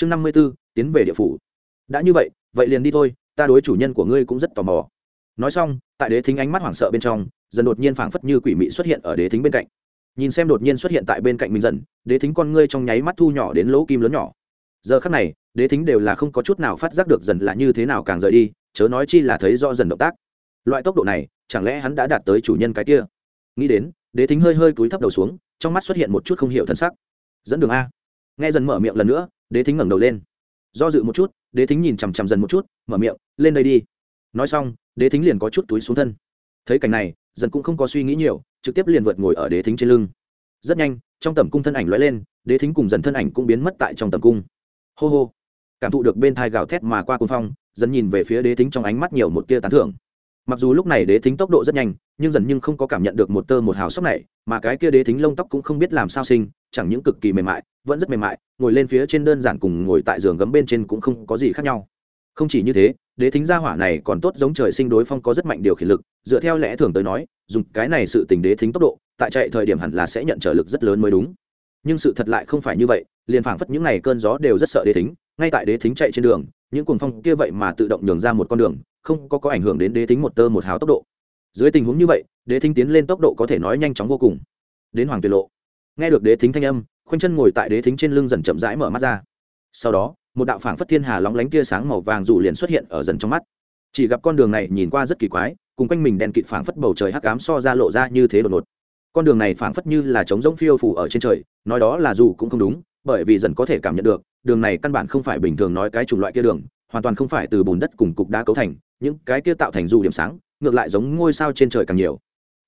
chương năm mươi b ố tiến về địa phủ. Đã như vậy vậy liền đi thôi, ta đối chủ nhân của ngươi cũng rất tò mò. Nói xong, tại đế thính ánh mắt hoảng sợ bên trong, dần đột nhiên phảng phất như quỷ mị xuất hiện ở đế thính bên cạnh. Nhìn xem đột nhiên xuất hiện tại bên cạnh mình dần, đế thính con ngươi trong nháy mắt thu nhỏ đến lỗ kim lớn nhỏ. Giờ khắc này, đế thính đều là không có chút nào phát giác được dần là như thế nào càng rời đi, chớ nói chi là thấy do dần động tác. Loại tốc độ này, chẳng lẽ hắn đã đạt tới chủ nhân cái kia? Nghĩ đến, đế thính hơi hơi cúi thấp đầu xuống, trong mắt xuất hiện một chút không hiểu thân sắc. Dẫn đường a. Nghe dần mở miệng lần nữa đế thính ngẩng đầu lên. Do dự một chút, đế thính nhìn chằm chằm dần một chút, mở miệng, lên đây đi. Nói xong, đế thính liền có chút túi xuống thân. Thấy cảnh này, dần cũng không có suy nghĩ nhiều, trực tiếp liền vượt ngồi ở đế thính trên lưng. Rất nhanh, trong tầm cung thân ảnh lóe lên, đế thính cùng dần thân ảnh cũng biến mất tại trong tầm cung. Hô hô. Cảm thụ được bên thai gào thét mà qua cung phong, dần nhìn về phía đế thính trong ánh mắt nhiều một tia tán thưởng mặc dù lúc này đế thính tốc độ rất nhanh, nhưng dần nhưng không có cảm nhận được một tơ một hào sốc này, mà cái kia đế thính lông tóc cũng không biết làm sao sinh, chẳng những cực kỳ mềm mại, vẫn rất mềm mại, ngồi lên phía trên đơn giản cùng ngồi tại giường gấm bên trên cũng không có gì khác nhau. Không chỉ như thế, đế thính gia hỏa này còn tốt giống trời sinh đối phong có rất mạnh điều khiển lực, dựa theo lẽ thường tới nói, dùng cái này sự tình đế thính tốc độ, tại chạy thời điểm hẳn là sẽ nhận trở lực rất lớn mới đúng. Nhưng sự thật lại không phải như vậy, liền phảng phất những n à y cơn gió đều rất sợ đế thính, ngay tại đế thính chạy trên đường, những cuồng phong kia vậy mà tự động nhường ra một con đường không có có ảnh hưởng đến đế thính một tơ một hào tốc độ. Dưới tình huống như vậy, đế thính tiến lên tốc độ có thể nói nhanh chóng vô cùng. Đến hoàng tuyệt lộ, nghe được đế thính thanh âm, khoanh chân ngồi tại đế thính trên lưng dần chậm rãi mở mắt ra. Sau đó, một đạo phảng phất thiên hà lóng lánh tia sáng màu vàng dù liền xuất hiện ở dần trong mắt. Chỉ gặp con đường này nhìn qua rất kỳ quái, cùng quanh mình đèn kịt phảng phất bầu trời hắc ám so ra lộ ra như thế đột ngột. Con đường này phảng phất như là trống rỗng phiêu phủ ở trên trời, nói đó là dù cũng không đúng, bởi vì dần có thể cảm nhận được, đường này căn bản không phải bình thường nói cái chủng loại kia đường hoàn toàn không phải từ bùn đất cùng cục đá cấu thành, những cái kia tạo thành dù điểm sáng, ngược lại giống ngôi sao trên trời càng nhiều.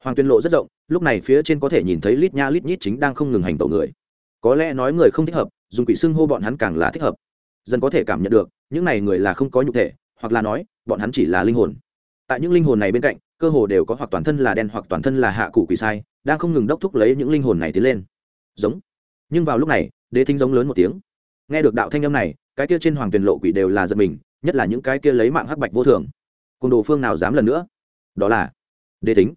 Hoàng tuyên lộ rất rộng, lúc này phía trên có thể nhìn thấy lít nha lít nhít chính đang không ngừng hành tẩu người. Có lẽ nói người không thích hợp, dùng quỷ xưng hô bọn hắn càng là thích hợp. Dân có thể cảm nhận được, những này người là không có nhục thể, hoặc là nói, bọn hắn chỉ là linh hồn. Tại những linh hồn này bên cạnh, cơ hồ đều có hoặc toàn thân là đen hoặc toàn thân là hạ cụ quỷ sai, đang không ngừng đốc thúc lấy những linh hồn này tiến lên. Giống. Nhưng vào lúc này, đế thính giống lớn một tiếng. Nghe được đạo thanh âm này cái kia trên hoàng tuyển lộ quỷ đều là giật mình, nhất là những cái kia lấy mạng hắc bạch vô thường. Cùng đồ phương nào dám lần nữa? Đó là đế tính.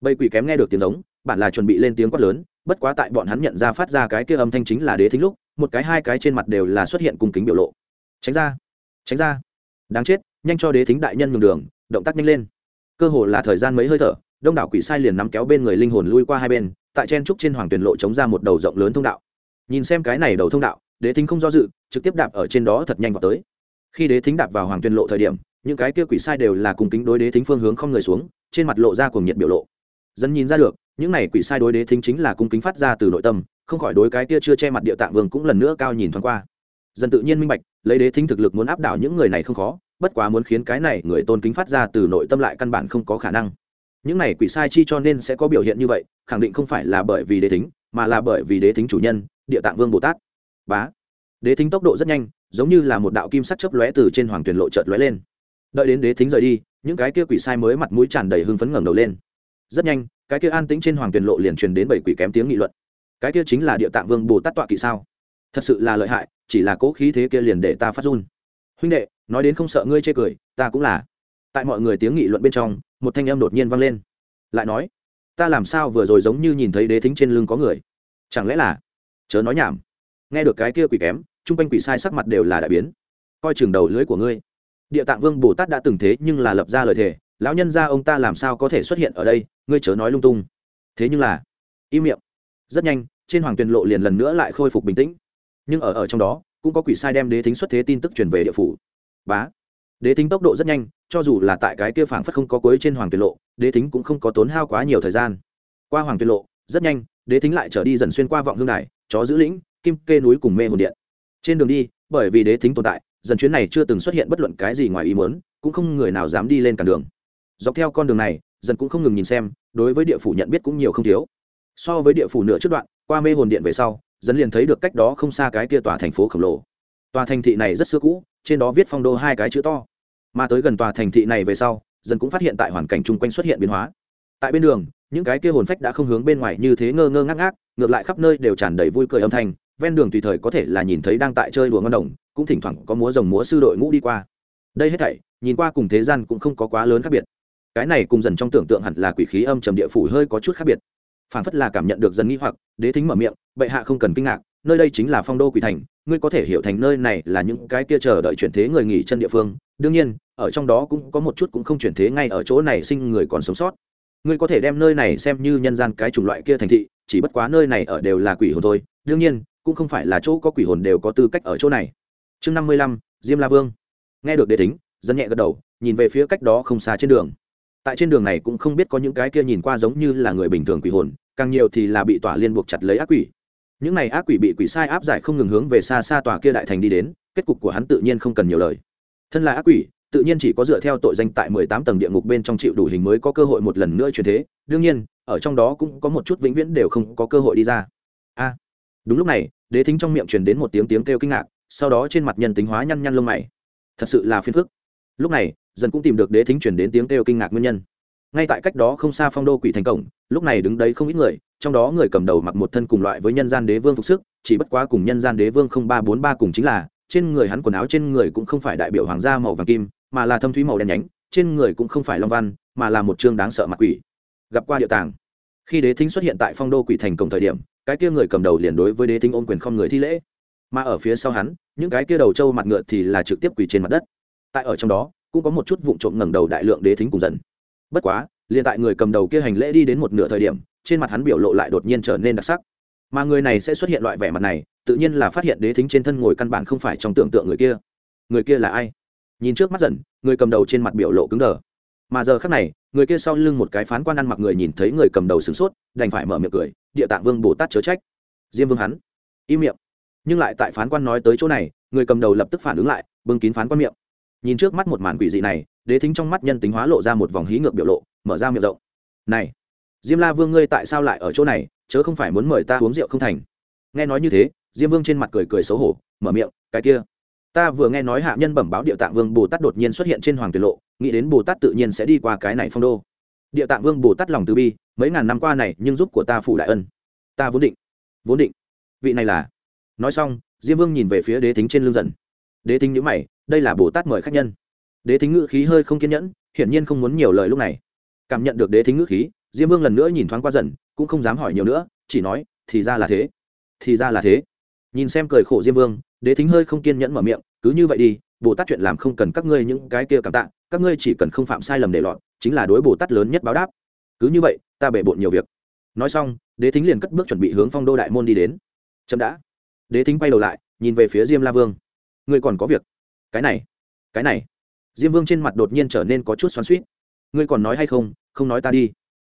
Bầy quỷ kém nghe được tiếng giống, bạn là chuẩn bị lên tiếng quát lớn, bất quá tại bọn hắn nhận ra phát ra cái kia âm thanh chính là đế thính lúc, một cái hai cái trên mặt đều là xuất hiện cùng kính biểu lộ. Tránh ra tránh ra. Đáng chết, nhanh cho đế thính đại nhân nhường đường, động tác nhanh lên. Cơ hồ là thời gian mấy hơi thở, đông đảo quỷ sai liền nắm kéo bên người linh hồn lui qua hai bên, tại chen trúc trên hoàng tuyển lộ chống ra một đầu rộng lớn thông đạo. Nhìn xem cái này đầu thông đạo đế thính không do dự, trực tiếp đạp ở trên đó thật nhanh vào tới. Khi đế thính đạp vào hoàng tuyên lộ thời điểm, những cái kia quỷ sai đều là cùng kính đối đế thính phương hướng không người xuống, trên mặt lộ ra cuồng nhiệt biểu lộ. Dân nhìn ra được, những này quỷ sai đối đế thính chính là cung kính phát ra từ nội tâm, không khỏi đối cái kia chưa che mặt địa tạng vương cũng lần nữa cao nhìn thoáng qua. Dần tự nhiên minh bạch, lấy đế thính thực lực muốn áp đảo những người này không khó, bất quá muốn khiến cái này người tôn kính phát ra từ nội tâm lại căn bản không có khả năng. Những này quỷ sai chi cho nên sẽ có biểu hiện như vậy, khẳng định không phải là bởi vì đế thính, mà là bởi vì đế thính chủ nhân, địa tạng vương bồ tát bá. Đế thính tốc độ rất nhanh, giống như là một đạo kim sắc chớp lóe từ trên hoàng tuyển lộ chợt lóe lên. Đợi đến đế thính rời đi, những cái kia quỷ sai mới mặt mũi tràn đầy hưng phấn ngẩng đầu lên. Rất nhanh, cái kia an tĩnh trên hoàng tuyển lộ liền truyền đến bảy quỷ kém tiếng nghị luận. Cái kia chính là địa tạng vương bồ tát tọa kỵ sao? Thật sự là lợi hại, chỉ là cố khí thế kia liền để ta phát run. Huynh đệ, nói đến không sợ ngươi chê cười, ta cũng là. Tại mọi người tiếng nghị luận bên trong, một thanh âm đột nhiên vang lên. Lại nói, ta làm sao vừa rồi giống như nhìn thấy đế thính trên lưng có người? Chẳng lẽ là, chớ nói nhảm nghe được cái kia quỷ kém, chung quanh quỷ sai sắc mặt đều là đại biến. Coi chừng đầu lưới của ngươi. Địa tạng vương bồ tát đã từng thế nhưng là lập ra lời thề, lão nhân gia ông ta làm sao có thể xuất hiện ở đây, ngươi chớ nói lung tung. Thế nhưng là, im miệng. Rất nhanh, trên hoàng tuyền lộ liền lần nữa lại khôi phục bình tĩnh. Nhưng ở ở trong đó, cũng có quỷ sai đem đế thính xuất thế tin tức truyền về địa phủ. Bá. Đế thính tốc độ rất nhanh, cho dù là tại cái kia phảng phất không có cuối trên hoàng tuyền lộ, đế thính cũng không có tốn hao quá nhiều thời gian. Qua hoàng tuyền lộ, rất nhanh, đế thính lại trở đi dần xuyên qua vọng hương đài, chó giữ lĩnh kim kê núi cùng mê hồn điện. Trên đường đi, bởi vì đế thính tồn tại, dần chuyến này chưa từng xuất hiện bất luận cái gì ngoài ý muốn, cũng không người nào dám đi lên cản đường. Dọc theo con đường này, dần cũng không ngừng nhìn xem, đối với địa phủ nhận biết cũng nhiều không thiếu. So với địa phủ nửa trước đoạn, qua mê hồn điện về sau, dần liền thấy được cách đó không xa cái kia tòa thành phố khổng lồ. Tòa thành thị này rất xưa cũ, trên đó viết phong đô hai cái chữ to. Mà tới gần tòa thành thị này về sau, dần cũng phát hiện tại hoàn cảnh chung quanh xuất hiện biến hóa. Tại bên đường, những cái kia hồn phách đã không hướng bên ngoài như thế ngơ ngơ ngác ngác, ngược lại khắp nơi đều tràn đầy vui cười âm thanh ven đường tùy thời có thể là nhìn thấy đang tại chơi đùa ngon đồng, cũng thỉnh thoảng có múa rồng múa sư đội ngũ đi qua. Đây hết thảy, nhìn qua cùng thế gian cũng không có quá lớn khác biệt. Cái này cùng dần trong tưởng tượng hẳn là quỷ khí âm trầm địa phủ hơi có chút khác biệt. Phản phất là cảm nhận được dần nghĩ hoặc, đế thính mở miệng, bệ hạ không cần kinh ngạc, nơi đây chính là phong đô quỷ thành, ngươi có thể hiểu thành nơi này là những cái kia chờ đợi chuyển thế người nghỉ chân địa phương. Đương nhiên, ở trong đó cũng có một chút cũng không chuyển thế ngay ở chỗ này sinh người còn sống sót. Ngươi có thể đem nơi này xem như nhân gian cái chủng loại kia thành thị, chỉ bất quá nơi này ở đều là quỷ hồn thôi. Đương nhiên cũng không phải là chỗ có quỷ hồn đều có tư cách ở chỗ này. Chương năm mươi lăm, diêm la vương. Nghe được đề thính dân nhẹ gật đầu, nhìn về phía cách đó không xa trên đường. Tại trên đường này cũng không biết có những cái kia nhìn qua giống như là người bình thường quỷ hồn, càng nhiều thì là bị tỏa liên buộc chặt lấy ác quỷ. Những này ác quỷ bị quỷ sai áp giải không ngừng hướng về xa xa tòa kia đại thành đi đến, kết cục của hắn tự nhiên không cần nhiều lời. Thân là ác quỷ, tự nhiên chỉ có dựa theo tội danh tại mười tám tầng địa ngục bên trong chịu đủ hình mới có cơ hội một lần nữa chuyển thế. Đương nhiên, ở trong đó cũng có một chút vĩnh viễn đều không có cơ hội đi ra. A đúng lúc này, đế thính trong miệng truyền đến một tiếng tiếng kêu kinh ngạc, sau đó trên mặt nhân tính hóa nhăn nhăn lông mày. Thật sự là phiền phức. Lúc này, dần cũng tìm được đế thính truyền đến tiếng kêu kinh ngạc nguyên nhân. Ngay tại cách đó không xa phong đô quỷ thành cổng, lúc này đứng đấy không ít người, trong đó người cầm đầu mặc một thân cùng loại với nhân gian đế vương phục sức, chỉ bất quá cùng nhân gian đế vương không ba bốn ba cùng chính là, trên người hắn quần áo trên người cũng không phải đại biểu hoàng gia màu vàng kim, mà là thâm thúy màu đen nhánh, trên người cũng không phải long văn, mà là một chương đáng sợ mặt quỷ. Gặp qua địa tàng. Khi đế thính xuất hiện tại phong đô quỷ thành cổng thời điểm cái kia người cầm đầu liền đối với đế thính ôn quyền không người thi lễ. Mà ở phía sau hắn, những cái kia đầu trâu mặt ngựa thì là trực tiếp quỳ trên mặt đất. Tại ở trong đó, cũng có một chút vụn trộm ngẩng đầu đại lượng đế thính cùng dần bất quá, liền tại người cầm đầu kia hành lễ đi đến một nửa thời điểm, trên mặt hắn biểu lộ lại đột nhiên trở nên đặc sắc. Mà người này sẽ xuất hiện loại vẻ mặt này, tự nhiên là phát hiện đế thính trên thân ngồi căn bản không phải trong tưởng tượng người kia. Người kia là ai? Nhìn trước mắt dần người cầm đầu trên mặt biểu lộ cứng đờ. Mà giờ khác này, người kia sau lưng một cái phán quan ăn mặc người nhìn thấy người cầm đầu sửng sốt, đành phải mở miệng cười địa tạng vương bồ tát chớ trách. Diêm vương hắn. Im miệng. Nhưng lại tại phán quan nói tới chỗ này, người cầm đầu lập tức phản ứng lại, bưng kín phán quan miệng. Nhìn trước mắt một màn quỷ dị này, đế thính trong mắt nhân tính hóa lộ ra một vòng hí ngược biểu lộ, mở ra miệng rộng. Này, diêm la vương ngươi tại sao lại ở chỗ này, chớ không phải muốn mời ta uống rượu không thành? Nghe nói như thế, diêm vương trên mặt cười cười xấu hổ, mở miệng, cái kia. Ta vừa nghe nói hạ nhân bẩm báo địa tạng vương bồ tát đột nhiên xuất hiện trên hoàng tuyệt lộ, nghĩ đến bồ tát tự nhiên sẽ đi qua cái này phong đô. Địa tạng vương bồ tát lòng từ bi mấy ngàn năm qua này nhưng giúp của ta phủ đại ân. Ta vốn định vốn định. Vị này là. Nói xong, diêm vương nhìn về phía đế thính trên lưng dần. Đế thính nhữ mày, đây là bồ tát mời khách nhân. Đế thính ngữ khí hơi không kiên nhẫn, hiển nhiên không muốn nhiều lời lúc này. Cảm nhận được đế thính ngữ khí, diêm vương lần nữa nhìn thoáng qua dần, cũng không dám hỏi nhiều nữa, chỉ nói, thì ra là thế, thì ra là thế. Nhìn xem cười khổ diêm vương, đế thính hơi không kiên nhẫn mở miệng, cứ như vậy đi, bồ tát chuyện làm không cần các ngươi những cái kia cảm tạ, các ngươi chỉ cần không phạm sai lầm để lọt, chính là đối bồ tát lớn nhất báo đáp. Cứ như vậy ta bể bộn nhiều việc. Nói xong, đế thính liền cất bước chuẩn bị hướng phong đô đại môn đi đến. Chậm đã. Đế thính quay đầu lại, nhìn về phía diêm la vương. Ngươi còn có việc. Cái này cái này. Diêm vương trên mặt đột nhiên trở nên có chút xoắn suýt ngươi còn nói hay không? Không nói ta đi.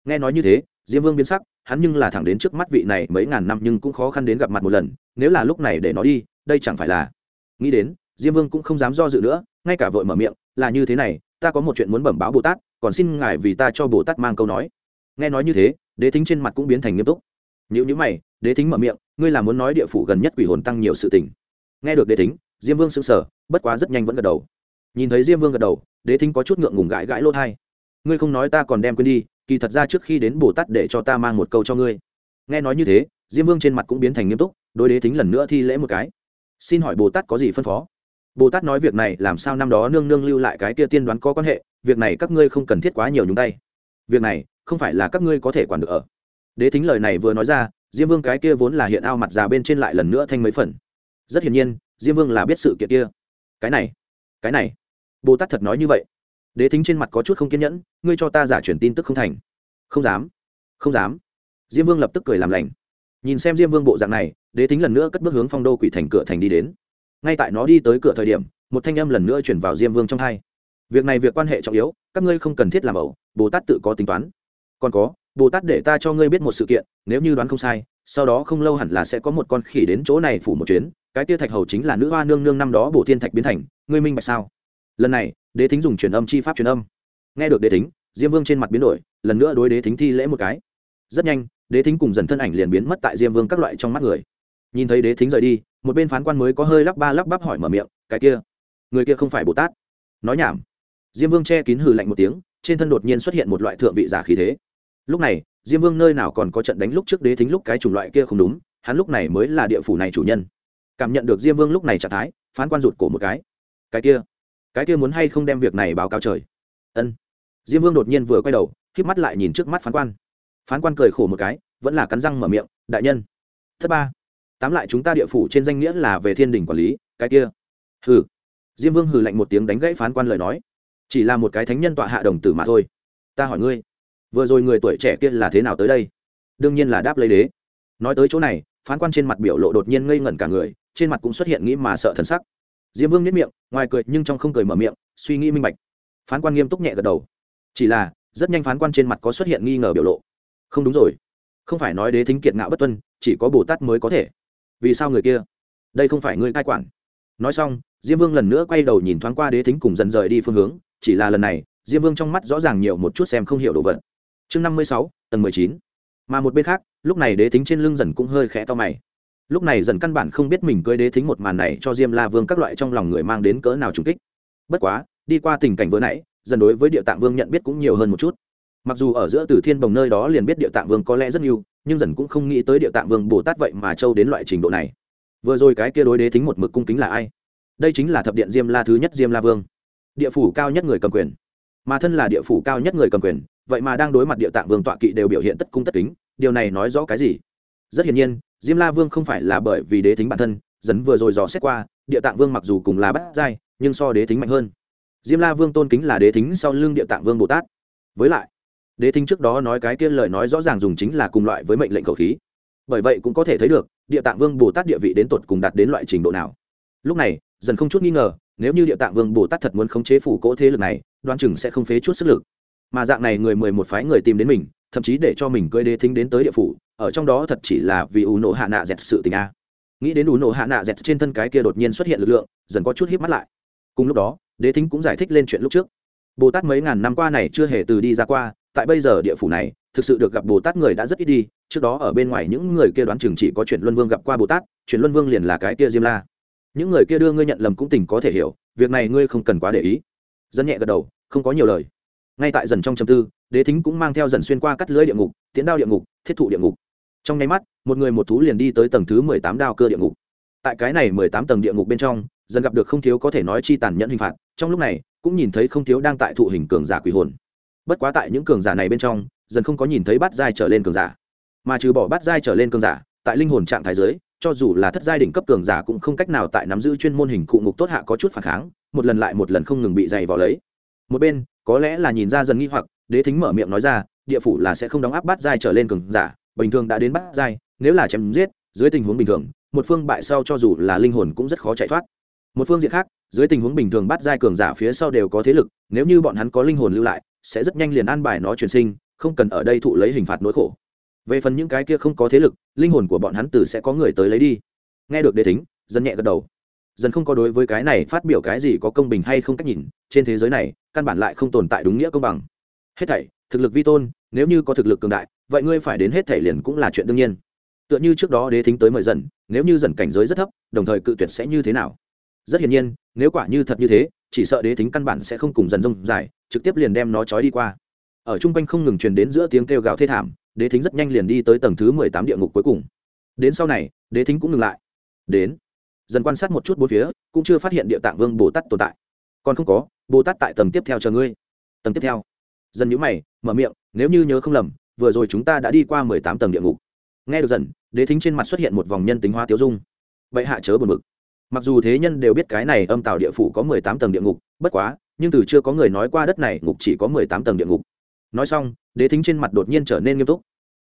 Nghe nói như thế, diêm vương biến sắc, hắn nhưng là thẳng đến trước mắt vị này mấy ngàn năm nhưng cũng khó khăn đến gặp mặt một lần, nếu là lúc này để nó đi, đây chẳng phải là. Nghĩ đến, diêm vương cũng không dám do dự nữa, ngay cả vội mở miệng, là như thế này, ta có một chuyện muốn bẩm báo bồ tát, còn xin ngài vì ta cho bồ tát mang câu nói nghe nói như thế, đế thính trên mặt cũng biến thành nghiêm túc. Nhữ nhữ mày, đế thính mở miệng, ngươi là muốn nói địa phủ gần nhất quỷ hồn tăng nhiều sự tình. Nghe được đế thính, diêm vương sững sờ, bất quá rất nhanh vẫn gật đầu. Nhìn thấy diêm vương gật đầu, đế thính có chút ngượng ngùng gãi gãi lỗ thai ngươi không nói ta còn đem quên đi, kỳ thật ra trước khi đến bồ tát để cho ta mang một câu cho ngươi. Nghe nói như thế, diêm vương trên mặt cũng biến thành nghiêm túc, đối đế thính lần nữa thi lễ một cái. Xin hỏi bồ tát có gì phân phó? Bồ tát nói việc này làm sao năm đó nương nương lưu lại cái kia tiên đoán có quan hệ, việc này các ngươi không cần thiết quá nhiều nhúng tay. Việc này không phải là các ngươi có thể quản được ở. Đế thính lời này vừa nói ra, diêm vương cái kia vốn là hiện ao mặt già bên trên lại lần nữa thanh mấy phần. Rất hiển nhiên, diêm vương là biết sự kiện kia. Cái này cái này. Bồ tát thật nói như vậy. Đế thính trên mặt có chút không kiên nhẫn, ngươi cho ta giả truyền tin tức không thành. Không dám không dám. Diêm vương lập tức cười làm lành. Nhìn xem diêm vương bộ dạng này, đế thính lần nữa cất bước hướng phong đô quỷ thành cửa thành đi đến. Ngay tại nó đi tới cửa thời điểm, một thanh âm lần nữa chuyển vào diêm vương trong hai. Việc này việc quan hệ trọng yếu, các ngươi không cần thiết làm ẩu, bồ tát tự có tính toán còn có, bồ tát để ta cho ngươi biết một sự kiện, nếu như đoán không sai, sau đó không lâu hẳn là sẽ có một con khỉ đến chỗ này phủ một chuyến, cái tia thạch hầu chính là nữ hoa nương nương năm đó bổ thiên thạch biến thành, ngươi minh bạch sao? Lần này, đế thính dùng truyền âm chi pháp truyền âm. Nghe được đế thính, diêm vương trên mặt biến đổi, lần nữa đối đế thính thi lễ một cái. Rất nhanh, đế thính cùng dần thân ảnh liền biến mất tại diêm vương các loại trong mắt người. Nhìn thấy đế thính rời đi, một bên phán quan mới có hơi lắp ba lắp bắp hỏi mở miệng, cái kia, người kia không phải bồ tát? Nói nhảm. Diêm vương che kín hừ lạnh một tiếng, trên thân đột nhiên xuất hiện một loại thượng vị giả khí thế lúc này, diêm vương nơi nào còn có trận đánh lúc trước đế thính lúc cái chủng loại kia không đúng, hắn lúc này mới là địa phủ này chủ nhân. Cảm nhận được diêm vương lúc này trạng thái, phán quan rụt cổ một cái. Cái kia cái kia muốn hay không đem việc này báo cáo trời? Ân. Diêm vương đột nhiên vừa quay đầu k mắt lại nhìn trước mắt phán quan. Phán quan cười khổ một cái, vẫn là cắn răng mở miệng, đại nhân, thứ ba, tám lại chúng ta địa phủ trên danh nghĩa là về thiên đình quản lý, cái kia. Hừ. Diêm vương hừ lạnh một tiếng đánh gãy phán quan lời nói. Chỉ là một cái thánh nhân tọa hạ đồng tử mà thôi. Ta hỏi ngươi vừa rồi người tuổi trẻ kia là thế nào tới đây? Đương nhiên là đáp lấy đế. Nói tới chỗ này, phán quan trên mặt biểu lộ đột nhiên ngây ngẩn cả người, trên mặt cũng xuất hiện nghĩ mà sợ thần sắc. Diêm vương nhất miệng, ngoài cười nhưng trong không cười mở miệng, suy nghĩ minh bạch. Phán quan nghiêm túc nhẹ gật đầu. Chỉ là, rất nhanh phán quan trên mặt có xuất hiện nghi ngờ biểu lộ. Không đúng rồi. Không phải nói đế thính kiệt ngạo bất tuân, chỉ có bồ tát mới có thể. Vì sao người kia? Đây không phải ngươi cai quản. Nói xong, diêm vương lần nữa quay đầu nhìn thoáng qua đế thính cùng dần rời đi phương hướng, chỉ là lần này, diêm vương trong mắt rõ ràng nhiều một chút xem không hiểu đồ vật chương năm mươi sáu, tầng mười chín. Mà một bên khác, lúc này đế thính trên lưng dần cũng hơi khẽ to mày. Lúc này dần căn bản không biết mình cưới đế thính một màn này cho diêm la vương các loại trong lòng người mang đến cỡ nào trùng kích. Bất quá, đi qua tình cảnh vừa nãy, dần đối với địa tạng vương nhận biết cũng nhiều hơn một chút. Mặc dù ở giữa từ thiên bồng nơi đó liền biết địa tạng vương có lẽ rất nhiều nhưng dần cũng không nghĩ tới địa tạng vương bồ tát vậy mà châu đến loại trình độ này. Vừa rồi cái kia đối đế thính một mực cung kính là ai? Đây chính là thập điện diêm la thứ nhất diêm la vương. Địa phủ cao nhất người cầm quyền. Mà thân là địa phủ cao nhất người cầm quyền vậy mà đang đối mặt địa tạng vương tọa kỵ đều biểu hiện tất cung tất kính, điều này nói rõ cái gì? Rất hiển nhiên, diêm la vương không phải là bởi vì đế thính bản thân dấn vừa rồi dò xét qua, địa tạng vương mặc dù cùng là bắt giai, nhưng so đế thính mạnh hơn. Diêm la vương tôn kính là đế thính sau lưng địa tạng vương bồ tát. Với lại, đế thính trước đó nói cái kia lời nói rõ ràng dùng chính là cùng loại với mệnh lệnh khẩu khí. Bởi vậy cũng có thể thấy được, địa tạng vương bồ tát địa vị đến tột cùng đạt đến loại trình độ nào. Lúc này, dần không chút nghi ngờ, nếu như địa tạng vương bồ tát thật muốn khống chế phủ cỗ thế lực này đoan chừng sẽ không phế chút sức lực mà dạng này người mười một phái người tìm đến mình, thậm chí để cho mình cưới đế thính đến tới địa phủ, ở trong đó thật chỉ là vì u nộ hạ nạ dẹt sự tình a. Nghĩ đến u nộ hạ nạ dẹt trên thân cái kia đột nhiên xuất hiện lực lượng, dần có chút híp mắt lại. Cùng lúc đó, đế thính cũng giải thích lên chuyện lúc trước. Bồ tát mấy ngàn năm qua này chưa hề từ đi ra qua, tại bây giờ địa phủ này, thực sự được gặp bồ tát người đã rất ít đi, trước đó ở bên ngoài những người kia đoán chừng chỉ có chuyện luân vương gặp qua bồ tát, chuyện luân vương liền là cái kia diêm la. Những người kia đưa ngươi nhận lầm cũng tình có thể hiểu, việc này ngươi không cần quá để ý. Dân nhẹ gật đầu, không có nhiều lời ngay tại dần trong trầm tư, đế thính cũng mang theo dần xuyên qua cắt lưới địa ngục tiến đao địa ngục, thiết thụ địa ngục. Trong nháy mắt, một người một thú liền đi tới tầng thứ mười tám đao cơ địa ngục. Tại cái này mười tám tầng địa ngục bên trong, dần gặp được không thiếu có thể nói chi tàn nhẫn hình phạt, trong lúc này, cũng nhìn thấy không thiếu đang tại thụ hình cường giả quỷ hồn. Bất quá tại những cường giả này bên trong, dần không có nhìn thấy bát giai trở lên cường giả. Mà trừ bỏ bát giai trở lên cường giả, tại linh hồn trạng thái giới cho dù là thất giai đỉnh cấp cường giả cũng không cách nào tại nắm giữ chuyên môn hình cụ ngục tốt hạ có chút phản kháng, một lần lại một lần không ngừng bị dày vào lấy. Một bên có lẽ là nhìn ra dần nghi hoặc, đế thính mở miệng nói ra, địa phủ là sẽ không đóng áp bát giai trở lên cường giả, bình thường đã đến bát giai, nếu là chém giết, dưới tình huống bình thường, một phương bại sau cho dù là linh hồn cũng rất khó chạy thoát. Một phương diện khác, dưới tình huống bình thường bắt giai cường giả phía sau đều có thế lực, nếu như bọn hắn có linh hồn lưu lại, sẽ rất nhanh liền an bài nó truyền sinh, không cần ở đây thụ lấy hình phạt nỗi khổ. Về phần những cái kia không có thế lực, linh hồn của bọn hắn từ sẽ có người tới lấy đi. Nghe được đế thính, dân nhẹ gật đầu dần không có đối với cái này phát biểu cái gì có công bình hay không cách nhìn, trên thế giới này, căn bản lại không tồn tại đúng nghĩa công bằng. Hết thảy, thực lực vi tôn, nếu như có thực lực cường đại, vậy ngươi phải đến hết thảy liền cũng là chuyện đương nhiên. Tựa như trước đó đế thính tới mời dần nếu như dần cảnh giới rất thấp, đồng thời cự tuyệt sẽ như thế nào? Rất hiển nhiên, nếu quả như thật như thế, chỉ sợ đế thính căn bản sẽ không cùng dần rông dài, trực tiếp liền đem nó trói đi qua. Ở chung quanh không ngừng truyền đến giữa tiếng kêu gào thê thảm, đế thính rất nhanh liền đi tới tầng thứ mười tám địa ngục cuối cùng. Đến sau này, đế thính cũng ngừng lại. Đến dần quan sát một chút bốn phía, cũng chưa phát hiện địa tạng vương bồ tát tồn tại. Còn không có, bồ tát tại tầng tiếp theo chờ ngươi. Tầng tiếp theo. Dần nhữ mày, mở miệng, nếu như nhớ không lầm, vừa rồi chúng ta đã đi qua mười tám tầng địa ngục. Nghe được dần, đế thính trên mặt xuất hiện một vòng nhân tính hoa tiêu dung. Vậy hạ chớ buồn mực mặc dù thế nhân đều biết cái này âm tào địa phủ có mười tám tầng địa ngục, bất quá, nhưng từ chưa có người nói qua đất này ngục chỉ có mười tám tầng địa ngục. Nói xong, đế thính trên mặt đột nhiên trở nên nghiêm túc.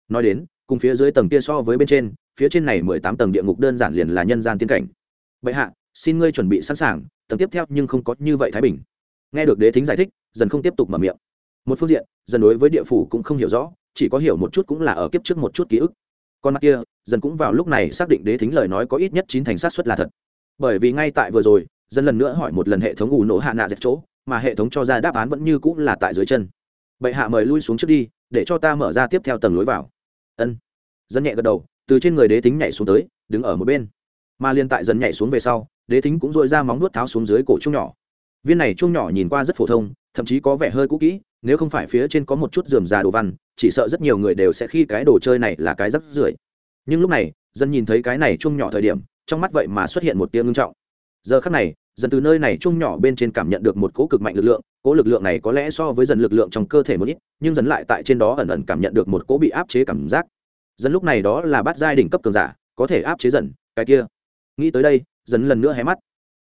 Nói đến, cùng phía dưới tầng kia so với bên trên, phía trên này mười tám tầng địa ngục đơn giản liền là nhân gian tiên cảnh. Bệ hạ, xin ngươi chuẩn bị sẵn sàng, tầng tiếp theo nhưng không có như vậy thái bình. Nghe được đế thính giải thích, dần không tiếp tục mở miệng. Một phương diện, dần đối với địa phủ cũng không hiểu rõ, chỉ có hiểu một chút cũng là ở kiếp trước một chút ký ức. Con mắt kia, dần cũng vào lúc này xác định đế thính lời nói có ít nhất chín thành sát xuất là thật. Bởi vì ngay tại vừa rồi dân lần nữa hỏi một lần hệ thống ủ nổ hạ nạ dẹp chỗ, mà hệ thống cho ra đáp án vẫn như cũng là tại dưới chân. Bệ hạ mời lui xuống trước đi, để cho ta mở ra tiếp theo tầng lối vào. Ân. Dân nhẹ gật đầu, từ trên người đế tính nhảy xuống tới, đứng ở một bên mà liên tại dần nhảy xuống về sau, đế thính cũng dội ra móng nuốt tháo xuống dưới cổ chung nhỏ. Viên này chung nhỏ nhìn qua rất phổ thông, thậm chí có vẻ hơi cũ kỹ, nếu không phải phía trên có một chút dườm già đồ văn, chỉ sợ rất nhiều người đều sẽ khi cái đồ chơi này là cái rắc rưởi. Nhưng lúc này, dân nhìn thấy cái này chung nhỏ thời điểm, trong mắt vậy mà xuất hiện một tia ngưng trọng. Giờ khắc này dần từ nơi này chung nhỏ bên trên cảm nhận được một cỗ cực mạnh lực lượng, cỗ lực lượng này có lẽ so với dần lực lượng trong cơ thể một ít, nhưng dần lại tại trên đó ẩn ẩn cảm nhận được một cỗ bị áp chế cảm giác. Dần lúc này đó là bát giai đỉnh cấp cường giả, có thể áp chế dần cái kia nghĩ tới đây, dần lần nữa hé mắt.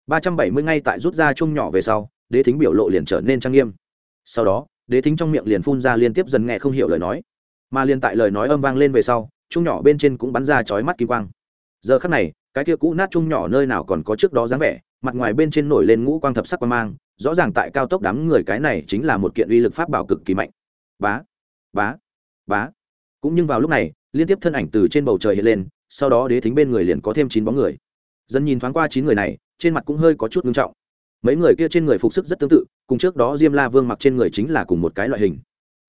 Ba trăm bảy mươi ngay tại rút ra chung nhỏ về sau, đế thính biểu lộ liền trở nên trang nghiêm. Sau đó, đế thính trong miệng liền phun ra liên tiếp dần nghe không hiểu lời nói. Mà liên tại lời nói âm vang lên về sau chung nhỏ bên trên cũng bắn ra chói mắt kim quang. Giờ khắc này, cái kia cũ nát chung nhỏ nơi nào còn có trước đó dáng vẻ, mặt ngoài bên trên nổi lên ngũ quang thập sắc quang mang, rõ ràng tại cao tốc đám người cái này chính là một kiện uy lực pháp bảo cực kỳ mạnh. Bá bá bá. Cũng nhưng vào lúc này, liên tiếp thân ảnh từ trên bầu trời hiện lên, sau đó đế thính bên người liền có thêm chín bóng người dân nhìn thoáng qua chín người này, trên mặt cũng hơi có chút ngưng trọng. Mấy người kia trên người phục sức rất tương tự, cùng trước đó diêm la vương mặc trên người chính là cùng một cái loại hình.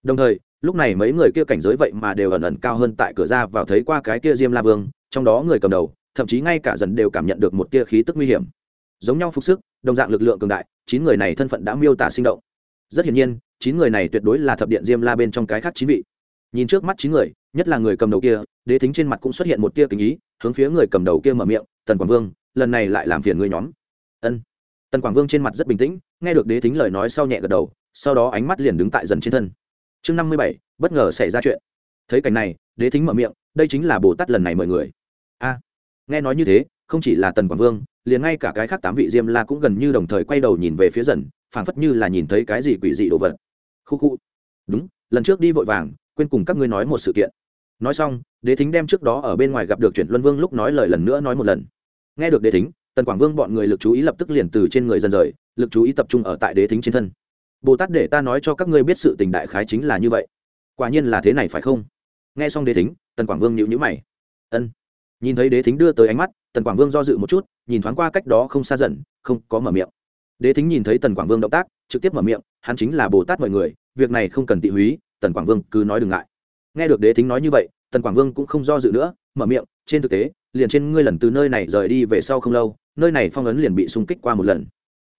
Đồng thời, lúc này mấy người kia cảnh giới vậy mà đều ẩn ẩn cao hơn tại cửa ra vào thấy qua cái kia diêm la vương, trong đó người cầm đầu, thậm chí ngay cả dần đều cảm nhận được một tia khí tức nguy hiểm. Giống nhau phục sức, đồng dạng lực lượng cường đại, chín người này thân phận đã miêu tả sinh động. Rất hiển nhiên, chín người này tuyệt đối là thập điện diêm la bên trong cái khác chín vị. Nhìn trước mắt chín người, nhất là người cầm đầu kia, đế thính trên mặt cũng xuất hiện một tia kính ý, hướng phía người cầm đầu kia mở miệng tần quảng vương, lần này lại làm phiền ngươi nhóm. Ân. Tần quảng vương trên mặt rất bình tĩnh, nghe được đế thính lời nói sau nhẹ gật đầu, sau đó ánh mắt liền đứng tại dần trên thân. Chương năm mươi bảy, bất ngờ xảy ra chuyện. Thấy cảnh này, đế thính mở miệng, đây chính là bồ tát lần này mời người. A. Nghe nói như thế, không chỉ là tần quảng vương, liền ngay cả cái khác tám vị diêm la cũng gần như đồng thời quay đầu nhìn về phía dần, phảng phất như là nhìn thấy cái gì quỷ dị đồ vật. Khu khu. Đúng, lần trước đi vội vàng, quên cùng các ngươi nói một sự kiện. Nói xong, đế thính đem trước đó ở bên ngoài gặp được chuyển luân vương lúc nói lời lần nữa nói một lần nghe được đế thính, tần quảng vương bọn người lực chú ý lập tức liền từ trên người dần rời, lực chú ý tập trung ở tại đế thính trên thân. Bồ tát để ta nói cho các ngươi biết sự tình đại khái chính là như vậy. Quả nhiên là thế này phải không? Nghe xong đế thính, tần quảng vương nhịu nhữ mày. Ân. Nhìn thấy đế thính đưa tới ánh mắt, tần quảng vương do dự một chút, nhìn thoáng qua cách đó không xa dần, không có mở miệng. Đế thính nhìn thấy tần quảng vương động tác, trực tiếp mở miệng, hắn chính là bồ tát mọi người, việc này không cần tị húy, tần quảng vương cứ nói đừng ngại. Nghe được đế thính nói như vậy tần quảng vương cũng không do dự nữa, mở miệng, trên thực tế, liền trên ngươi lần từ nơi này rời đi về sau không lâu, nơi này phong ấn liền bị xung kích qua một lần.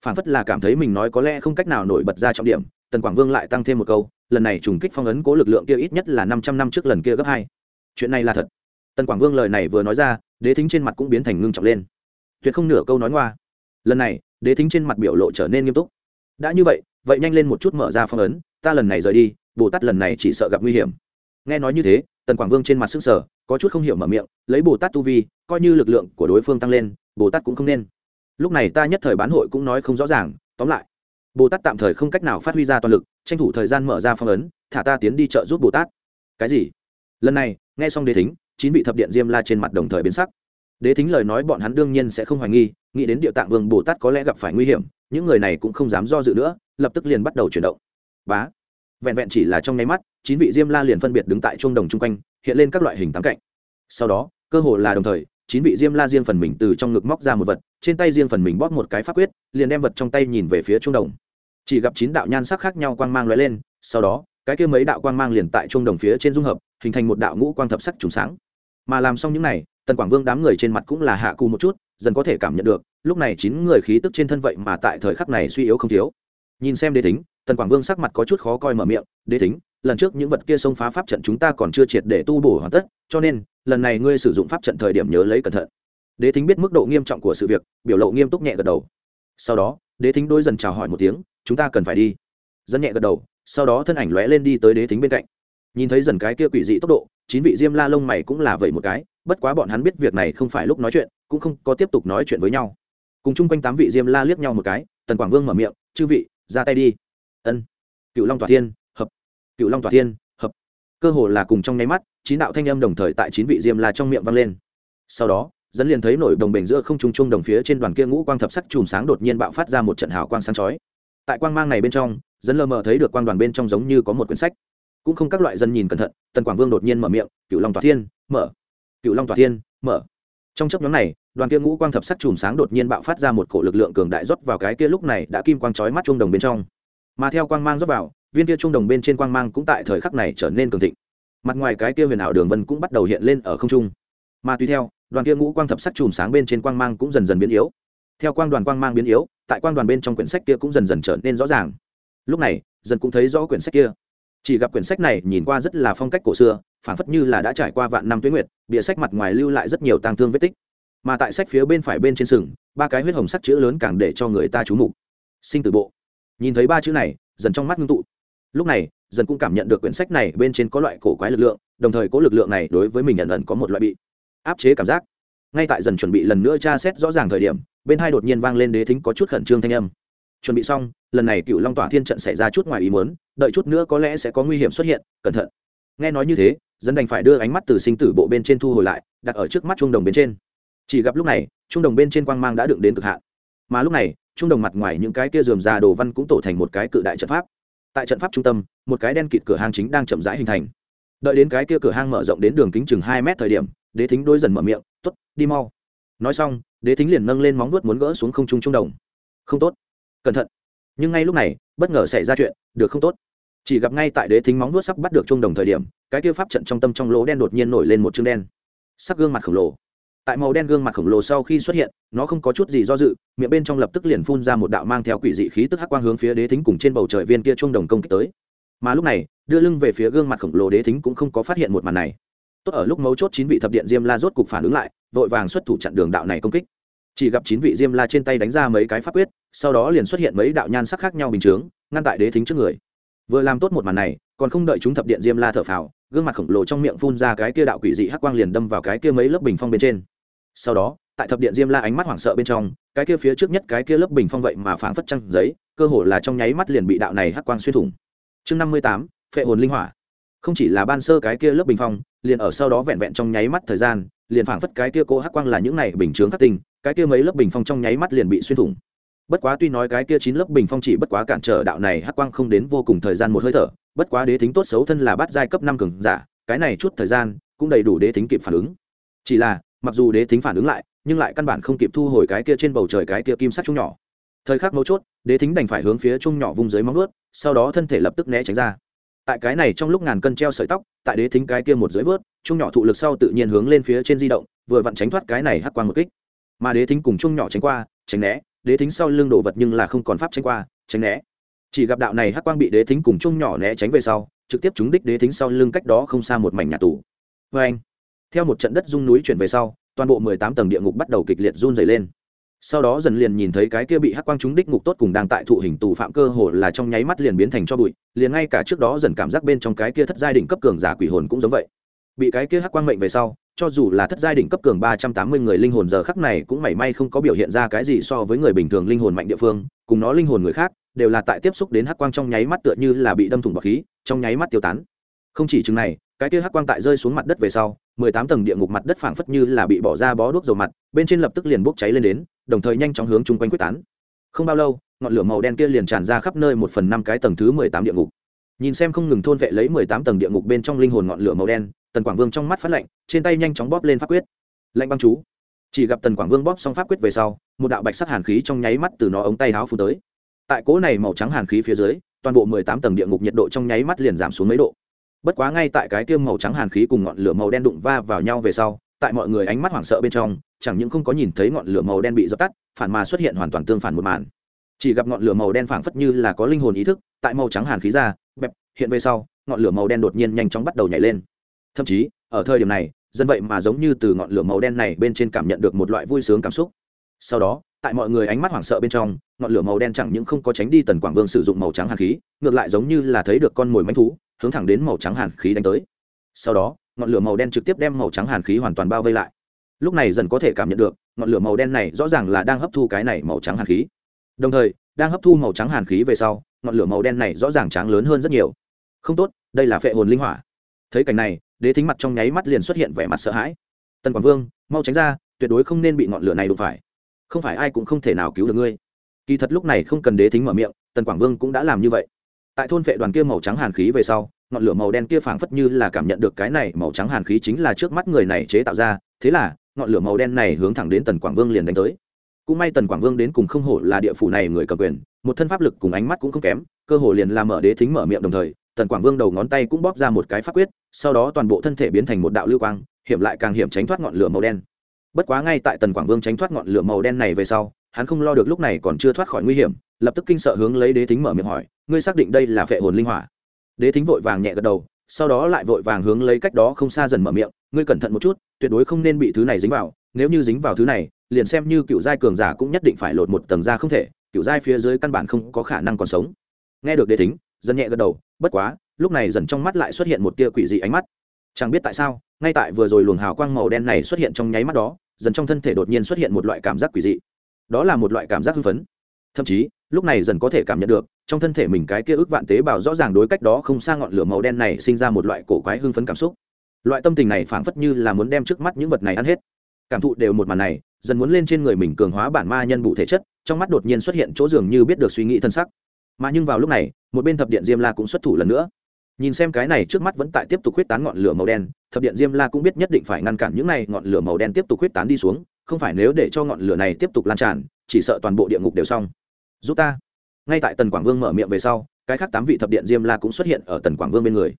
Phản phất là cảm thấy mình nói có lẽ không cách nào nổi bật ra trọng điểm, tần quảng vương lại tăng thêm một câu, lần này trùng kích phong ấn cố lực lượng kia ít nhất là năm trăm năm trước lần kia gấp hai. Chuyện này là thật. Tần quảng vương lời này vừa nói ra, đế thính trên mặt cũng biến thành ngưng trọng lên. Tuyệt không nửa câu nói ngoa. Lần này, đế thính trên mặt biểu lộ trở nên nghiêm túc. Đã như vậy vậy nhanh lên một chút mở ra phong ấn, ta lần này rời đi, bồ tát lần này chỉ sợ gặp nguy hiểm. Nghe nói như thế tần quảng vương trên mặt sức sở, có chút không hiểu mở miệng, lấy bồ tát tu vi, coi như lực lượng của đối phương tăng lên, bồ tát cũng không nên. Lúc này ta nhất thời bán hội cũng nói không rõ ràng, tóm lại, bồ tát tạm thời không cách nào phát huy ra toàn lực, tranh thủ thời gian mở ra phong ấn, thả ta tiến đi chợ giúp bồ tát. Cái gì? Lần này, nghe xong đế thính, chín vị thập điện diêm la trên mặt đồng thời biến sắc. Đế thính lời nói bọn hắn đương nhiên sẽ không hoài nghi, nghĩ đến địa tạng vương bồ tát có lẽ gặp phải nguy hiểm, những người này cũng không dám do dự nữa, lập tức liền bắt đầu chuyển động. Bá! Vẹn vẹn chỉ là trong nháy mắt, chín vị diêm la liền phân biệt đứng tại trung đồng chung quanh, hiện lên các loại hình tám cạnh. Sau đó, cơ hồ là đồng thời, chín vị diêm la riêng phần mình từ trong ngực móc ra một vật, trên tay riêng phần mình bóp một cái pháp quyết, liền đem vật trong tay nhìn về phía trung đồng. Chỉ gặp chín đạo nhan sắc khác nhau quang mang lóe lên, sau đó, cái kia mấy đạo quang mang liền tại trung đồng phía trên dung hợp, hình thành một đạo ngũ quang thập sắc trùng sáng. Mà làm xong những này, tần quảng vương đám người trên mặt cũng là hạ cù một chút, dần có thể cảm nhận được, lúc này chín người khí tức trên thân vậy mà tại thời khắc này suy yếu không thiếu. Nhìn xem đế tính tần quảng vương sắc mặt có chút khó coi mở miệng đế Thính, lần trước những vật kia xông phá pháp trận chúng ta còn chưa triệt để tu bổ hoàn tất cho nên lần này ngươi sử dụng pháp trận thời điểm nhớ lấy cẩn thận. Đế thính biết mức độ nghiêm trọng của sự việc biểu lộ nghiêm túc nhẹ gật đầu. Sau đó đế thính đôi dần chào hỏi một tiếng chúng ta cần phải đi. Dân nhẹ gật đầu sau đó thân ảnh lóe lên đi tới đế thính bên cạnh. Nhìn thấy dần cái kia quỷ dị tốc độ chín vị diêm la lông mày cũng là vậy một cái bất quá bọn hắn biết việc này không phải lúc nói chuyện cũng không có tiếp tục nói chuyện với nhau. Cùng chung quanh tám vị diêm la liếc nhau một cái tần quảng vương mở miệng chư vị ra tay đi cựu long tòa thiên, hợp. Cựu long tòa thiên, hợp. Cơ hồ là cùng trong nháy mắt, chín đạo thanh âm đồng thời tại chín vị diêm la trong miệng vang lên. Sau đó, dẫn liền thấy nổi đồng bình giữa không trung trung đồng phía trên đoàn kia ngũ quang thập sắc chùm sáng đột nhiên bạo phát ra một trận hào quang sáng chói. Tại quang mang này bên trong, dẫn lờ mờ thấy được quang đoàn bên trong giống như có một quyển sách. Cũng không các loại dân nhìn cẩn thận, tần quảng vương đột nhiên mở miệng, cựu long tòa thiên, mở. Cựu long tòa thiên, mở. Trong chấp nhóm này, đoàn kia ngũ quang thập sắc chùm sáng đột nhiên bạo phát ra một cổ lực lượng cường đại rót vào cái kia lúc này đã kim quang chói mắt trung đồng bên trong mà theo quang mang rót vào, viên kia trung đồng bên trên quang mang cũng tại thời khắc này trở nên cường thịnh. Mặt ngoài cái kia huyền ảo đường vân cũng bắt đầu hiện lên ở không trung. Mà tùy theo, đoàn kia ngũ quang thập sắc chùm sáng bên trên quang mang cũng dần dần biến yếu. Theo quang đoàn quang mang biến yếu, tại quang đoàn bên trong quyển sách kia cũng dần dần trở nên rõ ràng. Lúc này, dần cũng thấy rõ quyển sách kia. Chỉ gặp quyển sách này nhìn qua rất là phong cách cổ xưa phản phất như là đã trải qua vạn năm tuyến nguyệt, bìa sách mặt ngoài lưu lại rất nhiều tang thương vết tích. Mà tại sách phía bên phải bên trên sừng, ba cái huyết hồng sắc chữ lớn càng để cho người ta trú mục. Sinh tử bộ nhìn thấy ba chữ này, dần trong mắt ngưng tụ. Lúc này, dần cũng cảm nhận được quyển sách này bên trên có loại cổ quái lực lượng, đồng thời có lực lượng này đối với mình ẩn ẩn có một loại bị áp chế cảm giác. Ngay tại dần chuẩn bị lần nữa tra xét rõ ràng thời điểm, bên hai đột nhiên vang lên đế thính có chút khẩn trương thanh âm. Chuẩn bị xong, lần này cựu long tỏa thiên trận xảy ra chút ngoài ý muốn, đợi chút nữa có lẽ sẽ có nguy hiểm xuất hiện, cẩn thận. Nghe nói như thế dân đành phải đưa ánh mắt từ sinh tử bộ bên trên thu hồi lại, đặt ở trước mắt trung đồng bên trên. Chỉ gặp lúc này trung đồng bên trên quang mang đã đựng đến cực hạn. Mà lúc này trung đồng mặt ngoài những cái kia dườm già đồ văn cũng tổ thành một cái cự đại trận pháp. Tại trận pháp trung tâm, một cái đen kịt cửa hang chính đang chậm rãi hình thành. Đợi đến cái kia cửa hang mở rộng đến đường kính chừng hai mét thời điểm, đế thính đôi dần mở miệng t ố t đi mau. Nói xong, đế thính liền nâng lên móng vuốt muốn gỡ xuống không trung trung đồng. Không tốt. Cẩn thận. Nhưng ngay lúc này, bất ngờ xảy ra chuyện, được không tốt. Chỉ gặp ngay tại đế thính móng vuốt sắp bắt được trung đồng thời điểm, cái kia pháp trận trong tâm trong lỗ đen đột nhiên nổi lên một chương đen. Sắc gương mặt khổng lồ tại màu đen gương mặt khổng lồ sau khi xuất hiện, nó không có chút gì do dự, miệng bên trong lập tức liền phun ra một đạo mang theo quỷ dị khí tức hắc quang hướng phía đế thính cùng trên bầu trời viên kia chuông đồng công kích tới. Mà lúc này, đưa lưng về phía gương mặt khổng lồ đế thính cũng không có phát hiện một màn này. Tốt ở lúc mấu chốt chín vị thập điện diêm la rốt cục phản ứng lại, vội vàng xuất thủ chặn đường đạo này công kích. Chỉ gặp chín vị diêm la trên tay đánh ra mấy cái pháp quyết, sau đó liền xuất hiện mấy đạo nhan sắc khác nhau bình chướng, ngăn tại đế thính trước người. Vừa làm tốt một màn này, còn không đợi chúng thập điện diêm la thở phào, gương mặt khổng lồ trong miệng phun ra cái kia đạo quỷ dị hắc quang liền đâm vào cái kia mấy lớp bình phong bên trên sau đó, tại thập điện diêm la ánh mắt hoảng sợ bên trong, cái kia phía trước nhất cái kia lớp bình phong vậy mà phảng phất trăng giấy, cơ hồ là trong nháy mắt liền bị đạo này hắc quang xuyên thủng. Chương năm mươi tám, phệ hồn linh hỏa. Không chỉ là ban sơ cái kia lớp bình phong, liền ở sau đó vẹn vẹn trong nháy mắt thời gian, liền phảng phất cái kia cố hắc quang là những này bình chướng khắc tinh, cái kia mấy lớp bình phong trong nháy mắt liền bị xuyên thủng. Bất quá tuy nói cái kia chín lớp bình phong chỉ bất quá cản trở đạo này hắc quang không đến vô cùng thời gian một hơi thở, bất quá đế thính tốt xấu thân là bát giai cấp năm cường giả, cái này chút thời gian cũng đầy đủ đế thính kịp phản ứng. Chỉ là mặc dù đế thính phản ứng lại, nhưng lại căn bản không kịp thu hồi cái kia trên bầu trời cái kia kim sắc trung nhỏ. Thời khắc mấu chốt, đế thính đành phải hướng phía trung nhỏ vung dưới móng nuốt sau đó thân thể lập tức né tránh ra. Tại cái này trong lúc ngàn cân treo sợi tóc, tại đế thính cái kia một dưới vớt trung nhỏ thụ lực sau tự nhiên hướng lên phía trên di động, vừa vặn tránh thoát cái này hắc quang một kích. Mà đế thính cùng trung nhỏ tránh qua, tránh né, đế thính sau lưng đổ vật nhưng là không còn pháp tránh qua, tránh né. Chỉ gặp đạo này hắc quang bị đế thính cùng trung nhỏ né tránh về sau, trực tiếp trúng đích đế thính sau lưng cách đó không xa một mảnh nhà tù. Vê anh theo một trận đất rung núi chuyển về sau, toàn bộ mười tám tầng địa ngục bắt đầu kịch liệt run dày lên. Sau đó dần liền nhìn thấy cái kia bị hắc quang trúng đích ngục tốt cùng đang tại thụ hình tù phạm cơ hồ là trong nháy mắt liền biến thành cho bụi, liền ngay cả trước đó dần cảm giác bên trong cái kia thất giai đỉnh cấp cường giả quỷ hồn cũng giống vậy. Bị cái kia hắc quang mệnh về sau, cho dù là thất giai đỉnh cấp cường ba trăm tám mươi người linh hồn giờ khắc này cũng mảy may không có biểu hiện ra cái gì so với người bình thường linh hồn mạnh địa phương, cùng nó linh hồn người khác, đều là tại tiếp xúc đến hắc quang trong nháy mắt tựa như là bị đâm thủng bọc khí, trong nháy mắt tiêu tán. Không chỉ chừng này cái kia hắc quang tại rơi xuống mặt đất về sau, mười tám tầng địa ngục mặt đất phảng phất như là bị bỏ ra bó đuốc dầu mặt, bên trên lập tức liền bốc cháy lên đến, đồng thời nhanh chóng hướng chung quanh quyết tán. Không bao lâu, ngọn lửa màu đen kia liền tràn ra khắp nơi một phần năm cái tầng thứ mười tám địa ngục. Nhìn xem không ngừng thôn vệ lấy mười tám tầng địa ngục bên trong linh hồn ngọn lửa màu đen, tần quảng vương trong mắt phát lạnh, trên tay nhanh chóng bóp lên pháp quyết. Lạnh băng chú. Chỉ gặp tần quảng vương bóp xong pháp quyết về sau, một đạo bạch sắc hàn khí trong nháy mắt từ nó ống tay áo phun tới. Tại cỗ này màu trắng hàn khí phía dưới, toàn bộ mười tám tầng địa ngục nhiệt độ trong nháy mắt liền giảm xuống mấy độ bất quá ngay tại cái tiêm màu trắng hàn khí cùng ngọn lửa màu đen đụng va vào nhau về sau, tại mọi người ánh mắt hoảng sợ bên trong, chẳng những không có nhìn thấy ngọn lửa màu đen bị dập tắt, phản mà xuất hiện hoàn toàn tương phản một màn. Chỉ gặp ngọn lửa màu đen phảng phất như là có linh hồn ý thức, tại màu trắng hàn khí ra, bẹp, hiện về sau, ngọn lửa màu đen đột nhiên nhanh chóng bắt đầu nhảy lên. Thậm chí, ở thời điểm này, dân vậy mà giống như từ ngọn lửa màu đen này bên trên cảm nhận được một loại vui sướng cảm xúc. Sau đó, tại mọi người ánh mắt hoảng sợ bên trong, ngọn lửa màu đen chẳng những không có tránh đi tần quảng vương sử dụng màu trắng hàn khí, ngược lại giống như là thấy được con mồi manh thú hướng thẳng đến màu trắng hàn khí đánh tới. Sau đó, ngọn lửa màu đen trực tiếp đem màu trắng hàn khí hoàn toàn bao vây lại. Lúc này dần có thể cảm nhận được, ngọn lửa màu đen này rõ ràng là đang hấp thu cái này màu trắng hàn khí. Đồng thời, đang hấp thu màu trắng hàn khí về sau, ngọn lửa màu đen này rõ ràng tráng lớn hơn rất nhiều. Không tốt, đây là phệ hồn linh hỏa. Thấy cảnh này, đế thính mặt trong nháy mắt liền xuất hiện vẻ mặt sợ hãi. Tần quảng vương, mau tránh ra, tuyệt đối không nên bị ngọn lửa này đụng phải. Không phải ai cũng không thể nào cứu được ngươi. Kỳ thật lúc này không cần đế thính mở miệng, tần quảng vương cũng đã làm như vậy tại thôn vệ đoàn kia màu trắng hàn khí về sau, ngọn lửa màu đen kia phảng phất như là cảm nhận được cái này màu trắng hàn khí chính là trước mắt người này chế tạo ra, thế là, ngọn lửa màu đen này hướng thẳng đến tần quảng vương liền đánh tới. Cũng may tần quảng vương đến cùng không hổ là địa phủ này người cầm quyền, một thân pháp lực cùng ánh mắt cũng không kém, cơ hồ liền làm mở đế thính mở miệng đồng thời, tần quảng vương đầu ngón tay cũng bóp ra một cái pháp quyết, sau đó toàn bộ thân thể biến thành một đạo lưu quang, hiểm lại càng hiểm tránh thoát ngọn lửa màu đen. Bất quá ngay tại tần quảng vương tránh thoát ngọn lửa màu đen này về sau, hắn không lo được lúc này còn chưa thoát khỏi nguy hiểm, lập tức kinh sợ hướng lấy đế thính mở miệng hỏi ngươi xác định đây là phệ hồn linh hỏa. Đế thính vội vàng nhẹ gật đầu, sau đó lại vội vàng hướng lấy cách đó không xa dần mở miệng, ngươi cẩn thận một chút, tuyệt đối không nên bị thứ này dính vào, nếu như dính vào thứ này, liền xem như cựu giai cường giả cũng nhất định phải lột một tầng da không thể, cựu giai phía dưới căn bản không có khả năng còn sống. Nghe được đế thính, dần nhẹ gật đầu, bất quá, lúc này dần trong mắt lại xuất hiện một tia quỷ dị ánh mắt. Chẳng biết tại sao, ngay tại vừa rồi luồng hào quang màu đen này xuất hiện trong nháy mắt đó, dần trong thân thể đột nhiên xuất hiện một loại cảm giác quỷ dị. Đó là một loại cảm giác hưng phấn. Thậm chí, lúc này dần có thể cảm nhận được trong thân thể mình cái kia ước vạn tế bào rõ ràng đối cách đó không xa ngọn lửa màu đen này sinh ra một loại cổ quái hưng phấn cảm xúc. Loại tâm tình này phảng phất như là muốn đem trước mắt những vật này ăn hết. Cảm thụ đều một màn này, dần muốn lên trên người mình cường hóa bản ma nhân bụ thể chất, trong mắt đột nhiên xuất hiện chỗ dường như biết được suy nghĩ thân sắc. Mà nhưng vào lúc này, một bên thập điện diêm la cũng xuất thủ lần nữa. Nhìn xem cái này trước mắt vẫn tại tiếp tục huyết tán ngọn lửa màu đen, thập điện diêm la cũng biết nhất định phải ngăn cản những này ngọn lửa màu đen tiếp tục huyết tán đi xuống, không phải nếu để cho ngọn lửa này tiếp tục lan tràn, chỉ sợ toàn bộ địa ngục đều xong. Giúp ta ngay tại tần quảng vương mở miệng về sau, cái khác tám vị thập điện diêm la cũng xuất hiện ở tần quảng vương bên người.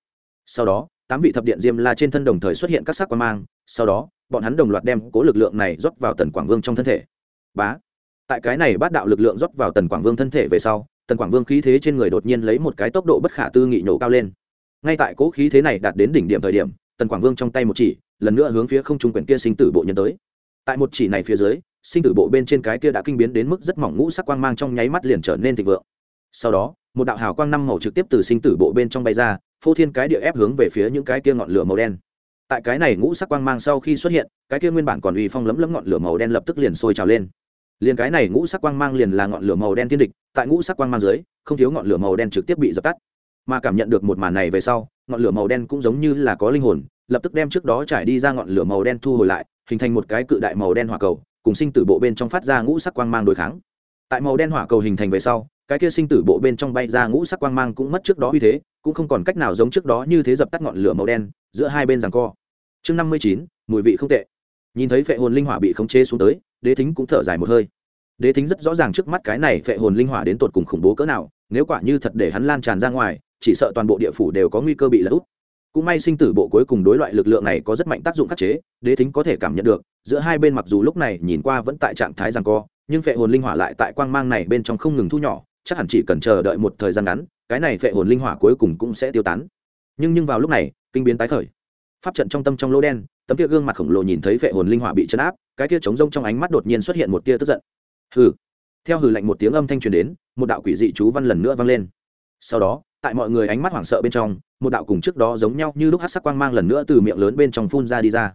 Sau đó, tám vị thập điện diêm la trên thân đồng thời xuất hiện các sắc quan mang, sau đó, bọn hắn đồng loạt đem cố lực lượng này rót vào tần quảng vương trong thân thể. Bá! Tại cái này bát đạo lực lượng rót vào tần quảng vương thân thể về sau, tần quảng vương khí thế trên người đột nhiên lấy một cái tốc độ bất khả tư nghị nổ cao lên. Ngay tại cố khí thế này đạt đến đỉnh điểm thời điểm, tần quảng vương trong tay một chỉ, lần nữa hướng phía không trung quyển kia sinh tử bộ nhân tới. Tại một chỉ này phía dưới sinh tử bộ bên trên cái kia đã kinh biến đến mức rất mỏng ngũ sắc quang mang trong nháy mắt liền trở nên thịnh vượng. Sau đó, một đạo hào quang năm màu trực tiếp từ sinh tử bộ bên trong bay ra, phô thiên cái địa ép hướng về phía những cái kia ngọn lửa màu đen. Tại cái này ngũ sắc quang mang sau khi xuất hiện, cái kia nguyên bản còn uy phong lấm lấm ngọn lửa màu đen lập tức liền sôi trào lên. Liền cái này ngũ sắc quang mang liền là ngọn lửa màu đen tiên địch, tại ngũ sắc quang mang dưới, không thiếu ngọn lửa màu đen trực tiếp bị dập tắt. Mà cảm nhận được một màn này về sau, ngọn lửa màu đen cũng giống như là có linh hồn, lập tức đem trước đó trải đi ra ngọn lửa màu đen thu hồi lại, hình thành một cái cự đại màu đen hỏa cầu cùng sinh tử bộ bên trong phát ra ngũ sắc quang mang đối kháng. Tại màu đen hỏa cầu hình thành về sau, cái kia sinh tử bộ bên trong bay ra ngũ sắc quang mang cũng mất trước đó uy thế, cũng không còn cách nào giống trước đó như thế dập tắt ngọn lửa màu đen giữa hai bên rằng co. Chương năm mươi chín, mùi vị không tệ. Nhìn thấy phệ hồn linh hỏa bị khống chế xuống tới, đế thính cũng thở dài một hơi. Đế thính rất rõ ràng trước mắt cái này phệ hồn linh hỏa đến tột cùng khủng bố cỡ nào, nếu quả như thật để hắn lan tràn ra ngoài, chỉ sợ toàn bộ địa phủ đều có nguy cơ bị lật úp cũng may sinh tử bộ cuối cùng đối loại lực lượng này có rất mạnh tác dụng khắc chế, đế thính có thể cảm nhận được, giữa hai bên mặc dù lúc này nhìn qua vẫn tại trạng thái rằng co, nhưng phệ hồn linh hỏa lại tại quang mang này bên trong không ngừng thu nhỏ, chắc hẳn chỉ cần chờ đợi một thời gian ngắn, cái này phệ hồn linh hỏa cuối cùng cũng sẽ tiêu tán. Nhưng nhưng vào lúc này, kinh biến tái khởi. Pháp trận trong tâm trong lỗ đen, tấm kia gương mặt khổng lồ nhìn thấy phệ hồn linh hỏa bị chấn áp, cái kia trống rông trong ánh mắt đột nhiên xuất hiện một tia tức giận. Hừ. Theo hừ lạnh một tiếng âm thanh truyền đến, một đạo quỷ dị chú văn lần nữa vang lên. Sau đó tại mọi người ánh mắt hoảng sợ bên trong, một đạo cùng trước đó giống nhau như lúc hát sắc quang mang lần nữa từ miệng lớn bên trong phun ra đi ra.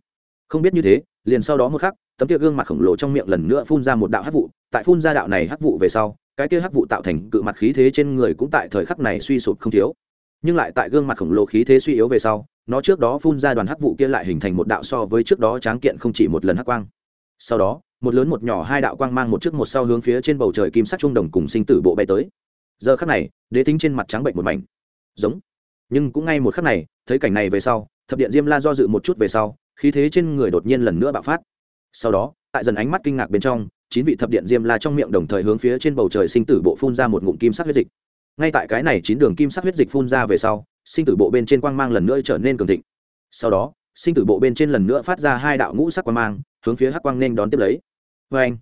Không biết như thế, liền sau đó một khắc, tấm kia gương mặt khổng lồ trong miệng lần nữa phun ra một đạo hắc vụ. Tại phun ra đạo này hắc vụ về sau, cái kia hắc vụ tạo thành cự mặt khí thế trên người cũng tại thời khắc này suy sụp không thiếu. Nhưng lại tại gương mặt khổng lồ khí thế suy yếu về sau, nó trước đó phun ra đoàn hắc vụ kia lại hình thành một đạo so với trước đó tráng kiện không chỉ một lần hắc quang. Sau đó, một lớn một nhỏ hai đạo quang mang một trước một sau hướng phía trên bầu trời kim sắc trung đồng cùng sinh tử bộ bay tới giờ khắc này, đế tính trên mặt trắng bệnh một mảnh. Giống. Nhưng cũng ngay một khắc này, thấy cảnh này về sau, thập điện diêm la do dự một chút về sau, khí thế trên người đột nhiên lần nữa bạo phát. Sau đó, tại dần ánh mắt kinh ngạc bên trong, chín vị thập điện diêm la trong miệng đồng thời hướng phía trên bầu trời sinh tử bộ phun ra một ngụm kim sắc huyết dịch. Ngay tại cái này chín đường kim sắc huyết dịch phun ra về sau, sinh tử bộ bên trên quang mang lần nữa trở nên cường thịnh. Sau đó, sinh tử bộ bên trên lần nữa phát ra hai đạo ngũ sắc quang mang, hướng phía hắc quang nên đón tiếp lấy. Vê anh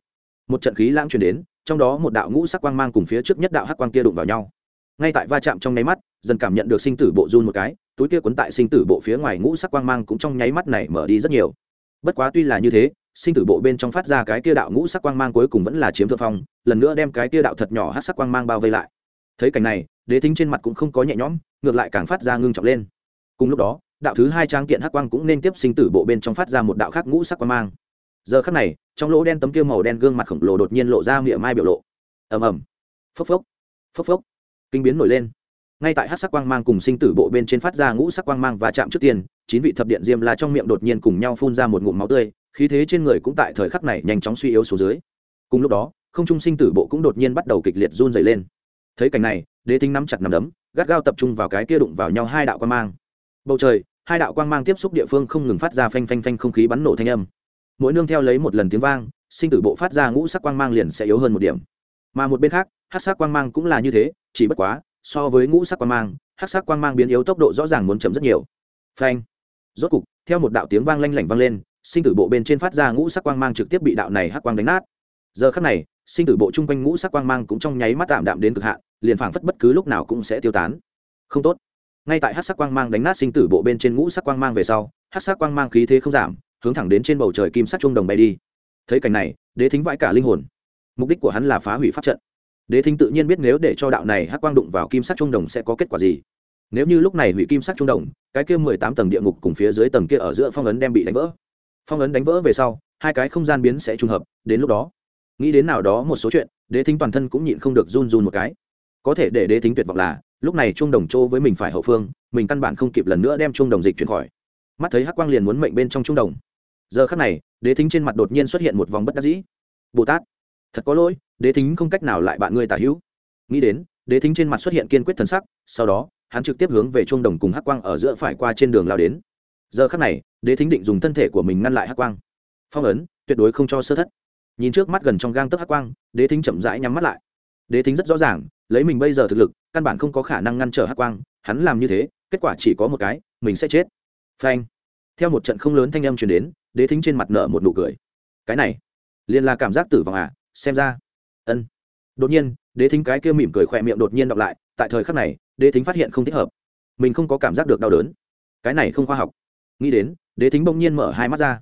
một trận khí lãng truyền đến trong đó một đạo ngũ sắc quang mang cùng phía trước nhất đạo hắc quang kia đụng vào nhau. Ngay tại va chạm trong nháy mắt, dần cảm nhận được sinh tử bộ run một cái, túi kia quấn tại sinh tử bộ phía ngoài ngũ sắc quang mang cũng trong nháy mắt này mở đi rất nhiều. Bất quá tuy là như thế, sinh tử bộ bên trong phát ra cái kia đạo ngũ sắc quang mang cuối cùng vẫn là chiếm thượng phong, lần nữa đem cái kia đạo thật nhỏ hát sắc quang mang bao vây lại. Thấy cảnh này, đế thính trên mặt cũng không có nhẹ nhõm, ngược lại càng phát ra ngưng trọng lên. Cùng lúc đó, đạo thứ hai trang kiện hắc quang cũng nên tiếp sinh tử bộ bên trong phát ra một đạo khác ngũ sắc quang mang giờ khắc này, trong lỗ đen tấm kia màu đen gương mặt khổng lồ đột nhiên lộ ra miệng mai biểu lộ. Ầm ầm. Phốc phốc. Phốc phốc. Kinh biến nổi lên. Ngay tại hát sắc quang mang cùng sinh tử bộ bên trên phát ra ngũ sắc quang mang và chạm trước tiên, chín vị thập điện diêm la trong miệng đột nhiên cùng nhau phun ra một ngụm máu tươi, khí thế trên người cũng tại thời khắc này nhanh chóng suy yếu xuống dưới. Cùng lúc đó, không trung sinh tử bộ cũng đột nhiên bắt đầu kịch liệt run dày lên. Thấy cảnh này, đế tính nắm chặt nằm đấm, gắt gao tập trung vào cái kia đụng vào nhau hai đạo quang mang. Bầu trời, hai đạo quang mang tiếp xúc địa phương không ngừng phát ra phanh phanh phanh không khí bắn nổ thanh âm mỗi nương theo lấy một lần tiếng vang, sinh tử bộ phát ra ngũ sắc quang mang liền sẽ yếu hơn một điểm. Mà một bên khác hát sắc quang mang cũng là như thế, chỉ bất quá, so với ngũ sắc quang mang hát sắc quang mang biến yếu tốc độ rõ ràng muốn chậm rất nhiều. Phanh. Rốt cục, theo một đạo tiếng vang lanh lảnh vang lên, sinh tử bộ bên trên phát ra ngũ sắc quang mang trực tiếp bị đạo này hắc quang đánh nát. Giờ khắc này, sinh tử bộ chung quanh ngũ sắc quang mang cũng trong nháy mắt tạm đạm đến cực hạn, liền phảng phất bất cứ lúc nào cũng sẽ tiêu tán. Không tốt. Ngay tại hắc sắc quang mang đánh nát sinh tử bộ bên trên ngũ sắc quang mang về sau, hắc sắc quang mang khí thế không giảm hướng thẳng đến trên bầu trời kim sắc trung đồng bay đi. Thấy cảnh này, đế thính vãi cả linh hồn. Mục đích của hắn là phá hủy pháp trận. Đế thính tự nhiên biết nếu để cho đạo này hắc quang đụng vào kim sắc trung đồng sẽ có kết quả gì. Nếu như lúc này hủy kim sắc trung đồng, cái kia mười tám tầng địa ngục cùng phía dưới tầng kia ở giữa phong ấn đem bị đánh vỡ. Phong ấn đánh vỡ về sau, hai cái không gian biến sẽ trùng hợp, đến lúc đó, nghĩ đến nào đó một số chuyện, đế thính toàn thân cũng nhịn không được run run một cái. Có thể để đế thính tuyệt vọng là, lúc này trung đồng chỗ với mình phải hậu phương, mình căn bản không kịp lần nữa đem trung đồng dịch chuyển khỏi. Mắt thấy hắc quang liền muốn mệnh bên trong trung đồng giờ khắc này, đế thính trên mặt đột nhiên xuất hiện một vòng bất đắc dĩ. Bồ tát, thật có lỗi, đế thính không cách nào lại bạn ngươi tả hữu. Nghĩ đến, đế thính trên mặt xuất hiện kiên quyết thần sắc, sau đó, hắn trực tiếp hướng về chuông đồng cùng hắc quang ở giữa phải qua trên đường lao đến. Giờ khắc này, đế thính định dùng thân thể của mình ngăn lại hắc quang. Phong ấn, tuyệt đối không cho sơ thất. Nhìn trước mắt gần trong gang tấc hắc quang, đế thính chậm rãi nhắm mắt lại. Đế thính rất rõ ràng, lấy mình bây giờ thực lực, căn bản không có khả năng ngăn trở hắc quang, hắn làm như thế, kết quả chỉ có một cái, mình sẽ chết. Phanh. Theo một trận không lớn thanh âm truyền đến đế thính trên mặt nở một nụ cười. Cái này, liền là cảm giác tử vong à? Xem ra, ân. Đột nhiên, đế thính cái kia mỉm cười khỏe miệng đột nhiên đọc lại, tại thời khắc này, đế thính phát hiện không thích hợp. Mình không có cảm giác được đau đớn. Cái này không khoa học. Nghĩ đến, đế thính bỗng nhiên mở hai mắt ra.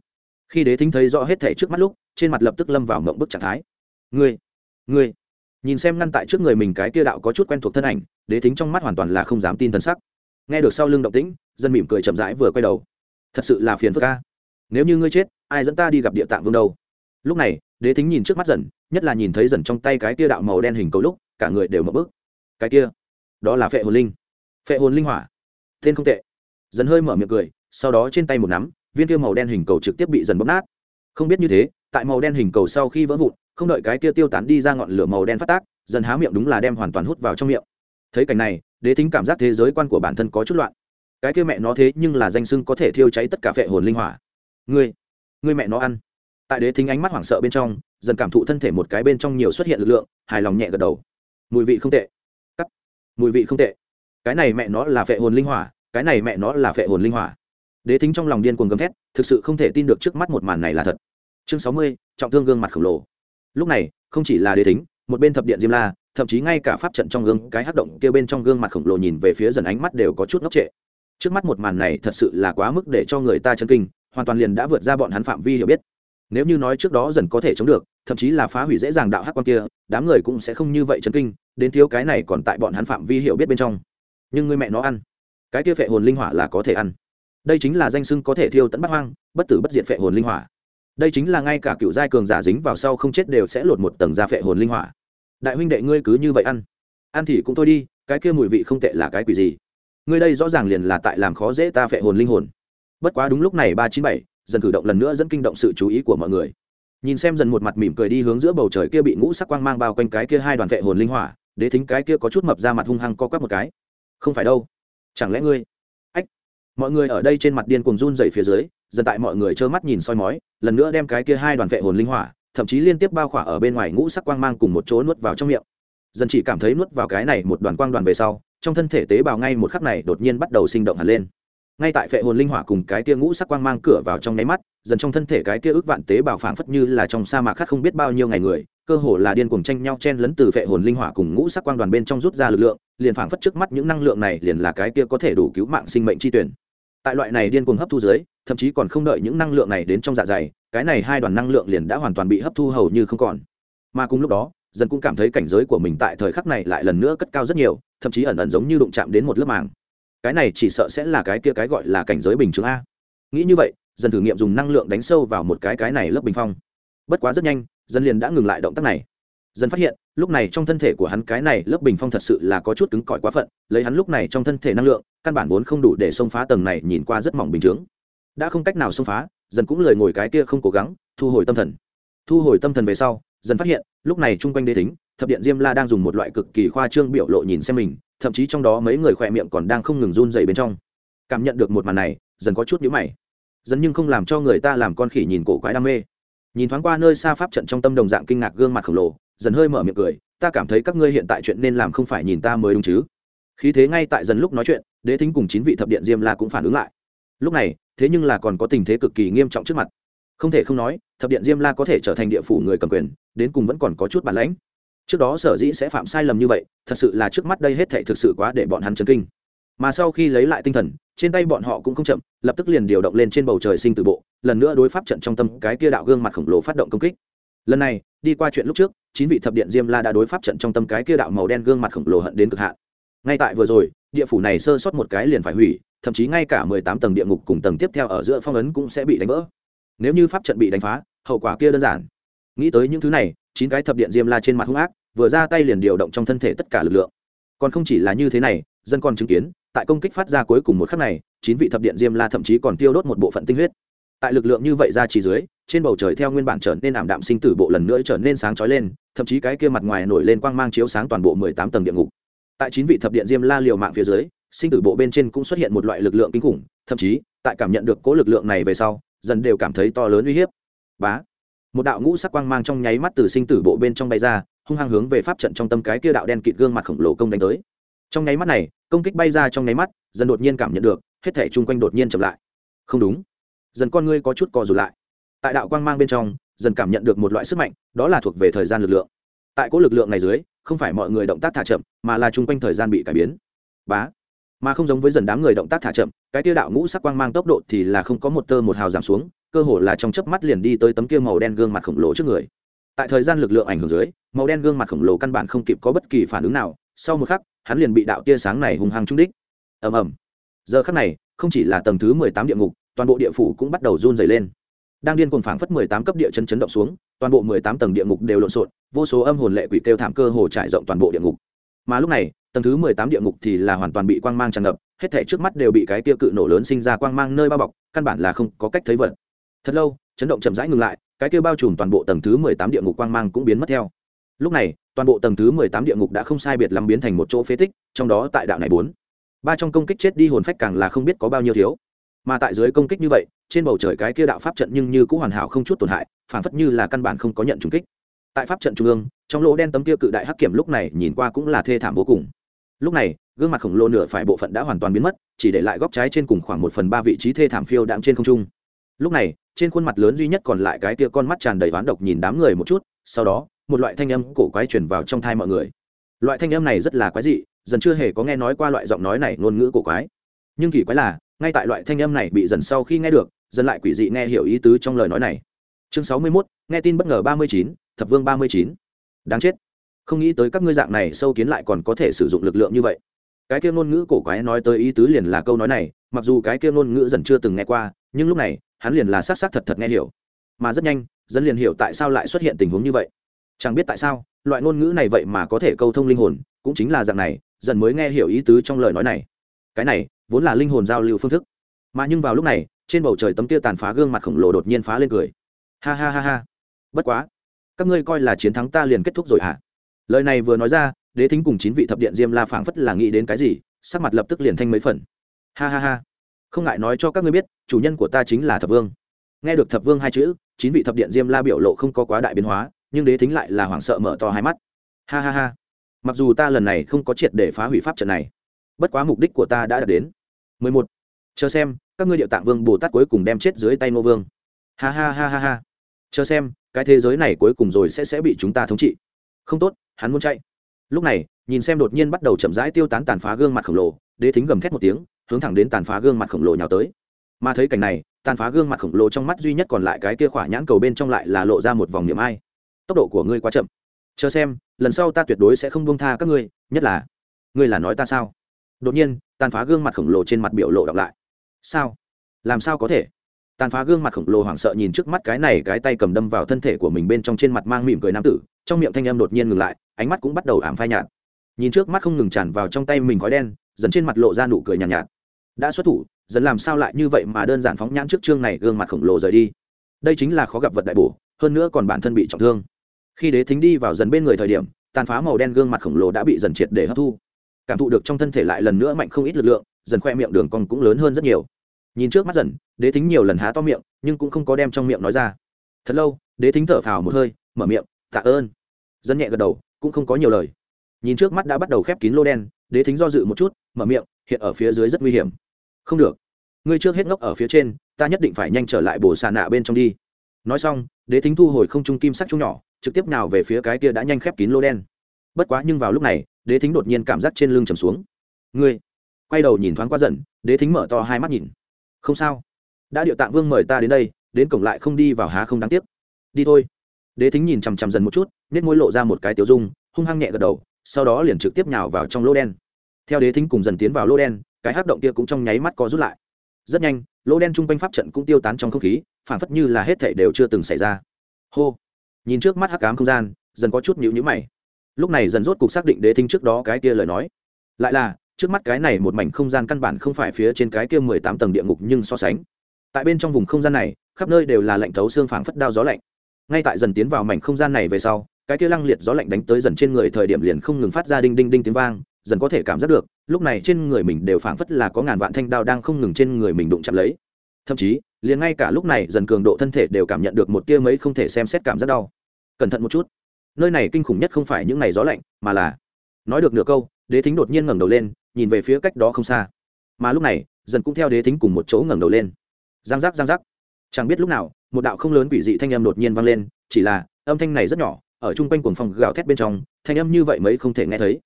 Khi đế thính thấy rõ hết thể trước mắt lúc, trên mặt lập tức lâm vào mộng bức trạng thái. Ngươi ngươi. Nhìn xem ngăn tại trước người mình cái kia đạo có chút quen thuộc thân ảnh, đế thính trong mắt hoàn toàn là không dám tin thân sắc. Nghe được sau lưng động tĩnh, dân mỉm cười chậm rãi vừa quay đầu. Thật sự là phiền phức ca nếu như ngươi chết, ai dẫn ta đi gặp địa tạng vương đâu? Lúc này, đế thính nhìn trước mắt dần, nhất là nhìn thấy dần trong tay cái kia đạo màu đen hình cầu lúc, cả người đều mập bức cái kia, đó là phệ hồn linh. Phệ hồn linh hỏa. Tên không tệ. Dần hơi mở miệng cười, sau đó trên tay một nắm, viên kia màu đen hình cầu trực tiếp bị dần bóp nát. Không biết như thế, tại màu đen hình cầu sau khi vỡ vụn, không đợi cái kia tiêu tán đi ra ngọn lửa màu đen phát tác, dần há miệng đúng là đem hoàn toàn hút vào trong miệng. Thấy cảnh này, đế thính cảm giác thế giới quan của bản thân có chút loạn. Cái kia mẹ nó thế nhưng là danh sưng có thể thiêu cháy tất cả phệ hồn linh hỏa ngươi ngươi mẹ nó ăn. Tại đế thính ánh mắt hoảng sợ bên trong, dần cảm thụ thân thể một cái bên trong nhiều xuất hiện lực lượng, hài lòng nhẹ gật đầu. Mùi vị không tệ. Cắt. Mùi vị không tệ. Cái này mẹ nó là phệ hồn linh hỏa, cái này mẹ nó là phệ hồn linh hỏa. Đế thính trong lòng điên cuồng gầm thét, thực sự không thể tin được trước mắt một màn này là thật. Chương sáu mươi, trọng thương gương mặt khổng lồ. Lúc này, không chỉ là đế thính, một bên thập điện diêm la, thậm chí ngay cả pháp trận trong gương, cái hắc động kia bên trong gương mặt khổng lồ nhìn về phía dần ánh mắt đều có chút ngốc trệ. Trước mắt một màn này thật sự là quá mức để cho người ta chấn kinh hoàn toàn liền đã vượt ra bọn hắn phạm vi hiểu biết. Nếu như nói trước đó dần có thể chống được, thậm chí là phá hủy dễ dàng đạo hắc quan kia, đám người cũng sẽ không như vậy chấn kinh, đến thiếu cái này còn tại bọn hắn phạm vi hiểu biết bên trong. Nhưng người mẹ nó ăn. Cái kia phệ hồn linh hỏa là có thể ăn. Đây chính là danh sưng có thể thiêu tận bắt hoang, bất tử bất diệt phệ hồn linh hỏa. Đây chính là ngay cả cựu giai cường giả dính vào sau không chết đều sẽ lột một tầng da phệ hồn linh hỏa. Đại huynh đệ ngươi cứ như vậy ăn. Ăn thì cũng thôi đi, cái kia mùi vị không tệ là cái quỷ gì? Ngươi đây rõ ràng liền là tại làm khó dễ ta phệ hồn linh hồn bất quá đúng lúc này ba chín bảy, dần cử động lần nữa dẫn kinh động sự chú ý của mọi người. Nhìn xem dần một mặt mỉm cười đi hướng giữa bầu trời kia bị ngũ sắc quang mang bao quanh cái kia hai đoàn vệ hồn linh hỏa, đế thính cái kia có chút mập ra mặt hung hăng co quắp một cái. Không phải đâu. Chẳng lẽ ngươi? Ách. Mọi người ở đây trên mặt điên cuồng run dày phía dưới, dần tại mọi người trơ mắt nhìn soi mói, lần nữa đem cái kia hai đoàn vệ hồn linh hỏa, thậm chí liên tiếp bao khỏa ở bên ngoài ngũ sắc quang mang cùng một chỗ nuốt vào trong miệng. Dần chỉ cảm thấy nuốt vào cái này một đoàn quang đoàn về sau, trong thân thể tế bào ngay một khắc này đột nhiên bắt đầu sinh động hẳn lên ngay tại phệ hồn linh hỏa cùng cái tia ngũ sắc quang mang cửa vào trong nháy mắt, dần trong thân thể cái tia ước vạn tế bào phảng phất như là trong sa mạc khác không biết bao nhiêu ngày người, cơ hồ là điên cuồng tranh nhau chen lấn từ phệ hồn linh hỏa cùng ngũ sắc quang đoàn bên trong rút ra lực lượng, liền phảng phất trước mắt những năng lượng này liền là cái tia có thể đủ cứu mạng sinh mệnh chi tuyển. Tại loại này điên cuồng hấp thu dưới, thậm chí còn không đợi những năng lượng này đến trong dạ dày, cái này hai đoàn năng lượng liền đã hoàn toàn bị hấp thu hầu như không còn. Mà cùng lúc đó, dần cũng cảm thấy cảnh giới của mình tại thời khắc này lại lần nữa cất cao rất nhiều, thậm chí ẩn ẩn giống như đụng chạm đến một lớp màng cái này chỉ sợ sẽ là cái kia cái gọi là cảnh giới bình chứng a. Nghĩ như vậy dần thử nghiệm dùng năng lượng đánh sâu vào một cái cái này lớp bình phong. Bất quá rất nhanh dần liền đã ngừng lại động tác này. Dần phát hiện, lúc này trong thân thể của hắn cái này lớp bình phong thật sự là có chút cứng cỏi quá phận, lấy hắn lúc này trong thân thể năng lượng, căn bản vốn không đủ để xông phá tầng này nhìn qua rất mỏng bình chướng đã không cách nào xông phá dần cũng lời ngồi cái kia không cố gắng, thu hồi tâm thần. Thu hồi tâm thần về sau dần phát hiện, lúc này chung quanh đế thính, thập điện diêm la đang dùng một loại cực kỳ khoa trương biểu lộ nhìn xem mình thậm chí trong đó mấy người khỏe miệng còn đang không ngừng run dày bên trong. Cảm nhận được một màn này, dần có chút nhữ mày. Dần nhưng không làm cho người ta làm con khỉ nhìn cổ quái đam mê. Nhìn thoáng qua nơi xa pháp trận trong tâm đồng dạng kinh ngạc gương mặt khổng lồ, dần hơi mở miệng cười, ta cảm thấy các ngươi hiện tại chuyện nên làm không phải nhìn ta mới đúng chứ. Khí thế ngay tại dần lúc nói chuyện, đế thính cùng chín vị thập điện diêm la cũng phản ứng lại. Lúc này, thế nhưng là còn có tình thế cực kỳ nghiêm trọng trước mặt. Không thể không nói, thập điện diêm la có thể trở thành địa phủ người cầm quyền, đến cùng vẫn còn có chút bản lãnh trước đó sở dĩ sẽ phạm sai lầm như vậy, thật sự là trước mắt đây hết thể thực sự quá để bọn hắn chấn kinh. Mà sau khi lấy lại tinh thần, trên tay bọn họ cũng không chậm, lập tức liền điều động lên trên bầu trời sinh từ bộ, lần nữa đối pháp trận trong tâm cái kia đạo gương mặt khổng lồ phát động công kích. Lần này, đi qua chuyện lúc trước, chín vị thập điện diêm la đã đối pháp trận trong tâm cái kia đạo màu đen gương mặt khổng lồ hận đến cực hạn. Ngay tại vừa rồi, địa phủ này sơ sót một cái liền phải hủy, thậm chí ngay cả mười tám tầng địa ngục cùng tầng tiếp theo ở giữa phong ấn cũng sẽ bị đánh vỡ. Nếu như pháp trận bị đánh phá, hậu quả kia đơn giản. Nghĩ tới những thứ này, chín cái thập điện diêm la trên mặt hung ác vừa ra tay liền điều động trong thân thể tất cả lực lượng. Còn không chỉ là như thế này, dân còn chứng kiến, tại công kích phát ra cuối cùng một khắc này, chín vị thập điện diêm la thậm chí còn tiêu đốt một bộ phận tinh huyết. Tại lực lượng như vậy ra chỉ dưới, trên bầu trời theo nguyên bản trở nên ảm đạm sinh tử bộ lần nữa trở nên sáng chói lên, thậm chí cái kia mặt ngoài nổi lên quang mang chiếu sáng toàn bộ mười tám tầng địa ngục. Tại chín vị thập điện diêm la liều mạng phía dưới, sinh tử bộ bên trên cũng xuất hiện một loại lực lượng kinh khủng, thậm chí, tại cảm nhận được cố lực lượng này về sau, dần đều cảm thấy to lớn uy hiếp. Bá! Một đạo ngũ sắc quang mang trong nháy mắt từ sinh tử bộ bên trong bay ra hung hăng hướng về pháp trận trong tâm cái kia đạo đen kịt gương mặt khổng lồ công đánh tới. Trong nháy mắt này, công kích bay ra trong nháy mắt, dần đột nhiên cảm nhận được, hết thể chung quanh đột nhiên chậm lại. Không đúng. Dần con ngươi có chút co rụt lại. Tại đạo quang mang bên trong, dần cảm nhận được một loại sức mạnh, đó là thuộc về thời gian lực lượng. Tại cỗ lực lượng này dưới, không phải mọi người động tác thả chậm, mà là chung quanh thời gian bị cải biến. Bá. Mà không giống với dần đám người động tác thả chậm, cái tiêu đạo ngũ sắc quang mang tốc độ thì là không có một tơ một hào giảm xuống, cơ hồ là trong chớp mắt liền đi tới tấm kia màu đen gương mặt khổng lồ trước người. Tại thời gian lực lượng ảnh hưởng dưới màu đen gương mặt khổng lồ căn bản không kịp có bất kỳ phản ứng nào. Sau một khắc, hắn liền bị đạo tia sáng này hùng hăng trúng đích. Ầm ầm. Giờ khắc này, không chỉ là tầng thứ mười tám địa ngục, toàn bộ địa phủ cũng bắt đầu run dày lên. Đang điên cuồng phảng phất mười tám cấp địa chân chấn động xuống, toàn bộ mười tám tầng địa ngục đều lộn xộn, vô số âm hồn lệ quỷ kêu thảm cơ hồ trải rộng toàn bộ địa ngục. Mà lúc này, tầng thứ mười tám địa ngục thì là hoàn toàn bị quang mang tràn ngập, hết thể trước mắt đều bị cái tia cự nổ lớn sinh ra quang mang nơi bao bọc, căn bản là không có cách thấy vật. Thật lâu, chấn động chậm rãi ngừng lại, cái kia bao trùm toàn bộ tầng thứ mười tám địa ngục quang mang cũng biến mất theo lúc này, toàn bộ tầng thứ mười tám địa ngục đã không sai biệt lắm biến thành một chỗ phế tích, trong đó tại đạo này bốn. Ba trong công kích chết đi hồn phách càng là không biết có bao nhiêu thiếu. Mà tại dưới công kích như vậy, trên bầu trời cái kia đạo pháp trận nhưng như cũng hoàn hảo không chút tổn hại, phản phất như là căn bản không có nhận trùng kích. Tại pháp trận trung ương, trong lỗ đen tấm kia cự đại hắc kiểm lúc này nhìn qua cũng là thê thảm vô cùng. Lúc này, gương mặt khổng lồ nửa phải bộ phận đã hoàn toàn biến mất, chỉ để lại góc trái trên cùng khoảng một phần ba vị trí thê thảm phiêu đạm trên không trung. Lúc này, trên khuôn mặt lớn duy nhất còn lại cái kia con mắt tràn đầy ván độc nhìn đám người một chút, sau đó một loại thanh âm cổ quái truyền vào trong thai mọi người. Loại thanh âm này rất là quái dị dần chưa hề có nghe nói qua loại giọng nói này ngôn ngữ cổ quái. Nhưng kỳ quái là ngay tại loại thanh âm này bị dần sau khi nghe được dần lại quỷ dị nghe hiểu ý tứ trong lời nói này. Chương sáu mươi 61, nghe tin bất ngờ ba mươi chín thập vương ba mươi chín. Đáng chết. Không nghĩ tới các ngươi dạng này sâu kiến lại còn có thể sử dụng lực lượng như vậy. Cái kia ngôn ngữ cổ quái nói tới ý tứ liền là câu nói này mặc dù cái kia ngôn ngữ dần chưa từng nghe qua nhưng lúc này hắn liền là s á c s á c thật thật nghe hiểu. Mà rất nhanh dân liền hiểu tại sao lại xuất hiện tình huống như vậy chẳng biết tại sao, loại ngôn ngữ này vậy mà có thể câu thông linh hồn, cũng chính là dạng này, dần mới nghe hiểu ý tứ trong lời nói này. Cái này, vốn là linh hồn giao lưu phương thức. Mà nhưng vào lúc này, trên bầu trời tấm kia tàn phá gương mặt khổng lồ đột nhiên phá lên cười. Ha ha ha ha. Bất quá, các ngươi coi là chiến thắng ta liền kết thúc rồi hả? Lời này vừa nói ra, đế thính cùng chín vị thập điện diêm la phảng phất là nghĩ đến cái gì, sắc mặt lập tức liền thanh mấy phần. Ha ha ha. Không ngại nói cho các ngươi biết, chủ nhân của ta chính là thập vương. Nghe được thập vương hai chữ, chín vị thập điện diêm la biểu lộ không có quá đại biến hóa nhưng đế thính lại là hoảng sợ mở to hai mắt. Ha ha ha. Mặc dù ta lần này không có triệt để phá hủy pháp trận này, bất quá mục đích của ta đã đạt đến. 11. chờ xem, các ngươi điệu tạng vương bồ tát cuối cùng đem chết dưới tay ngô vương. Ha ha ha ha ha. Chờ xem, cái thế giới này cuối cùng rồi sẽ sẽ bị chúng ta thống trị. Không tốt, hắn muốn chạy. Lúc này, nhìn xem đột nhiên bắt đầu chậm rãi tiêu tán tàn phá gương mặt khổng lồ, đế thính gầm thét một tiếng, hướng thẳng đến tàn phá gương mặt khổng lồ nhào tới. Mà thấy cảnh này, tàn phá gương mặt khổng lồ trong mắt duy nhất còn lại cái kia khỏa nhãn cầu bên trong lại là lộ ra một vòng niệm ai tốc độ của ngươi quá chậm. Chờ xem lần sau ta tuyệt đối sẽ không buông tha các ngươi nhất là ngươi là nói ta sao? Đột nhiên tàn phá gương mặt khổng lồ trên mặt biểu lộ đọc lại. Sao? Làm sao có thể? Tàn phá gương mặt khổng lồ hoảng sợ nhìn trước mắt cái này cái tay cầm đâm vào thân thể của mình bên trong trên mặt mang mỉm cười nam tử trong miệng thanh âm đột nhiên ngừng lại ánh mắt cũng bắt đầu ảm phai nhạt. Nhìn trước mắt không ngừng tràn vào trong tay mình khói đen dần trên mặt lộ ra nụ cười nhàn nhạt, nhạt. Đã xuất thủ dần làm sao lại như vậy mà đơn giản phóng nhãn trước chương này gương mặt khổng lồ rời đi? Đây chính là khó gặp vật đại bổ hơn nữa còn bản thân bị trọng thương khi đế thính đi vào dần bên người thời điểm, tàn phá màu đen gương mặt khổng lồ đã bị dần triệt để hấp thu. Cảm thụ được trong thân thể lại lần nữa mạnh không ít lực lượng, dần khoe miệng đường cong cũng lớn hơn rất nhiều. Nhìn trước mắt dần, đế thính nhiều lần há to miệng, nhưng cũng không có đem trong miệng nói ra. Thật lâu, đế thính thở phào một hơi, mở miệng, tạ ơn. Dân nhẹ gật đầu, cũng không có nhiều lời. Nhìn trước mắt đã bắt đầu khép kín lô đen, đế thính do dự một chút, mở miệng, hiện ở phía dưới rất nguy hiểm. Không được. Ngươi trước hết ngốc ở phía trên, ta nhất định phải nhanh trở lại bồ xà nạ bên trong đi. Nói xong, đế thính thu hồi không trung kim sắc chung nhỏ trực tiếp nào về phía cái kia đã nhanh khép kín lô đen. Bất quá nhưng vào lúc này, đế thính đột nhiên cảm giác trên lưng trầm xuống. Ngươi! Quay đầu nhìn thoáng qua dần, đế thính mở to hai mắt nhìn. Không sao. Đã điệu tạng vương mời ta đến đây, đến cổng lại không đi vào há không đáng tiếc. Đi thôi. Đế thính nhìn chằm chằm dần một chút nết môi lộ ra một cái tiểu dung, hung hăng nhẹ gật đầu, sau đó liền trực tiếp nhào vào trong lô đen. Theo đế thính cùng dần tiến vào lô đen, cái hắc động kia cũng trong nháy mắt có rút lại. Rất nhanh, lô đen chung quanh pháp trận cũng tiêu tán trong không khí phản phất như là hết thể đều chưa từng xảy ra. Hô! Nhìn trước mắt hắc ám không gian, dần có chút nhữ nhữ mày. Lúc này dần rốt cục xác định đế thính trước đó cái kia lời nói. Lại là, trước mắt cái này một mảnh không gian căn bản không phải phía trên cái kia mười tám tầng địa ngục nhưng so sánh. Tại bên trong vùng không gian này, khắp nơi đều là lạnh thấu xương phảng phất đao gió lạnh. Ngay tại dần tiến vào mảnh không gian này về sau, cái kia lăng liệt gió lạnh đánh tới dần trên người thời điểm liền không ngừng phát ra đinh đinh đinh tiếng vang, dần có thể cảm giác được, lúc này trên người mình đều phảng phất là có ngàn vạn thanh đao đang không ngừng trên người mình đụng chạm lấy. Thậm chí liền ngay cả lúc này dần cường độ thân thể đều cảm nhận được một tia mấy không thể xem xét cảm giác đau. Cẩn thận một chút. Nơi này kinh khủng nhất không phải những ngày gió lạnh, mà là nói được nửa câu, đế thính đột nhiên ngẩng đầu lên, nhìn về phía cách đó không xa. Mà lúc này, dần cũng theo đế thính cùng một chỗ ngẩng đầu lên. Giang giác giang giác. Chẳng biết lúc nào, một đạo không lớn quỷ dị thanh âm đột nhiên vang lên, chỉ là âm thanh này rất nhỏ, ở chung quanh cuồng phòng gào thét bên trong, thanh âm như vậy mấy không thể nghe thấy.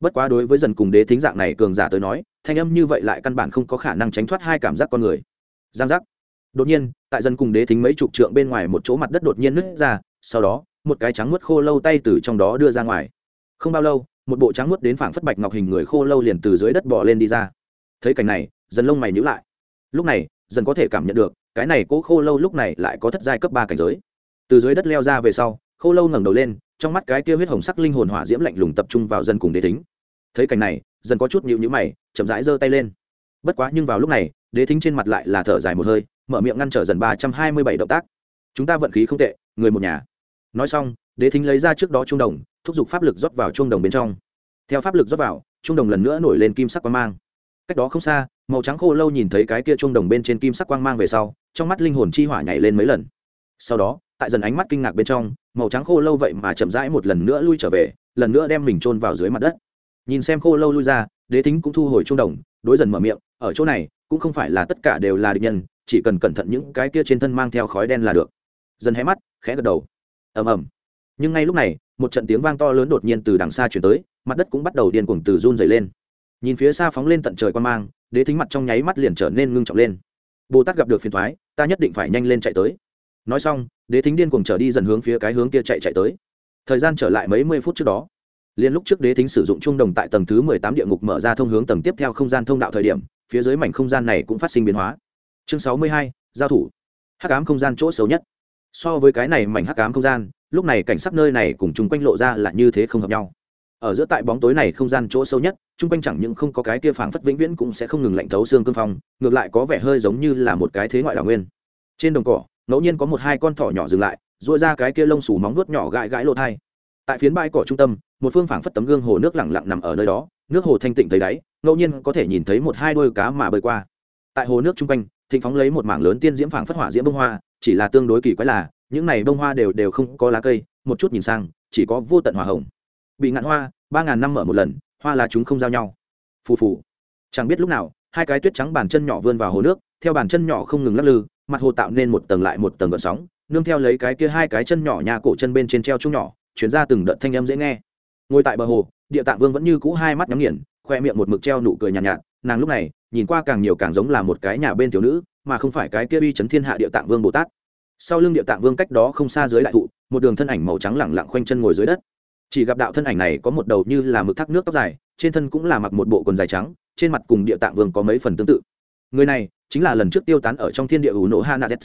Bất quá đối với dần cùng đế thính dạng này cường giả tới nói, thanh âm như vậy lại căn bản không có khả năng tránh thoát hai cảm giác con người. Giang giác đột nhiên, tại dân cùng đế thính mấy chục trượng bên ngoài một chỗ mặt đất đột nhiên nứt ra, sau đó, một cái trắng muốt khô lâu tay từ trong đó đưa ra ngoài. Không bao lâu, một bộ trắng muốt đến phảng phất bạch ngọc hình người khô lâu liền từ dưới đất bỏ lên đi ra. Thấy cảnh này, dần lông mày nhíu lại. Lúc này, dần có thể cảm nhận được, cái này cố khô lâu lúc này lại có thất giai cấp ba cảnh giới. Từ dưới đất leo ra về sau, khô lâu ngẩng đầu lên, trong mắt cái kia huyết hồng sắc linh hồn hỏa diễm lạnh lùng tập trung vào dân cùng đế thính. Thấy cảnh này, dần có chút nhịu nhữ mày, chậm rãi giơ tay lên. Bất quá nhưng vào lúc này, đế thính trên mặt lại là thở dài một hơi mở miệng ngăn trở dần ba trăm hai mươi bảy động tác. Chúng ta vận khí không tệ, người một nhà. Nói xong, đế thính lấy ra trước đó trung đồng, thúc giục pháp lực rót vào trung đồng bên trong. Theo pháp lực rót vào trung đồng lần nữa nổi lên kim sắc quang mang. Cách đó không xa, màu trắng khô lâu nhìn thấy cái kia trung đồng bên trên kim sắc quang mang về sau, trong mắt linh hồn chi hỏa nhảy lên mấy lần. Sau đó, tại dần ánh mắt kinh ngạc bên trong, màu trắng khô lâu vậy mà chậm rãi một lần nữa lui trở về, lần nữa đem mình chôn vào dưới mặt đất. Nhìn xem khô lâu lui ra, đế thính cũng thu hồi trung đồng, đối dần mở miệng, ở chỗ này, cũng không phải là tất cả đều là địch nhân chỉ cần cẩn thận những cái kia trên thân mang theo khói đen là được. Dần hé mắt, khẽ gật đầu. Ầm ầm. Nhưng ngay lúc này, một trận tiếng vang to lớn đột nhiên từ đằng xa chuyển tới, mặt đất cũng bắt đầu điên cuồng từ run dày lên. Nhìn phía xa phóng lên tận trời quan mang, đế thính mặt trong nháy mắt liền trở nên ngưng trọng lên. Bồ tát gặp được phiền thoái, ta nhất định phải nhanh lên chạy tới. Nói xong, đế thính điên cuồng trở đi dần hướng phía cái hướng kia chạy chạy tới. Thời gian trở lại mấy mươi phút trước đó liên lúc trước đế thính sử dụng trung đồng tại tầng thứ mười tám địa ngục mở ra thông hướng tầng tiếp theo không gian thông đạo thời điểm, phía dưới mảnh không gian này cũng phát sinh biến hóa chương sáu mươi hai, giao thủ. Hắc ám không gian chỗ xấu nhất. So với cái này mảnh hắc ám không gian, lúc này cảnh sắc nơi này cùng chung quanh lộ ra là như thế không hợp nhau. Ở giữa tại bóng tối này không gian chỗ sâu nhất, chung quanh chẳng những không có cái kia phảng phất vĩnh viễn cũng sẽ không ngừng lạnh thấu xương cương phong, ngược lại có vẻ hơi giống như là một cái thế ngoại đảo nguyên. Trên đồng cỏ, ngẫu nhiên có một hai con thỏ nhỏ dừng lại dội ra cái kia lông xù móng vuốt nhỏ gãi gãi lộ thai. Tại phiến bãi cỏ trung tâm, một phương phảng phất tấm gương hồ nước lặng lặng nằm ở nơi đó, nước hồ thanh tịnh thấy đáy, ngẫu nhiên có thể nhìn thấy một hai đôi cá mà bơi qua. Tại hồ nước chung quanh thịnh phóng lấy một mảng lớn tiên diễm phảng phất hỏa diễm bông hoa chỉ là tương đối kỳ quái là những này bông hoa đều đều không có lá cây một chút nhìn sang chỉ có vô tận hỏa hồng. Bị ngạn hoa ba ngàn năm mở một lần hoa là chúng không giao nhau. Phù phù. Chẳng biết lúc nào hai cái tuyết trắng bàn chân nhỏ vươn vào hồ nước theo bàn chân nhỏ không ngừng lắc lư mặt hồ tạo nên một tầng lại một tầng gợn sóng nương theo lấy cái kia hai cái chân nhỏ nhà cổ chân bên trên treo chung nhỏ chuyển ra từng đợt thanh âm dễ nghe. Ngồi tại bờ hồ địa tạng vương vẫn như cũ hai mắt nhắm nghiền khoe miệng một mực treo nụ cười nhàn nhạt, nhạt. Nàng lúc này nhìn qua càng nhiều càng giống là một cái nhà bên thiếu nữ, mà không phải cái kia uy chấn thiên hạ địa tạng vương bồ tát. Sau lưng địa tạng vương cách đó không xa dưới đại thụ, một đường thân ảnh màu trắng lẳng lặng khoanh chân ngồi dưới đất. Chỉ gặp đạo thân ảnh này có một đầu như là mực thác nước tóc dài, trên thân cũng là mặc một bộ quần dài trắng, trên mặt cùng địa tạng vương có mấy phần tương tự. Người này chính là lần trước tiêu tán ở trong thiên địa ủ nổ hana z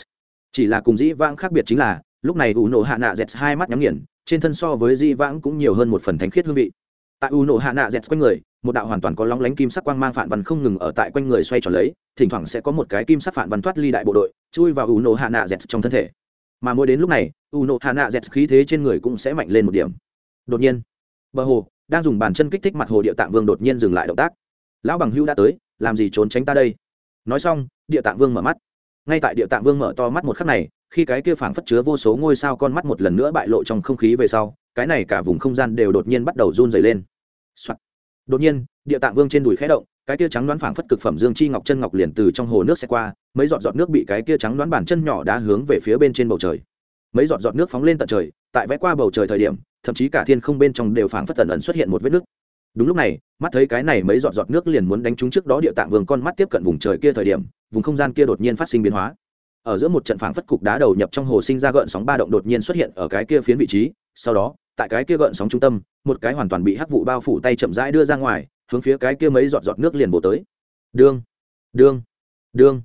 chỉ là cùng dĩ vãng khác biệt chính là, lúc này ủ nổ hạ nạ z hai mắt nhắm nghiền, trên thân so với dĩ vãng cũng nhiều hơn một phần thánh khiết hương vị. Tại ủ nổ hạ nạ z quanh người một đạo hoàn toàn có lóng lánh kim sắc quang mang phản văn không ngừng ở tại quanh người xoay tròn lấy, thỉnh thoảng sẽ có một cái kim sắc phản văn thoát ly đại bộ đội, chui vào ủ nổ hạ nạ z trong thân thể. Mà mỗi đến lúc này ủ nổ hạ nạ z khí thế trên người cũng sẽ mạnh lên một điểm. Đột nhiên, bờ hồ, đang dùng bàn chân kích thích mặt hồ địa tạng vương đột nhiên dừng lại động tác. Lão bằng hưu đã tới, làm gì trốn tránh ta đây? Nói xong, địa tạng vương mở mắt. Ngay tại địa tạng vương mở to mắt một khắc này, khi cái kia phảng phất chứa vô số ngôi sao con mắt một lần nữa bại lộ trong không khí về sau, cái này cả vùng không gian đều đột nhiên bắt đầu run dày lên、Soạn đột nhiên, địa tạng vương trên đùi khẽ động, cái kia trắng đoán phảng phất cực phẩm dương chi ngọc chân ngọc liền từ trong hồ nước xe qua, mấy giọt giọt nước bị cái kia trắng đoán bàn chân nhỏ đã hướng về phía bên trên bầu trời. Mấy giọt giọt nước phóng lên tận trời, tại vẽ qua bầu trời thời điểm, thậm chí cả thiên không bên trong đều phảng phất tần ẩn xuất hiện một vết nước. Đúng lúc này, mắt thấy cái này mấy giọt giọt nước liền muốn đánh trúng trước đó địa tạng vương con mắt tiếp cận vùng trời kia thời điểm, vùng không gian kia đột nhiên phát sinh biến hóa. Ở giữa một trận phảng phất cục đá đầu nhập trong hồ sinh ra gợn sóng ba động đột nhiên xuất hiện ở cái kia phiến vị trí, sau đó tại cái kia gợn sóng trung tâm một cái hoàn toàn bị hắc vụ bao phủ tay chậm rãi đưa ra ngoài hướng phía cái kia mấy giọt giọt nước liền bổ tới. Đương đương đương.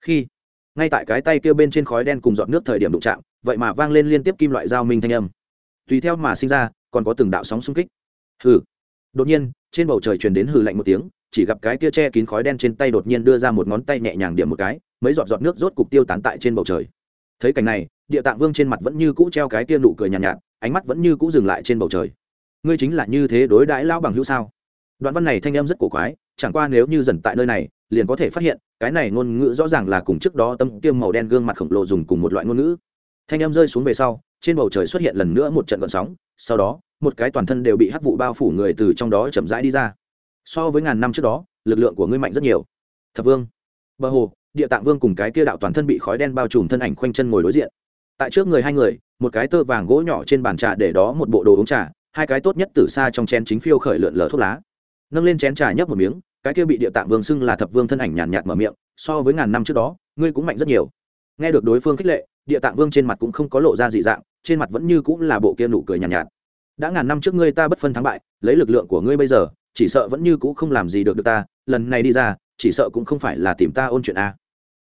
Khi ngay tại cái tay kia bên trên khói đen cùng giọt nước thời điểm đụng chạm vậy mà vang lên liên tiếp kim loại dao minh thanh âm. Tùy theo mà sinh ra còn có từng đạo sóng xung kích. Hừ. Đột nhiên trên bầu trời truyền đến hừ lạnh một tiếng chỉ gặp cái kia che kín khói đen trên tay đột nhiên đưa ra một ngón tay nhẹ nhàng điểm một cái mấy giọt giọt nước rốt cục tiêu tán tại trên bầu trời. Thấy cảnh này địa tạng vương trên mặt vẫn như cũ treo cái kia nụ cười nhàn nhạt, nhạt ánh mắt vẫn như cũ dừng lại trên bầu trời. Ngươi chính là như thế đối đãi lao bằng hữu sao? Đoạn văn này thanh em rất cổ quái, chẳng qua nếu như dần tại nơi này, liền có thể phát hiện, cái này ngôn ngữ rõ ràng là cùng trước đó tâm kiêm màu đen gương mặt khổng lồ dùng cùng một loại ngôn ngữ. Thanh em rơi xuống về sau, trên bầu trời xuất hiện lần nữa một trận gợn sóng, sau đó, một cái toàn thân đều bị hắc vụ bao phủ người từ trong đó chậm rãi đi ra. So với ngàn năm trước đó, lực lượng của ngươi mạnh rất nhiều. Thập vương, bờ hồ, địa tạng vương cùng cái kia đạo toàn thân bị khói đen bao trùm thân ảnh khoanh chân ngồi đối diện. Tại trước người hai người một cái tơ vàng gỗ nhỏ trên bàn trà để đó một bộ đồ uống trà hai cái tốt nhất từ xa trong chén chính phiêu khởi lượn lờ thuốc lá. Nâng lên chén trà nhấp một miếng cái kia bị địa tạng vương xưng là thập vương thân ảnh nhàn nhạt mở miệng so với ngàn năm trước đó ngươi cũng mạnh rất nhiều. Nghe được đối phương khích lệ địa tạng vương trên mặt cũng không có lộ ra dị dạng trên mặt vẫn như cũng là bộ kia nụ cười nhàn nhạt, nhạt đã ngàn năm trước ngươi ta bất phân thắng bại lấy lực lượng của ngươi bây giờ chỉ sợ vẫn như cũ không làm gì được được ta lần này đi ra chỉ sợ cũng không phải là tìm ta ôn chuyện a.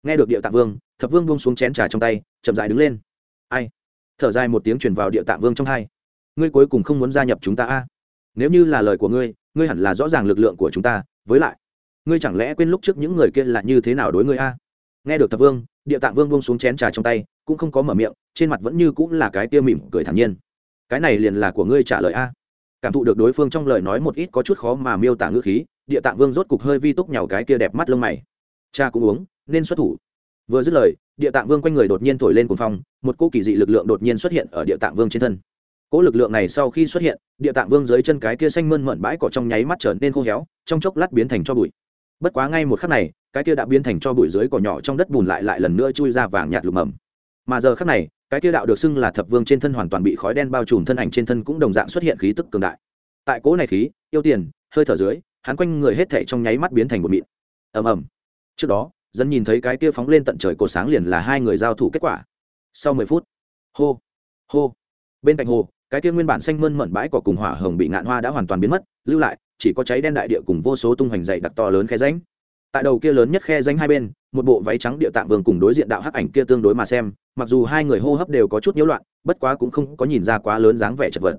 Nghe được địa tạng vương thập vương buông xuống chén trà trong tay chậm dại đứng lên. Ai? Thở dài một tiếng truyền vào địa tạng vương trong hai. Ngươi cuối cùng không muốn gia nhập chúng ta a? Nếu như là lời của ngươi ngươi hẳn là rõ ràng lực lượng của chúng ta, với lại, ngươi chẳng lẽ quên lúc trước những người kia là như thế nào đối ngươi a? Nghe được thập vương, địa tạng vương buông xuống chén trà trong tay, cũng không có mở miệng, trên mặt vẫn như cũng là cái tia mỉm cười thản nhiên. Cái này liền là của ngươi trả lời a. Cảm thụ được đối phương trong lời nói một ít có chút khó mà miêu tả ngữ khí, địa tạng vương rốt cục hơi vi túc nhào cái kia đẹp mắt lông mày. Cha cũng uống, nên xuất thủ. Vừa dứt lời địa tạng vương quanh người đột nhiên thổi lên cuồng phong, một cô kỳ dị lực lượng đột nhiên xuất hiện ở địa tạng vương trên thân. Cỗ lực lượng này sau khi xuất hiện, địa tạng vương dưới chân cái kia xanh mơn mận bãi cỏ trong nháy mắt trở nên khô héo, trong chốc lát biến thành cho bụi. Bất quá ngay một khắc này, cái kia đã biến thành cho bụi dưới cỏ nhỏ trong đất bùn lại lại lần nữa chui ra vàng nhạt lục mầm. Mà giờ khắc này, cái kia đạo được xưng là thập vương trên thân hoàn toàn bị khói đen bao trùm thân ảnh trên thân cũng đồng dạng xuất hiện khí tức cường đại. Tại cỗ này khí, yêu tiền, hơi thở dưới, hắn quanh người hết thảy trong nháy mắt biến thành một mịn. Ầm ầm. Trước đó dân nhìn thấy cái kia phóng lên tận trời cột sáng liền là hai người giao thủ kết quả. Sau mười phút, hô hô. Bên cạnh hồ, cái kia nguyên bản xanh mơn mận bãi cỏ cùng hỏa hồng bị ngạn hoa đã hoàn toàn biến mất, lưu lại, chỉ có cháy đen đại địa cùng vô số tung hoành dày đặc to lớn khe ránh tại đầu kia lớn nhất khe ránh hai bên, một bộ váy trắng địa tạng vương cùng đối diện đạo hắc ảnh kia tương đối mà xem, mặc dù hai người hô hấp đều có chút nhiễu loạn, bất quá cũng không có nhìn ra quá lớn dáng vẻ chật vật.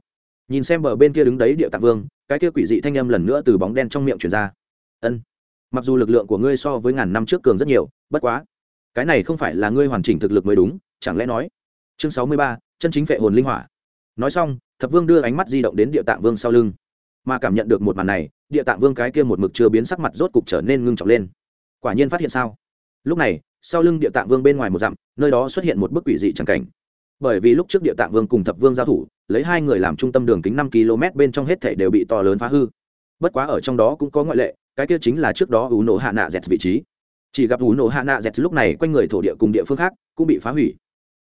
Nhìn xem bờ bên kia đứng đấy địa tạng vương, cái kia quỷ dị thanh âm lần nữa từ bóng đen trong miệng truyền ra. Ân mặc dù lực lượng của ngươi so với ngàn năm trước cường rất nhiều, bất quá, cái này không phải là ngươi hoàn chỉnh thực lực mới đúng, chẳng lẽ nói? Chương sáu mươi ba, chân chính vệ hồn linh hỏa. Nói xong, thập vương đưa ánh mắt di động đến địa tạng vương sau lưng. Mà cảm nhận được một màn này, địa tạng vương cái kia một mực chưa biến sắc mặt rốt cục trở nên ngưng trọng lên. Quả nhiên phát hiện sao? Lúc này, sau lưng địa tạng vương bên ngoài một dặm, nơi đó xuất hiện một bức quỷ dị tràng cảnh. Bởi vì lúc trước địa tạng vương cùng thập vương giao thủ, lấy hai người làm trung tâm đường kính năm km bên trong hết thể đều bị to lớn phá hư. Bất quá ở trong đó cũng có ngoại lệ cái kia chính là trước đó U nổ hạ nạ dẹt vị trí. Chỉ gặp U nổ hạ nạ dẹt lúc này quanh người thổ địa cùng địa phương khác cũng bị phá hủy.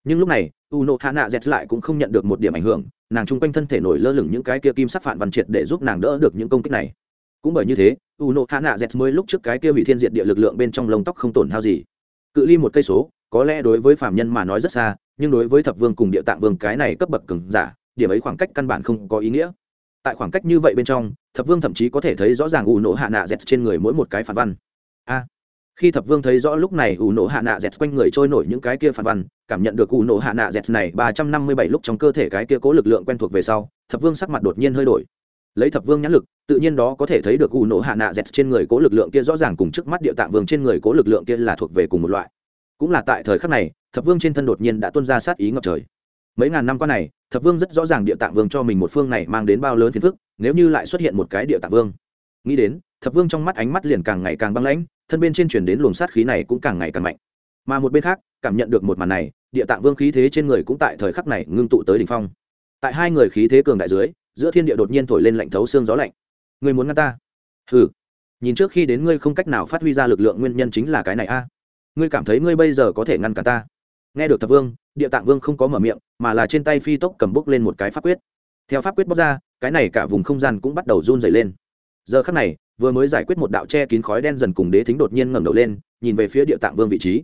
Nhưng lúc này u nổ hạ nạ dẹt lại cũng không nhận được một điểm ảnh hưởng, nàng chung quanh thân thể nổi lơ lửng những cái kia kim sắc phản văn triệt để giúp nàng đỡ được những công kích này. Cũng bởi như thế u nổ hạ nạ dẹt mới lúc trước cái kia hủy thiên diệt địa lực lượng bên trong lông tóc không tổn hao gì. Cự ly một cây số, có lẽ đối với phạm nhân mà nói rất xa, nhưng đối với thập vương cùng địa tạng vương cái này cấp bậc cứng giả, điểm ấy khoảng cách căn bản không có ý nghĩa tại khoảng cách như vậy bên trong, thập vương thậm chí có thể thấy rõ ràng ủ nổ hạ nạ dẹt trên người mỗi một cái phản văn. A, khi thập vương thấy rõ lúc này ủ nổ hạ nạ dẹt quanh người trôi nổi những cái kia phản văn, cảm nhận được ủ nổ hạ nạ dẹt này ba trăm năm mươi bảy lúc trong cơ thể cái kia cố lực lượng quen thuộc về sau, thập vương sắc mặt đột nhiên hơi đổi. Lấy thập vương nhãn lực, tự nhiên đó có thể thấy được ủ nổ hạ nạ dẹt trên người cố lực lượng kia rõ ràng cùng trước mắt địa tạng vương trên người cố lực lượng kia là thuộc về cùng một loại. Cũng là tại thời khắc này, thập vương trên thân đột nhiên đã tuân ra sát ý ngập trời mấy ngàn năm qua này, thập vương rất rõ ràng địa tạng vương cho mình một phương này mang đến bao lớn phiền phức, nếu như lại xuất hiện một cái địa tạng vương. Nghĩ đến, thập vương trong mắt ánh mắt liền càng ngày càng băng lãnh, thân bên trên chuyển đến luồng sát khí này cũng càng ngày càng mạnh. Mà một bên khác, cảm nhận được một màn này, địa tạng vương khí thế trên người cũng tại thời khắc này ngưng tụ tới đ ỉ n h phong. Tại hai người khí thế cường đại dưới, giữa thiên địa đột nhiên thổi lên lạnh thấu xương gió lạnh. Người muốn ngăn ta? Ừ nhìn trước khi đến ngươi không cách nào phát huy ra lực lượng nguyên nhân chính là cái này a. Ngươi cảm thấy ngươi bây giờ có thể ngăn cả ta? Nghe được thập vương địa tạng vương không có mở miệng, mà là trên tay phi tốc cầm bốc lên một cái pháp quyết. Theo pháp quyết bóc ra, cái này cả vùng không gian cũng bắt đầu run dày lên. Giờ khắc này, vừa mới giải quyết một đạo che kín khói đen dần cùng đế thính đột nhiên ngẩng đầu lên, nhìn về phía địa tạng vương vị trí.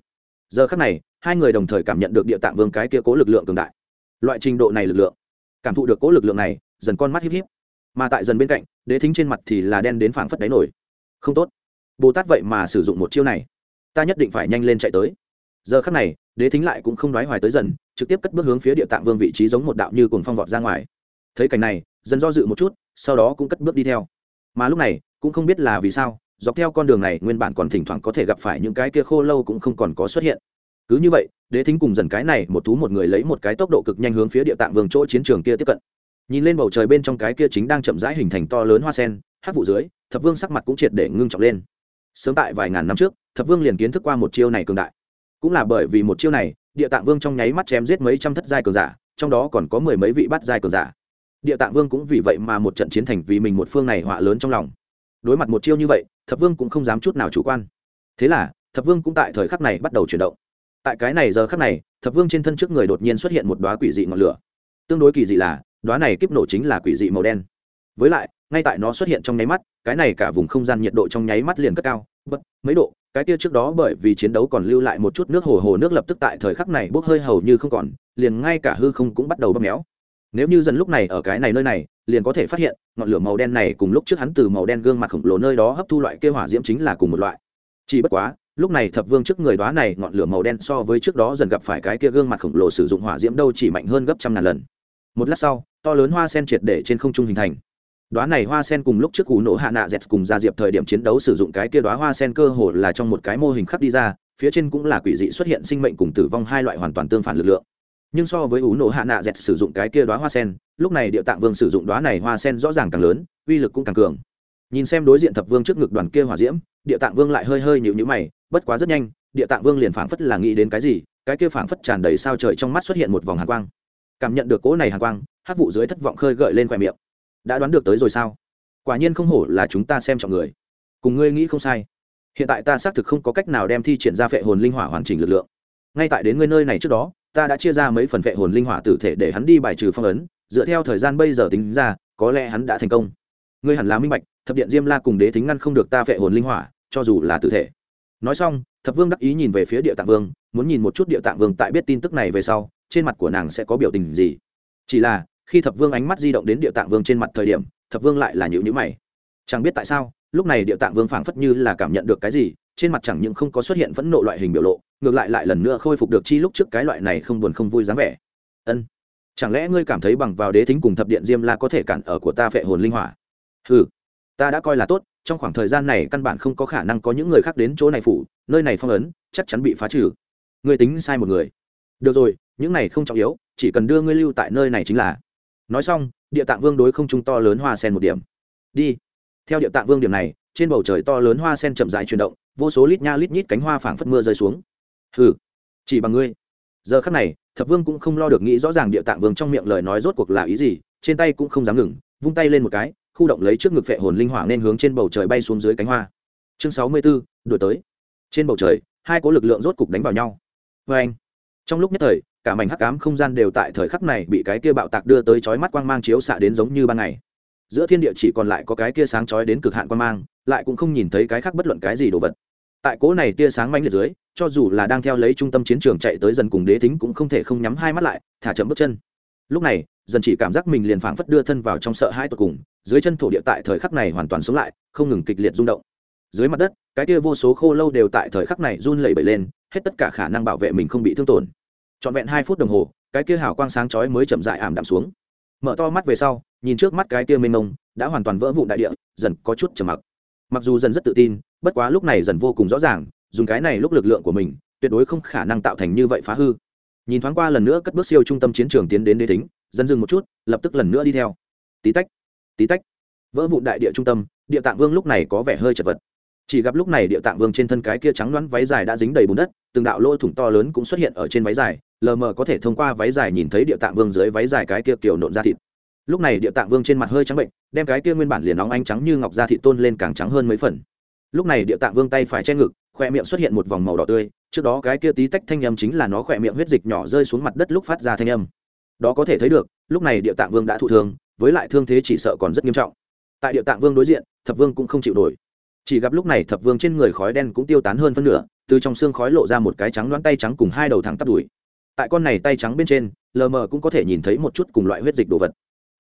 Giờ khắc này, hai người đồng thời cảm nhận được địa tạng vương cái kia cố lực lượng cường đại. Loại trình độ này lực lượng, cảm thụ được cố lực lượng này, dần con mắt híp híp. Mà tại dần bên cạnh, đế thính trên mặt thì là đen đến phảng phất đáy nổi. Không tốt. Bồ tát vậy mà sử dụng một chiêu này. Ta nhất định phải nhanh lên chạy tới. Giờ khắc này đế thính lại cũng không đoái hoài tới dần, trực tiếp cất bước hướng phía địa tạng vương vị trí giống một đạo như cùng phong vọt ra ngoài. Thấy cảnh này, dần do dự một chút, sau đó cũng cất bước đi theo. Mà lúc này, cũng không biết là vì sao, dọc theo con đường này nguyên bản còn thỉnh thoảng có thể gặp phải những cái kia khô lâu cũng không còn có xuất hiện. Cứ như vậy, đế thính cùng dần cái này một thú một người lấy một cái tốc độ cực nhanh hướng phía địa tạng vương chỗ chiến trường kia tiếp cận. Nhìn lên bầu trời bên trong cái kia chính đang chậm rãi hình thành to lớn hoa sen hát vụ dưới, thập vương sắc mặt cũng triệt để ngưng trọng lên. Sớm tại vài ngàn năm trước, thập vương liền kiến thức qua một chiêu này cường đại cũng là bởi vì một chiêu này, địa tạng vương trong nháy mắt chém giết mấy trăm thất giai cường giả, trong đó còn có mười mấy vị bắt giai cường giả. Địa tạng vương cũng vì vậy mà một trận chiến thành vì mình một phương này họa lớn trong lòng. Đối mặt một chiêu như vậy, thập vương cũng không dám chút nào chủ quan. Thế là, thập vương cũng tại thời khắc này bắt đầu chuyển động. Tại cái này giờ khắc này, thập vương trên thân trước người đột nhiên xuất hiện một đoá quỷ dị ngọn lửa. Tương đối kỳ dị là đoá này kiếp nổ chính là quỷ dị màu đen. Với lại, ngay tại nó xuất hiện trong nháy mắt, cái này cả vùng không gian nhiệt độ trong nháy mắt liền cất cao, bất, mấy độ cái kia trước đó bởi vì chiến đấu còn lưu lại một chút nước hồ hồ nước lập tức tại thời khắc này bốc hơi hầu như không còn, liền ngay cả hư không cũng bắt đầu bóp méo. Nếu như dần lúc này ở cái này nơi này, liền có thể phát hiện, ngọn lửa màu đen này cùng lúc trước hắn từ màu đen gương mặt khổng lồ nơi đó hấp thu loại kêu hỏa diễm chính là cùng một loại. Chỉ bất quá, lúc này thập vương trước người đó này ngọn lửa màu đen so với trước đó dần gặp phải cái kia gương mặt khổng lồ sử dụng hỏa diễm đâu chỉ mạnh hơn gấp trăm ngàn lần. Một lát sau, to lớn hoa sen triệt để trên không trung hình thành đoá này hoa sen cùng lúc trước cú nổ hạ nạ dẹt cùng ra diệp thời điểm chiến đấu sử dụng cái kia đoá hoa sen cơ hồ là trong một cái mô hình khắc đi ra, phía trên cũng là quỷ dị xuất hiện sinh mệnh cùng tử vong hai loại hoàn toàn tương phản lực lượng. Nhưng so với ủ nổ hạ nạ dẹt sử dụng cái kia đoá hoa sen, lúc này địa tạng vương sử dụng đoá này hoa sen rõ ràng càng lớn, uy lực cũng càng cường. Nhìn xem đối diện thập vương trước ngực đoàn kia hỏa diễm, địa tạng vương lại hơi hơi nhịu nhữ mày, bất quá rất nhanh, địa tạng vương liền phảng phất là nghĩ đến cái gì, cái kia phảng phất tràn đầy sao trời trong mắt xuất hiện một vòng hàn quang. Cảm nhận được cỗ này hàn quang hát vụ dưới thất vọng khơi gợi lên khoe miệng đã đoán được tới rồi sao? Quả nhiên không hổ là chúng ta xem trọng người. Cùng ngươi nghĩ không sai. Hiện tại ta xác thực không có cách nào đem thi triển ra phệ hồn linh hỏa hoàn chỉnh lực lượng. Ngay tại đến ngươi nơi này trước đó, ta đã chia ra mấy phần phệ hồn linh hỏa tử thể để hắn đi bài trừ phong ấn. Dựa theo thời gian bây giờ tính ra, có lẽ hắn đã thành công. Ngươi hẳn là minh bạch, thập điện diêm la cùng đế tính ngăn không được ta phệ hồn linh hỏa, cho dù là tử thể. Nói xong, thập vương đắc ý nhìn về phía địa tạng vương, muốn nhìn một chút địa tạng vương tại biết tin tức này về sau, trên mặt của nàng sẽ có biểu tình gì. Chỉ là khi thập vương ánh mắt di động đến địa tạng vương trên mặt thời điểm, thập vương lại là nhịu nhữ mày. Chẳng biết tại sao, lúc này địa tạng vương phảng phất như là cảm nhận được cái gì, trên mặt chẳng những không có xuất hiện phẫn nộ loại hình biểu lộ, ngược lại lại lần nữa khôi phục được chi lúc trước cái loại này không buồn không vui dáng vẻ. Ân, chẳng lẽ ngươi cảm thấy bằng vào đế thính cùng thập điện diêm la có thể cản ở của ta phệ hồn linh hỏa? Ừ ta đã coi là tốt, trong khoảng thời gian này căn bản không có khả năng có những người khác đến chỗ này phủ, nơi này phong ấn, chắc chắn bị phá trừ. Ngươi tính sai một người. Được rồi, những này không trọng yếu, chỉ cần đưa ngươi lưu tại nơi này chính là nói xong địa tạng vương đối không trung to lớn hoa sen một điểm. Đi. Theo địa tạng vương điểm này trên bầu trời to lớn hoa sen chậm rãi chuyển động vô số lít nha lít nhít cánh hoa phảng phất mưa rơi xuống. Hừ chỉ bằng ngươi. Giờ khắc này thập vương cũng không lo được nghĩ rõ ràng địa tạng vương trong miệng lời nói rốt cuộc là ý gì trên tay cũng không dám ngừng vung tay lên một cái khu động lấy trước ngực phệ hồn linh hỏa nên hướng trên bầu trời bay xuống dưới cánh hoa. Chương sáu mươi 64, đuổi tới. Trên bầu trời hai cố lực lượng rốt cục đánh vào nhau. Vê anh trong lúc nhất thời, cả mảnh hắc ám không gian đều tại thời khắc này bị cái kia bạo tạc đưa tới chói mắt quang mang chiếu xạ đến giống như ban ngày. Giữa thiên địa chỉ còn lại có cái kia sáng chói đến cực hạn quang mang, lại cũng không nhìn thấy cái khác bất luận cái gì đồ vật. Tại cố này tia sáng mãnh liệt dưới, cho dù là đang theo lấy trung tâm chiến trường chạy tới dần cùng đế thính cũng không thể không nhắm hai mắt lại, thả chậm bước chân. Lúc này, dần chỉ cảm giác mình liền phảng phất đưa thân vào trong sợ hãi tột cùng, dưới chân thổ địa tại thời khắc này hoàn toàn sống lại, không ngừng kịch liệt rung động. Dưới mặt đất, cái kia vô số khô lâu đều tại thời khắc này run lẩy bẩy lên, hết tất cả khả năng bảo vệ mình không bị thương tổn trọn vẹn hai phút đồng hồ, cái kia hào quang sáng chói mới chậm dại ảm đạm xuống. Mở to mắt về sau, nhìn trước mắt cái kia mênh mông, đã hoàn toàn vỡ vụn đại địa, dần có chút trầm mặc. Mặc dù dần rất tự tin, bất quá lúc này dần vô cùng rõ ràng, dùng cái này lúc lực lượng của mình, tuyệt đối không khả năng tạo thành như vậy phá hư. Nhìn thoáng qua lần nữa cất bước siêu trung tâm chiến trường tiến đến đế tính dần dừng một chút, lập tức lần nữa đi theo. Tí tách tí tách. Vỡ vụn đại địa trung tâm, địa tạng vương lúc này có vẻ hơi chật vật. Chỉ gặp lúc này địa tạng vương trên thân cái kia trắng đoán váy dài đã dính đầy bùn đất, từng đạo lỗ thủng to lớn cũng xuất hiện ở trên váy dài lờ mờ có thể thông qua váy dài nhìn thấy địa tạng vương dưới váy dài cái kia kiểu nộn da thịt. Lúc này địa tạng vương trên mặt hơi trắng bệnh, đem cái kia nguyên bản liền nóng ánh trắng như ngọc da thịt tôn lên càng trắng hơn mấy phần. Lúc này địa tạng vương tay phải che ngực khoe miệng xuất hiện một vòng màu đỏ tươi, trước đó cái kia tí tách thanh âm chính là nó khoe miệng huyết dịch nhỏ rơi xuống mặt đất lúc phát ra thanh âm. Đó có thể thấy được, lúc này địa tạng vương đã thụ thương, với lại thương thế chỉ sợ còn rất nghiêm trọng. Tại địa tạng vương đối diện, thập vương cũng không chịu nổi. Chỉ gặp lúc này thập vương trên người khói đen cũng tiêu tán hơn phân nửa, từ trong xương khói lộ ra một cái trắng đoán tay trắng cùng hai đầu thẳng tắp đùi tại con này tay trắng bên trên, lờ mờ cũng có thể nhìn thấy một chút cùng loại huyết dịch đồ vật.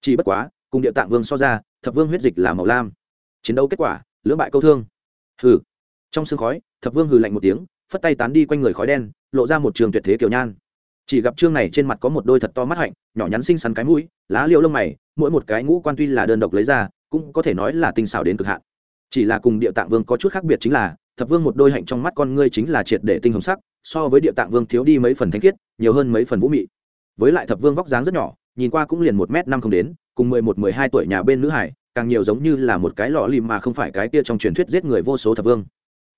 Chỉ bất quá, cùng địa tạng vương so ra, thập vương huyết dịch là màu lam. Chiến đấu kết quả, lưỡng bại câu thương. Hừ. Trong xương khói, thập vương hừ lạnh một tiếng, phất tay tán đi quanh người khói đen, lộ ra một trường tuyệt thế kiểu nhan. Chỉ gặp trương này trên mặt có một đôi thật to mắt hạnh, nhỏ nhắn xinh xắn cái mũi, lá liễu lông mày, mỗi một cái ngũ quan tuy là đơn độc lấy ra, cũng có thể nói là tinh xảo đến cực hạn. Chỉ là cùng địa tạng vương có chút khác biệt chính là, thập vương một đôi hạnh trong mắt con ngươi chính là triệt để tinh hồng sắc so với địa tạng vương thiếu đi mấy phần thanh khiết, nhiều hơn mấy phần vũ mị. Với lại thập vương vóc dáng rất nhỏ, nhìn qua cũng liền một m năm không đến, cùng mười một, mười hai tuổi nhà bên nữ hải, càng nhiều giống như là một cái lọ lìm mà không phải cái kia trong truyền thuyết giết người vô số thập vương.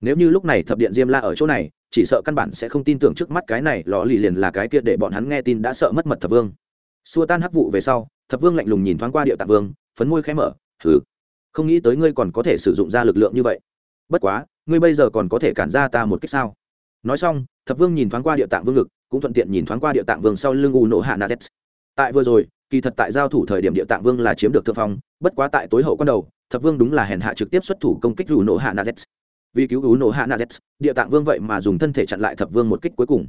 Nếu như lúc này thập điện diêm la ở chỗ này, chỉ sợ căn bản sẽ không tin tưởng trước mắt cái này lọ lì liền là cái kia để bọn hắn nghe tin đã sợ mất mật thập vương. Xua tan hắc vụ về sau, thập vương lạnh lùng nhìn thoáng qua địa tạng vương, phấn môi khẽ mở thử không nghĩ tới ngươi còn có thể sử dụng ra lực lượng như vậy. Bất quá, ngươi bây giờ còn có thể cản ra ta một cách sao? Nói xong, thập vương nhìn thoáng qua địa tạng vương lực, cũng thuận tiện nhìn thoáng qua địa tạng vương sau lưng u nổ hạ nazet tại vừa rồi, kỳ thật tại giao thủ thời điểm địa tạng vương là chiếm được thượng phong, bất quá tại tối hậu quan đầu, thập vương đúng là hèn hạ trực tiếp xuất thủ công kích u nổ hạ nazet vì cứu u nổ hạ nazet địa tạng vương vậy mà dùng thân thể chặn lại thập vương một kích cuối cùng.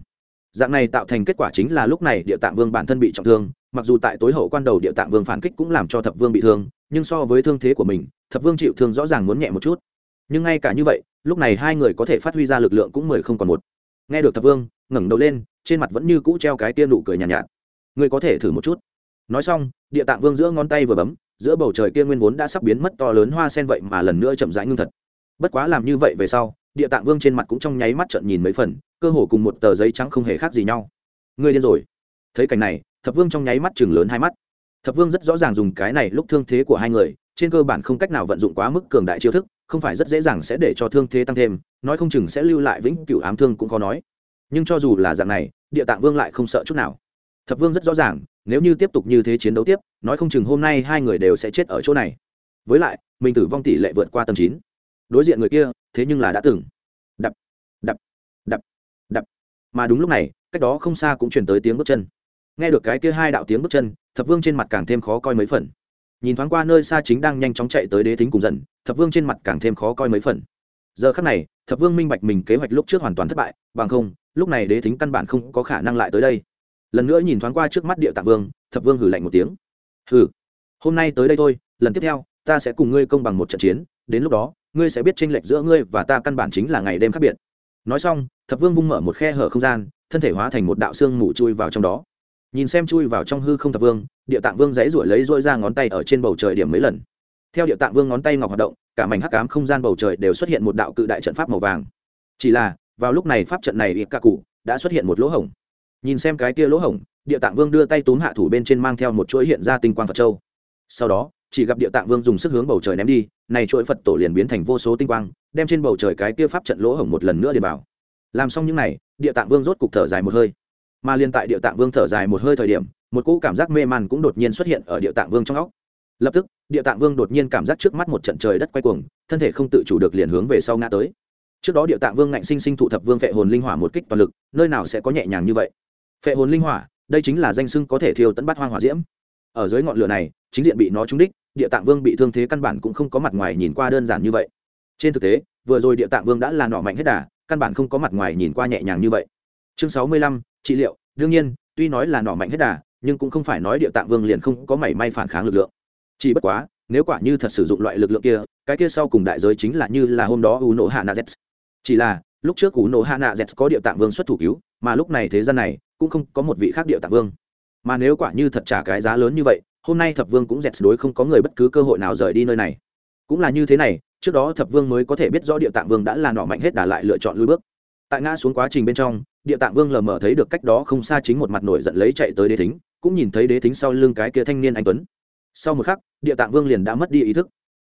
Dạng này tạo thành kết quả chính là lúc này địa tạng vương bản thân bị trọng thương, mặc dù tại tối hậu quan đầu địa tạng vương phản kích cũng làm cho thập vương bị thương, nhưng so với thương thế của mình, thập vương chịu thương rõ ràng muốn nhẹ một chút. Nhưng ngay cả như vậy lúc này hai người có thể phát huy ra lực lượng cũng mười không còn một. Nghe được thập vương ngẩng đầu lên trên mặt vẫn như cũ treo cái tia nụ cười nhàn nhạt, nhạt. Ngươi có thể thử một chút. Nói xong địa tạng vương giữa ngón tay vừa bấm giữa bầu trời kia nguyên vốn đã sắp biến mất to lớn hoa sen vậy mà lần nữa chậm rãi ngưng thật. Bất quá làm như vậy về sau địa tạng vương trên mặt cũng trong nháy mắt trận nhìn mấy phần cơ hồ cùng một tờ giấy trắng không hề khác gì nhau. Ngươi điên rồi. Thấy cảnh này thập vương trong nháy mắt chừng lớn hai mắt. Thập vương rất rõ ràng dùng cái này lúc thương thế của hai người trên cơ bản không cách nào vận dụng quá mức cường đại chiêu thức không phải rất dễ dàng sẽ để cho thương thế tăng thêm, nói không chừng sẽ lưu lại vĩnh cửu ám thương cũng khó nói. Nhưng cho dù là dạng này, địa tạng vương lại không sợ chút nào. Thập vương rất rõ ràng, nếu như tiếp tục như thế chiến đấu tiếp, nói không chừng hôm nay hai người đều sẽ chết ở chỗ này. Với lại, mình tử vong tỷ lệ vượt qua tầm chín. Đối diện người kia, thế nhưng là đã từng. Đập đập đập đập. Mà đúng lúc này, cách đó không xa cũng chuyển tới tiếng bước chân. Nghe được cái kia hai đạo tiếng bước chân, thập vương trên mặt càng thêm khó coi mấy phần nhìn thoáng qua nơi xa chính đang nhanh chóng chạy tới đế thính cùng dần, thập vương trên mặt càng thêm khó coi mấy phần. Giờ khắc này, thập vương minh bạch mình kế hoạch lúc trước hoàn toàn thất bại, bằng không, lúc này đế thính căn bản không có khả năng lại tới đây. Lần nữa nhìn thoáng qua trước mắt địa tạng vương, thập vương hử lạnh một tiếng. Hử hôm nay tới đây thôi, lần tiếp theo, ta sẽ cùng ngươi công bằng một trận chiến, đến lúc đó, ngươi sẽ biết tranh lệch giữa ngươi và ta căn bản chính là ngày đêm khác biệt. Nói xong, thập vương vung mở một khe hở không gian, thân thể hóa thành một đạo xương mù chui vào trong đó nhìn xem chui vào trong hư không thập vương, địa tạng vương dãy ruổi lấy dội ra ngón tay ở trên bầu trời điểm mấy lần. Theo địa tạng vương ngón tay ngọc hoạt động, cả mảnh hắc cám không gian bầu trời đều xuất hiện một đạo cự đại trận pháp màu vàng. Chỉ là, vào lúc này pháp trận này ít ca cụ đã xuất hiện một lỗ hổng. Nhìn xem cái kia lỗ hổng, địa tạng vương đưa tay túm hạ thủ bên trên mang theo một chuỗi hiện ra tinh quang phật châu. Sau đó, chỉ gặp địa tạng vương dùng sức hướng bầu trời ném đi, này chuỗi phật tổ liền biến thành vô số tinh quang, đem trên bầu trời cái kia pháp trận lỗ hổng một lần nữa để vào. Làm xong những này, địa tạng vương rốt cục thở dài một hơi mà liên tại địa tạng vương thở dài một hơi thời điểm, một cỗ cảm giác mê man cũng đột nhiên xuất hiện ở địa tạng vương trong óc. Lập tức địa tạng vương đột nhiên cảm giác trước mắt một trận trời đất quay cuồng, thân thể không tự chủ được liền hướng về sau ngã tới. Trước đó địa tạng vương ngạnh sinh sinh thụ thập vương phệ hồn linh hỏa một kích toàn lực, nơi nào sẽ có nhẹ nhàng như vậy? Phệ hồn linh hỏa, đây chính là danh sưng có thể thiêu tận bắt hoang hỏa diễm. Ở dưới ngọn lửa này, chính diện bị nó trúng đích địa tạng vương bị thương thế căn bản cũng không có mặt ngoài nhìn qua đơn giản như vậy. Trên thực tế, vừa rồi địa tạng vương đã là nọ mạnh hết đà, căn bản không có mặt ngoài nhìn qua nhẹ nhàng như vậy. Chương sáu mươi lăm trị liệu, đương nhiên, tuy nói là nỏ mạnh hết đà, nhưng cũng không phải nói địa tạng vương liền không có mảy may phản kháng lực lượng. Chỉ bất quá, nếu quả như thật sử dụng loại lực lượng kia, cái kia sau cùng đại giới chính là như là hôm đó u nổ hạ na z chỉ là, lúc trước u nổ hạ na z có địa tạng vương xuất thủ cứu, mà lúc này thế gian này, cũng không có một vị khác địa tạng vương. Mà nếu quả như thật trả cái giá lớn như vậy, hôm nay thập vương cũng dẹt đối không có người bất cứ cơ hội nào rời đi nơi này. Cũng là như thế này, trước đó thập vương mới có thể biết rõ địa tạng vương đã là nỏ mạnh hết đà lại lựa chọn lui bước tại ngã xuống quá trình bên trong, địa tạng vương lờ mờ thấy được cách đó không xa chính một mặt nổi giận lấy chạy tới đế thính, cũng nhìn thấy đế thính sau lưng cái kia thanh niên anh tuấn. Sau một khắc, địa tạng vương liền đã mất đi ý thức.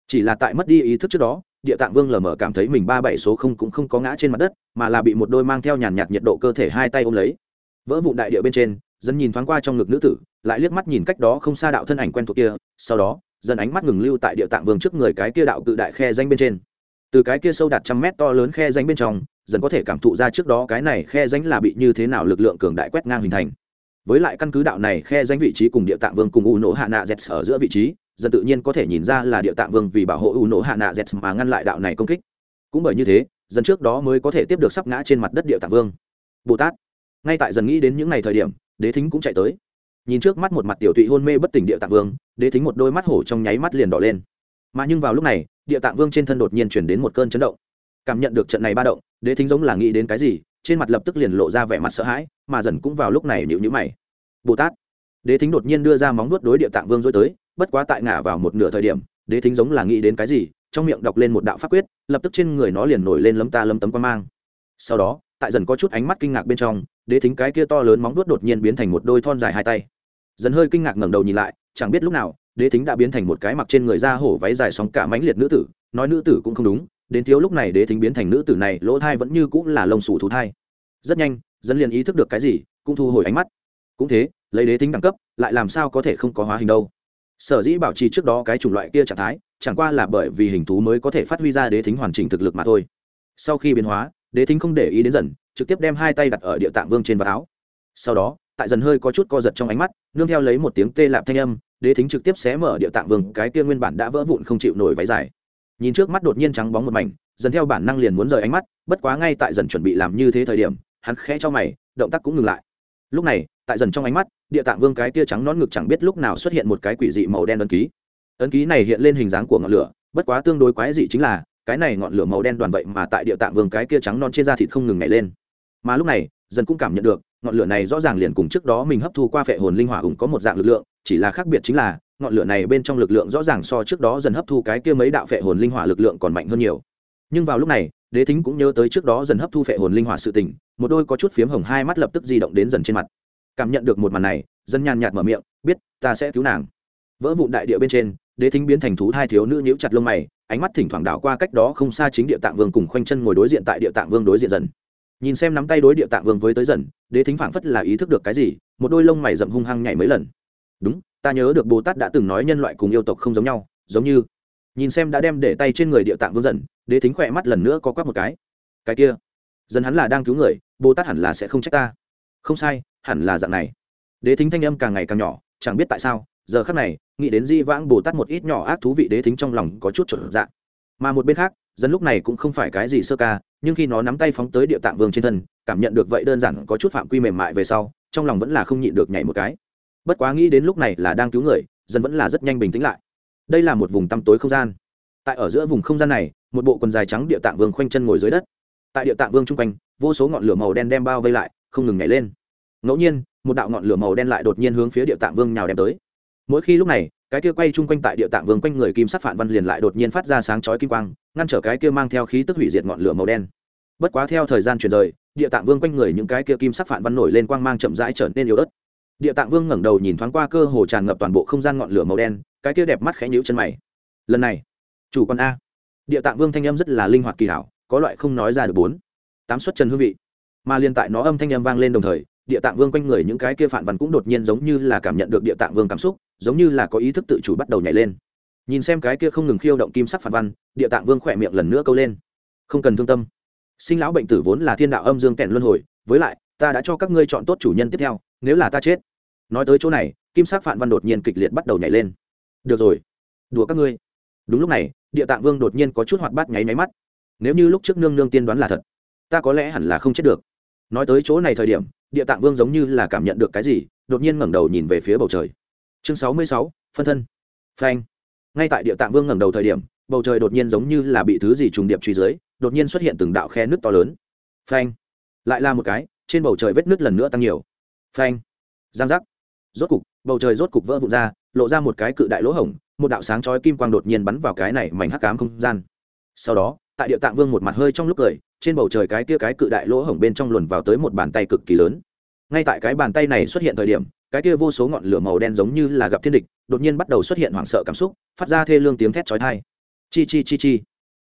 Chỉ là tại mất đi ý thức trước đó, địa tạng vương lờ mờ cảm thấy mình ba bảy số không cũng không có ngã trên mặt đất, mà là bị một đôi mang theo nhàn nhạt nhiệt độ cơ thể hai tay ôm lấy. Vỡ vụ đại địa bên trên, dân nhìn thoáng qua trong ngực nữ tử, lại liếc mắt nhìn cách đó không xa đạo thân ảnh quen thuộc kia, sau đó, dân ánh mắt ngừng lưu tại địa tạng vương trước người cái kia đạo cự đại khe danh bên trên. Từ cái kia sâu đạt trăm mét to lớn khe danh bên trong dần có thể cảm thụ ra trước đó cái này khe danh là bị như thế nào lực lượng cường đại quét ngang hình thành. Với lại căn cứ đạo này, khe danh vị trí cùng địa tạng vương cùng u nổ hạ nạ z ở giữa vị trí, dần tự nhiên có thể nhìn ra là địa tạng vương vì bảo hộ u nổ hạ nạ z mà ngăn lại đạo này công kích. Cũng bởi như thế, dần trước đó mới có thể tiếp được sắp ngã trên mặt đất địa tạng vương. Bồ tát, ngay tại dần nghĩ đến những ngày thời điểm, đế thính cũng chạy tới. Nhìn trước mắt một mặt tiểu tụy hôn mê bất tỉnh địa tạng vương, đế thính một đôi mắt hổ trong nháy mắt liền đỏ lên. Mà nhưng vào lúc này, địa tạng vương trên thân đột nhiên chuyển đến một cơn chấn động cảm nhận được trận này ba động, đế thính giống là nghĩ đến cái gì, trên mặt lập tức liền lộ ra vẻ mặt sợ hãi, mà dần cũng vào lúc này nhịu nhữ mày. Bồ tát. Đế thính đột nhiên đưa ra móng nuốt đối địa tạng vương dối tới, bất quá tại ngả vào một nửa thời điểm, đế thính giống là nghĩ đến cái gì, trong miệng đọc lên một đạo pháp quyết, lập tức trên người nó liền nổi lên lấm ta lấm tấm quan mang. Sau đó, tại dần có chút ánh mắt kinh ngạc bên trong, đế thính cái kia to lớn móng nuốt đột nhiên biến thành một đôi thon dài hai tay. Dần hơi kinh ngạc ngẩng đầu nhìn lại, chẳng biết lúc nào, đế thính đã biến thành một cái mặc trên người da hổ váy dài sóng cả mãnh liệt nữ tử, nói nữ tử cũng không đúng đến thiếu lúc này đế thính biến thành nữ tử này, lỗ thai vẫn như cũng là lông sủ thú thai. Rất nhanh, dân liền ý thức được cái gì, cũng thu hồi ánh mắt. Cũng thế, lấy đế thính đẳng cấp, lại làm sao có thể không có hóa hình đâu? Sở dĩ bảo trì trước đó cái chủng loại kia trạng thái, chẳng qua là bởi vì hình thú mới có thể phát huy ra đế thính hoàn chỉnh thực lực mà thôi. Sau khi biến hóa, đế thính không để ý đến dần, trực tiếp đem hai tay đặt ở địa tạng vương trên vạt áo. Sau đó, tại dần hơi có chút co giật trong ánh mắt, nương theo lấy một tiếng tê lạp thanh âm, đế thính trực tiếp xé mở địa tạng vương, cái kia nguyên bản đã vỡ vụn không chịu nổi váy dài nhìn trước mắt đột nhiên trắng bóng một mảnh, dần theo bản năng liền muốn rời ánh mắt, bất quá ngay tại dần chuẩn bị làm như thế thời điểm, hắn khẽ cho mày, động tác cũng ngừng lại. Lúc này, tại dần trong ánh mắt, địa tạng vương cái tia trắng nón ngực chẳng biết lúc nào xuất hiện một cái quỷ dị màu đen ấn ký. Ấn ký này hiện lên hình dáng của ngọn lửa, bất quá tương đối quái dị chính là, cái này ngọn lửa màu đen đoàn vậy mà tại địa tạng vương cái kia trắng non trên da thịt không ngừng nhảy lên. Mà lúc này, dần cũng cảm nhận được, ngọn lửa này rõ ràng liền cùng trước đó mình hấp thu qua phệ hồn linh hỏa ủng có một dạng lực lượng chỉ là khác biệt chính là, ngọn lửa này bên trong lực lượng rõ ràng so trước đó dần hấp thu cái kia mấy đạo phệ hồn linh hỏa lực lượng còn mạnh hơn nhiều. Nhưng vào lúc này, đế thính cũng nhớ tới trước đó dần hấp thu phệ hồn linh hỏa sự tình, một đôi có chút phiếm hồng hai mắt lập tức di động đến dần trên mặt. Cảm nhận được một màn này, dân nhàn nhạt mở miệng, biết, ta sẽ cứu nàng. Vỡ vụn đại địa bên trên, đế thính biến thành thú hai thiếu nữ nhíu chặt lông mày, ánh mắt thỉnh thoảng đảo qua cách đó không xa chính địa tạng vương cùng khoanh chân ngồi đối diện tại địa tạng vương đối diện dần. Nhìn xem nắm tay đối địa tạng vương với tới dần, đế thính phảng phất là ý thức được cái gì, một đôi lông mày rậm hung hăng nhảy mấy lần đúng, ta nhớ được bồ tát đã từng nói nhân loại cùng yêu tộc không giống nhau, giống như, nhìn xem đã đem để tay trên người địa tạng vương dần, đế thính khỏe mắt lần nữa có quắc một cái. Cái kia, dần hắn là đang cứu người, bồ tát hẳn là sẽ không trách ta. Không sai, hẳn là dạng này. Đế thính thanh âm càng ngày càng nhỏ, chẳng biết tại sao, giờ khắc này, nghĩ đến di vãng bồ tát một ít nhỏ ác thú vị đế thính trong lòng có chút chuẩn dạng mà một bên khác dân lúc này cũng không phải cái gì sơ ca, nhưng khi nó nắm tay phóng tới địa tạng vương trên thân, cảm nhận được vậy đơn giản có chút phạm quy mềm mại về sau, trong lòng vẫn là không nhịn được nhảy một cái bất quá nghĩ đến lúc này là đang cứu người, dân vẫn là rất nhanh bình tĩnh lại. Đây là một vùng tăm tối không gian. Tại ở giữa vùng không gian này, một bộ quần dài trắng địa tạng vương khoanh chân ngồi dưới đất. Tại địa tạng vương chung quanh, vô số ngọn lửa màu đen đem bao vây lại, không ngừng nhảy lên. Ngẫu nhiên, một đạo ngọn lửa màu đen lại đột nhiên hướng phía địa tạng vương nhào đem tới. Mỗi khi lúc này, cái kia quay chung quanh tại địa tạng vương quanh người kim sắc phản văn liền lại đột nhiên phát ra sáng chói kim quang, ngăn trở cái kia mang theo khí tức hủy diệt ngọn lửa màu đen. Bất quá theo thời gian chuyển rời, địa tạng vương quanh người những cái kia kim sắc phản văn nổi lên quang mang chậm rãi trở nên yếu ớt địa tạng vương ngẩng đầu nhìn thoáng qua cơ hồ tràn ngập toàn bộ không gian ngọn lửa màu đen, cái kia đẹp mắt khẽ nhíu chân mày. Lần này, chủ con a. Địa tạng vương thanh âm rất là linh hoạt kỳ hảo, có loại không nói ra được bốn. Tám xuất trần hương vị. Mà liên tại nó âm thanh âm vang lên đồng thời, địa tạng vương quanh người những cái kia phản văn cũng đột nhiên giống như là cảm nhận được địa tạng vương cảm xúc, giống như là có ý thức tự chủ bắt đầu nhảy lên. Nhìn xem cái kia không ngừng khiêu động kim sắc phản văn, địa tạng vương khỏe miệng lần nữa câu lên. Không cần thương tâm. Sinh lão bệnh tử vốn là thiên đạo âm dương kèn luân hồi, với lại, ta đã cho các ngươi chọn tốt chủ nhân tiếp theo, nếu là ta chết nói tới chỗ này, kim sắc phạn văn đột nhiên kịch liệt bắt đầu nhảy lên. Được rồi, đùa các ngươi. Đúng lúc này, địa tạng vương đột nhiên có chút hoạt bát nháy máy mắt. Nếu như lúc trước nương nương tiên đoán là thật, ta có lẽ hẳn là không chết được. Nói tới chỗ này thời điểm, địa tạng vương giống như là cảm nhận được cái gì, đột nhiên ngẩng đầu nhìn về phía bầu trời. Chương sáu mươi sáu, phân thân. Phanh. Ngay tại địa tạng vương ngẩng đầu thời điểm, bầu trời đột nhiên giống như là bị thứ gì trùng điệp truy dưới, đột nhiên xuất hiện từng đạo khe nước to lớn. Phanh. Lại là một cái, trên bầu trời vết nước lần nữa tăng nhiều. Phanh. Giang giác rốt cục, bầu trời rốt cục vỡ vụn ra, lộ ra một cái cự đại lỗ hổng, một đạo sáng chói kim quang đột nhiên bắn vào cái này mảnh hắc cám không gian. Sau đó, tại địa tạng vương một mặt hơi trong lúc cười, trên bầu trời cái kia cái cự đại lỗ hổng bên trong luồn vào tới một bàn tay cực kỳ lớn. Ngay tại cái bàn tay này xuất hiện thời điểm, cái kia vô số ngọn lửa màu đen giống như là gặp thiên địch, đột nhiên bắt đầu xuất hiện hoảng sợ cảm xúc, phát ra thê lương tiếng thét chói tai. Chi chi chi chi.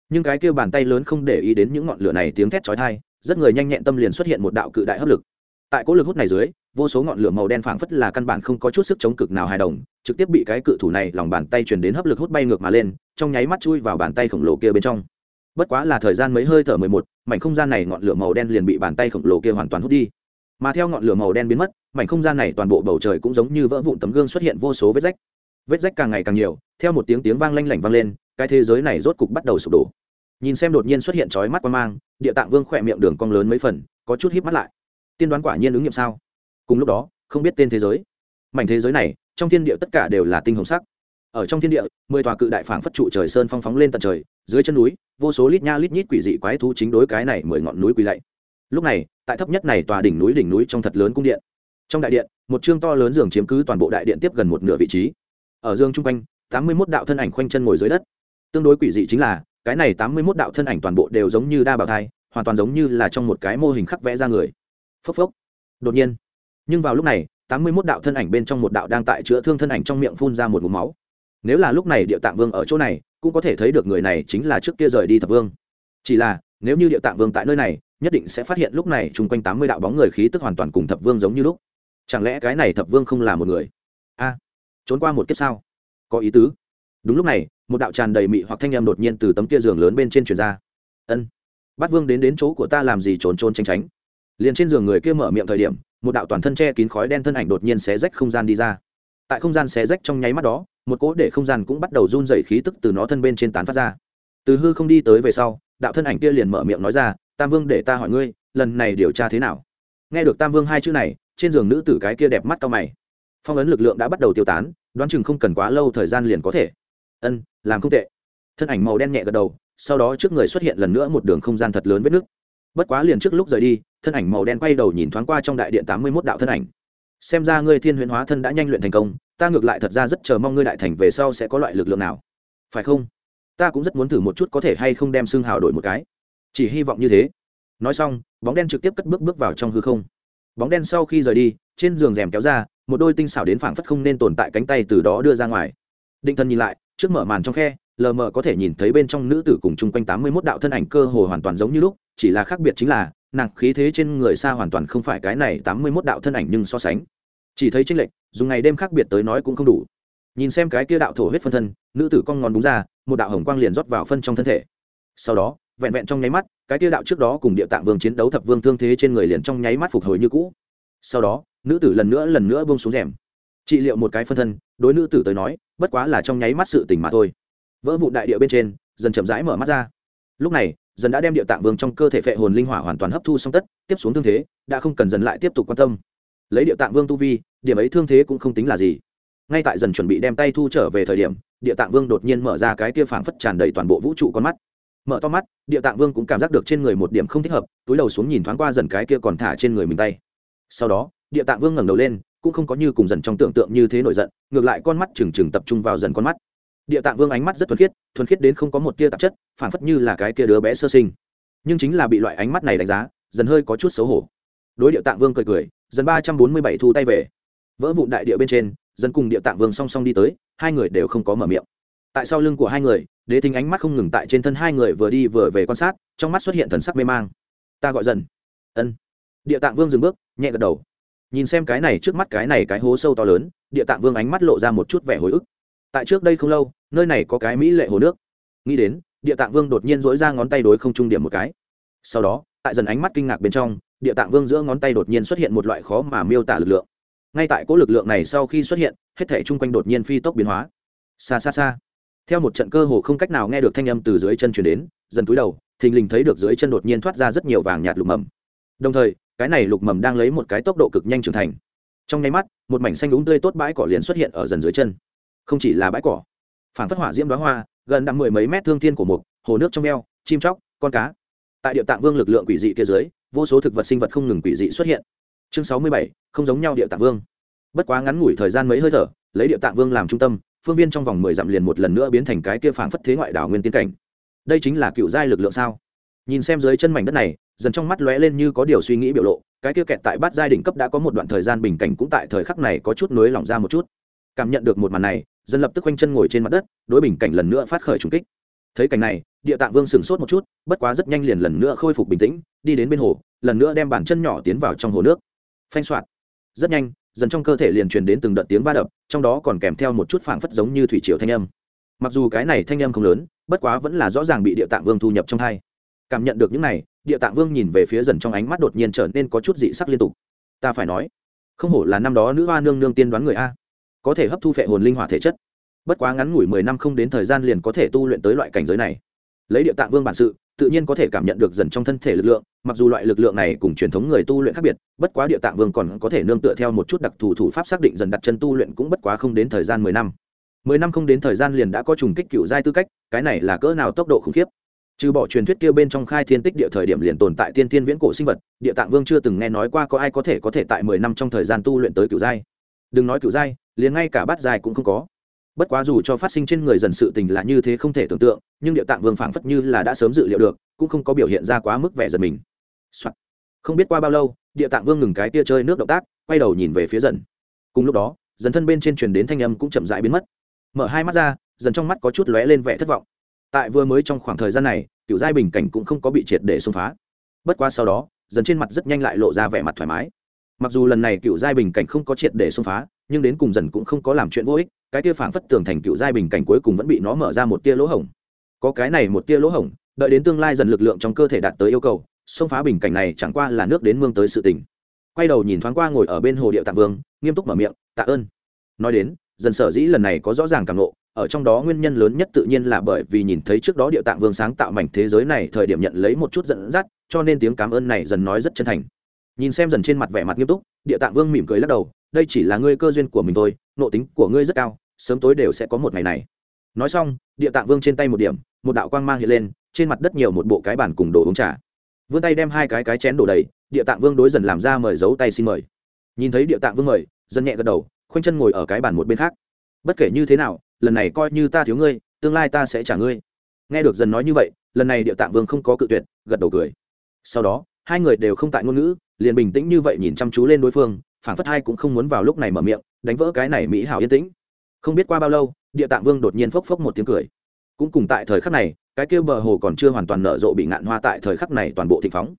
Nhưng cái kia bàn tay lớn không để ý đến những ngọn lửa này tiếng thét chói tai, rất người nhanh nhẹn tâm liền xuất hiện một đạo cự đại hấp lực. Tại cỗ lực hút này dưới vô số ngọn lửa màu đen phảng phất là căn bản không có chút sức chống cực nào hài đồng, trực tiếp bị cái cự thủ này lòng bàn tay truyền đến hấp lực hút bay ngược mà lên, trong nháy mắt chui vào bàn tay khổng lồ kia bên trong. Bất quá là thời gian mấy hơi thở mười một, mảnh không gian này ngọn lửa màu đen liền bị bàn tay khổng lồ kia hoàn toàn hút đi. Mà theo ngọn lửa màu đen biến mất, mảnh không gian này toàn bộ bầu trời cũng giống như vỡ vụn tấm gương xuất hiện vô số vết rách. Vết rách càng ngày càng nhiều, theo một tiếng tiếng vang lanh lảnh vang lên, cái thế giới này rốt cục bắt đầu sụp đổ. Nhìn xem đột nhiên xuất hiện chói mắt quan mang, địa tạng vương khỏe miệng đường cong lớn mấy phần, có chút híp mắt lại. Tiên đoán quả nhiên ứng nghiệm sao? Cùng lúc đó, không biết tên thế giới. Mảnh thế giới này, trong thiên địa tất cả đều là tinh hồng sắc. Ở trong thiên địa, mười tòa cự đại phảng phất trụ trời sơn phong phóng lên tận trời, dưới chân núi, vô số lít nha lít nhít quỷ dị quái thú chính đối cái này mười ngọn núi quỳ lạy. Lúc này, tại thấp nhất này tòa đỉnh núi đỉnh núi trong thật lớn cung điện. Trong đại điện, một chương to lớn giường chiếm cứ toàn bộ đại điện tiếp gần một nửa vị trí. Ở dương trung quanh, tám mươi mốt đạo thân ảnh khoanh chân ngồi dưới đất. Tương đối quỷ dị chính là, cái này tám mươi mốt đạo thân ảnh toàn bộ đều giống như đa bào thai, hoàn toàn giống như là trong một cái mô hình khắc vẽ ra người. Phốc phốc. Đột nhiên nhưng vào lúc này, tám mươi mốt đạo thân ảnh bên trong một đạo đang tại chữa thương thân ảnh trong miệng phun ra một mũ máu. Nếu là lúc này địa tạng vương ở chỗ này, cũng có thể thấy được người này chính là trước kia rời đi thập vương. Chỉ là, nếu như địa tạng vương tại nơi này, nhất định sẽ phát hiện lúc này chung quanh tám mươi đạo bóng người khí tức hoàn toàn cùng thập vương giống như lúc. Chẳng lẽ cái này thập vương không là một người? A à, trốn qua một kiếp sao? Có ý tứ. Đúng lúc này, một đạo tràn đầy mị hoặc thanh em đột nhiên từ tấm kia giường lớn bên trên truyền ra. Ân bắt vương đến đến chỗ của ta làm gì trốn trốn tránh tránh? Liền trên giường người kia mở miệng thời điểm một đạo toàn thân che kín khói đen thân ảnh đột nhiên xé rách không gian đi ra. Tại không gian xé rách trong nháy mắt đó một cỗ để không gian cũng bắt đầu run dày khí tức từ nó thân bên trên tán phát ra. Từ hư không đi tới về sau đạo thân ảnh kia liền mở miệng nói ra tam vương để ta hỏi ngươi lần này điều tra thế nào? Nghe được tam vương hai chữ này trên giường nữ tử cái kia đẹp mắt cao mày. Phong ấn lực lượng đã bắt đầu tiêu tán đoán chừng không cần quá lâu thời gian liền có thể. Ân làm không tệ. Thân ảnh màu đen nhẹ gật đầu sau đó trước người xuất hiện lần nữa một đường không gian thật lớn vết nứt, bất quá liền trước lúc rời đi thân ảnh màu đen quay đầu nhìn thoáng qua trong đại điện tám mươi mốt đạo thân ảnh. Xem ra ngươi thiên huyễn hóa thân đã nhanh luyện thành công, ta ngược lại thật ra rất chờ mong ngươi đại thành về sau sẽ có loại lực lượng nào. Phải không? Ta cũng rất muốn thử một chút có thể hay không đem xương hào đổi một cái. Chỉ hy vọng như thế. Nói xong, bóng đen trực tiếp cất bước bước vào trong hư không. Bóng đen sau khi rời đi, trên giường rèm kéo ra, một đôi tinh xảo đến phảng phất không nên tồn tại cánh tay từ đó đưa ra ngoài. Định thần nhìn lại, trước mở màn trong khe, lờ mờ có thể nhìn thấy bên trong nữ tử cùng chung quanh tám mươi mốt đạo thân ảnh cơ hồ hoàn toàn giống như lúc, chỉ là khác biệt chính là nàng khí thế trên người xa hoàn toàn không phải cái này tám mươi mốt đạo thân ảnh nhưng so sánh. Chỉ thấy tranh lệch, dùng ngày đêm khác biệt tới nói cũng không đủ. Nhìn xem cái kia đạo thổ huyết phân thân, nữ tử con ngón đúng ra, một đạo hồng quang liền rót vào phân trong thân thể. Sau đó, vẹn vẹn trong nháy mắt, cái kia đạo trước đó cùng địa tạng vương chiến đấu thập vương thương thế trên người liền trong nháy mắt phục hồi như cũ. Sau đó, nữ tử lần nữa lần nữa bông xuống rèm. Trị liệu một cái phân thân, đối nữ tử tới nói, bất quá là trong nháy mắt sự tỉnh mà thôi. Vỡ vụ đại địa bên trên, dần chậm rãi mở mắt ra. Lúc này dần đã đem địa tạng vương trong cơ thể phệ hồn linh hỏa hoàn toàn hấp thu xong tất, tiếp xuống thương thế, đã không cần dần lại tiếp tục quan tâm. Lấy địa tạng vương tu vi, điểm ấy thương thế cũng không tính là gì. Ngay tại dần chuẩn bị đem tay thu trở về thời điểm, địa tạng vương đột nhiên mở ra cái kia phảng phất tràn đầy toàn bộ vũ trụ con mắt. Mở to mắt, địa tạng vương cũng cảm giác được trên người một điểm không thích hợp, túi đầu xuống nhìn thoáng qua dần cái kia còn thả trên người mình tay. Sau đó, địa tạng vương ngẩng đầu lên, cũng không có như cùng dần trong tưởng tượng như thế nổi giận, ngược lại con mắt trừng trừng tập trung vào dần con mắt địa tạng vương ánh mắt rất thuần khiết thuần khiết đến không có một tia tạp chất, phảng phất như là cái kia đứa bé sơ sinh. Nhưng chính là bị loại ánh mắt này đánh giá, dần hơi có chút xấu hổ. Đối địa tạng vương cười cười, dần ba trăm bốn mươi bảy thu tay về. Vỡ vụn đại địa bên trên, dần cùng địa tạng vương song song đi tới, hai người đều không có mở miệng. Tại sau lưng của hai người, đế thính ánh mắt không ngừng tại trên thân hai người vừa đi vừa về quan sát, trong mắt xuất hiện thần sắc mê mang. Ta gọi dần. Ân. Địa tạng vương dừng bước, nhẹ gật đầu. Nhìn xem cái này trước mắt cái này cái hố sâu to lớn, địa tạng vương ánh mắt lộ ra một chút vẻ hồi ức tại trước đây không lâu, nơi này có cái mỹ lệ hồ nước. Nghĩ đến, địa tạng vương đột nhiên dỗi ra ngón tay đối không trung điểm một cái. Sau đó, tại dần ánh mắt kinh ngạc bên trong, địa tạng vương giữa ngón tay đột nhiên xuất hiện một loại khó mà miêu tả lực lượng. Ngay tại cỗ lực lượng này sau khi xuất hiện, hết thể chung quanh đột nhiên phi tốc biến hóa. Xa xa xa. Theo một trận cơ hồ không cách nào nghe được thanh âm từ dưới chân chuyển đến, dần túi đầu, thình lình thấy được dưới chân đột nhiên thoát ra rất nhiều vàng nhạt lục mầm. Đồng thời, cái này lục mầm đang lấy một cái tốc độ cực nhanh trưởng thành. Trong nháy mắt, một mảnh xanh đúng tươi tốt bãi cỏ liền xuất hiện ở dần dưới chân không chỉ là bãi cỏ. Phản phất hỏa diễm đoá hoa, gần đặng mười mấy mét thương thiên của mục, hồ nước trong veo, chim chóc, con cá. Tại địa tạng vương lực lượng quỷ dị kia dưới, vô số thực vật sinh vật không ngừng quỷ dị xuất hiện. Chương sáu mươi bảy, không giống nhau địa tạng vương. Bất quá ngắn ngủi thời gian mấy hơi thở, lấy địa tạng vương làm trung tâm, phương viên trong vòng mười dặm liền một lần nữa biến thành cái kia phảng phất thế ngoại đảo nguyên tiên cảnh. Đây chính là cựu giai lực lượng sao? Nhìn xem dưới chân mảnh đất này, dần trong mắt lóe lên như có điều suy nghĩ biểu lộ, cái kia kẹt tại bát giai đỉnh cấp đã có một đoạn thời gian bình cảnh cũng tại thời khắc này có chút nối lỏng ra một chút. Cảm nhận được một màn này dân lập tức quanh chân ngồi trên mặt đất, đối bình cảnh lần nữa phát khởi trùng kích. Thấy cảnh này, địa tạng vương sửng sốt một chút, bất quá rất nhanh liền lần nữa khôi phục bình tĩnh, đi đến bên hồ, lần nữa đem bàn chân nhỏ tiến vào trong hồ nước. Phanh soạt rất nhanh, dần trong cơ thể liền truyền đến từng đợt tiếng va đập, trong đó còn kèm theo một chút phảng phất giống như thủy triều thanh âm. Mặc dù cái này thanh âm không lớn, bất quá vẫn là rõ ràng bị địa tạng vương thu nhập trong hai. Cảm nhận được những này, địa tạng vương nhìn về phía dần trong ánh mắt đột nhiên trở nên có chút dị sắc liên tục. Ta phải nói, không hổ là năm đó nữ hoa nương nương tiên đoán người a có thể hấp thu phệ hồn linh hỏa thể chất. Bất quá ngắn ngủi mười năm không đến thời gian liền có thể tu luyện tới loại cảnh giới này. Lấy địa tạng vương bản sự, tự nhiên có thể cảm nhận được dần trong thân thể lực lượng, mặc dù loại lực lượng này cùng truyền thống người tu luyện khác biệt, bất quá địa tạng vương còn có thể nương tựa theo một chút đặc thù thủ pháp xác định dần đặt chân tu luyện cũng bất quá không đến thời gian mười năm. Mười năm không đến thời gian liền đã có trùng kích cựu giai tư cách, cái này là cỡ nào tốc độ khủng khiếp. Trừ bỏ truyền thuyết kia bên trong khai thiên tích địa thời điểm liền tồn tại tiên tiên viễn cổ sinh vật, địa tạng vương chưa từng nghe nói qua có ai có thể có thể tại mười năm trong thời gian tu luyện tới cựu giai. Đừng nói cựu giai liền ngay cả bát dài cũng không có. Bất quá dù cho phát sinh trên người dần sự tình là như thế không thể tưởng tượng, nhưng địa tạng vương phảng phất như là đã sớm dự liệu được, cũng không có biểu hiện ra quá mức vẻ giật mình、Soạn. không biết qua bao lâu địa tạng vương ngừng cái tia chơi nước động tác, quay đầu nhìn về phía dần. Cùng lúc đó, dần thân bên trên truyền đến thanh âm cũng chậm rãi biến mất. Mở hai mắt ra, dần trong mắt có chút lóe lên vẻ thất vọng. Tại vừa mới trong khoảng thời gian này cựu giai bình cảnh cũng không có bị triệt để xông phá. Bất qua sau đó, dần trên mặt rất nhanh lại lộ ra vẻ mặt thoải mái. Mặc dù lần này cựu giai bình cảnh không có triệt để xông phá nhưng đến cùng dần cũng không có làm chuyện vô ích, cái tia phảng phất tường thành cựu giai bình cảnh cuối cùng vẫn bị nó mở ra một tia lỗ hổng. Có cái này một tia lỗ hổng, đợi đến tương lai dần lực lượng trong cơ thể đạt tới yêu cầu, xông phá bình cảnh này chẳng qua là nước đến mương tới sự tình. Quay đầu nhìn thoáng qua ngồi ở bên hồ điệu tạng vương, nghiêm túc mở miệng, tạ ơn. Nói đến, dần sở dĩ lần này có rõ ràng cảm nộ ở trong đó nguyên nhân lớn nhất tự nhiên là bởi vì nhìn thấy trước đó địa tạng vương sáng tạo mảnh thế giới này thời điểm nhận lấy một chút dẫn dắt, cho nên tiếng cảm ơn này dần nói rất chân thành. Nhìn xem dần trên mặt vẻ mặt nghiêm túc địa tạng vương mỉm cười lắc đầu đây chỉ là ngươi cơ duyên của mình thôi nộ tính của ngươi rất cao, sớm tối đều sẽ có một ngày này. Nói xong, địa tạng vương trên tay một điểm, một đạo quang mang hiện lên, trên mặt đất nhiều một bộ cái bản cùng đồ uống trà. Vươn tay đem hai cái cái chén đổ đầy, địa tạng vương đối dần làm ra mời giấu tay xin mời. Nhìn thấy địa tạng vương mời, dân nhẹ gật đầu, khoanh chân ngồi ở cái bàn một bên khác. Bất kể như thế nào, lần này coi như ta thiếu ngươi, tương lai ta sẽ trả ngươi. Nghe được dần nói như vậy, lần này địa tạng vương không có cự tuyệt, gật đầu cười. Sau đó, hai người đều không tại ngôn ngữ, liền bình tĩnh như vậy nhìn chăm chú lên đối phương phản phất hai cũng không muốn vào lúc này mở miệng, đánh vỡ cái này mỹ hảo yên tĩnh. Không biết qua bao lâu, địa tạng vương đột nhiên phốc phốc một tiếng cười. Cũng cùng tại thời khắc này, cái kia bờ hồ còn chưa hoàn toàn nở rộ bị ngạn hoa tại thời khắc này toàn bộ thịnh phóng.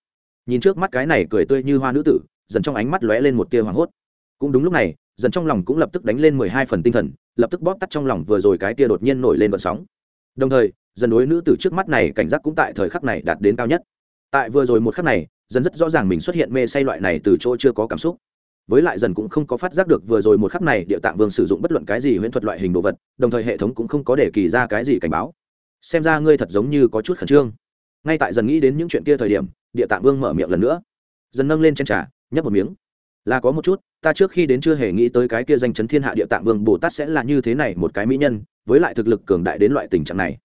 Nhìn trước mắt cái này cười tươi như hoa nữ tử, dần trong ánh mắt lóe lên một tia hoảng hốt. Cũng đúng lúc này, dần trong lòng cũng lập tức đánh lên mười hai phần tinh thần, lập tức bóp tắt trong lòng vừa rồi cái tia đột nhiên nổi lên vận sóng. Đồng thời, dần đối nữ tử trước mắt này cảnh giác cũng tại thời khắc này đạt đến cao nhất. Tại vừa rồi một khắc này, dần rất rõ ràng mình xuất hiện mê say loại này từ chỗ chưa có cảm xúc với lại dần cũng không có phát giác được vừa rồi một khắc này địa tạng vương sử dụng bất luận cái gì huyễn thuật loại hình đồ vật, đồng thời hệ thống cũng không có để kỳ ra cái gì cảnh báo. Xem ra ngươi thật giống như có chút khẩn trương. Ngay tại dần nghĩ đến những chuyện kia thời điểm, địa tạng vương mở miệng lần nữa. Dần nâng lên trên trà, nhấp một miếng. Là có một chút, ta trước khi đến chưa hề nghĩ tới cái kia danh chấn thiên hạ địa tạng vương bồ tát sẽ là như thế này một cái mỹ nhân, với lại thực lực cường đại đến loại tình trạng này.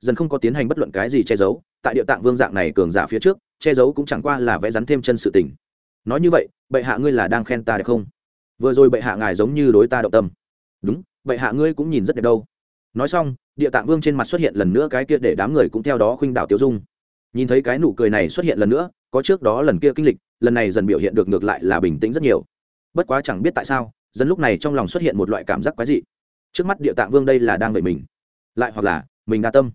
Dần không có tiến hành bất luận cái gì che giấu, tại địa tạng vương dạng này cường giả phía trước, che giấu cũng chẳng qua là vẽ rắn thêm chân sự tình nói như vậy, bệ hạ ngươi là đang khen ta đẹp không? Vừa rồi bệ hạ ngài giống như đối ta động tâm. Đúng, bệ hạ ngươi cũng nhìn rất đẹp đâu. Nói xong, địa tạng vương trên mặt xuất hiện lần nữa cái kia để đám người cũng theo đó khuynh đảo tiêu dung. Nhìn thấy cái nụ cười này xuất hiện lần nữa, có trước đó lần kia kinh lịch, lần này dần biểu hiện được ngược lại là bình tĩnh rất nhiều. Bất quá chẳng biết tại sao, dần lúc này trong lòng xuất hiện một loại cảm giác quái dị. Trước mắt địa tạng vương đây là đang vậy mình. Lại hoặc là, mình đa tâm.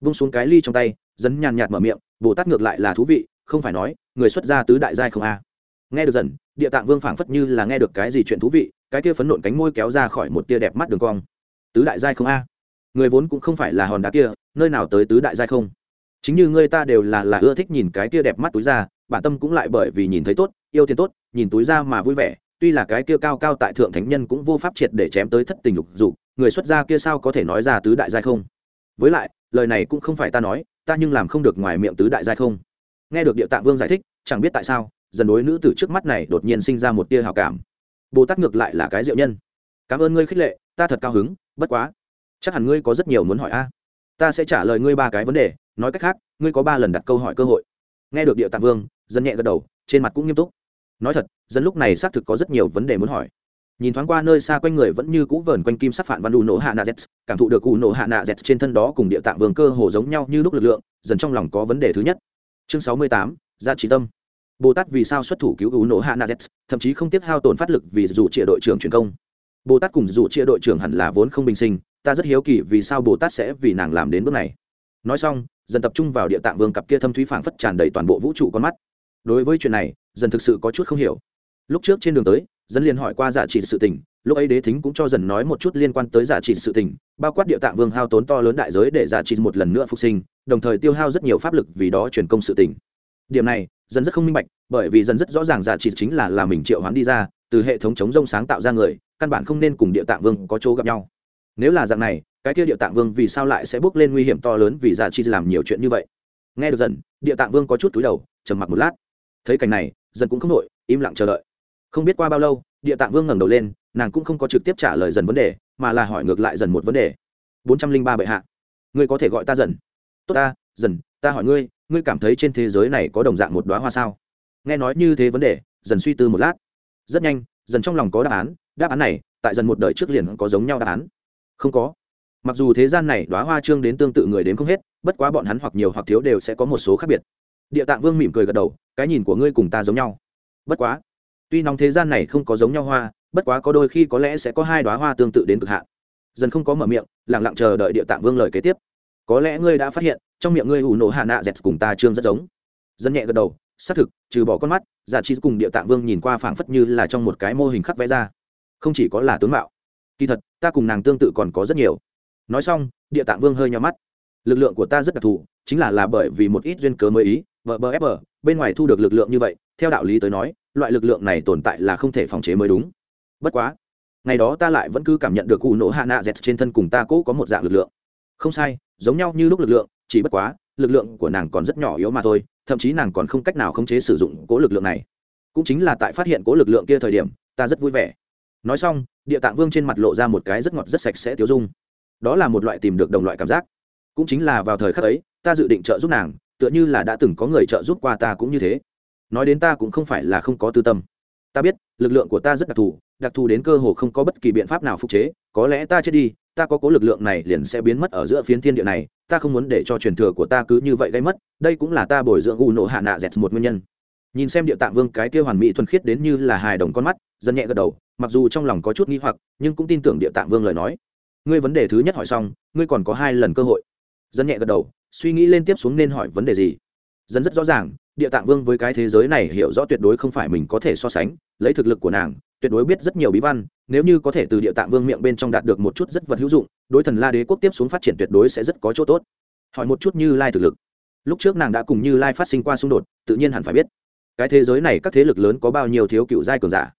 Vung xuống cái ly trong tay dấn nhàn nhạt mở miệng, bồ tát ngược lại là thú vị, không phải nói, người xuất gia tứ đại giai không a nghe được dần, địa tạng vương phảng phất như là nghe được cái gì chuyện thú vị, cái kia phấn nộn cánh môi kéo ra khỏi một tia đẹp mắt đường cong. Tứ đại giai không a? Người vốn cũng không phải là hòn đá kia, nơi nào tới tứ đại giai không? Chính như người ta đều là là ưa thích nhìn cái kia đẹp mắt túi ra, bản tâm cũng lại bởi vì nhìn thấy tốt, yêu tiền tốt, nhìn túi ra mà vui vẻ, tuy là cái kia cao cao tại thượng thánh nhân cũng vô pháp triệt để chém tới thất tình lục dục, người xuất gia kia sao có thể nói ra tứ đại giai không? Với lại, lời này cũng không phải ta nói, ta nhưng làm không được ngoài miệng tứ đại giai không. Nghe được địa tạng vương giải thích, chẳng biết tại sao dần đối nữ tử trước mắt này đột nhiên sinh ra một tia hào cảm. Bồ tát ngược lại là cái diệu nhân. Cảm ơn ngươi khích lệ, ta thật cao hứng, bất quá. Chắc hẳn ngươi có rất nhiều muốn hỏi a. Ta sẽ trả lời ngươi ba cái vấn đề, nói cách khác, ngươi có ba lần đặt câu hỏi cơ hội. Nghe được địa tạng vương, dân nhẹ gật đầu, trên mặt cũng nghiêm túc. Nói thật, dân lúc này xác thực có rất nhiều vấn đề muốn hỏi. Nhìn thoáng qua nơi xa quanh người vẫn như cũ vờn quanh kim sắc phản văn đủ nổ hạ nạ z cảm thụ được cụ nổ hạ nạ z trên thân đó cùng địa tạng vương cơ hồ giống nhau như lúc lực lượng dần trong lòng có vấn đề thứ nhất. Chương sáu mươi tám, gia trí tâm bồ tát vì sao xuất thủ cứu ủ nổ hạ nạ thậm chí không tiếc hao tổn phát lực vì dù trịa đội trưởng truyền công. Bồ tát cùng dù trịa đội trưởng hẳn là vốn không bình sinh, ta rất hiếu kỳ vì sao bồ tát sẽ vì nàng làm đến bước này. Nói xong, dần tập trung vào địa tạng vương cặp kia thâm thúy phảng phất tràn đầy toàn bộ vũ trụ con mắt. Đối với chuyện này, dần thực sự có chút không hiểu. Lúc trước trên đường tới dân liền hỏi qua giả trị sự tình, lúc ấy đế thính cũng cho dần nói một chút liên quan tới giả trị sự tình, bao quát địa tạng vương hao tốn to lớn đại giới để giả trị một lần nữa phục sinh, đồng thời tiêu hao rất nhiều pháp lực vì đó truyền công sự tình. Điểm này dần rất không minh bạch, bởi vì dần rất rõ ràng giả trị chính là là mình triệu hoán đi ra, từ hệ thống chống rông sáng tạo ra người, căn bản không nên cùng địa tạng vương có chỗ gặp nhau. Nếu là dạng này, cái kia địa tạng vương vì sao lại sẽ bước lên nguy hiểm to lớn vì giả trị làm nhiều chuyện như vậy? Nghe được dần địa tạng vương có chút túi đầu, trầm mặc một lát. Thấy cảnh này dần cũng không nội im lặng chờ đợi. Không biết qua bao lâu, địa tạng vương ngẩng đầu lên, nàng cũng không có trực tiếp trả lời dần vấn đề, mà là hỏi ngược lại dần một vấn đề. Bốn trăm linh ba bệ hạ. Ngươi có thể gọi ta dần tốt ta dần ta hỏi ngươi ngươi cảm thấy trên thế giới này có đồng dạng một đoá hoa sao? Nghe nói như thế vấn đề, dần suy tư một lát. Rất nhanh, dần trong lòng có đáp án đáp án này, tại dần một đời trước liền có giống nhau đáp án. Không có. Mặc dù thế gian này đoá hoa trương đến tương tự người đến không hết, bất quá bọn hắn hoặc nhiều hoặc thiếu đều sẽ có một số khác biệt. Địa tạng vương mỉm cười gật đầu, cái nhìn của ngươi cùng ta giống nhau. Bất quá, tuy nóng thế gian này không có giống nhau hoa, bất quá có đôi khi có lẽ sẽ có hai đoá hoa tương tự đến cực hạn. Dần không có mở miệng lẳng lặng chờ đợi địa tạng vương lời kế tiếp có lẽ ngươi đã phát hiện, trong miệng ngươi ủ nổ hạ nạ dẹt cùng ta trương rất giống. Dân nhẹ gật đầu, xác thực, trừ bỏ con mắt, giả trí cùng địa tạng vương nhìn qua phảng phất như là trong một cái mô hình khắc vẽ ra. Không chỉ có là tướng mạo, kỳ thật, ta cùng nàng tương tự còn có rất nhiều. Nói xong địa tạng vương hơi nhau mắt. Lực lượng của ta rất đặc thù, chính là là bởi vì một ít duyên cớ mới ý vờ bờ ép bờ, bên ngoài thu được lực lượng như vậy, theo đạo lý tới nói, loại lực lượng này tồn tại là không thể phòng chế mới đúng. Bất quá, ngày đó ta lại vẫn cứ cảm nhận được cụ nổ hạ nạ dẹt trên thân cùng ta cố có một dạng lực lượng không sai, giống nhau như lúc lực lượng, chỉ bất quá, lực lượng của nàng còn rất nhỏ yếu mà thôi, thậm chí nàng còn không cách nào khống chế sử dụng cố lực lượng này. Cũng chính là tại phát hiện cố lực lượng kia thời điểm, ta rất vui vẻ. Nói xong, địa tạng vương trên mặt lộ ra một cái rất ngọt, rất sạch sẽ tiêu dung. Đó là một loại tìm được đồng loại cảm giác. Cũng chính là vào thời khắc ấy, ta dự định trợ giúp nàng, tựa như là đã từng có người trợ giúp qua ta cũng như thế. Nói đến ta cũng không phải là không có tư tâm. Ta biết, lực lượng của ta rất đặc thù đặc thù đến cơ hồ không có bất kỳ biện pháp nào phục chế, có lẽ ta chết đi ta có cố lực lượng này liền sẽ biến mất ở giữa phiến thiên địa này, ta không muốn để cho truyền thừa của ta cứ như vậy gây mất, đây cũng là ta bồi dưỡng u nộ hạ nạ dẹt một nguyên nhân. Nhìn xem địa tạng vương cái kia hoàn mỹ thuần khiết đến như là hài đồng con mắt, dân nhẹ gật đầu, mặc dù trong lòng có chút nghi hoặc, nhưng cũng tin tưởng địa tạng vương lời nói. Ngươi vấn đề thứ nhất hỏi xong, ngươi còn có hai lần cơ hội. Dân nhẹ gật đầu, suy nghĩ lên tiếp xuống nên hỏi vấn đề gì. Dân rất rõ ràng, địa tạng vương với cái thế giới này hiểu rõ tuyệt đối không phải mình có thể so sánh, lấy thực lực của nàng, tuyệt đối biết rất nhiều bí văn nếu như có thể từ địa tạng vương miệng bên trong đạt được một chút rất vật hữu dụng, đối thần la đế quốc tiếp xuống phát triển tuyệt đối sẽ rất có chỗ tốt. Hỏi một chút như lai thực lực. Lúc trước nàng đã cùng như lai phát sinh qua xung đột, tự nhiên hẳn phải biết. Cái thế giới này các thế lực lớn có bao nhiêu thiếu cựu giai cường giả?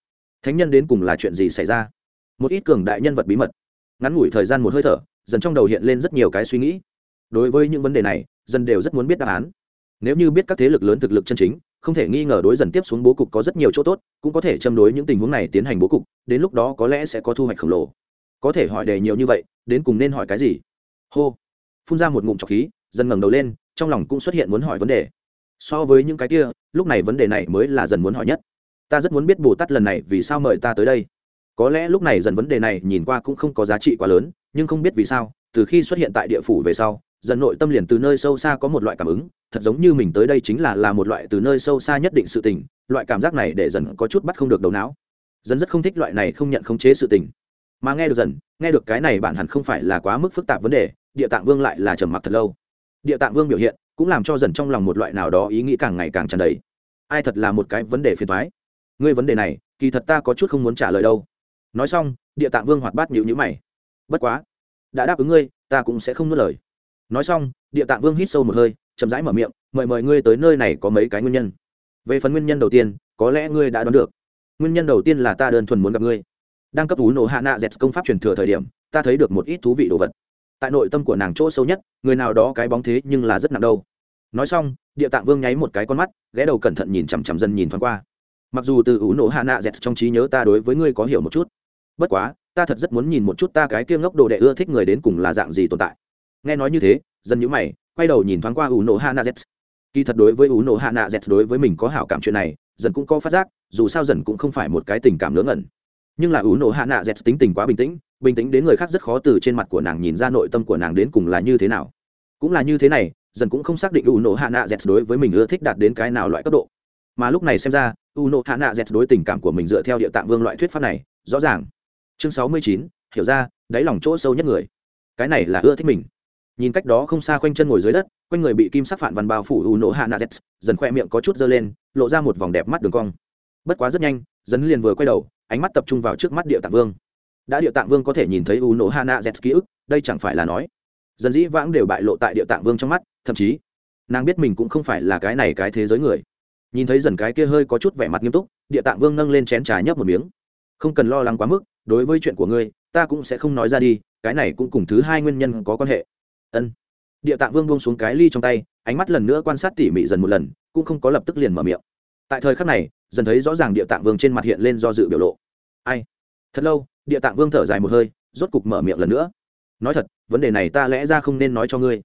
Thánh nhân đến cùng là chuyện gì xảy ra? Một ít cường đại nhân vật bí mật. Ngắn ngủi thời gian một hơi thở, dần trong đầu hiện lên rất nhiều cái suy nghĩ. Đối với những vấn đề này, dân đều rất muốn biết đáp án. Nếu như biết các thế lực lớn thực lực chân chính không thể nghi ngờ đối dần tiếp xuống bố cục có rất nhiều chỗ tốt, cũng có thể châm đối những tình huống này tiến hành bố cục, đến lúc đó có lẽ sẽ có thu hoạch khổng lồ. Có thể hỏi đề nhiều như vậy, đến cùng nên hỏi cái gì? Hô. Phun ra một ngụm trọc khí, dần ngẩng đầu lên, trong lòng cũng xuất hiện muốn hỏi vấn đề. So với những cái kia, lúc này vấn đề này mới là dần muốn hỏi nhất. Ta rất muốn biết bồ tát lần này vì sao mời ta tới đây. Có lẽ lúc này dần vấn đề này nhìn qua cũng không có giá trị quá lớn, nhưng không biết vì sao, từ khi xuất hiện tại địa phủ về sau dần nội tâm liền từ nơi sâu xa có một loại cảm ứng, thật giống như mình tới đây chính là là một loại từ nơi sâu xa nhất định sự tình, loại cảm giác này để dần có chút bắt không được đầu não. Dần rất không thích loại này không nhận khống chế sự tình. Mà nghe được dần, nghe được cái này bản hẳn không phải là quá mức phức tạp vấn đề, địa tạng vương lại là trầm mặc thật lâu. Địa tạng vương biểu hiện cũng làm cho dần trong lòng một loại nào đó ý nghĩ càng ngày càng tràn đầy. Ai thật là một cái vấn đề phiền thoái ngươi vấn đề này, kỳ thật ta có chút không muốn trả lời đâu. Nói xong, địa tạng vương hoạt bát nhịu nhữ mày. Bất quá, đã đáp ứng ngươi, ta cũng sẽ không nuốt lời nói xong, địa tạng vương hít sâu một hơi, chậm rãi mở miệng, mời mời ngươi tới nơi này có mấy cái nguyên nhân. Về phần nguyên nhân đầu tiên, có lẽ ngươi đã đoán được. Nguyên nhân đầu tiên là ta đơn thuần muốn gặp ngươi. Đang cấp ú nổ hạ nạ dẹt công pháp truyền thừa thời điểm, ta thấy được một ít thú vị đồ vật. Tại nội tâm của nàng chỗ sâu nhất, người nào đó cái bóng thế nhưng là rất nặng đâu. Nói xong, địa tạng vương nháy một cái con mắt, ghé đầu cẩn thận nhìn chằm chằm dân nhìn thoáng qua. Mặc dù từ ủ nổ hạ nạ dẹt trong trí nhớ ta đối với ngươi có hiểu một chút, bất quá, ta thật rất muốn nhìn một chút ta cái kia ngốc đồ đệ ưa thích người đến cùng là dạng gì tồn tại nghe nói như thế, dân nhữ mày, quay đầu nhìn thoáng qua u nổ hana z. Kỳ thật đối với u nổ hana z, đối với mình có hảo cảm chuyện này dần cũng có phát giác, dù sao dần cũng không phải một cái tình cảm lớn ẩn. Nhưng là u nổ hana z tính tình quá bình tĩnh bình tĩnh đến người khác rất khó từ trên mặt của nàng nhìn ra nội tâm của nàng đến cùng là như thế nào. Cũng là như thế này dần cũng không xác định u nổ hana z đối với mình ưa thích đạt đến cái nào loại cấp độ. Mà lúc này xem ra u nộ hana z đối tình cảm của mình dựa theo địa tạng vương loại thuyết pháp này, rõ ràng. Chương sáu mươi chín, hiểu ra, đáy lòng chỗ sâu nhất người. Cái này là ưa thích mình nhìn cách đó không xa quanh chân ngồi dưới đất, quanh người bị kim sắc phản văn bao phủ u nổ hạ nạ z dần khoe miệng có chút dơ lên, lộ ra một vòng đẹp mắt đường cong. Bất quá rất nhanh dần liền vừa quay đầu, ánh mắt tập trung vào trước mắt địa tạng vương. Đã địa tạng vương có thể nhìn thấy u nổ hạ nạ z ký ức, đây chẳng phải là nói. Dần dĩ vãng đều bại lộ tại địa tạng vương trong mắt, thậm chí, nàng biết mình cũng không phải là cái này cái thế giới người. Nhìn thấy dần cái kia hơi có chút vẻ mặt nghiêm túc, địa tạng vương nâng lên chén trà nhấp một miếng. Không cần lo lắng quá mức, đối với chuyện của ngươi, ta cũng sẽ không nói ra đi, cái này cũng cùng thứ hai nguyên nhân có quan hệ ân. Địa tạng vương buông xuống cái ly trong tay, ánh mắt lần nữa quan sát tỉ mỉ dần một lần, cũng không có lập tức liền mở miệng. Tại thời khắc này, dần thấy rõ ràng địa tạng vương trên mặt hiện lên do dự biểu lộ. Ai? Thật lâu, địa tạng vương thở dài một hơi, rốt cục mở miệng lần nữa. Nói thật, vấn đề này ta lẽ ra không nên nói cho ngươi.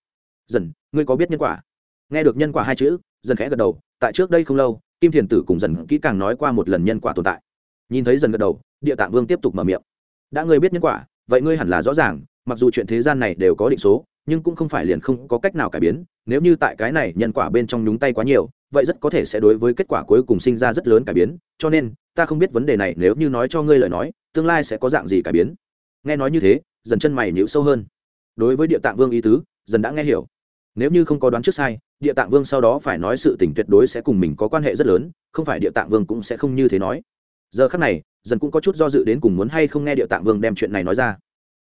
Dần, ngươi có biết nhân quả? Nghe được nhân quả hai chữ, dần khẽ gật đầu, tại trước đây không lâu, kim thiền tử cùng dần kỹ càng nói qua một lần nhân quả tồn tại. Nhìn thấy dần gật đầu, địa tạng vương tiếp tục mở miệng. Đã ngươi biết nhân quả, vậy ngươi hẳn là rõ ràng mặc dù chuyện thế gian này đều có định số, nhưng cũng không phải liền không có cách nào cải biến. Nếu như tại cái này nhân quả bên trong nhúng tay quá nhiều, vậy rất có thể sẽ đối với kết quả cuối cùng sinh ra rất lớn cải biến. Cho nên, ta không biết vấn đề này nếu như nói cho ngươi lời nói, tương lai sẽ có dạng gì cải biến. Nghe nói như thế, dần chân mày nhịu sâu hơn. Đối với địa tạng vương ý tứ, dần đã nghe hiểu. Nếu như không có đoán trước sai, địa tạng vương sau đó phải nói sự tình tuyệt đối sẽ cùng mình có quan hệ rất lớn, không phải địa tạng vương cũng sẽ không như thế nói. Giờ khắc này, dần cũng có chút do dự đến cùng muốn hay không nghe địa tạng vương đem chuyện này nói ra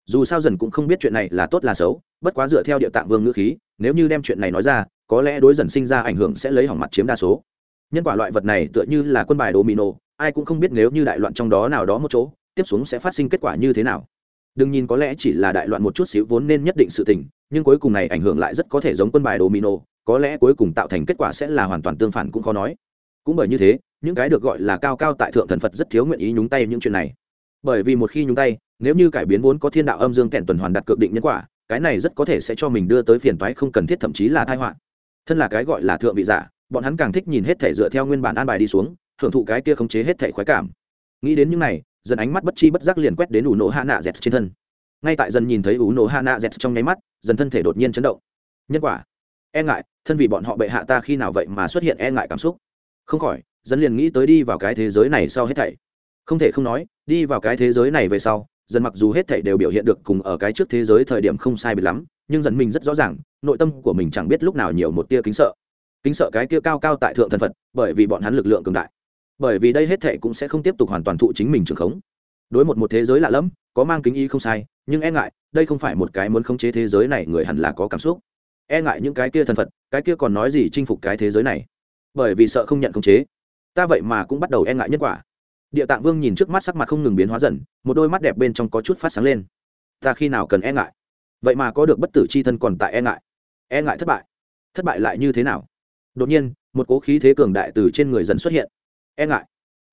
dù sao dần cũng không biết chuyện này là tốt là xấu, bất quá dựa theo địa tạng vương ngữ khí, nếu như đem chuyện này nói ra, có lẽ đối dần sinh ra ảnh hưởng sẽ lấy hỏng mặt chiếm đa số. Nhân quả loại vật này tựa như là quân bài đồ mì nổ ai cũng không biết nếu như đại loạn trong đó nào đó một chỗ, tiếp xuống sẽ phát sinh kết quả như thế nào. Đừng nhìn có lẽ chỉ là đại loạn một chút xíu vốn nên nhất định sự tình, nhưng cuối cùng này ảnh hưởng lại rất có thể giống quân bài đồ mì nổ có lẽ cuối cùng tạo thành kết quả sẽ là hoàn toàn tương phản cũng khó nói. Cũng bởi như thế, những cái được gọi là cao cao tại thượng thần phật rất thiếu nguyện ý nhúng tay những chuyện này bởi vì một khi nhúng tay, nếu như cải biến vốn có thiên đạo âm dương kèn tuần hoàn đặt cược định nhân quả, cái này rất có thể sẽ cho mình đưa tới phiền toái không cần thiết, thậm chí là tai họa. Thân là cái gọi là thượng vị giả, bọn hắn càng thích nhìn hết thể dựa theo nguyên bản an bài đi xuống, hưởng thụ cái kia khống chế hết thể khoái cảm. Nghĩ đến những này, dần ánh mắt bất chi bất giác liền quét đến ủ nổ hạ nạ dẹt trên thân. Ngay tại dần nhìn thấy ủ nổ hạ nạ dẹt trong nháy mắt, dần thân thể đột nhiên chấn động. Nhân quả. E ngại, thân vì bọn họ bệ hạ ta khi nào vậy mà xuất hiện e ngại cảm xúc? Không khỏi, dần liền nghĩ tới đi vào cái thế giới này sau hết thảy không thể không nói, đi vào cái thế giới này về sau dần mặc dù hết thảy đều biểu hiện được cùng ở cái trước thế giới thời điểm không sai biệt lắm, nhưng dần mình rất rõ ràng, nội tâm của mình chẳng biết lúc nào nhiều một tia kính sợ. Kính sợ cái kia cao cao tại thượng thần phật, bởi vì bọn hắn lực lượng cường đại. Bởi vì đây hết thảy cũng sẽ không tiếp tục hoàn toàn thụ chính mình trường khống. Đối một một thế giới lạ lẫm, có mang kính ý không sai, nhưng e ngại, đây không phải một cái muốn khống chế thế giới này người hẳn là có cảm xúc. E ngại những cái kia thần phật, cái kia còn nói gì chinh phục cái thế giới này? Bởi vì sợ không nhận khống chế. Ta vậy mà cũng bắt đầu e ngại nhân quả địa tạng vương nhìn trước mắt sắc mặt không ngừng biến hóa dần, một đôi mắt đẹp bên trong có chút phát sáng lên. Ta khi nào cần e ngại? Vậy mà có được bất tử c h i thân còn tại e ngại. E ngại thất bại. Thất bại lại như thế nào? Đột nhiên, một cố khí thế cường đại từ trên người dần xuất hiện. E ngại.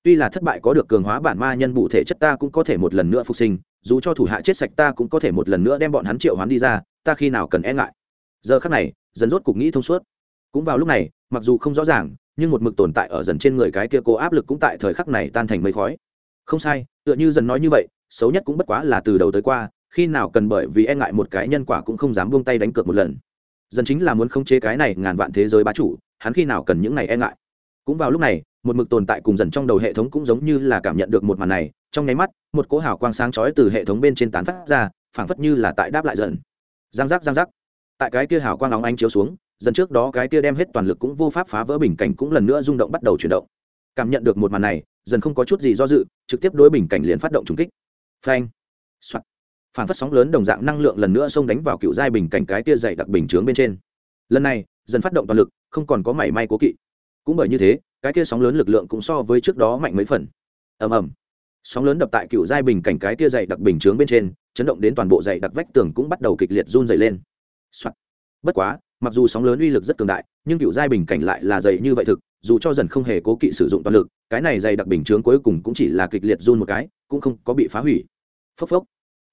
Tuy là thất bại có được cường hóa bản ma nhân bụ thể chất ta cũng có thể một lần nữa phục sinh, dù cho thủ hạ chết sạch ta cũng có thể một lần nữa đem bọn hắn triệu hoán đi ra, ta khi nào cần e ngại? Giờ khắc này, dần rốt cục nghĩ thông suốt. Cũng vào lúc này, mặc dù không rõ ràng nhưng một mực tồn tại ở dần trên người cái kia cố áp lực cũng tại thời khắc này tan thành mây khói. Không sai, tựa như dần nói như vậy, xấu nhất cũng bất quá là từ đầu tới qua, khi nào cần bởi vì e ngại một cái nhân quả cũng không dám buông tay đánh cược một lần. Dần chính là muốn khống chế cái này ngàn vạn thế giới bá chủ, hắn khi nào cần những này e ngại. Cũng vào lúc này, một mực tồn tại cùng dần trong đầu hệ thống cũng giống như là cảm nhận được một màn này, trong nháy mắt, một cỗ hào quang sáng chói từ hệ thống bên trên tán phát ra, phảng phất như là tại đáp lại dần. Giang giác giang giác. Tại cái kia hào quang óng ánh chiếu xuống dần trước đó cái kia đem hết toàn lực cũng vô pháp phá vỡ bình cảnh cũng lần nữa rung động bắt đầu chuyển động. Cảm nhận được một màn này dần không có chút gì do dự, trực tiếp đối bình cảnh liền phát động trùng kích. Phanh! Soạt! Phản phát sóng lớn đồng dạng năng lượng lần nữa xông đánh vào cựu giai bình cảnh cái kia dày đặc bình chướng bên trên. Lần này dần phát động toàn lực, không còn có mảy may cố kỵ. Cũng bởi như thế, cái kia sóng lớn lực lượng cũng so với trước đó mạnh mấy phần. Ầm ầm! Sóng lớn đập tại cựu giai bình cảnh cái kia dày đặc bình chướng bên trên, chấn động đến toàn bộ dày đặc vách tường cũng bắt đầu kịch liệt run dày lên、Soạn. bất quá mặc dù sóng lớn uy lực rất cường đại, nhưng cựu giai bình cảnh lại là dày như vậy thực, dù cho dần không hề cố kỵ sử dụng toàn lực, cái này dày đặc bình chướng cuối cùng cũng chỉ là kịch liệt run một cái, cũng không có bị phá hủy. Phốc phốc.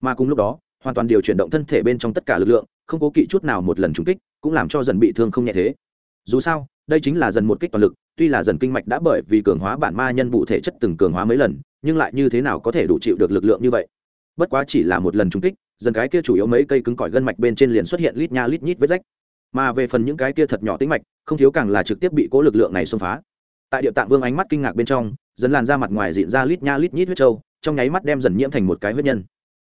Mà cùng lúc đó, hoàn toàn điều chuyển động thân thể bên trong tất cả lực lượng, không cố kỵ chút nào một lần trúng kích, cũng làm cho dần bị thương không nhẹ thế. Dù sao, đây chính là dần một kích toàn lực, tuy là dần kinh mạch đã bởi vì cường hóa bản ma nhân vụ thể chất từng cường hóa mấy lần, nhưng lại như thế nào có thể đủ chịu được lực lượng như vậy? Bất quá chỉ là một lần trúng kích, dần cái kia chủ yếu mấy cây cứng cỏi gân mạch bên trên liền xuất hiện lít nha lít nhít vết rách mà về phần những cái kia thật nhỏ tính mạch, không thiếu càng là trực tiếp bị cố lực lượng này xông phá. Tại địa tạng vương ánh mắt kinh ngạc bên trong, dần làn ra mặt ngoài diện ra lít nha lít nhít huyết trâu, trong nháy mắt đem dần nhiễm thành một cái huyết nhân.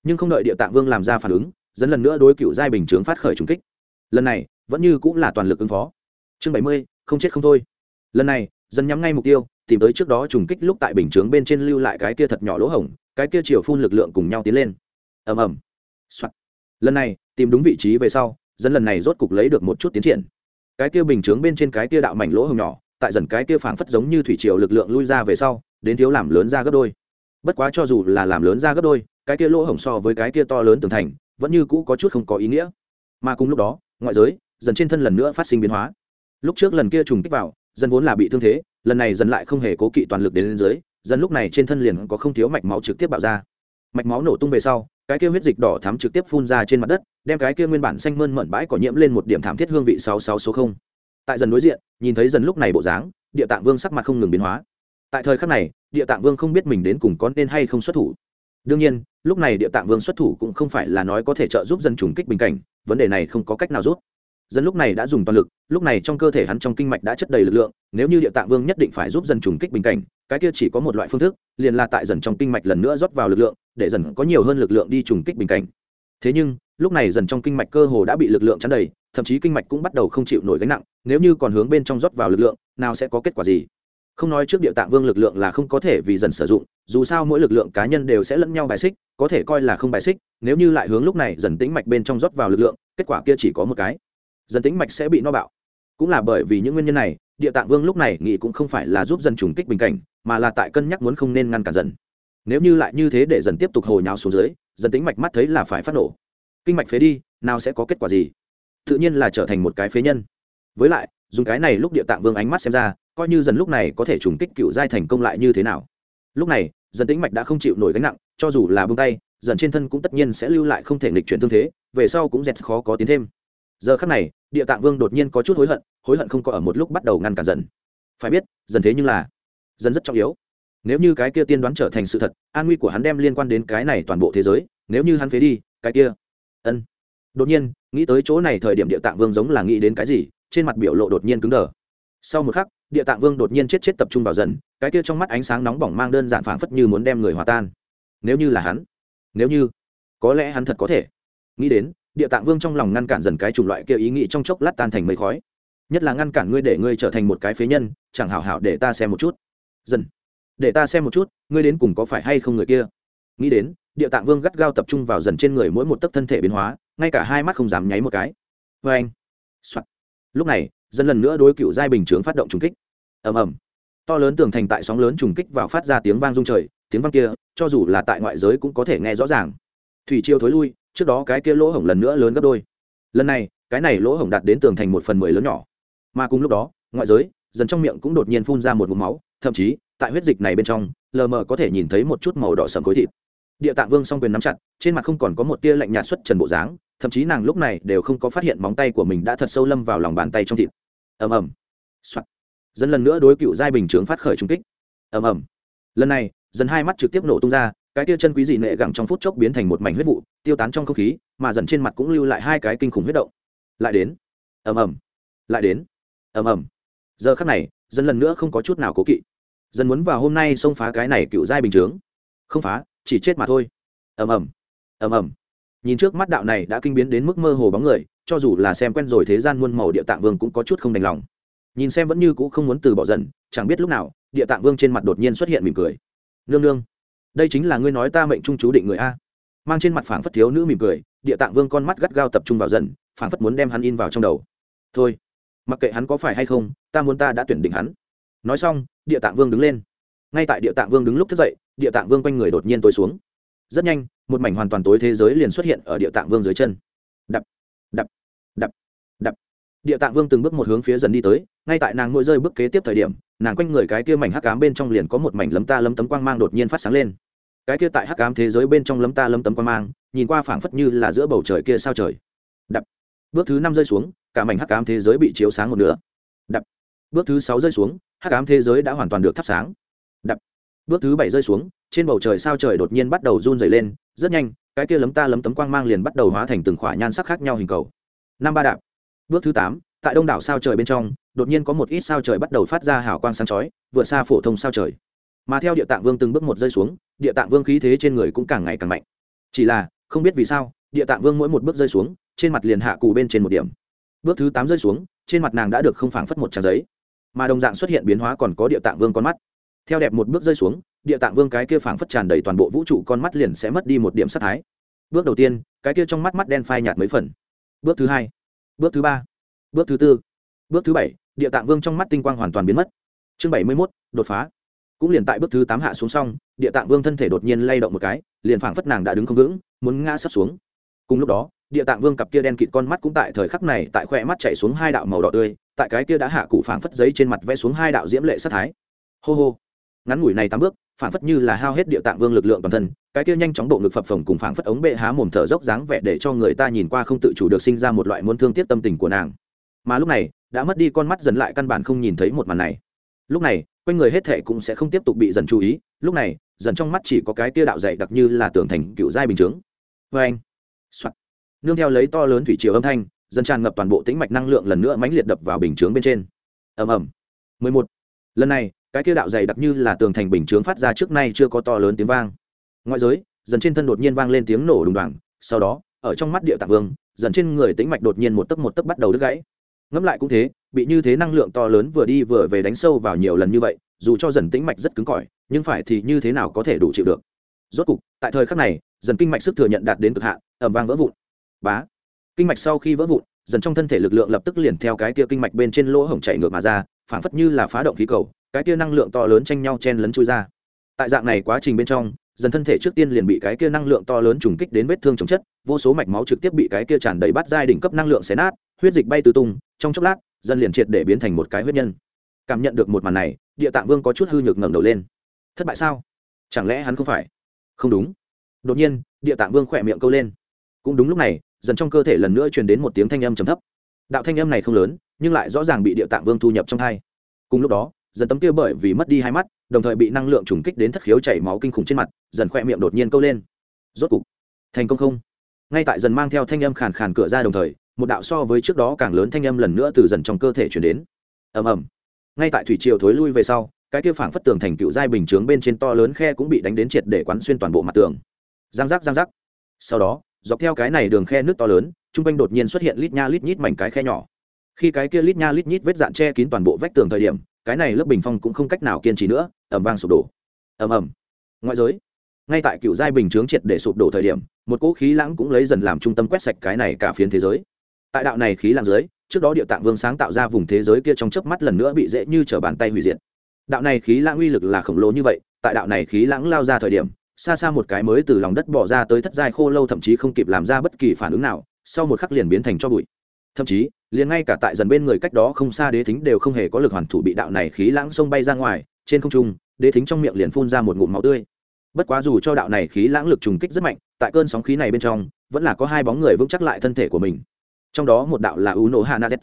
Nhưng không đợi địa tạng vương làm ra phản ứng, dần lần nữa đối cựu giai bình chướng phát khởi trùng kích. Lần này, vẫn như cũng là toàn lực ứng phó. Chương bảy mươi, không chết không thôi. Lần này, dần nhắm ngay mục tiêu, tìm tới trước đó trùng kích lúc tại bình chướng bên trên lưu lại cái kia thật nhỏ lỗ hổng, cái kia chiều phun lực lượng cùng nhau tiến lên. Ầm ầm. Lần này, tìm đúng vị trí về sau dân lần này rốt cục lấy được một chút tiến triển. Cái kia bình chướng bên trên cái kia đạo mảnh lỗ hổng nhỏ, tại dần cái kia phảng phất giống như thủy triều lực lượng lui ra về sau, đến thiếu làm lớn ra gấp đôi. Bất quá cho dù là làm lớn ra gấp đôi, cái kia lỗ hổng so với cái kia to lớn tường thành, vẫn như cũ có chút không có ý nghĩa. Mà cùng lúc đó, ngoại giới, dần trên thân lần nữa phát sinh biến hóa. Lúc trước lần kia trùng kích vào dân vốn là bị thương thế, lần này dần lại không hề cố kỵ toàn lực đến lên dưới, dần lúc này trên thân liền có không thiếu mạch máu trực tiếp bạo ra mạch máu nổ tung về sau, cái kia huyết dịch đỏ thắm trực tiếp phun ra trên mặt đất, đem cái kia nguyên bản xanh mơn mận bãi cỏ nhiễm lên một điểm thảm thiết hương vị sáu sáu số không. Tại dần đối diện, nhìn thấy dần lúc này bộ dáng, địa tạng vương sắc mặt không ngừng biến hóa. Tại thời khắc này, địa tạng vương không biết mình đến cùng có nên hay không xuất thủ. Đương nhiên, lúc này địa tạng vương xuất thủ cũng không phải là nói có thể trợ giúp dân trùng kích bình cảnh, vấn đề này không có cách nào rút. Dân lúc này đã dùng toàn lực, lúc này trong cơ thể hắn trong kinh mạch đã chất đầy lực lượng, nếu như địa tạng vương nhất định phải giúp dân trùng kích bình cảnh, cái kia chỉ có một loại phương thức, liền là tại dần trong kinh mạch lần nữa rót vào lực lượng để dần có nhiều hơn lực lượng đi trùng kích bình cảnh. Thế nhưng, lúc này dần trong kinh mạch cơ hồ đã bị lực lượng chắn đầy, thậm chí kinh mạch cũng bắt đầu không chịu nổi gánh nặng, nếu như còn hướng bên trong rót vào lực lượng, nào sẽ có kết quả gì? Không nói trước địa tạng vương lực lượng là không có thể vì dần sử dụng, dù sao mỗi lực lượng cá nhân đều sẽ lẫn nhau bài xích, có thể coi là không bài xích, nếu như lại hướng lúc này dần tĩnh mạch bên trong rót vào lực lượng, kết quả kia chỉ có một cái. Dần tĩnh mạch sẽ bị no bạo. Cũng là bởi vì những nguyên nhân này, địa tạng vương lúc này nghĩ cũng không phải là giúp dân trùng kích bình cảnh, mà là tại cân nhắc muốn không nên ngăn cản dần nếu như lại như thế để dần tiếp tục hồi nháo xuống dưới, dần tĩnh mạch mắt thấy là phải phát nổ. Kinh mạch phế đi, nào sẽ có kết quả gì? Tự nhiên là trở thành một cái phế nhân. Với lại, dùng cái này lúc địa tạng vương ánh mắt xem ra, coi như dần lúc này có thể trùng kích cựu giai thành công lại như thế nào. Lúc này, dần tĩnh mạch đã không chịu nổi gánh nặng, cho dù là bông tay, dần trên thân cũng tất nhiên sẽ lưu lại không thể nghịch chuyển thương thế, về sau cũng dẹt khó có tiến thêm. Giờ khắc này, địa tạng vương đột nhiên có chút hối hận hối hận không có ở một lúc bắt đầu ngăn cản dần. Phải biết, dần thế nhưng là, dần rất trọng yếu nếu như cái kia tiên đoán trở thành sự thật, an nguy của hắn đem liên quan đến cái này toàn bộ thế giới, nếu như hắn phế đi, cái kia. Ân. Đột nhiên, nghĩ tới chỗ này thời điểm địa tạng vương giống là nghĩ đến cái gì, trên mặt biểu lộ đột nhiên cứng đờ. Sau một khắc, địa tạng vương đột nhiên chết chết tập trung vào dần, cái kia trong mắt ánh sáng nóng bỏng mang đơn giản phảng phất như muốn đem người hòa tan. Nếu như là hắn, nếu như, có lẽ hắn thật có thể. Nghĩ đến, địa tạng vương trong lòng ngăn cản dần cái chủng loại kia ý nghĩ trong chốc lát tan thành mây khói. Nhất là ngăn cản ngươi để ngươi trở thành một cái phế nhân, chẳng hảo hảo để ta xem một chút. Dần để ta xem một chút, ngươi đến cùng có phải hay không người kia? Nghĩ đến, địa tạng vương gắt gao tập trung vào dần trên người mỗi một tấc thân thể biến hóa, ngay cả hai mắt không dám nháy một cái. Vê anh lúc này dân lần nữa đối cựu giai bình chướng phát động trùng kích. Ầm ầm. To lớn tường thành tại sóng lớn trùng kích vào phát ra tiếng vang rung trời, tiếng vang kia, cho dù là tại ngoại giới cũng có thể nghe rõ ràng. Thủy chiêu thối lui, trước đó cái kia lỗ hổng lần nữa lớn gấp đôi. Lần này, cái này lỗ hổng đạt đến tường thành một phần mười lớn nhỏ. Mà cùng lúc đó, ngoại giới, dần trong miệng cũng đột nhiên phun ra một mụm máu, thậm chí tại huyết dịch này bên trong, lờ mờ có thể nhìn thấy một chút màu đỏ sầm khối thịt. Địa tạng vương song quyền nắm chặt, trên mặt không còn có một tia lạnh nhạt xuất trần bộ dáng, thậm chí nàng lúc này đều không có phát hiện móng tay của mình đã thật sâu lâm vào lòng bàn tay trong thịt. Ầm ầm. Soạt. Dân lần nữa đối cựu giai bình chướng phát khởi trung kích. Ầm ầm. Lần này, dần hai mắt trực tiếp nổ tung ra, cái tia chân quý dị nệ gẳng trong phút chốc biến thành một mảnh huyết vụ, tiêu tán trong không khí, mà dần trên mặt cũng lưu lại hai cái kinh khủng huyết động. Lại đến. Ầm ầm. Lại đến. Ầm ầm. Giờ khắc này dân lần nữa không có chút nào cố kỵ dần muốn vào hôm nay xông phá cái này cựu giai bình chướng. Không phá, chỉ chết mà thôi. Ầm ầm ầm ầm. Nhìn trước mắt đạo này đã kinh biến đến mức mơ hồ bóng người, cho dù là xem quen rồi thế gian muôn màu địa tạng vương cũng có chút không đành lòng. Nhìn xem vẫn như cũ không muốn từ bỏ dần, chẳng biết lúc nào, địa tạng vương trên mặt đột nhiên xuất hiện mỉm cười. Nương nương, đây chính là ngươi nói ta mệnh trung chú định người a. Mang trên mặt phảng phất thiếu nữ mỉm cười, địa tạng vương con mắt gắt gao tập trung vào dần, phảng phất muốn đem hắn in vào trong đầu. Thôi, mặc kệ hắn có phải hay không, ta muốn ta đã tuyển định hắn nói xong, địa tạng vương đứng lên. Ngay tại địa tạng vương đứng lúc thức dậy, địa tạng vương quanh người đột nhiên tối xuống. Rất nhanh, một mảnh hoàn toàn tối thế giới liền xuất hiện ở địa tạng vương dưới chân. Đập đập đập đập. Địa tạng vương từng bước một hướng phía dần đi tới, ngay tại nàng ngồi rơi bước kế tiếp thời điểm, nàng quanh người cái kia mảnh hắc cám bên trong liền có một mảnh lấm ta lấm tấm quang mang đột nhiên phát sáng lên. Cái kia tại hắc cám thế giới bên trong lấm ta lấm tấm quang mang, nhìn qua phảng phất như là giữa bầu trời kia sao trời. Đập. Bước thứ năm rơi xuống, cả mảnh hắc cám thế giới bị chiếu sáng một nửa. Đập bước thứ sáu rơi xuống, hắc cám thế giới đã hoàn toàn được thắp sáng. Đập. Bước thứ bảy rơi xuống, trên bầu trời sao trời đột nhiên bắt đầu run dày lên, rất nhanh, cái kia lấm ta lấm tấm quang mang liền bắt đầu hóa thành từng khỏa nhan sắc khác nhau hình cầu. Năm ba đạp. Bước thứ tám, tại đông đảo sao trời bên trong, đột nhiên có một ít sao trời bắt đầu phát ra hào quang sáng chói, vượt xa phổ thông sao trời. Mà theo địa tạng vương từng bước một rơi xuống, địa tạng vương khí thế trên người cũng càng ngày càng mạnh. Chỉ là, không biết vì sao, địa tạng vương mỗi một bước rơi xuống, trên mặt liền hạ cù bên trên một điểm. Bước thứ tám rơi xuống, trên mặt nàng đã được không phảng phất một trang giấy mà đồng dạng xuất hiện biến hóa còn có địa tạng vương con mắt. Theo đẹp một bước rơi xuống, địa tạng vương cái kia phảng phất tràn đầy toàn bộ vũ trụ con mắt liền sẽ mất đi một điểm sắc thái. Bước đầu tiên, cái kia trong mắt mắt đen phai nhạt mấy phần. Bước thứ hai, bước thứ ba, bước thứ tư, bước thứ bảy, địa tạng vương trong mắt tinh quang hoàn toàn biến mất. Chương bảy mươi mốt, đột phá. Cũng liền tại bước thứ tám hạ xuống xong, địa tạng vương thân thể đột nhiên lay động một cái, liền phảng phất nàng đã đứng không vững, muốn ngã sắp xuống. Cùng lúc đó, địa tạng vương cặp kia đen kịt con mắt cũng tại thời khắc này tại khoe mắt chạy xuống hai đạo màu đỏ tươi tại cái kia đã hạ cụ phảng phất giấy trên mặt vẽ xuống hai đạo diễm lệ sát thái. Hô hô. Ngắn ngủi này tám bước, phảng phất như là hao hết địa tạng vương lực lượng toàn thân, cái kia nhanh chóng bộ ngực phập phồng cùng phảng phất ống bệ há mồm thở dốc dáng vẻ để cho người ta nhìn qua không tự chủ được sinh ra một loại muốn thương tiếc tâm tình của nàng. Mà lúc này, đã mất đi con mắt dần lại căn bản không nhìn thấy một màn này. Lúc này, quanh người hết thệ cũng sẽ không tiếp tục bị dần chú ý, lúc này, dần trong mắt chỉ có cái tia đạo dày đặc như là tưởng thành cựu giai bình chướng. Vâng. Vê anh Soạn. nương theo lấy to lớn thủy triều âm thanh dần tràn ngập toàn bộ tĩnh mạch năng lượng lần nữa mãnh liệt đập vào bình chướng bên trên. Ầm ầm. Mười một. Lần này, cái kia đạo dày đặc như là tường thành bình chướng phát ra trước nay chưa có to lớn tiếng vang. Ngoại giới, dần trên thân đột nhiên vang lên tiếng nổ đùng đoàng sau đó, ở trong mắt địa tạng vương, dần trên người tĩnh mạch đột nhiên một tấc một tấc bắt đầu đứt gãy. Ngẫm lại cũng thế, bị như thế năng lượng to lớn vừa đi vừa về đánh sâu vào nhiều lần như vậy, dù cho dần tĩnh mạch rất cứng cỏi, nhưng phải thì như thế nào có thể đủ chịu được? Rốt cục, tại thời khắc này, dần kinh mạch sức thừa nhận đạt đến cực hạn ẩm vang vỡ vụn. Bá kinh mạch sau khi vỡ vụn, dần trong thân thể lực lượng lập tức liền theo cái kia kinh mạch bên trên lỗ hổng chạy ngược mà ra, phảng phất như là phá động khí cầu, cái kia năng lượng to lớn tranh nhau chen lấn chui ra. Tại dạng này quá trình bên trong, dần thân thể trước tiên liền bị cái kia năng lượng to lớn trùng kích đến vết thương chống chất, vô số mạch máu trực tiếp bị cái kia tràn đầy bắt giai đỉnh cấp năng lượng xé nát, huyết dịch bay tứ tung, trong chốc lát, dần liền triệt để biến thành một cái huyết nhân. Cảm nhận được một màn này, địa tạng vương có chút hư nhược ngẩng đầu lên. Thất bại sao? Chẳng lẽ hắn không phải? Không đúng. Đột nhiên, địa tạng vương khỏe miệng câu lên. Cũng đúng lúc này dần trong cơ thể lần nữa truyền đến một tiếng thanh âm trầm thấp. Đạo thanh âm này không lớn, nhưng lại rõ ràng bị địa tạng vương thu nhập trong hai. Cùng lúc đó, dần tấm kia bởi vì mất đi hai mắt, đồng thời bị năng lượng trùng kích đến thất khiếu chảy máu kinh khủng trên mặt, dần khoe miệng đột nhiên câu lên. Rốt cục, thành công không? Ngay tại dần mang theo thanh âm khàn khàn cửa ra đồng thời, một đạo so với trước đó càng lớn thanh âm lần nữa từ dần trong cơ thể chuyển đến. Ầm ầm. Ngay tại thủy triều thối lui về sau, cái kia phảng phất tường thành cựu giai bình chướng bên trên to lớn khe cũng bị đánh đến triệt để quán xuyên toàn bộ mặt tường. Giang giác giang giác. Sau đó dọc theo cái này đường khe nước to lớn, trung quanh đột nhiên xuất hiện lít nha lít nhít mảnh cái khe nhỏ. Khi cái kia lít nha lít nhít vết dạn che kín toàn bộ vách tường thời điểm, cái này lớp bình phong cũng không cách nào kiên trì nữa ẩm vang sụp đổ. Ầm ầm. Ngoại giới, ngay tại cựu giai bình chướng triệt để sụp đổ thời điểm, một cỗ khí lãng cũng lấy dần làm trung tâm quét sạch cái này cả phiến thế giới. Tại đạo này khí lãng dưới, trước đó địa tạng vương sáng tạo ra vùng thế giới kia trong chớp mắt lần nữa bị dễ như t bàn tay hủy diệt. Đạo này khí lãng uy lực là khổng lồ như vậy, tại đạo này khí lãng lao ra thời điểm xa xa một cái mới từ lòng đất bỏ ra tới thất giai khô lâu thậm chí không kịp làm ra bất kỳ phản ứng nào, sau một khắc liền biến thành cho bụi. Thậm chí, liền ngay cả tại dần bên người cách đó không xa đế thính đều không hề có lực hoàn thủ bị đạo này khí lãng sông bay ra ngoài, trên không trung, đế thính trong miệng liền phun ra một ngụm máu tươi. Bất quá dù cho đạo này khí lãng lực trùng kích rất mạnh, tại cơn sóng khí này bên trong, vẫn là có hai bóng người vững chắc lại thân thể của mình. Trong đó một đạo là u nổ hạ na z.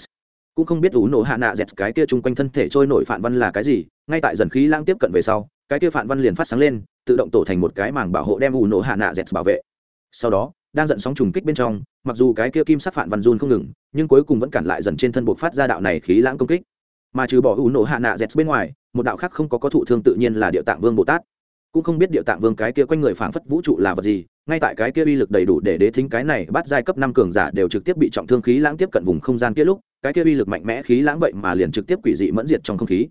Cũng không biết u nổ hạ na z, cái kia chung quanh thân thể trôi nổi phản văn là cái gì, ngay tại dần khí lãng tiếp cận về sau, cái kia phản văn liền phát sáng lên tự động tổ thành một cái màng bảo hộ đem u nổ hạ nạ dẹt bảo vệ. Sau đó, đang giận sóng trùng kích bên trong, mặc dù cái kia kim sắc phản văn run không ngừng, nhưng cuối cùng vẫn cản lại dần trên thân buộc phát ra đạo này khí lãng công kích. Mà trừ bỏ u nổ hạ nạ dẹt bên ngoài, một đạo khác không có có thụ thương tự nhiên là địa tạng vương bồ tát. Cũng không biết địa tạng vương cái kia quanh người phảng phất vũ trụ là vật gì, ngay tại cái kia uy lực đầy đủ để đế thính cái này bắt giai cấp năm cường giả đều trực tiếp bị trọng thương khí lãng tiếp cận vùng không gian kia lúc, cái kia uy lực mạnh mẽ khí lãng vậy mà liền trực tiếp quỷ dị mẫn diệt trong không khí.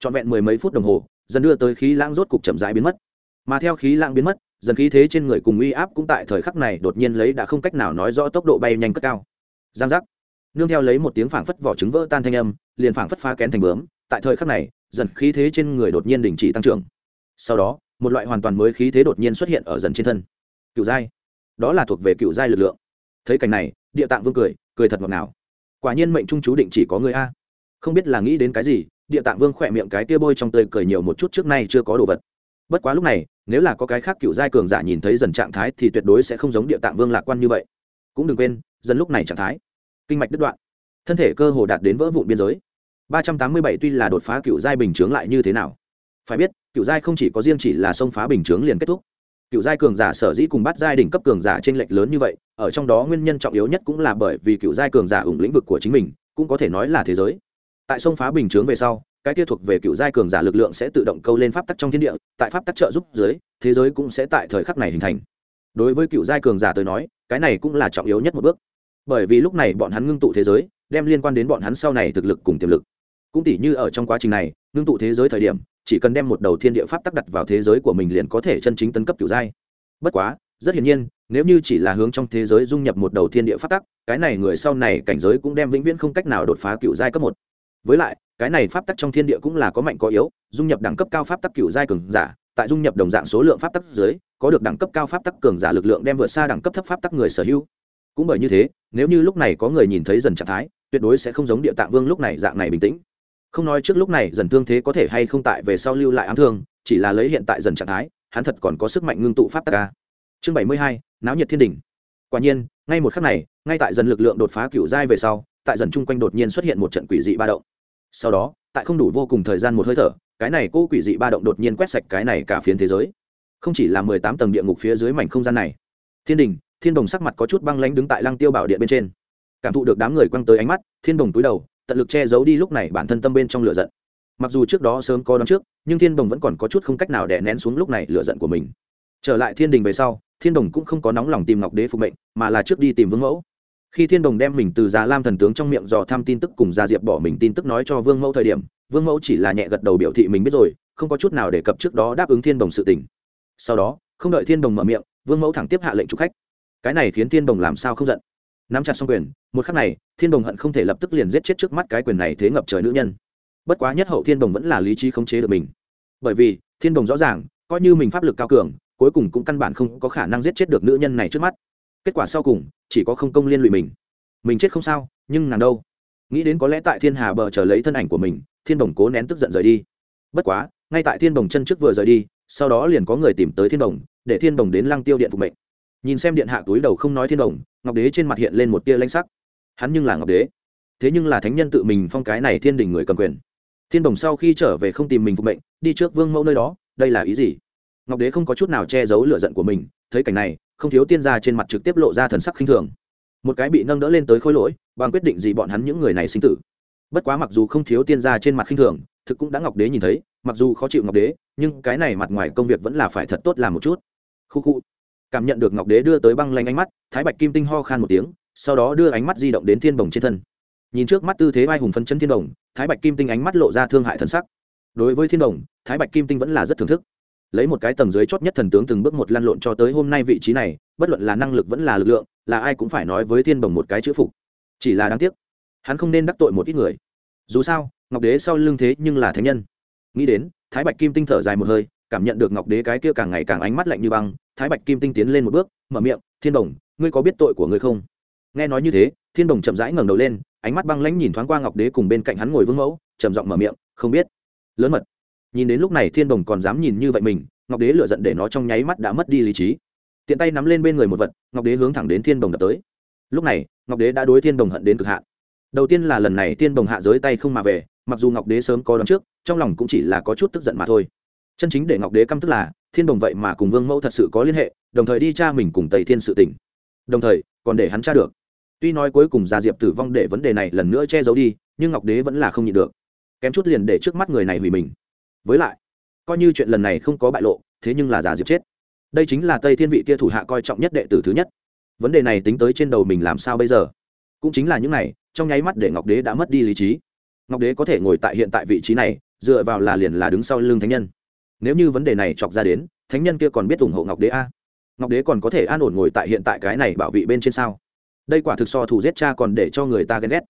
Trọn vẹn mười mấy phút đồng hồ, dần đưa tới khí lãng rốt cục chậm rãi biến mất mà theo khí lãng biến mất, dần khí thế trên người cùng uy áp cũng tại thời khắc này đột nhiên lấy đã không cách nào nói rõ tốc độ bay nhanh cất cao. Giang giác. Nương theo lấy một tiếng phảng phất vỏ trứng vỡ tan thanh âm, liền phảng phất phá kén thành bướm, tại thời khắc này, dần khí thế trên người đột nhiên đình chỉ tăng trưởng. Sau đó, một loại hoàn toàn mới khí thế đột nhiên xuất hiện ở dần trên thân. Cựu giai. Đó là thuộc về cựu giai lực lượng. Thấy cảnh này, địa tạng vương cười cười thật ngọt ngào. Quả nhiên mệnh trung chú định chỉ có người a. Không biết là nghĩ đến cái gì, địa tạng vương khỏe miệng cái tia bôi trong tươi cười nhiều một chút trước nay chưa có đồ vật bất quá lúc này, nếu là có cái khác cựu giai cường giả nhìn thấy dần trạng thái thì tuyệt đối sẽ không giống địa tạng vương lạc quan như vậy. Cũng đừng quên, dần lúc này trạng thái. Kinh mạch đứt đoạn. Thân thể cơ hồ đạt đến vỡ vụn biên giới. Ba trăm tám mươi bảy tuy là đột phá cựu giai bình chướng lại như thế nào? Phải biết, cựu giai không chỉ có riêng chỉ là xông phá bình chướng liền kết thúc. Cựu giai cường giả sở dĩ cùng bắt giai đỉnh cấp cường giả t r ê n lệch lớn như vậy, ở trong đó nguyên nhân trọng yếu nhất cũng là bởi vì cựu giai cường giả ủng lĩnh vực của chính mình, cũng có thể nói là thế giới. Tại sông phá bình chướng về sau cái kia thuộc về cựu giai cường giả lực lượng sẽ tự động câu lên pháp tắc trong thiên địa, tại pháp tắc trợ giúp dưới, thế giới cũng sẽ tại thời khắc này hình thành. Đối với cựu giai cường giả tôi nói, cái này cũng là trọng yếu nhất một bước. Bởi vì lúc này bọn hắn ngưng tụ thế giới, đem liên quan đến bọn hắn sau này thực lực cùng tiềm lực. Cũng tỉ như ở trong quá trình này, ngưng tụ thế giới thời điểm, chỉ cần đem một đầu thiên địa pháp tắc đặt vào thế giới của mình liền có thể chân chính tấn cấp cựu giai. Bất quá, rất hiển nhiên, nếu như chỉ là hướng trong thế giới dung nhập một đầu thiên địa pháp tắc, cái này người sau này cảnh giới cũng đem vĩnh viễn không cách nào đột phá cựu giai cấp một với lại, cái này pháp tắc trong thiên địa cũng là có mạnh có yếu, dung nhập đẳng cấp cao pháp tắc cựu giai cường giả, tại dung nhập đồng dạng số lượng pháp tắc dưới, có được đẳng cấp cao pháp tắc cường giả lực lượng đem vượt xa đẳng cấp thấp pháp tắc người sở hữu. Cũng bởi như thế, nếu như lúc này có người nhìn thấy dần trạng thái, tuyệt đối sẽ không giống địa tạng vương lúc này dạng này bình tĩnh. Không nói trước lúc này dần thương thế có thể hay không tại về sau lưu lại ám thương, chỉ là lấy hiện tại dần trạng thái, hắn thật còn có sức mạnh ngưng tụ pháp tắc ca chương bảy mươi hai, náo nhiệt thiên đỉnh. Quả nhiên, ngay một khắc này, ngay tại dần lực lượng đột phá cựu giai về sau, tại dần chung quanh đột nhiên xuất hiện một trận quỷ dị ba động sau đó, tại không đủ vô cùng thời gian một hơi thở, cái này cô quỷ dị ba động đột nhiên quét sạch cái này cả phiến thế giới. Không chỉ là mười tám tầng địa ngục phía dưới mảnh không gian này, thiên đình, thiên đồng sắc mặt có chút băng lánh đứng tại lăng tiêu bảo điện bên trên. Cảm thụ được đám người quăng tới ánh mắt, thiên đồng túi đầu, tận lực che giấu đi lúc này bản thân tâm bên trong lửa giận. Mặc dù trước đó sớm có đón trước, nhưng thiên đồng vẫn còn có chút không cách nào đè nén xuống lúc này lửa giận của mình. Trở lại thiên đình về sau, thiên đồng cũng không có nóng lòng tìm ngọc đế phục mệnh, mà là trước đi tìm vương mẫu khi thiên đồng đem mình từ già lam thần tướng trong miệng dò thăm tin tức cùng gia diệp bỏ mình tin tức nói cho vương mẫu thời điểm, vương mẫu chỉ là nhẹ gật đầu biểu thị mình biết rồi, không có chút nào để cập trước đó đáp ứng thiên đồng sự tình. Sau đó, không đợi thiên đồng mở miệng, vương mẫu thẳng tiếp hạ lệnh chủ khách. Cái này khiến thiên đồng làm sao không giận? Nắm chặt xong quyền, một khắc này, thiên đồng hận không thể lập tức liền giết chết trước mắt cái quyền này thế ngập trời nữ nhân. Bất quá nhất hậu thiên đồng vẫn là lý trí khống chế được mình. Bởi vì, thiên đồng rõ ràng, coi như mình pháp lực cao cường, cuối cùng cũng căn bản không có khả năng giết chết được nữ nhân này trước mắt. Kết quả sau cùng chỉ có không công liên lụy mình. Mình chết không sao, nhưng nàng đâu? Nghĩ đến có lẽ tại thiên hà bờ chờ lấy thân ảnh của mình, thiên đồng cố nén tức giận rời đi. Bất quá, ngay tại thiên đồng chân trước vừa rời đi, sau đó liền có người tìm tới thiên đồng, để thiên đồng đến lăng tiêu điện phục mệnh. Nhìn xem điện hạ túi đầu không nói thiên đồng, ngọc đế trên mặt hiện lên một tia lanh sắc. Hắn nhưng là ngọc đế. Thế nhưng là thánh nhân tự mình phong cái này thiên đình người cầm quyền. Thiên đồng sau khi trở về không tìm mình phục mệnh, đi trước vương mẫu nơi đó, đây là ý gì? Ngọc đế không có chút nào che giấu lựa giận của mình, thấy cảnh này không thiếu tiên gia trên mặt trực tiếp lộ ra thần sắc khinh thường. Một cái bị nâng đỡ lên tới khối lỗi, bằng quyết định gì bọn hắn những người này sinh tử. Bất quá mặc dù không thiếu tiên gia trên mặt khinh thường, thực cũng đã ngọc đế nhìn thấy, mặc dù khó chịu ngọc đế, nhưng cái này mặt ngoài công việc vẫn là phải thật tốt làm một chút. Khu khu. Cảm nhận được ngọc đế đưa tới băng lanh ánh mắt, thái bạch kim tinh ho khan một tiếng, sau đó đưa ánh mắt di động đến thiên bồng trên thân. Nhìn trước mắt tư thế vai hùng phấn chân thiên đồng thái bạch kim tinh ánh mắt lộ ra thương hại thần sắc. Đối với thiên đồng thái bạch kim tinh vẫn là rất thưởng thức lấy một cái tầng dưới chót nhất thần tướng từng bước một lăn lộn cho tới hôm nay vị trí này, bất luận là năng lực vẫn là lực lượng, là ai cũng phải nói với thiên đồng một cái chữ phục. Chỉ là đáng tiếc, hắn không nên đắc tội một ít người. Dù sao, ngọc đế sau lưng thế nhưng là thánh nhân. Nghĩ đến, thái bạch kim tinh thở dài một hơi, cảm nhận được ngọc đế cái kia càng ngày càng ánh mắt lạnh như băng, thái bạch kim tinh tiến lên một bước, mở miệng, thiên đồng ngươi có biết tội của ngươi không? Nghe nói như thế, thiên đồng chậm rãi ngẩng đầu lên, ánh mắt băng lãnh nhìn thoáng qua ngọc đế cùng bên cạnh hắn ngồi vương mẫu, trầm giọng mở miệng, không biết. Lớn mật nhìn đến lúc này thiên đồng còn dám nhìn như vậy mình, ngọc đế lựa giận để nó trong nháy mắt đã mất đi lý trí. Tiện tay nắm lên bên người một vật, ngọc đế hướng thẳng đến thiên đồng đập tới. Lúc này, ngọc đế đã đối thiên đồng hận đến cực hạn. Đầu tiên là lần này thiên đồng hạ giới tay không mà về, mặc dù ngọc đế sớm có đón trước, trong lòng cũng chỉ là có chút tức giận mà thôi. Chân chính để ngọc đế căm tức là, thiên đồng vậy mà cùng vương mẫu thật sự có liên hệ, đồng thời đi cha mình cùng tây thiên sự tỉnh đồng thời, còn để hắn tra được. Tuy nói cuối cùng gia diệp tử vong để vấn đề này lần nữa che giấu đi, nhưng ngọc đế vẫn là không nhịn được. Kém chút liền để trước mắt người này hủy mình với lại, coi như chuyện lần này không có bại lộ, thế nhưng là giả diệp chết. Đây chính là tây thiên vị kia thủ hạ coi trọng nhất đệ tử thứ nhất. Vấn đề này tính tới trên đầu mình làm sao bây giờ? Cũng chính là những này, trong nháy mắt để ngọc đế đã mất đi lý trí. Ngọc đế có thể ngồi tại hiện tại vị trí này, dựa vào là liền là đứng sau lưng thánh nhân. Nếu như vấn đề này chọc ra đến, thánh nhân kia còn biết ủng hộ ngọc đế a? Ngọc đế còn có thể an ổn ngồi tại hiện tại cái này bảo vị bên trên sao? Đây quả thực so thủ giết cha còn để cho người ta ghen ghét.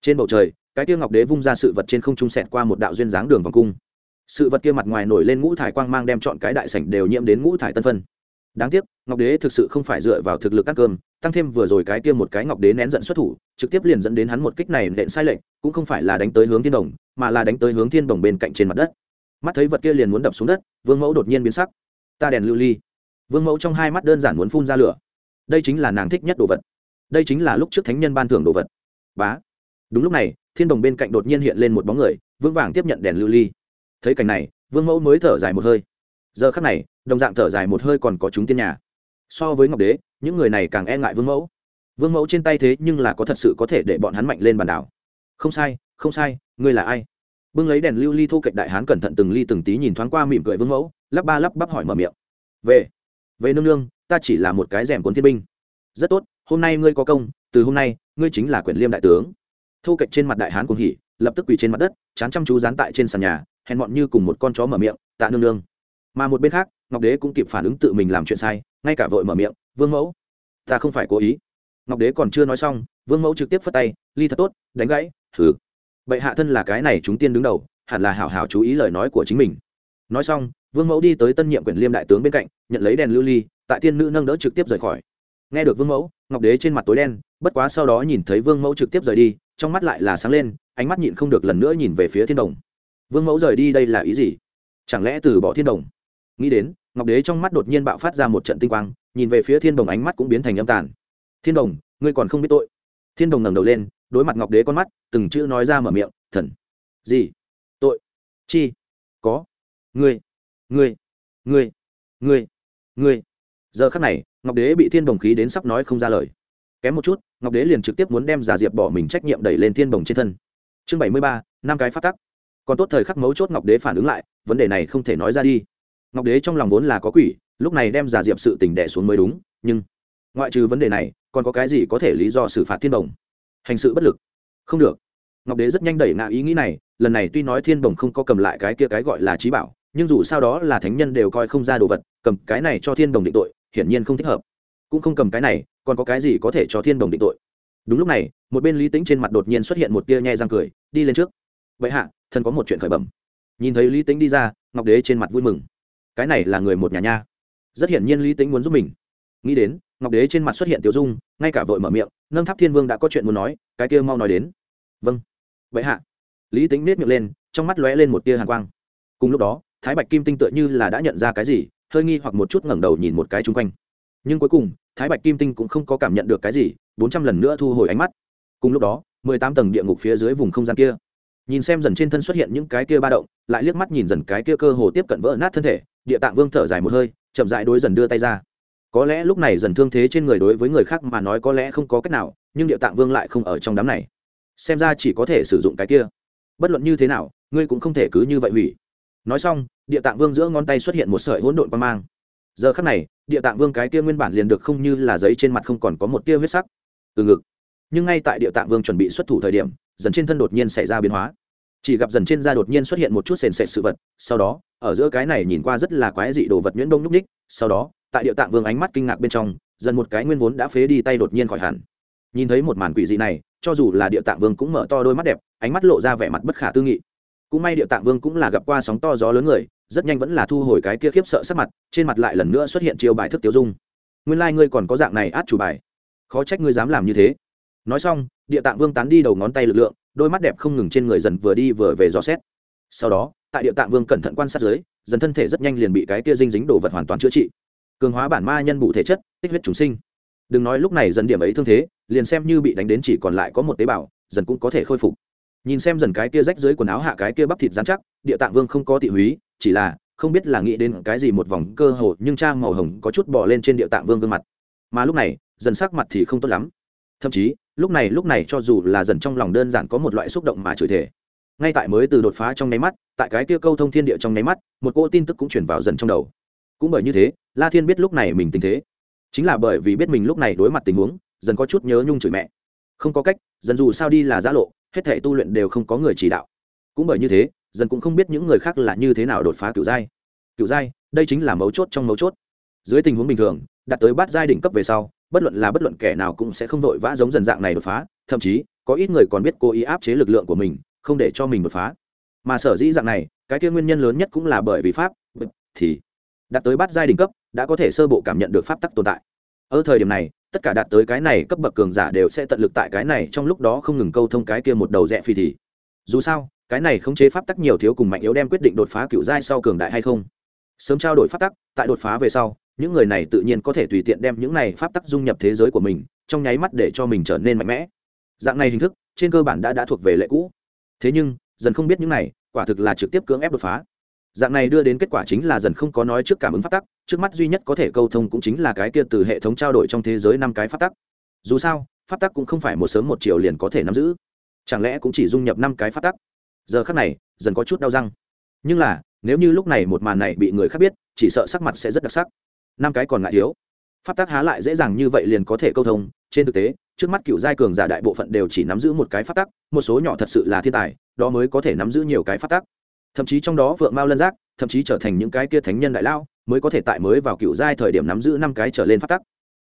Trên bầu trời, cái kia ngọc đế vung ra sự vật trên không trung sẹt qua một đạo duyên dáng đường vòng cung sự vật kia mặt ngoài nổi lên ngũ thải quang mang đem chọn cái đại sảnh đều nhiễm đến ngũ thải tân phân. Đáng tiếc ngọc đế thực sự không phải dựa vào thực lực ăn cơm tăng thêm vừa rồi cái kia một cái ngọc đế nén giận xuất thủ trực tiếp liền dẫn đến hắn một kích này nện sai lệch, cũng không phải là đánh tới hướng thiên đồng mà là đánh tới hướng thiên đồng bên cạnh trên mặt đất. Mắt thấy vật kia liền muốn đập xuống đất vương mẫu đột nhiên biến sắc. Ta đèn lưu ly. Vương mẫu trong hai mắt đơn giản muốn phun ra lửa. Đây chính là nàng thích nhất đồ vật. Đây chính là lúc trước thánh nhân ban thưởng đồ vật. Bá. Đúng lúc này thiên đồng bên cạnh đột nhiên hiện lên một bóng người vững vàng tiếp nhận đèn lưu ly thấy cảnh này, vương mẫu mới thở dài một hơi. Giờ khắc này, đồng dạng thở dài một hơi còn có chúng tiên nhà. So với ngọc đế, những người này càng e ngại vương mẫu. Vương mẫu trên tay thế nhưng là có thật sự có thể để bọn hắn mạnh lên bàn đảo. Không sai không sai, ngươi là ai? Bưng lấy đèn lưu ly thu cạnh đại hán cẩn thận từng ly từng tí nhìn thoáng qua mỉm cười vương mẫu, lắp ba lắp bắp hỏi mở miệng. Về về nương nương, ta chỉ là một cái rèm cuốn thiên binh. Rất tốt, hôm nay ngươi có công, từ hôm nay, ngươi chính là quyền liêm đại tướng. Thu cạnh trên mặt đại hán cuồng hỉ, lập tức quỳ trên mặt đất, chán chăm chú dán tại trên sàn nhà hèn mọn như cùng một con chó mở miệng, tạ nương nương. Mà một bên khác, ngọc đế cũng kịp phản ứng tự mình làm chuyện sai, ngay cả vội mở miệng, vương mẫu, ta không phải cố ý. Ngọc đế còn chưa nói xong, vương mẫu trực tiếp phất tay, ly thật tốt, đánh gãy, thử. Bệ hạ thân là cái này chúng tiên đứng đầu, hẳn là hảo hảo chú ý lời nói của chính mình. Nói xong, vương mẫu đi tới tân nhiệm quyển liêm đại tướng bên cạnh, nhận lấy đèn lưu ly, tại tiên nữ nâng đỡ trực tiếp rời khỏi. Nghe được vương mẫu, ngọc đế trên mặt tối đen, bất quá sau đó nhìn thấy vương mẫu trực tiếp rời đi, trong mắt lại là sáng lên, ánh mắt nhịn không được lần nữa nhìn về phía thiên đồng vương mẫu rời đi đây là ý gì? Chẳng lẽ từ bỏ thiên đồng? Nghĩ đến, ngọc đế trong mắt đột nhiên bạo phát ra một trận tinh quang, nhìn về phía thiên đồng ánh mắt cũng biến thành âm tàn. Thiên đồng, ngươi còn không biết tội. Thiên đồng ngẩng đầu lên, đối mặt ngọc đế con mắt, từng chữ nói ra mở miệng, thần. Gì? Tội. Chi? Có. Ngươi. Ngươi. Ngươi. Ngươi. Ngươi. Giờ khắc này, ngọc đế bị thiên đồng khí đến sắp nói không ra lời. Kém một chút, ngọc đế liền trực tiếp muốn đem giả diệp bỏ mình trách nhiệm đẩy lên thiên đồng trên thân. Chương bảy mươi ba, năm cái phát tắc còn tốt thời khắc mấu chốt ngọc đế phản ứng lại, vấn đề này không thể nói ra đi. Ngọc đế trong lòng vốn là có quỷ, lúc này đem giả diệp sự tình đẻ xuống mới đúng, nhưng ngoại trừ vấn đề này, còn có cái gì có thể lý do xử phạt thiên đồng hành sự bất lực. Không được. Ngọc đế rất nhanh đẩy ngã ý nghĩ này, lần này tuy nói thiên đồng không có cầm lại cái kia cái gọi là trí bảo, nhưng dù sao đó là thánh nhân đều coi không ra đồ vật, cầm cái này cho thiên đồng định tội, hiển nhiên không thích hợp. Cũng không cầm cái này, còn có cái gì có thể cho thiên đồng định tội? Đúng lúc này, một bên lý tính trên mặt đột nhiên xuất hiện một tia nhẹ răng cười, đi lên trước vậy hạ, thần có một chuyện khởi bẩm. Nhìn thấy lý tính đi ra, ngọc đế trên mặt vui mừng. Cái này là người một nhà nha. Rất hiển nhiên lý tính muốn giúp mình. Nghĩ đến, ngọc đế trên mặt xuất hiện tiểu dung, ngay cả vội mở miệng, nâng tháp thiên vương đã có chuyện muốn nói, cái kia mau nói đến. Vâng. Vậy hạ. Lý tính nết miệng lên, trong mắt lóe lên một tia hàn quang. Cùng lúc đó, thái bạch kim tinh tựa như là đã nhận ra cái gì, hơi nghi hoặc một chút ngẩng đầu nhìn một cái chung quanh. Nhưng cuối cùng, thái bạch kim tinh cũng không có cảm nhận được cái gì, bốn trăm lần nữa thu hồi ánh mắt. Cùng lúc đó, mười tám tầng địa ngục phía dưới vùng không gian kia nhìn xem dần trên thân xuất hiện những cái kia ba động, lại liếc mắt nhìn dần cái kia cơ hồ tiếp cận vỡ nát thân thể, địa tạng vương thở dài một hơi, chậm dại đối dần đưa tay ra. Có lẽ lúc này dần thương thế trên người đối với người khác mà nói có lẽ không có cách nào, nhưng địa tạng vương lại không ở trong đám này. Xem ra chỉ có thể sử dụng cái kia. Bất luận như thế nào, ngươi cũng không thể cứ như vậy hủy. Nói xong, địa tạng vương giữa ngón tay xuất hiện một sợi hỗn độn quan mang. Giờ khắc này, địa tạng vương cái kia nguyên bản liền được không như là giấy trên mặt không còn có một tia huyết sắc. Từ ngực. Nhưng ngay tại địa tạng vương chuẩn bị xuất thủ thời điểm dần trên thân đột nhiên xảy ra biến hóa. Chỉ gặp dần trên da đột nhiên xuất hiện một chút sền sệt sự vật, sau đó, ở giữa cái này nhìn qua rất là quái dị đồ vật nhuyễn đông nhúc ních, sau đó, tại địa tạng vương ánh mắt kinh ngạc bên trong, dần một cái nguyên vốn đã phế đi tay đột nhiên khỏi hẳn. Nhìn thấy một màn quỷ dị này, cho dù là địa tạng vương cũng mở to đôi mắt đẹp, ánh mắt lộ ra vẻ mặt bất khả tư nghị. Cũng may địa tạng vương cũng là gặp qua sóng to gió lớn người, rất nhanh vẫn là thu hồi cái kia khiếp sợ sắc mặt, trên mặt lại lần nữa xuất hiện chiêu bài thức tiêu dung. Nguyên lai、like、ngươi còn có dạng này át chủ bài. Khó trách ngươi dám làm như thế nói xong, địa tạng vương tán đi đầu ngón tay lực lượng, đôi mắt đẹp không ngừng trên người dần vừa đi vừa về dò xét. Sau đó, tại địa tạng vương cẩn thận quan sát dưới, dần thân thể rất nhanh liền bị cái kia dinh dính đồ vật hoàn toàn chữa trị. Cường hóa bản ma nhân bụ thể chất, tích huyết chúng sinh. Đừng nói lúc này dần điểm ấy thương thế, liền xem như bị đánh đến chỉ còn lại có một tế bào, dần cũng có thể khôi phục. Nhìn xem dần cái kia rách dưới quần áo hạ cái kia bắp thịt dán chắc, địa tạng vương không có tị húy, chỉ là không biết là nghĩ đến cái gì một vòng cơ hồ nhưng trang màu hồng có chút bỏ lên trên địa tạng vương gương mặt. Mà lúc này, dần sắc mặt thì không tốt lắm thậm chí, lúc này lúc này cho dù là dần trong lòng đơn giản có một loại xúc động mà chửi thể ngay tại mới từ đột phá trong nháy mắt, tại cái kia câu thông thiên địa trong nháy mắt, một cỗ tin tức cũng chuyển vào dần trong đầu. Cũng bởi như thế, la thiên biết lúc này mình tình thế. Chính là bởi vì biết mình lúc này đối mặt tình huống, dần có chút nhớ nhung chửi mẹ. Không có cách, dần dù sao đi là giã lộ, hết thể tu luyện đều không có người chỉ đạo. Cũng bởi như thế, dần cũng không biết những người khác là như thế nào đột phá cựu giai. Cựu giai, đây chính là mấu chốt trong mấu chốt. Dưới tình huống bình thường, đạt tới bát giai đỉnh cấp về sau bất luận là bất luận kẻ nào cũng sẽ không vội vã giống dần dạng này đột phá, thậm chí, có ít người còn biết cố ý áp chế lực lượng của mình, không để cho mình đột phá. Mà sở dĩ dạng này, cái kia nguyên nhân lớn nhất cũng là bởi vì pháp thì, đạt tới bát giai đỉnh cấp, đã có thể sơ bộ cảm nhận được pháp tắc tồn tại. Ở thời điểm này, tất cả đạt tới cái này cấp bậc cường giả đều sẽ tận lực tại cái này trong lúc đó không ngừng câu thông cái kia một đầu rẽ phi thì. Dù sao, cái này khống chế pháp tắc nhiều thiếu cùng mạnh yếu đem quyết định đột phá cựu giai sau cường đại hay không. Sớm trao đổi pháp tắc, tại đột phá về sau những người này tự nhiên có thể tùy tiện đem những này pháp tắc dung nhập thế giới của mình, trong nháy mắt để cho mình trở nên mạnh mẽ. Dạng này hình thức, trên cơ bản đã đã thuộc về lệ cũ. Thế nhưng, dần không biết những này, quả thực là trực tiếp cưỡng ép đột phá. Dạng này đưa đến kết quả chính là dần không có nói trước cảm ứng pháp tắc, trước mắt duy nhất có thể câu thông cũng chính là cái kia từ hệ thống trao đổi trong thế giới năm cái pháp tắc. Dù sao, pháp tắc cũng không phải một sớm một chiều liền có thể nắm giữ. Chẳng lẽ cũng chỉ dung nhập năm cái pháp tắc? Giờ khắc này, dần có chút đau răng. Nhưng là, nếu như lúc này một màn này bị người khác biết, chỉ sợ sắc mặt sẽ rất đặc sắc năm cái còn ngại thiếu. Pháp tắc há lại dễ dàng như vậy liền có thể câu thông, trên thực tế, trước mắt cựu giai cường giả đại bộ phận đều chỉ nắm giữ một cái pháp tắc, một số nhỏ thật sự là thiên tài, đó mới có thể nắm giữ nhiều cái pháp tắc. Thậm chí trong đó vượng mao lân giác, thậm chí trở thành những cái kia thánh nhân đại lao mới có thể tại mới vào cựu giai thời điểm nắm giữ năm cái trở lên pháp tắc.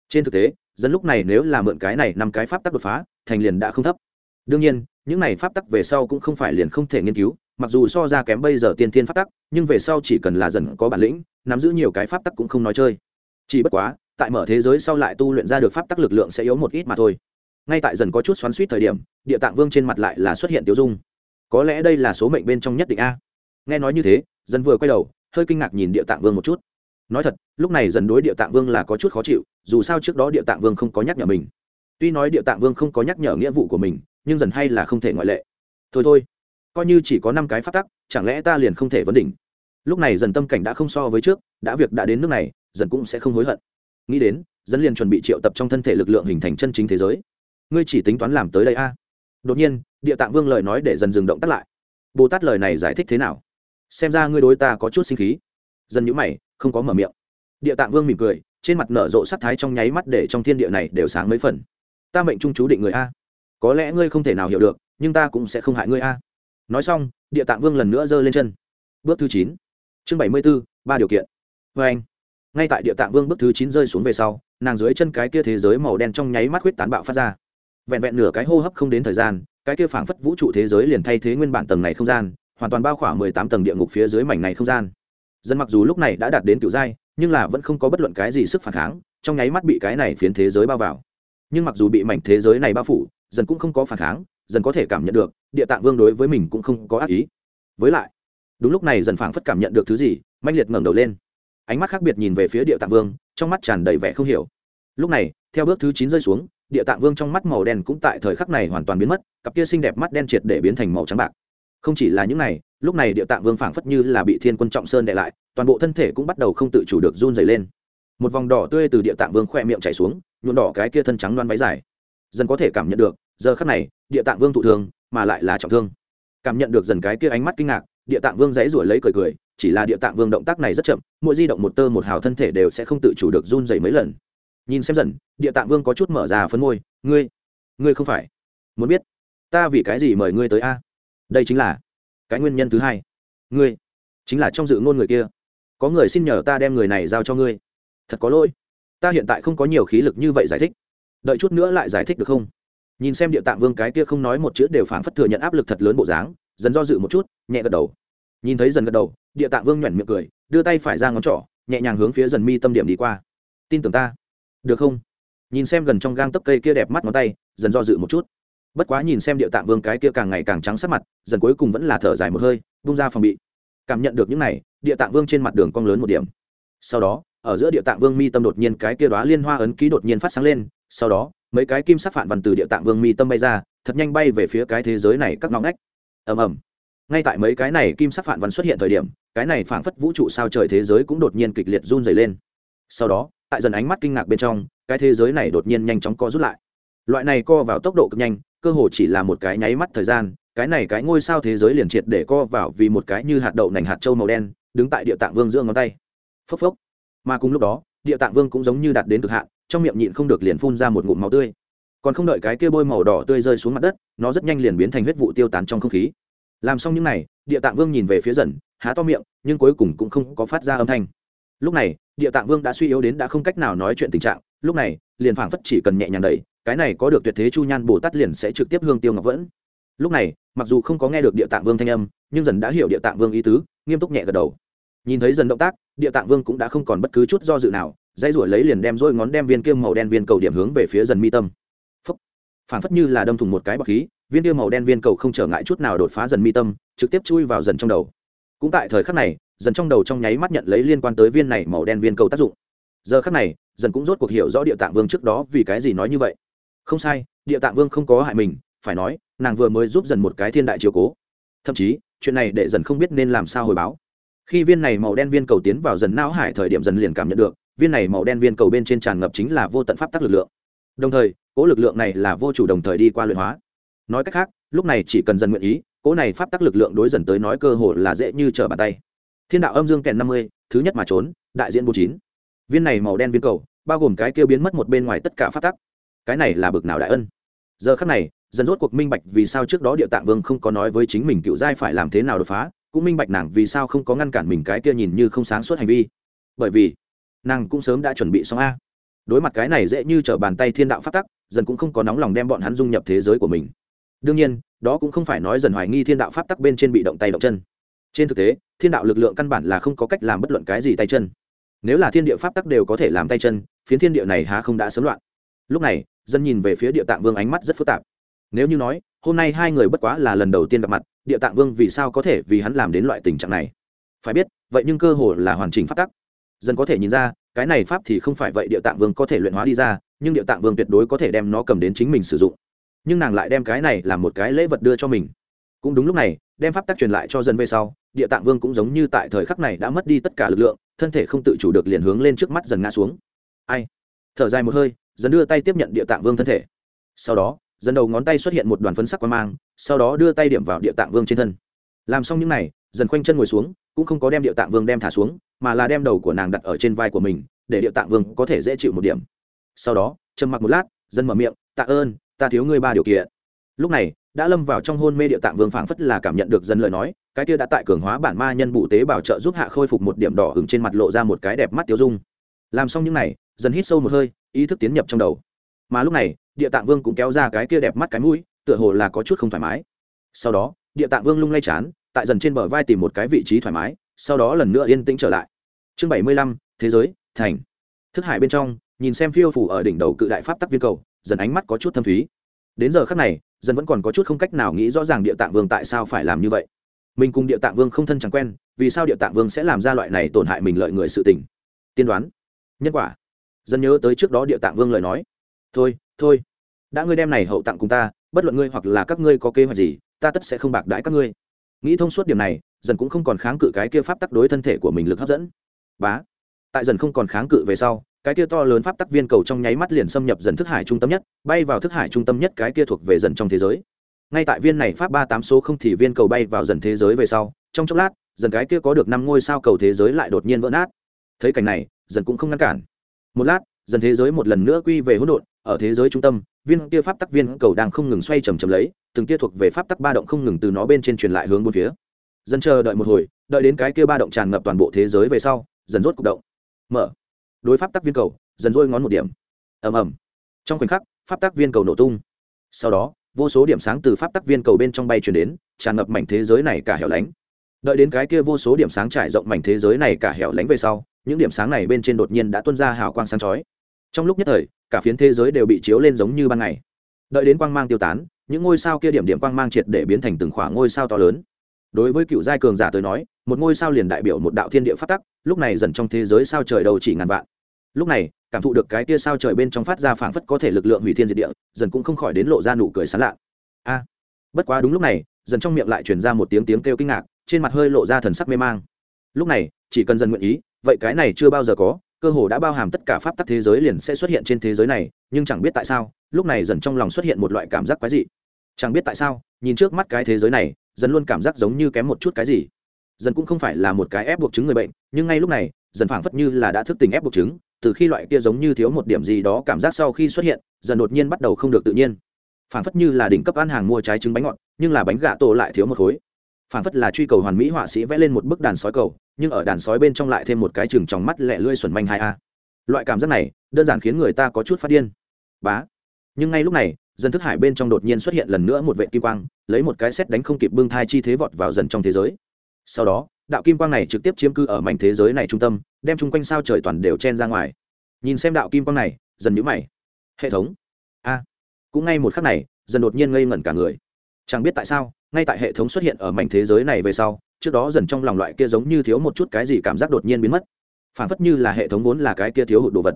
Trên thực tế, dân lúc này nếu là mượn cái này năm cái pháp tắc đột phá, thành liền đã không thấp. Đương nhiên những này pháp tắc về sau cũng không phải liền không thể nghiên cứu, mặc dù so ra kém bây giờ tiên tiên pháp tắc, nhưng về sau chỉ cần là dần có bản lĩnh, nắm giữ nhiều cái pháp tắc cũng không nói chơi. Chỉ bất quá, tại mở thế giới sau lại tu luyện ra được pháp tắc lực lượng sẽ yếu một ít mà thôi. Ngay tại dần có chút xoắn suýt thời điểm, địa tạng vương trên mặt lại là xuất hiện tiêu dung. Có lẽ đây là số mệnh bên trong nhất định a. Nghe nói như thế, dần vừa quay đầu, hơi kinh ngạc nhìn địa tạng vương một chút. Nói thật, lúc này dần đối địa tạng vương là có chút khó chịu, dù sao trước đó địa tạng vương không có nhắc nhở mình. Tuy nói địa tạng vương không có nhắc nhở nghĩa vụ của mình nhưng dần hay là không thể ngoại lệ. Thôi thôi, coi như chỉ có năm cái phát tắc, chẳng lẽ ta liền không thể vấn đỉnh? Lúc này dần tâm cảnh đã không so với trước, đã việc đã đến nước này, dần cũng sẽ không hối hận. Nghĩ đến, dần liền chuẩn bị triệu tập trong thân thể lực lượng hình thành chân chính thế giới. Ngươi chỉ tính toán làm tới đây a. Đột nhiên, địa tạng vương lời nói để dần dừng động tắt lại. Bồ tát lời này giải thích thế nào? Xem ra ngươi đối ta có chút sinh khí. Dần nhữ mày, không có mở miệng. Địa tạng vương mỉm cười, trên mặt nở rộ sắc thái trong nháy mắt để trong thiên địa này đều sáng mấy phần. Ta mệnh trung chú định người a có lẽ ngươi không thể nào hiểu được, nhưng ta cũng sẽ không hại ngươi a. Nói xong, địa tạng vương lần nữa giơ lên chân. Bước thứ chín, chương bảy mươi b ố ba điều kiện. Vê anh, ngay tại địa tạng vương bước thứ chín rơi xuống về sau, nàng dưới chân cái kia thế giới màu đen trong nháy mắt huyết tán bạo phát ra. Vẹn vẹn nửa cái hô hấp không đến thời gian, cái kia phảng phất vũ trụ thế giới liền thay thế nguyên bản tầng này không gian, hoàn toàn bao khoảng mười tám tầng địa ngục phía dưới mảnh này không gian. Dân mặc dù lúc này đã đạt đến kiểu giai, nhưng là vẫn không có bất luận cái gì sức phản kháng, trong nháy mắt bị cái này phiến thế giới bao vào. Nhưng mặc dù bị mảnh thế giới này bao phủ dần cũng không có phản kháng, dần có thể cảm nhận được, địa tạng vương đối với mình cũng không có ác ý. Với lại, đúng lúc này dần phảng phất cảm nhận được thứ gì manh liệt ngẩng đầu lên. Ánh mắt khác biệt nhìn về phía địa tạng vương, trong mắt tràn đầy vẻ không hiểu. Lúc này, theo bước thứ chín rơi xuống, địa tạng vương trong mắt màu đen cũng tại thời khắc này hoàn toàn biến mất, cặp kia xinh đẹp mắt đen triệt để biến thành màu trắng bạc. Không chỉ là những này, lúc này địa tạng vương phảng phất như là bị thiên quân trọng sơn đệ lại, toàn bộ thân thể cũng bắt đầu không tự chủ được run dày lên. Một vòng đỏ tươi từ địa tạng vương khỏe miệng chảy xuống nhuộn đỏ cái kia thân trắng loan váy dài dần có thể cảm nhận được, giờ khắc này, địa tạng vương thụ thương, mà lại là trọng thương. Cảm nhận được dần cái kia ánh mắt kinh ngạc, địa tạng vương dãy ruổi lấy cười cười, chỉ là địa tạng vương động tác này rất chậm, mỗi di động một tơ một hào thân thể đều sẽ không tự chủ được run dày mấy lần. Nhìn xem dần, địa tạng vương có chút mở ra phấn môi, ngươi ngươi không phải. Muốn biết, ta vì cái gì mời ngươi tới a? Đây chính là cái nguyên nhân thứ hai. Ngươi chính là trong dự ngôn người kia. Có người xin nhờ ta đem người này giao cho ngươi. Thật có lỗi. Ta hiện tại không có nhiều khí lực như vậy giải thích đợi chút nữa lại giải thích được không? Nhìn xem địa tạng vương cái kia không nói một chữ đều phảng phất thừa nhận áp lực thật lớn bộ dáng, dần do dự một chút, nhẹ gật đầu. Nhìn thấy dần gật đầu, địa tạng vương nhoẻn miệng cười, đưa tay phải ra ngón trỏ, nhẹ nhàng hướng phía dần mi tâm điểm đi qua. Tin tưởng ta. Được không? Nhìn xem gần trong gang tấc cây kia đẹp mắt ngón tay, dần do dự một chút. Bất quá nhìn xem địa tạng vương cái kia càng ngày càng trắng sắc mặt, dần cuối cùng vẫn là thở dài một hơi bung ra phòng bị. Cảm nhận được những này, địa tạng vương trên mặt đường cong lớn một điểm. Sau đó, ở giữa địa tạng vương mi tâm đột nhiên cái kia đoá liên hoa ấn ký đột nhiên phát sáng lên sau đó, mấy cái kim sắc phản văn từ địa tạng vương mi tâm bay ra, thật nhanh bay về phía cái thế giới này các ngóng ngách. Ầm ầm. Ngay tại mấy cái này kim sắc phản văn xuất hiện thời điểm, cái này phảng phất vũ trụ sao trời thế giới cũng đột nhiên kịch liệt run dày lên. Sau đó, tại dần ánh mắt kinh ngạc bên trong, cái thế giới này đột nhiên nhanh chóng co rút lại. Loại này co vào tốc độ cực nhanh, cơ hồ chỉ là một cái nháy mắt thời gian, cái này cái ngôi sao thế giới liền triệt để co vào vì một cái như hạt đậu nành hạt trâu màu đen, đứng tại địa tạng vương giữa ngón tay. Phốc phốc. Mà cùng lúc đó địa tạng vương cũng giống như đạt đến cực hạn, trong miệng nhịn không được liền phun ra một ngụm máu tươi. Còn không đợi cái kia bôi màu đỏ tươi rơi xuống mặt đất, nó rất nhanh liền biến thành huyết vụ tiêu tán trong không khí. Làm xong những n à y địa tạng vương nhìn về phía dần, há to miệng, nhưng cuối cùng cũng không có phát ra âm thanh. Lúc này, địa tạng vương đã suy yếu đến đã không cách nào nói chuyện tình trạng, lúc này, liền phảng phất chỉ cần nhẹ nhàng đẩy, cái này có được tuyệt thế chu nhan bồ tát liền sẽ trực tiếp hương tiêu ngọc vẫn. Lúc này, mặc dù không có nghe được địa tạng vương thanh âm, nhưng dần đã hiểu địa tạng vương ý tứ, nghiêm túc nhẹ gật đầu. Nhìn thấy dần động tác địa tạng vương cũng đã không còn bất cứ chút do dự nào dây ruổi lấy liền đem rôi ngón đem viên kiêm màu đen viên cầu điểm hướng về phía dần mi tâm. Phấp phản phất như là đâm thùng một cái bọc khí, viên tiêu màu đen viên cầu không trở ngại chút nào đột phá dần mi tâm, trực tiếp chui vào dần trong đầu. Cũng tại thời khắc này, dần trong đầu trong nháy mắt nhận lấy liên quan tới viên này màu đen viên cầu tác dụng. Giờ khắc này, dần cũng rốt cuộc hiểu rõ địa tạng vương trước đó vì cái gì nói như vậy. Không sai, địa tạng vương không có hại mình, phải nói, nàng vừa mới giúp dần một cái thiên đại chiều cố. Thậm chí, chuyện này để dần không biết nên làm sao hồi báo khi viên này màu đen viên cầu tiến vào dần não hải thời điểm dần liền cảm nhận được, viên này màu đen viên cầu bên trên tràn ngập chính là vô tận pháp tắc lực lượng. Đồng thời cố lực lượng này là vô chủ đồng thời đi qua luyện hóa. Nói cách khác, lúc này chỉ cần dần nguyện ý cố này pháp tắc lực lượng đối dần tới nói cơ hội là dễ như trở bàn tay. Thiên đạo âm dương kèn năm mươi, thứ nhất mà trốn, đại diện bốn chín. Viên này màu đen viên cầu, bao gồm cái kêu biến mất một bên ngoài tất cả pháp tắc. Cái này là bực nào đại ân? Giờ khắc này, dần rốt cuộc minh bạch vì sao trước đó địa tạng vương không có nói với chính mình cựu giai phải làm thế nào đột phá cũng minh bạch nàng vì sao không có ngăn cản mình cái kia nhìn như không sáng suốt hành vi. Bởi vì, nàng cũng sớm đã chuẩn bị xong a. Đối mặt cái này dễ như trở bàn tay thiên đạo phát tắc, dần cũng không có nóng lòng đem bọn hắn dung nhập thế giới của mình. Đương nhiên, đó cũng không phải nói dần hoài nghi thiên đạo pháp tắc bên trên bị động tay động chân. Trên thực tế, thiên đạo lực lượng căn bản là không có cách làm bất luận cái gì tay chân. Nếu là thiên địa pháp tắc đều có thể làm tay chân, phiến thiên địa này há không đã sớm loạn. Lúc này, dân nhìn về phía địa tạng vương ánh mắt rất phức tạp. Nếu như nói, hôm nay hai người bất quá là lần đầu tiên gặp mặt địa tạng vương vì sao có thể vì hắn làm đến loại tình trạng này? Phải biết, vậy nhưng cơ hồ là hoàn chỉnh pháp tắc. Dần có thể nhìn ra, cái này pháp thì không phải vậy địa tạng vương có thể luyện hóa đi ra, nhưng địa tạng vương tuyệt đối có thể đem nó cầm đến chính mình sử dụng. Nhưng nàng lại đem cái này làm một cái lễ vật đưa cho mình. Cũng đúng lúc này, đem pháp tắc truyền lại cho dân về sau, địa tạng vương cũng giống như tại thời khắc này đã mất đi tất cả lực lượng, thân thể không tự chủ được liền hướng lên trước mắt dần ngã xuống. Ai? Thở dài một hơi dần đưa tay tiếp nhận địa tạng vương thân thể. Sau đó dần đầu ngón tay xuất hiện một đoàn phấn sắc quang mang, sau đó đưa tay điểm vào địa tạng vương trên thân. Làm xong những n à y dần khoanh chân ngồi xuống, cũng không có đem địa tạng vương đem thả xuống, mà là đem đầu của nàng đặt ở trên vai của mình, để địa tạng vương có thể dễ chịu một điểm. Sau đó, trầm mặc một lát dân mở miệng, tạ ơn, ta thiếu ngươi ba điều kiện. Lúc này, đã lâm vào trong hôn mê địa tạng vương phảng phất là cảm nhận được dân lời nói, cái kia đã tại cường hóa bản ma nhân bụ tế bảo trợ giúp hạ khôi phục một điểm đỏ hừng trên mặt lộ ra một cái đẹp mắt tiêu dung. Làm xong những n à y dần hít sâu một hơi, ý thức tiến nhập trong đầu mà lúc này, địa tạng vương cũng kéo ra cái kia đẹp mắt cái mũi, tựa hồ là có chút không thoải mái. Sau đó, địa tạng vương lung lay chán tại dần trên bờ vai tìm một cái vị trí thoải mái, sau đó lần nữa yên tĩnh trở lại. Chương bảy mươi lăm, thế giới, thành. Thức hải bên trong, nhìn xem phiêu phủ ở đỉnh đầu cự đại pháp tắc viên cầu, dần ánh mắt có chút thâm thúy. Đến giờ khắc này, dần vẫn còn có chút không cách nào nghĩ rõ ràng địa tạng vương tại sao phải làm như vậy. Mình cùng địa tạng vương không thân chẳng quen, vì sao địa tạng vương sẽ làm ra loại này tổn hại mình lợi người sự tình? Tiên đoán. Nhân quả. Dân nhớ tới trước đó địa tạng vương lời nói thôi thôi. Đã ngươi đem này hậu tặng cùng ta, bất luận ngươi hoặc là các ngươi có kế hoạch gì, ta tất sẽ không bạc đãi các ngươi. Nghĩ thông suốt điểm này, dần cũng không còn kháng cự cái kia pháp tắc đối thân thể của mình lực hấp dẫn. Bá. Tại dần không còn kháng cự về sau, cái kia to lớn pháp tắc viên cầu trong nháy mắt liền xâm nhập dần thức hải trung tâm nhất, bay vào thức hải trung tâm nhất cái kia thuộc về dần trong thế giới. Ngay tại viên này pháp ba tám số không thì viên cầu bay vào dần thế giới về sau, trong chốc lát, dần cái kia có được năm ngôi sao cầu thế giới lại đột nhiên vỡ nát. Thấy cảnh này, dần cũng không ngăn cản. Một lát, dần thế giới một lần nữa quy về hỗn độn ở thế giới trung tâm, viên kia pháp tắc viên cầu đang không ngừng xoay chầm chầm lấy, từng tia thuộc về pháp tắc ba động không ngừng từ nó bên trên truyền lại hướng bốn phía. Dân chờ đợi một hồi, đợi đến cái kia ba động tràn ngập toàn bộ thế giới về sau, dần rốt cục động. Mở. Đối pháp tắc viên cầu, dần dôi ngón một điểm. Ầm ầm. Trong khoảnh khắc, pháp tắc viên cầu nổ tung. Sau đó, vô số điểm sáng từ pháp tắc viên cầu bên trong bay chuyển đến, tràn ngập mảnh thế giới này cả hẻo lánh. Đợi đến cái kia vô số điểm sáng trải rộng mảnh thế giới này cả hẻo lánh về sau, những điểm sáng này bên trên đột nhiên đã tuôn ra hào quang sáng chói. Trong lúc nhất thời cả phiến thế giới đều bị chiếu lên giống như ban ngày. Đợi đến quang mang tiêu tán, những ngôi sao kia điểm điểm quang mang triệt để biến thành từng khoảng ngôi sao to lớn. Đối với cựu giai cường giả tới nói, một ngôi sao liền đại biểu một đạo thiên địa phát tắc, lúc này dần trong thế giới sao trời đầu chỉ ngàn vạn. Lúc này, cảm thụ được cái tia sao trời bên trong phát ra phảng phất có thể lực lượng hủy thiên diệt địa, dần cũng không khỏi đến lộ ra nụ cười sán lạ. A! Bất quá đúng lúc này, dần trong miệng lại truyền ra một tiếng tiếng kêu kinh ngạc, trên mặt hơi lộ ra thần sắc mê mang. Lúc này, chỉ cần dần nguyện ý, vậy cái này chưa bao giờ có cơ hồ đã bao hàm tất cả pháp tắc thế giới liền sẽ xuất hiện trên thế giới này, nhưng chẳng biết tại sao, lúc này dần trong lòng xuất hiện một loại cảm giác quái dị. Chẳng biết tại sao, nhìn trước mắt cái thế giới này, dần luôn cảm giác giống như kém một chút cái gì. Dần cũng không phải là một cái ép buộc chứng người bệnh, nhưng ngay lúc này, dần phảng phất như là đã thức tình ép buộc chứng, từ khi loại kia giống như thiếu một điểm gì đó cảm giác sau khi xuất hiện, dần đột nhiên bắt đầu không được tự nhiên. Phảng phất như là đỉnh cấp ăn hàng mua trái trứng bánh ngọt, nhưng là bánh gà tổ lại thiếu một khối. Phản phất là truy cầu hoàn mỹ họa sĩ vẽ lên một bức đàn sói cầu, nhưng ở đàn sói bên trong lại thêm một cái chừng trong mắt lẹ lươi xuẩn manh hai a. Loại cảm giác này, đơn giản khiến người ta có chút phát điên. Bá. Nhưng ngay lúc này, dân thức hải bên trong đột nhiên xuất hiện lần nữa một vệ kim quang, lấy một cái xét đánh không kịp bưng thai chi thế vọt vào dần trong thế giới. Sau đó, đạo kim quang này trực tiếp chiếm cư ở mảnh thế giới này trung tâm, đem chung quanh sao trời toàn đều chen ra ngoài. Nhìn xem đạo kim quang này, dần nhũ mày. Hệ thống. A. Cũng ngay một khắc này, dần đột nhiên ngây ngẩn cả người. Chẳng biết tại sao ngay tại hệ thống xuất hiện ở mảnh thế giới này về sau, trước đó dần trong lòng loại kia giống như thiếu một chút cái gì cảm giác đột nhiên biến mất. Phản phất như là hệ thống vốn là cái kia thiếu hụt đồ vật.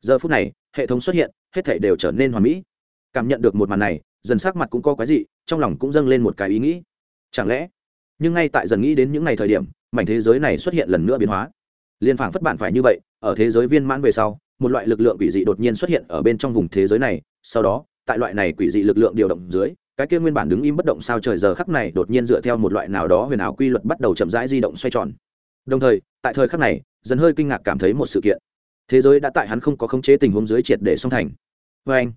Giờ phút này, hệ thống xuất hiện, hết thể đều trở nên hoàn mỹ. Cảm nhận được một màn này, dần sắc mặt cũng có cái gì trong lòng cũng dâng lên một cái ý nghĩ. Chẳng lẽ, nhưng ngay tại dần nghĩ đến những ngày thời điểm, mảnh thế giới này xuất hiện lần nữa biến hóa. Liên phảng phất bạn phải như vậy, ở thế giới viên mãn về sau, một loại lực lượng quỷ dị đột nhiên xuất hiện ở bên trong vùng thế giới này, sau đó, tại loại này quỷ dị lực lượng điều động dưới cái kia nguyên bản đứng im bất động sao trời giờ khắc này đột nhiên dựa theo một loại nào đó huyền ảo quy luật bắt đầu chậm rãi di động xoay tròn. Đồng thời, tại thời khắc này, dần hơi kinh ngạc cảm thấy một sự kiện. Thế giới đã tại hắn không có khống chế tình huống dưới triệt để song thành. Vê anh,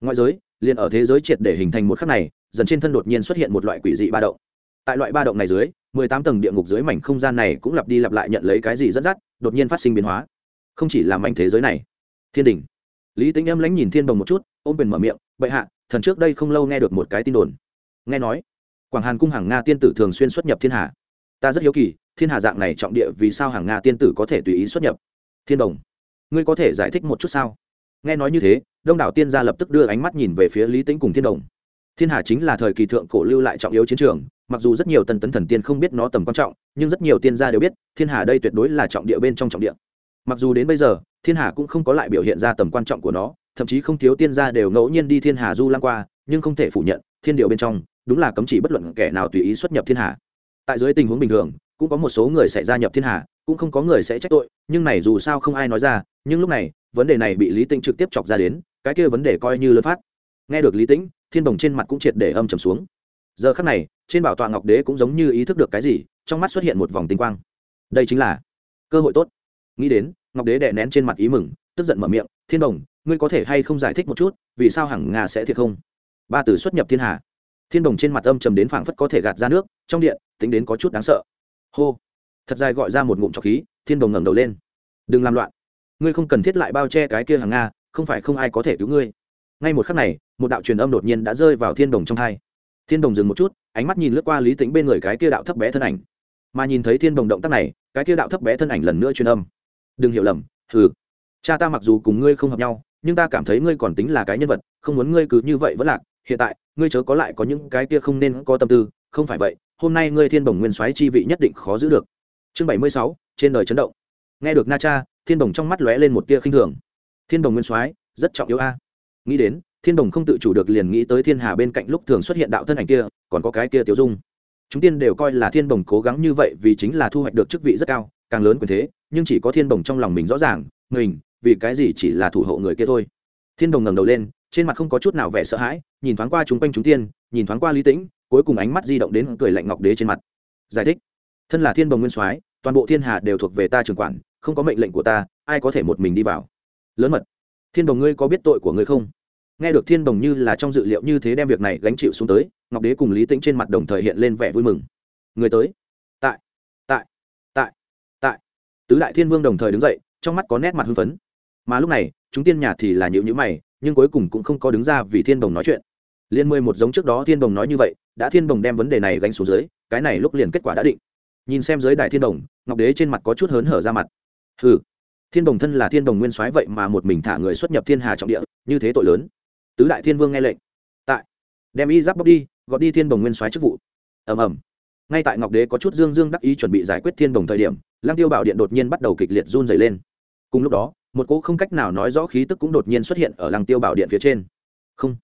ngoại giới, liền ở thế giới triệt để hình thành một khắc này, dần trên thân đột nhiên xuất hiện một loại quỷ dị ba động. Tại loại ba động này dưới, mười tám tầng địa ngục dưới mảnh không gian này cũng lặp đi lặp lại nhận lấy cái gì dẫn dắt đột nhiên phát sinh biến hóa. Không chỉ là mảnh thế giới này. Thiên đình lý tính âm lãnh nhìn thiên đồng một chút, ôm quyền mở miệng, bệ hạ thần trước đây không lâu nghe được một cái tin đồn. Nghe nói, quảng hàn cung hàng nga tiên tử thường xuyên xuất nhập thiên hà ta rất hiếu kỳ, thiên hà dạng này trọng địa vì sao hàng nga tiên tử có thể tùy ý xuất nhập? Thiên đồng, ngươi có thể giải thích một chút sao? Nghe nói như thế, đông đảo tiên gia lập tức đưa ánh mắt nhìn về phía lý tĩnh cùng thiên đồng. Thiên hà chính là thời kỳ thượng cổ lưu lại trọng yếu chiến trường, mặc dù rất nhiều tân tấn thần tiên không biết nó tầm quan trọng, nhưng rất nhiều tiên gia đều biết, thiên hà đây tuyệt đối là trọng địa bên trong trọng địa. Mặc dù đến bây giờ, thiên hà cũng không có lại biểu hiện ra tầm quan trọng của nó thậm chí không thiếu tiên gia đều ngẫu nhiên đi thiên hà du lang qua, nhưng không thể phủ nhận, thiên điều bên trong, đúng là cấm chỉ bất luận kẻ nào tùy ý xuất nhập thiên hà. Tại dưới tình huống bình thường, cũng có một số người sẽ gia nhập thiên hà, cũng không có người sẽ trách tội, nhưng này dù sao không ai nói ra, nhưng lúc này, vấn đề này bị lý tĩnh trực tiếp chọc ra đến, cái kia vấn đề coi như lớn phát. Nghe được lý tĩnh, thiên Bồng trên mặt cũng triệt để âm trầm xuống. Giờ khắc này, trên bảo tọa ngọc đế cũng giống như ý thức được cái gì, trong mắt xuất hiện một vòng tinh quang. Đây chính là cơ hội tốt. Nghĩ đến, ngọc đế đè nén trên mặt ý mừng, tức giận mở miệng, thiên đồng ngươi có thể hay không giải thích một chút, vì sao hằng nga sẽ thiệt không? Ba từ xuất nhập thiên hà. Thiên đồng trên mặt âm trầm đến phảng phất có thể gạt ra nước, trong điện, tính đến có chút đáng sợ. Hô. Thật dài gọi ra một ngụm trọc khí, thiên đồng ngẩng đầu lên. Đừng làm loạn. Ngươi không cần thiết lại bao che cái kia hàng nga, không phải không ai có thể cứu ngươi. Ngay một khắc này, một đạo truyền âm đột nhiên đã rơi vào thiên đồng trong thai thiên đồng dừng một chút, ánh mắt nhìn lướt qua lý tính bên người cái kia đạo thấp bé thân ảnh. Mà nhìn thấy thiên đồng động tác này, cái kia đạo thấp bé thân ảnh lần nữa truyền âm. Đừng hiểu lầm, hừ. Cha ta mặc dù cùng ngươi không hợp nhau nhưng ta cảm thấy ngươi còn tính là cái nhân vật, không muốn ngươi cứ như vậy vẫn lạc. Hiện tại, ngươi chớ có lại có những cái kia không nên có tâm tư. Không phải vậy, hôm nay ngươi thiên bồng nguyên soái chi vị nhất định khó giữ được. Chương bảy mươi sáu, trên đời chấn động. Nghe được na cha, thiên bồng trong mắt lóe lên một tia khinh thường. Thiên bồng nguyên soái, rất trọng yếu a. Nghĩ đến, thiên bồng không tự chủ được liền nghĩ tới thiên hà bên cạnh lúc thường xuất hiện đạo thân ảnh kia, còn có cái kia tiêu dung. Chúng tiên đều coi là thiên bồng cố gắng như vậy vì chính là thu hoạch được chức vị rất cao, càng lớn quyền thế, nhưng chỉ có thiên bồng trong lòng mình rõ ràng, mình vì cái gì chỉ là thủ hộ người kia thôi. Thiên Đồng ngẩng đầu lên, trên mặt không có chút nào vẻ sợ hãi, nhìn thoáng qua chúng quanh chúng tiên, nhìn thoáng qua lý tĩnh, cuối cùng ánh mắt di động đến cười lạnh ngọc đế trên mặt. Giải thích. Thân là thiên Đồng nguyên soái, toàn bộ thiên hà đều thuộc về ta trưởng quản, không có mệnh lệnh của ta, ai có thể một mình đi vào? Lớn mật. Thiên Đồng ngươi có biết tội của ngươi không? Nghe được thiên Đồng như là trong dự liệu như thế đem việc này gánh chịu xuống tới, ngọc đế cùng lý tĩnh trên mặt đồng thời hiện lên vẻ vui mừng. Người tới. Tại. Tại. Tại. Tại. Tứ đại thiên vương đồng thời đứng dậy, trong mắt có nét mặt hưng phấn mà lúc này, chúng tiên nhà thì là nhữ nhữ mày, nhưng cuối cùng cũng không có đứng ra vì thiên đồng nói chuyện. Liên mười một giống trước đó thiên đồng nói như vậy, đã thiên đồng đem vấn đề này gánh xuống dưới, cái này lúc liền kết quả đã định. Nhìn xem dưới đại thiên đồng ngọc đế trên mặt có chút hớn hở ra mặt. Hừ, thiên đồng thân là thiên đồng nguyên soái vậy mà một mình thả người xuất nhập thiên hà trọng địa, như thế tội lớn. Tứ đại thiên vương nghe lệnh. Tại, đem y giáp bóc đi gọi đi thiên đồng nguyên soái chức vụ. Ầm ầm. Ngay tại ngọc đế có chút dương dương đắc ý chuẩn bị giải quyết thiên đồng thời điểm, lăng tiêu bảo điện đột nhiên bắt đầu kịch liệt run dày lên. Cùng lúc đó một cỗ không cách nào nói rõ khí tức cũng đột nhiên xuất hiện ở lăng tiêu bảo điện phía trên. Không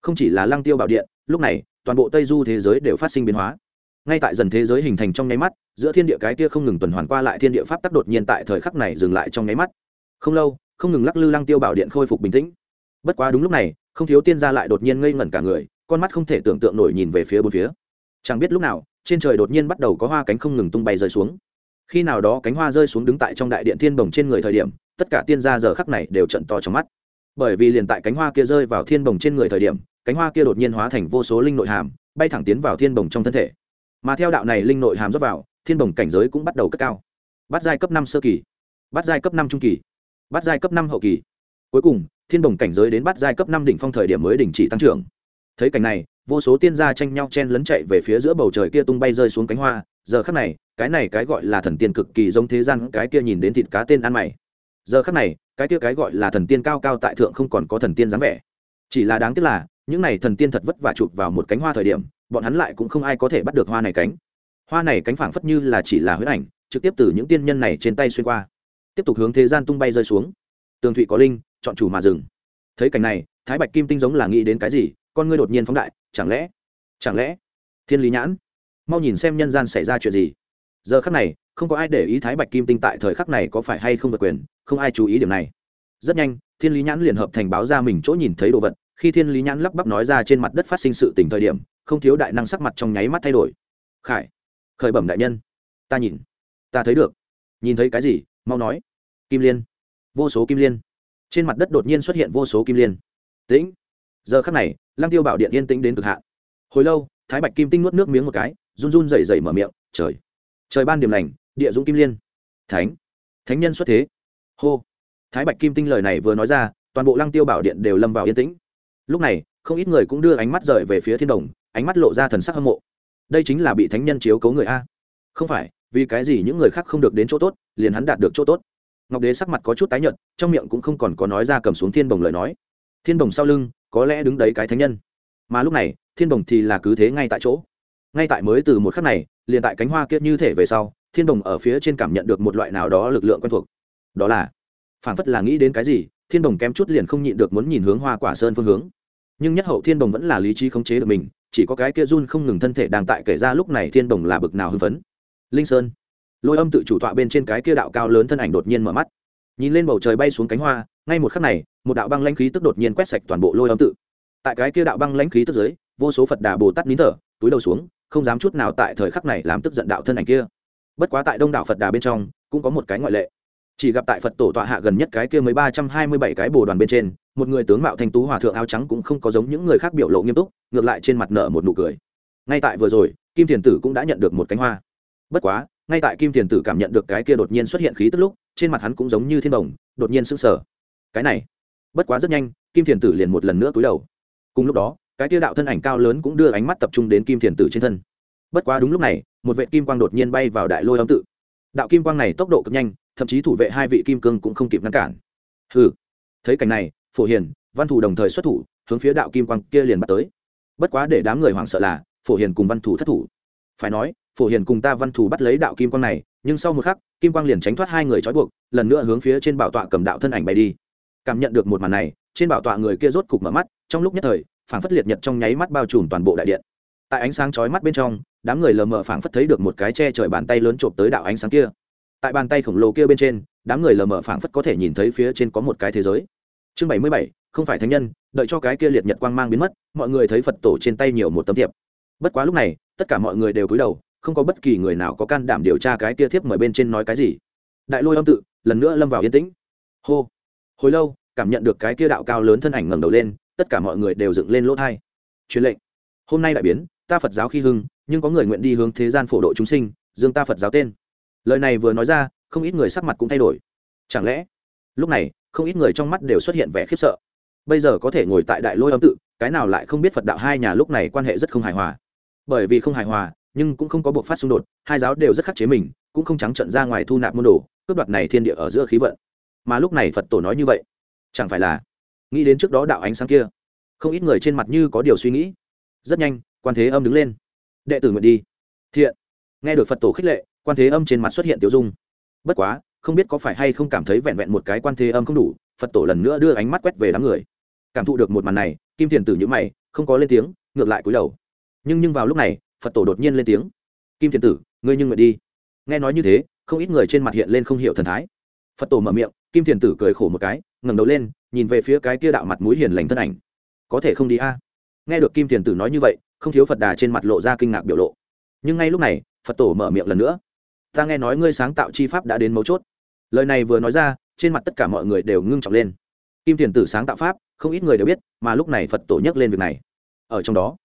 không chỉ là lăng tiêu bảo điện, lúc này, toàn bộ tây du thế giới đều phát sinh biến hóa. Ngay tại dần thế giới hình thành trong nháy mắt, giữa thiên địa cái kia không ngừng tuần hoàn qua lại thiên địa pháp tắc đột nhiên tại thời khắc này dừng lại trong nháy mắt. Không lâu, không ngừng lắc lư lăng tiêu bảo điện khôi phục bình tĩnh. Bất quá đúng lúc này, không thiếu tiên gia lại đột nhiên ngây ngẩn cả người, con mắt không thể tưởng tượng nổi nhìn về phía bốn phía. Chẳng biết lúc nào, trên trời đột nhiên bắt đầu có hoa cánh không ngừng tung bay rơi xuống. Khi nào đó cánh hoa rơi xuống đứng tại trong đại điện thiên bồng trên người thời điểm tất cả tiên gia giờ khắc này đều trận to trong mắt. Bởi vì liền tại cánh hoa kia rơi vào thiên bồng trên người thời điểm, cánh hoa kia đột nhiên hóa thành vô số linh nội hàm, bay thẳng tiến vào thiên bồng trong thân thể. Mà theo đạo này linh nội hàm rót vào, thiên bồng cảnh giới cũng bắt đầu cất cao. Bắt giai cấp năm sơ kỳ, bắt giai cấp năm trung kỳ, bắt giai cấp năm hậu kỳ. Cuối cùng, thiên bồng cảnh giới đến bắt giai cấp năm đỉnh phong thời điểm mới đình chỉ tăng trưởng. Thấy cảnh này, vô số tiên gia tranh nhau chen lấn chạy về phía giữa bầu trời kia tung bay rơi xuống cánh hoa. Giờ khắc này, cái này cái gọi là thần tiên cực kỳ giống thế gian cái kia nhìn đến thịt cá tên ăn mày giờ khắc này, cái kia cái gọi là thần tiên cao cao tại thượng không còn có thần tiên dáng vẻ. Chỉ là đáng tiếc là, những này thần tiên thật vất vả chụp vào một cánh hoa thời điểm, bọn hắn lại cũng không ai có thể bắt được hoa này cánh. Hoa này cánh phảng phất như là chỉ là huyết ảnh, trực tiếp từ những tiên nhân này trên tay xuyên qua. Tiếp tục hướng thế gian tung bay rơi xuống. Tường thụy có linh, chọn chủ mà dừng. Thấy cảnh này, thái bạch kim tinh giống là nghĩ đến cái gì, con ngươi đột nhiên phóng đại, chẳng lẽ chẳng lẽ, thiên lý nhãn? Mau nhìn xem nhân gian xảy ra chuyện gì giờ khắc này, không có ai để ý thái bạch kim tinh tại thời khắc này có phải hay không vượt quyền, không ai chú ý điểm này. Rất nhanh, thiên lý nhãn liền hợp thành báo ra mình chỗ nhìn thấy đồ vật, khi thiên lý nhãn lắp bắp nói ra trên mặt đất phát sinh sự tình thời điểm, không thiếu đại năng sắc mặt trong nháy mắt thay đổi. Khải, khởi bẩm đại nhân. Ta nhìn, ta thấy được. Nhìn thấy cái gì? Mau nói. Kim liên. Vô số kim liên. Trên mặt đất đột nhiên xuất hiện vô số kim liên. Tĩnh. Giờ khắc này, lăng tiêu bảo điện yên tĩnh đến cực hạn. Hồi lâu, thái bạch kim tinh nuốt nước miếng một cái, run run rẩy rẩy mở miệng, trời trời ban điểm lành, địa dũng kim liên. Thánh. Thánh nhân xuất thế. Hô. Thái bạch kim tinh lời này vừa nói ra, toàn bộ lăng tiêu bảo điện đều lâm vào yên tĩnh. Lúc này, không ít người cũng đưa ánh mắt rời về phía thiên đồng, ánh mắt lộ ra thần sắc hâm mộ. Đây chính là bị thánh nhân chiếu cấu người a. Không phải, vì cái gì những người khác không được đến chỗ tốt, liền hắn đạt được chỗ tốt. Ngọc đế sắc mặt có chút tái nhợt, trong miệng cũng không còn có nói ra cầm xuống thiên đồng lời nói. Thiên đồng sau lưng, có lẽ đứng đấy cái thánh nhân. Mà lúc này, thiên đồng thì là cứ thế ngay tại chỗ. Ngay tại mới từ một khắc này liền tại cánh hoa kia như thể về sau, thiên đồng ở phía trên cảm nhận được một loại nào đó lực lượng quen thuộc. Đó là phản phất là nghĩ đến cái gì, thiên đồng kém chút liền không nhịn được muốn nhìn hướng hoa quả sơn phương hướng. Nhưng nhất hậu thiên đồng vẫn là lý trí khống chế được mình, chỉ có cái kia run không ngừng thân thể đang tại kể ra lúc này thiên đồng là bực nào hưng phấn. Linh sơn. Lôi âm tự chủ tọa bên trên cái kia đạo cao lớn thân ảnh đột nhiên mở mắt. Nhìn lên bầu trời bay xuống cánh hoa, ngay một khắc này, một đạo băng lãnh khí tức đột nhiên quét sạch toàn bộ lôi âm tự. Tại cái kia đạo băng lãnh khí tức dưới, vô số phật đà bồ tát nín thở, túi đầu xuống không dám chút nào tại thời khắc này làm tức giận đạo thân ảnh kia. Bất quá tại đông đảo phật đà bên trong, cũng có một cái ngoại lệ. Chỉ gặp tại phật tổ tọa hạ gần nhất cái kia mới ba trăm hai mươi bảy cái bồ đoàn bên trên, một người tướng mạo thanh tú hòa thượng áo trắng cũng không có giống những người khác biểu lộ nghiêm túc, ngược lại trên mặt nợ một nụ cười. Ngay tại vừa rồi, kim thiền tử cũng đã nhận được một cánh hoa. Bất quá, ngay tại kim thiền tử cảm nhận được cái kia đột nhiên xuất hiện khí tức lúc, trên mặt hắn cũng giống như thiên đồng, đột nhiên sững sờ. Cái này, bất quá rất nhanh, kim thiền tử liền một lần nữa cúi đầu. Cùng lúc đó cái tiêu đạo thân ảnh cao lớn cũng đưa ánh mắt tập trung đến kim thiền tử trên thân. Bất quá đúng lúc này, một vệ kim quang đột nhiên bay vào đại lôi âm tự. Đạo kim quang này tốc độ cực nhanh, thậm chí thủ vệ hai vị kim cương cũng không kịp ngăn cản. Hừ. Thấy cảnh này, phổ hiền, văn thủ đồng thời xuất thủ, hướng phía đạo kim quang kia liền bắt tới. Bất quá để đám người hoảng sợ là, phổ hiền cùng văn thủ thất thủ. Phải nói, phổ hiền cùng ta văn thủ bắt lấy đạo kim quang này, nhưng sau một khắc, kim quang liền tránh thoát hai người trói buộc, lần nữa hướng phía trên bảo tọa cầm đạo thân ảnh bay đi. Cảm nhận được một màn này, trên bảo tọa người kia rốt cục mở mắt, trong lúc nhất thời phảng phất liệt nhật trong nháy mắt bao trùm toàn bộ đại điện. Tại ánh sáng chói mắt bên trong, đám người lờ mờ phảng phất thấy được một cái che trời bàn tay lớn trộm tới đạo ánh sáng kia. Tại bàn tay khổng lồ kia bên trên, đám người lờ mờ phảng phất có thể nhìn thấy phía trên có một cái thế giới. Chương bảy mươi bảy, không phải thánh nhân, đợi cho cái kia liệt nhật quang mang biến mất, mọi người thấy phật tổ trên tay nhiều một tấm thiệp. Bất quá lúc này, tất cả mọi người đều cúi đầu, không có bất kỳ người nào có can đảm điều tra cái kia thiếp mời bên trên nói cái gì. Đại lôi âm tự lần nữa lâm vào yên tĩnh. Hô. Hồi lâu, cảm nhận được cái kia đạo cao lớn thân ảnh ngẩng đầu lên tất cả mọi người đều dựng lên lỗ thai. Truyền lệnh. Hôm nay đại biến, ta phật giáo khi hưng, nhưng có người nguyện đi hướng thế gian phổ độ chúng sinh, dương ta phật giáo tên. Lời này vừa nói ra, không ít người sắc mặt cũng thay đổi. Chẳng lẽ, lúc này, không ít người trong mắt đều xuất hiện vẻ khiếp sợ. Bây giờ có thể ngồi tại đại lôi âm tự, cái nào lại không biết phật đạo hai nhà lúc này quan hệ rất không hài hòa. Bởi vì không hài hòa, nhưng cũng không có buộc phát xung đột, hai giáo đều rất khắc chế mình, cũng không trắng trận ra ngoài thu nạp môn đồ, cướp đoạt này thiên địa ở giữa khí vận. Mà lúc này phật tổ nói như vậy, chẳng phải là nghĩ đến trước đó đạo ánh sáng kia, không ít người trên mặt như có điều suy nghĩ. Rất nhanh, quan thế âm đứng lên. Đệ tử nguyện đi. Thiện. Nghe được phật tổ khích lệ, quan thế âm trên mặt xuất hiện tiểu dung. Bất quá, không biết có phải hay không cảm thấy vẹn vẹn một cái quan thế âm không đủ, phật tổ lần nữa đưa ánh mắt quét về đám người. Cảm thụ được một màn này, kim thiền tử nhữ mày, không có lên tiếng, ngược lại cúi đầu. Nhưng nhưng vào lúc này, phật tổ đột nhiên lên tiếng. Kim thiền tử, ngươi nhưng nguyện đi. Nghe nói như thế, không ít người trên mặt hiện lên không hiểu thần thái. Phật tổ mở miệng, kim thiền tử cười khổ một cái ngẩng đầu lên, nhìn về phía cái kia đạo mặt mũi hiền lành thân ảnh. Có thể không đi a? Nghe được kim thiền tử nói như vậy, không thiếu phật đà trên mặt lộ ra kinh ngạc biểu lộ. Nhưng ngay lúc này, phật tổ mở miệng lần nữa. Ta nghe nói ngươi sáng tạo chi pháp đã đến mấu chốt. Lời này vừa nói ra, trên mặt tất cả mọi người đều ngưng trọng lên. Kim thiền tử sáng tạo pháp, không ít người đều biết, mà lúc này phật tổ nhắc lên việc này. Ở trong đó,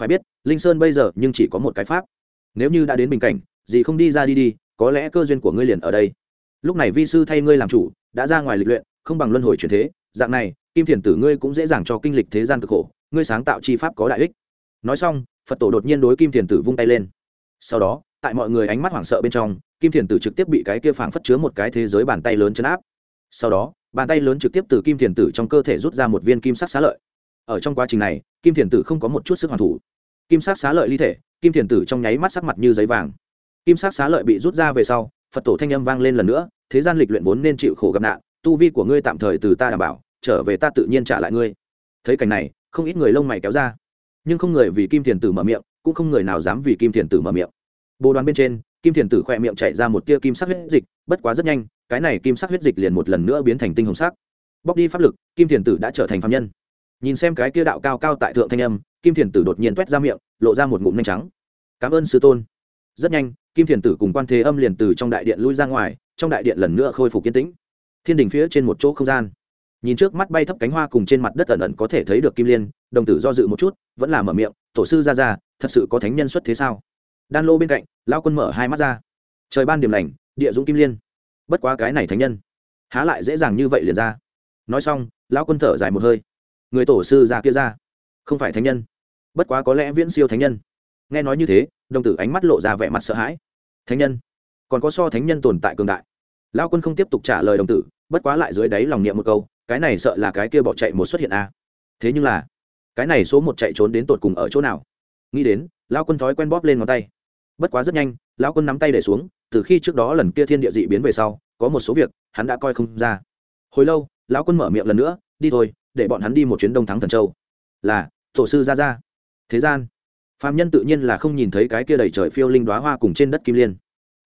phải biết, linh sơn bây giờ nhưng chỉ có một cái pháp. Nếu như đã đến bình cảnh, gì không đi ra đi đi, có lẽ cơ duyên của ngươi liền ở đây. Lúc này vi sư thay ngươi làm chủ, đã ra ngoài lịch luyện không bằng luân hồi chuyển thế, dạng này, kim thiền tử ngươi cũng dễ dàng cho kinh lịch thế gian cực khổ, ngươi sáng tạo chi pháp có đại ích. Nói xong, phật tổ đột nhiên đối kim thiền tử vung tay lên. Sau đó, tại mọi người ánh mắt hoảng sợ bên trong, kim thiền tử trực tiếp bị cái kia phảng phất chứa một cái thế giới bàn tay lớn chấn áp. Sau đó, bàn tay lớn trực tiếp từ kim thiền tử trong cơ thể rút ra một viên kim sắc xá lợi. Ở trong quá trình này, kim thiền tử không có một chút sức hoàn thủ. Kim sắc xá lợi ly thể, kim thiền tử trong nháy mắt sắc mặt như giấy vàng. Kim sắc xá lợi bị rút ra về sau, phật tổ thanh âm vang lên lần nữa, thế gian lịch luyện vốn nên chịu khổ gặp nạn tu vi của ngươi tạm thời từ ta đảm bảo, trở về ta tự nhiên trả lại ngươi. Thấy cảnh này, không ít người lông mày kéo ra. Nhưng không người vì kim thiền tử mở miệng, cũng không người nào dám vì kim thiền tử mở miệng. Bồ đoàn bên trên, kim thiền tử khỏe miệng chạy ra một tia kim sắc huyết dịch, bất quá rất nhanh, cái này kim sắc huyết dịch liền một lần nữa biến thành tinh hồng sắc. Bóc đi pháp lực, kim thiền tử đã trở thành phạm nhân. Nhìn xem cái kia đạo cao cao tại thượng thanh âm, kim thiền tử đột nhiên t u é t ra miệng, lộ ra một ngụm nhanh trắng. Cảm ơn sư tôn. Rất nhanh, kim thiền tử cùng quan thế âm liền từ trong đại điện lui ra ngoài, trong đại điện lần nữa khôi phục kiến tĩnh thiên đình phía trên một chỗ không gian. Nhìn trước mắt bay thấp cánh hoa cùng trên mặt đất ẩn ẩn có thể thấy được kim liên, đồng tử do dự một chút, vẫn là mở miệng, tổ sư ra ra, thật sự có thánh nhân xuất thế sao? Đan lô bên cạnh lao quân mở hai mắt ra. Trời ban điểm lành, địa dũng kim liên. Bất quá cái này thánh nhân, há lại dễ dàng như vậy liền ra. Nói xong, lão quân thở dài một hơi. Người tổ sư ra kia ra, không phải thánh nhân. Bất quá có lẽ viễn siêu thánh nhân. Nghe nói như thế, đồng tử ánh mắt lộ ra vẻ mặt sợ hãi. Thánh nhân, còn có so thánh nhân tồn tại cường đại. Lao quân không tiếp tục trả lời đồng tử bất quá lại dưới đáy lòng niệm một câu, cái này sợ là cái kia bỏ chạy một xuất hiện a. À. thế nhưng là, cái này số một chạy trốn đến tột cùng ở chỗ nào? Nghĩ đến, lão quân thói quen bóp lên ngón tay. Bất quá rất nhanh, lão quân nắm tay để xuống, từ khi trước đó lần kia thiên địa dị biến về sau, có một số việc, hắn đã coi không ra. Hồi lâu, lão quân mở miệng lần nữa, đi thôi, để bọn hắn đi một chuyến đông thắng thần châu. Là, tổ sư ra ra. Thế gian. Phạm nhân tự nhiên là không nhìn thấy cái kia đầy trời phiêu linh đoá hoa cùng trên đất kim liên.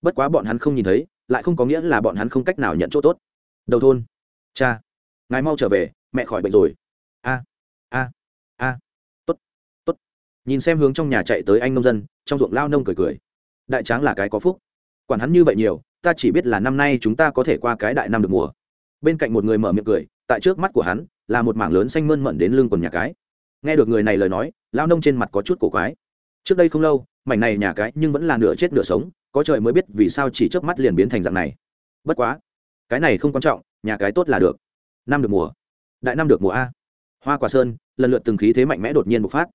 Bất quá bọn hắn không nhìn thấy, lại không có nghĩa là bọn hắn không cách nào nhận chỗ tốt đầu thôn. Cha, ngài mau trở về, mẹ khỏi bệnh rồi. A a a. Tốt tốt. Nhìn xem hướng trong nhà chạy tới anh nông dân, trong ruộng lao nông cười cười. Đại tráng là cái có phúc. Quản hắn như vậy nhiều, ta chỉ biết là năm nay chúng ta có thể qua cái đại năm được mùa. Bên cạnh một người mở miệng cười, tại trước mắt của hắn, là một mảng lớn xanh mơn mận đến lưng quần nhà cái. Nghe được người này lời nói, lao nông trên mặt có chút cổ quái. Trước đây không lâu, mảnh này nhà cái nhưng vẫn là nửa chết nửa sống, có trời mới biết vì sao chỉ trước mắt liền biến thành dạng này. Bất quá cái này không quan trọng, nhà cái tốt là được. Năm được mùa. Đại năm được mùa a. Hoa quả sơn, lần lượt từng khí thế mạnh mẽ đột nhiên bộc phát.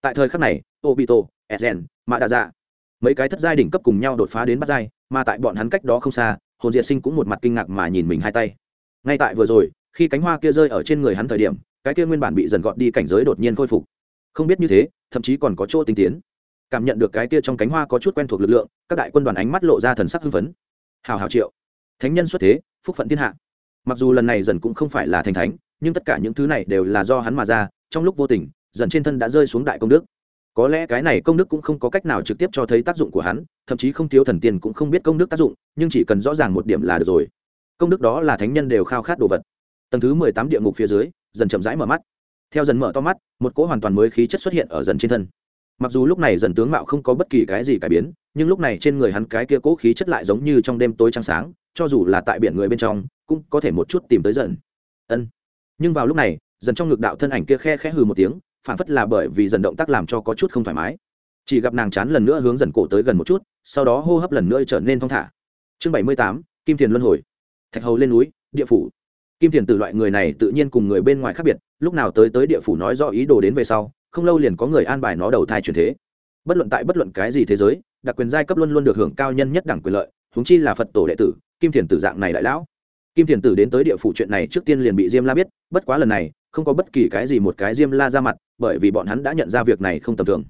Tại thời khắc này, obito, ezen mạ đa dạ mấy cái thất giai đỉnh cấp cùng nhau đột phá đến bắt giai, mà tại bọn hắn cách đó không xa, hồn diệt sinh cũng một mặt kinh ngạc mà nhìn mình hai tay. Ngay tại vừa rồi, khi cánh hoa kia rơi ở trên người hắn thời điểm, cái kia nguyên bản bị dần gọt đi cảnh giới đột nhiên khôi phục. Không biết như thế, thậm chí còn có chỗ tinh tiến. Cảm nhận được cái kia trong cánh hoa có chút quen thuộc lực lượng, các đại quân đoàn ánh mắt lộ ra thần sắc hưng phấn. Hào hào triệu thánh nhân xuất thế, phúc phận thiên hạ. Mặc dù lần này dần cũng không phải là thành thánh, nhưng tất cả những thứ này đều là do hắn mà ra, trong lúc vô tình, dần trên thân đã rơi xuống đại công đức. Có lẽ cái này công đức cũng không có cách nào trực tiếp cho thấy tác dụng của hắn, thậm chí không thiếu thần tiền cũng không biết công đức tác dụng, nhưng chỉ cần rõ ràng một điểm là được rồi. Công đức đó là thánh nhân đều khao khát đồ vật. Tầng thứ mười tám địa ngục phía dưới, dần chậm rãi mở mắt. Theo dần mở to mắt, một cỗ hoàn toàn mới khí chất xuất hiện ở dần trên thân. Mặc dù lúc này dần tướng mạo không có bất kỳ cái gì cải biến, nhưng lúc này trên người hắn cái kia cỗ khí chất lại giống như trong đêm tối trăng sáng cho dù là tại biển người bên trong, cũng có thể một chút tìm tới dần. Ân. Nhưng vào lúc này, dần trong ngực đạo thân ảnh kia khe khẽ hừ một tiếng, phản phất là bởi vì dần động tác làm cho có chút không thoải mái. Chỉ gặp nàng chán lần nữa hướng dần cổ tới gần một chút, sau đó hô hấp lần nữa trở nên thong thả. Chương bảy mươi tám, kim thiền luân hồi. Thạch hầu lên núi, địa phủ. Kim thiền từ loại người này tự nhiên cùng người bên ngoài khác biệt, lúc nào tới tới địa phủ nói rõ ý đồ đến về sau, không lâu liền có người an bài nó đầu thai truyền thế. Bất luận tại bất luận cái gì thế giới, đặc quyền giai cấp luôn luôn được hưởng cao nhân nhất đẳng quyền lợi húng chi là phật tổ đệ tử kim thiền tử dạng này đại lão. Kim thiền tử đến tới địa phủ chuyện này trước tiên liền bị diêm la biết, bất quá lần này, không có bất kỳ cái gì một cái diêm la ra mặt, bởi vì bọn hắn đã nhận ra việc này không tầm thường.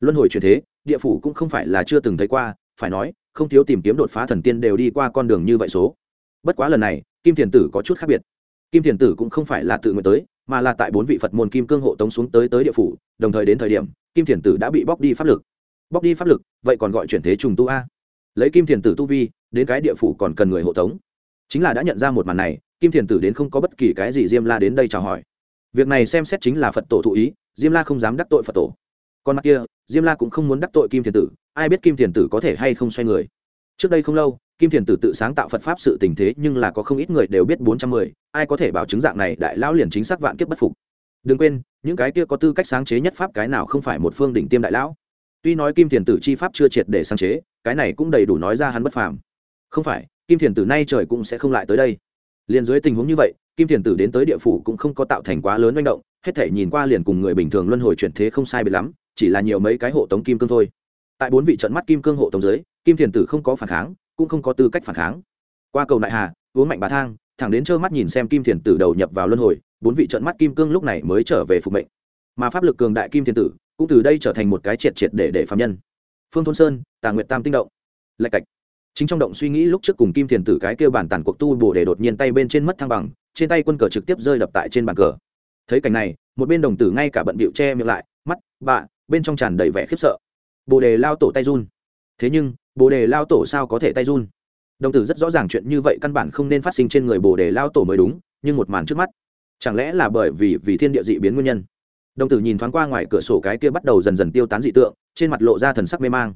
Luân hồi chuyển thế, địa phủ cũng không phải là chưa từng thấy qua, phải nói, không thiếu tìm kiếm đột phá thần tiên đều đi qua con đường như vậy số. Bất quá lần này, kim thiền tử có chút khác biệt. Kim thiền tử cũng không phải là tự nguyện tới, mà là tại bốn vị phật môn kim cương hộ tống xuống tới tới địa phủ, đồng thời đến thời điểm, kim thiền tử đã bị bóc đi pháp lực. Bóc đi pháp lực, vậy còn gọi chuyển thế trùng tu a. Lấy kim thiền tử tu vi đến cái địa phủ còn cần người hộ tống. Chính là đã nhận ra một màn này, kim thiền tử đến không có bất kỳ cái gì diêm la đến đây chào hỏi. Việc này xem xét chính là phật tổ thụ ý, diêm la không dám đắc tội phật tổ. Còn mặt kia, diêm la cũng không muốn đắc tội kim thiền tử, ai biết kim thiền tử có thể hay không xoay người. Trước đây không lâu, kim thiền tử tự sáng tạo phật pháp sự tình thế nhưng là có không ít người đều biết bốn trăm mười, ai có thể bảo chứng dạng này đại lão liền chính xác vạn kiếp bất phục. Đừng quên, những cái kia có tư cách sáng chế nhất pháp cái nào không phải một phương đỉnh tiêm đại lão. Tuy nói kim thiền tử chi pháp chưa triệt để sáng chế, cái này cũng đầy đủ nói ra hắn bất phàm không phải, kim thiền tử nay trời cũng sẽ không lại tới đây. Liền dưới tình huống như vậy, kim thiền tử đến tới địa phủ cũng không có tạo thành quá lớn manh động, hết thể nhìn qua liền cùng người bình thường luân hồi chuyển thế không sai biệt lắm, chỉ là nhiều mấy cái hộ tống kim cương thôi. Tại bốn vị trận mắt kim cương hộ tống dưới, kim thiền tử không có phản kháng, cũng không có tư cách phản kháng. Qua cầu đại hà, uống mạnh bà thang, thẳng đến trơ mắt nhìn xem kim thiền tử đầu nhập vào luân hồi, bốn vị trận mắt kim cương lúc này mới trở về phục mệnh. Mà pháp lực cường đại kim thiền tử, cũng từ đây trở thành một cái triệt triệt để để phạm nhân. Phương thôn sơn, tà nguyệt tam tinh động. Lạch cạch chính trong động suy nghĩ lúc trước cùng kim thiền tử cái kêu bản tàn cuộc tu bổ để đột nhiên tay bên trên mất thăng bằng, trên tay quân cờ trực tiếp rơi đập tại trên bàn cờ. Thấy cảnh này, một bên đồng tử ngay cả bận bịu che miệng lại, mắt, bạ, bên trong tràn đầy vẻ khiếp sợ. Bồ đề lao tổ tay run. Thế nhưng, bồ đề lao tổ sao có thể tay run? Đồng tử rất rõ ràng chuyện như vậy căn bản không nên phát sinh trên người bồ đề lao tổ mới đúng, nhưng một màn trước mắt, chẳng lẽ là bởi vì vì thiên địa dị biến nguyên nhân? Đồng tử nhìn thoáng qua ngoài cửa sổ cái kia bắt đầu dần dần tiêu tán dị tượng, trên mặt lộ ra thần sắc mê mang.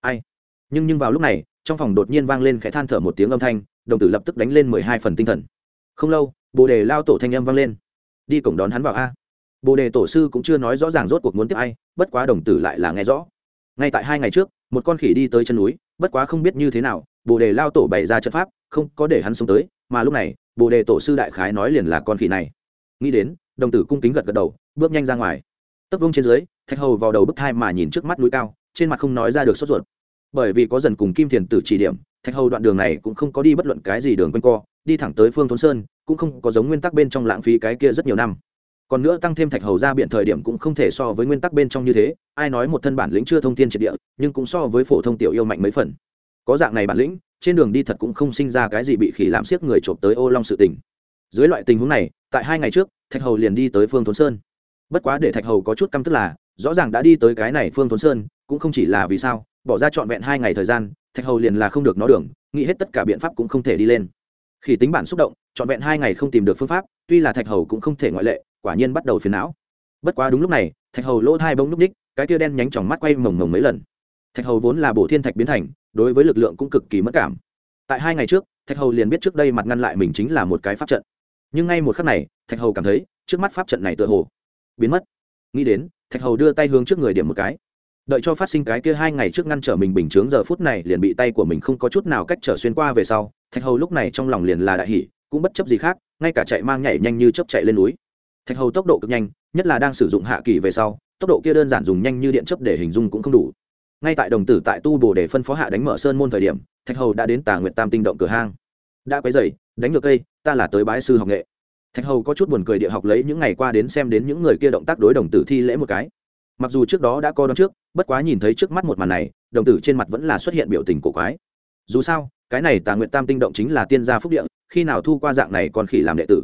Ai? Nhưng nhưng vào lúc này trong phòng đột nhiên vang lên khẽ than thở một tiếng âm thanh, đồng tử lập tức đánh lên mười hai phần tinh thần. Không lâu, bồ đề lao tổ thanh âm vang lên. Đi cổng đón hắn vào a. Bồ đề tổ sư cũng chưa nói rõ ràng rốt cuộc muốn tiếp ai, bất quá đồng tử lại là nghe rõ. Ngay tại hai ngày trước, một con khỉ đi tới chân núi, bất quá không biết như thế nào, bồ đề lao tổ bày ra trận pháp, không có để hắn sống tới, mà lúc này, bồ đề tổ sư đại khái nói liền là con khỉ này. Nghĩ đến, đồng tử cung kính gật gật đầu, bước nhanh ra ngoài. Tấp vông trên dưới, thạch hầu vào đầu bức thai mà nhìn trước mắt núi cao, trên mặt không nói ra được sốt ruột bởi vì có dần cùng kim thiền tử chỉ điểm, thạch hầu đoạn đường này cũng không có đi bất luận cái gì đường quanh co, đi thẳng tới phương thốn sơn, cũng không có giống nguyên tắc bên trong lãng phí cái kia rất nhiều năm. Còn nữa tăng thêm thạch hầu ra biện thời điểm cũng không thể so với nguyên tắc bên trong như thế, ai nói một thân bản lĩnh chưa thông tin triệt địa, nhưng cũng so với phổ thông tiểu yêu mạnh mấy phần. Có dạng này bản lĩnh, trên đường đi thật cũng không sinh ra cái gì bị khỉ làm siếc người trộm tới ô long sự tình. Dưới loại tình huống này, tại hai ngày trước, thạch hầu liền đi tới phương thốn sơn. Bất quá để thạch hầu có chút căm tức là, rõ ràng đã đi tới cái này phương thốn sơn, cũng không chỉ là vì sao bỏ ra trọn vẹn hai ngày thời gian, thạch hầu liền là không được nó đường, nghĩ hết tất cả biện pháp cũng không thể đi lên. Khi tính bản xúc động, trọn vẹn hai ngày không tìm được phương pháp, tuy là thạch hầu cũng không thể ngoại lệ, quả nhiên bắt đầu phiền não. Bất quá đúng lúc này, thạch hầu lỗ thai bông núp ních, cái tia đen nhánh tròng mắt quay mồng mồng mấy lần. Thạch hầu vốn là bổ thiên thạch biến thành, đối với lực lượng cũng cực kỳ mất cảm. Tại hai ngày trước, thạch hầu liền biết trước đây mặt ngăn lại mình chính là một cái pháp trận. Nhưng ngay một khắc này, thạch hầu cảm thấy, trước mắt pháp trận này tựa hồ biến mất. Nghĩ đến, thạch hầu đưa tay hướng trước người điểm một cái đợi cho phát sinh cái kia hai ngày trước ngăn trở mình bình chướng giờ phút này liền bị tay của mình không có chút nào cách trở xuyên qua về sau, thạch hầu lúc này trong lòng liền là đại hỷ cũng bất chấp gì khác, ngay cả chạy mang nhảy nhanh như chấp chạy lên núi. Thạch hầu tốc độ cực nhanh, nhất là đang sử dụng hạ kỳ về sau, tốc độ kia đơn giản dùng nhanh như điện chấp để hình dung cũng không đủ. Ngay tại đồng tử tại tu bồ để phân phó hạ đánh mở sơn môn thời điểm, thạch hầu đã đến tà nguyệt tam tinh động cửa hang. Đã quấy dày đánh ngược cây, ta là tới bái sư học nghệ. Thạch hầu có chút buồn cười địa học lấy những ngày qua đến xem đến những người kia động tác đối đồng tử thi lễ một cái. Mặc dù trước đó đã co đón trước bất quá nhìn thấy trước mắt một màn này, đồng tử trên mặt vẫn là xuất hiện biểu tình cổ quái. Dù sao, cái này tà nguyện tam tinh động chính là tiên gia phúc địa, khi nào thu qua dạng này con khỉ làm đệ tử?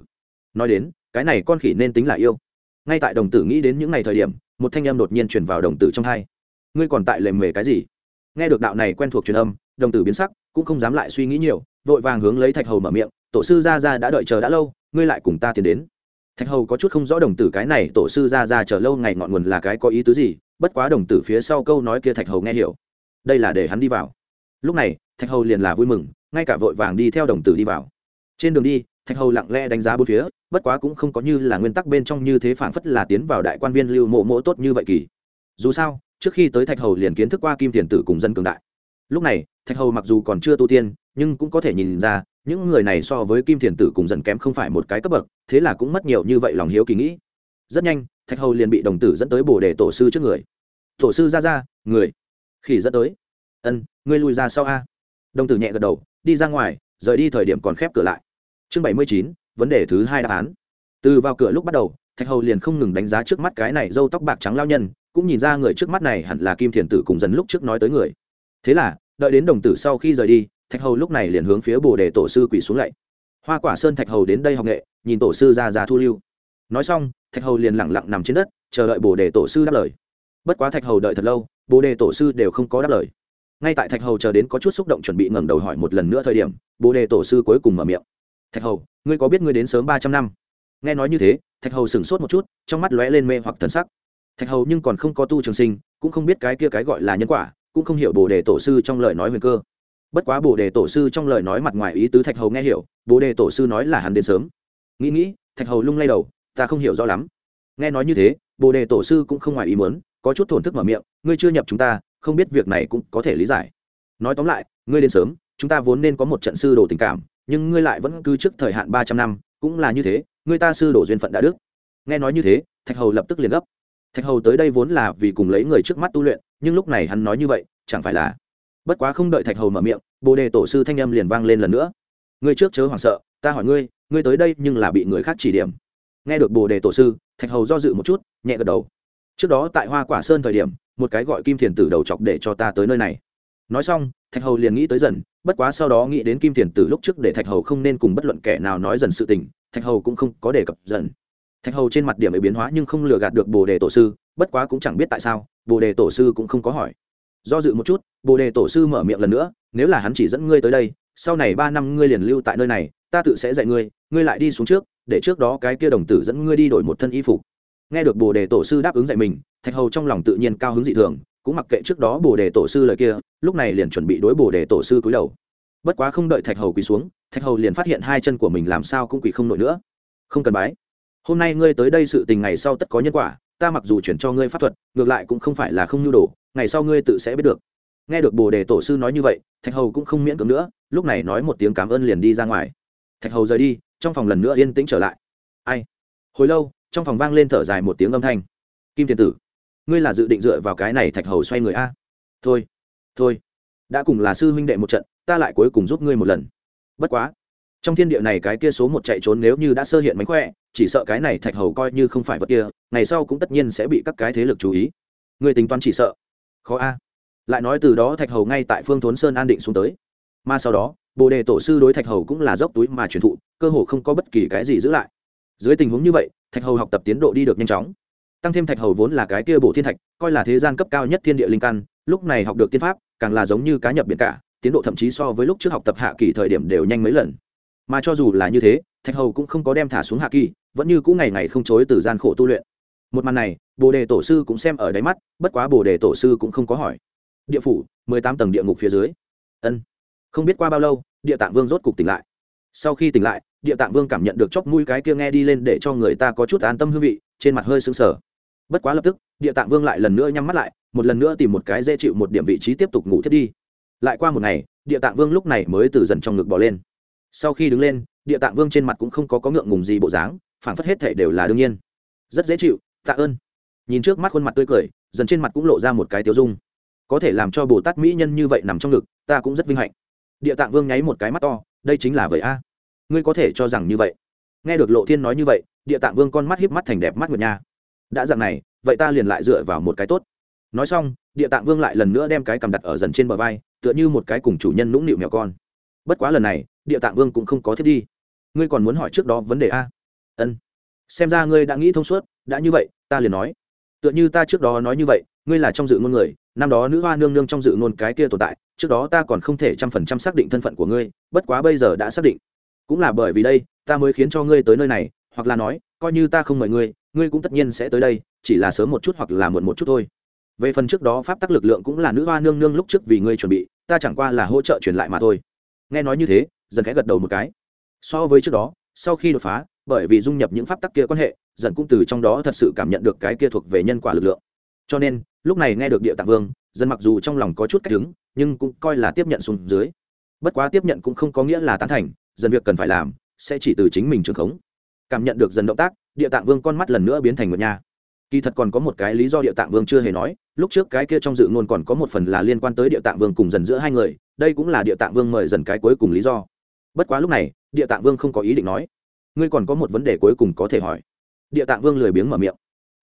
Nói đến, cái này con khỉ nên tính là yêu. Ngay tại đồng tử nghĩ đến những ngày thời điểm, một thanh âm đột nhiên truyền vào đồng tử trong hai. Ngươi còn tại lề mề cái gì? Nghe được đạo này quen thuộc truyền âm, đồng tử biến sắc, cũng không dám lại suy nghĩ nhiều, vội vàng hướng lấy thạch hầu mở miệng, tổ sư ra ra đã đợi chờ đã lâu, ngươi lại cùng ta tiến đến. Thạch hầu có chút không rõ đồng tử cái này, tổ sư ra ra chờ lâu ngày ngọn nguồn là cái có ý tứ gì bất quá đồng tử phía sau câu nói kia thạch hầu nghe hiểu. Đây là để hắn đi vào. Lúc này, thạch hầu liền là vui mừng, ngay cả vội vàng đi theo đồng tử đi vào. Trên đường đi, thạch hầu lặng lẽ đánh giá bốn phía, bất quá cũng không có như là nguyên tắc bên trong như thế phảng phất là tiến vào đại quan viên lưu mộ mộ tốt như vậy kỳ. Dù sao, trước khi tới thạch hầu liền kiến thức qua kim tiền tử cùng dân cường đại. Lúc này, thạch hầu mặc dù còn chưa tu tiên, nhưng cũng có thể nhìn ra, những người này so với kim thiền tử cùng dần kém không phải một cái cấp bậc, thế là cũng mất nhiều như vậy lòng hiếu kỳ nghĩ rất nhanh, thạch hầu liền bị đồng tử dẫn tới bồ đề tổ sư trước người. Tổ sư ra ra, người. Khỉ dẫn tới. Ân, ngươi lùi ra sau a. Đồng tử nhẹ gật đầu, đi ra ngoài, rời đi thời điểm còn khép cửa lại. Chương bảy mươi chín, vấn đề thứ hai đáp án. Từ vào cửa lúc bắt đầu, thạch hầu liền không ngừng đánh giá trước mắt cái này dâu tóc bạc trắng lao nhân, cũng nhìn ra người trước mắt này hẳn là kim thiền tử cùng dần lúc trước nói tới người. Thế là, đợi đến đồng tử sau khi rời đi, thạch hầu lúc này liền hướng phía bồ đề tổ sư quỳ xuống lạy. Hoa quả sơn thạch hầu đến đây học nghệ, nhìn tổ sư ra ra thu lưu. Nói xong thạch hầu liền lẳng lặng nằm trên đất, chờ đợi bồ đề tổ sư đáp lời. Bất quá thạch hầu đợi thật lâu, bồ đề tổ sư đều không có đáp lời. Ngay tại thạch hầu chờ đến có chút xúc động chuẩn bị ngẩng đầu hỏi một lần nữa thời điểm, bồ đề tổ sư cuối cùng mở miệng. Thạch hầu, ngươi có biết ngươi đến sớm ba trăm năm? Nghe nói như thế, thạch hầu sửng sốt một chút, trong mắt lóe lên mê hoặc thần sắc. Thạch hầu nhưng còn không có tu trường sinh, cũng không biết cái kia cái gọi là nhân quả, cũng không hiểu bồ đề tổ sư trong lời nói huyền cơ. Bất quá bồ đề tổ sư trong lời nói mặt ngoài ý tứ thạch hầu nghe hiểu, bồ đề tổ sư nói là hắn đến sớm. Nghĩ nghĩ, thạch hầu lung lay đầu ta không hiểu rõ lắm. Nghe nói như thế, bồ đề tổ sư cũng không ngoài ý muốn, có chút thổn thức mở miệng, ngươi chưa nhập chúng ta, không biết việc này cũng có thể lý giải. Nói tóm lại, ngươi đến sớm, chúng ta vốn nên có một trận sư đồ tình cảm, nhưng ngươi lại vẫn cứ trước thời hạn ba trăm năm, cũng là như thế, ngươi ta sư đồ duyên phận đã đức nghe nói như thế, thạch hầu lập tức liền gấp. Thạch hầu tới đây vốn là vì cùng lấy người trước mắt tu luyện, nhưng lúc này hắn nói như vậy, chẳng phải là? Bất quá không đợi thạch hầu mở miệng, bồ đề tổ sư thanh âm liền vang lên lần nữa. Ngươi trước chớ hoảng sợ, ta hỏi ngươi ngươi tới đây nhưng là bị người khác chỉ điểm nghe được bồ đề tổ sư, thạch hầu do dự một chút, nhẹ gật đầu. Trước đó tại hoa quả sơn thời điểm, một cái gọi kim thiền tử đầu chọc để cho ta tới nơi này. Nói xong, thạch hầu liền nghĩ tới dần, bất quá sau đó nghĩ đến kim thiền tử lúc trước để thạch hầu không nên cùng bất luận kẻ nào nói dần sự tình, thạch hầu cũng không có đề cập dần. Thạch hầu trên mặt điểm ấy biến hóa nhưng không lừa gạt được bồ đề tổ sư, bất quá cũng chẳng biết tại sao, bồ đề tổ sư cũng không có hỏi. Do dự một chút, bồ đề tổ sư mở miệng lần nữa, nếu là hắn chỉ dẫn ngươi tới đây, sau này ba năm ngươi liền lưu tại nơi này, ta tự sẽ dạy ngươi ngươi lại đi xuống trước để trước đó cái kia đồng tử dẫn ngươi đi đổi một thân y phục. Nghe được bồ đề tổ sư đáp ứng dạy mình, thạch hầu trong lòng tự nhiên cao hứng dị thường, cũng mặc kệ trước đó bồ đề tổ sư lời kia, lúc này liền chuẩn bị đối bồ đề tổ sư cúi đầu. Bất quá không đợi thạch hầu quỳ xuống, thạch hầu liền phát hiện hai chân của mình làm sao cũng quỳ không nổi nữa. Không cần bái. Hôm nay ngươi tới đây sự tình ngày sau tất có nhân quả, ta mặc dù chuyển cho ngươi pháp thuật, ngược lại cũng không phải là không nhu đồ, ngày sau ngươi tự sẽ biết được. Nghe được bồ đề tổ sư nói như vậy, thạch hầu cũng không miễn cưỡng nữa, lúc này nói một tiếng cảm ơn liền đi ra ngoài thạch hầu rời đi, trong phòng lần nữa yên tĩnh trở lại. Ai? Hồi lâu, trong phòng vang lên thở dài một tiếng âm thanh. Kim tiền tử, ngươi là dự định dựa vào cái này thạch hầu xoay người a? Thôi thôi, đã cùng là sư huynh đệ một trận, ta lại cuối cùng giúp ngươi một lần. Bất quá, trong thiên địa này cái kia số một chạy trốn nếu như đã sơ hiện mánh khỏe, chỉ sợ cái này thạch hầu coi như không phải vật kia, ngày sau cũng tất nhiên sẽ bị các cái thế lực chú ý. Người tính toán chỉ sợ. Khó a. Lại nói từ đó thạch hầu ngay tại phương thốn sơn an định xuống tới. Mà sau đó bồ đề tổ sư đối thạch hầu cũng là dốc túi mà truyền thụ, cơ hồ không có bất kỳ cái gì giữ lại. Dưới tình huống như vậy, thạch hầu học tập tiến độ đi được nhanh chóng. Tăng thêm thạch hầu vốn là cái kia bổ thiên thạch, coi là thế gian cấp cao nhất thiên địa linh căn, lúc này học được tiên pháp, càng là giống như cá nhập biển cả, tiến độ thậm chí so với lúc trước học tập hạ kỳ thời điểm đều nhanh mấy lần. Mà cho dù là như thế, thạch hầu cũng không có đem thả xuống hạ kỳ, vẫn như cũ ngày ngày không chối từ gian khổ tu luyện. Một màn này, bồ đề tổ sư cũng xem ở đáy mắt, bất quá bồ đề tổ sư cũng không có hỏi. Địa phủ, mười tám tầng địa ngục phía dưới. Ân không biết qua bao lâu, địa tạng vương rốt cục tỉnh lại. Sau khi tỉnh lại, địa tạng vương cảm nhận được chóc mũi cái kia nghe đi lên để cho người ta có chút an tâm hương vị, trên mặt hơi sững sờ. Bất quá lập tức, địa tạng vương lại lần nữa nhắm mắt lại, một lần nữa tìm một cái dễ chịu một điểm vị trí tiếp tục ngủ thiết đi. Lại qua một ngày, địa tạng vương lúc này mới từ dần trong ngực bỏ lên. Sau khi đứng lên, địa tạng vương trên mặt cũng không có có ngượng ngùng gì bộ dáng phản phất hết thể đều là đương nhiên. Rất dễ chịu, tạ ơn. Nhìn trước mắt khuôn mặt tươi cười, dần trên mặt cũng lộ ra một cái tiêu dung. Có thể làm cho bồ tát mỹ nhân như vậy nằm trong ngực, ta cũng rất vinh hạnh địa tạng vương nháy một cái mắt to, đây chính là vậy a. Ngươi có thể cho rằng như vậy. Nghe được lộ thiên nói như vậy, địa tạng vương con mắt híp mắt thành đẹp mắt nguyệt nha. Đã dạng này, vậy ta liền lại dựa vào một cái tốt. Nói xong, địa tạng vương lại lần nữa đem cái cầm đặt ở dần trên bờ vai, tựa như một cái cùng chủ nhân nũng nịu mèo con. Bất quá lần này, địa tạng vương cũng không có thiết đi. Ngươi còn muốn hỏi trước đó vấn đề a? Ân. Xem ra ngươi đã nghĩ thông suốt, đã như vậy, ta liền nói. Tựa như ta trước đó nói như vậy, ngươi là trong dự ngôn người, năm đó nữ hoa nương nương trong dự ngôn cái kia tồn tại trước đó ta còn không thể trăm phần trăm xác định thân phận của ngươi, bất quá bây giờ đã xác định. Cũng là bởi vì đây, ta mới khiến cho ngươi tới nơi này, hoặc là nói, coi như ta không mời ngươi ngươi cũng tất nhiên sẽ tới đây, chỉ là sớm một chút hoặc là muộn một chút thôi. Về phần trước đó pháp tắc lực lượng cũng là nữ hoa nương nương lúc trước vì ngươi chuẩn bị, ta chẳng qua là hỗ trợ truyền lại mà thôi. Nghe nói như thế, dần khẽ gật đầu một cái. So với trước đó, sau khi đột phá, bởi vì dung nhập những pháp tắc kia quan hệ, dần cũng từ trong đó thật sự cảm nhận được cái kia thuộc về nhân quả lực lượng. Cho nên, lúc này nghe được địa tạng vương dân mặc dù trong lòng có chút cách đứng, nhưng cũng coi là tiếp nhận xuống dưới. Bất quá tiếp nhận cũng không có nghĩa là tán thành, dần việc cần phải làm, sẽ chỉ từ chính mình trường khống. Cảm nhận được dần động tác, địa tạng vương con mắt lần nữa biến thành một nhà kỳ thật còn có một cái lý do địa tạng vương chưa hề nói, lúc trước cái kia trong dự ngôn còn có một phần là liên quan tới địa tạng vương cùng dần giữa hai người, đây cũng là địa tạng vương mời dần cái cuối cùng lý do. Bất quá lúc này, địa tạng vương không có ý định nói. Ngươi còn có một vấn đề cuối cùng có thể hỏi. Địa tạng vương lười biếng mở miệng.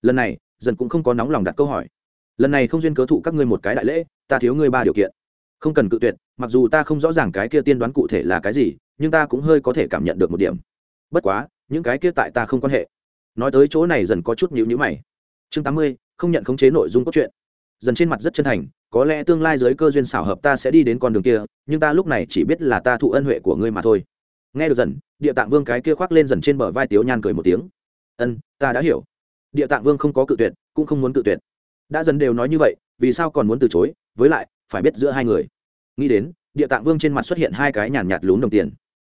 Lần này, dần cũng không có nóng lòng đặt câu hỏi lần này không duyên cớ thụ các ngươi một cái đại lễ, ta thiếu ngươi ba điều kiện. Không cần cự tuyệt, mặc dù ta không rõ ràng cái kia tiên đoán cụ thể là cái gì, nhưng ta cũng hơi có thể cảm nhận được một điểm. Bất quá, những cái kia tại ta không quan hệ. Nói tới chỗ này dần có chút nhữ nhữ mày. Chương tám mươi, không nhận khống chế nội dung cốt truyện. Dần trên mặt rất chân thành, có lẽ tương lai giới cơ duyên xảo hợp ta sẽ đi đến con đường kia, nhưng ta lúc này chỉ biết là ta thụ ân huệ của ngươi mà thôi. Nghe được dần, địa tạng vương cái kia khoác lên dần trên bờ vai tiếu nhan cười một tiếng. Ân, ta đã hiểu. Địa tạng vương không có cự tuyệt, cũng không muốn cự tuyệt đã dần đều nói như vậy, vì sao còn muốn từ chối? Với lại, phải biết giữa hai người. Nghĩ đến, địa tạng vương trên mặt xuất hiện hai cái nhàn nhạt lún đồng tiền.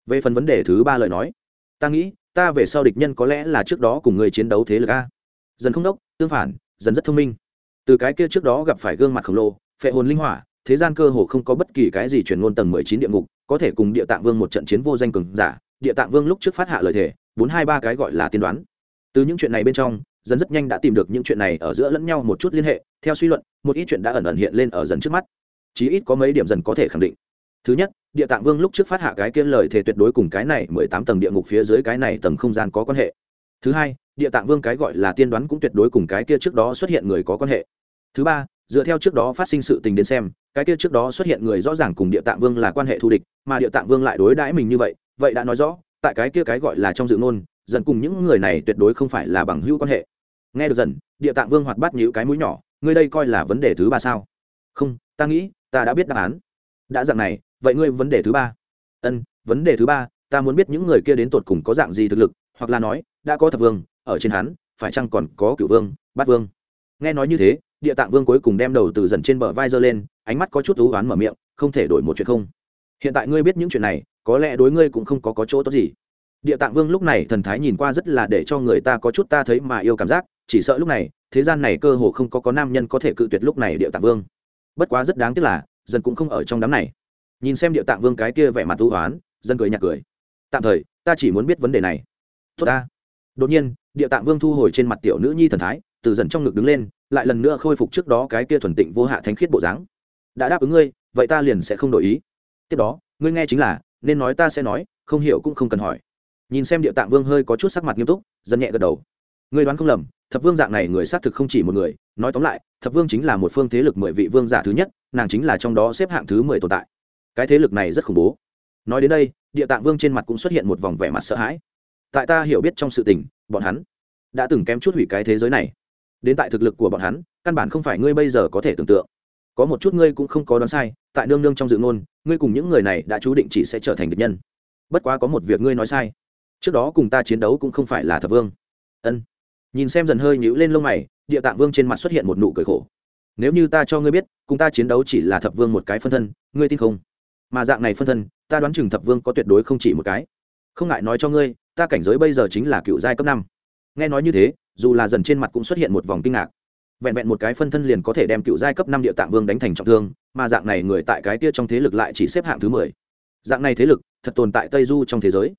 Về phần vấn đề thứ ba lời nói, ta nghĩ, ta về sau địch nhân có lẽ là trước đó cùng người chiến đấu thế lực a. Dần không đốc, tương phản, dần rất thông minh. Từ cái kia trước đó gặp phải gương mặt khổng lồ, phệ hồn linh hỏa, thế gian cơ hồ không có bất kỳ cái gì truyền ngôn tầng mười chín địa ngục, có thể cùng địa tạng vương một trận chiến vô danh cường giả. Địa tạng vương lúc trước phát hạ lời thề, bốn hai ba cái gọi là tiên đoán. Từ những chuyện này bên trong dần rất nhanh đã tìm được những chuyện này ở giữa lẫn nhau một chút liên hệ, theo suy luận, một ít chuyện đã ẩn ẩn hiện lên ở dần trước mắt. Chí ít có mấy điểm dần có thể khẳng định. Thứ nhất, địa tạng vương lúc trước phát hạ cái kia lời thề tuyệt đối cùng cái này mười tám tầng địa ngục phía dưới cái này tầng không gian có quan hệ. Thứ hai, địa tạng vương cái gọi là tiên đoán cũng tuyệt đối cùng cái kia trước đó xuất hiện người có quan hệ. Thứ ba, dựa theo trước đó phát sinh sự tình đến xem, cái kia trước đó xuất hiện người rõ ràng cùng địa tạng vương là quan hệ thù địch, mà địa tạng vương lại đối đãi mình như vậy vậy đã nói rõ, tại cái kia cái gọi là trong dự ngôn, dần cùng những người này tuyệt đối không phải là bằng hữu quan hệ nghe được dần địa tạng vương hoạt bát nhữ cái mũi nhỏ ngươi đây coi là vấn đề thứ ba sao? Không ta nghĩ ta đã biết đáp án. Đã dạng này vậy ngươi vấn đề thứ ba? Ân vấn đề thứ ba ta muốn biết những người kia đến tột cùng có dạng gì thực lực hoặc là nói đã có thập vương ở trên hắn phải chăng còn có cửu vương bát vương? Nghe nói như thế địa tạng vương cuối cùng đem đầu từ dần trên bờ vai giơ lên ánh mắt có chút thú oán mở miệng không thể đổi một chuyện không. Hiện tại ngươi biết những chuyện này có lẽ đối ngươi cũng không có, có chỗ tốt gì. Địa tạng vương lúc này thần thái nhìn qua rất là để cho người ta có chút ta thấy mà yêu cảm giác chỉ sợ lúc này, thế gian này cơ hồ không có có nam nhân có thể cự tuyệt lúc này địa tạng vương. Bất quá rất đáng tiếc là, dân cũng không ở trong đám này. Nhìn xem địa tạng vương cái kia vẻ mặt thú oán, dân cười nhạt cười. Tạm thời, ta chỉ muốn biết vấn đề này. Tốt ta. Đột nhiên, địa tạng vương thu hồi trên mặt tiểu nữ nhi thần thái, từ dần trong ngực đứng lên, lại lần nữa khôi phục trước đó cái kia thuần tịnh vô hạ thánh khiết bộ dáng. Đã đáp ứng ngươi, vậy ta liền sẽ không đổi ý. Tiếp đó, ngươi nghe chính là, nên nói ta sẽ nói, không hiểu cũng không cần hỏi. Nhìn xem địa tạng vương hơi có chút sắc mặt nghiêm túc dần nhẹ gật đầu người đoán không lầm, thập vương dạng này người xác thực không chỉ một người. Nói tóm lại, thập vương chính là một phương thế lực mười vị vương giả thứ nhất, nàng chính là trong đó xếp hạng thứ mười tồn tại. Cái thế lực này rất khủng bố. Nói đến đây, địa tạng vương trên mặt cũng xuất hiện một vòng vẻ mặt sợ hãi. Tại ta hiểu biết trong sự tình, bọn hắn đã từng kém chút hủy cái thế giới này. Đến tại thực lực của bọn hắn, căn bản không phải ngươi bây giờ có thể tưởng tượng. Có một chút ngươi cũng không có đoán sai, tại nương nương trong dự ngôn, ngươi cùng những người này đã chú định chỉ sẽ trở thành địch nhân. Bất quá có một việc ngươi nói sai. Trước đó cùng ta chiến đấu cũng không phải là thập vương. Ân nhìn xem dần hơi nhũ lên lông mày, địa tạng vương trên mặt xuất hiện một nụ cười khổ. Nếu như ta cho ngươi biết, cùng ta chiến đấu chỉ là thập vương một cái phân thân, ngươi tin không? Mà dạng này phân thân, ta đoán chừng thập vương có tuyệt đối không chỉ một cái. Không ngại nói cho ngươi, ta cảnh giới bây giờ chính là cựu giai cấp năm. Nghe nói như thế, dù là dần trên mặt cũng xuất hiện một vòng kinh ngạc. Vẹn vẹn một cái phân thân liền có thể đem cựu giai cấp năm địa tạng vương đánh thành trọng thương, mà dạng này người tại cái tia trong thế lực lại chỉ xếp hạng thứ mười. Dạng này thế lực, thật tồn tại tây du trong thế giới.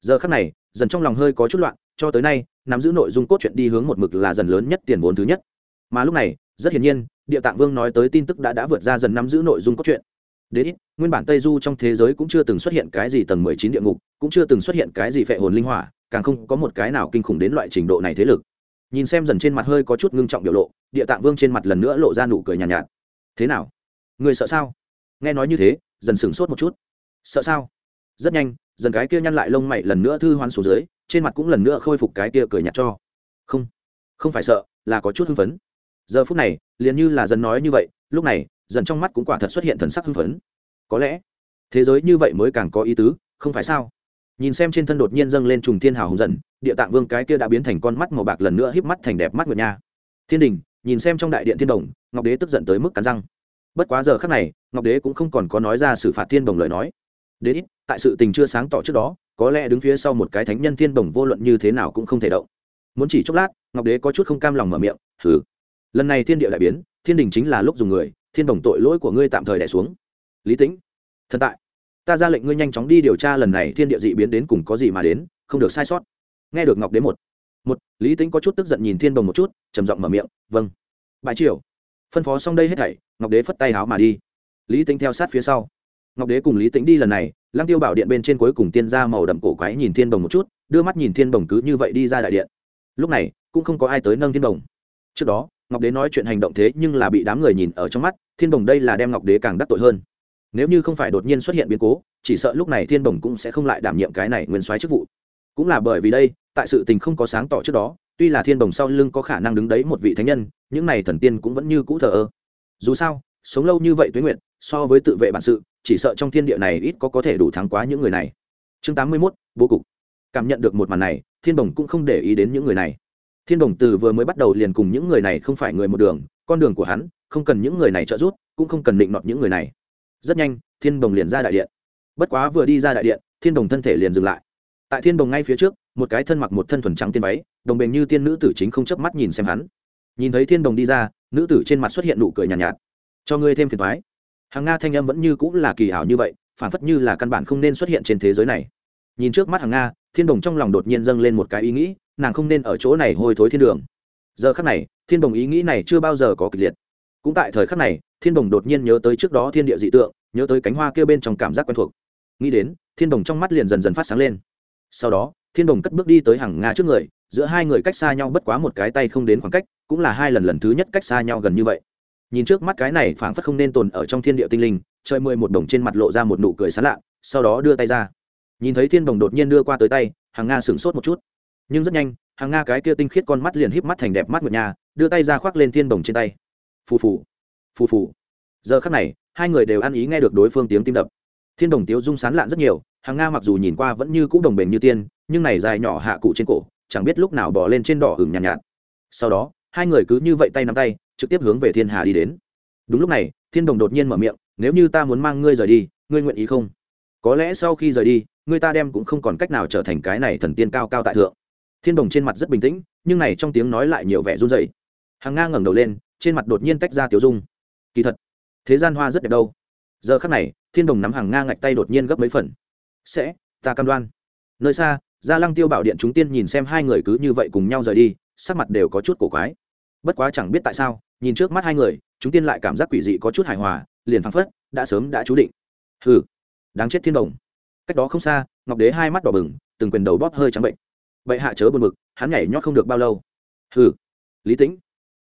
Giờ khắc này, dần trong lòng hơi có chút loạn, cho tới nay nắm giữ nội dung cốt truyện đi hướng một mực là dần lớn nhất tiền vốn thứ nhất. Mà lúc này rất hiển nhiên địa tạng vương nói tới tin tức đã đã vượt ra dần nắm giữ nội dung cốt truyện. Đến ít nguyên bản tây du trong thế giới cũng chưa từng xuất hiện cái gì tầng mười chín địa ngục cũng chưa từng xuất hiện cái gì phệ hồn linh hỏa càng không có một cái nào kinh khủng đến loại trình độ này thế lực. Nhìn xem dần trên mặt hơi có chút ngưng trọng biểu lộ địa tạng vương trên mặt lần nữa lộ ra nụ cười nhàn nhạt, nhạt. Thế nào? Người sợ sao? Nghe nói như thế dần sửng sốt một chút. Sợ sao? Rất nhanh dần cái kia nhăn lại lông mày lần nữa thư hoán xuống dưới trên mặt cũng lần nữa khôi phục cái kia cười nhạt cho. Không không phải sợ, là có chút hưng phấn. Giờ phút này, liền như là dần nói như vậy, lúc này dần trong mắt cũng quả thật xuất hiện thần sắc hưng phấn. Có lẽ, thế giới như vậy mới càng có ý tứ, không phải sao? Nhìn xem trên thân đột nhiên dâng lên trùng thiên hào hùng dần địa tạng vương cái kia đã biến thành con mắt màu bạc lần nữa híp mắt thành đẹp mắt nguyệt nha. Thiên đình, nhìn xem trong đại điện thiên đồng, ngọc đế tức giận tới mức cắn răng. Bất quá giờ khác này, ngọc đế cũng không còn có nói ra xử phạt thiên đồng lời nói. Đến ít, tại sự tình chưa sáng tỏ trước đó có lẽ đứng phía sau một cái thánh nhân thiên đồng vô luận như thế nào cũng không thể động. Muốn chỉ chốc lát, ngọc đế có chút không cam lòng mở miệng thử lần này thiên địa lại biến, thiên đình chính là lúc dùng người, thiên đồng tội lỗi của ngươi tạm thời đẻ xuống. Lý tĩnh, thần tại, ta ra lệnh ngươi nhanh chóng đi điều tra lần này thiên địa dị biến đến cùng có gì mà đến, không được sai sót. Nghe được ngọc đế một một, lý tính có chút tức giận nhìn thiên đồng một chút, trầm giọng mở miệng vâng. Bãi triều. Phân phó xong đây hết thảy, ngọc đế phất tay háo mà đi. Lý tính theo sát phía sau. Ngọc đế cùng lý tính đi lần này lăng tiêu bảo điện bên trên cuối cùng tiên ra màu đậm cổ quái nhìn thiên đồng một chút, đưa mắt nhìn thiên đồng cứ như vậy đi ra đại điện. Lúc này, cũng không có ai tới nâng thiên đồng. Trước đó, ngọc đế nói chuyện hành động thế nhưng là bị đám người nhìn ở trong mắt, thiên đồng đây là đem ngọc đế càng đắc tội hơn. Nếu như không phải đột nhiên xuất hiện biến cố, chỉ sợ lúc này thiên đồng cũng sẽ không lại đảm nhiệm cái này nguyên soái chức vụ. Cũng là bởi vì đây, tại sự tình không có sáng tỏ trước đó, tuy là thiên đồng sau lưng có khả năng đứng đấy một vị thánh nhân, những này thần tiên cũng vẫn như cũ thờ ơ. Dù sao, sống lâu như vậy tuế nguyện so với tự vệ bản sự chỉ sợ trong thiên địa này ít có có thể đủ thắng quá những người này. Chương tám mươi mốt bố cục. Cảm nhận được một màn này thiên đồng cũng không để ý đến những người này. Thiên đồng từ vừa mới bắt đầu liền cùng những người này không phải người một đường con đường của hắn không cần những người này trợ giúp cũng không cần định nọt những người này. Rất nhanh thiên đồng liền ra đại điện. Bất quá vừa đi ra đại điện thiên đồng thân thể liền dừng lại. Tại thiên đồng ngay phía trước một cái thân mặc một thân thuần trắng tiên váy đồng bền như tiên nữ tử chính không chớp mắt nhìn xem hắn. Nhìn thấy thiên đồng đi ra nữ tử trên mặt xuất hiện nụ cười nhàn nhạt, nhạt. Cho ngươi thêm phiền thoái hàng nga thanh âm vẫn như cũng là kỳ ảo như vậy, phản phất như là căn bản không nên xuất hiện trên thế giới này. Nhìn trước mắt hàng nga, thiên đồng trong lòng đột nhiên dâng lên một cái ý nghĩ, nàng không nên ở chỗ này hôi thối thiên đường. Giờ khắc này, thiên đồng ý nghĩ này chưa bao giờ có kịch liệt. Cũng tại thời khắc này, thiên đồng đột nhiên nhớ tới trước đó thiên địa dị tượng, nhớ tới cánh hoa kêu bên trong cảm giác quen thuộc. Nghĩ đến, thiên đồng trong mắt liền dần dần phát sáng lên. Sau đó, thiên đồng cất bước đi tới hàng nga trước người, giữa hai người cách xa nhau bất quá một cái tay không đến khoảng cách, cũng là hai lần lần thứ nhất cách xa nhau gần như vậy nhìn trước mắt cái này phảng phất không nên tồn ở trong thiên địa tinh linh chơi mười một đồng trên mặt lộ ra một nụ cười sán lạ sau đó đưa tay ra. Nhìn thấy thiên đồng đột nhiên đưa qua tới tay hàng nga sửng sốt một chút. Nhưng rất nhanh hàng nga cái kia tinh khiết con mắt liền híp mắt thành đẹp mắt ngược nhà đưa tay ra khoác lên thiên đồng trên tay. Phù phù phù phù. Giờ khắc này hai người đều ăn ý nghe được đối phương tiếng tim đập. Thiên đồng tiếu dung sán lạn rất nhiều hàng nga mặc dù nhìn qua vẫn như cũ đồng bền như tiên nhưng này dài nhỏ hạ cụ trên cổ chẳng biết lúc nào bỏ lên trên đỏ hừng nhàn nhạt, nhạt. Sau đó hai người cứ như vậy tay nắm tay trực tiếp hướng về thiên hà đi đến. Đúng lúc này, thiên đồng đột nhiên mở miệng, nếu như ta muốn mang ngươi rời đi, ngươi nguyện ý không? Có lẽ sau khi rời đi, ngươi ta đem cũng không còn cách nào trở thành cái này thần tiên cao cao tại thượng. Thiên đồng trên mặt rất bình tĩnh, nhưng này trong tiếng nói lại nhiều vẻ run rẩy. Hàng nga ngẩng đầu lên, trên mặt đột nhiên tách ra tiểu dung. Kỳ thật, thế gian hoa rất đẹp đâu. Giờ khắc này, thiên đồng nắm hàng nga ngạch tay đột nhiên gấp mấy phần. Sẽ, ta cam đoan. Nơi xa, gia lăng tiêu bảo điện chúng tiên nhìn xem hai người cứ như vậy cùng nhau rời đi, sắc mặt đều có chút cổ quái. Bất quá chẳng biết tại sao nhìn trước mắt hai người, chúng tiên lại cảm giác quỷ dị có chút hài hòa, liền phăng phất đã sớm đã chú định. Hừ, đáng chết thiên đồng. Cách đó không xa, ngọc đế hai mắt đỏ bừng, từng quyền đầu bóp hơi trắng bệnh. Vậy hạ chớ buồn bực, hắn nhảy nhót không được bao lâu. Hừ, lý tĩnh,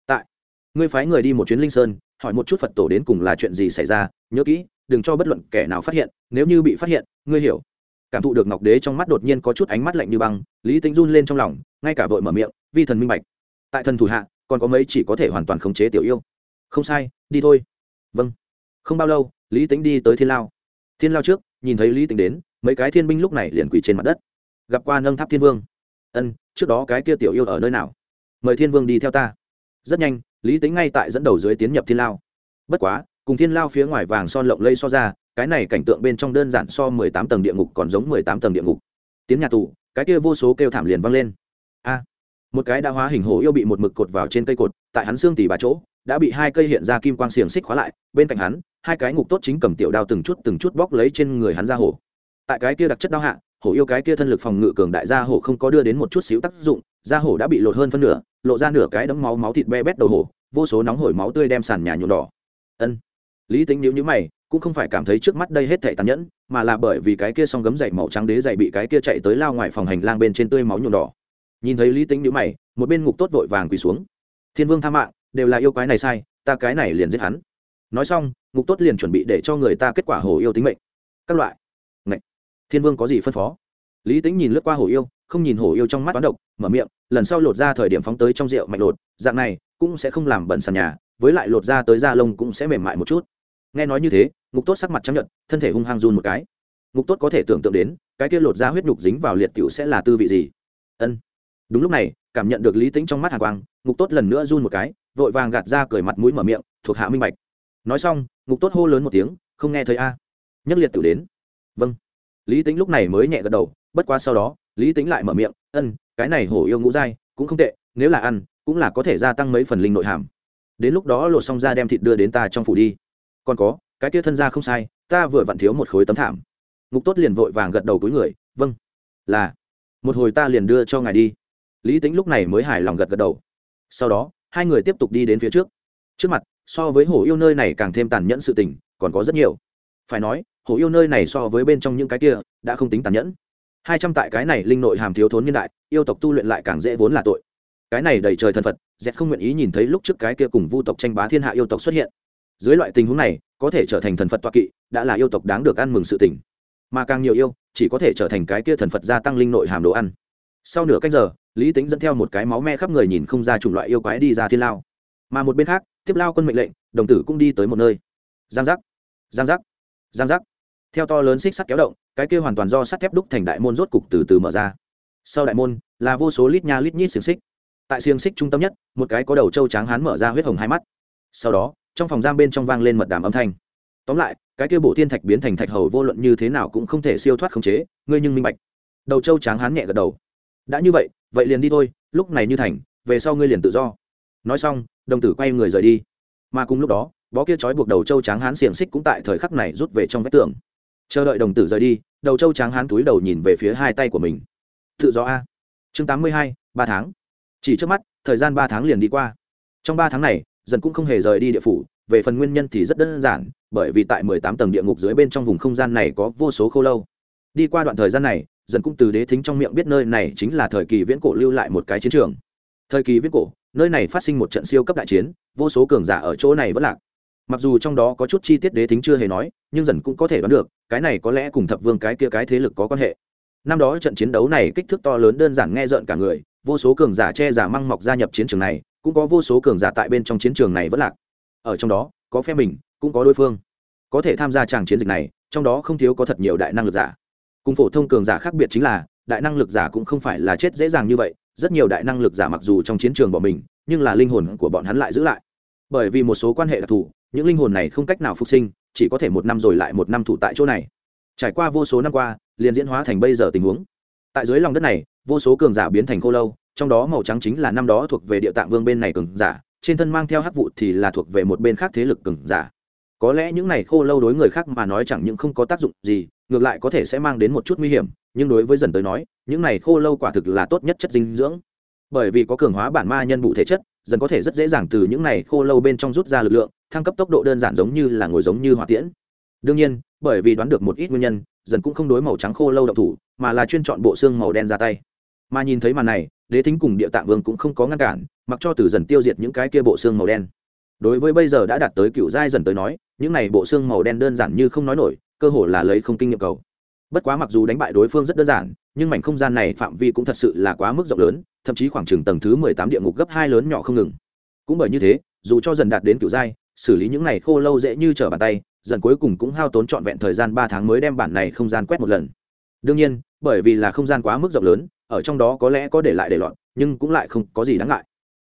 tại, ngươi phái người đi một chuyến linh sơn, hỏi một chút phật tổ đến cùng là chuyện gì xảy ra, nhớ kỹ, đừng cho bất luận kẻ nào phát hiện, nếu như bị phát hiện, ngươi hiểu. Cảm thụ được ngọc đế trong mắt đột nhiên có chút ánh mắt lạnh như băng, lý tĩnh run lên trong lòng, ngay cả vội mở miệng, vi thần minh bạch. Tại thần thủ hạ còn có mấy chỉ có thể hoàn toàn khống chế tiểu yêu. Không sai, đi thôi. Vâng. Không bao lâu, lý tính đi tới thiên lao. Thiên lao trước, nhìn thấy lý tính đến, mấy cái thiên binh lúc này liền quỳ trên mặt đất. Gặp qua nâng tháp thiên vương. Ân, trước đó cái kia tiểu yêu ở nơi nào? Mời thiên vương đi theo ta. Rất nhanh, lý tính ngay tại dẫn đầu dưới tiến nhập thiên lao. Bất quá, cùng thiên lao phía ngoài vàng son lộng lây so ra, cái này cảnh tượng bên trong đơn giản so mười tám tầng địa ngục còn giống mười tám tầng địa ngục. Tiến nhà tù, cái kia vô số kêu thảm liền vang lên. A một cái đã hóa hình hổ yêu bị một mực cột vào trên cây cột, tại hắn xương tỉ bà chỗ, đã bị hai cây hiện ra kim quang xiềng xích khóa lại, bên cạnh hắn, hai cái ngục tốt chính cầm tiểu đao từng chút từng chút bóc lấy trên người hắn ra hổ tại cái kia đặc chất đao hạ hổ yêu cái kia thân lực phòng ngự cường đại gia hổ không có đưa đến một chút xíu tác dụng da hổ đã bị lột hơn phân nửa, lộ ra nửa cái đấm máu máu thịt be bét đầu hổ vô số nóng hổi máu tươi đem sàn nhà nhuộm đỏ. Ân. Lý tính nếu như mày, cũng không phải cảm thấy trước mắt đây hết thảy tàn nhẫn, mà là bởi vì cái kia song gấm dày màu trắng đế dày bị cái kia chạy tới lao ngoài phòng hành lang bên trên tươi máu nhuộm đỏ nhìn thấy lý tính nhữ mày, một bên ngục tốt vội vàng quỳ xuống. Thiên vương tha mạng, đều là yêu quái này sai, ta cái này liền giết hắn. Nói xong, ngục tốt liền chuẩn bị để cho người ta kết quả hổ yêu tính mệnh. Các loại. Ngậy. thiên vương có gì phân phó? Lý tính nhìn lướt qua hổ yêu, không nhìn hổ yêu trong mắt toán độc, mở miệng, lần sau lột ra thời điểm phóng tới trong rượu mạnh lột, dạng này, cũng sẽ không làm bẩn sàn nhà, với lại lột ra tới da lông cũng sẽ mềm mại một chút. Nghe nói như thế, ngục tốt sắc mặt chấp nhận thân thể hung hăng run một cái. Ngục tốt có thể tưởng tượng đến, cái kia lột ra huyết nhục dính vào liệt tiểu sẽ là tư vị gì? Ân đúng lúc này, cảm nhận được lý tính trong mắt hàng quang, ngục tốt lần nữa run một cái, vội vàng gạt ra cười mặt mũi mở miệng, thuộc hạ minh bạch. Nói xong, ngục tốt hô lớn một tiếng, không nghe thấy a. À. nhất liệt tử đến. Vâng. Lý tính lúc này mới nhẹ gật đầu, bất quá sau đó, lý tính lại mở miệng, ân, cái này hổ yêu ngũ dai cũng không tệ, nếu là ăn, cũng là có thể gia tăng mấy phần linh nội hàm. Đến lúc đó lột xong ra đem thịt đưa đến ta trong phủ đi. Còn có, cái kia thân ra không sai, ta vừa vặn thiếu một khối tấm thảm. Ngục tốt liền vội vàng gật đầu cuối người vâng. Là, một hồi ta liền đưa cho ngài đi lý tính lúc này mới hài lòng gật gật đầu. Sau đó, hai người tiếp tục đi đến phía trước. Trước mặt, so với hổ yêu nơi này càng thêm tàn nhẫn sự tình, còn có rất nhiều. Phải nói, hổ yêu nơi này so với bên trong những cái kia, đã không tính tàn nhẫn. Hai trăm tại cái này linh nội hàm thiếu thốn nhân đại, yêu tộc tu luyện lại càng dễ vốn là tội. Cái này đầy trời thần phật dẹt không nguyện ý nhìn thấy lúc trước cái kia cùng vu tộc tranh bá thiên hạ yêu tộc xuất hiện. Dưới loại tình huống này, có thể trở thành thần phật toa kỵ, đã là yêu tộc đáng được ăn mừng sự tình. Mà càng nhiều yêu, chỉ có thể trở thành cái kia thần phật gia tăng linh nội hàm đồ ăn. Sau nửa cách giờ lý tính dẫn theo một cái máu me khắp người nhìn không ra chủng loại yêu quái đi ra thiên lao. Mà một bên khác, tiếp lao quân mệnh lệnh, đồng tử cũng đi tới một nơi. Giang giác giang giác giang giác. Theo to lớn xích sắt kéo động, cái kia hoàn toàn do sắt thép đúc thành đại môn rốt cục từ từ mở ra. Sau đại môn, là vô số lít nha lít nhít xiềng xích. Tại xiềng xích trung tâm nhất, một cái có đầu trâu trắng hán mở ra huyết hồng hai mắt. Sau đó, trong phòng giam bên trong vang lên mật đàm âm thanh. Tóm lại, cái kia bổ thiên thạch biến thành thạch hầu vô luận như thế nào cũng không thể siêu thoát khống chế, ngươi nhưng minh bạch. Đầu trâu trắng hán nhẹ gật đầu đã như vậy vậy liền đi thôi, lúc này như thành, về sau ngươi liền tự do. Nói xong, đồng tử quay người rời đi. Mà cùng lúc đó, bó kia trói buộc đầu châu tráng hán xiềng xích cũng tại thời khắc này rút về trong vách tường. Chờ đợi đồng tử rời đi, đầu châu tráng hán túi đầu nhìn về phía hai tay của mình. Tự do a. Chương tám mươi hai, ba tháng. Chỉ trước mắt, thời gian ba tháng liền đi qua. Trong ba tháng này dần cũng không hề rời đi địa phủ, về phần nguyên nhân thì rất đơn giản, bởi vì tại mười tám tầng địa ngục dưới bên trong vùng không gian này có vô số khâu lâu. Đi qua đoạn thời gian này dần cũng từ đế thính trong miệng biết nơi này chính là thời kỳ viễn cổ lưu lại một cái chiến trường. Thời kỳ viễn cổ, nơi này phát sinh một trận siêu cấp đại chiến, vô số cường giả ở chỗ này vẫn lạc. Mặc dù trong đó có chút chi tiết đế thính chưa hề nói, nhưng dần cũng có thể đoán được, cái này có lẽ cùng thập vương cái kia cái thế lực có quan hệ. Năm đó trận chiến đấu này kích thước to lớn đơn giản nghe rợn cả người, vô số cường giả che giả măng mọc gia nhập chiến trường này, cũng có vô số cường giả tại bên trong chiến trường này vẫn lạc. Ở trong đó, có phe mình, cũng có đối phương. Có thể tham gia tràng chiến dịch này, trong đó không thiếu có thật nhiều đại năng lực giả cùng phổ thông cường giả khác biệt chính là, đại năng lực giả cũng không phải là chết dễ dàng như vậy, rất nhiều đại năng lực giả mặc dù trong chiến trường bỏ mình, nhưng là linh hồn của bọn hắn lại giữ lại. Bởi vì một số quan hệ đặc thù, những linh hồn này không cách nào phục sinh, chỉ có thể một năm rồi lại một năm thủ tại chỗ này. Trải qua vô số năm qua, liền diễn hóa thành bây giờ tình huống. Tại dưới lòng đất này, vô số cường giả biến thành khô lâu, trong đó màu trắng chính là năm đó thuộc về địa tạng vương bên này cường giả, trên thân mang theo hắc vụ thì là thuộc về một bên khác thế lực cường giả. Có lẽ những này khô lâu đối người khác mà nói chẳng những không có tác dụng gì ngược lại có thể sẽ mang đến một chút nguy hiểm, nhưng đối với dần tới nói, những này khô lâu quả thực là tốt nhất chất dinh dưỡng. Bởi vì có cường hóa bản ma nhân bụ thể chất, dần có thể rất dễ dàng từ những này khô lâu bên trong rút ra lực lượng, thăng cấp tốc độ đơn giản giống như là ngồi giống như hỏa tiễn. Đương nhiên, bởi vì đoán được một ít nguyên nhân, dần cũng không đối màu trắng khô lâu động thủ, mà là chuyên chọn bộ xương màu đen ra tay. Mà nhìn thấy màn này, đế thính cùng địa tạng vương cũng không có ngăn cản, mặc cho từ dần tiêu diệt những cái kia bộ xương màu đen. Đối với bây giờ đã đạt tới cựu giai dần tới nói, những này bộ xương màu đen đơn giản như không nói nổi cơ hồ là lấy không kinh nghiệm cầu. Bất quá mặc dù đánh bại đối phương rất đơn giản, nhưng mảnh không gian này phạm vi cũng thật sự là quá mức rộng lớn, thậm chí khoảng chừng tầng thứ mười tám địa ngục gấp hai lớn nhỏ không ngừng. Cũng bởi như thế, dù cho dần đạt đến cựu giai, xử lý những này khô lâu dễ như trở bàn tay, dần cuối cùng cũng hao tốn trọn vẹn thời gian ba tháng mới đem bản này không gian quét một lần. Đương nhiên, bởi vì là không gian quá mức rộng lớn, ở trong đó có lẽ có để lại để loạn nhưng cũng lại không có gì đáng ngại.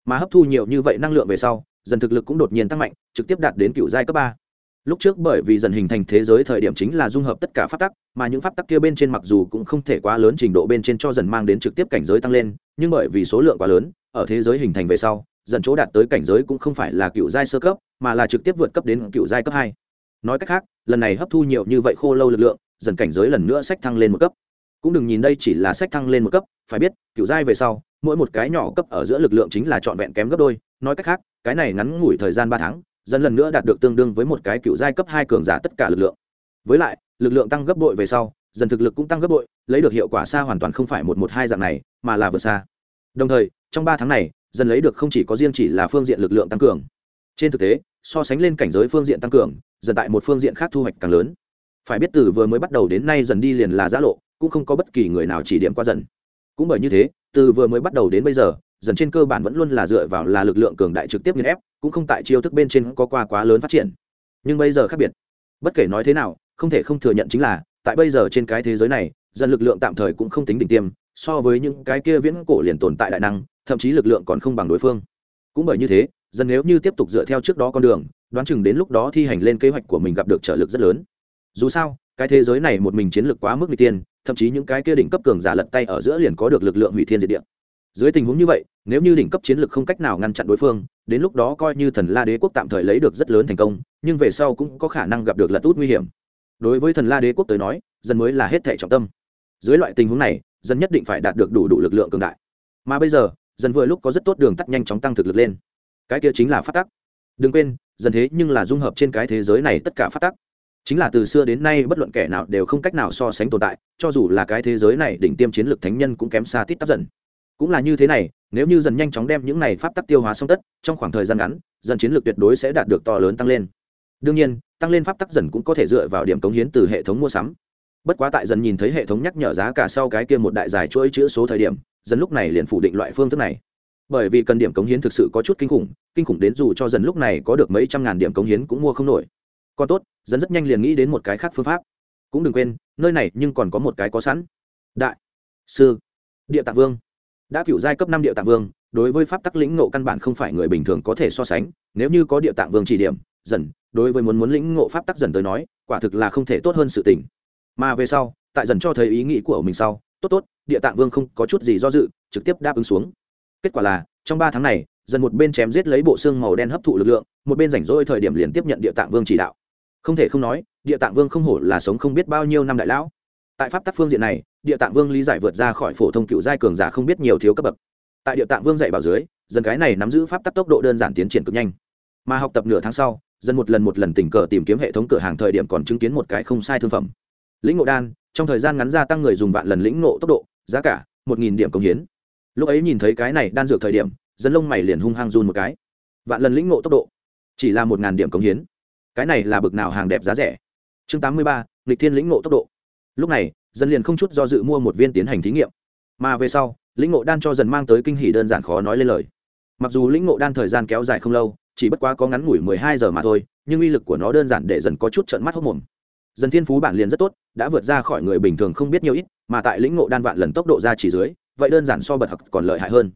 Mà hấp thu nhiều như vậy năng lượng về sau, dần thực lực cũng đột nhiên tăng mạnh, trực tiếp đạt đến cựu giai cấp ba lúc trước bởi vì dần hình thành thế giới thời điểm chính là dung hợp tất cả pháp tắc, mà những pháp tắc kia bên trên mặc dù cũng không thể quá lớn trình độ bên trên cho dần mang đến trực tiếp cảnh giới tăng lên, nhưng bởi vì số lượng quá lớn, ở thế giới hình thành về sau, dần chỗ đạt tới cảnh giới cũng không phải là cựu giai sơ cấp, mà là trực tiếp vượt cấp đến cựu giai cấp hai. Nói cách khác, lần này hấp thu nhiều như vậy khô lâu lực lượng, dần cảnh giới lần nữa sách thăng lên một cấp. Cũng đừng nhìn đây chỉ là sách thăng lên một cấp, phải biết, cựu giai về sau, mỗi một cái nhỏ cấp ở giữa lực lượng chính là trọn vẹn kém gấp đôi. Nói cách khác, cái này ngắn ngủi thời gian ba tháng dần lần nữa đạt được tương đương với một cái cựu giai cấp hai cường giả tất cả lực lượng. Với lại, lực lượng tăng gấp bội về sau, dần thực lực cũng tăng gấp bội, lấy được hiệu quả xa hoàn toàn không phải một một hai dạng này, mà là vượt xa. Đồng thời, trong ba tháng này, dần lấy được không chỉ có riêng chỉ là phương diện lực lượng tăng cường. Trên thực tế, so sánh lên cảnh giới phương diện tăng cường, dần tại một phương diện khác thu hoạch càng lớn. Phải biết từ vừa mới bắt đầu đến nay dần đi liền là giã lộ, cũng không có bất kỳ người nào chỉ điểm qua dần. Cũng bởi như thế, từ vừa mới bắt đầu đến bây giờ dần trên cơ bản vẫn luôn là dựa vào là lực lượng cường đại trực tiếp nghiên ép, cũng không tại chiêu thức bên trên có qua quá lớn phát triển. Nhưng bây giờ khác biệt. Bất kể nói thế nào, không thể không thừa nhận chính là, tại bây giờ trên cái thế giới này, dần lực lượng tạm thời cũng không tính đỉnh tiêm, so với những cái kia viễn cổ liền tồn tại đại năng, thậm chí lực lượng còn không bằng đối phương. Cũng bởi như thế, dần nếu như tiếp tục dựa theo trước đó con đường, đoán chừng đến lúc đó thi hành lên kế hoạch của mình gặp được trợ lực rất lớn. Dù sao, cái thế giới này một mình chiến lược quá mức n tiên thậm chí những cái kia đỉnh cấp cường giả lật tay ở giữa liền có được lực lượng hủy thiên diệt địa dưới tình huống như vậy, nếu như đỉnh cấp chiến lược không cách nào ngăn chặn đối phương, đến lúc đó coi như thần la đế quốc tạm thời lấy được rất lớn thành công, nhưng về sau cũng có khả năng gặp được lật út nguy hiểm. Đối với thần la đế quốc tới nói, dân mới là hết thể trọng tâm. Dưới loại tình huống này, dân nhất định phải đạt được đủ đủ lực lượng cường đại. Mà bây giờ, dân vừa lúc có rất tốt đường tắt nhanh chóng tăng thực lực lên. Cái kia chính là phát tắc. Đừng quên, dân thế nhưng là dung hợp trên cái thế giới này tất cả phát tắc. Chính là từ xưa đến nay, bất luận kẻ nào đều không cách nào so sánh tồn tại, cho dù là cái thế giới này đỉnh tiêm chiến lược thánh nhân cũng kém xa tít tắp dần cũng là như thế này, nếu như dần nhanh chóng đem những này pháp tắc tiêu hóa xong tất, trong khoảng thời gian ngắn, dần chiến lược tuyệt đối sẽ đạt được to lớn tăng lên. Đương nhiên, tăng lên pháp tắc dần cũng có thể dựa vào điểm cống hiến từ hệ thống mua sắm. Bất quá tại dần nhìn thấy hệ thống nhắc nhở giá cả sau cái kia một đại dài chuỗi chữ số thời điểm, dần lúc này liền phủ định loại phương thức này. Bởi vì cần điểm cống hiến thực sự có chút kinh khủng kinh khủng đến dù cho dần lúc này có được mấy trăm ngàn điểm cống hiến cũng mua không nổi. Còn tốt, dần rất nhanh liền nghĩ đến một cái khác phương pháp. Cũng đừng quên, nơi này nhưng còn có một cái có sẵn. Đại sư địa tạng vương đã cựu giai cấp năm địa tạng vương, đối với pháp tắc lĩnh ngộ căn bản không phải người bình thường có thể so sánh, nếu như có địa tạng vương chỉ điểm, dần, đối với muốn muốn lĩnh ngộ pháp tắc dần tới nói, quả thực là không thể tốt hơn sự tình. Mà về sau, tại dần cho thấy ý nghĩ của mình sau, tốt tốt, địa tạng vương không có chút gì do dự, trực tiếp đáp ứng xuống. Kết quả là, trong ba tháng này, dần một bên chém giết lấy bộ xương màu đen hấp thụ lực lượng, một bên rảnh rỗi thời điểm liền tiếp nhận địa tạng vương chỉ đạo. Không thể không nói, địa tạng vương không hổ là sống không biết bao nhiêu năm đại lão. Tại pháp tắc phương diện này địa tạng vương lý giải vượt ra khỏi phổ thông cựu giai cường giả không biết nhiều thiếu cấp bậc. Tại địa tạng vương dạy bảo dưới, dân cái này nắm giữ pháp tắc tốc độ đơn giản tiến triển cực nhanh. Mà học tập nửa tháng sau, dân một lần một lần tình cờ tìm kiếm hệ thống cửa hàng thời điểm còn chứng kiến một cái không sai thương phẩm. Lĩnh ngộ đan, trong thời gian ngắn gia tăng người dùng vạn lần lĩnh ngộ tốc độ, giá cả, một nghìn điểm công hiến. Lúc ấy nhìn thấy cái này đan dược thời điểm, dân lông mày liền hung hăng run một cái. Vạn lần lĩnh ngộ tốc độ, chỉ là một ngàn điểm công hiến. Cái này là bực nào hàng đẹp giá rẻ. Chương tám mươi ba lịch thiên lĩnh ngộ tốc độ lúc này, dân liền không chút do dự mua một viên tiến hành thí nghiệm. Mà về sau, lĩnh ngộ đan cho dần mang tới kinh hỷ đơn giản khó nói lên lời. Mặc dù lĩnh ngộ đan thời gian kéo dài không lâu, chỉ bất quá có ngắn ngủi mười hai giờ mà thôi, nhưng uy lực của nó đơn giản để dần có chút trận mắt hốc mồm. Dần thiên phú bản liền rất tốt, đã vượt ra khỏi người bình thường không biết nhiều ít, mà tại lĩnh ngộ đan vạn lần tốc độ ra chỉ dưới, vậy đơn giản so bật học còn lợi hại hơn.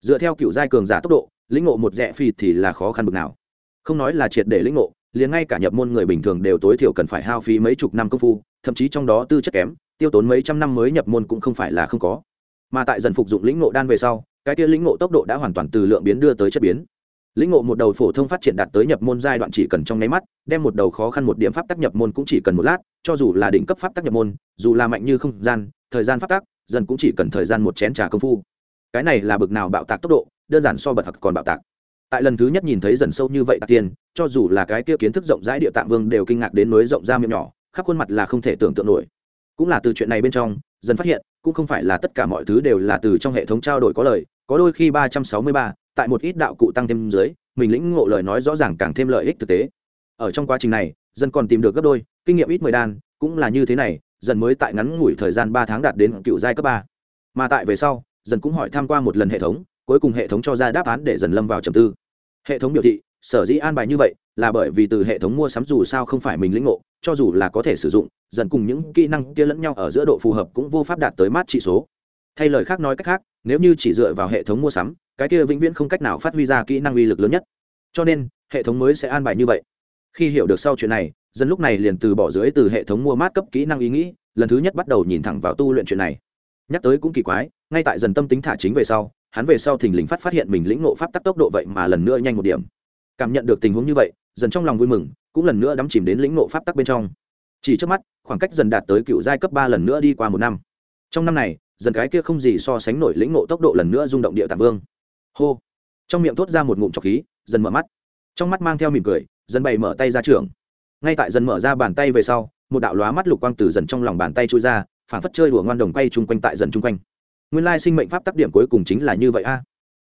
Dựa theo cựu giai cường giả tốc độ, lĩnh ngộ một rẽ phi thì là khó khăn bực nào. Không nói là triệt để lĩnh ngộ, liền ngay cả nhập môn người bình thường đều tối thiểu cần phải hao phí mấy chục năm công phu thậm chí trong đó tư chất kém, tiêu tốn mấy trăm năm mới nhập môn cũng không phải là không có. Mà tại dần phục dụng lĩnh ngộ đan về sau, cái kia lĩnh ngộ tốc độ đã hoàn toàn từ lượng biến đưa tới chất biến. Lĩnh ngộ một đầu phổ thông phát triển đạt tới nhập môn giai đoạn chỉ cần trong nháy mắt, đem một đầu khó khăn một điểm pháp tắc nhập môn cũng chỉ cần một lát, cho dù là đỉnh cấp pháp tắc nhập môn, dù là mạnh như không gian, thời gian pháp tắc, dần cũng chỉ cần thời gian một chén trà công phu. Cái này là bực nào bạo tạc tốc độ, đơn giản so bật thật còn bạo tạc. Tại lần thứ nhất nhìn thấy dần sâu như vậy, tạc tiền cho dù là cái kia kiến thức rộng rãi địa tạng vương đều kinh ngạc đến núi rộng ra miệng nhỏ khắp khuôn mặt là không thể tưởng tượng nổi. Cũng là từ chuyện này bên trong, dần phát hiện, cũng không phải là tất cả mọi thứ đều là từ trong hệ thống trao đổi có lời, có đôi khi ba trăm sáu mươi ba, tại một ít đạo cụ tăng thêm dưới, mình lĩnh ngộ lời nói rõ ràng càng thêm lợi ích thực tế. Ở trong quá trình này, dân còn tìm được gấp đôi, kinh nghiệm ít mười đan, cũng là như thế này dần mới tại ngắn ngủi thời gian ba tháng đạt đến cựu giai cấp ba. Mà tại về sau dần cũng hỏi tham q u a một lần hệ thống, cuối cùng hệ thống cho ra đáp án để dần lâm vào trầm tư. Hệ thống biểu thị sở dĩ an bài như vậy là bởi vì từ hệ thống mua sắm dù sao không phải mình lĩnh ngộ, cho dù là có thể sử dụng, dần cùng những kỹ năng kia lẫn nhau ở giữa độ phù hợp cũng vô pháp đạt tới mát trị số. Thay lời khác nói cách khác, nếu như chỉ dựa vào hệ thống mua sắm, cái kia vĩnh viễn không cách nào phát huy ra kỹ năng uy lực lớn nhất. Cho nên, hệ thống mới sẽ an bài như vậy. Khi hiểu được sau chuyện này dân lúc này liền từ bỏ dưới từ hệ thống mua mát cấp kỹ năng ý nghĩ, lần thứ nhất bắt đầu nhìn thẳng vào tu luyện chuyện này. Nhắc tới cũng kỳ quái, ngay tại dần tâm tính thả chính về sau, hắn về sau thình lình phát phát hiện mình lĩnh ngộ pháp tắc tốc độ vậy mà lần nữa nhanh một điểm cảm nhận được tình huống như vậy, dần trong lòng vui mừng, cũng lần nữa đắm chìm đến lĩnh nộ pháp tắc bên trong. Chỉ trước mắt, khoảng cách dần đạt tới cựu giai cấp ba lần nữa đi qua một năm. Trong năm này, dần cái kia không gì so sánh nổi lĩnh nộ tốc độ lần nữa rung động địa tạng vương. Hô! Trong miệng thốt ra một ngụm trọc khí, dần mở mắt. Trong mắt mang theo mỉm cười, dần bày mở tay ra trường. Ngay tại dần mở ra bàn tay về sau, một đạo lóa mắt lục quang từ dần trong lòng bàn tay trôi ra phản phất chơi đùa ngoan đồng quay chung quanh tại dần chung quanh. Nguyên lai sinh mệnh pháp tắc điểm cuối cùng chính là như vậy a.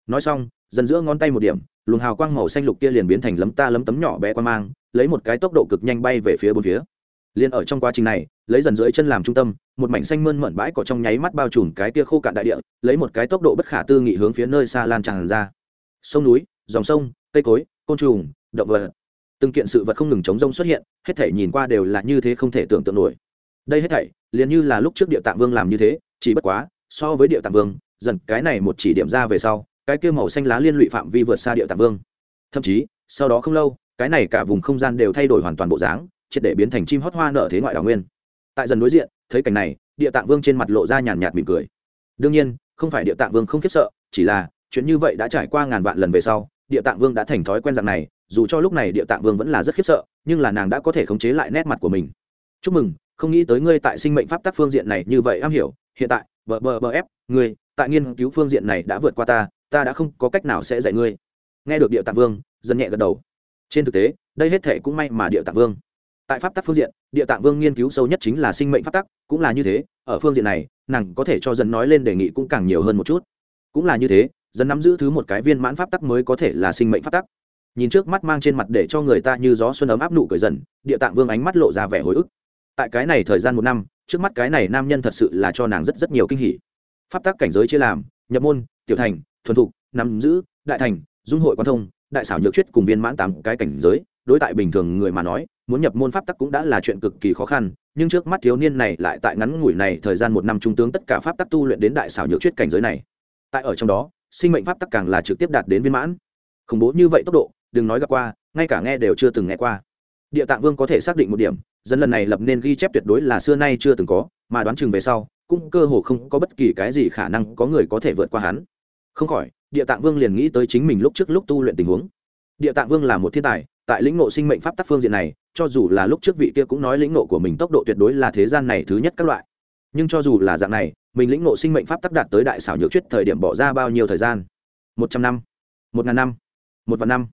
Nói xong, dần giữa ngón tay một điểm luồng hào quang màu xanh lục kia liền biến thành lấm ta lấm tấm nhỏ bé quan mang, lấy một cái tốc độ cực nhanh bay về phía bốn phía. Liền ở trong quá trình này, lấy dần dưới chân làm trung tâm, một mảnh xanh mơn mởn bãi cỏ trong nháy mắt bao trùm cái kia khô cạn đại địa, lấy một cái tốc độ bất khả tư nghị hướng phía nơi xa lan tràn ra. Sông núi, dòng sông, cây cối, côn trùng, động vật. Từng kiện sự vật không ngừng chống rông xuất hiện, hết thể nhìn qua đều là như thế không thể tưởng tượng nổi. Đây hết thảy, liền như là lúc trước địa tạng vương làm như thế, chỉ bất quá, so với địa tạng vương, dần cái này một chỉ điểm ra về sau cái kia màu xanh lá liên lụy phạm vi vượt xa địa tạng vương. Thậm chí, sau đó không lâu, cái này cả vùng không gian đều thay đổi hoàn toàn bộ dáng, triệt để biến thành chim hót hoa nở thế ngoại đào nguyên. Tại dần đối diện, thấy cảnh này, địa tạng vương trên mặt lộ ra nhàn nhạt mỉm cười. Đương nhiên, không phải địa tạng vương không khiếp sợ, chỉ là, chuyện như vậy đã trải qua ngàn vạn lần về sau, địa tạng vương đã thành thói quen dạng này, dù cho lúc này địa tạng vương vẫn là rất khiếp sợ, nhưng là nàng đã có thể khống chế lại nét mặt của mình. Chúc mừng, không nghĩ tới ngươi tại sinh mệnh pháp tác phương diện này như vậy am hiểu, hiện tại, bờ bờ bờ ép, ngươi, tại nghiên cứu phương diện này đã vượt qua ta ta đã không có cách nào sẽ dạy ngươi. Nghe được địa tạng vương dần nhẹ gật đầu. Trên thực tế, đây hết thể cũng may mà địa tạng vương. Tại pháp tắc phương diện, địa tạng vương nghiên cứu sâu nhất chính là sinh mệnh pháp tắc, cũng là như thế, ở phương diện này, nàng có thể cho dần nói lên đề nghị cũng càng nhiều hơn một chút. Cũng là như thế dần nắm giữ thứ một cái viên mãn pháp tắc mới có thể là sinh mệnh pháp tắc. Nhìn trước mắt mang trên mặt để cho người ta như gió xuân ấm áp nụ cười dần, địa tạng vương ánh mắt lộ ra vẻ hồi ức. Tại cái này thời gian một năm, trước mắt cái này nam nhân thật sự là cho nàng rất rất nhiều kinh hỉ. Pháp tắc cảnh giới chia làm, nhập môn, tiểu thành thuần thục, nắm giữ, đại thành, dung hội quan thông, đại xảo nhược chuyết cùng viên mãn tám cái cảnh giới. Đối tại bình thường người mà nói, muốn nhập môn pháp tắc cũng đã là chuyện cực kỳ khó khăn, nhưng trước mắt thiếu niên này lại tại ngắn ngủi này thời gian một năm trung tướng tất cả pháp tắc tu luyện đến đại xảo nhược chuyết cảnh giới này. Tại ở trong đó, sinh mệnh pháp tắc càng là trực tiếp đạt đến viên mãn. Khủng bố như vậy tốc độ, đừng nói gặp qua, ngay cả nghe đều chưa từng nghe qua. Địa tạng vương có thể xác định một điểm, dân lần này lập nên ghi chép tuyệt đối là xưa nay chưa từng có, mà đoán chừng về sau, cũng cơ hồ không có bất kỳ cái gì khả năng có người có thể vượt qua hắn không khỏi, địa tạng vương liền nghĩ tới chính mình lúc trước lúc tu luyện tình huống. Địa tạng vương là một thiên tài, tại lĩnh ngộ sinh mệnh pháp tắc phương diện này, cho dù là lúc trước vị kia cũng nói lĩnh ngộ của mình tốc độ tuyệt đối là thế gian này thứ nhất các loại. Nhưng cho dù là dạng này, mình lĩnh ngộ sinh mệnh pháp tắc đạt tới đại xảo nhược chuyết thời điểm bỏ ra bao nhiêu thời gian? Một trăm năm, một ngàn năm, một vạn năm.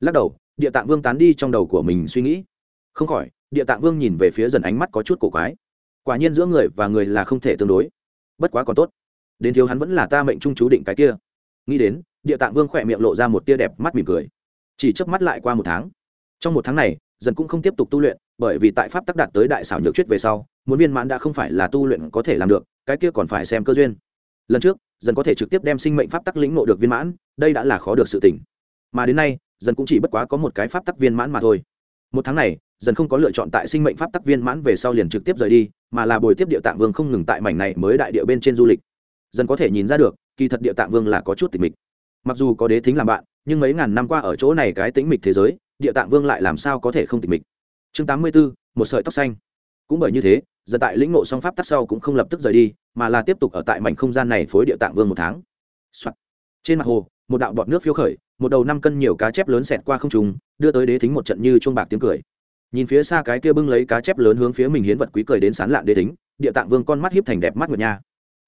Lắc đầu, địa tạng vương tán đi trong đầu của mình suy nghĩ. Không khỏi, địa tạng vương nhìn về phía dần ánh mắt có chút cổ quái. Quả nhiên giữa người và người là không thể tương đối. Bất quá còn tốt đến thiếu hắn vẫn là ta mệnh trung chú định cái kia. Nghĩ đến, địa tạng vương khỏe miệng lộ ra một tia đẹp mắt mỉm cười. Chỉ chớp mắt lại qua một tháng. Trong một tháng này, dần cũng không tiếp tục tu luyện, bởi vì tại pháp tắc đạt tới đại xảo nhược chuyết về sau, muốn viên mãn đã không phải là tu luyện có thể làm được, cái kia còn phải xem cơ duyên. Lần trước, dần có thể trực tiếp đem sinh mệnh pháp tắc lĩnh ngộ được viên mãn, đây đã là khó được sự tỉnh mà đến nay, dần cũng chỉ bất quá có một cái pháp tắc viên mãn mà thôi. Một tháng này, dần không có lựa chọn tại sinh mệnh pháp tắc viên mãn về sau liền trực tiếp rời đi, mà là bồi tiếp địa tạng vương không ngừng tại mảnh này mới đại địa bên trên du lịch dần có thể nhìn ra được, kỳ thật địa tạng vương là có chút tịch mịch. Mặc dù có đế thính làm bạn, nhưng mấy ngàn năm qua ở chỗ này cái tĩnh mịch thế giới, địa tạng vương lại làm sao có thể không tịch mịch? Chương tám mươi b ố một sợi tóc xanh. Cũng bởi như thế, dần tại lĩnh ngộ song pháp tắc sau cũng không lập tức rời đi, mà là tiếp tục ở tại mảnh không gian này phối địa tạng vương một tháng、Soạn. trên mặt hồ, một đạo bọt nước phiêu khởi, một đầu năm cân nhiều cá chép lớn xẹt qua không trùng đưa tới đế thính một trận như chuông bạc tiếng cười. Nhìn phía xa cái kia bưng lấy cá chép lớn hướng phía mình hiến vật quý cười đến sán lạn đế thính, địa tạng vương con mắt hiếp thành đẹp mắt ngược nha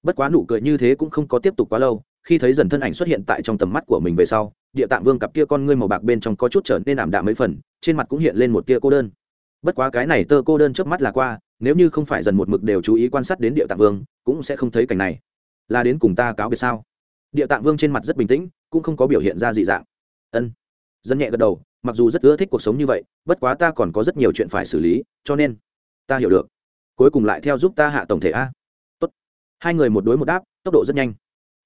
bất quá nụ cười như thế cũng không có tiếp tục quá lâu, khi thấy dần thân ảnh xuất hiện tại trong tầm mắt của mình về sau, địa tạng vương cặp kia con ngươi màu bạc bên trong có chút trở nên ảm đạm mấy phần, trên mặt cũng hiện lên một tia cô đơn. Bất quá cái này tơ cô đơn trước mắt là qua, nếu như không phải dần một mực đều chú ý quan sát đến địa tạng vương, cũng sẽ không thấy cảnh này. Là đến cùng ta cáo biệt sao? Địa tạng vương trên mặt rất bình tĩnh, cũng không có biểu hiện ra dị dạng. Ân. Dân nhẹ gật đầu, mặc dù rất ưa thích cuộc sống như vậy, bất quá ta còn có rất nhiều chuyện phải xử lý, cho nên ta hiểu được. Cuối cùng lại theo giúp ta hạ tổng thể a hai người một đối một đáp, tốc độ rất nhanh.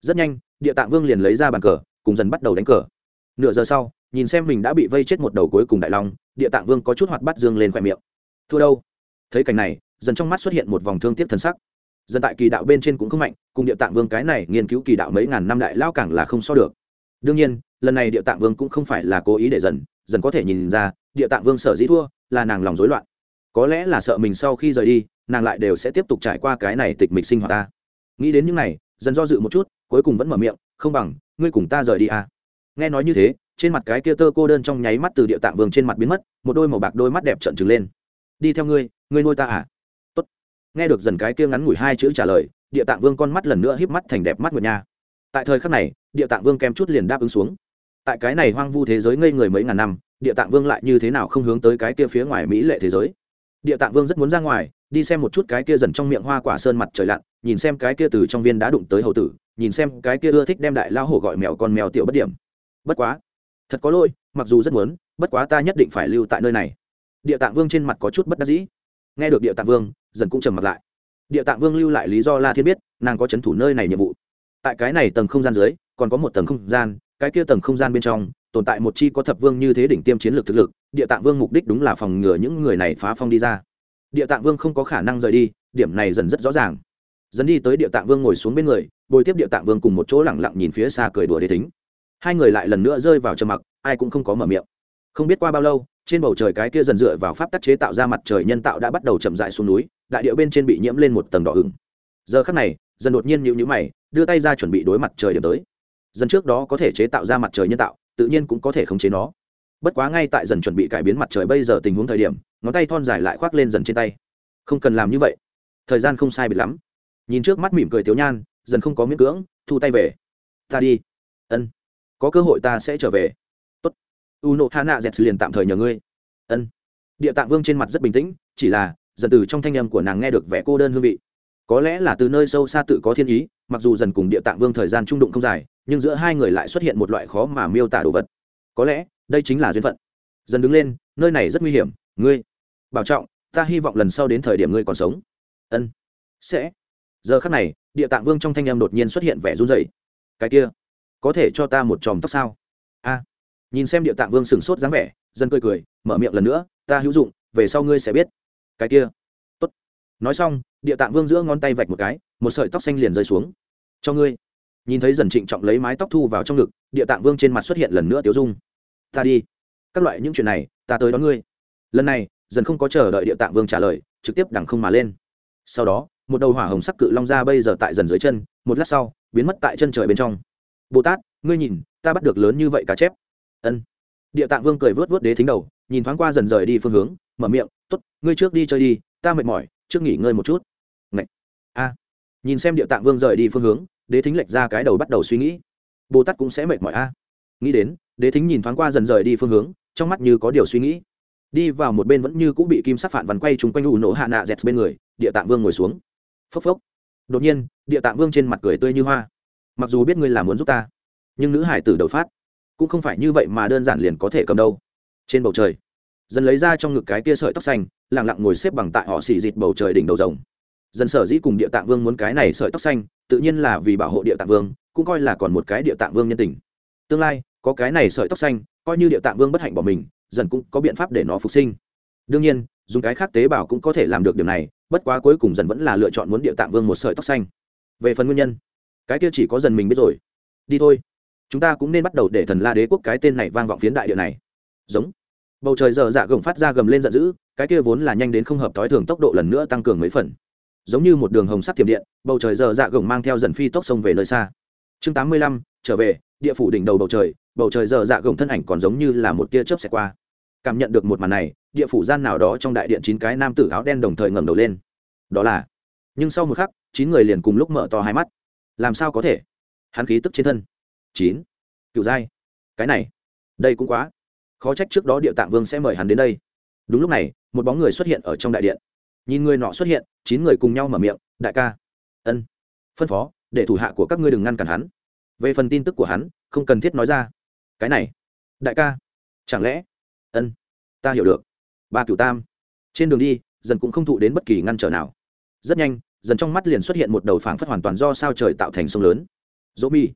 Rất nhanh, địa tạng vương liền lấy ra bàn cờ, cùng dần bắt đầu đánh cờ. Nửa giờ sau, nhìn xem mình đã bị vây chết một đầu cuối cùng đại long, địa tạng vương có chút hoạt bắt dương lên khoe miệng. Thua đâu? Thấy cảnh này, dần trong mắt xuất hiện một vòng thương tiếc thân sắc. Dân tại kỳ đạo bên trên cũng không mạnh, cùng địa tạng vương cái này nghiên cứu kỳ đạo mấy ngàn năm đại lao càng là không so được. Đương nhiên, lần này địa tạng vương cũng không phải là cố ý để dần dần có thể nhìn ra, địa tạng vương sở dĩ thua, là nàng lòng rối loạn. Có lẽ là sợ mình sau khi rời đi, nàng lại đều sẽ tiếp tục trải qua cái này tịch mịch sinh hoạt ta nghĩ đến những này, dần do dự một chút, cuối cùng vẫn mở miệng, không bằng, ngươi cùng ta rời đi à. nghe nói như thế, trên mặt cái kia tơ cô đơn trong nháy mắt từ địa tạng vương trên mặt biến mất, một đôi màu bạc đôi mắt đẹp trợn trừng lên. Đi theo ngươi ngươi nuôi ta à? Tốt. Nghe được dần cái kia ngắn ngủi hai chữ trả lời, địa tạng vương con mắt lần nữa híp mắt thành đẹp mắt nguyệt nha. Tại thời khắc này, địa tạng vương kém chút liền đáp ứng xuống. Tại cái này hoang vu thế giới ngây người mấy ngàn năm, địa tạng vương lại như thế nào không hướng tới cái kia phía ngoài mỹ lệ thế giới? Địa tạng vương rất muốn ra ngoài đi xem một chút cái kia dần trong miệng hoa quả sơn mặt trời lặn, nhìn xem cái kia từ trong viên đã đụng tới hầu tử, nhìn xem cái kia ưa thích đem đại lao hổ gọi mèo con mèo tiểu bất điểm. Bất quá, thật có lỗi, mặc dù rất muốn, bất quá ta nhất định phải lưu tại nơi này. Địa tạng vương trên mặt có chút bất đắc dĩ. Nghe được địa tạng vương, dần cũng trầm mặt lại. Địa tạng vương lưu lại lý do la thiên biết, nàng có c h ấ n thủ nơi này nhiệm vụ. Tại cái này tầng không gian dưới, còn có một tầng không gian, cái kia tầng không gian bên trong, tồn tại một chi có thập vương như thế đỉnh tiêm chiến lược thực lực, địa tạng vương mục đích đúng là phòng ngừa những người này phá phong đi ra địa tạng vương không có khả năng rời đi, điểm này dần rất rõ ràng. Dần đi tới địa tạng vương ngồi xuống bên người, bồi tiếp địa tạng vương cùng một chỗ lẳng lặng nhìn phía xa cười đùa đế tính hai người lại lần nữa rơi vào trầm mặc, ai cũng không có mở miệng. Không biết qua bao lâu, trên bầu trời cái kia dần dựa vào pháp tắc chế tạo ra mặt trời nhân tạo đã bắt đầu chậm dại xuống núi, đại điệu bên trên bị nhiễm lên một tầng đỏ ửng. Giờ khắc này, dần đột nhiên nhịu nhữ mày, đưa tay ra chuẩn bị đối mặt trời điểm tới. Dần trước đó có thể chế tạo ra mặt trời nhân tạo, tự nhiên cũng có thể khống chế nó bất quá ngay tại dần chuẩn bị cải biến mặt trời bây giờ tình huống thời điểm, ngón tay thon dài lại khoác lên dần trên tay. Không cần làm như vậy. Thời gian không sai biệt lắm. Nhìn trước mắt mỉm cười tiểu nhan, dần không có miễn cưỡng, thu tay về. Ta đi. Ân. Có cơ hội ta sẽ trở về. Tốt. U nộ hạ nạ dẹt liền tạm thời nhờ ngươi. Ân. Địa tạng vương trên mặt rất bình tĩnh, chỉ là, dần từ trong thanh âm của nàng nghe được vẻ cô đơn hương vị. Có lẽ là từ nơi sâu xa tự có thiên ý, mặc dù dần cùng địa tạng vương thời gian trung đụng không dài, nhưng giữa hai người lại xuất hiện một loại khó mà miêu tả đồ vật. Có lẽ đây chính là duyên phận. Dần đứng lên, nơi này rất nguy hiểm, ngươi, bảo trọng, ta hy vọng lần sau đến thời điểm ngươi còn sống. Ân, sẽ. Giờ khắc này, địa tạng vương trong thanh âm đột nhiên xuất hiện vẻ run rẩy. Cái kia, có thể cho ta một chòm tóc sao? A, nhìn xem địa tạng vương sửng sốt dáng vẻ, dân cười cười, mở miệng lần nữa, ta hữu dụng, về sau ngươi sẽ biết. Cái kia, tốt. Nói xong, địa tạng vương giữa ngón tay vạch một cái, một sợi tóc xanh liền rơi xuống. Cho ngươi. Nhìn thấy dần trịnh trọng lấy mái tóc thu vào trong ngực, địa tạng vương trên mặt xuất hiện lần nữa tiếu dung ta đi. Các loại những chuyện này, ta tới đón ngươi. Lần này, dần không có chờ đợi địa tạng vương trả lời, trực tiếp đằng không mà lên. Sau đó, một đầu hỏa hồng sắc cự long ra bây giờ tại dần dưới chân, một lát sau, biến mất tại chân trời bên trong. Bồ tát, ngươi nhìn, ta bắt được lớn như vậy cá chép. Ân. Địa tạng vương cười vớt vớt đế thính đầu, nhìn thoáng qua dần rời đi phương hướng, mở miệng t ố t ngươi trước đi chơi đi, ta mệt mỏi, trước nghỉ ngơi một chút. Ngậy! a. Nhìn xem địa tạng vương rời đi phương hướng, đế thính lệch ra cái đầu bắt đầu suy nghĩ. Bồ tát cũng sẽ mệt mỏi a. Nghĩ đến đế thính nhìn thoáng qua dần rời đi phương hướng, trong mắt như có điều suy nghĩ. Đi vào một bên vẫn như cũng bị kim sắc phản vằn quay chúng quanh ủ nổ hạ nạ dẹt bên người, địa tạng vương ngồi xuống. Phốc phốc. Đột nhiên, địa tạng vương trên mặt cười tươi như hoa. Mặc dù biết ngươi là muốn giúp ta, nhưng nữ hải tử đầu phát, cũng không phải như vậy mà đơn giản liền có thể cầm đâu. Trên bầu trời dần lấy ra trong ngực cái kia sợi tóc xanh lẳng lặng ngồi xếp bằng tại họ xì dịt bầu trời đỉnh đầu rồng. Dần sở dĩ cùng địa tạng vương muốn cái này sợi tóc xanh, tự nhiên là vì bảo hộ địa tạng vương, cũng coi là còn một cái địa tạng vương nhân tình. Tương lai có cái này sợi tóc xanh, coi như địa tạng vương bất hạnh bỏ mình, dần cũng có biện pháp để nó phục sinh. Đương nhiên, dùng cái khác tế bào cũng có thể làm được điều này, bất quá cuối cùng dần vẫn là lựa chọn muốn địa tạng vương một sợi tóc xanh. Về phần nguyên nhân, cái kia chỉ có dần mình biết rồi. Đi thôi. Chúng ta cũng nên bắt đầu để thần la đế quốc cái tên này vang vọng phiến đại địa này. Giống. Bầu trời giờ dạ gồng phát ra gầm lên giận dữ, cái kia vốn là nhanh đến không hợp thói thường tốc độ lần nữa tăng cường mấy phần. Giống như một đường hồng sắt thiểm điện, bầu trời giờ dạ gồng mang theo dần phi tốc sông về nơi xa. Chương tám mươi lăm, trở về địa phủ đỉnh đầu bầu trời bầu trời giờ dạ gồng thân ảnh còn giống như là một tia chớp xẹt qua. Cảm nhận được một màn này, địa phủ gian nào đó trong đại điện chín cái nam tử áo đen đồng thời ngẩng đầu lên. Đó là, nhưng sau một khắc, chín người liền cùng lúc mở to hai mắt. Làm sao có thể? Hắn khí tức trên thân. Chín. Cựu giai. Cái này, đây cũng quá. Khó trách trước đó địa tạng vương sẽ mời hắn đến đây. Đúng lúc này, một bóng người xuất hiện ở trong đại điện. Nhìn người nọ xuất hiện, chín người cùng nhau mở miệng, đại ca. Ân, phân phó, để thủ hạ của các ngươi đừng ngăn cản hắn về phần tin tức của hắn, không cần thiết nói ra. Cái này, đại ca, chẳng lẽ, ân, ta hiểu được. Ba cửu tam, trên đường đi, dần cũng không thụ đến bất kỳ ngăn trở nào. Rất nhanh, dần trong mắt liền xuất hiện một đầu phảng phất hoàn toàn do sao trời tạo thành sông lớn. Dỗ mi,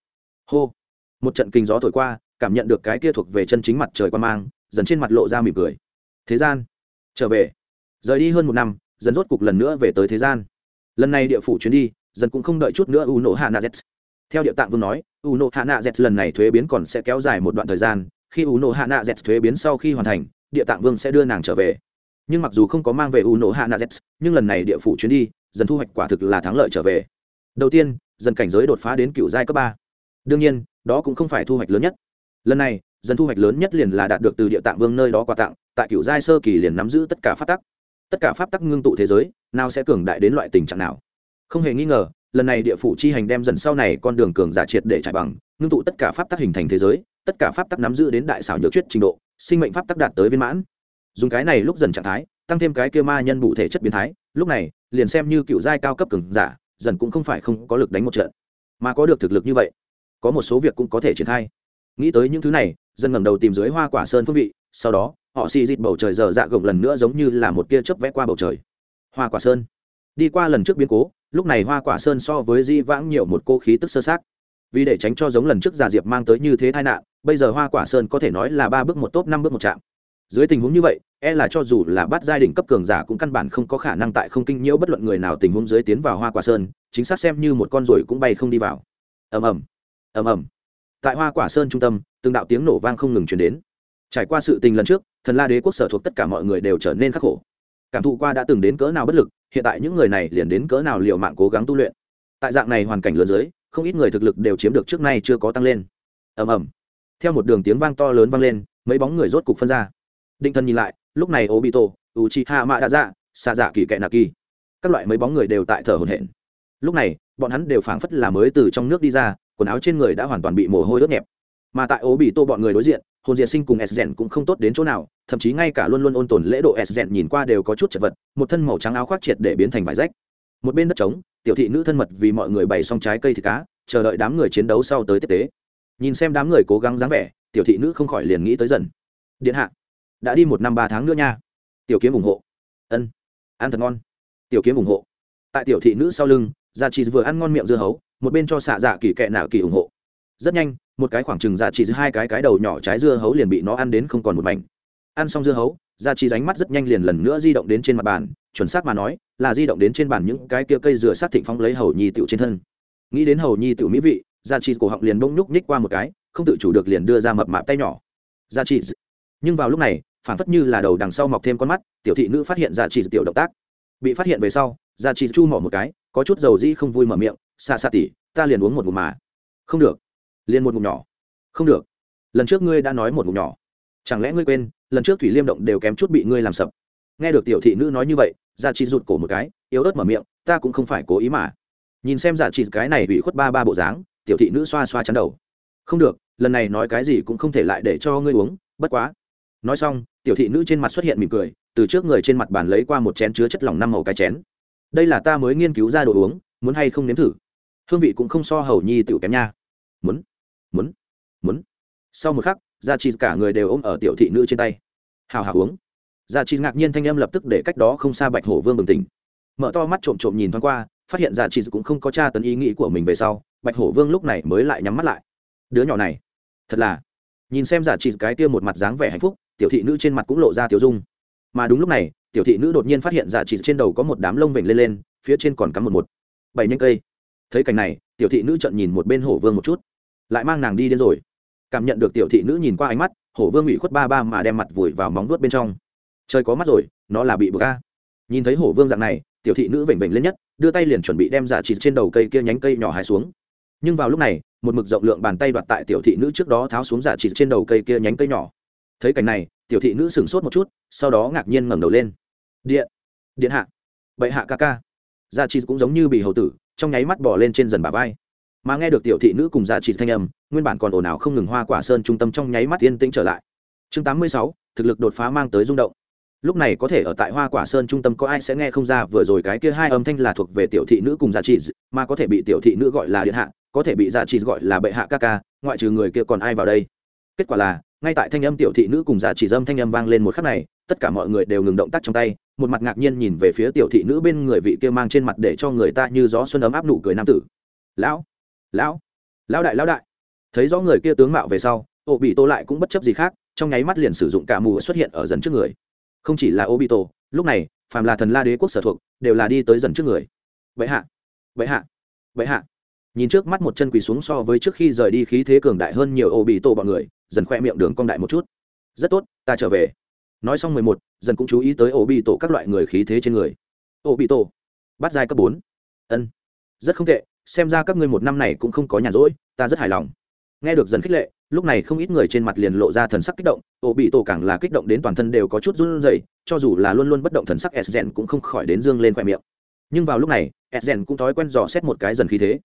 hô, một trận kinh gió thổi qua, cảm nhận được cái kia thuộc về chân chính mặt trời quan mang, dần trên mặt lộ ra mỉm cười. Thế gian, trở về. Rời đi hơn một năm, dần rốt cục lần nữa về tới thế gian. Lần này địa phủ chuyến đi, dần cũng không đợi chút nữa u nổ hạ na z theo địa tạng vương nói u nộ hạ na z lần này thuế biến còn sẽ kéo dài một đoạn thời gian. Khi u nộ hạ na z thuế biến sau khi hoàn thành, địa tạng vương sẽ đưa nàng trở về. Nhưng mặc dù không có mang về u nộ hạ na z, nhưng lần này địa phủ chuyến đi, dần thu hoạch quả thực là thắng lợi trở về. Đầu tiên, dần cảnh giới đột phá đến cựu giai cấp ba. Đương nhiên, đó cũng không phải thu hoạch lớn nhất. Lần này, dần thu hoạch lớn nhất liền là đạt được từ địa tạng vương nơi đó quà tặng, tại cựu giai sơ kỳ liền nắm giữ tất cả pháp tắc. Tất cả pháp tắc ngưng tụ thế giới, nào sẽ cường đại đến loại tình trạng nào? Không hề nghi ngờ lần này địa phủ chi hành đem dần sau này con đường cường giả triệt để trải bằng, ngưng tụ tất cả pháp tắc hình thành thế giới, tất cả pháp tắc nắm giữ đến đại xảo nhược chuyết trình độ, sinh mệnh pháp tắc đạt tới viên mãn. Dùng cái này lúc dần trạng thái, tăng thêm cái kia ma nhân bụ thể chất biến thái, lúc này, liền xem như cựu giai cao cấp cường giả, dần cũng không phải không có lực đánh một trận. Mà có được thực lực như vậy, có một số việc cũng có thể triển khai. Nghĩ tới những thứ này, dần ngẩng đầu tìm dưới hoa quả sơn phương vị, sau đó, họ xì dịt bầu trời giờ dạ gồng lần nữa giống như là một tia chớp vẽ qua bầu trời. Hoa quả sơn đi qua lần trước biến cố, lúc này hoa quả sơn so với di vãng nhiều một cô khí tức sơ sát vì để tránh cho giống lần trước già diệp mang tới như thế tai nạn, bây giờ hoa quả sơn có thể nói là ba bước một tốt năm bước một chạm. Dưới tình huống như vậy e là cho dù là bắt giai đình cấp cường giả cũng căn bản không có khả năng tại không kinh nhiễu bất luận người nào tình huống dưới tiến vào hoa quả sơn, chính xác xem như một con ruồi cũng bay không đi vào. Ầm ầm ầm ầm. Tại hoa quả sơn trung tâm, từng đạo tiếng nổ vang không ngừng chuyển đến. Trải qua sự tình lần trước, thần la đế quốc sở thuộc tất cả mọi người đều trở nên khắc khổ cảm thụ qua đã từng đến cỡ nào bất lực, hiện tại những người này liền đến cỡ nào liều mạng cố gắng tu luyện. Tại dạng này hoàn cảnh lớn dưới, không ít người thực lực đều chiếm được trước nay chưa có tăng lên. Ầm ầm. Theo một đường tiếng vang to lớn vang lên, mấy bóng người rốt cục phân ra. Định thân nhìn lại, lúc này ô bị tổ u chi hạ mạ đã ra xa dạ kỳ kệ nạ kỳ các loại mấy bóng người đều tại thở hồn hển. Lúc này, bọn hắn đều phảng phất là mới từ trong nước đi ra, quần áo trên người đã hoàn toàn bị mồ hôi ướt nhẹp mà tại ố bị tô bọn người đối diện, hồn diệt sinh cùng s rèn cũng không tốt đến chỗ nào, thậm chí ngay cả luôn luôn ôn tồn lễ độ s rèn nhìn qua đều có chút chật vật, một thân màu trắng áo khoác triệt để biến thành vải rách. Một bên đất trống, tiểu thị nữ thân mật vì mọi người bày xong trái cây thịt cá, chờ đợi đám người chiến đấu sau tới tiếp tế. Nhìn xem đám người cố gắng dáng vẻ, tiểu thị nữ không khỏi liền nghĩ tới dần. Điện hạ, đã đi một năm ba tháng nữa nha. Tiểu kiếm ủng hộ. Ân. Ăn thật ngon. Tiểu kiếm ủng hộ. Tại tiểu thị nữ sau lưng, gia trì vừa ăn ngon miệng dưa hấu, một bên cho xạ dạ kỳ kệ nạo kỳ ủng hộ rất nhanh, một cái khoảng trừng dạ chỉ hai cái cái đầu nhỏ trái dưa hấu liền bị nó ăn đến không còn một mảnh. Ăn xong dưa hấu dạ chỉ ránh mắt rất nhanh liền lần nữa di động đến trên mặt bàn, chuẩn xác mà nói, là di động đến trên bàn những cái kia cây dừa sát thịnh phong lấy hầu nhi tiểu trên thân. Nghĩ đến hầu nhi tiểu mỹ vị dạ chỉ cổ họng liền bông nhúc nhích qua một cái, không tự chủ được liền đưa ra mập mạp tay nhỏ. Dạ chỉ nhưng vào lúc này, phản phất như là đầu đằng sau mọc thêm con mắt, tiểu thị nữ phát hiện dạ chỉ tiểu động tác. Bị phát hiện về sau dạ chỉ chu mỏ một cái, có chút dầu dĩ không vui mở miệng xa xa tỉ ta liền uống một ngụm mà. Không được liền một ngụm nhỏ. Không được. Lần trước ngươi đã nói một ngụm nhỏ. Chẳng lẽ ngươi quên, lần trước thủy liêm động đều kém chút bị ngươi làm sập? Nghe được tiểu thị nữ nói như vậy giả trị rụt cổ một cái, yếu ớt mở miệng, ta cũng không phải cố ý mà. Nhìn xem giả trị cái này bị khuất ba ba bộ dáng, tiểu thị nữ xoa xoa chắn đầu. Không được, lần này nói cái gì cũng không thể lại để cho ngươi uống, bất quá. Nói xong, tiểu thị nữ trên mặt xuất hiện mỉm cười, từ trước người trên mặt bàn lấy qua một chén chứa chất lỏng năm màu cái chén. Đây là ta mới nghiên cứu ra đồ uống, muốn hay không nếm thử? Hương vị cũng không so hầu nhi tiểu kém nha. Muốn muốn muốn. Sau một khắc, gia chi cả người đều ôm ở tiểu thị nữ trên tay. Hào hào uống. Gia chi ngạc nhiên thanh âm lập tức để cách đó không xa bạch hổ vương bừng tỉnh. Mở to mắt trộm trộm nhìn thoáng qua, phát hiện gia chi cũng không có tra tấn ý nghĩ của mình về sau, bạch hổ vương lúc này mới lại nhắm mắt lại. Đứa nhỏ này, thật là. Nhìn xem giả trì cái kia một mặt dáng vẻ hạnh phúc, tiểu thị nữ trên mặt cũng lộ ra tiểu dung. Mà đúng lúc này, tiểu thị nữ đột nhiên phát hiện giả trì trên đầu có một đám lông vểnh lên lên, phía trên còn cắm một một, bảy nhanh cây. Thấy cảnh này, tiểu thị nữ trận nhìn một bên hổ vương một chút lại mang nàng đi đến rồi. Cảm nhận được tiểu thị nữ nhìn qua ánh mắt, hổ vương ủy khuất ba ba mà đem mặt vùi vào móng vuốt bên trong. Trời có mắt rồi, nó là bị bờ ca nhìn thấy hổ vương dạng này, tiểu thị nữ vểnh vểnh lên nhất, đưa tay liền chuẩn bị đem giả chịt trên đầu cây kia nhánh cây nhỏ hái xuống. Nhưng vào lúc này, một mực rộng lượng bàn tay đoạt tại tiểu thị nữ trước đó tháo xuống giả chịt trên đầu cây kia nhánh cây nhỏ. Thấy cảnh này, tiểu thị nữ sửng sốt một chút, sau đó ngạc nhiên ngẩng đầu lên. Điện điện hạ. Bệ hạ ca ca. Giả chịt cũng giống như bị hầu tử, trong nháy mắt bỏ lên trên dần bà vai mà nghe được tiểu thị nữ cùng giả trị thanh âm, nguyên bản còn ồn ào không ngừng hoa quả sơn trung tâm trong nháy mắt yên tĩnh trở lại. Chương tám mươi sáu, thực lực đột phá mang tới rung động. Lúc này có thể ở tại hoa quả sơn trung tâm có ai sẽ nghe không ra vừa rồi cái kia hai âm thanh là thuộc về tiểu thị nữ cùng gia trị mà có thể bị tiểu thị nữ gọi là điện hạ, có thể bị gia trị gọi là bệ hạ ca ca, ngoại trừ người kia còn ai vào đây? Kết quả là, ngay tại thanh âm tiểu thị nữ cùng gia trị dâm thanh âm vang lên một khắc này, tất cả mọi người đều ngừng động tác trong tay, một mặt ngạc nhiên nhìn về phía tiểu thị nữ bên người vị kia mang trên mặt để cho người ta như gió xuân ấm áp nụ cười nam tử. Lão lão lão đại lão đại. Thấy rõ người kia tướng mạo về sau ô bị tô lại cũng bất chấp gì khác, trong nháy mắt liền sử dụng cả mù xuất hiện ở dần trước người. Không chỉ là ô bị tô lúc này, phàm là thần la đế quốc sở thuộc, đều là đi tới dần trước người. Vậy hạ vậy hạ vậy hạ. Nhìn trước mắt một chân quỳ xuống so với trước khi rời đi khí thế cường đại hơn nhiều ô bị tô bọn người, dần khoe miệng đường cong đại một chút. Rất tốt, ta trở về. Nói xong mười một, dần cũng chú ý tới ô bị tổ các loại người khí thế trên người. Ô bị tổ bắt giai cấp bốn. Ân, rất không tệ xem ra các ngươi một năm này cũng không có nhàn rỗi, ta rất hài lòng. Nghe được dần khích lệ, lúc này không ít người trên mặt liền lộ ra thần sắc kích động ô bị tổ càng là kích động đến toàn thân đều có chút run rẩy, cho dù là luôn luôn bất động thần sắc s cũng không khỏi đến dương lên khoe miệng. Nhưng vào lúc này, s cũng thói quen dò xét một cái dần khí thế.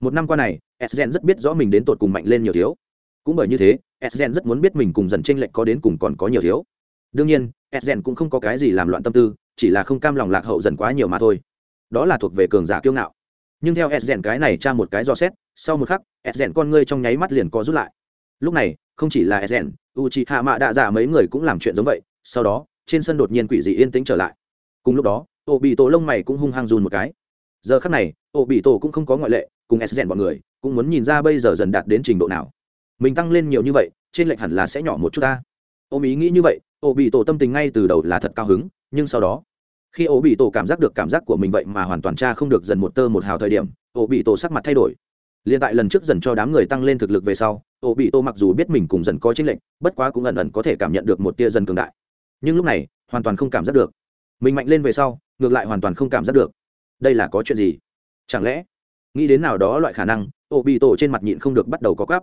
Một năm qua này, s rất biết rõ mình đến tột cùng mạnh lên nhiều thiếu. Cũng bởi như thế, s rất muốn biết mình cùng dần tranh lệch có đến cùng còn có nhiều thiếu. Đương nhiên, s cũng không có cái gì làm loạn tâm tư, chỉ là không cam lòng lạc hậu dần quá nhiều mà thôi. Đó là thuộc về cường giả kiêu ngạo nhưng theo s cái này tra một cái dò xét, sau một khắc, s con ngươi trong nháy mắt liền có rút lại. Lúc này, không chỉ là s u c hạ mạ đạ giả mấy người cũng làm chuyện giống vậy, sau đó, trên sân đột nhiên quỷ dị yên tĩnh trở lại. Cùng lúc đó ô bị tổ lông mày cũng hung hăng dùn một cái. Giờ khắc này ô bị tổ cũng không có ngoại lệ, cùng s rèn bọn người, cũng muốn nhìn ra bây giờ dần đạt đến trình độ nào. Mình tăng lên nhiều như vậy, trên lệnh hẳn là sẽ nhỏ một chút ta. Ôm ý nghĩ như vậy ô bị tổ tâm tình ngay từ đầu là thật cao hứng, nhưng sau đó khi ổ bị tổ cảm giác được cảm giác của mình vậy mà hoàn toàn tra không được dần một tơ một hào thời điểm, ổ bị tổ sắc mặt thay đổi. Liên tại lần trước dần cho đám người tăng lên thực lực về sau, ổ bị tổ mặc dù biết mình cùng dần có chính lệnh bất quá cũng ẩn ẩn có thể cảm nhận được một tia dần cường đại. Nhưng lúc này, hoàn toàn không cảm giác được. Mình mạnh lên về sau, ngược lại hoàn toàn không cảm giác được. Đây là có chuyện gì? Chẳng lẽ, nghĩ đến nào đó loại khả năng, ổ bị tổ trên mặt nhịn không được bắt đầu có cắp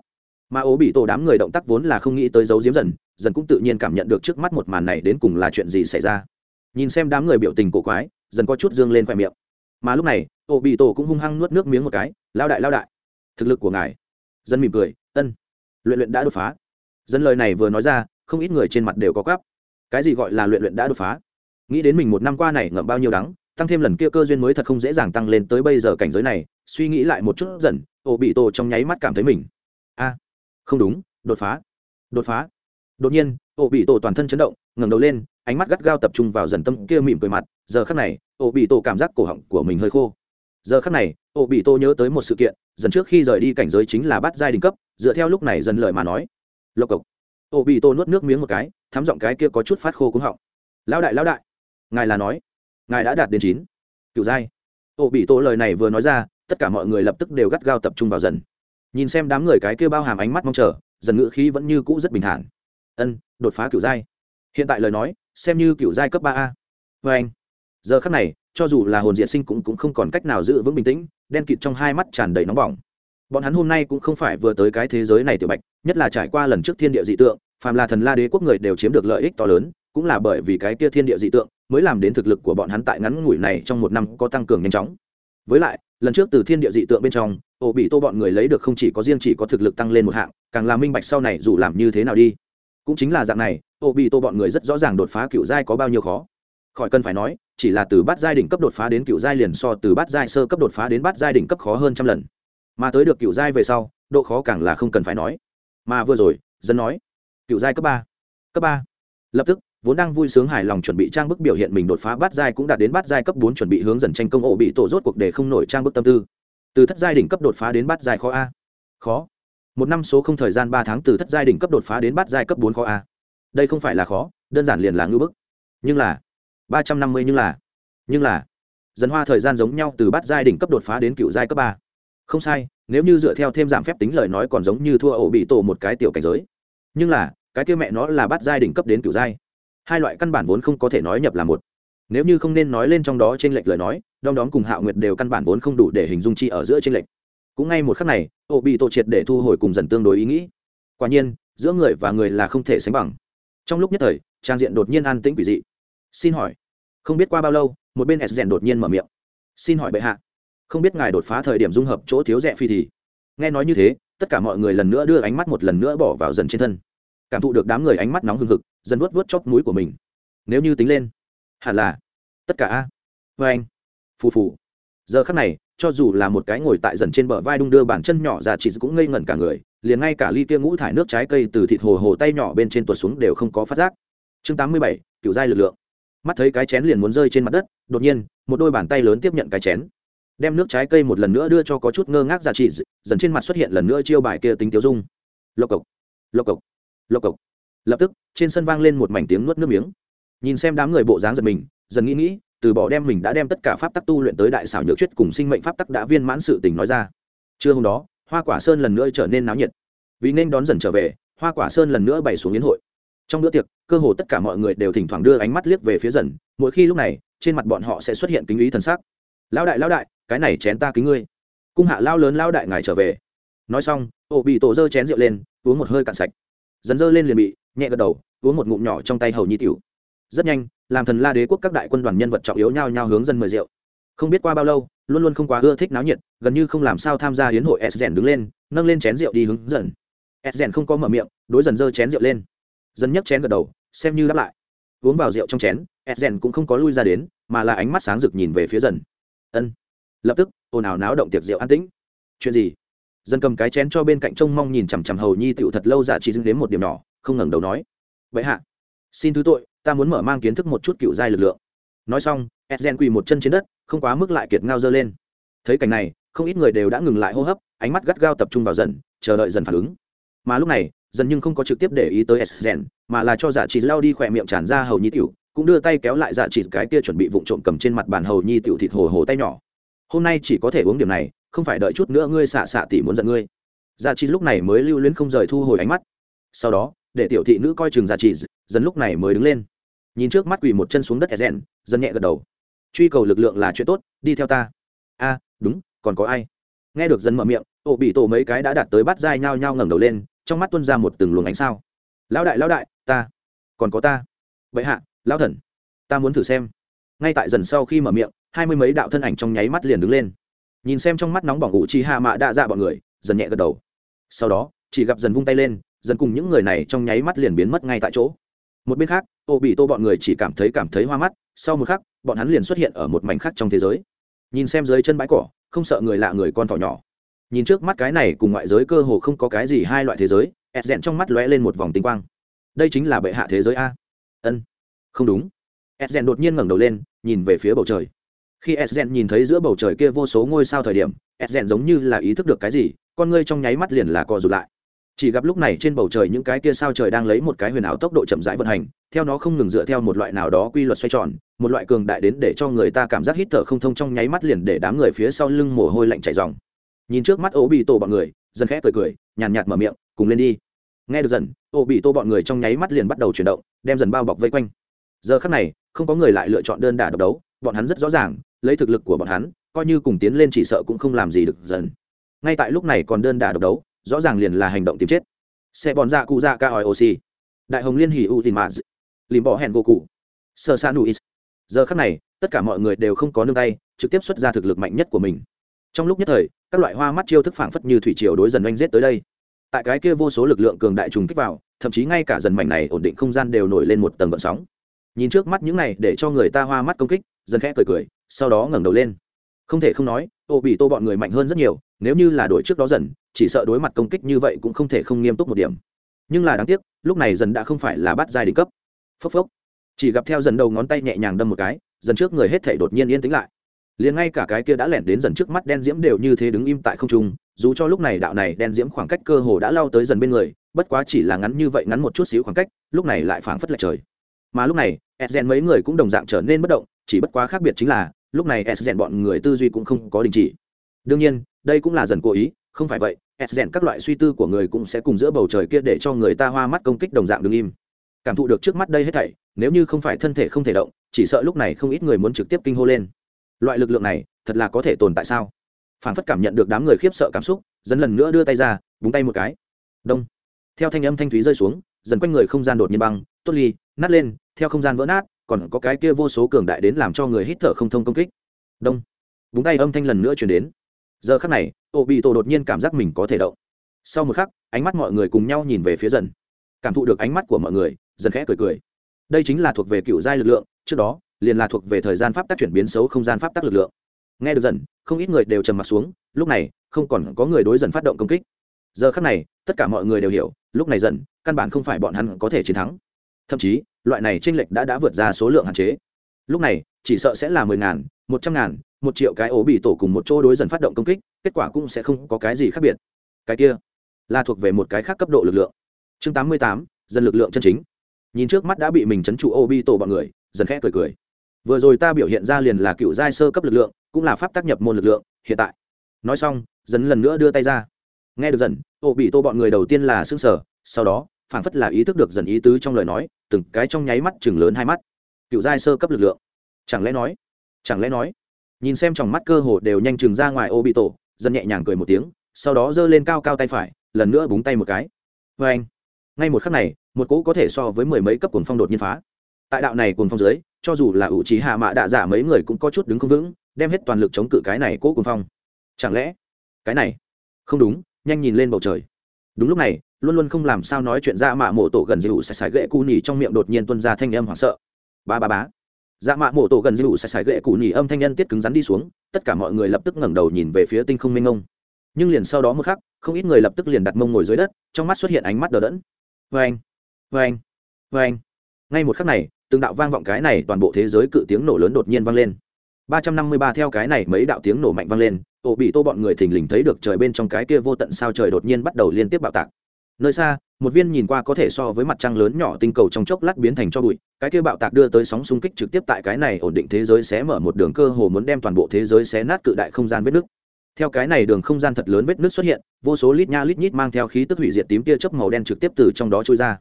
mà ổ bị tổ đám người động tác vốn là không nghĩ tới giấu diếm dần dần cũng tự nhiên cảm nhận được trước mắt một màn này đến cùng là chuyện gì xảy ra nhìn xem đám người biểu tình cổ quái, dần có chút dương lên khoe miệng. Mà lúc này Ô bị tổ cũng hung hăng nuốt nước miếng một cái lao đại lao đại, thực lực của ngài. Dân mỉm cười, ân, luyện luyện đã đột phá. Dân lời này vừa nói ra, không ít người trên mặt đều có cắp cái gì gọi là luyện luyện đã đột phá? Nghĩ đến mình một năm qua này ngậm bao nhiêu đắng, tăng thêm lần kia cơ duyên mới thật không dễ dàng tăng lên tới bây giờ cảnh giới này, suy nghĩ lại một chút dần ổ bị tổ trong nháy mắt cảm thấy mình, a, không đúng, đột phá đột phá. Đột nhiên ổ bị tổ toàn thân chấn động, ngẩng đầu lên ánh mắt gắt gao tập trung vào dần tâm kia mỉm cười mặt, giờ khắc này ô bị tổ cảm giác cổ họng của mình hơi khô. Giờ khắc này ô bị tổ nhớ tới một sự kiện, dần trước khi rời đi cảnh giới chính là bắt giai đình cấp, dựa theo lúc này dần lời mà nói. Lộc cộc. Ô bị tổ nuốt nước miếng một cái, thắm giọng cái kia có chút phát khô cúng họng. Lão đại lão đại. Ngài là nói. Ngài đã đạt đến chín. Cựu giai. Ô bị tổ lời này vừa nói ra, tất cả mọi người lập tức đều gắt gao tập trung vào dần. Nhìn xem đám người cái kia bao hàm ánh mắt mong chờ, dần ngữ khí vẫn như cũ rất bình thản. Ân, đột phá cựu giai hiện tại lời nói xem như cựu giai cấp ba a. Vê anh giờ khắc này cho dù là hồn diện sinh cũng, cũng không còn cách nào giữ vững bình tĩnh đen kịt trong hai mắt tràn đầy nóng bỏng. Bọn hắn hôm nay cũng không phải vừa tới cái thế giới này tiểu bạch nhất là trải qua lần trước thiên địa dị tượng phàm là thần la đế quốc người đều chiếm được lợi ích to lớn cũng là bởi vì cái kia thiên địa dị tượng mới làm đến thực lực của bọn hắn tại ngắn ngủi này trong một năm có tăng cường nhanh chóng. Với lại lần trước từ thiên địa dị tượng bên trong ổ bị tô bọn người lấy được không chỉ có riêng chỉ có thực lực tăng lên một hạng càng là minh bạch sau này dù làm như thế nào đi cũng chính là dạng này ô bị tô bọn người rất rõ ràng đột phá cựu giai có bao nhiêu khó. Khỏi cần phải nói, chỉ là từ bát giai đỉnh cấp đột phá đến cựu giai liền so từ bát giai sơ cấp đột phá đến bát giai đỉnh cấp khó hơn trăm lần. Mà tới được cựu giai về sau, độ khó càng là không cần phải nói. Mà vừa rồi, dân nói, cựu giai cấp ba cấp ba. Lập tức, vốn đang vui sướng hài lòng chuẩn bị trang bức biểu hiện mình đột phá bát giai cũng đạt đến bát giai cấp bốn chuẩn bị hướng dần tranh công ổ bị tổ rốt cuộc để không nổi trang bức tâm tư. Từ thất giai đỉnh cấp đột phá đến bát giai khó a. Khó một năm số không thời gian ba tháng từ thất giai đỉnh cấp đột phá đến bát giai cấp bốn khó a. Đây không phải là khó, đơn giản liền là ngưỡng bức. Nhưng là, ba trăm năm mươi nhưng là nhưng là, dần hoa thời gian giống nhau từ bát giai đỉnh cấp đột phá đến cựu giai cấp ba. Không sai, nếu như dựa theo thêm giảm phép tính lời nói còn giống như thua ổ bị tổ một cái tiểu cảnh giới. Nhưng là, cái kia mẹ nó là bát giai đỉnh cấp đến cựu giai. Hai loại căn bản vốn không có thể nói nhập là một. Nếu như không nên nói lên trong đó trên lệch lời nói, đom đóm cùng hạo nguyệt đều căn bản vốn không đủ để hình dung chi ở giữa trên lệch cũng ngay một khắc này ô bị tổ triệt để thu hồi cùng dần tương đối ý nghĩ. Quả nhiên, giữa người và người là không thể sánh bằng. Trong lúc nhất thời, trang diện đột nhiên an tĩnh quỷ dị. Xin hỏi, không biết qua bao lâu, một bên s rèn đột nhiên mở miệng. Xin hỏi bệ hạ, không biết ngài đột phá thời điểm dung hợp chỗ thiếu rẻ phi thì? Nghe nói như thế, tất cả mọi người lần nữa đưa ánh mắt một lần nữa bỏ vào dần trên thân. Cảm thụ được đám người ánh mắt nóng hừng hực, dần vuốt vuốt chóp mũi của mình. Nếu như tính lên, hẳn là tất cả a. Vê anh phù phù. Giờ khắc này cho dù là một cái ngồi tại dần trên bờ vai đung đưa bàn chân nhỏ ra chỉ cũng ngây ngẩn cả người, liền ngay cả ly kia ngũ thải nước trái cây từ thịt hồ hồ tay nhỏ bên trên tuột xuống đều không có phát giác. Chương tám mươi bảy, cựu giai lực lượng. Mắt thấy cái chén liền muốn rơi trên mặt đất, đột nhiên, một đôi bàn tay lớn tiếp nhận cái chén. Đem nước trái cây một lần nữa đưa cho có chút ngơ ngác ra chỉ, dần trên mặt xuất hiện lần nữa chiêu bài kia tính tiêu dung. Lộc cộc lộc cộc lộc cộc. Lập tức, trên sân vang lên một mảnh tiếng nuốt nước miếng. Nhìn xem đám người bộ dáng giật mình, dần nghĩ nghĩ từ bỏ đem mình đã đem tất cả pháp tắc tu luyện tới đại xảo nhược chuyết cùng sinh mệnh pháp tắc đã viên mãn sự tình nói ra. Trưa hôm đó, hoa quả sơn lần nữa trở nên náo nhiệt. Vì nên đón dần trở về, hoa quả sơn lần nữa bày xuống yến hội. Trong bữa tiệc, cơ hồ tất cả mọi người đều thỉnh thoảng đưa ánh mắt liếc về phía dần, mỗi khi lúc này, trên mặt bọn họ sẽ xuất hiện kính ý thần sắc. Lão đại lão đại, cái này chén ta kính ngươi. Cung hạ lao lớn lao đại, ngài trở về. Nói xong ổ bị tổ dơ chén rượu lên, uống một hơi cạn sạch. Dần dơ lên liền bị, nhẹ gật đầu, uống một ngụm nhỏ trong tay hầu nhi tiểu rất nhanh, làm thần la đế quốc các đại quân đoàn nhân vật trọng yếu nhau nhau hướng dân mời rượu. Không biết qua bao lâu, luôn luôn không quá ưa thích náo nhiệt, gần như không làm sao tham gia hiến hội s rèn đứng lên, nâng lên chén rượu đi hướng dần s rèn không có mở miệng, đối dần giơ chén rượu lên. Dần nhấc chén gật đầu, xem như đáp lại. Uống vào rượu trong chén, s rèn cũng không có lui ra đến, mà là ánh mắt sáng rực nhìn về phía dần. Ân. Lập tức, ồn ào náo động tiệc rượu an tĩnh. Chuyện gì? Dần cầm cái chén cho bên cạnh trông mong nhìn chằm chằm hầu nhi tựu thật lâu giả chỉ dưng đến một điểm nhỏ, không ngẩng đầu nói. Vậy hạ xin thứ tội, ta muốn mở mang kiến thức một chút cựu giai lực lượng. Nói xong edgen quỳ một chân trên đất, không quá mức lại kiệt ngao dơ lên. Thấy cảnh này, không ít người đều đã ngừng lại hô hấp, ánh mắt gắt gao tập trung vào dần, chờ đợi dần phản ứng. Mà lúc này, dần nhưng không có trực tiếp để ý tới edgen mà là cho giả chỉ lao đi khỏe miệng tràn ra hầu nhi tiểu, cũng đưa tay kéo lại giả chỉ cái kia chuẩn bị vụng trộm cầm trên mặt bàn hầu nhi tiểu thịt hồ hồ tay nhỏ. Hôm nay chỉ có thể uống điểm này, không phải đợi chút nữa ngươi xạ xạ tỉ muốn giận ngươi. Giả chỉ lúc này mới lưu luyến không rời thu hồi ánh mắt. Sau đó để tiểu thị nữ coi chừng giả chỉ, dần lúc này mới đứng lên. Nhìn trước mắt quỳ một chân xuống đất e rèn, dần nhẹ gật đầu. Truy cầu lực lượng là chuyện tốt, đi theo ta. A, đúng, còn có ai? Nghe được dần mở miệng ổ bị tổ mấy cái đã đạt tới bắt dai nhao nhao ngẩng đầu lên, trong mắt tuân ra một từng luồng ánh sao. Lão đại lão đại, ta. Còn có ta. Vậy hạ, lão thần, ta muốn thử xem. Ngay tại dần sau khi mở miệng, hai mươi mấy đạo thân ảnh trong nháy mắt liền đứng lên. Nhìn xem trong mắt nóng bỏng ủ chi hạ mạ đa dạ bọn người, dần nhẹ gật đầu. Sau đó, chỉ gặp dần vung tay lên dần cùng những người này trong nháy mắt liền biến mất ngay tại chỗ. Một bên khác ô bị tô bọn người chỉ cảm thấy cảm thấy hoa mắt, sau một khắc, bọn hắn liền xuất hiện ở một mảnh khác trong thế giới. Nhìn xem dưới chân bãi cỏ, không sợ người lạ người con thỏ nhỏ. Nhìn trước mắt cái này cùng ngoại giới cơ hồ không có cái gì hai loại thế giới, ẹt rẽn trong mắt lóe lên một vòng tinh quang. Đây chính là bệ hạ thế giới a. Ân, không đúng. ẹt rẽn đột nhiên ngẩng đầu lên, nhìn về phía bầu trời. Khi ẹt rẽn nhìn thấy giữa bầu trời kia vô số ngôi sao thời điểm, ẹt rẽn giống như là ý thức được cái gì, con ngươi trong nháy mắt liền là co rụt lại chỉ gặp lúc này trên bầu trời những cái kia sao trời đang lấy một cái huyền ảo tốc độ chậm rãi vận hành, theo nó không ngừng dựa theo một loại nào đó quy luật xoay tròn, một loại cường đại đến để cho người ta cảm giác hít thở không thông trong nháy mắt liền để đám người phía sau lưng mồ hôi lạnh chảy dòng. Nhìn trước mắt ố bị tổ bọn người dần khẽ cười cười, nhàn nhạt mở miệng, cùng lên đi. Nghe được dần ố bị tô bọn người trong nháy mắt liền bắt đầu chuyển động, đem dần bao bọc vây quanh. Giờ khắc này, không có người lại lựa chọn đơn đả độc đấu, bọn hắn rất rõ ràng, lấy thực lực của bọn hắn, coi như cùng tiến lên chỉ sợ cũng không làm gì được dần. Ngay tại lúc này còn đơn đả độc đấu rõ ràng liền là hành động tìm chết. Xe bòn dạ cụ dạ ca ỏi oxy. Đại hồng liên hỉ u tìm mạ lìm bỏ hẹn gỗ cụ. Sơ sa nuis giờ khắc này, tất cả mọi người đều không có nương tay, trực tiếp xuất ra thực lực mạnh nhất của mình. Trong lúc nhất thời, các loại hoa mắt chiêu thức phảng phất như thủy triều đối dần oanh giết tới đây. Tại cái kia vô số lực lượng cường đại trùng kích vào, thậm chí ngay cả dần mảnh này ổn định không gian đều nổi lên một tầng gợn sóng. Nhìn trước mắt những này để cho người ta hoa mắt công kích, dần khẽ cười cười, sau đó ngẩng đầu lên không thể không nói, ô bị tô bọn người mạnh hơn rất nhiều, nếu như là đội trước đó dần, chỉ sợ đối mặt công kích như vậy cũng không thể không nghiêm túc một điểm. Nhưng là đáng tiếc, lúc này dần đã không phải là bắt giai đỉnh cấp. Phốc phốc. Chỉ gặp theo dần đầu ngón tay nhẹ nhàng đâm một cái, dần trước người hết thể đột nhiên yên tĩnh lại. Liền ngay cả cái kia đã lẻn đến dần trước mắt đen diễm đều như thế đứng im tại không trung, dù cho lúc này đạo này đen diễm khoảng cách cơ hồ đã lao tới dần bên người, bất quá chỉ là ngắn như vậy ngắn một chút xíu khoảng cách, lúc này lại phảng phất lại trời. Mà lúc này edgen mấy người cũng đồng dạng trở nên bất động, chỉ bất quá khác biệt chính là lúc này edgen bọn người tư duy cũng không có đình chỉ. đương nhiên, đây cũng là dần cố ý, không phải vậy edgen các loại suy tư của người cũng sẽ cùng giữa bầu trời kia để cho người ta hoa mắt công kích đồng dạng đứng im. cảm thụ được trước mắt đây hết thảy, nếu như không phải thân thể không thể động, chỉ sợ lúc này không ít người muốn trực tiếp kinh hô lên. loại lực lượng này, thật là có thể tồn tại sao? phản phất cảm nhận được đám người khiếp sợ cảm xúc, dần lần nữa đưa tay ra, búng tay một cái. đông. theo thanh âm thanh thúy rơi xuống, dần quanh người không gian đột nhiên băng, tốt ly, nát lên, theo không gian vỡ nát còn có cái kia vô số cường đại đến làm cho người hít thở không thông công kích. Đông. Búng tay âm thanh lần nữa chuyển đến. Giờ khắc này ô bị tổ đột nhiên cảm giác mình có thể động. Sau một khắc, ánh mắt mọi người cùng nhau nhìn về phía dần. Cảm thụ được ánh mắt của mọi người, dần khẽ cười cười. Đây chính là thuộc về cựu giai lực lượng, trước đó, liền là thuộc về thời gian pháp tác chuyển biến xấu không gian pháp tác lực lượng. Nghe được dần, không ít người đều trầm mặt xuống, lúc này, không còn có người đối dần phát động công kích. Giờ khắc này, tất cả mọi người đều hiểu, lúc này dần, căn bản không phải bọn hắn có thể chiến thắng thậm chí, loại này tranh lệch đã đã vượt ra số lượng hạn chế. Lúc này, chỉ sợ sẽ là mười ngàn, một trăm ngàn, một triệu cái ố bị tổ cùng một chỗ đối dần phát động công kích, kết quả cũng sẽ không có cái gì khác biệt. Cái kia, là thuộc về một cái khác cấp độ lực lượng. Chương tám mươi tám dần lực lượng chân chính. Nhìn trước mắt đã bị mình chấn trụ ô bi tổ bọn người, dần khẽ cười cười. Vừa rồi ta biểu hiện ra liền là cựu giai sơ cấp lực lượng, cũng là pháp tác nhập môn lực lượng, hiện tại. Nói xong, dần lần nữa đưa tay ra. Nghe được dần ô bị tô bọn người đầu tiên là xương sở sau đó phảng phất là ý thức được dần ý tứ trong lời nói, từng cái trong nháy mắt chừng lớn hai mắt. Cựu giai sơ cấp lực lượng. Chẳng lẽ nói, chẳng lẽ nói, nhìn xem trong mắt cơ hồ đều nhanh chừng ra ngoài ô bị tổ dần nhẹ nhàng cười một tiếng, sau đó giơ lên cao cao tay phải, lần nữa búng tay một cái. Vê anh, ngay một khắc này, một cỗ có thể so với mười mấy cấp cuồng phong đột nhiên phá. Tại đạo này cuồng phong dưới, cho dù là ủ trí hạ mạ đạ giả mấy người cũng có chút đứng không vững, đem hết toàn lực chống cự cái này cỗ cuồng phong. Chẳng lẽ, cái này không đúng, nhanh nhìn lên bầu trời đúng lúc này, luôn luôn không làm sao nói chuyện ra mạ mộ tổ gần dịu sải sải gậy cù nỉ trong miệng đột nhiên tuân ra thanh âm hoảng sợ. Ba ba bá dạ mạ mộ tổ gần dịu sải sải gậy cụ nỉ âm thanh nhân tiết cứng rắn đi xuống, tất cả mọi người lập tức ngẩng đầu nhìn về phía tinh không minh ngông nhưng liền sau đó một khắc, không ít người lập tức liền đặt mông ngồi dưới đất, trong mắt xuất hiện ánh mắt đờ đẫn. Vê anh vê anh vê anh ngay một khắc này, từng đạo vang vọng cái này toàn bộ thế giới cự tiếng nổ lớn đột nhiên vang lên. Ba trăm năm mươi ba theo cái này mấy đạo tiếng nổ mạnh vang lên ổ bị tô bọn người thình lình thấy được trời bên trong cái kia vô tận sao trời đột nhiên bắt đầu liên tiếp bạo tạc. Nơi xa, một viên nhìn qua có thể so với mặt trăng lớn nhỏ tinh cầu trong chốc lát biến thành cho bụi, cái kia bạo tạc đưa tới sóng xung kích trực tiếp tại cái này ổn định thế giới sẽ mở một đường cơ hồ muốn đem toàn bộ thế giới xé nát cự đại không gian vết nước. Theo cái này đường không gian thật lớn vết nước xuất hiện, vô số lít nha lít nhít mang theo khí tức hủy diệt tím tia chớp màu đen trực tiếp từ trong đó trôi ra.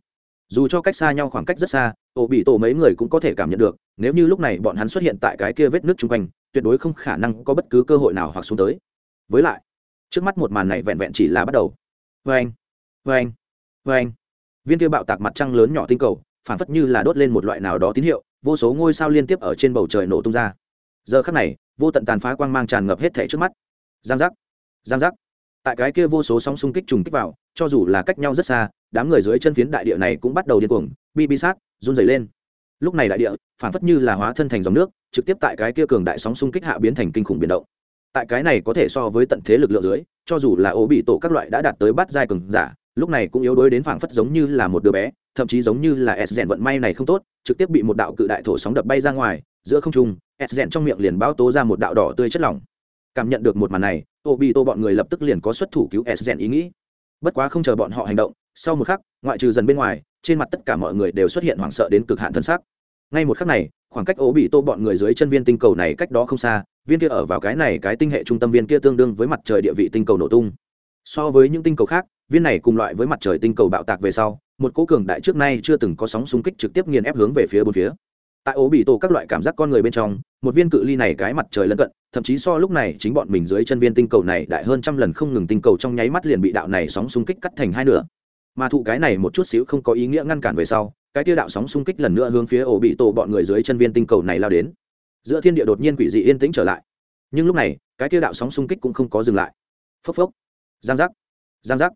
Dù cho cách xa nhau khoảng cách rất xa, ổ bị tổ mấy người cũng có thể cảm nhận được, nếu như lúc này bọn hắn xuất hiện tại cái kia vết nước chung quanh tuyệt đối không khả năng có bất cứ cơ hội nào hoặc xuống tới. Với lại, trước mắt một màn này vẹn vẹn chỉ là bắt đầu. Vê anh vê anh vê anh. Viên kia bạo tạc mặt trăng lớn nhỏ tinh cầu, phản phất như là đốt lên một loại nào đó tín hiệu, vô số ngôi sao liên tiếp ở trên bầu trời nổ tung ra. Giờ khắc này, vô tận tàn phá quang mang tràn ngập hết thể trước mắt. Giang giác giang giác. Tại cái kia vô số sóng xung kích trùng kích vào, cho dù là cách nhau rất xa, đám người dưới chân phiến đại địa này cũng bắt đầu điên cuồng, bi bi sát, run dày lên lúc này đại địa phản phất như là hóa thân thành dòng nước, trực tiếp tại cái kia cường đại sóng xung kích hạ biến thành kinh khủng biển động. Tại cái này có thể so với tận thế lực lượng dưới, cho dù là ố bị tổ các loại đã đạt tới bắt giai cường giả, lúc này cũng yếu đuối đến phảng phất giống như là một đứa bé, thậm chí giống như là s rèn vận may này không tốt, trực tiếp bị một đạo cự đại thổ sóng đập bay ra ngoài, giữa không trung, s rèn trong miệng liền báo tố ra một đạo đỏ tươi chất lỏng. Cảm nhận được một màn này ô bị tô bọn người lập tức liền có xuất thủ cứu s rèn ý nghĩ. Bất quá không chờ bọn họ hành động, sau một khắc, ngoại trừ dần bên ngoài trên mặt tất cả mọi người đều xuất hiện hoảng sợ đến cực hạn thân xác. Ngay một khắc này, khoảng cách ố bị tô bọn người dưới chân viên tinh cầu này cách đó không xa, viên kia ở vào cái này cái tinh hệ trung tâm viên kia tương đương với mặt trời địa vị tinh cầu nổ tung. So với những tinh cầu khác, viên này cùng loại với mặt trời tinh cầu bạo tạc về sau, một cố cường đại trước nay chưa từng có sóng xung kích trực tiếp nghiền ép hướng về phía bốn phía. Tại ố bị tổ các loại cảm giác con người bên trong, một viên cự ly này cái mặt trời lân cận, thậm chí so lúc này chính bọn mình dưới chân viên tinh cầu này đại hơn trăm lần không ngừng tinh cầu trong nháy mắt liền bị đạo này sóng xung kích cắt thành hai nửa mà thụ cái này một chút xíu không có ý nghĩa ngăn cản về sau, cái tia đạo sóng xung kích lần nữa hướng phía ổ bị tổ bọn người dưới chân viên tinh cầu này lao đến. Giữa thiên địa đột nhiên quỷ dị yên tĩnh trở lại. Nhưng lúc này, cái tia đạo sóng xung kích cũng không có dừng lại. Phốc phốc. Giang giác. Giang giác.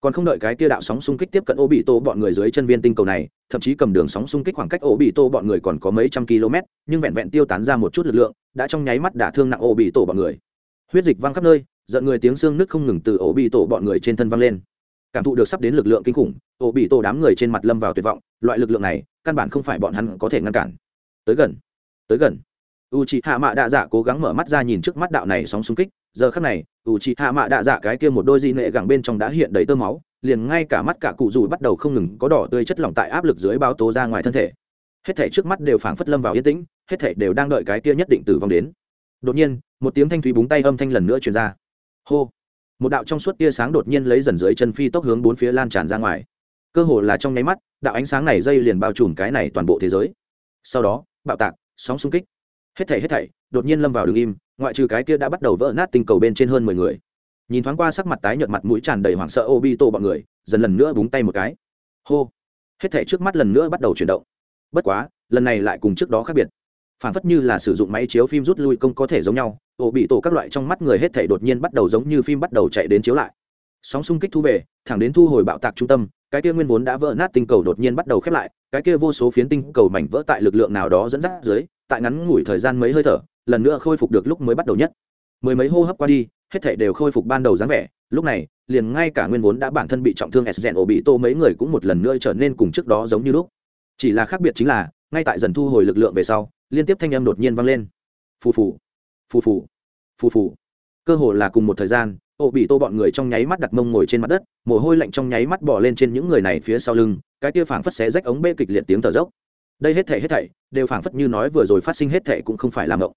Còn không đợi cái tia đạo sóng xung kích tiếp cận ổ bị tổ bọn người dưới chân viên tinh cầu này, thậm chí cầm đường sóng xung kích khoảng cách ổ bị tổ bọn người còn có mấy trăm km, nhưng vẹn vẹn tiêu tán ra một chút lực lượng, đã trong nháy mắt đả thương nặng ổ bị tổ bọn người. Huyết dịch văng khắp nơi, giận người tiếng xương nước không ngừng từ ổ bị tổ bọn người trên thân văng lên cảm thụ được sắp đến lực lượng kinh khủng ổ bị tổ đám người trên mặt lâm vào tuyệt vọng, loại lực lượng này, căn bản không phải bọn hắn có thể ngăn cản. Tới gần tới gần. U c h ị hạ mạ đạ dạ cố gắng mở mắt ra nhìn trước mắt đạo này sóng xung kích, giờ khắc này u c h ị hạ mạ đạ dạ cái kia một đôi di nệ gẳng bên trong đã hiện đầy tơ máu, liền ngay cả mắt cả cụ dù bắt đầu không ngừng có đỏ tươi chất lỏng tại áp lực dưới báo tố ra ngoài thân thể. Hết thể trước mắt đều phảng phất lâm vào yên tĩnh, hết thể đều đang đợi cái kia nhất định tử vong đến. Đột nhiên, một tiếng thanh thúy búng tay âm thanh lần nữa truyền ra. Hô! Một đạo trong suốt tia sáng đột nhiên lấy dần dưới chân phi tốc hướng bốn phía lan tràn ra ngoài. Cơ hồ là trong nháy mắt, đạo ánh sáng này dây liền bao trùm cái này toàn bộ thế giới. Sau đó, bạo tạc, sóng xung kích. Hết thảy hết thảy, đột nhiên lâm vào đường im, ngoại trừ cái kia đã bắt đầu vỡ nát tinh cầu bên trên hơn mười người. Nhìn thoáng qua sắc mặt tái nhợt mặt mũi tràn đầy hoảng sợ obito bọn người, dần lần nữa búng tay một cái. Hô! Hết thảy trước mắt lần nữa bắt đầu chuyển động. Bất quá, lần này lại cùng trước đó khác biệt. Phản phất như là sử dụng máy chiếu phim rút lui công có thể giống nhau ổ bị tổ các loại trong mắt người hết thảy đột nhiên bắt đầu giống như phim bắt đầu chạy đến chiếu lại. Sóng xung kích thu về, thẳng đến thu hồi bạo tạc trung tâm, cái kia nguyên vốn đã vỡ nát tinh cầu đột nhiên bắt đầu khép lại, cái kia vô số phiến tinh cầu mảnh vỡ tại lực lượng nào đó dẫn dắt dưới, tại ngắn ngủi thời gian mấy hơi thở, lần nữa khôi phục được lúc mới bắt đầu nhất. Mười mấy hô hấp qua đi, hết thể đều khôi phục ban đầu dáng vẻ, lúc này, liền ngay cả nguyên vốn đã bản thân bị trọng thương s rèn ổ bị tô mấy người cũng một lần nữa trở nên cùng trước đó giống như lúc. Chỉ là khác biệt chính là, ngay tại dần thu hồi lực lượng về sau, liên tiếp thanh âm đột nhiên vang lên. Phù phù phù phù phù phù. Cơ hồ là cùng một thời gian, ô bị tô bọn người trong nháy mắt đặt mông ngồi trên mặt đất, mồ hôi lạnh trong nháy mắt bỏ lên trên những người này phía sau lưng, cái kia phảng phất xé rách ống bê kịch liệt tiếng thở dốc. Đây hết thể hết thảy đều phảng phất như nói vừa rồi phát sinh hết thảy cũng không phải làm ngộng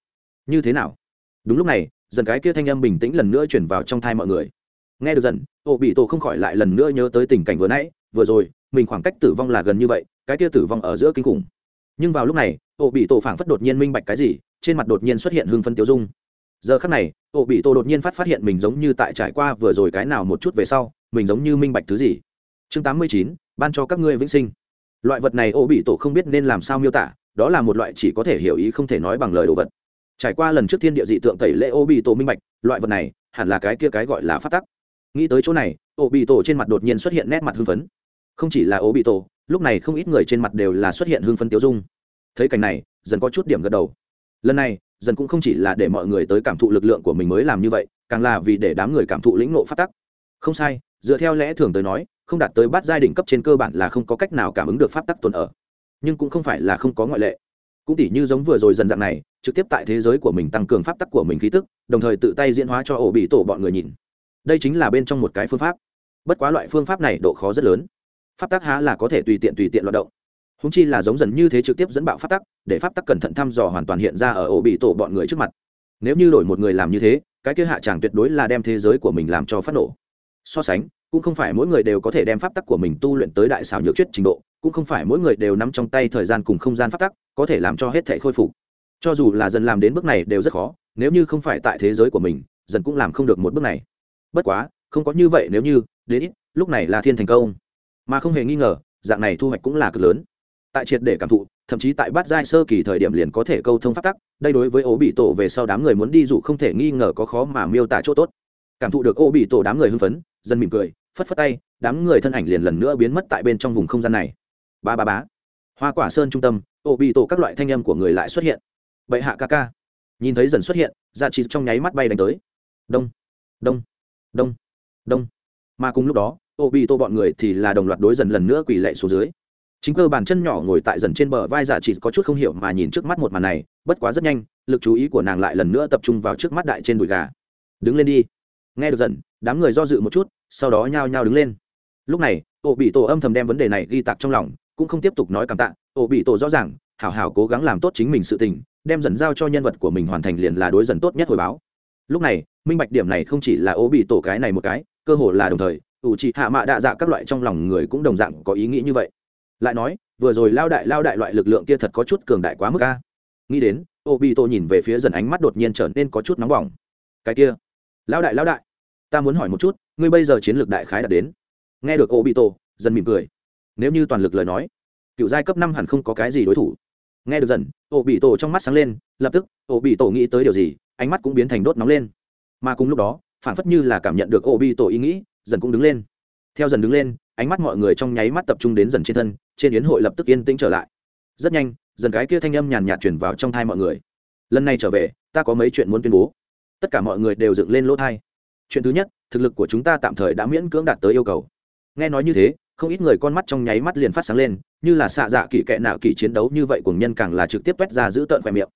như thế nào? Đúng lúc này, dần cái kia thanh âm bình tĩnh lần nữa chuyển vào trong thai mọi người. Nghe được dần, ô bị tổ không khỏi lại lần nữa nhớ tới tình cảnh vừa nãy, vừa rồi, mình khoảng cách tử vong là gần như vậy, cái kia tử vong ở giữa kinh khủng. Nhưng vào lúc này, ô bị tổ phảng phất đột nhiên minh bạch cái gì trên mặt đột nhiên xuất hiện hưng phân tiêu dung. Giờ khắc này ô bị tổ đột nhiên phát phát hiện mình giống như tại trải qua vừa rồi cái nào một chút về sau, mình giống như minh bạch thứ gì. Chương tám mươi chín, ban cho các ngươi vĩnh sinh. Loại vật này ô bị tổ không biết nên làm sao miêu tả, đó là một loại chỉ có thể hiểu ý không thể nói bằng lời đồ vật. Trải qua lần trước thiên địa dị tượng tẩy lễ ô bị tổ minh bạch, loại vật này hẳn là cái kia cái gọi là phát tắc. Nghĩ tới chỗ này ô bị tổ trên mặt đột nhiên xuất hiện nét mặt hưng phấn. Không chỉ là ô bị tổ lúc này không ít người trên mặt đều là xuất hiện hưng phấn tiêu dung. Thấy cảnh này, dần có chút điểm gật đầu lần này, dần cũng không chỉ là để mọi người tới cảm thụ lực lượng của mình mới làm như vậy, càng là vì để đám người cảm thụ lĩnh nộ phát tắc. Không sai, dựa theo lẽ thường tới nói, không đạt tới bát giai đỉnh cấp trên cơ bản là không có cách nào cảm ứng được pháp tắc tồn ở. Nhưng cũng không phải là không có ngoại lệ. Cũng tỉ như giống vừa rồi dần dạng này, trực tiếp tại thế giới của mình tăng cường pháp tắc của mình khí tức, đồng thời tự tay diễn hóa cho ổ bị tổ bọn người nhìn. Đây chính là bên trong một cái phương pháp. Bất quá loại phương pháp này độ khó rất lớn. Pháp tắc há là có thể tùy tiện tùy tiện loạt động húng chi là giống dần như thế trực tiếp dẫn bạo pháp tắc, để pháp tắc cẩn thận thăm dò hoàn toàn hiện ra ở ổ bị tổ bọn người trước mặt. Nếu như đổi một người làm như thế, cái kia hạ chẳng tuyệt đối là đem thế giới của mình làm cho phát nổ. So sánh, cũng không phải mỗi người đều có thể đem pháp tắc của mình tu luyện tới đại xảo nhược chuyết trình độ, cũng không phải mỗi người đều nắm trong tay thời gian cùng không gian pháp tắc, có thể làm cho hết thể khôi phục. Cho dù là dần làm đến bước này đều rất khó, nếu như không phải tại thế giới của mình, dần cũng làm không được một bước này. Bất quá, không có như vậy nếu như, đến ít, lúc này là thiên thành công. Mà không hề nghi ngờ, dạng này thu hoạch cũng là cực lớn tại triệt để cảm thụ, thậm chí tại bát giai sơ kỳ thời điểm liền có thể câu thông phát tắc, đây đối với ố bị tổ về sau đám người muốn đi dù không thể nghi ngờ có khó mà miêu tả chỗ tốt. Cảm thụ được ô bị tổ đám người hưng phấn, dần mỉm cười, phất phất tay, đám người thân ảnh liền lần nữa biến mất tại bên trong vùng không gian này. Ba ba bá hoa quả sơn trung tâm, ô bị tổ các loại thanh âm của người lại xuất hiện. Bệ hạ ca ca. Nhìn thấy dần xuất hiện dạ trị trong nháy mắt bay đánh tới. Đông đông đông đông. Mà cùng lúc đó, ô bị tổ bọn người thì là đồng loạt đối dần lần nữa quỳ lệ xuống dưới chính cơ bàn chân nhỏ ngồi tại dần trên bờ vai dạ chỉ có chút không hiểu mà nhìn trước mắt một màn này, bất quá rất nhanh, lực chú ý của nàng lại lần nữa tập trung vào trước mắt đại trên đùi gà. Đứng lên đi. Nghe được dần đám người do dự một chút, sau đó nhao nhao đứng lên. Lúc này, ổ bị tổ âm thầm đem vấn đề này ghi tạc trong lòng, cũng không tiếp tục nói cảm tạ. Ổ bị tổ rõ ràng, hảo hảo cố gắng làm tốt chính mình sự tình, đem dần giao cho nhân vật của mình hoàn thành liền là đối dần tốt nhất hồi báo. Lúc này, minh bạch điểm này không chỉ là ổ bị tổ cái này một cái, cơ hồ là đồng thời, ủ trị hạ mạ đạ dạ các loại trong lòng người cũng đồng dạng có ý nghĩ như vậy lại nói, vừa rồi lao đại lao đại loại lực lượng kia thật có chút cường đại quá mức a. Nghĩ đến ô bị tổ nhìn về phía dần ánh mắt đột nhiên trở nên có chút nóng bỏng. Cái kia, lao đại lao đại, ta muốn hỏi một chút, ngươi bây giờ chiến lược đại khái đã đến. Nghe được ô bị tổ dần mỉm cười. Nếu như toàn lực lời nói, cựu giai cấp năm hẳn không có cái gì đối thủ. Nghe được dần ô bị tổ trong mắt sáng lên, lập tức ô bị tổ nghĩ tới điều gì, ánh mắt cũng biến thành đốt nóng lên. Mà cùng lúc đó, phản phất như là cảm nhận được ô bị tổ ý nghĩ, dần cũng đứng lên. Theo dần đứng lên, ánh mắt mọi người trong nháy mắt tập trung đến dần trên thân trên yến hội lập tức yên tĩnh trở lại. Rất nhanh, dần cái kia thanh âm nhàn nhạt chuyển vào trong thai mọi người. Lần này trở về, ta có mấy chuyện muốn tuyên bố. Tất cả mọi người đều dựng lên lỗ thai. Chuyện thứ nhất, thực lực của chúng ta tạm thời đã miễn cưỡng đạt tới yêu cầu. Nghe nói như thế, không ít người con mắt trong nháy mắt liền phát sáng lên, như là xạ dạ kỳ kệ nạo kỳ chiến đấu như vậy cùng nhân càng là trực tiếp quét ra giữ tợn khoe miệng.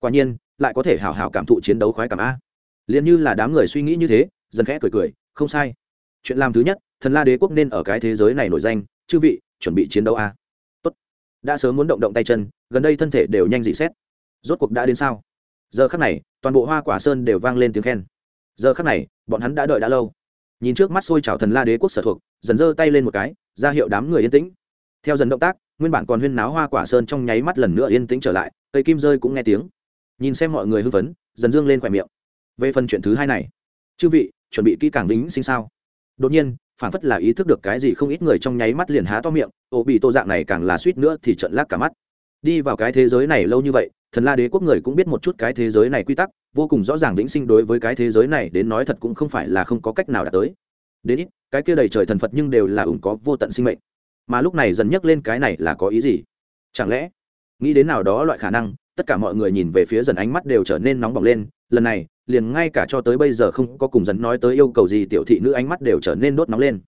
Quả nhiên, lại có thể hào hào cảm thụ chiến đấu khoái cảm a. Liền như là đám người suy nghĩ như thế, dần khẽ cười cười, không sai. Chuyện làm thứ nhất, thần la đế quốc nên ở cái thế giới này nổi danh, chư vị chuẩn bị chiến đấu a. Tốt. Đã sớm muốn động động tay chân, gần đây thân thể đều nhanh dị xét. Rốt cuộc đã đến sao? Giờ khắc này, toàn bộ hoa quả sơn đều vang lên tiếng khen. Giờ khắc này, bọn hắn đã đợi đã lâu. Nhìn trước mắt xôi trào thần la đế quốc sở thuộc, dần giơ tay lên một cái, ra hiệu đám người yên tĩnh. Theo dần động tác, nguyên bản còn huyên náo hoa quả sơn trong nháy mắt lần nữa yên tĩnh trở lại, cây kim rơi cũng nghe tiếng. Nhìn xem mọi người hưng phấn, dần dương lên khỏe miệng. Về phần chuyện thứ hai này, chư vị, chuẩn bị kỹ càng vĩnh sinh sao? Đột nhiên phản phất là ý thức được cái gì không ít người trong nháy mắt liền há to miệng, ô bị tô dạng này càng là suýt nữa thì trận lác cả mắt. Đi vào cái thế giới này lâu như vậy, thần la đế quốc người cũng biết một chút cái thế giới này quy tắc, vô cùng rõ ràng vĩnh sinh đối với cái thế giới này đến nói thật cũng không phải là không có cách nào đạt tới. Đến ít, cái kia đầy trời thần phật nhưng đều là ủng có vô tận sinh mệnh. Mà lúc này dần nhắc lên cái này là có ý gì? Chẳng lẽ, nghĩ đến nào đó loại khả năng, tất cả mọi người nhìn về phía dần ánh mắt đều trở nên nóng bỏng lên lần này, liền ngay cả cho tới bây giờ không có cùng dần nói tới yêu cầu gì tiểu thị nữ ánh mắt đều trở nên đốt nóng lên.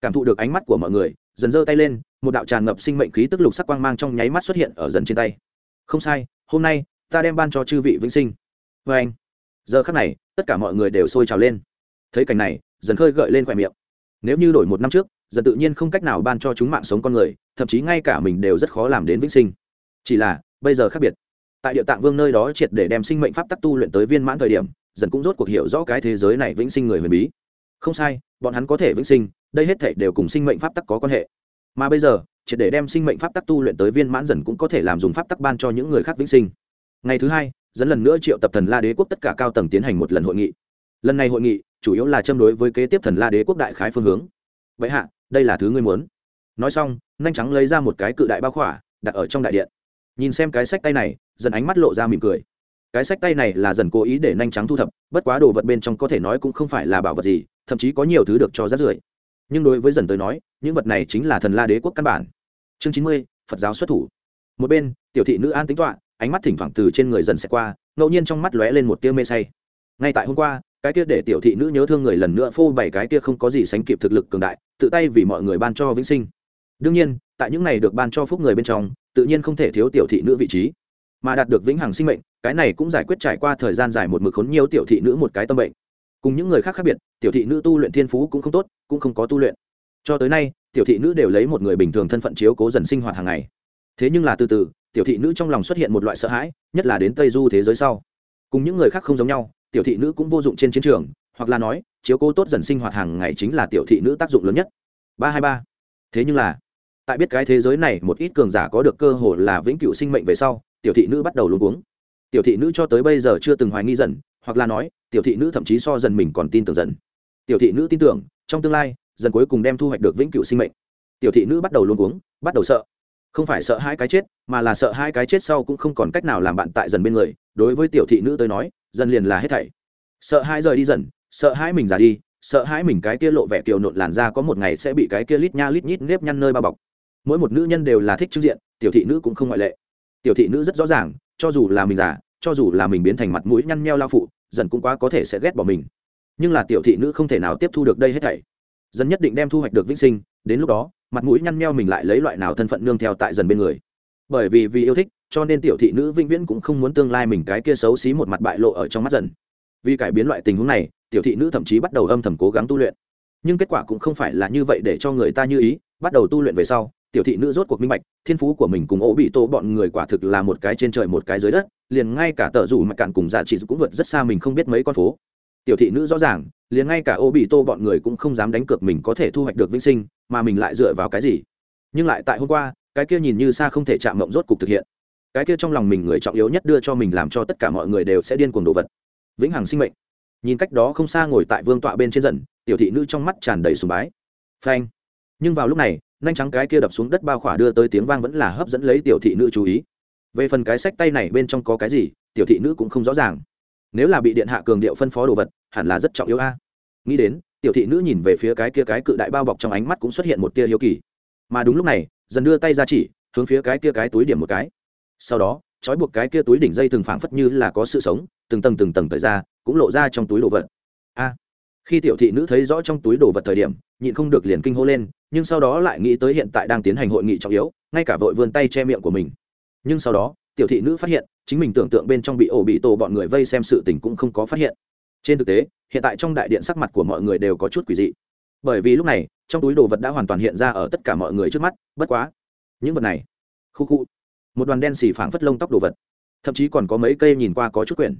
Cảm thụ được ánh mắt của mọi người dần giơ tay lên, một đạo tràn ngập sinh mệnh khí tức lục sắc quang mang trong nháy mắt xuất hiện ở dần trên tay. Không sai, hôm nay, ta đem ban cho chư vị vĩnh sinh. Vê anh, giờ khắc này, tất cả mọi người đều sôi trào lên. Thấy cảnh này dần khơi gợi lên khoe miệng. Nếu như đổi một năm trước dần tự nhiên không cách nào ban cho chúng mạng sống con người, thậm chí ngay cả mình đều rất khó làm đến vĩnh sinh. Chỉ là, bây giờ khác biệt tại địa tạng vương nơi đó triệt để đem sinh mệnh pháp tắc tu luyện tới viên mãn thời điểm, dần cũng rốt cuộc hiểu rõ cái thế giới này vĩnh sinh người huyền bí. Không sai, bọn hắn có thể vĩnh sinh, đây hết thể đều cùng sinh mệnh pháp tắc có quan hệ. Mà bây giờ, triệt để đem sinh mệnh pháp tắc tu luyện tới viên mãn dần cũng có thể làm dùng pháp tắc ban cho những người khác vĩnh sinh. Ngày thứ hai, dẫn lần nữa triệu tập thần la đế quốc tất cả cao tầng tiến hành một lần hội nghị. Lần này hội nghị, chủ yếu là châm đối với kế tiếp thần la đế quốc đại khái phương hướng. Vậy hạ, đây là thứ ngươi muốn. Nói xong, nhanh trắng lấy ra một cái cự đại bao khỏa, đặt ở trong đại điện. Nhìn xem cái sách tay này dần ánh mắt lộ ra mỉm cười. Cái sách tay này là dần cố ý để nhanh trắng thu thập, bất quá đồ vật bên trong có thể nói cũng không phải là bảo vật gì, thậm chí có nhiều thứ được cho rát rưởi. Nhưng đối với dần tới nói, những vật này chính là thần la đế quốc căn bản. Chương chín mươi, phật giáo xuất thủ. Một bên, tiểu thị nữ an tính toạ ánh mắt thỉnh thoảng từ trên người dần sẽ qua, ngẫu nhiên trong mắt lóe lên một tia mê say. Ngay tại hôm qua, cái kia để tiểu thị nữ nhớ thương người lần nữa phô bày cái kia không có gì sánh kịp thực lực cường đại, tự tay vì mọi người ban cho vĩnh sinh. Đương nhiên, tại những này được ban cho phúc người bên trong, tự nhiên không thể thiếu tiểu thị nữ vị trí mà đạt được vĩnh hằng sinh mệnh, cái này cũng giải quyết trải qua thời gian dài một mực khốn nhiều tiểu thị nữ một cái tâm bệnh. Cùng những người khác khác biệt, tiểu thị nữ tu luyện thiên phú cũng không tốt, cũng không có tu luyện. Cho tới nay, tiểu thị nữ đều lấy một người bình thường thân phận chiếu cố dần sinh hoạt hàng ngày. Thế nhưng là từ từ, tiểu thị nữ trong lòng xuất hiện một loại sợ hãi, nhất là đến tây du thế giới sau. Cùng những người khác không giống nhau, tiểu thị nữ cũng vô dụng trên chiến trường, hoặc là nói, chiếu cố tốt dần sinh hoạt hàng ngày chính là tiểu thị nữ tác dụng lớn nhất. Ba hai ba. Thế nhưng là tại biết cái thế giới này, một ít cường giả có được cơ hội là vĩnh cửu sinh mệnh về sau, tiểu thị nữ bắt đầu luôn uống tiểu thị nữ cho tới bây giờ chưa từng hoài nghi dần, hoặc là nói, tiểu thị nữ thậm chí so dần mình còn tin tưởng dần. Tiểu thị nữ tin tưởng, trong tương lai, dần cuối cùng đem thu hoạch được vĩnh cửu sinh mệnh. Tiểu thị nữ bắt đầu luôn uống bắt đầu sợ. Không phải sợ hai cái chết, mà là sợ hai cái chết sau cũng không còn cách nào làm bạn tại dần bên người. Đối với tiểu thị nữ tới nói, dần liền là hết thảy. Sợ hai rời đi dần, sợ hai mình già đi, sợ hai mình cái kia lộ vẻ kiều nộn làn da có một ngày sẽ bị cái kia lít nha lít nhít nếp nhăn nơi bao bọc mỗi một nữ nhân đều là thích trưng diện, tiểu thị nữ cũng không ngoại lệ. Tiểu thị nữ rất rõ ràng, cho dù là mình già, cho dù là mình biến thành mặt mũi nhăn nheo lao phụ, dần cũng quá có thể sẽ ghét bỏ mình. Nhưng là tiểu thị nữ không thể nào tiếp thu được đây hết thảy. Dần nhất định đem thu hoạch được vĩnh sinh, đến lúc đó, mặt mũi nhăn nheo mình lại lấy loại nào thân phận nương theo tại dần bên người. Bởi vì vì yêu thích, cho nên tiểu thị nữ vĩnh viễn cũng không muốn tương lai mình cái kia xấu xí một mặt bại lộ ở trong mắt dần. Vì cải biến loại tình huống này, tiểu thị nữ thậm chí bắt đầu âm thầm cố gắng tu luyện. Nhưng kết quả cũng không phải là như vậy để cho người ta như ý, bắt đầu tu luyện về sau tiểu thị nữ rốt cuộc minh bạch, thiên phú của mình cùng ổ bị tổ bọn người quả thực là một cái trên trời một cái dưới đất, liền ngay cả tờ rủ mặc cạn cùng dạ giá trị cũng vượt rất xa mình không biết mấy con phố. Tiểu thị nữ rõ ràng, liền ngay cả ô bị tô bọn người cũng không dám đánh cược mình có thể thu hoạch được vĩnh sinh, mà mình lại dựa vào cái gì? Nhưng lại tại hôm qua, cái kia nhìn như xa không thể chạm mộng rốt cục thực hiện. Cái kia trong lòng mình người trọng yếu nhất đưa cho mình làm cho tất cả mọi người đều sẽ điên cuồng đồ vật. Vĩnh hằng sinh mệnh. Nhìn cách đó không xa ngồi tại vương tọa bên trên dần, tiểu thị nữ trong mắt tràn đầy sùng bái. Phanh. Nhưng vào lúc này nhanh trắng cái kia đập xuống đất bao khỏa đưa tới tiếng vang vẫn là hấp dẫn lấy tiểu thị nữ chú ý. Về phần cái sách tay này bên trong có cái gì, tiểu thị nữ cũng không rõ ràng. Nếu là bị điện hạ cường điệu phân phó đồ vật, hẳn là rất trọng yếu a. Nghĩ đến, tiểu thị nữ nhìn về phía cái kia cái cự đại bao bọc trong ánh mắt cũng xuất hiện một tia hiếu kỳ. Mà đúng lúc này, dần đưa tay ra chỉ, hướng phía cái kia cái túi điểm một cái. Sau đó, trói buộc cái kia túi đỉnh dây thường phảng phất như là có sự sống, từng tầng từng tầng tới ra, cũng lộ ra trong túi đồ vật khi tiểu thị nữ thấy rõ trong túi đồ vật thời điểm, nhịn không được liền kinh hô lên, nhưng sau đó lại nghĩ tới hiện tại đang tiến hành hội nghị trọng yếu, ngay cả vội vươn tay che miệng của mình. Nhưng sau đó, tiểu thị nữ phát hiện, chính mình tưởng tượng bên trong bị ổ bị tổ bọn người vây xem sự tình cũng không có phát hiện. Trên thực tế, hiện tại trong đại điện sắc mặt của mọi người đều có chút quỷ dị. Bởi vì lúc này, trong túi đồ vật đã hoàn toàn hiện ra ở tất cả mọi người trước mắt, bất quá, những vật này, khu khu, một đoàn đen xì phảng phất lông tóc đồ vật, thậm chí còn có mấy cây nhìn qua có chút quyển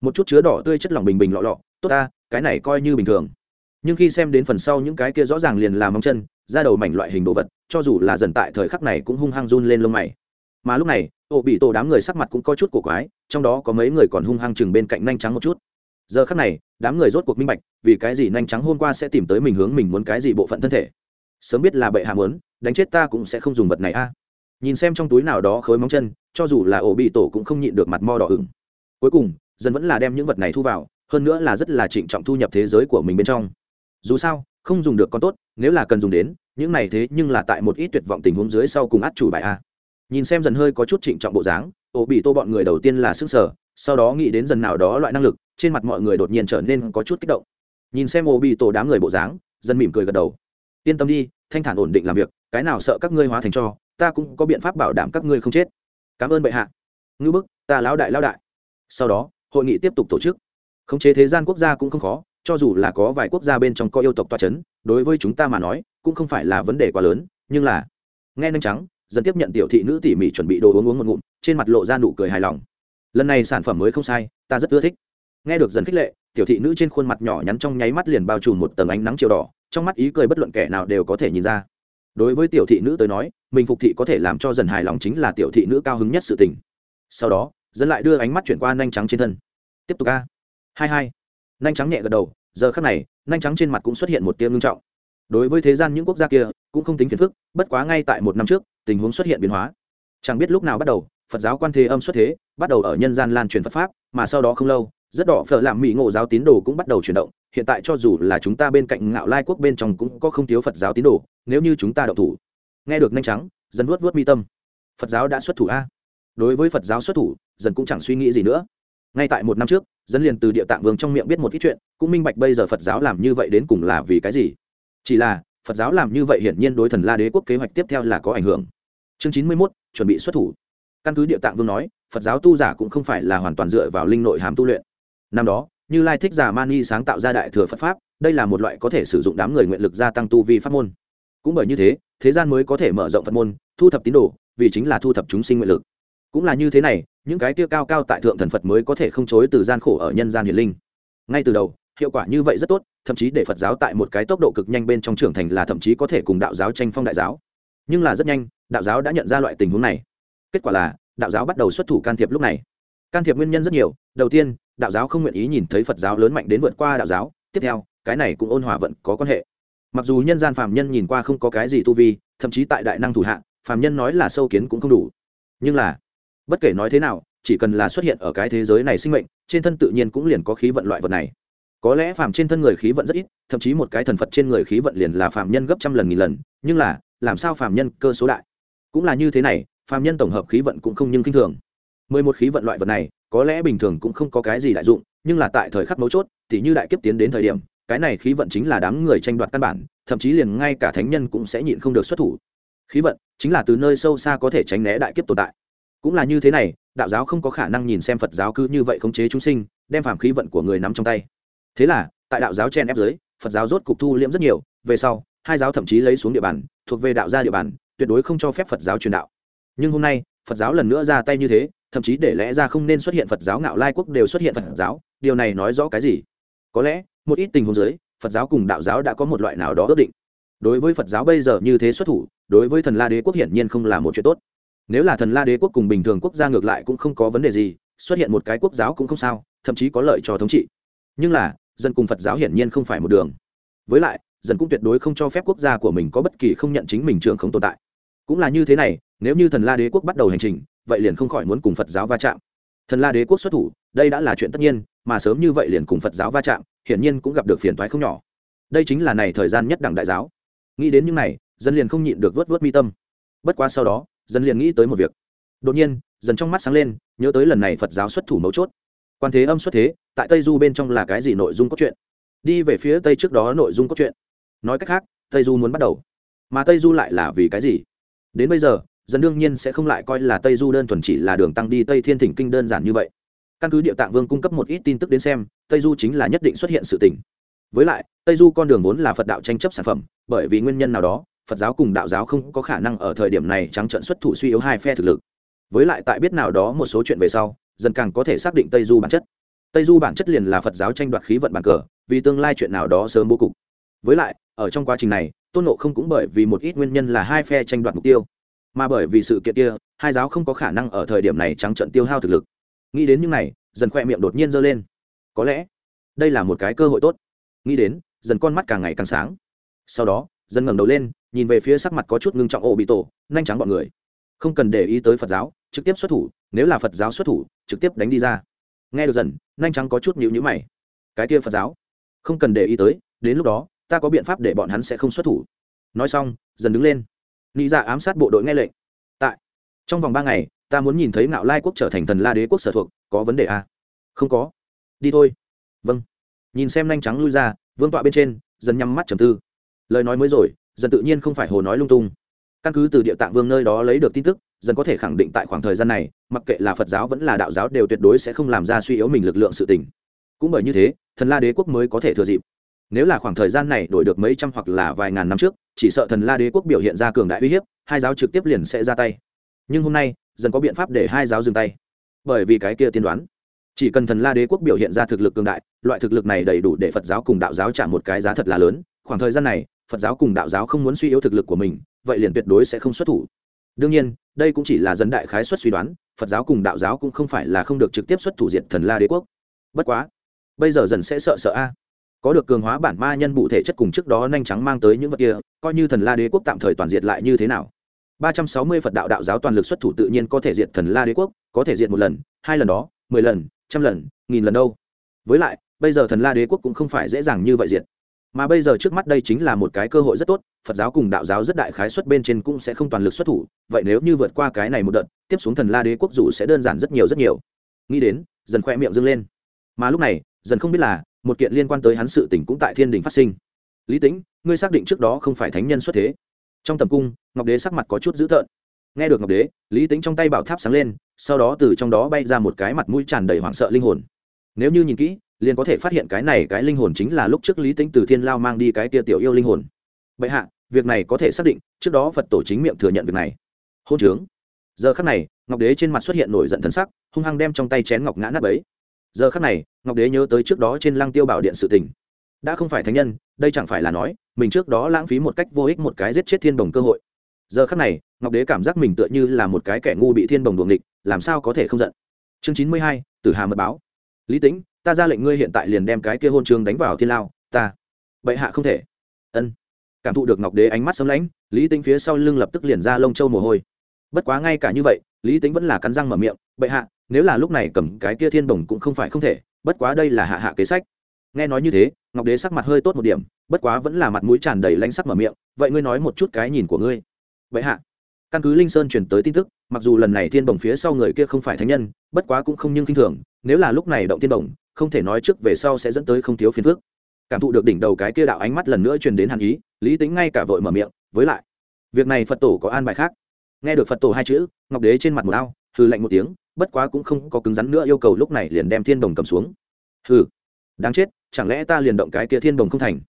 một chút chứa đỏ tươi chất lỏng bình bình lọ lọ, tốt ta, cái này coi như bình thường. Nhưng khi xem đến phần sau những cái kia rõ ràng liền làm móng chân ra đầu mảnh loại hình đồ vật, cho dù là dần tại thời khắc này cũng hung hăng run lên lông mày. Mà lúc này ổ bị tổ đám người sắc mặt cũng có chút cổ quái, trong đó có mấy người còn hung hăng chừng bên cạnh nhanh trắng một chút. Giờ khắc này, đám người rốt cuộc minh bạch, vì cái gì nhanh trắng hôm qua sẽ tìm tới mình hướng mình muốn cái gì bộ phận thân thể. Sớm biết là bệ hạ muốn, đánh chết ta cũng sẽ không dùng vật này a. Nhìn xem trong túi nào đó khối móng chân, cho dù là ổ bị tổ cũng không nhịn được mặt mo đỏ ửng. Cuối cùng dần vẫn là đem những vật này thu vào, hơn nữa là rất là trịnh trọng thu nhập thế giới của mình bên trong. Dù sao, không dùng được con tốt, nếu là cần dùng đến, những này thế nhưng là tại một ít tuyệt vọng tình huống dưới sau cùng át chủ bài a. Nhìn xem dần hơi có chút trịnh trọng bộ dáng, ô bị tô bọn người đầu tiên là sức sở sau đó nghĩ đến dần nào đó loại năng lực, trên mặt mọi người đột nhiên trở nên có chút kích động. Nhìn xem ô bị tô đám người bộ dáng, dần mỉm cười gật đầu. Yên tâm đi, thanh thản ổn định làm việc, cái nào sợ các ngươi hóa thành cho, ta cũng có biện pháp bảo đảm các ngươi không chết. Cảm ơn bệ hạ. Ngư bức, ta lão đại lão đại. Sau đó hội nghị tiếp tục tổ chức. Khống chế thế gian quốc gia cũng không khó, cho dù là có vài quốc gia bên trong có yêu tộc toa c h ấ n đối với chúng ta mà nói, cũng không phải là vấn đề quá lớn, nhưng là, nghe nhanh trắng dần tiếp nhận tiểu thị nữ tỉ mỉ chuẩn bị đồ uống uống một ngụm, trên mặt lộ ra nụ cười hài lòng. Lần này sản phẩm mới không sai, ta rất ưa thích. Nghe được dần khích lệ, tiểu thị nữ trên khuôn mặt nhỏ nhắn trong nháy mắt liền bao trùm một tầng ánh nắng chiều đỏ, trong mắt ý cười bất luận kẻ nào đều có thể nhìn ra. Đối với tiểu thị nữ tới nói, mình phục thị có thể làm cho dần hài lòng chính là tiểu thị nữ cao hứng nhất sự tình. Sau đó, dân lại đưa ánh mắt chuyển qua nhanh trắng trên thân tiếp tục a. Hai hai. Nhanh trắng nhẹ gật đầu, giờ khắc này nhanh trắng trên mặt cũng xuất hiện một tiêu ngưng trọng. Đối với thế gian những quốc gia kia, cũng không tính phiền phức, bất quá ngay tại một năm trước, tình huống xuất hiện biến hóa. Chẳng biết lúc nào bắt đầu, phật giáo quan thế âm xuất thế, bắt đầu ở nhân gian lan truyền phật pháp, mà sau đó không lâu, rất đỏ phở làm mỹ ngộ giáo tín đồ cũng bắt đầu chuyển động. Hiện tại cho dù là chúng ta bên cạnh ngạo lai quốc bên trong cũng có không thiếu phật giáo tín đồ, nếu như chúng ta đậu thủ. Nghe được nhanh trắng dần vuốt vuốt mi tâm. Phật giáo đã xuất thủ a. Đối với phật giáo xuất thủ dần cũng chẳng suy nghĩ gì nữa ngay tại một năm trước, dân liền từ địa tạng vương trong miệng biết một ít chuyện, cũng minh bạch bây giờ phật giáo làm như vậy đến cùng là vì cái gì. Chỉ là, phật giáo làm như vậy hiển nhiên đối thần la đế quốc kế hoạch tiếp theo là có ảnh hưởng. Chương chín mươi mốt, chuẩn bị xuất thủ. Căn cứ địa tạng vương nói, phật giáo tu giả cũng không phải là hoàn toàn dựa vào linh nội hàm tu luyện. Năm đó, như lai thích giả mani sáng tạo ra đại thừa phật pháp, đây là một loại có thể sử dụng đám người nguyện lực gia tăng tu vi pháp môn. Cũng bởi như thế thế gian mới có thể mở rộng phật môn, thu thập tín đồ, vì chính là thu thập chúng sinh nguyện lực. Cũng là như thế này những cái kia cao cao tại thượng thần phật mới có thể không chối từ gian khổ ở nhân gian hiền linh. Ngay từ đầu, hiệu quả như vậy rất tốt, thậm chí để phật giáo tại một cái tốc độ cực nhanh bên trong trưởng thành là thậm chí có thể cùng đạo giáo tranh phong đại giáo. Nhưng là rất nhanh, đạo giáo đã nhận ra loại tình huống này. Kết quả là, đạo giáo bắt đầu xuất thủ can thiệp lúc này. Can thiệp nguyên nhân rất nhiều. Đầu tiên, đạo giáo không nguyện ý nhìn thấy phật giáo lớn mạnh đến vượt qua đạo giáo. Tiếp theo, cái này cũng ôn hòa vận có quan hệ. Mặc dù nhân gian phàm nhân nhìn qua không có cái gì tu vi, thậm chí tại đại năng thủ hạ, phàm nhân nói là sâu kiến cũng không đủ. Nhưng là bất kể nói thế nào, chỉ cần là xuất hiện ở cái thế giới này sinh mệnh, trên thân tự nhiên cũng liền có khí vận loại vật này. Có lẽ phàm trên thân người khí vận rất ít, thậm chí một cái thần phật trên người khí vận liền là phàm nhân gấp trăm lần nghìn lần, nhưng là, làm sao phàm nhân cơ số đại? Cũng là như thế này, phàm nhân tổng hợp khí vận cũng không nhưng kinh thường. Mười một khí vận loại vật này, có lẽ bình thường cũng không có cái gì đại dụng, nhưng là tại thời khắc mấu chốt, thì như đại kiếp tiến đến thời điểm, cái này khí vận chính là đám người tranh đoạt căn bản, thậm chí liền ngay cả thánh nhân cũng sẽ nhịn không được xuất thủ. Khí vận chính là từ nơi sâu xa có thể tránh né đại kiếp tồn tại cũng là như thế này, đạo giáo không có khả năng nhìn xem phật giáo cứ như vậy khống chế chúng sinh, đem phàm khí vận của người nắm trong tay. Thế là, tại đạo giáo chen ép dưới, phật giáo rốt cục thu liễm rất nhiều, về sau, hai giáo thậm chí lấy xuống địa bàn, thuộc về đạo gia địa bàn, tuyệt đối không cho phép phật giáo truyền đạo. Nhưng hôm nay, phật giáo lần nữa ra tay như thế, thậm chí để lẽ ra không nên xuất hiện phật giáo ngạo lai quốc đều xuất hiện phật giáo, điều này nói rõ cái gì? Có lẽ, một ít tình huống dưới, phật giáo cùng đạo giáo đã có một loại nào đó ước định. Đối với phật giáo bây giờ như thế xuất thủ, đối với thần la đế quốc hiển nhiên không là một chuyện tốt nếu là thần la đế quốc cùng bình thường quốc gia ngược lại cũng không có vấn đề gì, xuất hiện một cái quốc giáo cũng không sao, thậm chí có lợi cho thống trị. Nhưng là, dân cùng phật giáo hiển nhiên không phải một đường. Với lại, dân cũng tuyệt đối không cho phép quốc gia của mình có bất kỳ không nhận chính mình trường không tồn tại. Cũng là như thế này, nếu như thần la đế quốc bắt đầu hành trình, vậy liền không khỏi muốn cùng phật giáo va chạm. Thần la đế quốc xuất thủ, đây đã là chuyện tất nhiên, mà sớm như vậy liền cùng phật giáo va chạm, hiển nhiên cũng gặp được phiền toái không nhỏ. Đây chính là này thời gian nhất đẳng đại giáo. Nghĩ đến những này, dân liền không nhịn được vớt vớt mi tâm. Bất quá sau đó dân liền nghĩ tới một việc. Đột nhiên, dần trong mắt sáng lên, nhớ tới lần này phật giáo xuất thủ mấu chốt. Quan thế âm xuất thế, tại tây du bên trong là cái gì nội dung cốt truyện? Đi về phía tây trước đó nội dung cốt truyện. Nói cách khác, tây du muốn bắt đầu. Mà tây du lại là vì cái gì? Đến bây giờ dân đương nhiên sẽ không lại coi là tây du đơn thuần chỉ là đường tăng đi tây thiên thỉnh kinh đơn giản như vậy. Căn cứ địa tạng vương cung cấp một ít tin tức đến xem, tây du chính là nhất định xuất hiện sự tỉnh với lại, tây du con đường vốn là phật đạo tranh chấp sản phẩm, bởi vì nguyên nhân nào đó phật giáo cùng đạo giáo không có khả năng ở thời điểm này trắng trận xuất thủ suy yếu hai phe thực lực. Với lại tại biết nào đó một số chuyện về sau, dần càng có thể xác định tây du bản chất. Tây du bản chất liền là phật giáo tranh đoạt khí vận bàn cờ, vì tương lai chuyện nào đó sớm bố cục. Với lại, ở trong quá trình này, tôn nộ không cũng bởi vì một ít nguyên nhân là hai phe tranh đoạt mục tiêu. Mà bởi vì sự kiện kia, hai giáo không có khả năng ở thời điểm này trắng trận tiêu hao thực lực. Nghĩ đến những này, dần khoe miệng đột nhiên giơ lên. Có lẽ, đây là một cái cơ hội tốt. Nghĩ đến, dần con mắt càng ngày càng sáng. Sau đó, dần ngẩng đầu lên nhìn về phía sắc mặt có chút ngưng trọng ổ bị tổ, nhanh trắng bọn người. Không cần để ý tới phật giáo, trực tiếp xuất thủ, nếu là phật giáo xuất thủ, trực tiếp đánh đi ra. Nghe được dần, nhanh trắng có chút nhịu nhữ mày. Cái kia phật giáo, không cần để ý tới, đến lúc đó, ta có biện pháp để bọn hắn sẽ không xuất thủ. Nói xong, dần đứng lên. Nghĩ ra dạ ám sát bộ đội nghe lệnh. Tại, trong vòng ba ngày, ta muốn nhìn thấy ngạo lai quốc trở thành thần la đế quốc sở thuộc, có vấn đề à? không có. Đi thôi. Vâng. Nhìn xem nhanh trắng lui ra, vương tọa bên trên, dần nhắm mắt trầm tư. Lời nói mới rồi dần tự nhiên không phải hồ nói lung tung. Căn cứ từ địa tạng vương nơi đó lấy được tin tức, dần có thể khẳng định tại khoảng thời gian này, mặc kệ là phật giáo vẫn là đạo giáo đều tuyệt đối sẽ không làm ra suy yếu mình lực lượng sự tình. Cũng bởi như thế, thần la đế quốc mới có thể thừa dịp. Nếu là khoảng thời gian này đổi được mấy trăm hoặc là vài ngàn năm trước, chỉ sợ thần la đế quốc biểu hiện ra cường đại uy hiếp, hai giáo trực tiếp liền sẽ ra tay. Nhưng hôm nay, dần có biện pháp để hai giáo dừng tay. Bởi vì cái kia tiên đoán, chỉ cần thần la đế quốc biểu hiện ra thực lực cường đại, loại thực lực này đầy đủ để phật giáo cùng đạo giáo trả một cái giá thật là lớn. Khoảng thời gian này phật giáo cùng đạo giáo không muốn suy yếu thực lực của mình, vậy liền tuyệt đối sẽ không xuất thủ. Đương nhiên, đây cũng chỉ là dân đại khái xuất suy đoán, phật giáo cùng đạo giáo cũng không phải là không được trực tiếp xuất thủ diện thần la đế quốc. Bất quá, bây giờ dần sẽ sợ sợ a. Có được cường hóa bản ma nhân bụ thể chất cùng trước đó nhanh trắng mang tới những vật kia, coi như thần la đế quốc tạm thời toàn diệt lại như thế nào. Ba trăm sáu mươi phật đạo đạo giáo toàn lực xuất thủ tự nhiên có thể diệt thần la đế quốc, có thể diệt một lần, hai lần đó, mười lần, trăm lần, nghìn lần đâu. Với lại, bây giờ thần la đế quốc cũng không phải dễ dàng như vậy diệt mà bây giờ trước mắt đây chính là một cái cơ hội rất tốt, phật giáo cùng đạo giáo rất đại khái xuất bên trên cũng sẽ không toàn lực xuất thủ, vậy nếu như vượt qua cái này một đợt, tiếp xuống thần la đế quốc dù sẽ đơn giản rất nhiều rất nhiều. Nghĩ đến, dần khoe miệng dâng lên. Mà lúc này, dần không biết là, một kiện liên quan tới hắn sự tỉnh cũng tại thiên đình phát sinh. Lý tính ngươi xác định trước đó không phải thánh nhân xuất thế. Trong tầm cung, ngọc đế sắc mặt có chút dữ tợn. Nghe được ngọc đế, lý tính trong tay bảo tháp sáng lên, sau đó từ trong đó bay ra một cái mặt mũi tràn đầy hoảng sợ linh hồn. Nếu như nhìn kỹ liền có thể phát hiện cái này cái linh hồn chính là lúc trước lý tính từ thiên lao mang đi cái kia tiểu yêu linh hồn. Bệ hạ, việc này có thể xác định, trước đó phật tổ chính miệng thừa nhận việc này. Hôn trướng. Giờ khắc này, ngọc đế trên mặt xuất hiện nổi giận thần sắc, hung hăng đem trong tay chén ngọc ngã nắp ấy giờ khắc này, ngọc đế nhớ tới trước đó trên lăng tiêu bảo điện sự tình. Đã không phải thánh nhân, đây chẳng phải là nói, mình trước đó lãng phí một cách vô ích một cái giết chết thiên đồng cơ hội. Giờ khắc này, ngọc đế cảm giác mình tựa như là một cái kẻ ngu bị thiên đồng đuồng địch làm sao có thể không giận. Chương chín mươi hai, tử hà mật báo. Lý tính ta ra lệnh ngươi hiện tại liền đem cái kia hôn trường đánh vào thiên lao, ta. Bệ hạ không thể. Ân. Cảm thụ được ngọc đế ánh mắt sấm lãnh, lý tính phía sau lưng lập tức liền ra lông châu mồ hôi. Bất quá ngay cả như vậy, lý tính vẫn là cắn răng mở miệng, bệ hạ, nếu là lúc này cầm cái kia thiên bồng cũng không phải không thể, bất quá đây là hạ hạ kế sách. Nghe nói như thế, ngọc đế sắc mặt hơi tốt một điểm, bất quá vẫn là mặt mũi tràn đầy lanh sắc mở miệng, vậy ngươi nói một chút cái nhìn của ngươi. Vậy hạ. Căn cứ linh sơn truyền tới tin tức, mặc dù lần này thiên bồng phía sau người kia không phải thánh nhân, bất quá cũng không nhưng k i n h thường, nếu là lúc này động thiên bồng không thể nói trước về sau sẽ dẫn tới không thiếu phiền phước cảm thụ được đỉnh đầu cái kia đạo ánh mắt lần nữa truyền đến hàn ý, lý tính ngay cả vội mở miệng, với lại, việc này phật tổ có an bài khác. Nghe được phật tổ hai chữ, ngọc đế trên mặt một ao hư lạnh một tiếng, bất quá cũng không có cứng rắn nữa yêu cầu lúc này liền đem thiên đồng cầm xuống. Hừ, đáng chết, chẳng lẽ ta liền động cái kia thiên đồng không thành?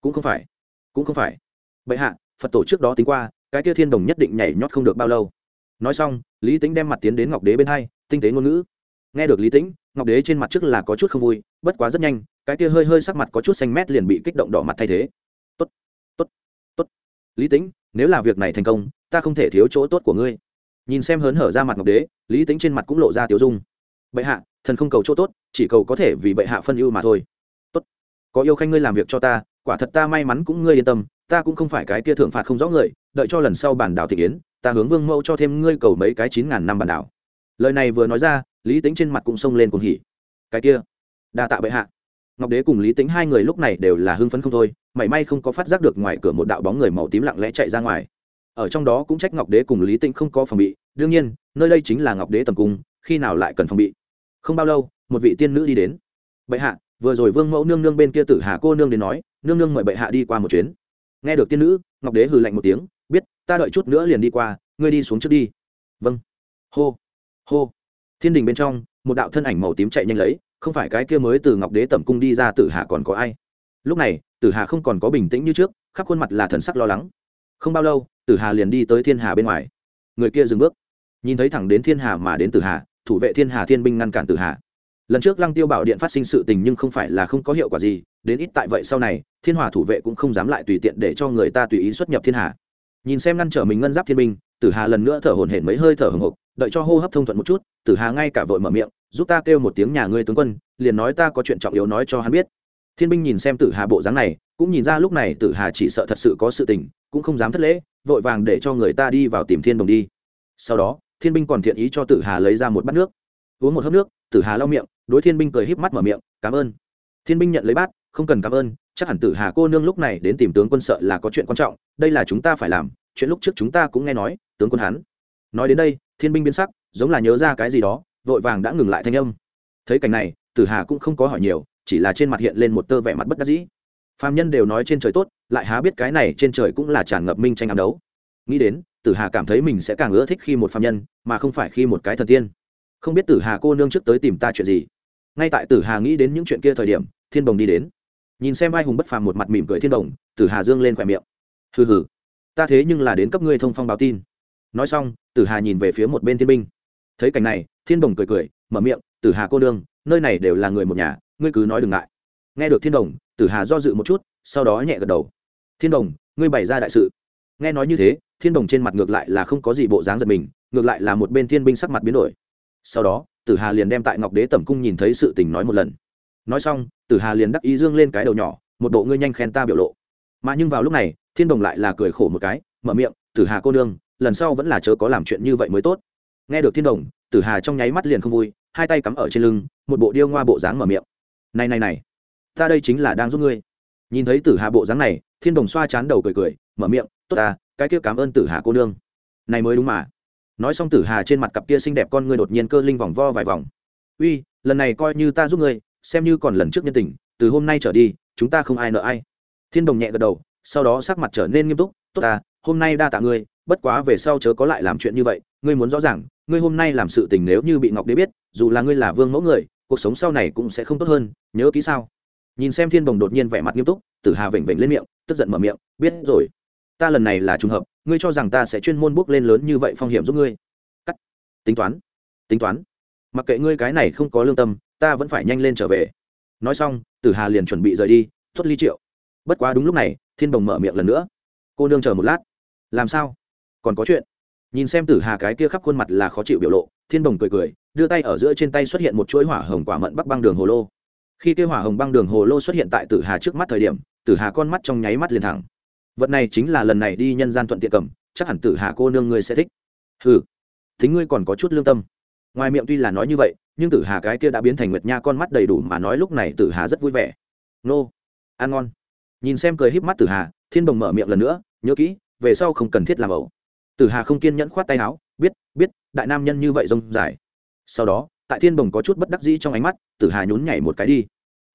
Cũng không phải, cũng không phải. Bệ hạ, phật tổ trước đó tính qua, cái kia thiên đồng nhất định nhảy nhót không được bao lâu. Nói xong, lý tính đem mặt tiến đến ngọc đế bên hai, tinh tế ngôn ngữ. Nghe được lý tính ngọc đế trên mặt trước là có chút không vui, bất quá rất nhanh, cái kia hơi hơi sắc mặt có chút xanh mét liền bị kích động đỏ mặt thay thế. Tốt tốt tốt. Lý tính nếu là việc này thành công, ta không thể thiếu chỗ tốt của ngươi. Nhìn xem hớn hở ra mặt ngọc đế, lý tính trên mặt cũng lộ ra tiêu dung. Bệ hạ, thần không cầu chỗ tốt, chỉ cầu có thể vì bệ hạ phân ưu mà thôi. Tốt, có yêu khanh ngươi làm việc cho ta, quả thật ta may mắn cũng ngươi yên tâm, ta cũng không phải cái kia thượng phạt không rõ người, đợi cho lần sau bản đảo thị kiến, ta hướng vương mẫu cho thêm ngươi cầu mấy cái chín ngàn năm bản đảo. Lời này vừa nói ra lý tính trên mặt cũng xông lên cuồng hỉ. Cái kia, đa tạ bệ hạ. Ngọc đế cùng lý tính hai người lúc này đều là hưng phấn không thôi, mảy may không có phát giác được ngoài cửa một đạo bóng người màu tím lặng lẽ chạy ra ngoài. Ở trong đó cũng trách ngọc đế cùng lý tĩnh không có phòng bị, đương nhiên, nơi đây chính là ngọc đế tầm cung, khi nào lại cần phòng bị? Không bao lâu, một vị tiên nữ đi đến. Bệ hạ, vừa rồi vương mẫu nương nương bên kia tử hà cô nương đến nói, nương nương mời bệ hạ đi qua một chuyến. Nghe được tiên nữ, ngọc đế hừ lạnh một tiếng, biết, ta đợi chút nữa liền đi qua, ngươi đi xuống trước đi. Vâng. Hô hô thiên đình bên trong, một đạo thân ảnh màu tím chạy nhanh lấy, không phải cái kia mới từ ngọc đế tẩm cung đi ra tử hà còn có ai? Lúc này, tử hà không còn có bình tĩnh như trước, khắp khuôn mặt là thần sắc lo lắng. Không bao lâu, tử hà liền đi tới thiên hà bên ngoài. Người kia dừng bước, nhìn thấy thẳng đến thiên hà mà đến tử hà, thủ vệ thiên hà thiên binh ngăn cản tử hà. Lần trước lăng tiêu bảo điện phát sinh sự tình nhưng không phải là không có hiệu quả gì, đến ít tại vậy sau này, thiên hòa thủ vệ cũng không dám lại tùy tiện để cho người ta tùy ý xuất nhập thiên hà. Nhìn xem ngăn trở mình ngân giáp thiên binh, tử hà lần nữa thở hổn hển mấy hơi thở hồng hộc đợi cho hô hấp thông thuận một chút tử hà ngay cả vội mở miệng, giúp ta kêu một tiếng nhà ngươi tướng quân, liền nói ta có chuyện trọng yếu nói cho hắn biết. Thiên binh nhìn xem tử hà bộ dáng này, cũng nhìn ra lúc này tử hà chỉ sợ thật sự có sự tình, cũng không dám thất lễ, vội vàng để cho người ta đi vào tìm thiên đồng đi. Sau đó, thiên binh còn thiện ý cho tử hà lấy ra một bát nước. Uống một hớp nước, tử hà lau miệng, đối thiên binh cười híp mắt mở miệng, cảm ơn. Thiên binh nhận lấy bát, không cần cảm ơn, chắc hẳn tử hà cô nương lúc này đến tìm tướng quân sợ là có chuyện quan trọng, đây là chúng ta phải làm, chuyện lúc trước chúng ta cũng nghe nói, tướng quân hắn. Nói đến đây, thiên binh biến sắc giống là nhớ ra cái gì đó vội vàng đã ngừng lại thanh âm. Thấy cảnh này tử hà cũng không có hỏi nhiều chỉ là trên mặt hiện lên một tơ vẻ mặt bất đắc dĩ. Phạm nhân đều nói trên trời tốt lại há biết cái này trên trời cũng là tràn ngập minh tranh ám đấu. Nghĩ đến tử hà cảm thấy mình sẽ càng ưa thích khi một phạm nhân mà không phải khi một cái thần tiên. Không biết tử hà cô nương trước tới tìm ta chuyện gì. Ngay tại tử hà nghĩ đến những chuyện kia thời điểm thiên bồng đi đến. Nhìn xem ai hùng bất phàm một mặt mỉm cười thiên bồng, tử hà dương lên khỏe miệng. Hừ hừ ta thế nhưng là đến cấp ngươi thông phong báo tin. Nói xong tử hà nhìn về phía một bên thiên binh thấy cảnh này, thiên đồng cười cười, mở miệng, tử hà cô nương, nơi này đều là người một nhà, ngươi cứ nói đừng ngại. Nghe được thiên đồng, tử hà do dự một chút, sau đó nhẹ gật đầu. Thiên đồng, ngươi bày ra đại sự. Nghe nói như thế, thiên đồng trên mặt ngược lại là không có gì bộ dáng giật mình, ngược lại là một bên thiên binh sắc mặt biến đổi. Sau đó, tử hà liền đem tại ngọc đế tẩm cung nhìn thấy sự tình nói một lần. Nói xong, tử hà liền đắc ý dương lên cái đầu nhỏ, một bộ ngươi nhanh khen ta biểu lộ. Mà nhưng vào lúc này, thiên đồng lại là cười khổ một cái, mở miệng, tử hà cô nương, lần sau vẫn là chớ có làm chuyện như vậy mới tốt nghe được thiên đồng, tử hà trong nháy mắt liền không vui, hai tay cắm ở trên lưng, một bộ điêu ngoa bộ dáng mở miệng. Này này này, ta đây chính là đang giúp ngươi. Nhìn thấy tử hà bộ dáng này, thiên đồng xoa chán đầu cười cười, mở miệng, tốt ta, cái kia cảm ơn tử hà cô nương. Này mới đúng mà. Nói xong tử hà trên mặt cặp kia xinh đẹp con ngươi đột nhiên cơ linh vòng vo vài vòng. Uy, lần này coi như ta giúp ngươi, xem như còn lần trước nhân tình, từ hôm nay trở đi, chúng ta không ai nợ ai. Thiên đồng nhẹ gật đầu, sau đó sắc mặt trở nên nghiêm túc, tốt ta, hôm nay đa tạ ngươi, bất quá về sau chớ có lại làm chuyện như vậy, ngươi muốn rõ ràng ngươi hôm nay làm sự tình nếu như bị ngọc đế biết, dù là ngươi là vương mẫu người, cuộc sống sau này cũng sẽ không tốt hơn, nhớ kỹ sao? Nhìn xem thiên đồng đột nhiên vẻ mặt nghiêm túc, tử hà vểnh vểnh lên miệng, tức giận mở miệng, biết rồi. Ta lần này là trùng hợp, ngươi cho rằng ta sẽ chuyên môn bước lên lớn như vậy phong hiểm giúp ngươi. Cắt. Tính toán. Tính toán. Mặc kệ ngươi cái này không có lương tâm, ta vẫn phải nhanh lên trở về. Nói xong, tử hà liền chuẩn bị rời đi tuất ly triệu. Bất quá đúng lúc này, thiên đồng mở miệng lần nữa. Cô nương chờ một lát. Làm sao? Còn có chuyện? Nhìn xem tử hà cái kia khắp khuôn mặt là khó chịu biểu lộ, thiên đồng cười cười, đưa tay ở giữa trên tay xuất hiện một chuỗi hỏa hồng quả mận bắc băng đường hồ lô. Khi kia hỏa hồng băng đường hồ lô xuất hiện tại tử hà trước mắt thời điểm, tử hà con mắt trong nháy mắt liền thẳng. Vật này chính là lần này đi nhân gian thuận tiện cầm, chắc hẳn tử hà cô nương ngươi sẽ thích. Ừ thính ngươi còn có chút lương tâm. Ngoài miệng tuy là nói như vậy, nhưng tử hà cái kia đã biến thành nguyệt nha con mắt đầy đủ mà nói lúc này tử hà rất vui vẻ. Nô, ăn ngon. Nhìn xem cười híp mắt tử hà, thiên bồng mở miệng lần nữa, nhớ kỹ, về sau không cần thiết làm ẩu tử hà không kiên nhẫn khoát tay áo, biết biết, đại nam nhân như vậy rông dài. Sau đó, tại thiên bồng có chút bất đắc dĩ trong ánh mắt, tử hà nhún nhảy một cái đi.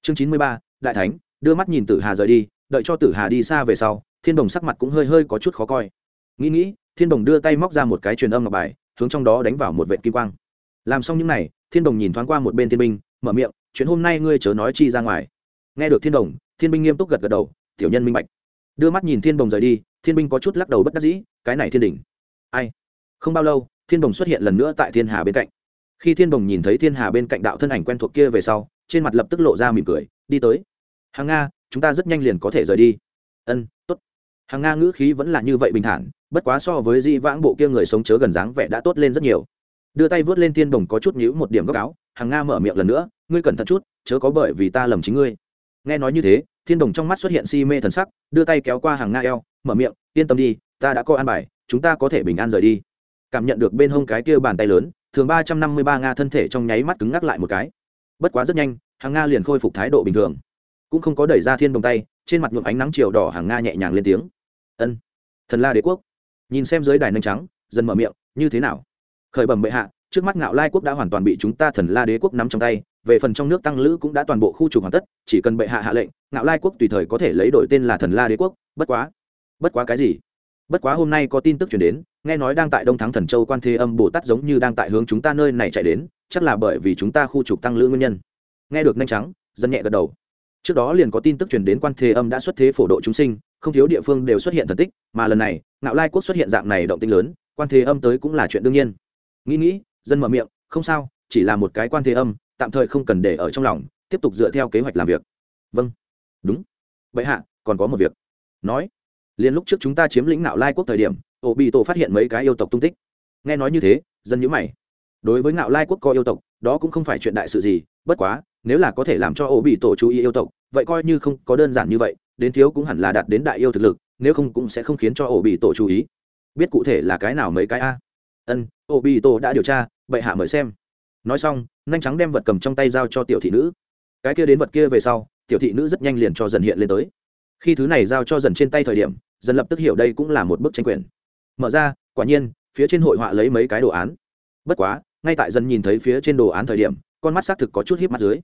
Chương chín mươi ba, đại thánh, đưa mắt nhìn tử hà rời đi, đợi cho tử hà đi xa về sau, thiên bồng sắc mặt cũng hơi hơi có chút khó coi. Nghĩ nghĩ, thiên bồng đưa tay móc ra một cái truyền âm ngọc bài, hướng trong đó đánh vào một vệ kim quang. Làm xong những n à y thiên đồng nhìn thoáng qua một bên thiên binh, mở miệng, chuyện hôm nay ngươi chớ nói chi ra ngoài. Nghe được thiên đồng thiên binh nghiêm túc gật gật đầu, tiểu nhân minh bạch. Đưa mắt nhìn thiên đồng rời đi, thiên binh có chút lắc đầu bất đắc dĩ, cái này thiên đình ai? Không bao lâu, thiên đồng xuất hiện lần nữa tại thiên hà bên cạnh. Khi thiên đồng nhìn thấy thiên hà bên cạnh đạo thân ảnh quen thuộc kia về sau, trên mặt lập tức lộ ra mỉm cười, đi tới. Hàng nga, chúng ta rất nhanh liền có thể rời đi. Ân t ố t hàng nga ngữ khí vẫn là như vậy bình thản, bất quá so với di vãng bộ kia người sống chớ gần dáng vẻ đã tốt lên rất nhiều. Đưa tay vớt lên thiên đồng có chút nhữ một điểm góc áo, hàng nga mở miệng lần nữa, ngươi cẩn thận chút, chớ có bởi vì ta lầm chính ngươi. Nghe nói như thế, thiên đồng trong mắt xuất hiện si mê thần sắc, đưa tay kéo qua hàng nga eo, mở miệng, yên tâm đi, ta đã có an bài chúng ta có thể bình an rời đi. Cảm nhận được bên hông cái kia bàn tay lớn, thường ba trăm năm mươi ba nga thân thể trong nháy mắt cứng ngắc lại một cái. Bất quá rất nhanh, hàng nga liền khôi phục thái độ bình thường. Cũng không có đẩy ra thiên đồng tay, trên mặt nhuộm ánh nắng chiều đỏ hàng nga nhẹ nhàng lên tiếng. Ân, thần la đế quốc. Nhìn xem dưới đài nâng trắng, dần mở miệng, như thế nào? Khởi bẩm bệ hạ, trước mắt ngạo lai quốc đã hoàn toàn bị chúng ta thần la đế quốc nắm trong tay, về phần trong nước tăng lữ cũng đã toàn bộ khu trục hoàn tất, chỉ cần bệ hạ hạ lệnh, ngạo lai quốc tùy thời có thể lấy đổi tên là thần la đế quốc, bất quá bất quá cái gì? Bất quá hôm nay có tin tức chuyển đến, nghe nói đang tại đông thắng thần châu quan thế âm bồ tát giống như đang tại hướng chúng ta nơi này chạy đến, chắc là bởi vì chúng ta khu trục tăng lữ nguyên nhân. Nghe được nhanh trắng dân nhẹ gật đầu. Trước đó liền có tin tức truyền đến quan thế âm đã xuất thế phổ độ chúng sinh, không thiếu địa phương đều xuất hiện thần tích, mà lần này, ngạo lai quốc xuất hiện dạng này động tinh lớn, quan thế âm tới cũng là chuyện đương nhiên. Nghĩ nghĩ, dân mở miệng, không sao, chỉ là một cái quan thế âm, tạm thời không cần để ở trong lòng, tiếp tục dựa theo kế hoạch làm việc. Vâng. Đúng. Vậy hạ, còn có một việc. Nói liền lúc trước chúng ta chiếm lĩnh Nạo lai quốc thời điểm ổ bị tổ phát hiện mấy cái yêu tộc tung tích. Nghe nói như thế, dân nhữ mày. Đối với ngạo lai quốc có yêu tộc, đó cũng không phải chuyện đại sự gì, bất quá, nếu là có thể làm cho ổ bị tổ chú ý yêu tộc, vậy coi như không có đơn giản như vậy, đến thiếu cũng hẳn là đạt đến đại yêu thực lực, nếu không cũng sẽ không khiến cho ổ bị tổ chú ý. Biết cụ thể là cái nào mấy cái a? Ân ổ bị tổ đã điều tra, bệ hạ mời xem. Nói xong, nhanh trắng đem vật cầm trong tay giao cho tiểu thị nữ. Cái kia đến vật kia về sau, tiểu thị nữ rất nhanh liền cho dần hiện lên tới khi thứ này giao cho dần trên tay thời điểm, dần lập tức hiểu đây cũng là một bức tranh quyền. mở ra, quả nhiên, phía trên hội họa lấy mấy cái đồ án. Bất quá, ngay tại dần nhìn thấy phía trên đồ án thời điểm, con mắt xác thực có chút hiếp mắt dưới.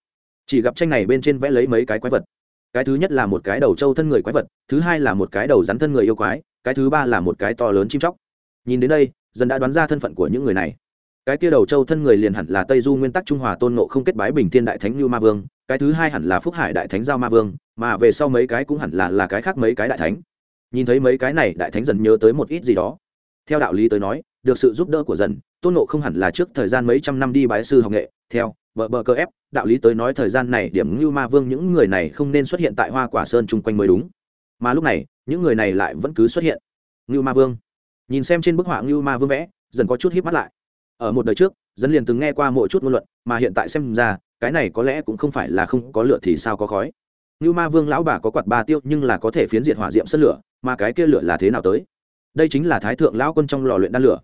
Chỉ gặp tranh này bên trên vẽ lấy mấy cái quái vật. Cái thứ nhất là một cái đầu trâu thân người quái vật, thứ hai là một cái đầu rắn thân người yêu quái, cái thứ ba là một cái to lớn chim chóc. Nhìn đến đây, dần đã đoán ra thân phận của những người này. Cái kia đầu trâu thân người liền hẳn là tây du nguyên tắc trung hòa tôn nộ không kết bái bình thiên đại thánh như ma vương cái thứ hai hẳn là phúc hải đại thánh giao ma vương, mà về sau mấy cái cũng hẳn là là cái khác mấy cái đại thánh. Nhìn thấy mấy cái này, đại thánh dần nhớ tới một ít gì đó. Theo đạo lý tới nói, được sự giúp đỡ của dần, tôn nộ không hẳn là trước thời gian mấy trăm năm đi bái sư học nghệ, theo, bờ bờ cơ ép, đạo lý tới nói thời gian này điểm ngưu ma vương những người này không nên xuất hiện tại hoa quả sơn chung quanh mới đúng. Mà lúc này, những người này lại vẫn cứ xuất hiện. Ngưu ma vương. Nhìn xem trên bức họa ngưu ma vương vẽ, dần có chút híp mắt lại. Ở một đời trước dân liền từng nghe qua mỗi chút ngôn luận, mà hiện tại xem ra cái này có lẽ cũng không phải là không có lửa thì sao có khói. Như ma vương lão bà có quạt ba tiêu nhưng là có thể phiến diệt hỏa diệm sân lửa, mà cái kia lửa là thế nào tới? Đây chính là thái thượng lão quân trong lò luyện đan lửa.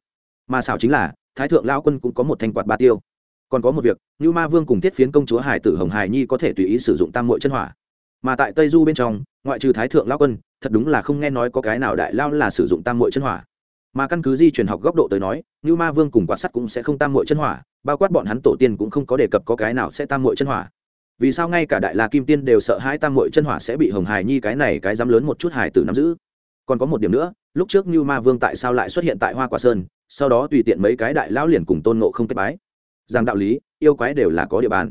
Mà xảo chính là, thái thượng lão quân cũng có một thanh quạt ba tiêu. Còn có một việc như ma vương cùng thiết phiến công chúa hải tử hồng hải nhi có thể tùy ý sử dụng tam mội chân hỏa. Mà tại tây du bên trong, ngoại trừ thái thượng lão quân, thật đúng là không nghe nói có cái nào đại lao là sử dụng tam mội chân hỏa mà căn cứ di truyền học góc độ tới nói như ma vương cùng quạt sắt cũng sẽ không tam mội chân hỏa, bao quát bọn hắn tổ tiên cũng không có đề cập có cái nào sẽ tam mội chân hỏa. Vì sao ngay cả đại la kim tiên đều sợ hai tam mội chân hỏa sẽ bị hồng hài nhi cái này cái dám lớn một chút hài tử nắm giữ? Còn có một điểm nữa, lúc trước như ma vương tại sao lại xuất hiện tại hoa quả sơn, sau đó tùy tiện mấy cái đại lão liền cùng tôn nộ không kết bái. Rằng đạo lý, yêu quái đều là có địa bàn.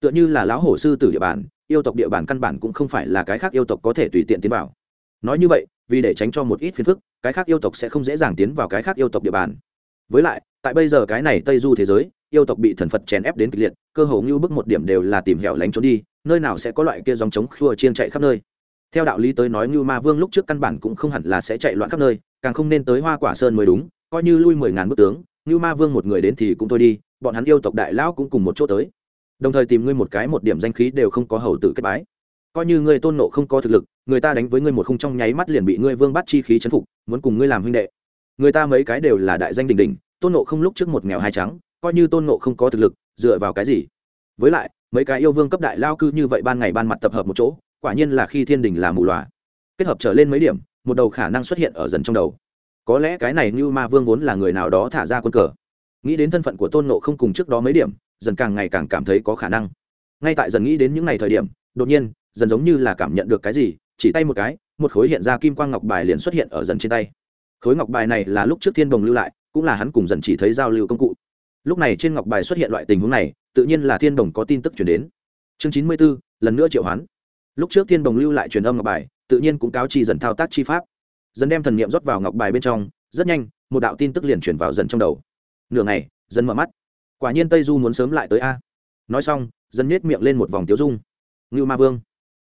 Tựa như là lão hổ sư tử địa bàn, yêu tộc địa bàn căn bản cũng không phải là cái khác yêu tộc có thể tùy tiện tiến vào nói như vậy, vì để tránh cho một ít phiền phức, cái khác yêu tộc sẽ không dễ dàng tiến vào cái khác yêu tộc địa bàn. Với lại, tại bây giờ cái này tây du thế giới, yêu tộc bị thần phật chèn ép đến kịch liệt, cơ hồ như bức một điểm đều là tìm hẻo lánh trốn đi, nơi nào sẽ có loại kia dòng chống khua chiên chạy khắp nơi. Theo đạo lý tới nói như ma vương lúc trước căn bản cũng không hẳn là sẽ chạy loạn khắp nơi, càng không nên tới hoa quả sơn mới đúng, coi như lui mười ngàn bức tướng như ma vương một người đến thì cũng thôi đi, bọn hắn yêu tộc đại lão cũng cùng một chỗ tới. Đồng thời tìm ngươi một cái một điểm danh khí đều không có hầu tử kết bái coi như ngươi tôn nộ không có thực lực, người ta đánh với ngươi một khung trong nháy mắt liền bị ngươi vương bắt chi khí chấn phục, muốn cùng ngươi làm huynh đệ. Người ta mấy cái đều là đại danh đình đình tôn nộ không lúc trước một nghèo hai trắng, coi như tôn nộ không có thực lực, dựa vào cái gì? Với lại, mấy cái yêu vương cấp đại lao cư như vậy ban ngày ban mặt tập hợp một chỗ, quả nhiên là khi thiên đình là mù loà. Kết hợp trở lên mấy điểm, một đầu khả năng xuất hiện ở dần trong đầu. Có lẽ cái này như ma vương vốn là người nào đó thả ra quân cờ. Nghĩ đến thân phận của tôn nộ không cùng trước đó mấy điểm, dần càng ngày càng cảm thấy có khả năng. Ngay tại dần nghĩ đến những ngày thời điểm, đột nhiên dần giống như là cảm nhận được cái gì, chỉ tay một cái, một khối hiện ra kim quang ngọc bài liền xuất hiện ở dần trên tay. Khối ngọc bài này là lúc trước thiên đồng lưu lại, cũng là hắn cùng dần chỉ thấy giao lưu công cụ. Lúc này trên ngọc bài xuất hiện loại tình huống này, tự nhiên là thiên đồng có tin tức chuyển đến. Chương chín mươi b ố lần nữa triệu hoán. Lúc trước thiên đồng lưu lại truyền âm ngọc bài, tự nhiên cũng cáo chi dần thao tác chi pháp. Dần đem thần n i ệ m rót vào ngọc bài bên trong, rất nhanh, một đạo tin tức liền chuyển vào dần trong đầu. Nửa ngày, dần mở mắt. Quả nhiên tây du muốn sớm lại tới a. Nói xong, dần nhét miệng lên một vòng tiếu dung. Ngưu ma vương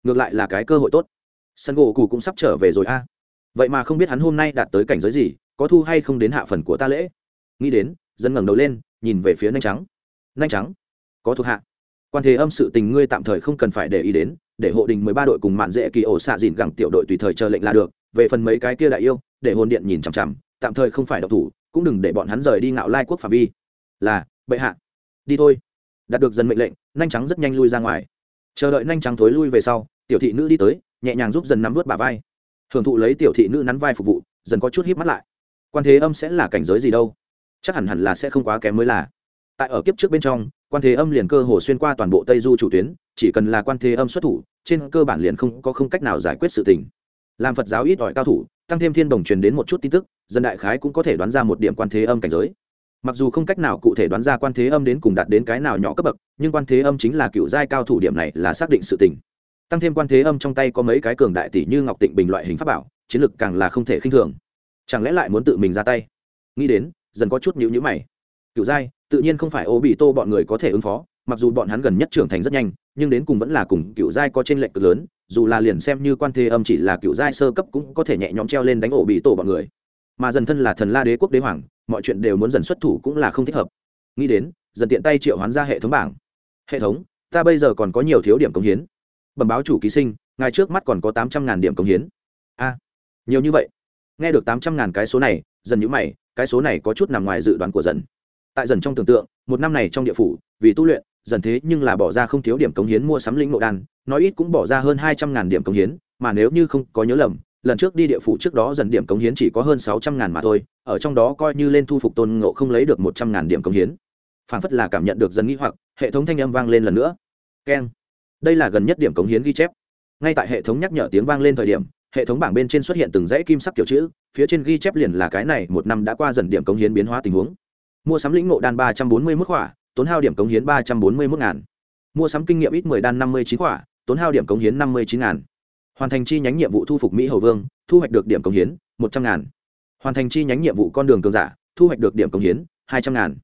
ngược lại là cái cơ hội tốt. Sân gỗ cụ cũng sắp trở về rồi a. Vậy mà không biết hắn hôm nay đạt tới cảnh giới gì, có thu hay không đến hạ phần của ta lễ? Nghĩ đến, dân ngẩng đầu lên, nhìn về phía nhanh trắng. Nhanh trắng, có thuộc hạ. Quan thế âm sự tình ngươi tạm thời không cần phải để ý đến, để hộ đình mười ba đội cùng mạn dễ kỳ ổ xạ dìn gẳng tiểu đội tùy thời chờ lệnh là được, về phần mấy cái kia đại yêu, để hồn điện nhìn chằm chằm, tạm thời không phải độc thủ, cũng đừng để bọn hắn rời đi ngạo lai quốc phạm vi. Là, bệ hạ. Đi thôi. Đạt được dần mệnh lệnh nhanh trắng rất nhanh lui ra ngoài. Chờ đợi nhanh trắng thối lui về sau tiểu thị nữ đi tới, nhẹ nhàng giúp dần nắm vớt bà vai. Hưởng thụ lấy tiểu thị nữ nắn vai phục vụ, dần có chút híp mắt lại. Quan thế âm sẽ là cảnh giới gì đâu? Chắc hẳn hẳn là sẽ không quá kém mới là. Tại ở kiếp trước bên trong, quan thế âm liền cơ hồ xuyên qua toàn bộ tây du chủ tuyến, chỉ cần là quan thế âm xuất thủ, trên cơ bản liền không có không cách nào giải quyết sự tình. Làm phật giáo ít ỏi cao thủ, tăng thêm thiên đồng truyền đến một chút tin tức, dân đại khái cũng có thể đoán ra một điểm quan thế âm cảnh giới. Mặc dù không cách nào cụ thể đoán ra quan thế âm đến cùng đạt đến cái nào nhỏ cấp bậc, nhưng quan thế âm chính là cựu giai cao thủ điểm này là xác định sự tình tăng thêm quan thế âm trong tay có mấy cái cường đại tỷ như ngọc tịnh bình loại hình pháp bảo, chiến lực càng là không thể khinh thường. Chẳng lẽ lại muốn tự mình ra tay? Nghĩ đến, dần có chút nhữ nhữ mày. Cựu giai, tự nhiên không phải ô bị tô bọn người có thể ứng phó, mặc dù bọn hắn gần nhất trưởng thành rất nhanh, nhưng đến cùng vẫn là cùng cựu giai có trên lệnh cực lớn, dù là liền xem như quan thế âm chỉ là cựu giai sơ cấp cũng có thể nhẹ nhõm treo lên đánh ổ bị tổ bọn người. Mà dần thân là thần la đế quốc đế hoàng, mọi chuyện đều muốn dần xuất thủ cũng là không thích hợp. Nghĩ đến, dần tiện tay triệu hoán ra hệ thống bảng. Hệ thống, ta bây giờ còn có nhiều thiếu điểm công hiến bẩm báo chủ ký sinh, ngài trước mắt còn có tám trăm ngàn điểm công hiến. A, nhiều như vậy. Nghe được tám trăm ngàn cái số này, dần nhữ mày, cái số này có chút nằm ngoài dự đoán của dần. Tại dần trong tưởng tượng, một năm này trong địa phủ, vì tu luyện, dần thế nhưng là bỏ ra không thiếu điểm cống hiến mua sắm lĩnh mộ đan, nói ít cũng bỏ ra hơn hai trăm ngàn điểm cống hiến, mà nếu như không có nhớ lầm, lần trước đi địa phủ trước đó dần điểm cống hiến chỉ có hơn sáu trăm ngàn mà thôi, ở trong đó coi như lên thu phục tôn ngộ không lấy được một trăm ngàn điểm cống hiến. Phản phất là cảm nhận được dần nghĩ hoặc, hệ thống thanh âm vang lên lần nữa. Keng đây là gần nhất điểm cống hiến ghi chép. Ngay tại hệ thống nhắc nhở tiếng vang lên thời điểm, hệ thống bảng bên trên xuất hiện từng dãy kim sắc kiểu chữ, phía trên ghi chép liền là cái này, một năm đã qua dần điểm cống hiến biến hóa tình huống. Mua sắm lĩnh ngộ đan ba trăm bốn mươi mức khỏa, tốn hao điểm cống hiến ba trăm bốn mươi mức ngàn. Mua sắm kinh nghiệm ít mười đan năm mươi chín khỏa, tốn hao điểm cống hiến năm mươi chín ngàn. Hoàn thành chi nhánh nhiệm vụ thu phục mỹ hầu vương, thu hoạch được điểm cống hiến một trăm ngàn. Hoàn thành chi nhánh nhiệm vụ con đường cường giả, thu hoạch được điểm cống hiến hai trăm ngàn.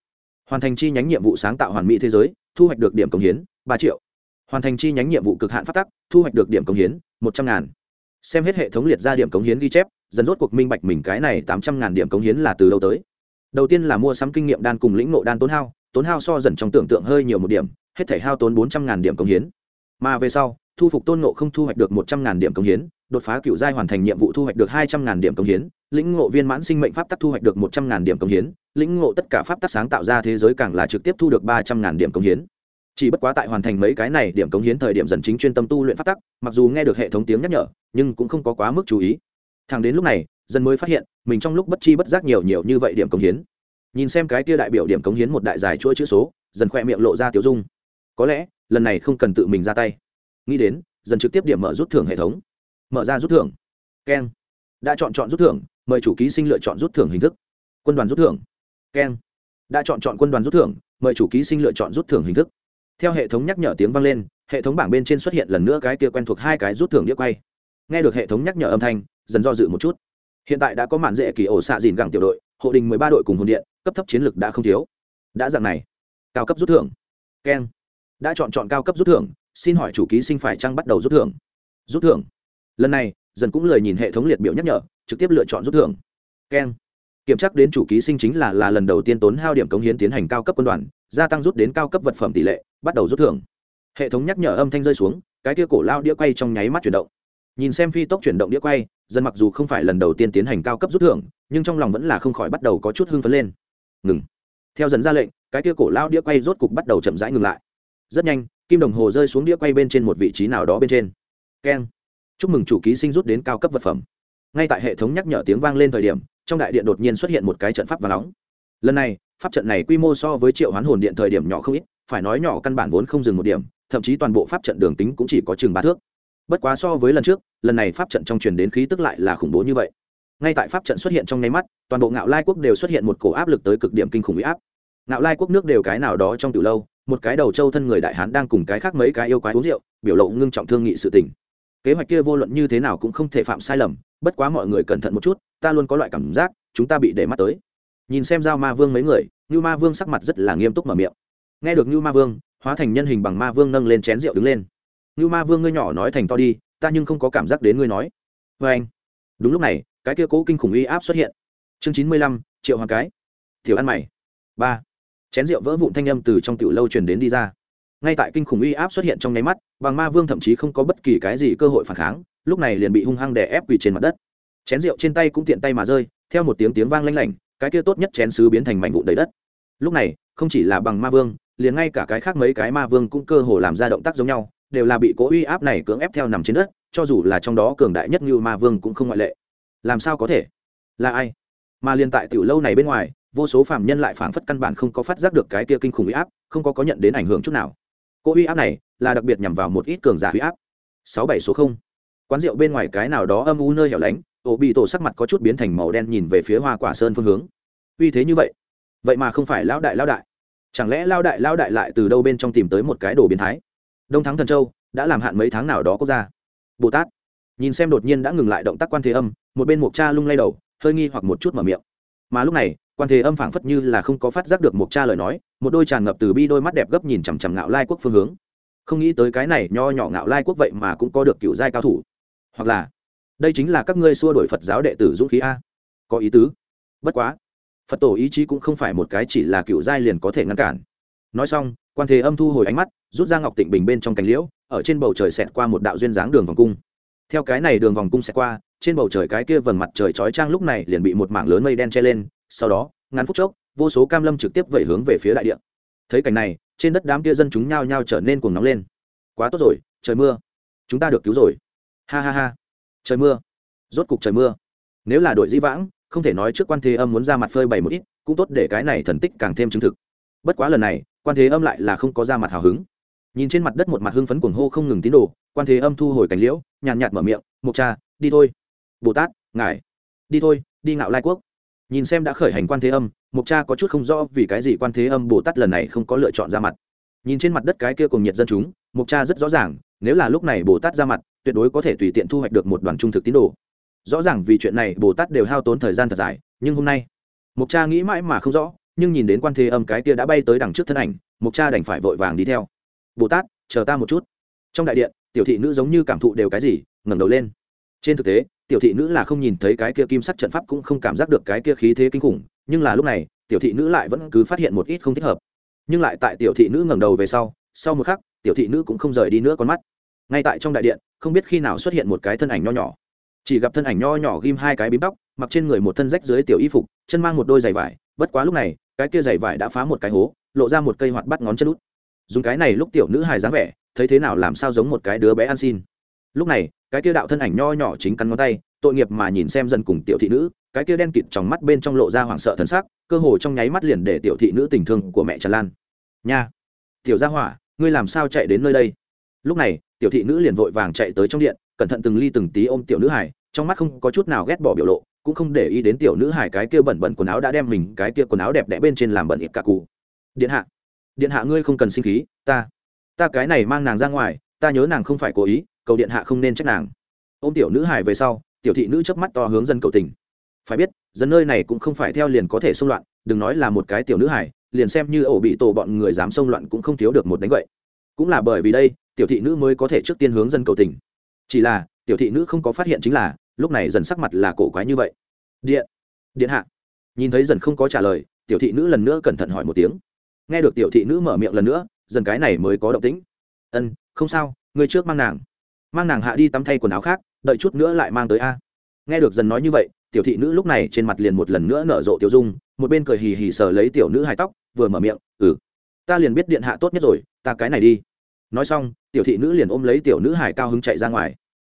Hoàn thành chi nhánh nhiệm vụ sáng tạo hoàn mỹ thế giới, thu hoạch được điểm cống hiến ba triệu hoàn thành chi nhánh nhiệm vụ cực hạn phát tắc, thu hoạch được điểm cống hiến, một trăm ngàn. Xem hết hệ thống liệt ra điểm cống hiến ghi chép, dần rốt cuộc minh bạch mình cái này tám trăm ngàn điểm cống hiến là từ đâu tới. Đầu tiên là mua sắm kinh nghiệm đan cùng lĩnh nộ đan tốn hao tốn hao so dần trong tưởng tượng hơi nhiều một điểm, hết thể hao tốn bốn trăm ngàn điểm cống hiến. Mà về sau, thu phục tôn nộ không thu hoạch được một trăm ngàn điểm cống hiến, đột phá cựu giai hoàn thành nhiệm vụ thu hoạch được hai trăm ngàn điểm cống hiến, lĩnh ngộ viên mãn sinh mệnh pháp tắc thu hoạch được một trăm ngàn điểm cống hiến, lĩnh ngộ tất cả pháp tắc sáng tạo ra thế giới càng là trực tiếp thu được ba trăm ngàn điểm cống hiến chỉ bất quá tại hoàn thành mấy cái này điểm cống hiến thời điểm dần chính chuyên tâm tu luyện pháp tắc, mặc dù nghe được hệ thống tiếng nhắc nhở, nhưng cũng không có quá mức chú ý. Thẳng đến lúc này, dần mới phát hiện, mình trong lúc bất chi bất giác nhiều nhiều như vậy điểm cống hiến. Nhìn xem cái kia đại biểu điểm cống hiến một đại dài chuỗi chữ số, dần khoe miệng lộ ra tiểu dung. Có lẽ, lần này không cần tự mình ra tay. Nghĩ đến, dần trực tiếp điểm mở rút thưởng hệ thống. Mở ra rút thưởng. Keng. Đã chọn chọn rút thưởng, mời chủ ký sinh lựa chọn rút thưởng hình thức. Quân đoàn rút thưởng. Keng. Đã chọn chọn quân đoàn rút thưởng, mời chủ ký sinh lựa chọn rút thưởng hình thức theo hệ thống nhắc nhở tiếng vang lên, hệ thống bảng bên trên xuất hiện lần nữa cái kia quen thuộc hai cái rút thưởng đĩa quay. Nghe được hệ thống nhắc nhở âm thanh, dần do dự một chút. Hiện tại đã có mạn dễ kỳ ổ xạ dìn gẳng tiểu đội, hộ đình mười ba đội cùng hồn điện, cấp thấp chiến lược đã không thiếu. Đã dạng này, cao cấp rút thưởng. Keng. Đã chọn chọn cao cấp rút thưởng, xin hỏi chủ ký sinh phải chăng bắt đầu rút thưởng? Rút thưởng. Lần này, dần cũng lời nhìn hệ thống liệt biểu nhắc nhở, trực tiếp lựa chọn rút thưởng. Keng. Kiểm tra đến chủ ký sinh chính là là lần đầu tiên tốn hao điểm cống hiến tiến hành cao cấp quân đoàn, gia tăng rút đến cao cấp vật phẩm tỷ lệ bắt đầu rút thưởng. Hệ thống nhắc nhở âm thanh rơi xuống, cái tia cổ lao đĩa quay trong nháy mắt chuyển động. Nhìn xem phi tốc chuyển động đĩa quay, dân mặc dù không phải lần đầu tiên tiến hành cao cấp rút thưởng, nhưng trong lòng vẫn là không khỏi bắt đầu có chút hưng phấn lên. Ngừng. Theo dần ra lệnh, cái tia cổ lao đĩa quay rốt cục bắt đầu chậm rãi ngừng lại. Rất nhanh, kim đồng hồ rơi xuống đĩa quay bên trên một vị trí nào đó bên trên. Keng. Chúc mừng chủ ký sinh rút đến cao cấp vật phẩm. Ngay tại hệ thống nhắc nhở tiếng vang lên thời điểm, trong đại điện đột nhiên xuất hiện một cái trận pháp và nóng. Lần này, pháp trận này quy mô so với triệu hoán hồn điện thời điểm nhỏ không ít phải nói nhỏ căn bản vốn không dừng một điểm, thậm chí toàn bộ pháp trận đường tính cũng chỉ có chừng ba thước. Bất quá so với lần trước, lần này pháp trận trong truyền đến khí tức lại là khủng bố như vậy. Ngay tại pháp trận xuất hiện trong nháy mắt, toàn bộ ngạo lai quốc đều xuất hiện một cổ áp lực tới cực điểm kinh khủng huy áp. Ngạo lai quốc nước đều cái nào đó trong từ lâu, một cái đầu trâu thân người đại hán đang cùng cái khác mấy cái yêu quái uống rượu, biểu lộ ngưng trọng thương nghị sự tình. Kế hoạch kia vô luận như thế nào cũng không thể phạm sai lầm, bất quá mọi người cẩn thận một chút, ta luôn có loại cảm giác, chúng ta bị để mắt tới. Nhìn xem giao ma vương mấy người như ma vương sắc mặt rất là nghiêm túc mở miệng nghe được như ma vương, hóa thành nhân hình bằng ma vương nâng lên chén rượu đứng lên. Như ma vương ngươi nhỏ nói thành to đi, ta nhưng không có cảm giác đến ngươi nói. Vê anh. Đúng lúc này, cái kia cố kinh khủng uy áp xuất hiện. Chương chín mươi lăm, triệu hoàng cái. Tiểu ăn mày. Ba. Chén rượu vỡ vụn thanh âm từ trong tiểu lâu truyền đến đi ra. Ngay tại kinh khủng uy áp xuất hiện trong nháy mắt, bằng ma vương thậm chí không có bất kỳ cái gì cơ hội phản kháng, lúc này liền bị hung hăng đè ép quỳ trên mặt đất. Chén rượu trên tay cũng tiện tay mà rơi, theo một tiếng tiếng vang lanh lảnh, cái kia tốt nhất chén sứ biến thành mảnh vụn đầy đất. Lúc này, không chỉ là bằng ma vương liền ngay cả cái khác mấy cái ma vương cũng cơ hồ làm ra động tác giống nhau, đều là bị cố uy áp này cưỡng ép theo nằm trên đất, cho dù là trong đó cường đại nhất như ma vương cũng không ngoại lệ. Làm sao có thể? Là ai? Mà liền tại tiểu lâu này bên ngoài, vô số phạm nhân lại phảng phất căn bản không có phát giác được cái kia kinh khủng uy áp, không có có nhận đến ảnh hưởng chút nào. Cô uy áp này là đặc biệt nhằm vào một ít cường giả uy áp. Sáu bảy số không. Quán rượu bên ngoài cái nào đó âm u nơi hẻo lánh, ổ bị tổ sắc mặt có chút biến thành màu đen nhìn về phía hoa quả sơn phương hướng. Uy thế như vậy. Vậy mà không phải lão đại lão đại chẳng lẽ lao đại lao đại lại từ đâu bên trong tìm tới một cái đồ biến thái? Đông thắng thần châu đã làm hạn mấy tháng nào đó quốc gia. Bồ tát. Nhìn xem đột nhiên đã ngừng lại động tác quan thế âm, một bên mộc cha lung lay đầu, hơi nghi hoặc một chút mở miệng. Mà lúc này, quan thế âm phảng phất như là không có phát giác được mộc cha lời nói, một đôi tràn ngập từ bi đôi mắt đẹp gấp nhìn chằm chằm ngạo lai quốc phương hướng. Không nghĩ tới cái này nho nhỏ ngạo lai quốc vậy mà cũng có được cựu giai cao thủ. Hoặc là, đây chính là các ngươi xua đổi phật giáo đệ tử dũng khí a. Có ý tứ. Bất quá phật tổ ý chí cũng không phải một cái chỉ là cựu giai liền có thể ngăn cản. Nói xong, quan thế âm thu hồi ánh mắt, rút ra ngọc tịnh bình bên trong cánh liễu, ở trên bầu trời xẹt qua một đạo duyên dáng đường vòng cung. Theo cái này đường vòng cung xẹt qua, trên bầu trời cái kia vầng mặt trời chói trang lúc này liền bị một mảng lớn mây đen che lên, sau đó, ngắn phút chốc, vô số cam lâm trực tiếp vẩy hướng về phía đại địa. Thấy cảnh này, trên đất đám kia dân chúng nhao nhao trở nên cuồng nóng lên. Quá tốt rồi, trời mưa. Chúng ta được cứu rồi. Ha ha ha. Trời mưa. Rốt cục trời mưa. Nếu là đội di vãng không thể nói trước quan thế âm muốn ra mặt phơi bày một ít, cũng tốt để cái này thần tích càng thêm chứng thực. Bất quá lần này, quan thế âm lại là không có ra mặt hào hứng. Nhìn trên mặt đất một mặt hưng phấn cuồng hô không ngừng tín đồ, quan thế âm thu hồi cánh liễu, nhàn nhạt mở miệng, mục cha, đi thôi. Bồ tát, ngài. Đi thôi, đi ngạo lai quốc. Nhìn xem đã khởi hành quan thế âm, mục cha có chút không rõ vì cái gì quan thế âm bồ tát lần này không có lựa chọn ra mặt. Nhìn trên mặt đất cái kia cùng nhiệt dân chúng, mục cha rất rõ ràng, nếu là lúc này bồ tát ra mặt, tuyệt đối có thể tùy tiện thu hoạch được một đoàn trung thực tín đồ rõ ràng vì chuyện này bồ tát đều hao tốn thời gian thật dài, nhưng hôm nay mục cha nghĩ mãi mà không rõ, nhưng nhìn đến quan thế âm cái kia đã bay tới đằng trước thân ảnh mục cha đành phải vội vàng đi theo. Bồ tát, chờ ta một chút. Trong đại điện, tiểu thị nữ giống như cảm thụ đều cái gì, ngẩng đầu lên. Trên thực tế, tiểu thị nữ là không nhìn thấy cái kia kim sắc trận pháp cũng không cảm giác được cái kia khí thế kinh khủng, nhưng là lúc này, tiểu thị nữ lại vẫn cứ phát hiện một ít không thích hợp. Nhưng lại tại tiểu thị nữ ngẩng đầu về sau sau một khắc, tiểu thị nữ cũng không rời đi nữa con mắt. Ngay tại trong đại điện, không biết khi nào xuất hiện một cái thân ảnh nho nhỏ chỉ gặp thân ảnh nho nhỏ ghim hai cái bím tóc, mặc trên người một thân rách dưới tiểu y phục, chân mang một đôi giày vải, bất quá lúc này, cái kia giày vải đã phá một cái hố, lộ ra một cây hoạt bắt ngón chân út. Dùng cái này lúc tiểu nữ hài dáng vẻ, thấy thế nào làm sao giống một cái đứa bé ăn xin. Lúc này, cái kia đạo thân ảnh nho nhỏ chính cắn ngón tay, tội nghiệp mà nhìn xem dần cùng tiểu thị nữ, cái kia đen kịt trong mắt bên trong lộ ra hoảng sợ thần sắc, cơ hồ trong nháy mắt liền để tiểu thị nữ tình thương của mẹ tràn lan. Nha, tiểu gia hỏa, ngươi làm sao chạy đến nơi đây? Lúc này, tiểu thị nữ liền vội vàng chạy tới trong điện cẩn thận từng ly từng tí ôm tiểu nữ hải, trong mắt không có chút nào ghét bỏ biểu lộ, cũng không để ý đến tiểu nữ hải cái kia bẩn bẩn quần áo đã đem mình cái kia quần áo đẹp đẽ bên trên làm bẩn ít cả cụ. Điện hạ điện hạ ngươi không cần sinh khí, ta ta cái này mang nàng ra ngoài, ta nhớ nàng không phải cố ý, cầu điện hạ không nên trách nàng. Ô m tiểu nữ hải về sau, tiểu thị nữ chớp mắt to hướng dân cầu tình. Phải biết, dân nơi này cũng không phải theo liền có thể xung loạn, đừng nói là một cái tiểu nữ hải, liền xem như ổ bị tổ bọn người dám xông loạn cũng không thiếu được một đánh vậy cũng là bởi vì đây, tiểu thị nữ mới có thể trước tiên hướng dân cầu tình chỉ là, tiểu thị nữ không có phát hiện chính là, lúc này dần sắc mặt là cổ quái như vậy. Điện điện hạ. Nhìn thấy dần không có trả lời, tiểu thị nữ lần nữa cẩn thận hỏi một tiếng. Nghe được tiểu thị nữ mở miệng lần nữa, dần cái này mới có động tĩnh. Ân, không sao người trước mang nàng. Mang nàng hạ đi tắm thay quần áo khác, đợi chút nữa lại mang tới a. Nghe được dần nói như vậy, tiểu thị nữ lúc này trên mặt liền một lần nữa nở rộ tiểu dung, một bên cười hì hì sờ lấy tiểu nữ hai tóc, vừa mở miệng ừ ta liền biết điện hạ tốt nhất rồi, ta cái này đi nói xong, tiểu thị nữ liền ôm lấy tiểu nữ hải cao hứng chạy ra ngoài.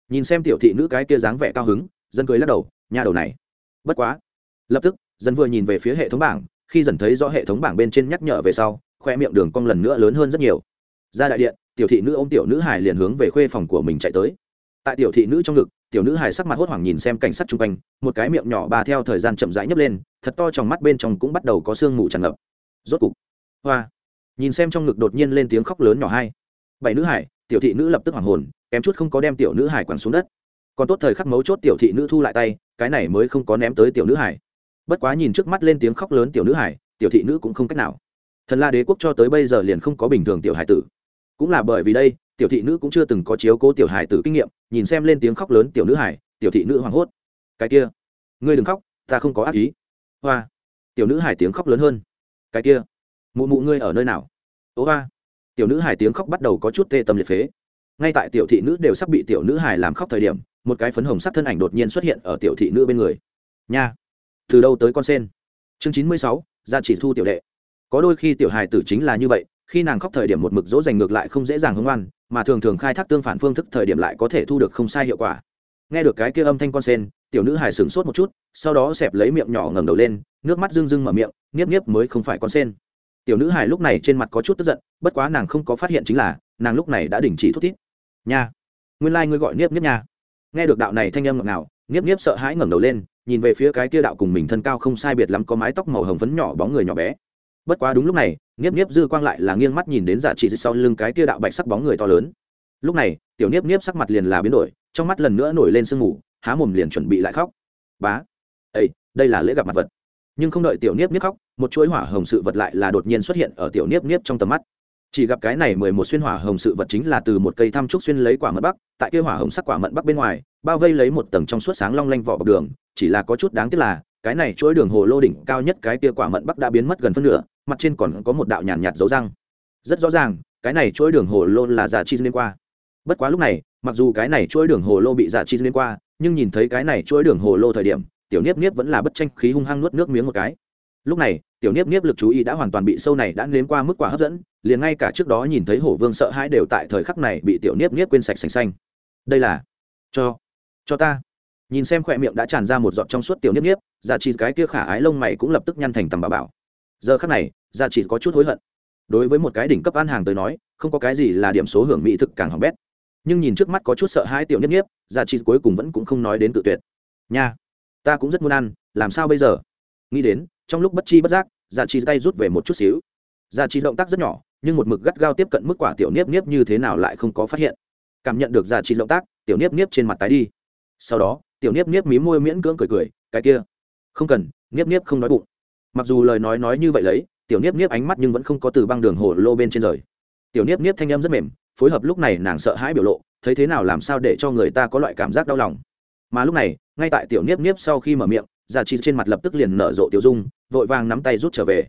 Nhìn xem tiểu thị nữ cái kia dáng vẻ cao hứng, dân cười lắc đầu, nhà đầu này. Bất quá. Lập tức, dân vừa nhìn về phía hệ thống bảng, khi dần thấy rõ hệ thống bảng bên trên nhắc nhở về sau, khoe miệng đường cong lần nữa lớn hơn rất nhiều. Ra đại điện, tiểu thị nữ ô m tiểu nữ hải liền hướng về khuê phòng của mình chạy tới. Tại tiểu thị nữ trong ngực, tiểu nữ hải sắc mặt hốt hoảng nhìn xem cảnh sát chung quanh, một cái miệng nhỏ bà theo thời gian chậm rãi nhấp lên, thật to trong mắt bên trong cũng bắt đầu có sương mù tràn ngập. Rốt cục, hoa. Nhìn xem trong ngực đột nhiên lên tiếng khóc lớn nhỏ hai bảy nữ hải, tiểu thị nữ lập tức hoảng hồn, kém chút không có đem tiểu nữ hải quẳng xuống đất. Còn tốt thời khắc mấu chốt tiểu thị nữ thu lại tay, cái này mới không có ném tới tiểu nữ hải. Bất quá nhìn trước mắt lên tiếng khóc lớn tiểu nữ hải, tiểu thị nữ cũng không cách nào. Thần la đế quốc cho tới bây giờ liền không có bình thường tiểu hải tử. Cũng là bởi vì đây, tiểu thị nữ cũng chưa từng có chiếu cố tiểu hải tử kinh nghiệm, nhìn xem lên tiếng khóc lớn tiểu nữ hải, tiểu thị nữ hoảng hốt. Cái kia, ngươi đừng khóc, ta không có ác ý. Hoa, tiểu nữ hải tiếng khóc lớn hơn. Cái kia, mụ mụ ngươi ở nơi nào? Ố hoa tiểu nữ hải tiếng khóc bắt đầu có chút tê tâm liệt phế. Ngay tại tiểu thị nữ đều sắp bị tiểu nữ hải làm khóc thời điểm, một cái phấn hồng sắc thân ảnh đột nhiên xuất hiện ở tiểu thị nữ bên người. Nha! Từ đâu tới con sen? Chương chín mươi sáu ra chỉ thu tiểu đệ. Có đôi khi tiểu hài tử chính là như vậy, khi nàng khóc thời điểm một mực dỗ dành ngược lại không dễ dàng hưng oan mà thường thường khai thác tương phản phương thức thời điểm lại có thể thu được không sai hiệu quả. Nghe được cái kia âm thanh con sen, tiểu nữ hài sửng sốt một chút, sau đó xẹp lấy miệng nhỏ ngẩng đầu lên, nước mắt rưng rưng mở miệng, nghiếp nghiếp mới không phải con sen. Tiểu nữ hài lúc này trên mặt có chút tức giận bất quá nàng không có phát hiện chính là, nàng lúc này đã đình chỉ thút thít. Nha, nguyên lai、like、ngươi gọi niếp niếp nha. Nghe được đạo này thanh âm ngọt ngào, niếp niếp sợ hãi ngẩng đầu lên, nhìn về phía cái kia đạo cùng mình thân cao không sai biệt lắm có mái tóc màu hồng phấn nhỏ bóng người nhỏ bé. Bất quá đúng lúc này, niếp niếp dư quang lại là nghiêng mắt nhìn đến giả trị sau lưng cái kia đạo bạch sắc bóng người to lớn. Lúc này, tiểu niếp niếp sắc mặt liền là biến đổi, trong mắt lần nữa nổi lên sương mù, há mồm liền chuẩn bị lại khóc. Bá ây đây là lễ gặp mặt vật. Nhưng không đợi tiểu niếp niếp khóc, một chuỗi hỏa hồng sự vật lại là đột nhiên xuất hiện ở tiểu niếp niếp trong tầm mắt chỉ gặp cái này mười một xuyên hỏa hồng sự vật chính là từ một cây thăm trúc xuyên lấy quả mận bắc tại kia hỏa hồng sắc quả mận bắc bên ngoài bao vây lấy một tầng trong suốt sáng long lanh vỏ bọc đường chỉ là có chút đáng tiếc là cái này chuỗi đường hồ lô đỉnh cao nhất cái kia quả mận bắc đã biến mất gần phân nửa mặt trên còn có một đạo nhàn nhạt, nhạt dấu răng. Rất rõ ràng cái này chuỗi đường hồ lô là giả chi liên qua. Bất quá lúc này mặc dù cái này chuỗi đường hồ lô bị giả chi liên qua nhưng nhìn thấy cái này chuỗi đường hồ lô thời điểm tiểu niếp niếp vẫn là bất tranh khí hung hăng nuốt nước miếng một cái. Lúc này tiểu niếp niếp lực chú ý đã hoàn toàn bị sâu này đã nếm qua mức quả hấp dẫn, liền ngay cả trước đó nhìn thấy hổ vương sợ hãi đều tại thời khắc này bị tiểu niếp niếp quên sạch sành xanh. Đây là, cho cho ta. Nhìn xem khỏe miệng đã tràn ra một giọt trong suốt tiểu niếp niếp dạ trị cái kia khả ái lông mày cũng lập tức nhăn thành tầm bà bảo. Giờ khắc này dạ trị có chút hối hận. Đối với một cái đỉnh cấp ăn hàng tới nói, không có cái gì là điểm số hưởng mỹ thực càng hỏng bét. Nhưng nhìn trước mắt có chút sợ hãi tiểu niếp niếp dạ trị cuối cùng vẫn cũng không nói đến tự tuyệt. Nha, ta cũng rất muốn ăn, làm sao bây giờ? Nghĩ đến trong lúc bất chi bất giác dạ chi tay rút về một chút xíu. Dạ chi động tác rất nhỏ, nhưng một mực gắt gao tiếp cận mức quả tiểu niếp niếp như thế nào lại không có phát hiện. Cảm nhận được dạ chi động tác, tiểu niếp niếp trên mặt tái đi. Sau đó, tiểu niếp niếp mí môi miễn cưỡng cười cười, cái kia, không cần, niếp niếp không nói bụng. Mặc dù lời nói nói như vậy lấy, tiểu niếp niếp ánh mắt nhưng vẫn không có từ băng đường hồ lô bên trên rời. Tiểu niếp niếp thanh âm rất mềm, phối hợp lúc này nàng sợ hãi biểu lộ, thấy thế nào làm sao để cho người ta có loại cảm giác đau lòng? Mà lúc này, ngay tại tiểu niếp niếp sau khi mở miệng giả chi trên mặt lập tức liền nở rộ tiểu dung, vội vàng nắm tay rút trở về.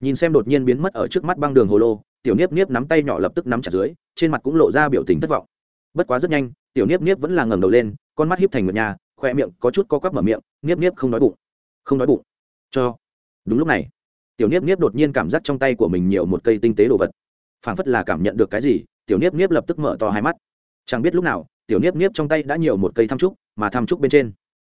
Nhìn xem đột nhiên biến mất ở trước mắt băng đường hồ lô, tiểu niếp niếp nắm tay nhỏ lập tức nắm chặt dưới, trên mặt cũng lộ ra biểu tình thất vọng. Bất quá rất nhanh, tiểu niếp niếp vẫn là ngẩng đầu lên, con mắt hiếp thành một nhà khoe miệng có chút co quắp mở miệng, niếp niếp không đói bụng, không đói bụng. Cho. Đúng lúc này, tiểu niếp niếp đột nhiên cảm giác trong tay của mình nhiều một cây tinh tế đồ vật. Phảng phất là cảm nhận được cái gì, tiểu niếp niếp lập tức mở to hai mắt. Chẳng biết lúc nào, tiểu niếp niếp trong tay đã nhiều một cây thăm trúc, mà thăm trúc bên trên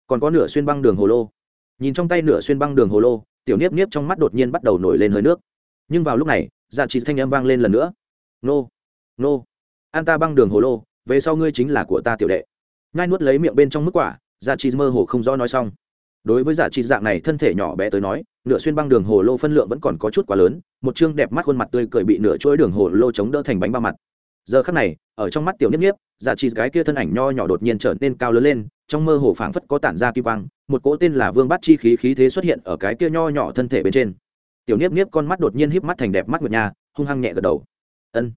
còn có nửa xuyên băng đường hồ lô nhìn trong tay nửa xuyên băng đường hồ lô, tiểu niếp niếp trong mắt đột nhiên bắt đầu nổi lên hơi nước. Nhưng vào lúc này dạ trị thanh âm vang lên lần nữa. Nô nô, an ta băng đường hồ lô, về sau ngươi chính là của ta tiểu đệ. Ngai nuốt lấy miệng bên trong mức quả dạ trị mơ hồ không rõ nói xong. Đối với dạ giả trị dạng này thân thể nhỏ bé tới nói, nửa xuyên băng đường hồ lô phân lượng vẫn còn có chút quá lớn, một chương đẹp mắt khuôn mặt tươi cười bị nửa chuỗi đường hồ lô chống đỡ thành bánh ba mặt. Giờ khắc này, ở trong mắt tiểu niếp niếp giả trị cái kia thân ảnh nho nhỏ đột nhiên trở nên cao lớn lên trong mơ hồ phảng phất có tản ra kim quang, một cỗ tên là vương bát chi khí khí thế xuất hiện ở cái kia nho nhỏ thân thể bên trên. Tiểu niếp niếp con mắt đột nhiên híp mắt thành đẹp mắt ngược nhà hung hăng nhẹ gật đầu. Ân.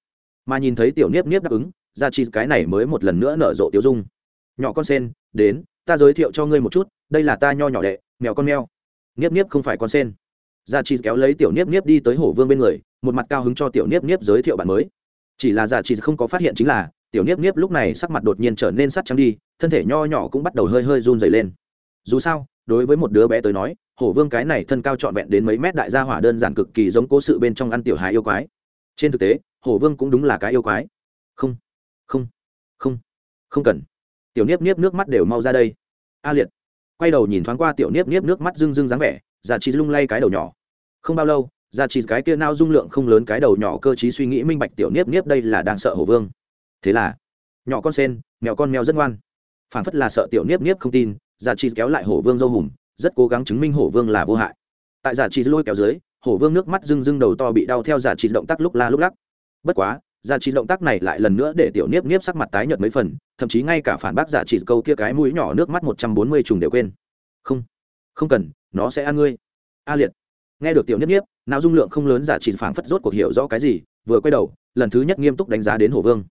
Mà nhìn thấy tiểu niếp niếp đáp ứng, gia chi cái này mới một lần nữa nở rộ tiêu dung. Nhỏ con sen, đến, ta giới thiệu cho ngươi một chút, đây là ta nho nhỏ đệ, mèo con mèo. Niếp niếp không phải con sen. Gia chi kéo lấy tiểu niếp niếp đi tới hổ vương bên người, một mặt cao hứng cho tiểu niếp niếp giới thiệu bạn mới. Chỉ là gia chi không có phát hiện chính là tiểu niếp niếp lúc này sắc mặt đột nhiên trở nên sắt trắng đi, thân thể nho nhỏ cũng bắt đầu hơi hơi run dày lên. Dù sao, đối với một đứa bé tới nói, hổ vương cái này thân cao trọn vẹn đến mấy mét đại gia hỏa đơn giản cực kỳ giống cố sự bên trong ăn tiểu hài yêu quái. Trên thực tế, hổ vương cũng đúng là cái yêu quái. Không không không không cần. Tiểu niếp niếp nước mắt đều mau ra đây. A liệt, quay đầu nhìn thoáng qua tiểu niếp niếp nước mắt rưng rưng dáng vẻ già chi lung lay cái đầu nhỏ. Không bao lâu già chi cái kia nao dung lượng không lớn cái đầu nhỏ cơ chí suy nghĩ minh bạch tiểu niếp niếp đây là đang sợ hổ vương thế là, nhỏ con sen, mèo con mèo rất ngoan. Phản phất là sợ tiểu niếp niếp không tin dạ giả trị kéo lại hổ vương dâu hùm, rất cố gắng chứng minh hổ vương là vô hại. Tại dạ giả trị lôi kéo dưới, hổ vương nước mắt rưng rưng đầu to bị đau theo dạ giả trị động tác lúc la lúc lắc. Bất quá giả trị động tác này lại lần nữa để tiểu niếp niếp sắc mặt tái nhợt mấy phần, thậm chí ngay cả phản bác giả trị câu kia cái mũi nhỏ nước mắt một trăm bốn mươi trùng đều quên. Không không cần, nó sẽ ăn ngươi. A liệt. Nghe được tiểu niếp niếp, não dung lượng không lớn giả trị phảng phất rốt cuộc hiểu rõ cái gì, vừa quay đầu, lần thứ nhất nghiêm túc đánh giá đến hổ vương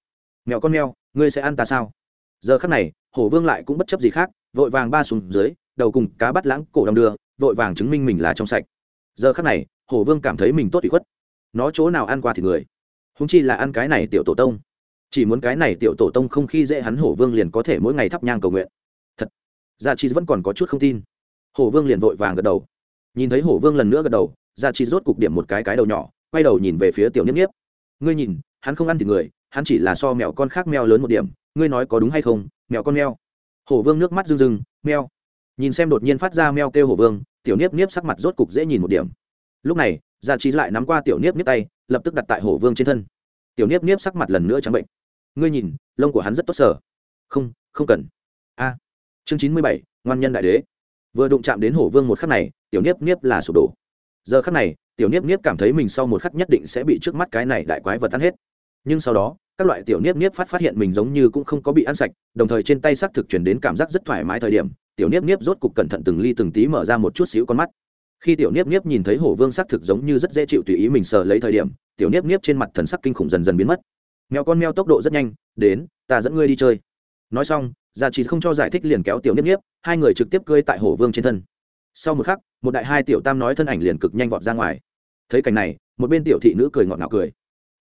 mèo con mèo ngươi sẽ ăn ta sao? Giờ khắc này, hổ vương lại cũng bất chấp gì khác, vội vàng ba xuống dưới, đầu cùng cá bắt lãng cổ đong đưa, vội vàng chứng minh mình là trong sạch. Giờ khắc này, hổ vương cảm thấy mình tốt bị khuất. Nó chỗ nào ăn qua thì người. Húng chi là ăn cái này tiểu tổ tông. Chỉ muốn cái này tiểu tổ tông không khi dễ hắn, hổ vương liền có thể mỗi ngày thắp nhang cầu nguyện. Thật. Gia chi vẫn còn có chút không tin. Hổ vương liền vội vàng gật đầu. Nhìn thấy hổ vương lần nữa gật đầu gia chi rốt cục điểm một cái cái đầu nhỏ, quay đầu nhìn về phía tiểu niếp niếp. Ngươi nhìn, hắn không ăn thì người hắn chỉ là so mèo con khác mèo lớn một điểm, ngươi nói có đúng hay không, mèo con mèo? Hổ vương nước mắt rưng rưng, mèo. Nhìn xem đột nhiên phát ra mèo kêu hổ vương, tiểu niếp niếp sắc mặt rốt cục dễ nhìn một điểm. Lúc này dạ gia trí lại nắm qua tiểu niếp niếp tay, lập tức đặt tại hổ vương trên thân. Tiểu niếp niếp sắc mặt lần nữa trắng bệnh. Ngươi nhìn, lông của hắn rất tốt sở không không cần. A. Chương chín mươi bảy, ngoan nhân đại đế. Vừa đụng chạm đến hổ vương một khắc này, tiểu niếp niếp là sụp đổ. Giờ khắc này, tiểu niếp niếp cảm thấy mình sau một khắc nhất định sẽ bị trước mắt cái này đại quái vật tan hết nhưng sau đó, các loại tiểu niếp niếp phát phát hiện mình giống như cũng không có bị ăn sạch, đồng thời trên tay xác thực chuyển đến cảm giác rất thoải mái thời điểm, tiểu niếp niếp rốt cục cẩn thận từng ly từng tí mở ra một chút xíu con mắt. Khi tiểu niếp niếp nhìn thấy hổ vương xác thực giống như rất dễ chịu tùy ý mình sờ lấy thời điểm, tiểu niếp niếp trên mặt thần sắc kinh khủng dần dần biến mất. Mèo con mèo tốc độ rất nhanh, đến, ta dẫn ngươi đi chơi. Nói xong, gia trí không cho giải thích liền kéo tiểu niếp niếp, hai người trực tiếp cơi tại hổ vương trên thân. Sau một khắc, một đại hai tiểu tam nói thân ảnh liền cực nhanh vọt ra ngoài. Thấy cảnh này, một bên tiểu thị nữ cười ngọt ngào cười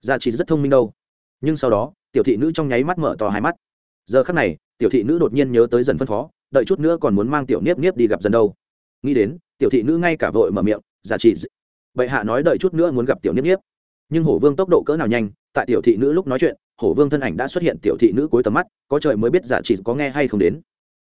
gia chỉ rất thông minh đâu. Nhưng sau đó, tiểu thị nữ trong nháy mắt mở to hai mắt. Giờ khắc này, tiểu thị nữ đột nhiên nhớ tới dần phân phó, đợi chút nữa còn muốn mang tiểu niếp niếp đi gặp dần đâu. Nghĩ đến, tiểu thị nữ ngay cả vội mở miệng, gia trì bệ hạ nói đợi chút nữa muốn gặp tiểu niếp niếp. Nhưng hổ vương tốc độ cỡ nào nhanh, tại tiểu thị nữ lúc nói chuyện, hổ vương thân ảnh đã xuất hiện tiểu thị nữ cuối tầm mắt, có trời mới biết giả chỉ có nghe hay không đến.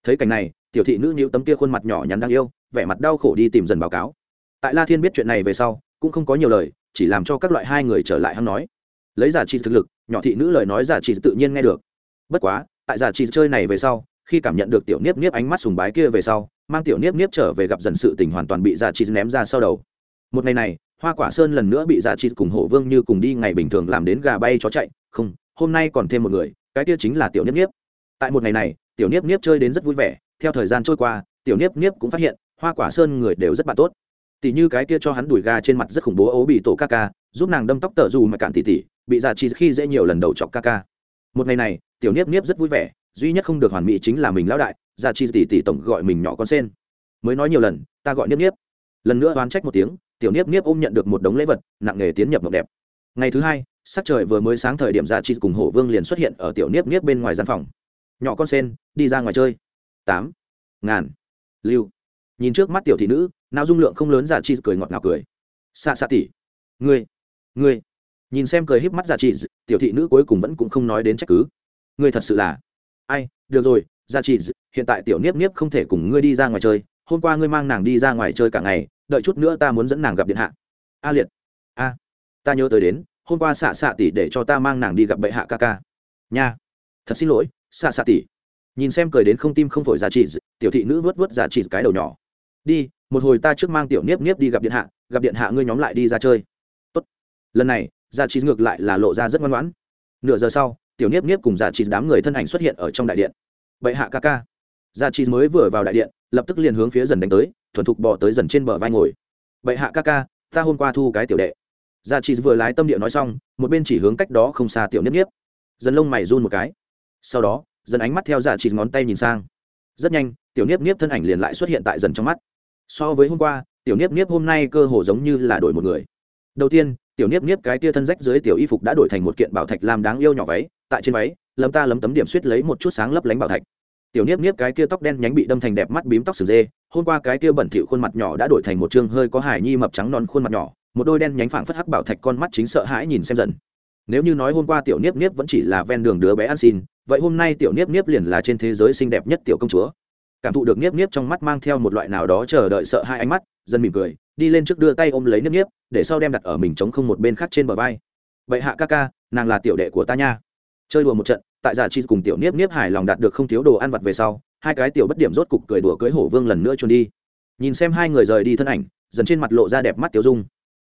Thấy cảnh này, tiểu thị nữ nhíu tấm kia khuôn mặt nhỏ nhắn đang yêu, vẻ mặt đau khổ đi tìm dần báo cáo. Tại la thiên biết chuyện này về sau, cũng không có nhiều lời, chỉ làm cho các loại hai người trở lại hăng nói lấy giả trị thực lực, nhỏ thị nữ lời nói giả trị tự nhiên nghe được. Bất quá, tại giả trị chơi này về sau, khi cảm nhận được tiểu niếp niếp ánh mắt sùng bái kia về sau, mang tiểu niếp niếp trở về gặp dần sự tình hoàn toàn bị giả trị ném ra sau đầu. Một ngày này, hoa quả sơn lần nữa bị giả trị cùng hổ vương như cùng đi ngày bình thường làm đến gà bay chó chạy. Không, hôm nay còn thêm một người, cái kia chính là tiểu niếp niếp. Tại một ngày này, tiểu niếp niếp chơi đến rất vui vẻ. Theo thời gian trôi qua, tiểu niếp niếp cũng phát hiện, hoa quả sơn người đều rất bạn tốt tỷ như cái kia cho hắn đuổi ga trên mặt rất khủng bố ố bị tổ ca ca, giúp nàng đâm tóc tờ dù mà cản tỉ tỉ, bị giả chi khi dễ nhiều lần đầu chọc ca ca. Một ngày này, tiểu niếp niếp rất vui vẻ, duy nhất không được hoàn mỹ chính là mình lão đại giả chi tỉ tỉ tổng gọi mình nhỏ con sen. Mới nói nhiều lần, ta gọi niếp niếp. Lần nữa oán trách một tiếng, tiểu niếp niếp ôm nhận được một đống lễ vật, nặng nghề tiến nhập mộng đẹp. Ngày thứ hai, sắc trời vừa mới sáng thời điểm giả chi cùng hổ vương liền xuất hiện ở tiểu niếp niếp bên ngoài gian phòng. Nhỏ con sen, đi ra ngoài chơi. Tám. Ngàn. Lưu nhìn trước mắt tiểu thị nữ, nào dung lượng không lớn giả chi cười ngọt ngào cười. Xạ xạ tỉ ngươi ngươi, nhìn xem cười híp mắt giả chi, tiểu thị nữ cuối cùng vẫn cũng không nói đến trách cứ. Ngươi thật sự là, ai, được rồi, giả chi, hiện tại tiểu niếp niếp không thể cùng ngươi đi ra ngoài chơi, hôm qua ngươi mang nàng đi ra ngoài chơi cả ngày, đợi chút nữa ta muốn dẫn nàng gặp điện hạ. A liệt, a, ta nhớ tới đến, hôm qua xạ xạ tỷ để cho ta mang nàng đi gặp bệ hạ ca ca. Nha, thật xin lỗi, xạ xạ tỷ. Nhìn xem cười đến không tim không phổi giả trị tiểu thị nữ vớt vớt giả trị cái đầu nhỏ đi, một hồi ta trước mang tiểu niếp niếp đi gặp điện hạ, gặp điện hạ ngươi nhóm lại đi ra chơi. Tốt. lần này dạ giả trí ngược lại là lộ ra rất ngoan ngoãn. Nửa giờ sau, tiểu niếp niếp cùng dạ giả trí đám người thân ảnh xuất hiện ở trong đại điện. Bệ hạ ca ca. Dạ giả trí mới vừa vào đại điện, lập tức liền hướng phía dần đánh tới, thuần thục bỏ tới dần trên bờ vai ngồi. Bệ hạ ca ca, ta hôm qua thu cái tiểu đệ. Giả trí vừa lái tâm địa nói xong, một bên chỉ hướng cách đó không xa tiểu niếp niếp. Dần lông mày run một cái. Sau đó, dần ánh mắt theo giả trí ngón tay nhìn sang. Rất nhanh, tiểu niếp niếp thân ảnh liền lại xuất hiện tại dần trong mắt so với hôm qua, tiểu niếp niếp hôm nay cơ hồ giống như là đổi một người. Đầu tiên, tiểu niếp niếp cái tia thân rách dưới tiểu y phục đã đổi thành một kiện bảo thạch làm đáng yêu nhỏ váy, tại trên váy, lấm ta lấm tấm điểm suýt lấy một chút sáng lấp lánh bảo thạch. Tiểu niếp niếp cái kia tóc đen nhánh bị đâm thành đẹp mắt bím tóc sừng dê, hôm qua cái kia bẩn thỉu khuôn mặt nhỏ đã đổi thành một chương hơi có hài nhi mập trắng non khuôn mặt nhỏ, một đôi đen nhánh phảng phất hắc bảo thạch con mắt chính sợ hãi nhìn xem dần. Nếu như nói hôm qua tiểu niếp niếp vẫn chỉ là ven đường đứa bé ăn xin, vậy hôm nay tiểu niếp niếp liền là trên thế giới xinh đẹp nhất tiểu công chúa cảm thụ được niếp niếp trong mắt mang theo một loại nào đó chờ đợi sợ hai ánh mắt, dân mỉm cười, đi lên trước đưa tay ôm lấy niếp niếp để sau đem đặt ở mình chống không một bên khác trên bờ vai. Vậy hạ ca ca, nàng là tiểu đệ của ta nha. Chơi đùa một trận, tại giả chi cùng tiểu niếp niếp hài lòng đạt được không thiếu đồ ăn vặt về sau, hai cái tiểu bất điểm rốt cục cười đùa cưới hổ vương lần nữa trốn đi. Nhìn xem hai người rời đi thân ảnh, dần trên mặt lộ ra đẹp mắt tiểu dung.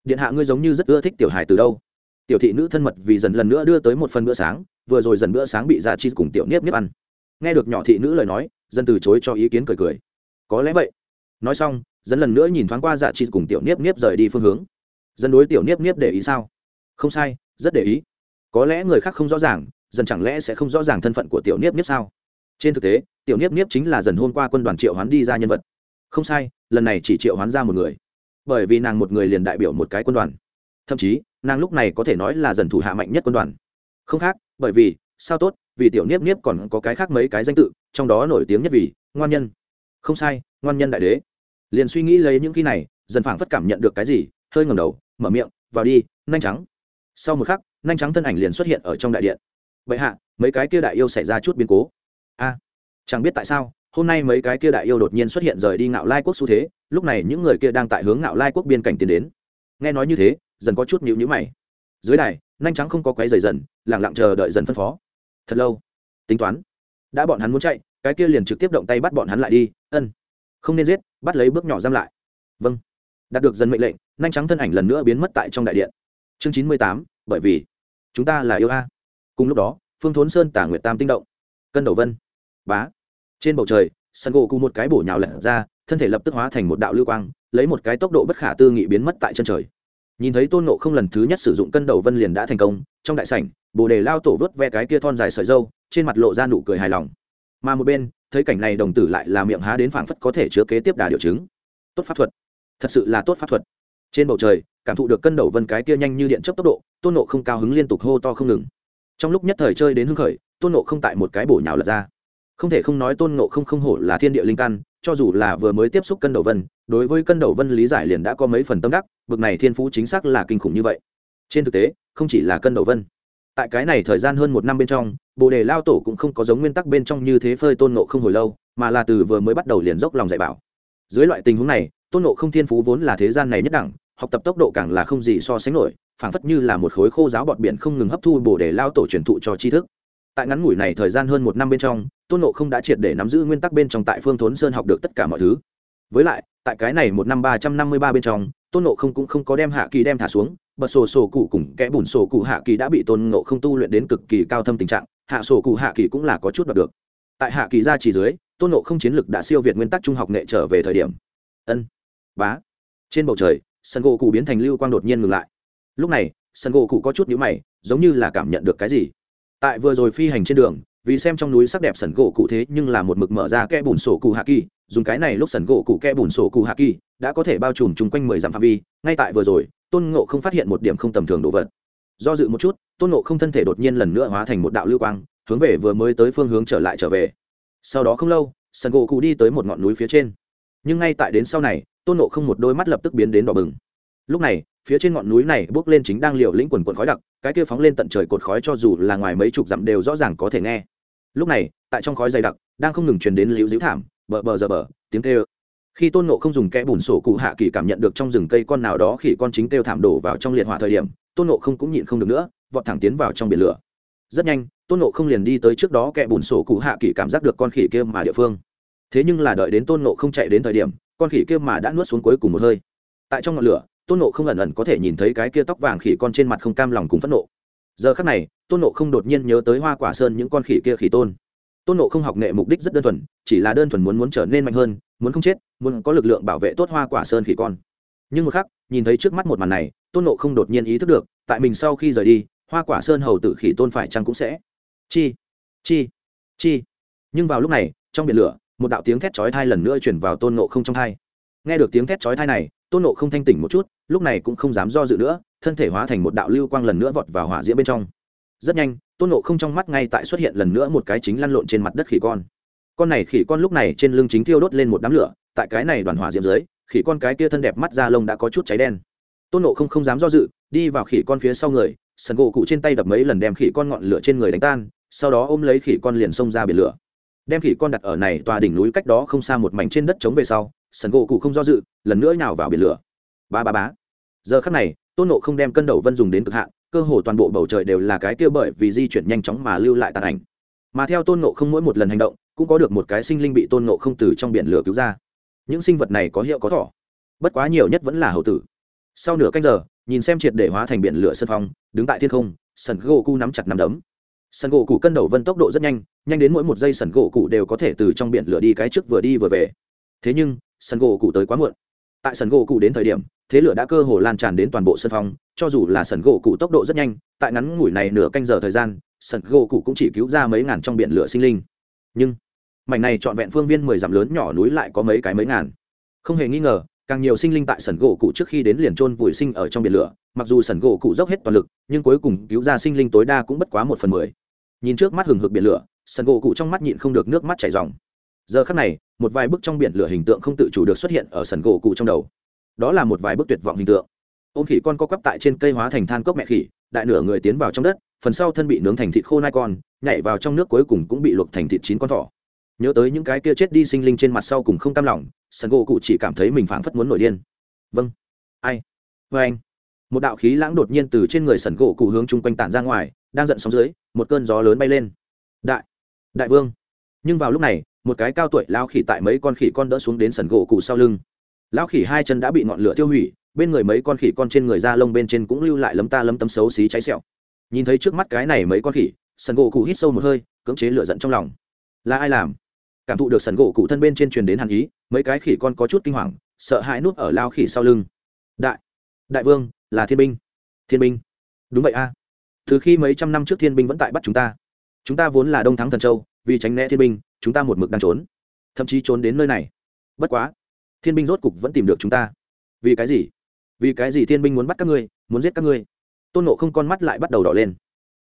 Điện hạ ngươi giống như rất ưa thích tiểu hài từ đâu. Tiểu thị nữ thân mật vì dần lần nữa đưa tới một phần bữa sáng, vừa rồi dần bữa sáng bị giả chi cùng tiểu niếp niếp ăn. Nghe được nhỏ thị nữ lời nói dân từ chối cho ý kiến cười cười. Có lẽ vậy. Nói xong, dân lần nữa nhìn thoáng qua dạ chi cùng tiểu niếp niếp rời đi phương hướng. Dân đối tiểu niếp niếp để ý sao? Không sai, rất để ý. Có lẽ người khác không rõ ràng dần chẳng lẽ sẽ không rõ ràng thân phận của tiểu niếp niếp sao? Trên thực tế, tiểu niếp niếp chính là dần hôm qua quân đoàn triệu hoán đi ra nhân vật. Không sai, lần này chỉ triệu hoán ra một người. Bởi vì nàng một người liền đại biểu một cái quân đoàn. Thậm chí, nàng lúc này có thể nói là dần thủ hạ mạnh nhất quân đoàn. Không khác, bởi vì, sao tốt vì tiểu niếp niếp còn có cái khác mấy cái danh tự, trong đó nổi tiếng nhất vì ngoan nhân. Không sai, ngoan nhân đại đế. Liền suy nghĩ lấy những khi này, dần phảng phất cảm nhận được cái gì, hơi ngầm đầu, mở miệng, vào đi, nhanh trắng. Sau một khắc, nhanh trắng thân ảnh liền xuất hiện ở trong đại điện. Vậy hạ, mấy cái kia đại yêu xảy ra chút biến cố. A, chẳng biết tại sao, hôm nay mấy cái kia đại yêu đột nhiên xuất hiện rời đi ngạo lai quốc xu thế, lúc này những người kia đang tại hướng ngạo lai quốc biên cảnh tiến đến. Nghe nói như thế, dần có chút nhịu nhữ mày. Dưới đài, nhanh trắng không có quấy rầy dần lẳng lặng chờ đợi dần phân phó thật lâu. Tính toán. Đã bọn hắn muốn chạy, cái kia liền trực tiếp động tay bắt bọn hắn lại đi, ân. Không nên giết, bắt lấy bước nhỏ giam lại. Vâng. Đạt được dân mệnh lệnh, nhanh trắng thân ảnh lần nữa biến mất tại trong đại điện. Chương chín mươi tám, bởi vì chúng ta là yêu a. Cùng lúc đó, phương thốn sơn tả nguyệt tam tinh động. Cân đầu vân. Bá. Trên bầu trời, sân gỗ cùng một cái bổ nhào lật ra, thân thể lập tức hóa thành một đạo lưu quang, lấy một cái tốc độ bất khả tư nghị biến mất tại chân trời nhìn thấy tôn nộ không lần thứ nhất sử dụng cân đầu vân liền đã thành công, trong đại sảnh, bồ đề lao tổ vớt ve cái kia thon dài sợi dâu trên mặt lộ ra nụ cười hài lòng. Mà một bên, thấy cảnh này đồng tử lại là miệng há đến phảng phất có thể chứa kế tiếp đà điều chứng. Tốt pháp thuật. Thật sự là tốt pháp thuật. Trên bầu trời, cảm thụ được cân đầu vân cái kia nhanh như điện chấp tốc độ, tôn nộ không cao hứng liên tục hô to không ngừng. Trong lúc nhất thời chơi đến hưng khởi, tôn nộ không tại một cái bổ nhào lật ra. Không thể không nói tôn nộ không không hổ là thiên địa linh căn cho dù là vừa mới tiếp xúc cân đầu vân, đối với cân đầu vân lý giải liền đã có mấy phần tâm đắc, bực này thiên phú chính xác là kinh khủng như vậy. Trên thực tế, không chỉ là cân đầu vân. Tại cái này thời gian hơn một năm bên trong, bồ đề lao tổ cũng không có giống nguyên tắc bên trong như thế phơi tôn nộ không hồi lâu, mà là từ vừa mới bắt đầu liền dốc lòng dạy bảo. Dưới loại tình huống này, tôn nộ không thiên phú vốn là thế gian này nhất đẳng, học tập tốc độ càng là không gì so sánh nổi, phảng phất như là một khối khô giáo bọt biển không ngừng hấp thu bồ đề lao tổ truyền thụ cho tri thức tại ngắn ngủi này thời gian hơn một năm bên trong, tôn nộ không đã triệt để nắm giữ nguyên tắc bên trong tại phương thốn sơn học được tất cả mọi thứ. Với lại, tại cái này một năm ba trăm năm mươi ba bên trong, tôn nộ không cũng không có đem hạ kỳ đem thả xuống, bật sổ sổ cụ cùng kẽ bùn sổ cụ hạ kỳ đã bị tôn nộ không tu luyện đến cực kỳ cao thâm tình trạng, hạ sổ cụ hạ kỳ cũng là có chút đọc được. Tại hạ kỳ gia chỉ dưới, tôn nộ không chiến lực đã siêu việt nguyên tắc trung học nghệ trở về thời điểm. Ân, bá. Trên bầu trời, sân gỗ cụ biến thành lưu quang đột nhiên ngừng lại. Lúc này, sân gỗ cụ có chút nhữ mày, giống như là cảm nhận được cái gì tại vừa rồi phi hành trên đường, vì xem trong núi sắc đẹp sẩn gỗ cụ thế nhưng là một mực mở ra kẽ bùn sổ cụ hạ kỳ, dùng cái này lúc sẩn gỗ cụ kẽ bùn sổ cụ hạ kỳ đã có thể bao trùm chung quanh mười dặm phạm vi, ngay tại vừa rồi, tôn ngộ không phát hiện một điểm không tầm thường đồ vật. Do dự một chút, tôn ngộ không thân thể đột nhiên lần nữa hóa thành một đạo lưu quang, hướng về vừa mới tới phương hướng trở lại trở về. Sau đó không lâu sần gỗ cụ đi tới một ngọn núi phía trên. Nhưng ngay tại đến sau này, tôn ngộ không một đôi mắt lập tức biến đến đỏ bừng. Lúc này phía trên ngọn núi này bước lên chính đang liều lĩnh quần quần khói đặc, cái kia phóng lên tận trời cột khói cho dù là ngoài mấy chục dặm đều rõ ràng có thể nghe. Lúc này, tại trong khói dày đặc, đang không ngừng truyền đến liễu diễu thảm, bờ bờ giờ bờ, tiếng kêu. Khi tôn nộ không dùng kẽ bùn sổ cụ hạ kỳ cảm nhận được trong rừng cây con nào đó khi con chính kêu thảm đổ vào trong liệt hỏa thời điểm, tôn nộ không cũng nhịn không được nữa, vọt thẳng tiến vào trong biển lửa. Rất nhanh, tôn nộ không liền đi tới trước đó kẽ bùn sổ cụ hạ kỳ cảm giác được con khỉ kia mà địa phương. Thế nhưng là đợi đến tôn nộ không chạy đến thời điểm, con khỉ kia mà đã nuốt xuống cuối cùng một hơi. Tại trong ngọn lửa tôn nộ không ẩn ẩn có thể nhìn thấy cái kia tóc vàng khỉ con trên mặt không cam lòng cùng phẫn nộ. Giờ khắc này, tôn nộ không đột nhiên nhớ tới hoa quả sơn những con khỉ kia khỉ tôn. Tôn nộ không học nghệ mục đích rất đơn thuần, chỉ là đơn thuần muốn muốn trở nên mạnh hơn, muốn không chết, muốn có lực lượng bảo vệ tốt hoa quả sơn khỉ con. Nhưng một khắc, nhìn thấy trước mắt một màn này, tôn nộ không đột nhiên ý thức được, tại mình sau khi rời đi, hoa quả sơn hầu tử khỉ tôn phải chăng cũng sẽ chi chi chi. Nhưng vào lúc này, trong biển lửa, một đạo tiếng thét chói thai lần nữa chuyển vào tôn nộ không trong thai nghe được tiếng thét chói thai này tôn nộ không thanh tỉnh một chút, lúc này cũng không dám do dự nữa, thân thể hóa thành một đạo lưu quang lần nữa vọt vào hỏa diễm bên trong. Rất nhanh, tôn nộ không trong mắt ngay tại xuất hiện lần nữa một cái chính lăn lộn trên mặt đất khỉ con. Con này khỉ con lúc này trên lưng chính thiêu đốt lên một đám lửa, tại cái này đoàn hỏa diễm dưới, khỉ con cái kia thân đẹp mắt da lông đã có chút cháy đen. Tôn nộ không không dám do dự, đi vào khỉ con phía sau người, sần gỗ cụ trên tay đập mấy lần đem khỉ con ngọn lửa trên người đánh tan, sau đó ôm lấy khỉ con liền xông ra biển lửa. Đem khỉ con đặt ở này tòa đỉnh núi cách đó không xa một mảnh trên đất trống về sau sần gỗ cụ không do dự, lần nữa nào vào biển lửa. Ba ba bá giờ khắc này, tôn nộ không đem cân đầu vân dùng đến cực hạn, cơ hồ toàn bộ bầu trời đều là cái kia bởi vì di chuyển nhanh chóng mà lưu lại tàn ảnh. Mà theo tôn nộ không mỗi một lần hành động, cũng có được một cái sinh linh bị tôn nộ không từ trong biển lửa cứu ra. Những sinh vật này có hiệu có thỏ. Bất quá nhiều nhất vẫn là hậu tử. Sau nửa canh giờ, nhìn xem triệt để hóa thành biển lửa sân phong, đứng tại thiên không, sần gỗ cụ nắm chặt nắm đấm. Sần gỗ cụ cân đầu vân tốc độ rất nhanh nhanh đến mỗi một giây sần gỗ cụ đều có thể từ trong biển lửa đi cái trước vừa đi vừa về. Thế nhưng sân gỗ cụ tới quá muộn. Tại sân gỗ cụ đến thời điểm, thế lửa đã cơ hồ lan tràn đến toàn bộ sân phong cho dù là sân gỗ cụ tốc độ rất nhanh, tại ngắn ngủi này nửa canh giờ thời gian, sân gỗ cụ cũng chỉ cứu ra mấy ngàn trong biển lửa sinh linh. Nhưng, mảnh này trọn vẹn phương viên mười dặm lớn nhỏ núi lại có mấy cái mấy ngàn. Không hề nghi ngờ, càng nhiều sinh linh tại sân gỗ cụ trước khi đến liền trôn vùi sinh ở trong biển lửa, mặc dù sân gỗ cụ dốc hết toàn lực, nhưng cuối cùng cứu ra sinh linh tối đa cũng bất quá một phần mười. Nhìn trước mắt hừng hực biển lửa, sân gỗ cụ trong mắt nhịn không được nước mắt chảy dòng giờ khắc này, một vài bức trong biển lửa hình tượng không tự chủ được xuất hiện ở sần gỗ cụ trong đầu. Đó là một vài bức tuyệt vọng hình tượng. Ôm khỉ con co quắp tại trên cây hóa thành than cốc mẹ khỉ, đại nửa người tiến vào trong đất, phần sau thân bị nướng thành thịt khô nai con, nhảy vào trong nước cuối cùng cũng bị luộc thành thịt chín con thỏ. Nhớ tới những cái kia chết đi sinh linh trên mặt sau cùng không cam lòng, sân gỗ cụ chỉ cảm thấy mình phảng phất muốn nổi điên. Vâng. Ai? Vê anh. Một đạo khí lãng đột nhiên từ trên người sần gỗ cụ hướng chung quanh tản ra ngoài, đang giận sóng dưới, một cơn gió lớn bay lên. Đại. Đại vương. Nhưng vào lúc này một cái cao tuổi lao khỉ tại mấy con khỉ con đỡ xuống đến sần gỗ cụ sau lưng. Lao khỉ hai chân đã bị ngọn lửa tiêu hủy, bên người mấy con khỉ con trên người da lông bên trên cũng lưu lại lấm ta lấm tấm xấu xí cháy xẹo. Nhìn thấy trước mắt cái này mấy con khỉ, sần gỗ cụ hít sâu một hơi, cưỡng chế lửa giận trong lòng. Là ai làm? Cảm thụ được sần gỗ cụ thân bên trên truyền đến hàn ý, mấy cái khỉ con có chút kinh hoàng, sợ hãi núp ở lao khỉ sau lưng. Đại đại vương, là thiên binh. Thiên binh. Đúng vậy a. Từ khi mấy trăm năm trước thiên binh vẫn tại bắt chúng ta chúng ta vốn là đông thắng thần châu vì tránh né thiên binh, chúng ta một mực đang trốn. Thậm chí trốn đến nơi này. Bất quá, thiên binh rốt cục vẫn tìm được chúng ta. Vì cái gì? Vì cái gì thiên binh muốn bắt các ngươi, muốn giết các ngươi? Tôn nộ không con mắt lại bắt đầu đỏ lên.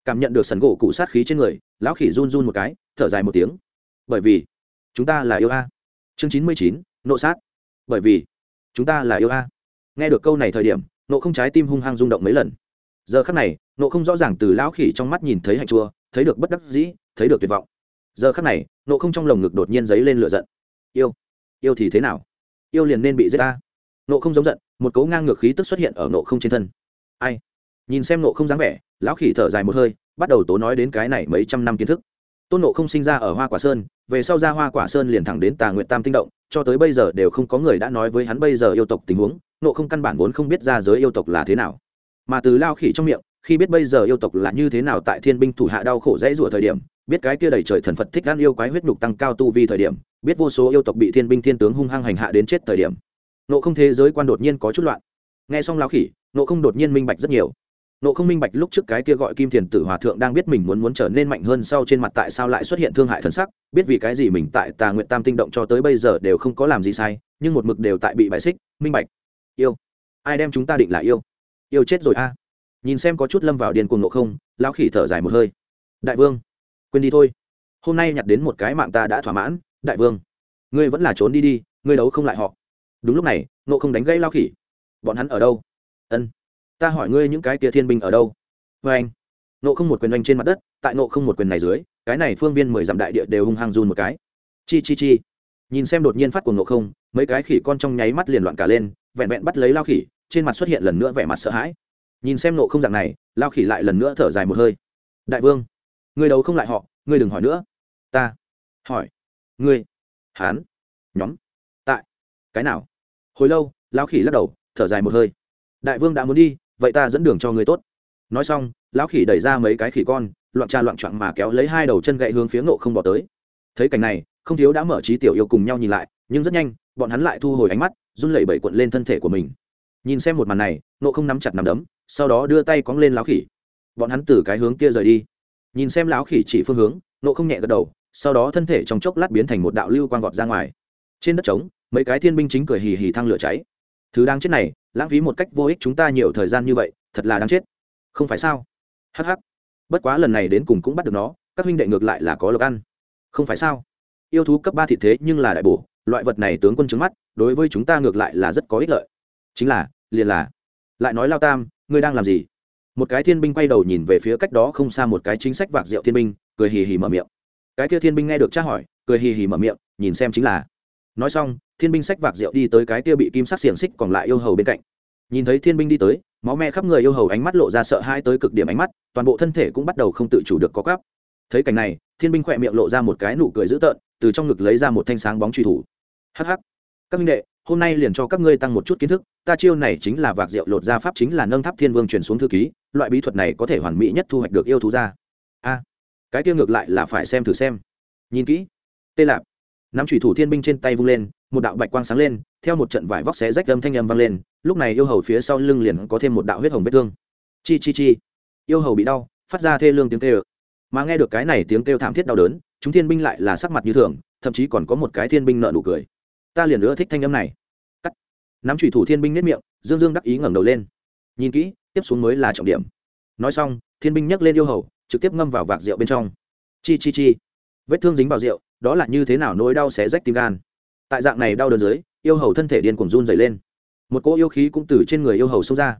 Cảm nhận được sần gỗ cụ sát khí trên người, lão khỉ run run một cái, thở dài một tiếng. Bởi vì, chúng ta là yêu a. Chương chín mươi chín, nộ sát. Bởi vì, chúng ta là yêu a. Nghe được câu này thời điểm nộ không trái tim hung hăng rung động mấy lần. Giờ khắc này nộ không rõ ràng từ lão khỉ trong mắt nhìn thấy hạnh chua thấy được bất đắc dĩ, thấy được tuyệt vọng giờ khắc này, nộ không trong lồng ngực đột nhiên dấy lên lửa giận. Yêu yêu thì thế nào? Yêu liền nên bị giết ta. Nộ không giống giận, một cấu ngang ngược khí tức xuất hiện ở nộ không trên thân. Ai? Nhìn xem nộ không dáng vẻ, lão khỉ thở dài một hơi, bắt đầu tố nói đến cái này mấy trăm năm kiến thức. Tôn nộ không sinh ra ở hoa quả sơn, về sau ra hoa quả sơn liền thẳng đến tà nguyện tam tinh động, cho tới bây giờ đều không có người đã nói với hắn bây giờ yêu tộc tình huống, nộ không căn bản vốn không biết ra giới yêu tộc là thế nào. Mà từ lao khỉ trong miệng, khi biết bây giờ yêu tộc là như thế nào tại thiên binh thủ hạ đau khổ dãy rủa thời điểm biết cái kia đầy trời thần phật thích gan yêu quái huyết nhục tăng cao tu vi thời điểm, biết vô số yêu tộc bị thiên binh thiên tướng hung hăng hành hạ đến chết thời điểm. Nộ không thế giới quan đột nhiên có chút loạn. Nghe xong lao khỉ nộ không đột nhiên minh bạch rất nhiều. Nộ không minh bạch lúc trước cái kia gọi kim thiền tử hòa thượng đang biết mình muốn muốn trở nên mạnh hơn sau trên mặt tại sao lại xuất hiện thương hại thần sắc, biết vì cái gì mình tại tà nguyện tam tinh động cho tới bây giờ đều không có làm gì sai, nhưng một mực đều tại bị bại xích, minh bạch. Yêu. Ai đem chúng ta định là yêu? Yêu chết rồi a. Nhìn xem có chút lâm vào điền cuồng nộ không, lão khỉ thở dài một hơi. Đại vương quên đi thôi. Hôm nay nhặt đến một cái mạng ta đã thỏa mãn, đại vương. Ngươi vẫn là trốn đi đi, ngươi đấu không lại họ. Đúng lúc này nộ không đánh gây lao khỉ. Bọn hắn ở đâu? Ân. Ta hỏi ngươi những cái tia thiên binh ở đâu? Vê anh. Nộ không một quyền oanh trên mặt đất, tại nộ không một quyền này dưới, cái này phương viên mười dặm đại địa đều hung hăng run một cái. Chi chi chi. Nhìn xem đột nhiên phát của nộ không, mấy cái khỉ con trong nháy mắt liền loạn cả lên, vẹn vẹn bắt lấy lao khỉ, trên mặt xuất hiện lần nữa vẻ mặt sợ hãi. Nhìn xem nộ không dạng này, lao khỉ lại lần nữa thở dài một hơi. Đại vương người đấu không lại họ, ngươi đừng hỏi nữa. Ta hỏi. Ngươi, hán, nhóm, tại, cái nào? Hồi lâu, lão khỉ lắc đầu, thở dài một hơi. Đại vương đã muốn đi, vậy ta dẫn đường cho ngươi tốt. Nói xong, lão khỉ đẩy ra mấy cái khỉ con, loạn trà loạn choạng mà kéo lấy hai đầu chân gậy hướng phía nộ không bỏ tới. Thấy cảnh này, không thiếu đã mở trí tiểu yêu cùng nhau nhìn lại, nhưng rất nhanh, bọn hắn lại thu hồi ánh mắt, run lẩy bẩy cuộn lên thân thể của mình. Nhìn xem một màn này nộ không nắm chặt nằm đấm, sau đó đưa tay cóng lên lão khỉ. Bọn hắn từ cái hướng kia rời đi nhìn xem lão khỉ chỉ phương hướng, nộ không nhẹ gật đầu, sau đó thân thể trong chốc lát biến thành một đạo lưu quang vọt ra ngoài. Trên đất trống, mấy cái thiên binh chính cười hì hì thăng lửa cháy. Thứ đang chết này, lãng phí một cách vô ích chúng ta nhiều thời gian như vậy, thật là đáng chết. Không phải sao? Hh bất quá lần này đến cùng cũng bắt được nó, các huynh đệ ngược lại là có lộc ăn. Không phải sao? Yêu thú cấp ba thị thế nhưng là đại bổ, loại vật này tướng quân trứng mắt, đối với chúng ta ngược lại là rất có ích lợi. Chính là, liền là. Lại nói lao tam, ngươi đang làm gì? Một cái thiên binh quay đầu nhìn về phía cách đó không xa một cái chính sách vạc rượu thiên binh, cười hì hì mở miệng. Cái kia thiên binh nghe được tra hỏi, cười hì hì mở miệng, nhìn xem chính là. Nói xong, thiên binh sách vạc rượu đi tới cái kia bị kim sắc xiềng xích còn lại yêu hầu bên cạnh. Nhìn thấy thiên binh đi tới, máu me khắp người yêu hầu ánh mắt lộ ra sợ hãi tới cực điểm ánh mắt, toàn bộ thân thể cũng bắt đầu không tự chủ được có cắp thấy cảnh này, thiên binh khỏe miệng lộ ra một cái nụ cười dữ tợn, từ trong ngực lấy ra một thanh sáng bóng truy thủ. Hh các minh đệ, hôm nay liền cho các ngươi tăng một chút kiến thức, ta chiêu này chính là vạc rượu lột ra pháp chính là nâng tháp thiên vương truyền xuống thư ký loại bí thuật này có thể hoàn mỹ nhất thu hoạch được yêu thú ra. A, cái kia ngược lại là phải xem thử xem. Nhìn kỹ. Tê lạp. Nắm thủy thủ thiên binh trên tay vung lên, một đạo bạch quang sáng lên, theo một trận vải vóc xé rách âm thanh âm vang lên, lúc này yêu hầu phía sau lưng liền có thêm một đạo huyết hồng vết thương. Chi chi chi. Yêu hầu bị đau, phát ra thê lương tiếng kêu. Mà nghe được cái này tiếng kêu thảm thiết đau đớn, chúng thiên binh lại là sắc mặt như thường, thậm chí còn có một cái thiên binh nợ nụ cười. Ta liền nữa thích thanh âm này. Cắt. Nắm thủy thủ thiên binh nếp miệng, dương dương đắc ý ngẩng đầu lên nhìn kỹ, tiếp xuống mới là trọng điểm. Nói xong, thiên binh nhấc lên yêu hầu, trực tiếp ngâm vào vạc rượu bên trong. Chi chi chi. Vết thương dính vào rượu, đó là như thế nào nỗi đau xé rách tim gan. Tại dạng này đau đớn dưới, yêu hầu thân thể điên cuồng run dày lên. Một cỗ yêu khí cũng từ trên người yêu hầu xông ra.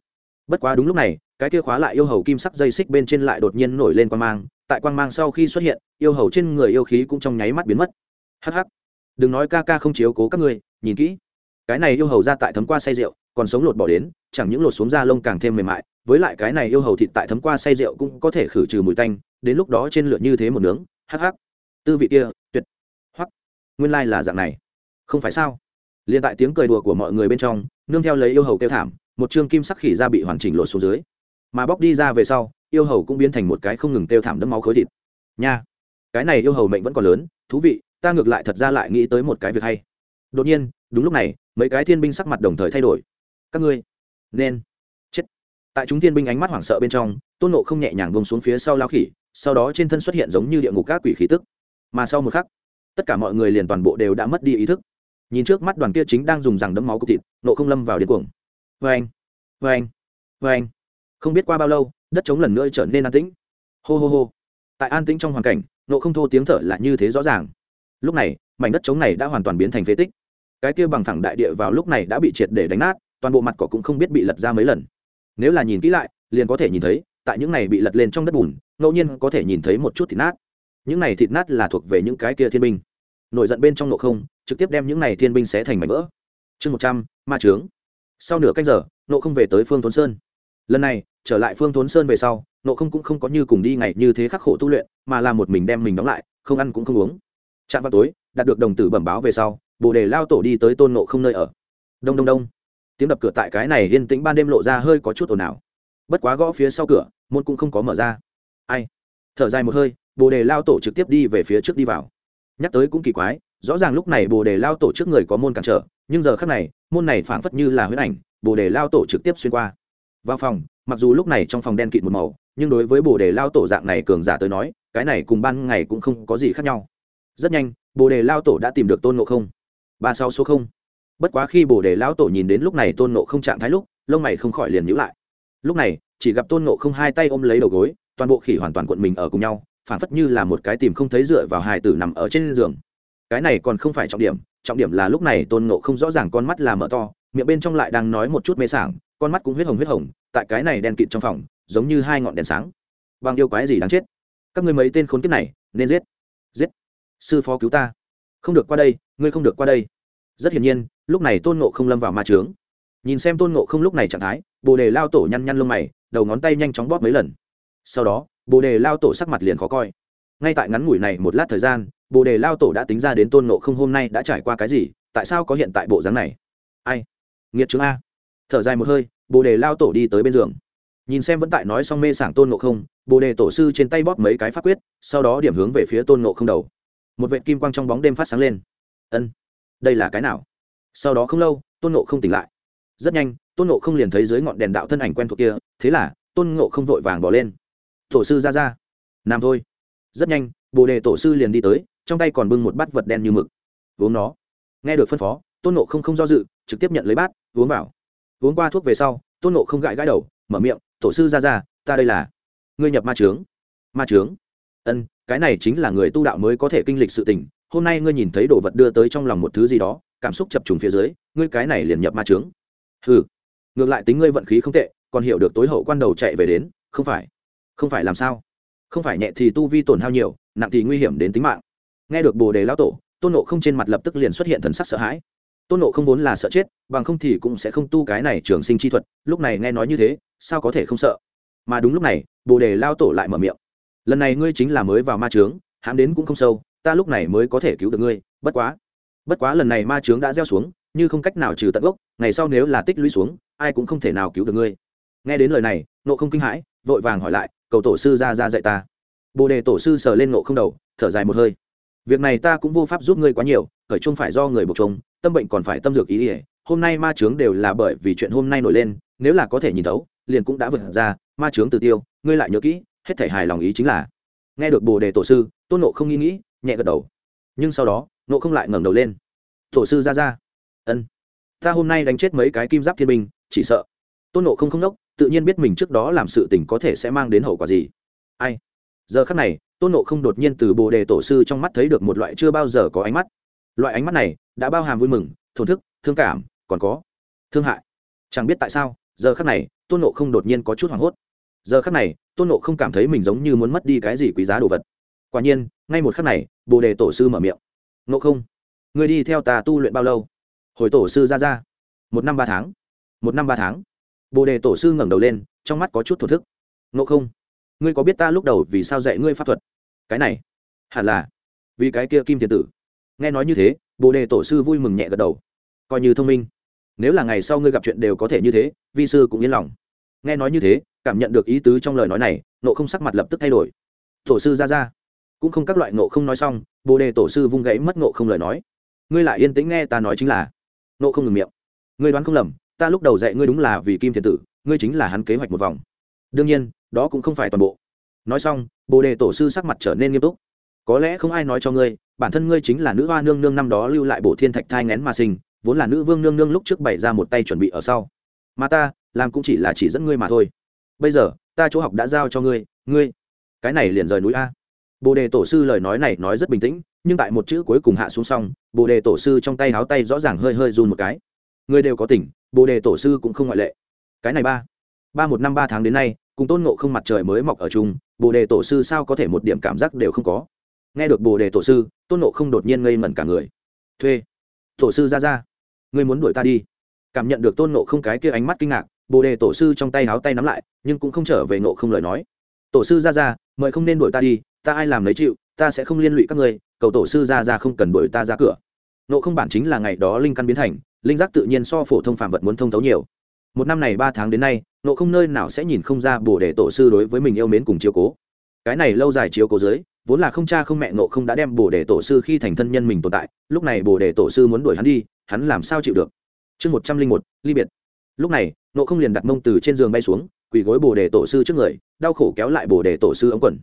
Bất quá đúng lúc này, cái kia khóa lại yêu hầu kim sắc dây xích bên trên lại đột nhiên nổi lên quang mang. Tại quang mang sau khi xuất hiện, yêu hầu trên người yêu khí cũng trong nháy mắt biến mất. Hh đừng nói ca ca không chiếu cố các ngươi, nhìn kỹ. Cái này yêu hầu ra tại thấm qua say rượu còn sống lột bỏ đến, chẳng những lột xuống da lông càng thêm mềm mại, với lại cái này yêu hầu thịt tại thấm qua say rượu cũng có thể khử trừ mùi tanh, đến lúc đó trên lửa như thế một nướng, hắc hắc. Tư vị kia, tuyệt. Hoắc. Nguyên lai là dạng này. Không phải sao? Liền tại tiếng cười đùa của mọi người bên trong, nương theo lấy yêu hầu kêu thảm, một chương kim sắc khỉ ra bị hoàn chỉnh lột xuống dưới. Mà bóc đi ra về sau, yêu hầu cũng biến thành một cái không ngừng kêu thảm đẫm máu khối thịt. Nha. Cái này yêu hầu mệnh vẫn còn lớn, thú vị, ta ngược lại thật ra lại nghĩ tới một cái việc hay. Đột nhiên, đúng lúc này, mấy cái thiên binh sắc mặt đồng thời thay đổi các ngươi, nên chết. Tại chúng thiên binh ánh mắt hoảng sợ bên trong, tôn nộ không nhẹ nhàng bông xuống phía sau lao khỉ, sau đó trên thân xuất hiện giống như địa ngục các quỷ khí tức. Mà sau một khắc, tất cả mọi người liền toàn bộ đều đã mất đi ý thức. Nhìn trước mắt đoàn kia chính đang dùng rằng đấm máu cục thịt nộ không lâm vào điên cuồng. Vê anh vê anh vê anh không biết qua bao lâu, đất trống lần nữa trở nên an tĩnh. Hô hô hô. Tại an tĩnh trong hoàn cảnh nộ không thô tiếng thở là như thế rõ ràng. Lúc này, mảnh đất trống này đã hoàn toàn biến thành phế tích. Cái kia bằng thẳng đại địa vào lúc này đã bị triệt để đánh nát toàn bộ mặt cỏ cũng không biết bị lật ra mấy lần. Nếu là nhìn kỹ lại, liền có thể nhìn thấy, tại những này bị lật lên trong đất bùn, ngẫu nhiên có thể nhìn thấy một chút thịt nát. Những này thịt nát là thuộc về những cái kia thiên binh. Nổi giận bên trong nộ không, trực tiếp đem những này thiên binh xé thành mảnh vỡ. Chương một trăm, ma trướng. Sau nửa canh giờ, nộ không về tới phương thốn sơn. Lần này, trở lại phương thốn sơn về sau, nộ không cũng không có như cùng đi ngày như thế khắc khổ tu luyện, mà là một mình đem mình đóng lại, không ăn cũng không uống. Chạm vào tối, đạt được đồng tử bẩm báo về sau, bồ đề lao tổ đi tới tôn nộ không nơi ở. Đông đông đông tiếng đập cửa tại cái này yên tĩnh ban đêm lộ ra hơi có chút ồn ào. Bất quá gõ phía sau cửa, môn cũng không có mở ra. Ai? Thở dài một hơi, bồ đề lao tổ trực tiếp đi về phía trước đi vào. Nhắc tới cũng kỳ quái, rõ ràng lúc này bồ đề lao tổ trước người có môn cản trở, nhưng giờ khác này, môn này phảng phất như là huyết ảnh, bồ đề lao tổ trực tiếp xuyên qua. Vào phòng, mặc dù lúc này trong phòng đen kịt một màu, nhưng đối với bồ đề lao tổ dạng này cường giả tới nói, cái này cùng ban ngày cũng không có gì khác nhau. Rất nhanh, bồ đề lao tổ đã tìm được tôn ngộ không. Ba sáu số không bất quá khi bồ đề lão tổ nhìn đến lúc này tôn nộ không trạng thái lúc, lông mày không khỏi liền nhữ lại. Lúc này, chỉ gặp tôn nộ không hai tay ôm lấy đầu gối, toàn bộ khỉ hoàn toàn cuộn mình ở cùng nhau phản phất như là một cái tìm không thấy dựa vào hài tử nằm ở trên giường. Cái này còn không phải trọng điểm trọng điểm là lúc này tôn nộ không rõ ràng con mắt là mở to, miệng bên trong lại đang nói một chút mê sảng, con mắt cũng huyết hồng huyết hồng, tại cái này đen kịt trong phòng, giống như hai ngọn đèn sáng. Bằng yêu quái gì đáng chết? Các ngươi mấy tên khốn kiếp này, nên giết. Giết. Sư phó cứu ta. Không được qua đây, ngươi không được qua đây rất hiển nhiên, lúc này tôn ngộ không lâm vào ma trướng nhìn xem tôn ngộ không lúc này trạng thái, bồ đề lao tổ nhăn nhăn lông mày, đầu ngón tay nhanh chóng bóp mấy lần. Sau đó, bồ đề lao tổ sắc mặt liền khó coi. Ngay tại ngắn ngủi này một lát thời gian, bồ đề lao tổ đã tính ra đến tôn ngộ không hôm nay đã trải qua cái gì, tại sao có hiện tại bộ dáng này? Ai? Nghiệt chứng a. Thở dài một hơi, bồ đề lao tổ đi tới bên giường. Nhìn xem vẫn tại nói xong mê sảng tôn ngộ không, bồ đề tổ sư trên tay bóp mấy cái pháp quyết, sau đó điểm hướng về phía tôn ngộ không đầu. Một vệ kim quang trong bóng đêm phát sáng lên. Ân đây là cái nào? Sau đó không lâu, tôn ngộ không tỉnh lại. Rất nhanh, tôn ngộ không liền thấy dưới ngọn đèn đạo thân ảnh quen thuộc kia, thế là, tôn ngộ không vội vàng bỏ lên. Tổ sư ra ra nam thôi. Rất nhanh, bồ đề tổ sư liền đi tới, trong tay còn bưng một bát vật đen như mực. Uống nó. Nghe được phân phó, tôn nộ không không do dự, trực tiếp nhận lấy bát, uống vào. Uống qua thuốc về sau, tôn nộ không gãi gãi đầu, mở miệng, tổ sư ra ra, ta đây là ngươi nhập ma trướng ma trướng ân, cái này chính là người tu đạo mới có thể kinh lịch sự tình hôm nay ngươi nhìn thấy đồ vật đưa tới trong lòng một thứ gì đó, cảm xúc chập trùng phía dưới, ngươi cái này liền nhập ma trướng ừ ngược lại tính ngươi vận khí không tệ, còn hiểu được tối hậu quan đầu chạy về đến, không phải. Không phải làm sao? Không phải nhẹ thì tu vi tổn hao nhiều, nặng thì nguy hiểm đến tính mạng. Nghe được bồ đề lão tổ, tôn nộ không trên mặt lập tức liền xuất hiện thần sắc sợ hãi. Tôn nộ không vốn là sợ chết, bằng không thì cũng sẽ không tu cái này trường sinh chi thuật, lúc này nghe nói như thế, sao có thể không sợ? Mà đúng lúc này, bồ đề lao tổ lại mở miệng. Lần này ngươi chính là mới vào ma trướng hãm đến cũng không sâu ta lúc này mới có thể cứu được ngươi, bất quá. Bất quá lần này ma trướng đã gieo xuống, như không cách nào trừ tận gốc, ngày sau nếu là tích lũy xuống, ai cũng không thể nào cứu được ngươi. Nghe đến lời này nộ không kinh hãi, vội vàng hỏi lại, cầu tổ sư ra ra dạy ta. Bồ đề tổ sư sờ lên nộ không đầu, thở dài một hơi. Việc này ta cũng vô pháp giúp ngươi quá nhiều, khởi chung phải do người buộc chung tâm bệnh còn phải tâm dược ý ỉa hôm nay ma trướng đều là bởi vì chuyện hôm nay nổi lên, nếu là có thể nhìn thấu, liền cũng đã vượt ra, ma trướng từ tiêu, ngươi lại nhớ kỹ, hết thể hài lòng ý chính là. Nghe được bồ đề tổ sư, tôn nộ không nghĩ nghĩ nhẹ gật đầu. Nhưng sau đó nộ không lại ngẩng đầu lên. Tổ sư ra ra. Ân ta hôm nay đánh chết mấy cái kim giáp thiên binh chỉ sợ. Tôn nộ không không nốc, tự nhiên biết mình trước đó làm sự tình có thể sẽ mang đến hậu quả gì. Ai? Giờ khắc này tôn nộ không đột nhiên từ bồ đề tổ sư trong mắt thấy được một loại chưa bao giờ có ánh mắt. Loại ánh mắt này đã bao hàm vui mừng thổn thức thương cảm còn có thương hại. Chẳng biết tại sao giờ khắc này tôn nộ không đột nhiên có chút hoảng hốt. Giờ khắc này tôn nộ không cảm thấy mình giống như muốn mất đi cái gì quý giá đồ vật. Quả nhiên ngay một khắc này, bồ đề tổ sư mở miệng. Nộ không? Người đi theo ta tu luyện bao lâu? Hồi tổ sư ra ra. Một năm ba tháng. Một năm ba tháng. Bồ đề tổ sư ngẩng đầu lên, trong mắt có chút thổ thức. Nộ không? Ngươi có biết ta lúc đầu vì sao dạy ngươi pháp thuật? Cái này? Hẳn là vì cái kia kim thiền tử. Nghe nói như thế, bồ đề tổ sư vui mừng nhẹ gật đầu. Coi như thông minh. Nếu là ngày sau ngươi gặp chuyện đều có thể như thế, vi sư cũng yên lòng. Nghe nói như thế, cảm nhận được ý tứ trong lời nói này nộ không sắc mặt lập tức thay đổi. Tổ sư ra ra cũng không các loại nộ không nói xong, bồ đề tổ sư vung gãy mất nộ không lời nói. Ngươi lại yên tĩnh nghe ta nói chính là. Nộ không ngừng miệng. Ngươi đoán không lầm, ta lúc đầu dạy ngươi đúng là vì kim thiền tử, ngươi chính là hắn kế hoạch một vòng. Đương nhiên, đó cũng không phải toàn bộ. Nói xong, bồ đề tổ sư sắc mặt trở nên nghiêm túc. Có lẽ không ai nói cho ngươi, bản thân ngươi chính là nữ hoa nương nương năm đó lưu lại bộ thiên thạch thai ngén mà sinh, vốn là nữ vương nương nương lúc trước bày ra một tay chuẩn bị ở sau. Mà ta, làm cũng chỉ là chỉ dẫn ngươi mà thôi. Bây giờ, ta chỗ học đã giao cho ngươi ngươi. Cái này liền rời núi a bồ đề tổ sư lời nói này nói rất bình tĩnh, nhưng tại một chữ cuối cùng hạ xuống xong, bồ đề tổ sư trong tay háo tay rõ ràng hơi hơi run một cái. Người đều có tỉnh, bồ đề tổ sư cũng không ngoại lệ. Cái này ba ba một năm ba tháng đến nay, cùng tôn ngộ không mặt trời mới mọc ở chung, bồ đề tổ sư sao có thể một điểm cảm giác đều không có? Nghe được bồ đề tổ sư, tôn ngộ không đột nhiên ngây mẩn cả người. Thuê, tổ sư ra ra, ngươi muốn đuổi ta đi. Cảm nhận được tôn ngộ không cái kia ánh mắt kinh ngạc, bồ đề tổ sư trong tay háo tay nắm lại, nhưng cũng không trở về ngộ không lời nói. Tổ sư ra ra, mời không nên đuổi ta đi ta ai làm lấy chịu, ta sẽ không liên lụy các ngươi, cầu tổ sư ra ra không cần đuổi ta ra cửa. Nộ không bản chính là ngày đó linh căn biến thành, linh giác tự nhiên so phổ thông phạm vật muốn thông thấu nhiều. Một năm này ba tháng đến nay, nộ không nơi nào sẽ nhìn không ra bồ để tổ sư đối với mình yêu mến cùng chiếu cố. Cái này lâu dài chiếu cố dưới, vốn là không cha không mẹ nộ không đã đem bồ để tổ sư khi thành thân nhân mình tồn tại, lúc này bồ để tổ sư muốn đuổi hắn đi, hắn làm sao chịu được? Chương một trăm linh một, ly biệt. Lúc này, nộ không liền đặt mông từ trên giường bay xuống, quỳ gối bồ đề tổ sư trước người, đau khổ kéo lại bồ đề tổ sư ống quần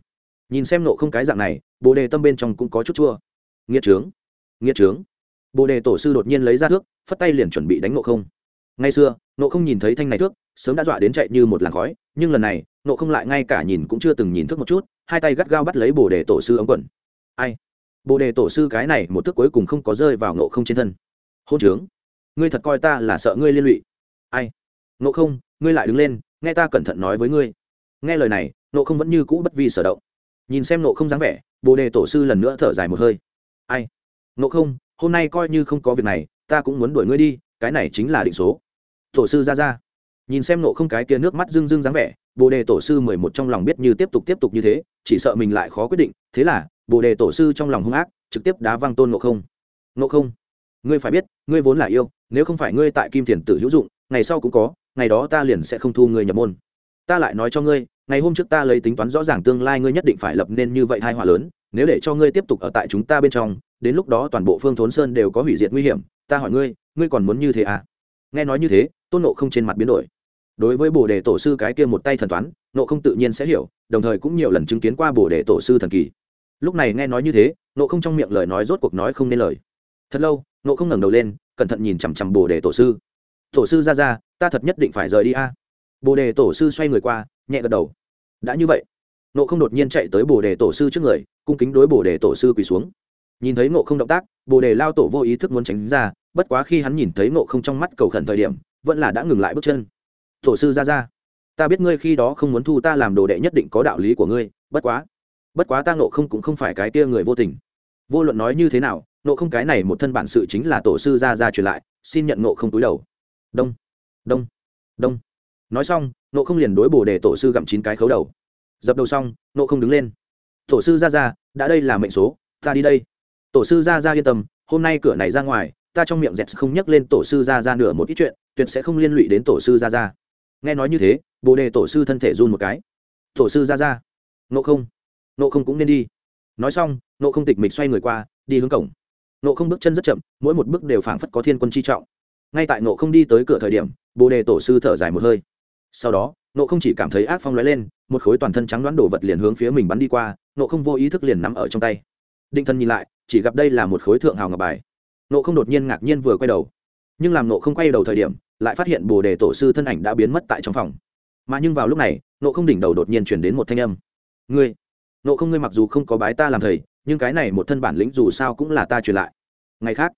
nhìn xem nộ không cái dạng này, bồ đề tâm bên trong cũng có chút chua. Nghĩa trướng nghĩa trướng. Bồ đề tổ sư đột nhiên lấy ra thước, phất tay liền chuẩn bị đánh nộ không. Ngay xưa, nộ không nhìn thấy thanh này thước, sớm đã dọa đến chạy như một làn khói, nhưng lần này, nộ không lại ngay cả nhìn cũng chưa từng nhìn thước một chút, hai tay gắt gao bắt lấy bồ đề tổ sư ống quần. Ai? Bồ đề tổ sư cái này một thước cuối cùng không có rơi vào nộ không trên thân. Hôn trướng. Ngươi thật coi ta là sợ ngươi liên lụy. Ai? Nộ không, ngươi lại đứng lên, nghe ta cẩn thận nói với ngươi. Nghe lời này, nộ không vẫn như cũ bất vi sở động nhìn xem nộ không dáng vẻ, bồ đề tổ sư lần nữa thở dài một hơi. Ai? Nộ không, hôm nay coi như không có việc này, ta cũng muốn đuổi ngươi đi, cái này chính là định số. Tổ sư ra ra. Nhìn xem nộ không cái kia nước mắt rưng rưng dáng vẻ, bồ đề tổ sư mười một trong lòng biết như tiếp tục tiếp tục như thế, chỉ sợ mình lại khó quyết định, thế là, bồ đề tổ sư trong lòng hung ác, trực tiếp đá văng tôn nộ không. Nộ không, ngươi phải biết, ngươi vốn là yêu, nếu không phải ngươi tại kim thiền tử hữu dụng, ngày sau cũng có, ngày đó ta liền sẽ không thu ngươi nhập môn. Ta lại nói cho ngươi ngày hôm trước ta lấy tính toán rõ ràng tương lai ngươi nhất định phải lập nên như vậy hai họa lớn, nếu để cho ngươi tiếp tục ở tại chúng ta bên trong, đến lúc đó toàn bộ phương thốn sơn đều có hủy diệt nguy hiểm, ta hỏi ngươi ngươi còn muốn như thế à? Nghe nói như thế, tôn nộ không trên mặt biến đổi. Đối với bồ đề tổ sư cái kia một tay thần toán nộ không tự nhiên sẽ hiểu, đồng thời cũng nhiều lần chứng kiến qua bồ đề tổ sư thần kỳ. Lúc này nghe nói như thế nộ không trong miệng lời nói rốt cuộc nói không nên lời. Thật lâu nộ không ngẩng đầu lên, cẩn thận nhìn chằm chằm bồ đề tổ sư. Tổ sư ra ra, ta thật nhất định phải rời đi a. Bồ đề tổ sư xoay người qua nhẹ gật đầu. Đã như vậy nộ không đột nhiên chạy tới bồ đề tổ sư trước người, cung kính đối bồ đề tổ sư quỳ xuống. Nhìn thấy nộ không động tác, bồ đề lao tổ vô ý thức muốn tránh ra, bất quá khi hắn nhìn thấy nộ không trong mắt cầu khẩn thời điểm, vẫn là đã ngừng lại bước chân. Tổ sư ra ra, ta biết ngươi khi đó không muốn thu ta làm đồ đệ nhất định có đạo lý của ngươi, bất quá bất quá ta nộ không cũng không phải cái tia người vô tình. Vô luận nói như thế nào nộ không cái này một thân bản sự chính là tổ sư ra ra truyền lại, xin nhận nộ không túi đầu. Đông đông đông nói xong nộ không liền đối bồ đề tổ sư gặm chín cái khấu đầu. Dập đầu xong nộ không đứng lên. Tổ sư ra ra, đã đây là mệnh số, ta đi đây. Tổ sư ra ra yên tâm, hôm nay cửa này ra ngoài, ta trong miệng dẹt không nhắc lên tổ sư ra ra nửa một ít chuyện, tuyệt sẽ không liên lụy đến tổ sư ra ra. Nghe nói như thế, bồ đề tổ sư thân thể run một cái. Tổ sư ra ra. Nộ không. Nộ không cũng nên đi. Nói xong nộ không tịch mịch xoay người qua, đi hướng cổng. Nộ không bước chân rất chậm, mỗi một bước đều phảng phất có thiên quân chi trọng. Ngay tại nộ không đi tới cửa thời điểm, bồ đề tổ sư thở dài một hơi sau đó nộ không chỉ cảm thấy ác phong lóe lên, một khối toàn thân trắng đoán đồ vật liền hướng phía mình bắn đi qua nộ không vô ý thức liền nắm ở trong tay. Định thân nhìn lại, chỉ gặp đây là một khối thượng hào ngọc bài. Nộ không đột nhiên ngạc nhiên vừa quay đầu. Nhưng làm nộ không quay đầu thời điểm, lại phát hiện bồ đề tổ sư thân ảnh đã biến mất tại trong phòng. Mà nhưng vào lúc này nộ không đỉnh đầu đột nhiên chuyển đến một thanh âm. Ngươi nộ không ngươi mặc dù không có bái ta làm thầy, nhưng cái này một thân bản lĩnh dù sao cũng là ta truyền lại. Ngày khác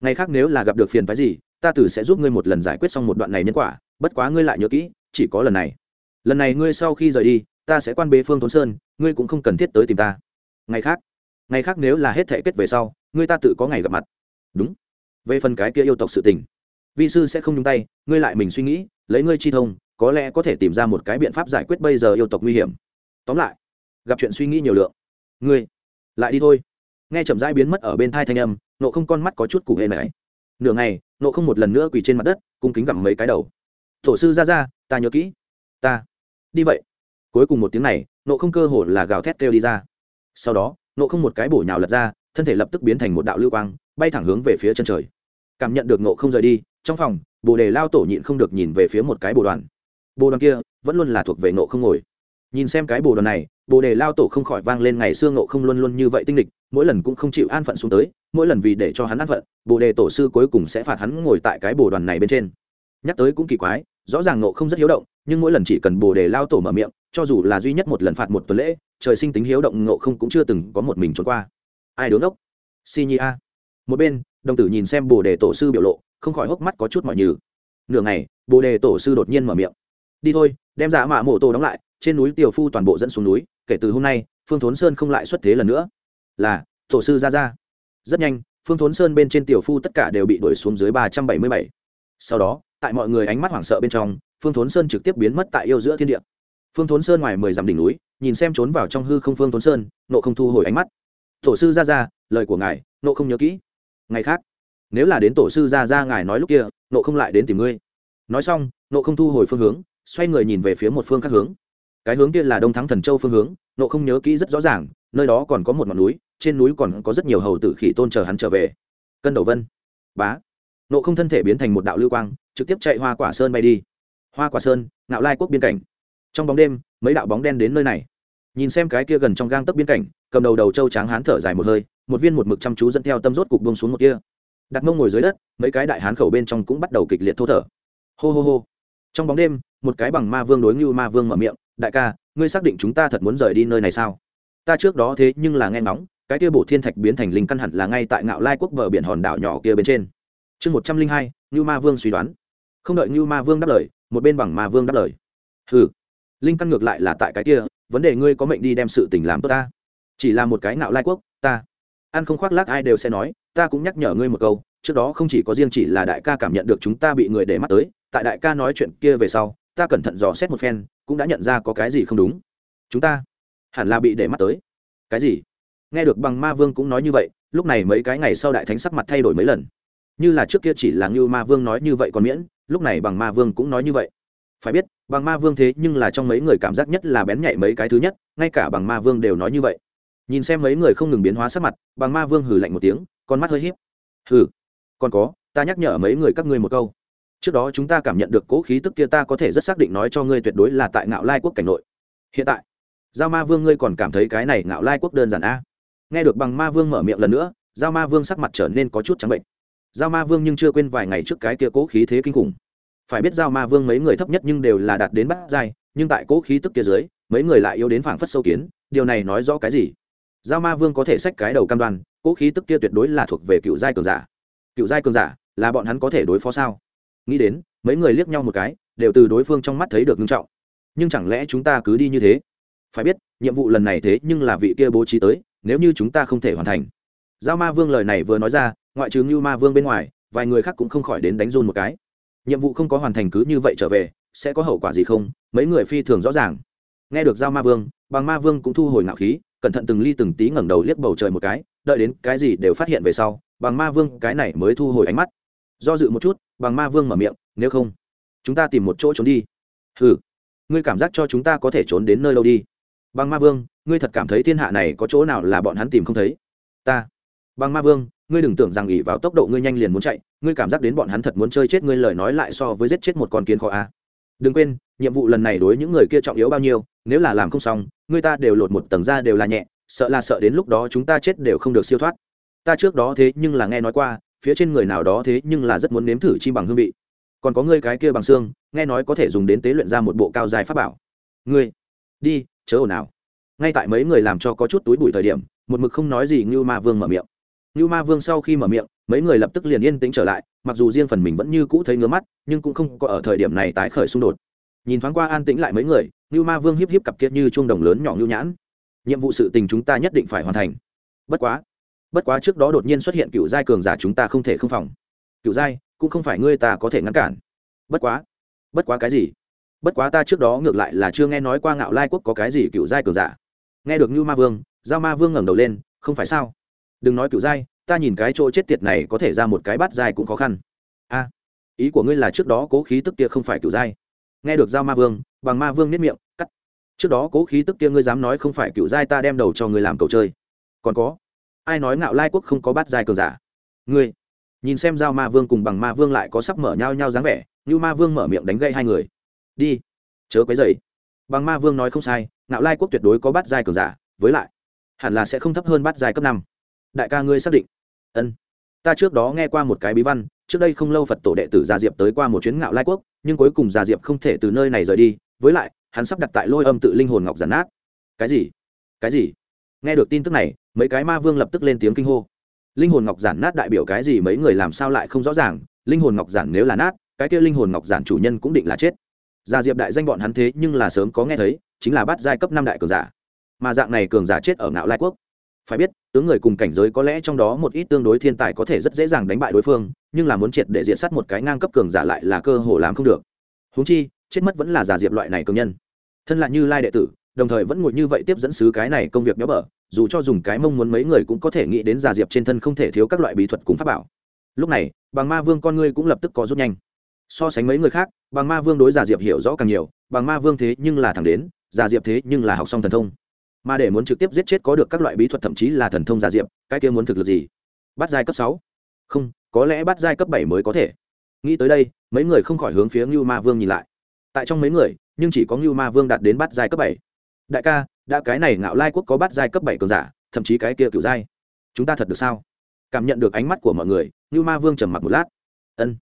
ngày khác nếu là gặp được phiền phái gì, ta tử sẽ giúp ngươi một lần giải quyết xong một đoạn này nhân quả, bất quá ngươi lại nhớ kỹ chỉ có lần này. Lần này ngươi sau khi rời đi, ta sẽ quan bế phương thốn sơn, ngươi cũng không cần thiết tới tìm ta. Ngày khác ngày khác nếu là hết thể kết về sau, ngươi ta tự có ngày gặp mặt. Đúng. Về phần cái kia yêu tộc sự tình, vi sư sẽ không nhung tay, ngươi lại mình suy nghĩ, lấy ngươi chi thông, có lẽ có thể tìm ra một cái biện pháp giải quyết bây giờ yêu tộc nguy hiểm. Tóm lại, gặp chuyện suy nghĩ nhiều lượng. Ngươi, lại đi thôi. Nghe chậm rãi biến mất ở bên thai thanh âm, nộ không con mắt có chút củ hề mẹ nửa ngày, nộ không một lần nữa quỳ trên mặt đất, cung kính gặm mấy cái đầu. Tổ sư ra ra ta nhớ kỹ. Ta. Đi vậy. Cuối cùng một tiếng này, nộ không cơ hồ là gào thét kêu đi ra. Sau đó, nộ không một cái bổ nhào lật ra, thân thể lập tức biến thành một đạo lưu quang, bay thẳng hướng về phía chân trời. Cảm nhận được nộ không rời đi, trong phòng, bồ đề lao tổ nhịn không được nhìn về phía một cái bồ đoàn. Bồ đoàn kia vẫn luôn là thuộc về nộ không ngồi. Nhìn xem cái bồ đoàn này, bồ đề lao tổ không khỏi vang lên ngày xưa nộ không luôn luôn như vậy tinh lịch, mỗi lần cũng không chịu an phận xuống tới, mỗi lần vì để cho hắn an phận, bồ đề tổ sư cuối cùng sẽ phạt hắn ngồi tại cái bồ đoàn này bên trên. Nhắc tới cũng kỳ quái rõ ràng nộ không rất hiếu động, nhưng mỗi lần chỉ cần bồ đề lao tổ mở miệng, cho dù là duy nhất một lần phạt một tuần lễ, trời sinh tính hiếu động nộ không cũng chưa từng có một mình trốn qua. Ai đứng ốc si nhi a. Một bên, đồng tử nhìn xem bồ đề tổ sư biểu lộ, không khỏi hốc mắt có chút mọi nhừ. Nửa ngày, bồ đề tổ sư đột nhiên mở miệng. Đi thôi, đem giả mạ mộ tổ đóng lại, trên núi tiểu phu toàn bộ dẫn xuống núi, kể từ hôm nay, phương thốn sơn không lại xuất thế lần nữa. Là, tổ sư ra ra. Rất nhanh, phương thốn sơn bên trên tiểu phu tất cả đều bị đuổi xuống dưới ba trăm bảy mươi bảy. Sau đó tại mọi người ánh mắt hoảng sợ bên trong, phương thốn sơn trực tiếp biến mất tại yêu giữa thiên địa. Phương thốn sơn ngoài mười dặm đỉnh núi, nhìn xem trốn vào trong hư không phương thốn sơn, nộ không thu hồi ánh mắt. Tổ sư ra ra lời của ngài, nộ không nhớ kỹ. Ngày khác, nếu là đến tổ sư ra ra ngài nói lúc kia, nộ không lại đến tìm ngươi. Nói xong, nộ không thu hồi phương hướng, xoay người nhìn về phía một phương khác hướng. Cái hướng kia là đông thắng thần châu phương hướng, nộ không nhớ kỹ rất rõ ràng, nơi đó còn có một ngọn núi, trên núi còn có rất nhiều hầu tử khỉ tôn chờ hắn trở về. Cân đầu vân, bá nộ không thân thể biến thành một đạo lưu quang, trực tiếp chạy hoa quả sơn bay đi. Hoa quả sơn, ngạo lai quốc biên cảnh. Trong bóng đêm, mấy đạo bóng đen đến nơi này. Nhìn xem cái kia gần trong gang tấc biên cảnh, cầm đầu đầu châu tráng hán thở dài một hơi, một viên một mực chăm chú dẫn theo tâm rốt cục buông xuống một kia đặt mông ngồi dưới đất, mấy cái đại hán khẩu bên trong cũng bắt đầu kịch liệt thô thở. Hô hô hô. Trong bóng đêm, một cái bằng ma vương đối ngưu ma vương mở miệng, đại ca, ngươi xác định chúng ta thật muốn rời đi nơi này sao? Ta trước đó thế nhưng là nghe ngóng, cái kia bổ thiên thạch biến thành linh căn hẳn là ngay tại ngạo lai quốc bờ biển hòn đảo nhỏ kia bên trên chương một trăm linh hai ma vương suy đoán. Không đợi như ma vương đáp lời, một bên bằng ma vương đáp lời. Ừ linh căn ngược lại là tại cái kia, vấn đề ngươi có mệnh đi đem sự tình làm tốt ta. Chỉ là một cái ngạo lai quốc, ta. Ăn không khoác lác ai đều sẽ nói, ta cũng nhắc nhở ngươi một câu, trước đó không chỉ có riêng chỉ là đại ca cảm nhận được chúng ta bị người để mắt tới, tại đại ca nói chuyện kia về sau, ta cẩn thận dò xét một phen, cũng đã nhận ra có cái gì không đúng. Chúng ta hẳn là bị để mắt tới. Cái gì? Nghe được bằng ma vương cũng nói như vậy, lúc này mấy cái ngày sau đại thánh sắc mặt thay đổi mấy lần như là trước kia chỉ là như ma vương nói như vậy còn miễn, lúc này bằng ma vương cũng nói như vậy. Phải biết, bằng ma vương thế nhưng là trong mấy người cảm giác nhất là bén nhạy mấy cái thứ nhất, ngay cả bằng ma vương đều nói như vậy. Nhìn xem mấy người không ngừng biến hóa sắc mặt, bằng ma vương hử lạnh một tiếng, con mắt hơi h í p hử còn có, ta nhắc nhở mấy người các ngươi một câu. Trước đó chúng ta cảm nhận được cố khí tức kia ta có thể rất xác định nói cho ngươi tuyệt đối là tại ngạo lai quốc cảnh nội. Hiện tại, giao ma vương ngươi còn cảm thấy cái này ngạo lai quốc đơn giản a? Nghe được bằng ma vương mở miệng lần nữa, giao ma vương sắc mặt trở nên có chút trắng bệnh giao ma vương nhưng chưa quên vài ngày trước cái kia cố khí thế kinh khủng. Phải biết giao ma vương mấy người thấp nhất nhưng đều là đạt đến bát giai, nhưng tại cố khí tức kia dưới, mấy người lại yếu đến phảng phất sâu kiến, điều này nói rõ cái gì? Giao ma vương có thể xách cái đầu cam đoan, cố khí tức kia tuyệt đối là thuộc về cựu giai cường giả. Cựu giai cường giả, là bọn hắn có thể đối phó sao? Nghĩ đến, mấy người liếc nhau một cái, đều từ đối phương trong mắt thấy được nghiêm trọng. Nhưng chẳng lẽ chúng ta cứ đi như thế? Phải biết, nhiệm vụ lần này thế nhưng là vị kia bố trí tới, nếu như chúng ta không thể hoàn thành. Giao ma vương lời này vừa nói ra ngoại trừ như ma vương bên ngoài, vài người khác cũng không khỏi đến đánh run một cái. Nhiệm vụ không có hoàn thành cứ như vậy trở về, sẽ có hậu quả gì không? Mấy người phi thường rõ ràng. Nghe được giao ma vương, bằng ma vương cũng thu hồi ngạo khí, cẩn thận từng ly từng tí ngẩng đầu liếc bầu trời một cái, đợi đến cái gì đều phát hiện về sau, bằng ma vương cái này mới thu hồi ánh mắt. Do dự một chút, bằng ma vương mở miệng, nếu không, chúng ta tìm một chỗ trốn đi. Ừ ngươi cảm giác cho chúng ta có thể trốn đến nơi đâu đi. Bằng ma vương, ngươi thật cảm thấy thiên hạ này có chỗ nào là bọn hắn tìm không thấy? Ta. Bằng ma vương ngươi đừng tưởng rằng ỉ vào tốc độ ngươi nhanh liền muốn chạy, ngươi cảm giác đến bọn hắn thật muốn chơi chết ngươi lời nói lại so với giết chết một con kiến khó a. Đừng quên, nhiệm vụ lần này đối những người kia trọng yếu bao nhiêu, nếu là làm không xong, người ta đều lột một tầng ra đều là nhẹ, sợ là sợ đến lúc đó chúng ta chết đều không được siêu thoát. Ta trước đó thế nhưng là nghe nói qua, phía trên người nào đó thế nhưng là rất muốn nếm thử chi bằng hương vị. Còn có ngươi cái kia bằng xương, nghe nói có thể dùng đến tế luyện ra một bộ cao dài pháp bảo. Ngươi, đi, chớ ồn nào ngay tại mấy người làm cho có chút túi bụi thời điểm, một mực không nói gì như ma vương mở miệng. Nưu ma vương sau khi mở miệng, mấy người lập tức liền yên tĩnh trở lại, mặc dù riêng phần mình vẫn như cũ thấy ngứa mắt, nhưng cũng không có ở thời điểm này tái khởi xung đột. Nhìn thoáng qua an tĩnh lại mấy người Nưu ma vương hiếp hiếp cặp kiệt như chuông đồng lớn nhỏ nhu nhãn. Nhiệm vụ sự tình chúng ta nhất định phải hoàn thành. Bất quá bất quá trước đó đột nhiên xuất hiện cựu giai cường giả chúng ta không thể không phòng. Cựu giai, cũng không phải ngươi ta có thể ngăn cản. Bất quá bất quá cái gì? Bất quá ta trước đó ngược lại là chưa nghe nói qua ngạo lai quốc có cái gì cựu giai cường giả. Nghe được Nưu ma vương, giao ma vương ngẩng đầu lên, không phải sao? Đừng nói cựu giai, ta nhìn cái chỗ chết tiệt này có thể ra một cái bát giai cũng khó khăn. A, ý của ngươi là trước đó cố khí tức kia không phải cựu giai. Nghe được giao ma vương, bằng ma vương nếp miệng, cắt. Trước đó cố khí tức kia ngươi dám nói không phải cựu giai ta đem đầu cho ngươi làm cầu chơi. Còn có, ai nói ngạo lai quốc không có bát giai cường giả? Ngươi, nhìn xem giao ma vương cùng bằng ma vương lại có sắp mở nhau nhau dáng vẻ, như ma vương mở miệng đánh gây hai người. Đi, chớ quấy dày bằng ma vương nói không sai, ngạo lai quốc tuyệt đối có bát giai cường giả, với lại, hẳn là sẽ không thấp hơn bát giai cấp năm đại ca ngươi xác định. Ân. Ta trước đó nghe qua một cái bí văn, trước đây không lâu phật tổ đệ tử gia diệp tới qua một chuyến ngạo lai quốc, nhưng cuối cùng gia diệp không thể từ nơi này rời đi, với lại, hắn sắp đặt tại lôi âm tự linh hồn ngọc giản nát. Cái gì? Cái gì? Nghe được tin tức này, mấy cái ma vương lập tức lên tiếng kinh hô. Linh hồn ngọc giản nát đại biểu cái gì mấy người làm sao lại không rõ ràng, linh hồn ngọc giản nếu là nát, cái kia linh hồn ngọc giản chủ nhân cũng định là chết. Gia diệp đại danh bọn hắn thế nhưng là sớm có nghe thấy, chính là bắt giai cấp năm đại cường giả. Mà dạng này cường giả chết ở ngạo lai quốc phải biết, tướng người cùng cảnh giới có lẽ trong đó một ít tương đối thiên tài có thể rất dễ dàng đánh bại đối phương, nhưng là muốn triệt để diện sát một cái ngang cấp cường giả lại là cơ hồ làm không được. Húng chi, chết mất vẫn là giả diệp loại này cường nhân. Thân là như lai đệ tử, đồng thời vẫn ngồi như vậy tiếp dẫn sứ cái này công việc béo bở, dù cho dùng cái mong muốn mấy người cũng có thể nghĩ đến giả diệp trên thân không thể thiếu các loại bí thuật cùng pháp bảo. Lúc này bằng ma vương con ngươi cũng lập tức có rút nhanh. So sánh mấy người khác bằng ma vương đối giả diệp hiểu rõ càng nhiều bằng ma vương thế nhưng là thẳng đến, giả diệp thế nhưng là học xong thần thông mà để muốn trực tiếp giết chết có được các loại bí thuật thậm chí là thần thông giả diệp, cái kia muốn thực lực gì? Bắt giai cấp sáu? Không, có lẽ bắt giai cấp bảy mới có thể. Nghĩ tới đây, mấy người không khỏi hướng phía ngưu ma vương nhìn lại. Tại trong mấy người, nhưng chỉ có ngưu ma vương đạt đến bắt giai cấp bảy. Đại ca, đã cái này ngạo lai quốc có bắt giai cấp bảy cường giả, thậm chí cái kia cựu giai. Chúng ta thật được sao? Cảm nhận được ánh mắt của mọi người, ngưu ma vương trầm mặc một lát. Ân,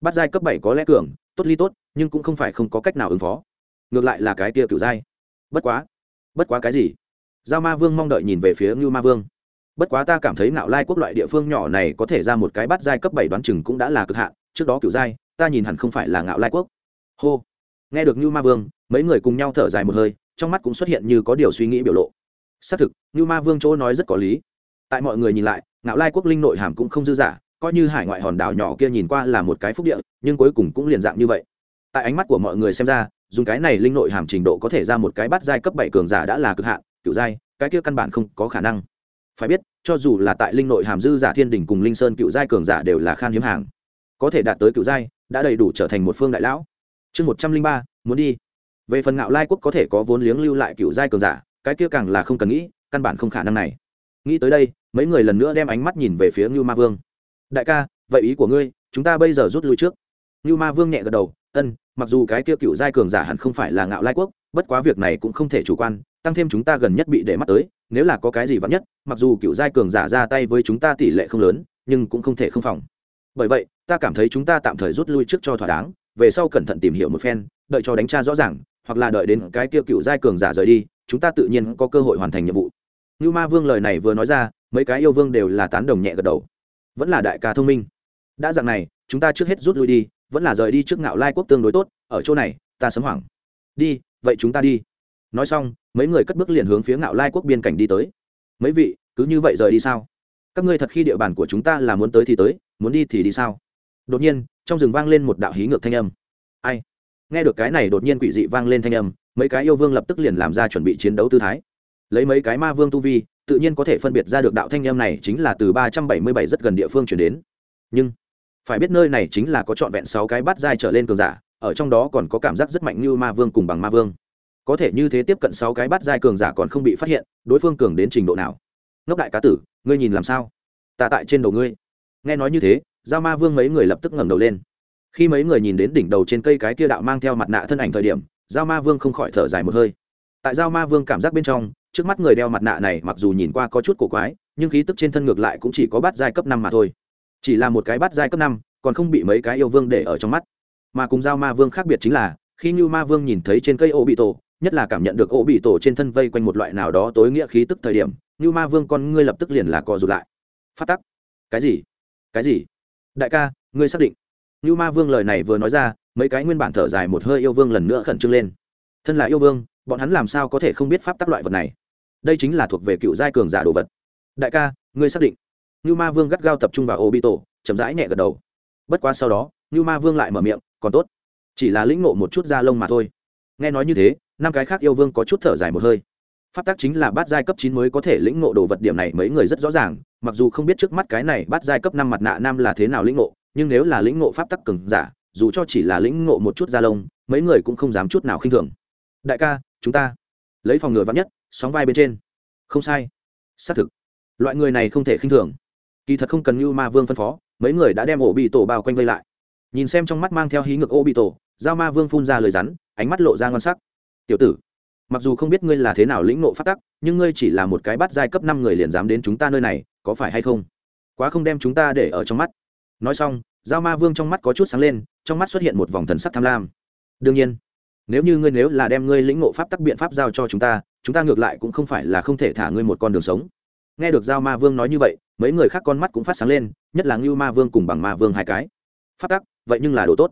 bắt giai cấp bảy có lẽ cường, tốt ly tốt, nhưng cũng không phải không có cách nào ứng phó. Ngược lại là cái kia cựu giai. Bất quá bất quá cái gì? Giao ma vương mong đợi nhìn về phía ngưu ma vương. Bất quá ta cảm thấy ngạo lai quốc loại địa phương nhỏ này có thể ra một cái bắt giai cấp bảy đoán chừng cũng đã là cực hạn, trước đó kiểu giai, ta nhìn hẳn không phải là ngạo lai quốc. Hô. Nghe được ngưu ma vương, mấy người cùng nhau thở dài một hơi, trong mắt cũng xuất hiện như có điều suy nghĩ biểu lộ. Xác thực, ngưu ma vương chỗ nói rất có lý. Tại mọi người nhìn lại, ngạo lai quốc linh nội hàm cũng không dư giả coi như hải ngoại hòn đảo nhỏ kia nhìn qua là một cái phúc địa, nhưng cuối cùng cũng liền dạng như vậy. Tại ánh mắt của mọi người xem ra, dùng cái này linh nội hàm trình độ có thể ra một cái bắt giai cấp bảy cường giả đã là cực hạn cựu giai, cái kia căn bản không có khả năng. Phải biết, cho dù là tại linh nội hàm dư giả thiên đình cùng linh sơn cựu giai cường giả đều là khan hiếm hàng. Có thể đạt tới cựu giai, đã đầy đủ trở thành một phương đại lão. Chương một trăm linh ba, muốn đi. Về phần ngạo lai quốc có thể có vốn liếng lưu lại cựu giai cường giả, cái kia càng là không cần nghĩ, căn bản không khả năng này. Nghĩ tới đây, mấy người lần nữa đem ánh mắt nhìn về phía ngưu ma vương. Đại ca, vậy ý của ngươi, chúng ta bây giờ rút lui trước. Ngưu ma vương nhẹ gật đầu, ân, mặc dù cái kia cựu giai cường giả hẳn không phải là ngạo lai quốc, bất quá việc này cũng không thể chủ quan tăng thêm chúng ta gần nhất bị để mắt tới, nếu là có cái gì vắn nhất, mặc dù cựu giai cường giả ra tay với chúng ta tỷ lệ không lớn, nhưng cũng không thể không phòng. Bởi vậy, ta cảm thấy chúng ta tạm thời rút lui trước cho thỏa đáng, về sau cẩn thận tìm hiểu một phen, đợi cho đánh tra rõ ràng, hoặc là đợi đến cái kia cựu giai cường giả rời đi, chúng ta tự nhiên có cơ hội hoàn thành nhiệm vụ. Như ma vương lời này vừa nói ra, mấy cái yêu vương đều là tán đồng nhẹ gật đầu. Vẫn là đại ca thông minh. Đã dạng này, chúng ta trước hết rút lui đi, vẫn là rời đi trước ngạo lai quốc tương đối tốt, ở chỗ này, ta sớm hoảng. Đi, vậy chúng ta đi nói xong, mấy người cất bước liền hướng phía ngạo lai quốc biên cảnh đi tới. Mấy vị, cứ như vậy rời đi sao? Các ngươi thật khi địa bàn của chúng ta là muốn tới thì tới, muốn đi thì đi sao? Đột nhiên, trong rừng vang lên một đạo hí ngược thanh âm. Ai? Nghe được cái này đột nhiên quỷ dị vang lên thanh âm, mấy cái yêu vương lập tức liền làm ra chuẩn bị chiến đấu tư thái. Lấy mấy cái ma vương tu vi, tự nhiên có thể phân biệt ra được đạo thanh âm này chính là từ ba trăm bảy mươi bảy rất gần địa phương chuyển đến. Nhưng, phải biết nơi này chính là có trọn vẹn sáu cái bát giai trở lên cường giả, ở trong đó còn có cảm giác rất mạnh như ma vương cùng bằng ma vương có thể như thế tiếp cận sáu cái bát giai cường giả còn không bị phát hiện, đối phương cường đến trình độ nào? Ngốc đại cá tử, ngươi nhìn làm sao? Ta tại trên đầu ngươi. Nghe nói như thế, giao ma vương mấy người lập tức ngẩng đầu lên. Khi mấy người nhìn đến đỉnh đầu trên cây cái kia đạo mang theo mặt nạ thân ảnh thời điểm, giao ma vương không khỏi thở dài một hơi. Tại giao ma vương cảm giác bên trong, trước mắt người đeo mặt nạ này mặc dù nhìn qua có chút cổ quái, nhưng khí tức trên thân ngược lại cũng chỉ có bát giai cấp năm mà thôi. Chỉ là một cái bát giai cấp năm, còn không bị mấy cái yêu vương để ở trong mắt. Mà cùng giao ma vương khác biệt chính là, khi như ma vương nhìn thấy trên cây ô bị tổ nhất là cảm nhận được ô bị tổ trên thân vây quanh một loại nào đó tối nghĩa khí tức thời điểm như ma vương con ngươi lập tức liền là co rụt lại. Phát tắc. Cái gì? Cái gì? Đại ca, ngươi xác định. Như ma vương lời này vừa nói ra, mấy cái nguyên bản thở dài một hơi yêu vương lần nữa khẩn trương lên. Thân là yêu vương, bọn hắn làm sao có thể không biết pháp tắc loại vật này? Đây chính là thuộc về cựu giai cường giả đồ vật. Đại ca, ngươi xác định. Như ma vương gắt gao tập trung vào ô bị tổ, chậm rãi nhẹ gật đầu. Bất quá sau đó như ma vương lại mở miệng, còn tốt. Chỉ là lĩnh ngộ một chút da lông mà thôi. Nghe nói như thế năm cái khác yêu vương có chút thở dài một hơi. Pháp tắc chính là bát giai cấp chín mới có thể lĩnh ngộ đồ vật điểm này mấy người rất rõ ràng, mặc dù không biết trước mắt cái này bát giai cấp năm mặt nạ nam là thế nào lĩnh ngộ, nhưng nếu là lĩnh ngộ pháp tắc cường giả, dù cho chỉ là lĩnh ngộ một chút da lông, mấy người cũng không dám chút nào khinh thường. Đại ca, chúng ta lấy phòng ngừa vắng nhất, sóng vai bên trên. Không sai. Xác thực. Loại người này không thể khinh thường. Kỳ thật không cần như ma vương phân phó, mấy người đã đem ổ bị tổ bao quanh vây lại. Nhìn xem trong mắt mang theo hí ngược ô bị tổ giao ma vương phun ra lời rắn, ánh mắt lộ ra ngon sắc tiểu tử, mặc dù không biết ngươi là thế nào lĩnh nộ phát tắc, nhưng ngươi chỉ là một cái bắt giai cấp năm người liền dám đến chúng ta nơi này, có phải hay không? Quá không đem chúng ta để ở trong mắt. Nói xong, giao ma vương trong mắt có chút sáng lên, trong mắt xuất hiện một vòng thần sắc tham lam. Đương nhiên, nếu như ngươi nếu là đem ngươi lĩnh ngộ pháp tắc biện pháp giao cho chúng ta chúng ta ngược lại cũng không phải là không thể thả ngươi một con đường sống. Nghe được giao ma vương nói như vậy, mấy người khác con mắt cũng phát sáng lên, nhất là ngưu ma vương cùng bằng ma vương hai cái. Pháp tắc, vậy nhưng là đồ tốt.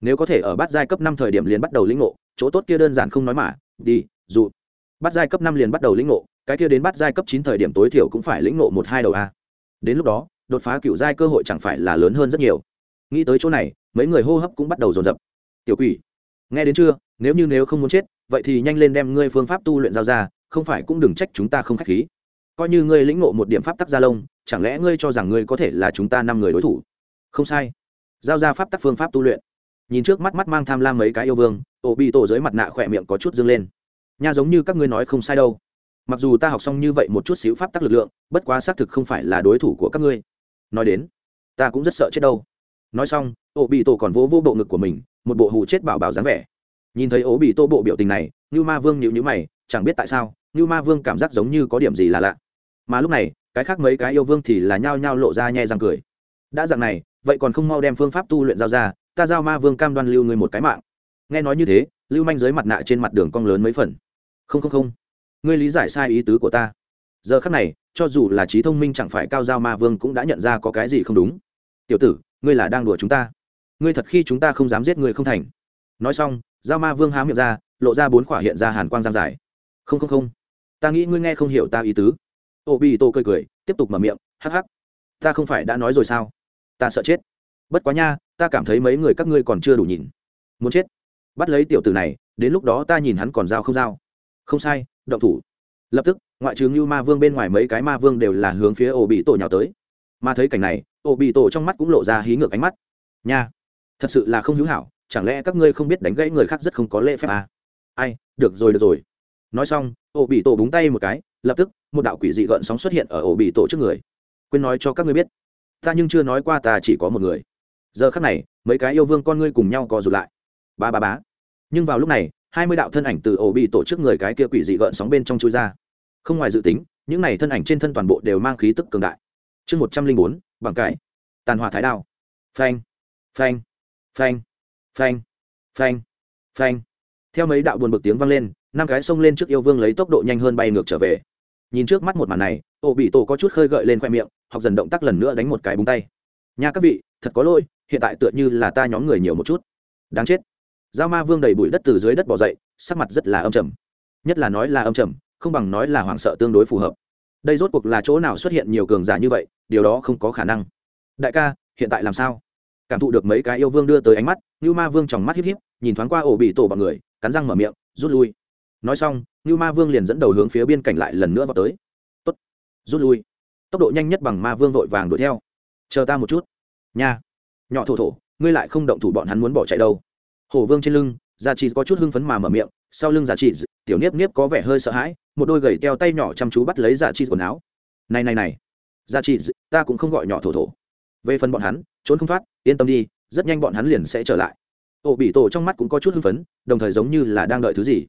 Nếu có thể ở bát giai cấp năm thời điểm liền bắt đầu lĩnh ngộ chỗ tốt kia đơn giản không nói mà, đi dù bắt giai cấp năm liền bắt đầu lĩnh ngộ, cái kia đến bắt giai cấp chín thời điểm tối thiểu cũng phải lĩnh ngộ một hai đầu a. Đến lúc đó, đột phá cựu giai cơ hội chẳng phải là lớn hơn rất nhiều. Nghĩ tới chỗ này, mấy người hô hấp cũng bắt đầu dồn dập. Tiểu quỷ, nghe đến chưa? Nếu như nếu không muốn chết, vậy thì nhanh lên đem ngươi phương pháp tu luyện giao ra, không phải cũng đừng trách chúng ta không k h á c h khí. Coi như ngươi lĩnh ngộ một điểm pháp tắc gia lông, chẳng lẽ ngươi cho rằng ngươi có thể là chúng ta năm người đối thủ? Không sai. Giao ra pháp tắc phương pháp tu luyện nhìn trước mắt mắt mang tham lam mấy cái yêu vương ổ bị tổ dưới mặt nạ khỏe miệng có chút dâng lên. Nha giống như các ngươi nói không sai đâu. Mặc dù ta học xong như vậy một chút xíu pháp tắc lực lượng, bất quá xác thực không phải là đối thủ của các ngươi. Nói đến, ta cũng rất sợ chết đâu. Nói xong ổ bị tổ còn vỗ vô bộ ngực của mình, một bộ hù chết bảo bảo dáng vẻ. Nhìn thấy ổ bị tổ bộ biểu tình này như ma vương nhịu nhữ mày, chẳng biết tại sao như ma vương cảm giác giống như có điểm gì là lạ. Mà lúc này, cái khác mấy cái yêu vương thì là nhao nhao lộ ra nhẹ răng cười. Đã dạng này, vậy còn không mau đem phương pháp tu luyện giao ra ta giao ma vương cam đoan lưu ngươi một cái mạng. Nghe nói như thế, lưu manh dưới mặt nạ trên mặt đường cong lớn mấy phần. Không không không. Ngươi lý giải sai ý tứ của ta. Giờ khắc này, cho dù là trí thông minh chẳng phải cao giao ma vương cũng đã nhận ra có cái gì không đúng. Tiểu tử, ngươi là đang đùa chúng ta. Ngươi thật khi chúng ta không dám giết ngươi không thành. Nói xong, giao ma vương há miệng ra, lộ ra bốn khỏa hiện ra hàn quang giang dài. Không không không. Ta nghĩ ngươi nghe không hiểu ta ý tứ. Ô bi tô cười cười, tiếp tục mở miệng, hắc hắc. Ta không phải đã nói rồi sao? Ta sợ chết. Bất quá nha ta cảm thấy mấy người các ngươi còn chưa đủ nhìn. Muốn chết. Bắt lấy tiểu tử này, đến lúc đó ta nhìn hắn còn dao không dao không sai, động thủ. Lập tức, ngoại trừ như ma vương bên ngoài mấy cái ma vương đều là hướng phía ổ bị tổ nhào tới. Mà thấy cảnh này ổ bị tổ trong mắt cũng lộ ra hí ngược ánh mắt. Nha, thật sự là không hữu hảo, chẳng lẽ các ngươi không biết đánh gãy người khác rất không có lễ phép à? ai, được rồi được rồi. Nói xong ổ bị tổ búng tay một cái, lập tức, một đạo quỷ dị gợn sóng xuất hiện ở ổ bị tổ trước người. Quên nói cho các ngươi biết, ta nhưng chưa nói qua ta chỉ có một người giờ khắc này, mấy cái yêu vương con ngươi cùng nhau co rụt lại. Ba ba bá nhưng vào lúc này, hai mươi đạo thân ảnh từ ổ bị tổ trước người cái kia quỷ dị gợn sóng bên trong chui ra. Không ngoài dự tính, những này thân ảnh trên thân toàn bộ đều mang khí tức cường đại. Chương một trăm linh bốn, bằng cải tàn hòa thái đao. Phanh phanh phanh phanh phanh phanh. Theo mấy đạo buồn bực tiếng vang lên, năm cái xông lên trước yêu vương lấy tốc độ nhanh hơn bay ngược trở về. Nhìn trước mắt một màn này, ổ bị tổ có chút khơi gợi lên khoe miệng, học dần động tác lần nữa đánh một cái búng tay. Nha các vị, thật có lỗi hiện tại tựa như là ta nhóm người nhiều một chút. Đáng chết. Giao ma vương đầy bụi đất từ dưới đất bỏ dậy, sắc mặt rất là âm trầm. Nhất là nói là âm trầm, không bằng nói là hoảng sợ tương đối phù hợp. Đây rốt cuộc là chỗ nào xuất hiện nhiều cường giả như vậy, điều đó không có khả năng. Đại ca, hiện tại làm sao? Cảm thụ được mấy cái yêu vương đưa tới ánh mắt như ma vương tròng mắt híp híp, nhìn thoáng qua ổ bị tổ bọn người, cắn răng mở miệng, rút lui. Nói xong như ma vương liền dẫn đầu hướng phía biên cảnh lại lần nữa vào tới. Tốt. Rút lui. Tốc độ nhanh nhất bằng ma vương vội vàng đuổi theo. Chờ ta một chút. Nha nhỏ thổ thổ, ngươi lại không động thủ bọn hắn muốn bỏ chạy đâu. Hổ vương trên lưng, gia trị có chút hưng phấn mà mở miệng, sau lưng giả trị tiểu niếp niếp có vẻ hơi sợ hãi, một đôi gầy teo tay nhỏ chăm chú bắt lấy giả trị quần áo. Này này này giả trị ta cũng không gọi nhỏ thổ thổ. Về phần bọn hắn, trốn không thoát, yên tâm đi, rất nhanh bọn hắn liền sẽ trở lại. Ổ bị tổ trong mắt cũng có chút hưng phấn, đồng thời giống như là đang đợi thứ gì.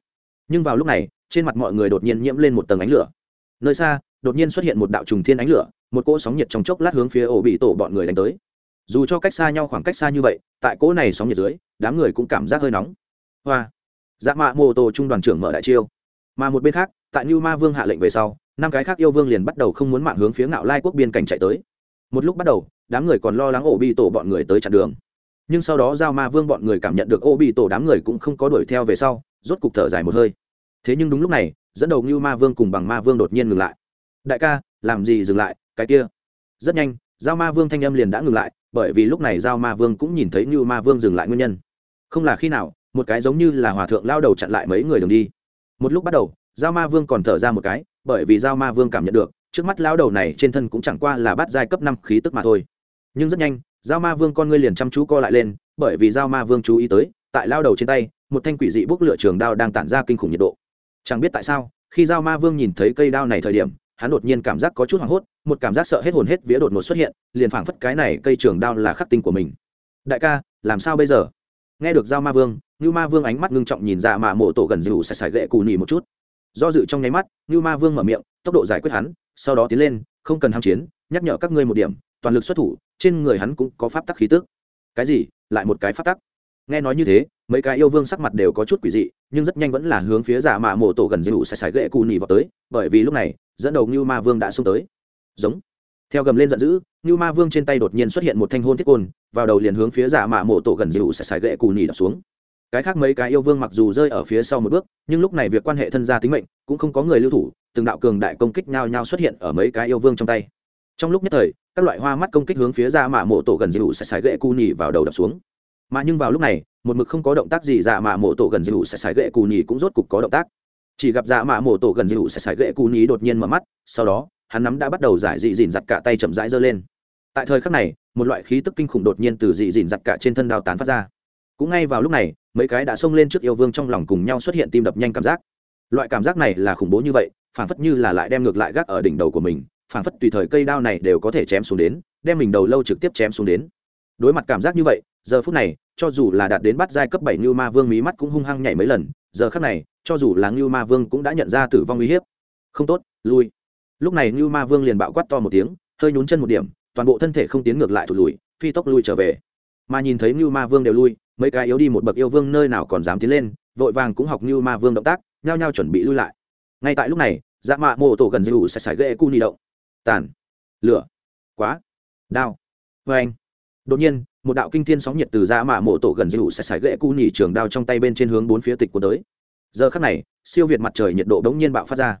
Nhưng vào lúc này, trên mặt mọi người đột nhiên nhiễm lên một tầng ánh lửa. Nơi xa, đột nhiên xuất hiện một đạo trùng thiên ánh lửa, một cỗ sóng nhiệt trong chốc lát hướng phía ổ bị tổ bọn người đánh tới dù cho cách xa nhau khoảng cách xa như vậy, tại cỗ này sóng nhiệt dưới, đám người cũng cảm giác hơi nóng. Hoa. Dạ mạ mô tô trung đoàn trưởng mở đại chiêu. Mà một bên khác, tại như ma vương hạ lệnh về sau, năm cái khác yêu vương liền bắt đầu không muốn mạng hướng phía ngạo lai quốc biên cảnh chạy tới. Một lúc bắt đầu, đám người còn lo lắng ổ bị tổ bọn người tới chặn đường. Nhưng sau đó giao ma vương bọn người cảm nhận được ổ bị tổ đám người cũng không có đuổi theo về sau, rốt cục thở dài một hơi. Thế nhưng đúng lúc này, dẫn đầu như ma vương cùng bằng ma vương đột nhiên ngừng lại. Đại ca, làm gì dừng lại? Cái kia. Rất nhanh, giao ma vương thanh âm liền đã ngừng lại bởi vì lúc này giao ma vương cũng nhìn thấy như ma vương dừng lại nguyên nhân. Không là khi nào, một cái giống như là hòa thượng lao đầu chặn lại mấy người đường đi. Một lúc bắt đầu, giao ma vương còn thở ra một cái, bởi vì giao ma vương cảm nhận được, trước mắt lao đầu này trên thân cũng chẳng qua là bắt giai cấp năm khí tức mà thôi. Nhưng rất nhanh, giao ma vương con ngươi liền chăm chú co lại lên, bởi vì giao ma vương chú ý tới, tại lao đầu trên tay, một thanh quỷ dị bốc lửa trường đao đang tản ra kinh khủng nhiệt độ. Chẳng biết tại sao, khi giao ma vương nhìn thấy cây đao này thời điểm hắn đột nhiên cảm giác có chút hoảng hốt, một cảm giác sợ hết hồn hết vía đột ngột xuất hiện, liền phảng phất cái này cây trường đao là khắc tinh của mình. Đại ca, làm sao bây giờ? Nghe được giao ma vương như ma vương ánh mắt ngưng trọng nhìn ra mạ mộ tổ gần dịu sải sải gậy cù nỉ một chút. Do dự trong nháy mắt như ma vương mở miệng, tốc độ giải quyết hắn, sau đó tiến lên, không cần ham chiến, nhắc nhở các ngươi một điểm, toàn lực xuất thủ, trên người hắn cũng có pháp tắc khí tức. Cái gì? Lại một cái pháp tắc? Nghe nói như thế, mấy cái yêu vương sắc mặt đều có chút quỷ dị, nhưng rất nhanh vẫn là hướng phía giả mạ mộ tổ gần dịu sải sải gậy cù nỉ vào tới, bởi vì lúc này dẫn đầu như ma vương đã xông tới. Giống. Theo gầm lên giận dữ như ma vương trên tay đột nhiên xuất hiện một thanh hôn thiết côn, vào đầu liền hướng phía giả mạ mộ tổ gần dịu sẽ xài gậy cù nhì đập xuống. Cái khác mấy cái yêu vương mặc dù rơi ở phía sau một bước, nhưng lúc này việc quan hệ thân gia tính mệnh cũng không có người lưu thủ, từng đạo cường đại công kích nhau nhau xuất hiện ở mấy cái yêu vương trong tay. Trong lúc nhất thời, các loại hoa mắt công kích hướng phía giả mạ mộ tổ gần dịu sẽ xài gậy cù nhì vào đầu đập xuống. Mà nhưng vào lúc này, một mực không có động tác gì giả mạ mộ tổ gần dịu sẽ xài gậy cù nhì cũng rốt cục có động tác chỉ gặp dạ mạ mổ tổ gần dịu sẽ sải gậy cú nhí đột nhiên mở mắt, sau đó, hắn nắm đã bắt đầu giải dị dìn giặt cả tay chậm rãi giơ lên. Tại thời khắc này, một loại khí tức kinh khủng đột nhiên từ dị dìn giặt cả trên thân đao tán phát ra. Cũng ngay vào lúc này, mấy cái đã xông lên trước yêu vương trong lòng cùng nhau xuất hiện tim đập nhanh cảm giác. Loại cảm giác này là khủng bố như vậy, phảng phất như là lại đem ngược lại gác ở đỉnh đầu của mình, phảng phất tùy thời cây đao này đều có thể chém xuống đến, đem mình đầu lâu trực tiếp chém xuống đến. Đối mặt cảm giác như vậy, giờ phút này, cho dù là đạt đến bắt giai cấp bảy như ma vương mí mắt cũng hung hăng nhảy mấy lần, giờ khắc này cho dù là ngưu ma vương cũng đã nhận ra tử vong uy hiếp. Không tốt, lui. Lúc này ngưu ma vương liền bạo quát to một tiếng, hơi nhún chân một điểm, toàn bộ thân thể không tiến ngược lại thụt lùi, phi tốc lui trở về. Mà nhìn thấy ngưu ma vương đều lui, mấy cái yếu đi một bậc yêu vương nơi nào còn dám tiến lên, vội vàng cũng học ngưu ma vương động tác, nhao nhao chuẩn bị lui lại. Ngay tại lúc này dạ mạ mộ tổ gần dư sạch sải ghê cu ni động. Tàn. Lửa. Quá. Đao. Vê anh. Đột nhiên, một đạo kinh thiên sóng nhiệt từ dạ mạ mộ tổ gần dư sạch sải ghê cu nhỉ trường đao trong tay bên trên hướng bốn phía tịch của tới giờ khắc này, siêu việt mặt trời nhiệt độ bỗng nhiên bạo phát ra.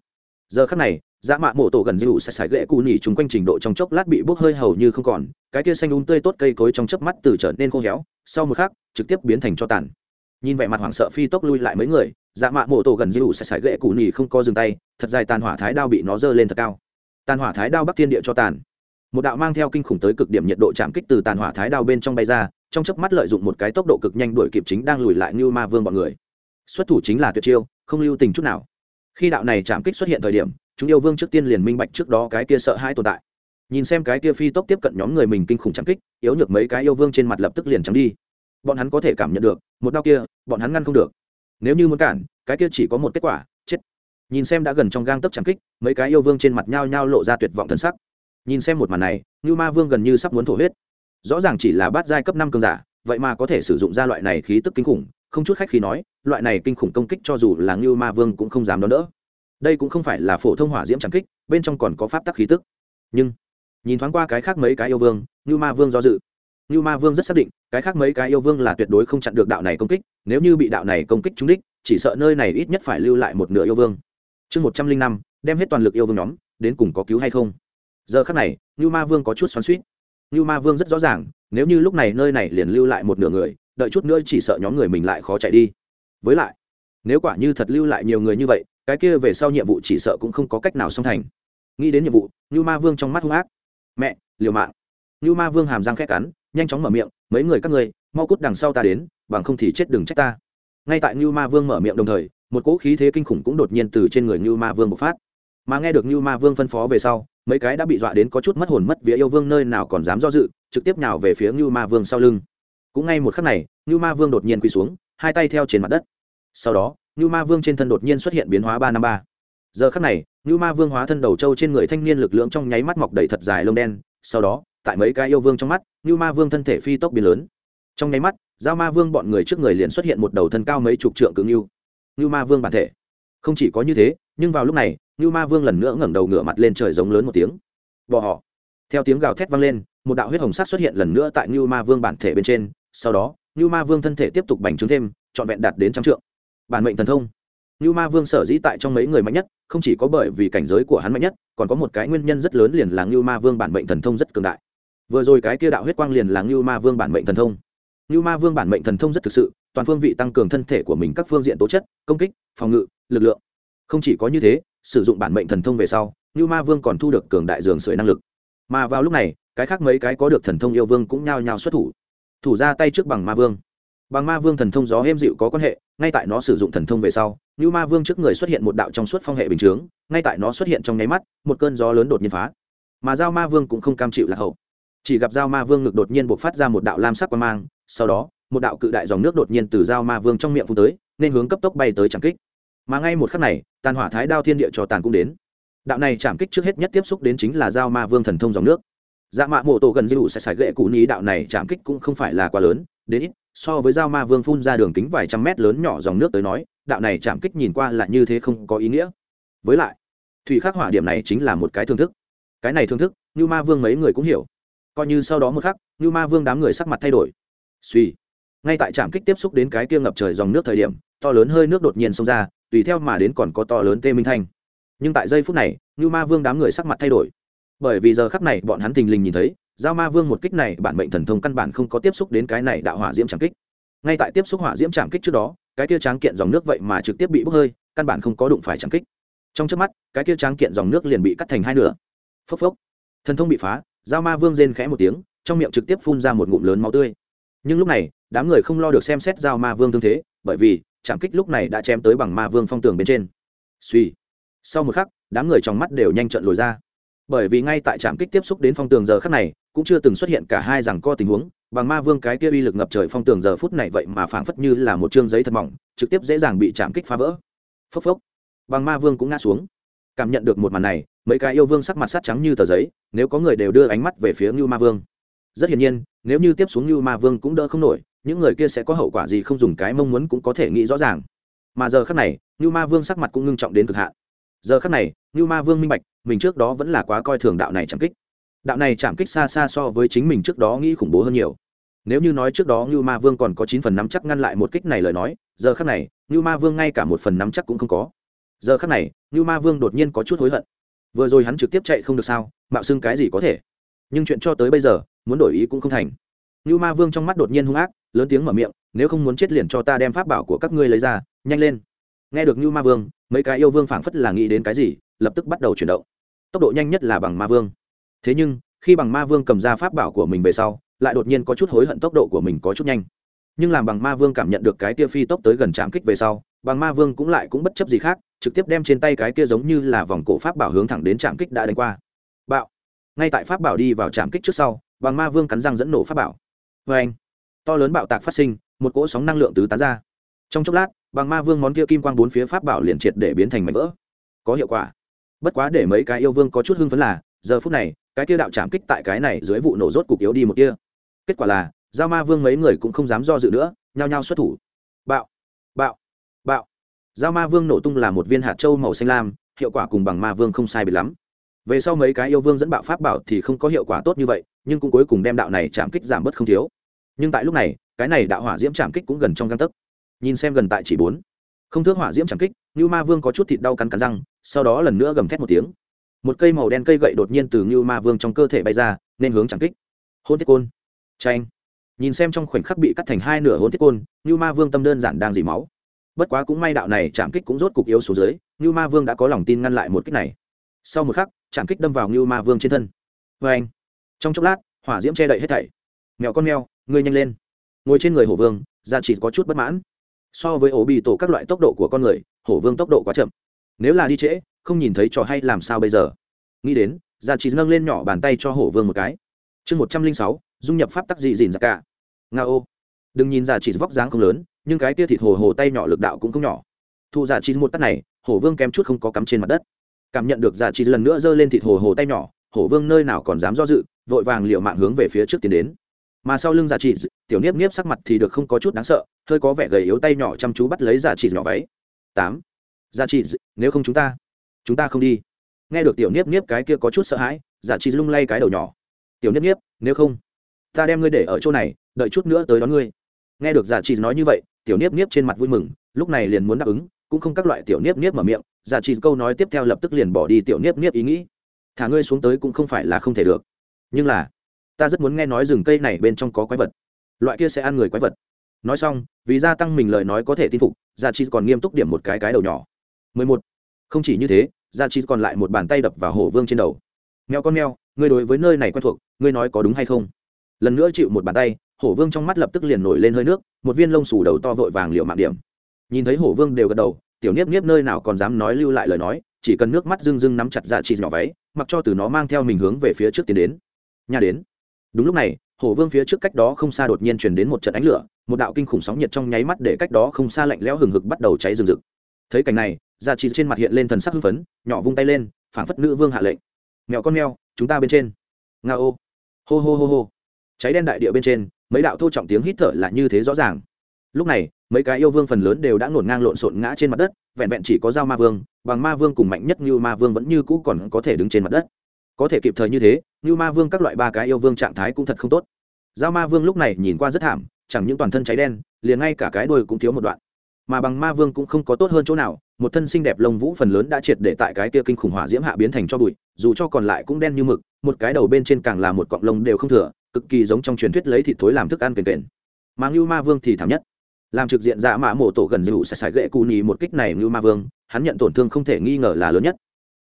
Giờ khắc này, dã mạ mộ tổ gần dư sẽ sải ghệ cù nhỉ chung quanh trình độ trong chốc lát bị bốc hơi hầu như không còn, cái kia xanh úng tươi tốt cây cối trong chớp mắt từ trở nên khô héo, sau một khắc, trực tiếp biến thành cho tàn. Nhìn vẻ mặt hoảng sợ phi tốc lui lại mấy người dạ mạ mộ tổ gần dư sẽ sải ghệ cù nhỉ không co dừng tay, thật dài tàn hỏa thái đao bị nó dơ lên thật cao. Tàn hỏa thái đao bắc thiên địa cho tàn. Một đạo mang theo kinh khủng tới cực điểm nhiệt độ chạm kích từ tàn hỏa thái đao bên trong bay ra, trong chớp mắt lợi dụng một cái tốc độ cực nhanh đuổi kịp chính đang lùi lại như ma vương bọn người xuất thủ chính là tuyệt chiêu, không lưu tình chút nào. Khi đạo này chạm kích xuất hiện thời điểm, chúng yêu vương trước tiên liền minh bạch trước đó cái kia sợ hãi tồn tại. Nhìn xem cái kia phi tốc tiếp cận nhóm người mình kinh khủng chạm kích, yếu nhược mấy cái yêu vương trên mặt lập tức liền trắng đi. Bọn hắn có thể cảm nhận được, một đau kia, bọn hắn ngăn không được. Nếu như muốn cản, cái kia chỉ có một kết quả, chết. Nhìn xem đã gần trong gang tấc chạm kích, mấy cái yêu vương trên mặt nhao nhao lộ ra tuyệt vọng thân sắc. Nhìn xem một màn này như ma vương gần như sắp muốn thổ huyết. Rõ ràng chỉ là bát giai cấp năm cường giả, vậy mà có thể sử dụng ra loại này khí tức kinh khủng không chút khách khi nói, loại này kinh khủng công kích cho dù là ngưu ma vương cũng không dám đón đỡ. Đây cũng không phải là phổ thông hỏa diễm trắng kích, bên trong còn có pháp tắc khí tức. Nhưng, nhìn thoáng qua cái khác mấy cái yêu vương, ngưu ma vương do dự. Ngưu ma vương rất xác định, cái khác mấy cái yêu vương là tuyệt đối không chặn được đạo này công kích, nếu như bị đạo này công kích trúng đích, chỉ sợ nơi này ít nhất phải lưu lại một nửa yêu vương. Chương một trăm linh năm, đem hết toàn lực yêu vương nhóm, đến cùng có cứu hay không? Giờ khác này, ngưu ma vương có chút xoắn suýt ngưu ma vương rất rõ ràng, nếu như lúc này nơi này liền lưu lại một nửa người đợi chút nữa chỉ sợ nhóm người mình lại khó chạy đi. Với lại, nếu quả như thật lưu lại nhiều người như vậy, cái kia về sau nhiệm vụ chỉ sợ cũng không có cách nào xong thành. Nghĩ đến nhiệm vụ như ma vương trong mắt hung ác. Mẹ, liều mạng. Như ma vương hàm răng khét cắn, nhanh chóng mở miệng, mấy người các người mau cút đằng sau ta đến, bằng không thì chết đừng trách ta. Ngay tại như ma vương mở miệng đồng thời, một cỗ khí thế kinh khủng cũng đột nhiên từ trên người như ma vương bộc phát. Mà nghe được như ma vương phân phó về sau, mấy cái đã bị dọa đến có chút mất hồn mất vía yêu vương nơi nào còn dám do dự, trực tiếp nhào về phía như ma vương sau lưng cũng ngay một khắc này như ma vương đột nhiên quỳ xuống, hai tay theo trên mặt đất. Sau đó như ma vương trên thân đột nhiên xuất hiện biến hóa ba năm ba. Giờ khắc này như ma vương hóa thân đầu trâu trên người thanh niên lực lượng trong nháy mắt mọc đầy thật dài lông đen. Sau đó, tại mấy cái yêu vương trong mắt như ma vương thân thể phi tốc biến lớn. Trong nháy mắt, giao ma vương bọn người trước người liền xuất hiện một đầu thân cao mấy chục trượng cứng như như ma vương bản thể. Không chỉ có như thế, nhưng vào lúc này như ma vương lần nữa ngẩng đầu ngửa mặt lên trời giống lớn một tiếng. Bỏ họ. Theo tiếng gào thét vang lên, một đạo huyết hồng sắc xuất hiện lần nữa tại như ma vương bản thể bên trên sau đó như ma vương thân thể tiếp tục bành trướng thêm, trọn vẹn đạt đến trăm trượng. Bản mệnh thần thông. Như ma vương sở dĩ tại trong mấy người mạnh nhất, không chỉ có bởi vì cảnh giới của hắn mạnh nhất, còn có một cái nguyên nhân rất lớn liền là như ma vương bản mệnh thần thông rất cường đại. Vừa rồi cái kia đạo huyết quang liền là như ma vương bản mệnh thần thông. Như ma vương bản mệnh thần thông rất thực sự, toàn phương vị tăng cường thân thể của mình các phương diện tố chất, công kích, phòng ngự, lực lượng. Không chỉ có như thế, sử dụng bản mệnh thần thông về sau như ma vương còn thu được cường đại dường sưởi năng lực. Mà vào lúc này, cái khác mấy cái có được thần thông yêu vương cũng nhao nhao xuất thủ thủ ra tay trước bằng ma vương. Bằng ma vương thần thông gió êm dịu có quan hệ, ngay tại nó sử dụng thần thông về sau, như ma vương trước người xuất hiện một đạo trong suốt phong hệ bình chướng, ngay tại nó xuất hiện trong nháy mắt, một cơn gió lớn đột nhiên phá. Mà giao ma vương cũng không cam chịu lạc hậu. Chỉ gặp giao ma vương ngực đột nhiên buộc phát ra một đạo lam sắc quan mang, sau đó, một đạo cự đại dòng nước đột nhiên từ giao ma vương trong miệng phun tới, nên hướng cấp tốc bay tới trảm kích. Mà ngay một khắc này, tàn hỏa thái đao thiên địa cho tàn cũng đến. Đạo này chạm kích trước hết nhất tiếp xúc đến chính là giao ma vương thần thông dòng nước dạ mạ mộ tổ gần dư sẽ xài gậy cụ ní đạo này chạm kích cũng không phải là quá lớn, đến ít, so với dao ma vương phun ra đường kính vài trăm mét lớn nhỏ dòng nước tới nói, đạo này chạm kích nhìn qua là như thế không có ý nghĩa. Với lại, thủy khắc hỏa điểm này chính là một cái thương thức. Cái này thương thức như ma vương mấy người cũng hiểu. Coi như sau đó một khắc như ma vương đám người sắc mặt thay đổi. Suy ngay tại trạm kích tiếp xúc đến cái kia ngập trời dòng nước thời điểm, to lớn hơi nước đột nhiên xông ra, tùy theo mà đến còn có to lớn tê minh thanh. Nhưng tại giây phút này như ma vương đám người sắc mặt thay đổi bởi vì giờ khắc này bọn hắn thình lình nhìn thấy, giao ma vương một kích này bản mệnh thần thông căn bản không có tiếp xúc đến cái này đạo hỏa diễm trảm kích. Ngay tại tiếp xúc hỏa diễm trảm kích trước đó, cái kia tráng kiện dòng nước vậy mà trực tiếp bị bốc hơi, căn bản không có đụng phải trảm kích. Trong trước mắt, cái kia tráng kiện dòng nước liền bị cắt thành hai nửa. Phốc phốc. Thần thông bị phá, giao ma vương rên khẽ một tiếng, trong miệng trực tiếp phun ra một ngụm lớn máu tươi. Nhưng lúc này, đám người không lo được xem xét giao ma vương thương thế, bởi vì, trảm kích lúc này đã chém tới bằng ma vương phong tường bên trên. Suy sau một khắc, đám người trong mắt đều nhanh trận lồi ra bởi vì ngay tại trạm kích tiếp xúc đến phong tường giờ khắc này, cũng chưa từng xuất hiện cả hai rằng co tình huống, bằng ma vương cái kia uy lực ngập trời phong tường giờ phút này vậy mà phảng phất như là một chương giấy thật mỏng, trực tiếp dễ dàng bị chạm kích phá vỡ. Phốc phốc. Bằng ma vương cũng ngã xuống. Cảm nhận được một màn này, mấy cái yêu vương sắc mặt sắt trắng như tờ giấy, nếu có người đều đưa ánh mắt về phía ngưu ma vương. Rất hiển nhiên, nếu như tiếp xuống ngưu ma vương cũng đỡ không nổi, những người kia sẽ có hậu quả gì không dùng cái mong muốn cũng có thể nghĩ rõ ràng. Mà giờ khắc này, ngưu ma vương sắc mặt cũng ngưng trọng đến cực hạn giờ khắc này như ma vương minh bạch, mình trước đó vẫn là quá coi thường đạo này chạm kích. Đạo này chạm kích xa xa so với chính mình trước đó nghĩ khủng bố hơn nhiều. Nếu như nói trước đó như ma vương còn có chín phần nắm chắc ngăn lại một kích này lời nói, giờ khắc này như ma vương ngay cả một phần nắm chắc cũng không có. Giờ khắc này như ma vương đột nhiên có chút hối hận. Vừa rồi hắn trực tiếp chạy không được sao, mạo xưng cái gì có thể. Nhưng chuyện cho tới bây giờ, muốn đổi ý cũng không thành. Như ma vương trong mắt đột nhiên hung ác, lớn tiếng mở miệng, nếu không muốn chết liền cho ta đem pháp bảo của các ngươi lấy ra, nhanh lên nghe được như ma vương, mấy cái yêu vương phảng phất là nghĩ đến cái gì, lập tức bắt đầu chuyển động. Tốc độ nhanh nhất là bằng ma vương. Thế nhưng, khi bằng ma vương cầm ra pháp bảo của mình về sau, lại đột nhiên có chút hối hận tốc độ của mình có chút nhanh. Nhưng làm bằng ma vương cảm nhận được cái tia phi tốc tới gần trạm kích về sau, bằng ma vương cũng lại cũng bất chấp gì khác, trực tiếp đem trên tay cái kia giống như là vòng cổ pháp bảo hướng thẳng đến trạm kích đã đánh qua. Bạo. Ngay tại pháp bảo đi vào trạm kích trước sau, bằng ma vương cắn răng dẫn nổ pháp bảo. Vê anh to lớn bạo tạc phát sinh, một cỗ sóng năng lượng tứ tán ra. Trong chốc lát bằng ma vương món kia kim quang bốn phía pháp bảo liền triệt để biến thành mảnh vỡ. Có hiệu quả. Bất quá để mấy cái yêu vương có chút hưng phấn là, giờ phút này, cái kia đạo chạm kích tại cái này dưới vụ nổ rốt cục yếu đi một kia. Kết quả là, giao ma vương mấy người cũng không dám do dự nữa, nhao nhao xuất thủ. Bạo bạo bạo. Giao ma vương nổ tung là một viên hạt trâu màu xanh lam, hiệu quả cùng bằng ma vương không sai biệt lắm. Về sau mấy cái yêu vương dẫn bạo pháp bảo thì không có hiệu quả tốt như vậy, nhưng cũng cuối cùng đem đạo này chạm kích giảm bớt không thiếu. Nhưng tại lúc này, cái này đạo hỏa diễm chạm kích cũng gần trong găng tấc nhìn xem gần tại chỉ bốn. Không thước hỏa diễm chạm kích như ma vương có chút thịt đau cắn cắn răng, sau đó lần nữa gầm thét một tiếng. Một cây màu đen cây gậy đột nhiên từ như ma vương trong cơ thể bay ra, nên hướng chạm kích. Hôn thiết côn. Tranh nhìn xem trong khoảnh khắc bị cắt thành hai nửa hôn thiết côn như ma vương tâm đơn giản đang dì máu. Bất quá cũng may đạo này chạm kích cũng rốt cục yếu số dưới như ma vương đã có lòng tin ngăn lại một kích này. Sau một khắc, chạm kích đâm vào như ma vương trên thân. Vê anh trong chốc lát, hỏa diễm che đậy hết thảy. Mèo con mèo, ngươi nhanh lên. Ngồi trên người hổ vương, da chỉ có chút bất mãn so với ổ bị tổ các loại tốc độ của con người, hổ vương tốc độ quá chậm. Nếu là đi trễ, không nhìn thấy trò hay làm sao bây giờ? Nghĩ đến, gia chỉ nâng lên nhỏ bàn tay cho hổ vương một cái. Chương một trăm linh sáu, dung nhập pháp tắc dị dìn ra cả nga ô. Đừng nhìn gia chỉ vóc dáng không lớn, nhưng cái tia thịt hồ hồ tay nhỏ lực đạo cũng không nhỏ. Thu gia chỉ một tắt này, hổ vương kém chút không có cắm trên mặt đất. Cảm nhận được gia chỉ lần nữa giơ lên thịt hồ hồ tay nhỏ, hổ vương nơi nào còn dám do dự, vội vàng liệu mạng hướng về phía trước tiến đến mà sau lưng giả trị tiểu niếp niếp sắc mặt thì được không có chút đáng sợ, hơi có vẻ gầy yếu tay nhỏ chăm chú bắt lấy giả trị nhỏ váy. Tám. Giả trị nếu không chúng ta chúng ta không đi. Nghe được tiểu niếp niếp cái kia có chút sợ hãi, giả trị lung lay cái đầu nhỏ. Tiểu niếp niếp, nếu không, ta đem ngươi để ở chỗ này, đợi chút nữa tới đón ngươi. Nghe được giả trị nói như vậy, tiểu niếp niếp trên mặt vui mừng, lúc này liền muốn đáp ứng, cũng không các loại tiểu niếp niếp mở miệng, giả trị câu nói tiếp theo lập tức liền bỏ đi tiểu niếp niếp ý nghĩ. Thả ngươi xuống tới cũng không phải là không thể được. Nhưng là ta rất muốn nghe nói rừng cây này bên trong có quái vật. Loại kia sẽ ăn người quái vật. Nói xong, vì gia tăng mình lời nói có thể tin phục, gia chi còn nghiêm túc điểm một cái cái đầu nhỏ. 11. không chỉ như thế, gia chi còn lại một bàn tay đập vào hổ vương trên đầu. Mèo con mèo, ngươi đối với nơi này quen thuộc, ngươi nói có đúng hay không? Lần nữa chịu một bàn tay, hổ vương trong mắt lập tức liền nổi lên hơi nước, một viên lông xù đầu to vội vàng liệu mạng điểm. Nhìn thấy hổ vương đều gật đầu, tiểu niếp niếp nơi nào còn dám nói lưu lại lời nói, chỉ cần nước mắt rưng rưng nắm chặt dạ chi nhỏ váy, mặc cho từ nó mang theo mình hướng về phía trước tiến đến. Nhà đến đúng lúc này hổ vương phía trước cách đó không xa đột nhiên chuyển đến một trận ánh lửa, một đạo kinh khủng sóng nhiệt trong nháy mắt để cách đó không xa lạnh lẽo hừng hực bắt đầu cháy rừng rực. Thấy cảnh này, gia trì trên mặt hiện lên thần sắc hưng phấn, nhỏ vung tay lên, phảng phất nữ vương hạ lệnh. Mèo con mèo, chúng ta bên trên. Nga ô. Hô hô hô hô. Cháy đen đại địa bên trên, mấy đạo thô trọng tiếng hít thở là như thế rõ ràng. Lúc này, mấy cái yêu vương phần lớn đều đã ngổn ngang lộn xộn ngã trên mặt đất, vẹn vẹn chỉ có dao ma vương, bằng ma vương cùng mạnh nhất như ma vương vẫn như cũ còn có thể đứng trên mặt đất có thể kịp thời như thế như ma vương các loại ba cái yêu vương trạng thái cũng thật không tốt. Giao ma vương lúc này nhìn qua rất thảm, chẳng những toàn thân cháy đen, liền ngay cả cái đuôi cũng thiếu một đoạn. Mà bằng ma vương cũng không có tốt hơn chỗ nào, một thân xinh đẹp lông vũ phần lớn đã triệt để tại cái kia kinh khủng hỏa diễm hạ biến thành cho bụi, dù cho còn lại cũng đen như mực, một cái đầu bên trên càng là một cọng lông đều không thừa, cực kỳ giống trong truyền thuyết lấy thịt thối làm thức ăn kền kền. Mà ngưu ma vương thì thảm nhất. Làm trực diện dạ mã mổ tổ gần dịu sẽ xài gậy cù nhì một kích này ngưu ma vương, hắn nhận tổn thương không thể nghi ngờ là lớn nhất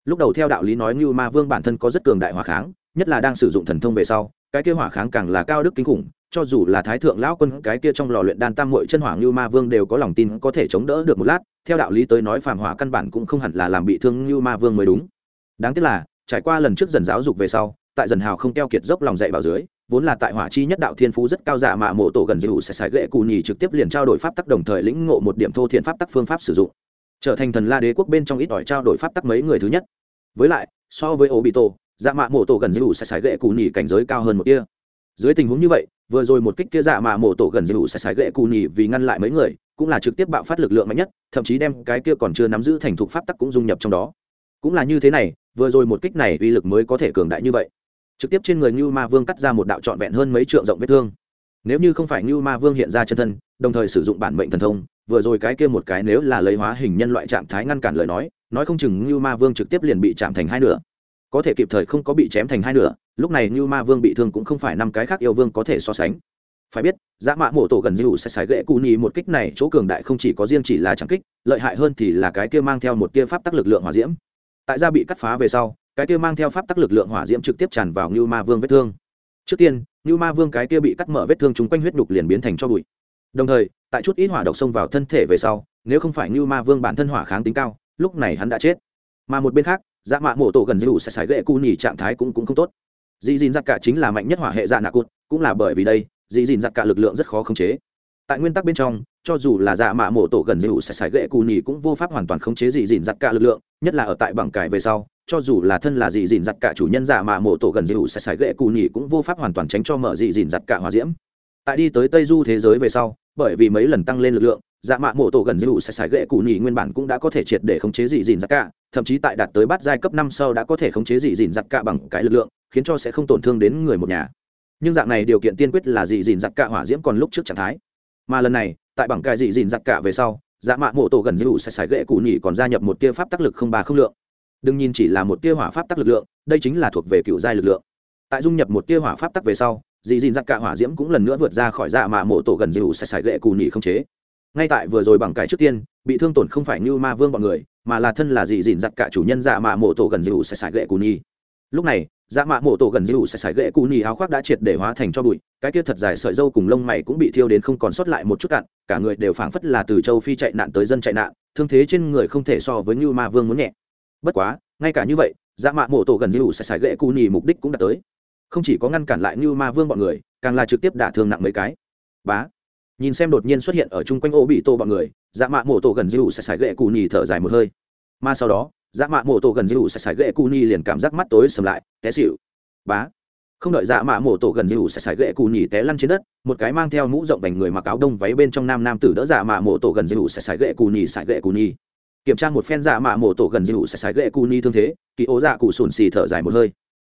lúc đầu theo đạo lý nói như ma vương bản thân có rất cường đại hỏa kháng, nhất là đang sử dụng thần thông về sau, cái kia hỏa kháng càng là cao đức kinh khủng, cho dù là thái thượng lão quân cái kia trong lò luyện đan tam muội chân hỏa như ma vương đều có lòng tin có thể chống đỡ được một lát, theo đạo lý tới nói phàm hỏa căn bản cũng không hẳn là làm bị thương như ma vương mới đúng. Đáng tiếc là, trải qua lần trước dần giáo dục về sau, tại dần hào không keo kiệt dốc lòng dạy vào dưới, vốn là tại hỏa chi nhất đạo thiên phú rất cao dạ mạ mộ tổ gần dịu sẽ sải gậy cù nhì trực tiếp liền trao đổi pháp tắc đồng thời lĩnh ngộ một điểm thô thiện pháp tắc phương pháp sử dụng. Trở thành thần la đế quốc bên trong ít ỏi trao đổi pháp tắc mấy người thứ nhất với lại so với ô bị tổ dạ mạ mổ tổ gần dịu sẽ sải gậy cù nhì cảnh giới cao hơn một kia dưới tình huống như vậy vừa rồi một kích kia dạ mạ mổ tổ gần dịu sẽ sải gậy cù nhì vì ngăn lại mấy người cũng là trực tiếp bạo phát lực lượng mạnh nhất thậm chí đem cái kia còn chưa nắm giữ thành thục pháp tắc cũng dung nhập trong đó. Cũng là như thế này vừa rồi một kích này uy lực mới có thể cường đại như vậy. Trực tiếp trên người như Ma Vương cắt ra một đạo trọn vẹn hơn mấy trượng rộng vết thương. Nếu như không phải như Ma Vương hiện ra chân thân, đồng thời sử dụng bản mệnh thần thông, vừa rồi cái kia một cái nếu là lấy hóa hình nhân loại trạng thái ngăn cản lời nói, nói không chừng Ngưu Ma Vương trực tiếp liền bị chạm thành hai nửa. Có thể kịp thời không có bị chém thành hai nửa, lúc này Ngưu Ma Vương bị thương cũng không phải năm cái khác yêu vương có thể so sánh. Phải biết, Dã mạ Mộ Tổ gần như sẽ xài gậy cù nhì một kích này, chỗ cường đại không chỉ có riêng chỉ là chẳng kích, lợi hại hơn thì là cái kia mang theo một tia pháp tắc lực lượng hỏa diễm. Tại gia bị cắt phá về sau, cái kia mang theo pháp tắc lực lượng hỏa diễm trực tiếp tràn vào Nưu Ma Vương vết thương. Trước tiên, Nưu Ma Vương cái kia bị cắt mở vết thương chúng quanh huyết đục liền biến thành cho bụi. Đồng thời, tại chút ít hỏa độc xông vào thân thể về sau, nếu không phải Nưu Ma Vương bản thân hỏa kháng tính cao, lúc này hắn đã chết. Mà một bên khác, Dạ Mạ mổ Tổ gần dụ sẽ xài gậy cu nhỉ trạng thái cũng cũng không tốt. dì Dìn Giặc Cả chính là mạnh nhất hỏa hệ dạ nạ cụt, cũng là bởi vì đây, dì Dìn Giặc Cả lực lượng rất khó khống chế. Tại nguyên tắc bên trong, cho dù là dạ mạ mổ tổ gần dụ sẽ xài gậy cù nhỉ cũng vô pháp hoàn toàn khống chế dì Dìn Giặc Cả lực lượng, nhất là ở tại bằng cải về sau, cho dù là thân là dị dìn giặt cả chủ nhân dạ giả mà mổ tổ gần dịu sẽ sải gậy cù nhỉ cũng vô pháp hoàn toàn tránh cho mở dị dìn giặt cả hòa diễm tại đi tới tây du thế giới về sau bởi vì mấy lần tăng lên lực lượng dạ mạ mộ tổ gần dữ sẽ xài gậy cụ nhì nguyên bản cũng đã có thể triệt để khống chế dị dìn giặc cả, thậm chí tại đạt tới bát giai cấp năm sau đã có thể khống chế dị dìn giặc cả bằng cái lực lượng, khiến cho sẽ không tổn thương đến người một nhà. Nhưng dạng này điều kiện tiên quyết là dị dìn giặc cả hỏa diễm còn lúc trước trạng thái. Mà lần này, tại bằng cái dị dìn giặc cả về sau dạ mạ mộ tổ gần dữ sẽ xài gậy cụ nhì còn gia nhập một tia pháp tác lực không ba không lượng. Đừng nhìn chỉ là một tia hỏa pháp tác lực lượng, đây chính là thuộc về cựu giai lực lượng. Tại dung nhập một tia hỏa pháp tắc về sau, dị dìn giặc cả hỏa diễm cũng lần nữa vượt ra khỏi dạ mạ mộ tổ gần dữ sẽ xài gậy cù nhị không chế ngay tại vừa rồi bằng cái trước tiên, bị thương tổn không phải như ma vương bọn người, mà là thân là dị dìn giặc cả chủ nhân dạ mạ mộ tổ gần dịu sẽ xài gậy cù nhị lúc này dạ mạ mộ tổ gần dịu sẽ xài gậy cù nhị áo khoác đã triệt để hóa thành cho bụi, cái kia thật dài sợi dâu cùng lông mày cũng bị thiêu đến không còn sót lại một chút cạn cả người đều phảng phất là từ châu phi chạy nạn tới dân chạy nạn, thương thế trên người không thể so với như ma vương muốn nhẹ. Bất quá, ngay cả như vậy dạ mạ mộ tổ gần dịu sẽ xài gậy cù nhì mục đích cũng đạt tới. Không chỉ có ngăn cản lại như ma vương bọn người, càng là trực tiếp đả thương nặng mấy cái. Bá nhìn xem đột nhiên xuất hiện ở chung quanh ô bị tô bọn người dạ mạ mổ tổ gần dư sẽ xài gậy cù nhì thở dài một hơi. Mà sau đó dạ mạ mổ tổ gần dư sẽ xài gậy cù nhì liền cảm giác mắt tối sầm lại, té xịu bá. Không đợi dạ mạ mổ tổ gần như sẽ xài gậy cù nhì té lăn trên đất, một cái mang theo mũ rộng vành người mặc áo đông váy bên trong nam nam tử đỡ dạ mạ mổ tổ gần như sẽ xài gậy cù nhì xài gậy cù nhì kiểm tra một phen dạ mạ mổ tổ gần dịu sẽ sái gậy củi nhì thương thế, kỳ ố dạ cụ sùn xì thở dài một hơi.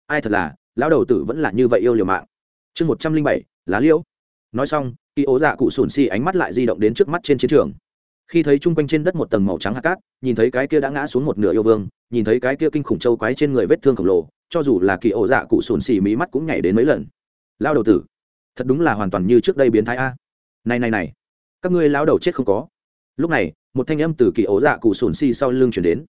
Ai thật là, lão đầu tử vẫn là như vậy yêu liều mạng. Chương một trăm linh bảy, lá liễu. Nói xong kỳ ố dạ cụ sùn xì ánh mắt lại di động đến trước mắt trên chiến trường. Khi thấy chung quanh trên đất một tầng màu trắng hạt cát, nhìn thấy cái kia đã ngã xuống một nửa yêu vương, nhìn thấy cái kia kinh khủng châu quái trên người vết thương khổng lồ, cho dù là kỳ ổ dạ cụ sùn xì mí mắt cũng nhảy đến mấy lần. Lao đầu tử, thật đúng là hoàn toàn như trước đây biến thái a. Này này này, các ngươi lao đầu chết không có. Lúc này, một thanh âm từ kỳ ố dạ cụ sùn xì sau lưng chuyển đến.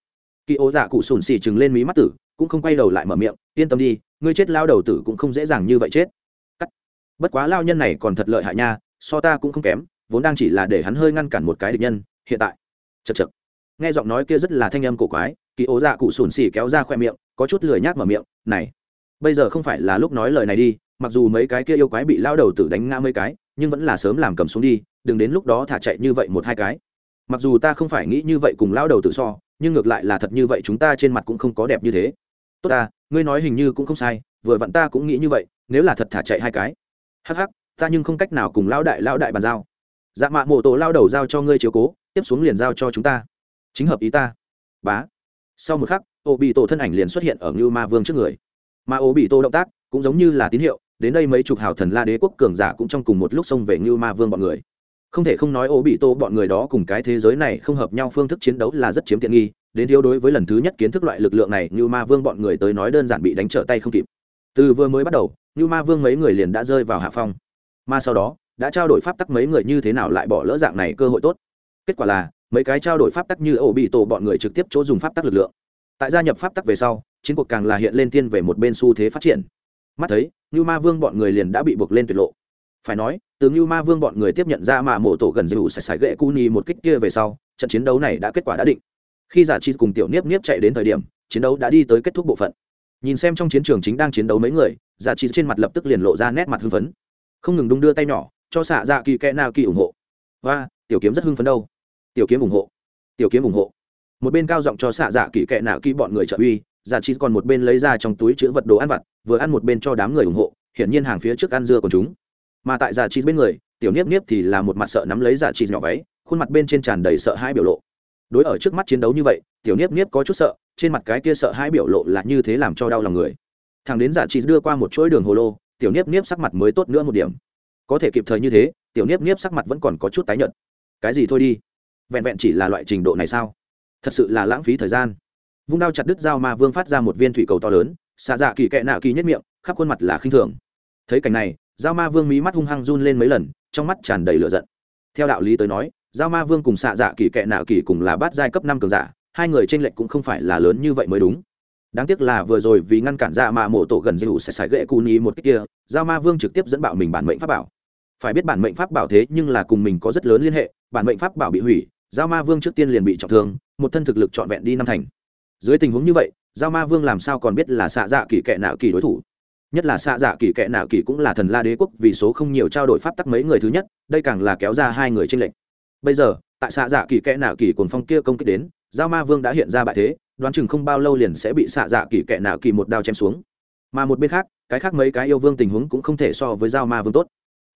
Kỳ ố dạ cụ sùn xì chừng lên mí mắt tử, cũng không quay đầu lại mở miệng, yên tâm đi, ngươi chết lao đầu tử cũng không dễ dàng như vậy chết. Cắt. Bất quá lao nhân này còn thật lợi hại nha so ta cũng không kém, vốn đang chỉ là để hắn hơi ngăn cản một cái địch nhân, hiện tại. Chật chật nghe giọng nói kia rất là thanh âm cổ quái, kỳ ố dạ cụ sùn xì kéo ra khoe miệng, có chút lười nhác mở miệng, này, bây giờ không phải là lúc nói lời này đi, mặc dù mấy cái kia yêu quái bị lao đầu tử đánh ngã mấy cái, nhưng vẫn là sớm làm cầm xuống đi, đừng đến lúc đó thả chạy như vậy một hai cái. Mặc dù ta không phải nghĩ như vậy cùng lao đầu tử so, nhưng ngược lại là thật như vậy chúng ta trên mặt cũng không có đẹp như thế. Tốt ta, ngươi nói hình như cũng không sai, vừa vặn ta cũng nghĩ như vậy, nếu là thật thả chạy hai cái. Hắc hắc ta nhưng không cách nào cùng lão đại lão đại bàn giao. Dạ mạ mộ tổ lao đầu giao cho ngươi chiếu cố, tiếp xuống liền giao cho chúng ta. Chính hợp ý ta. Bá. Sau một khắc, ô bị tổ thân ảnh liền xuất hiện ở ngưu ma vương trước người. Mà ô bị tổ động tác cũng giống như là tín hiệu, đến đây mấy chục hào thần la đế quốc cường giả cũng trong cùng một lúc xông về ngưu ma vương bọn người. Không thể không nói ô bị tổ bọn người đó cùng cái thế giới này không hợp nhau phương thức chiến đấu là rất chiếm tiện nghi, đến thiếu đối với lần thứ nhất kiến thức loại lực lượng này như ma vương bọn người tới nói đơn giản bị đánh trở tay không kịp. Từ vừa mới bắt đầu như ma vương mấy người liền đã rơi vào hạ phong mà sau đó, đã trao đổi pháp tắc mấy người như thế nào lại bỏ lỡ dạng này cơ hội tốt. Kết quả là, mấy cái trao đổi pháp tắc như ổ bị tổ bọn người trực tiếp chỗ dùng pháp tắc lực lượng. Tại gia nhập pháp tắc về sau, chiến cuộc càng là hiện lên tiên về một bên xu thế phát triển. Mắt thấy như ma vương bọn người liền đã bị buộc lên tuyệt lộ. Phải nói, từ như ma vương bọn người tiếp nhận ra mà mộ tổ gần dù sẽ sải gậy cu ni một kích kia về sau, trận chiến đấu này đã kết quả đã định. Khi giả chi cùng tiểu niếp niếp chạy đến thời điểm, chiến đấu đã đi tới kết thúc bộ phận. Nhìn xem trong chiến trường chính đang chiến đấu mấy người, giả chi trên mặt lập tức liền lộ ra nét mặt hưng phấn không ngừng đung đưa tay nhỏ, cho xạ dạ kỳ kẽ nào kỳ ủng hộ. Và, tiểu kiếm rất hưng phấn đâu. Tiểu kiếm ủng hộ. Tiểu kiếm ủng hộ. Một bên cao giọng cho xạ dạ kỳ kẽ nào kỳ bọn người trợ uy giả chi còn một bên lấy ra trong túi chữ vật đồ ăn vặt, vừa ăn một bên cho đám người ủng hộ, hiển nhiên hàng phía trước ăn dưa của chúng. Mà tại giả chi bên người, tiểu niếp niếp thì là một mặt sợ nắm lấy giả chi nhỏ váy, khuôn mặt bên trên tràn đầy sợ hãi biểu lộ. Đối ở trước mắt chiến đấu như vậy, tiểu niếp niếp có chút sợ, trên mặt cái kia sợ hãi biểu lộ là như thế làm cho đau lòng người. Thằng đến giả chi đưa qua một chuỗi đường hồ lô tiểu niếp niếp sắc mặt mới tốt nữa một điểm. Có thể kịp thời như thế, tiểu niếp niếp sắc mặt vẫn còn có chút tái nhợt. Cái gì thôi đi? Vẹn vẹn chỉ là loại trình độ này sao? Thật sự là lãng phí thời gian. Vung đao chặt đứt dao ma vương phát ra một viên thủy cầu to lớn, xạ dạ kỳ kẹ nạo kỳ nhất miệng, khắp khuôn mặt là khinh thường. Thấy cảnh này, dao ma vương mí mắt hung hăng run lên mấy lần, trong mắt tràn đầy lửa giận. Theo đạo lý tới nói, dao ma vương cùng xạ dạ kỳ kẹ nạo kỳ cùng là bát giai cấp năm cường giả, hai người trên lệch cũng không phải là lớn như vậy mới đúng đáng tiếc là vừa rồi vì ngăn cản ra mạ mộ tổ gần dịu sẽ sải gậy cù ni một cách kia, giao ma vương trực tiếp dẫn bạo mình bản mệnh pháp bảo. Phải biết bản mệnh pháp bảo thế nhưng là cùng mình có rất lớn liên hệ, bản mệnh pháp bảo bị hủy, giao ma vương trước tiên liền bị trọng thương, một thân thực lực trọn vẹn đi năm thành. Dưới tình huống như vậy, giao ma vương làm sao còn biết là xạ dạ kỳ kệ nạo kỳ đối thủ? Nhất là xạ dạ kỳ kệ nạo kỳ cũng là thần la đế quốc vì số không nhiều trao đổi pháp tắc mấy người thứ nhất, đây càng là kéo ra hai người tranh lệch. Bây giờ, tại xạ dạ kỳ kệ nạo kỳ cuồng phong kia công kích đến, giao ma vương đã hiện ra bại thế đoán chừng không bao lâu liền sẽ bị xạ dạ kỳ kệ nạ kỳ một đao chém xuống. Mà một bên khác, cái khác mấy cái yêu vương tình huống cũng không thể so với giao ma vương tốt.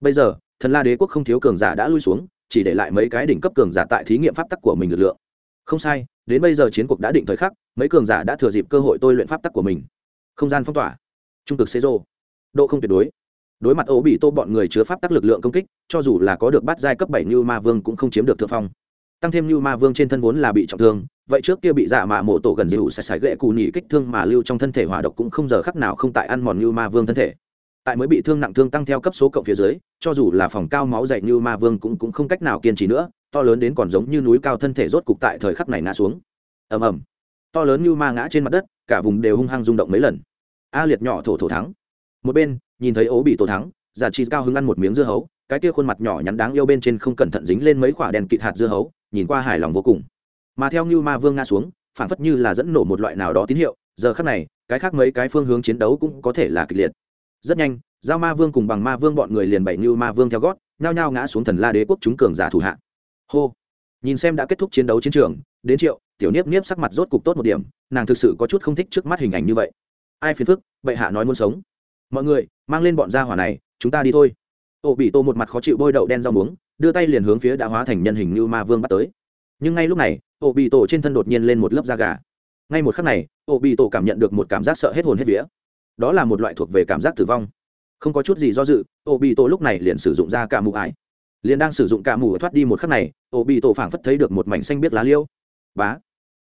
Bây giờ, thần la đế quốc không thiếu cường giả đã lui xuống, chỉ để lại mấy cái đỉnh cấp cường giả tại thí nghiệm pháp tắc của mình lực lượng. Không sai, đến bây giờ chiến cuộc đã định thời khắc, mấy cường giả đã thừa dịp cơ hội tôi luyện pháp tắc của mình. Không gian phong tỏa. Trung cực xế rô. Độ không tuyệt đối. Đối mặt ấu bị tô bọn người chứa pháp tắc lực lượng công kích, cho dù là có được bắt giai cấp bảy như ma vương cũng không chiếm được thượng phong tăng thêm lưu ma vương trên thân vốn là bị trọng thương, vậy trước kia bị dạ mạ mộ tổ gần dịu sạch sải gậy cù nhị kích thương mà lưu trong thân thể hỏa độc cũng không giờ khắc nào không tại ăn mòn lưu ma vương thân thể. Tại mới bị thương nặng thương tăng theo cấp số cộng phía dưới, cho dù là phòng cao máu dậy lưu ma vương cũng cũng không cách nào kiên trì nữa, to lớn đến còn giống như núi cao thân thể rốt cục tại thời khắc này ngã xuống. Ầm ầm. To lớn lưu ma ngã trên mặt đất, cả vùng đều hung hăng rung động mấy lần. A liệt nhỏ thổ thổ thắng. Một bên, nhìn thấy ố bị tổ thắng, giả chi cao hứng ăn một miếng dưa hấu, cái kia khuôn mặt nhỏ nhắn đáng yêu bên trên không cẩn thận dính lên mấy quả đèn kịt hạt dưa hấu nhìn qua hài lòng vô cùng. Mà theo như ma vương ngã xuống phản phất như là dẫn nổ một loại nào đó tín hiệu, giờ khác này, cái khác mấy cái phương hướng chiến đấu cũng có thể là kịch liệt. Rất nhanh, giao ma vương cùng bằng ma vương bọn người liền bảy như ma vương theo gót, nhao nhao ngã xuống thần la đế quốc chúng cường giả thủ hạ. Hô! Nhìn xem đã kết thúc chiến đấu chiến trường, đến triệu, tiểu niếp niếp sắc mặt rốt cục tốt một điểm, nàng thực sự có chút không thích trước mắt hình ảnh như vậy. Ai phiền phức, bệ hạ nói muốn sống. Mọi người, mang lên bọn gia hỏa này, chúng ta đi thôi. Ô bị tô một mặt khó chịu bôi đậu đen rau muống đưa tay liền hướng phía đã hóa thành nhân hình như ma vương bắt tới. Nhưng ngay lúc này ô bị tổ trên thân đột nhiên lên một lớp da gà. Ngay một khắc này ô bị tổ cảm nhận được một cảm giác sợ hết hồn hết vía. Đó là một loại thuộc về cảm giác tử vong. Không có chút gì do dự ô bị tổ lúc này liền sử dụng ra cả mụ ải. Liền đang sử dụng cả mù thoát đi một khắc này ô bị tổ phảng phất thấy được một mảnh xanh biết lá liêu. Bá!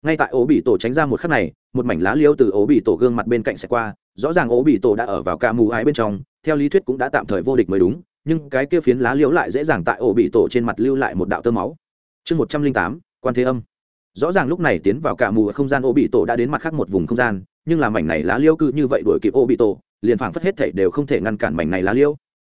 Ngay tại ố bị tổ tránh ra một khắc này, một mảnh lá liêu từ ố bị tổ gương mặt bên cạnh sẽ qua, rõ ràng ố bị tổ đã ở vào cả mù ái bên trong, theo lý thuyết cũng đã tạm thời vô địch mới đúng nhưng cái kia phiến lá liễu lại dễ dàng tại ổ bị tổ trên mặt lưu lại một đạo tơ máu. Chương một trăm linh tám, quan thế âm. Rõ ràng lúc này tiến vào cả mù không gian ổ bị tổ đã đến mặt khác một vùng không gian, nhưng là mảnh này lá liễu cứ như vậy đuổi kịp ổ bị tổ, liền phảng phất hết thảy đều không thể ngăn cản mảnh này lá liễu.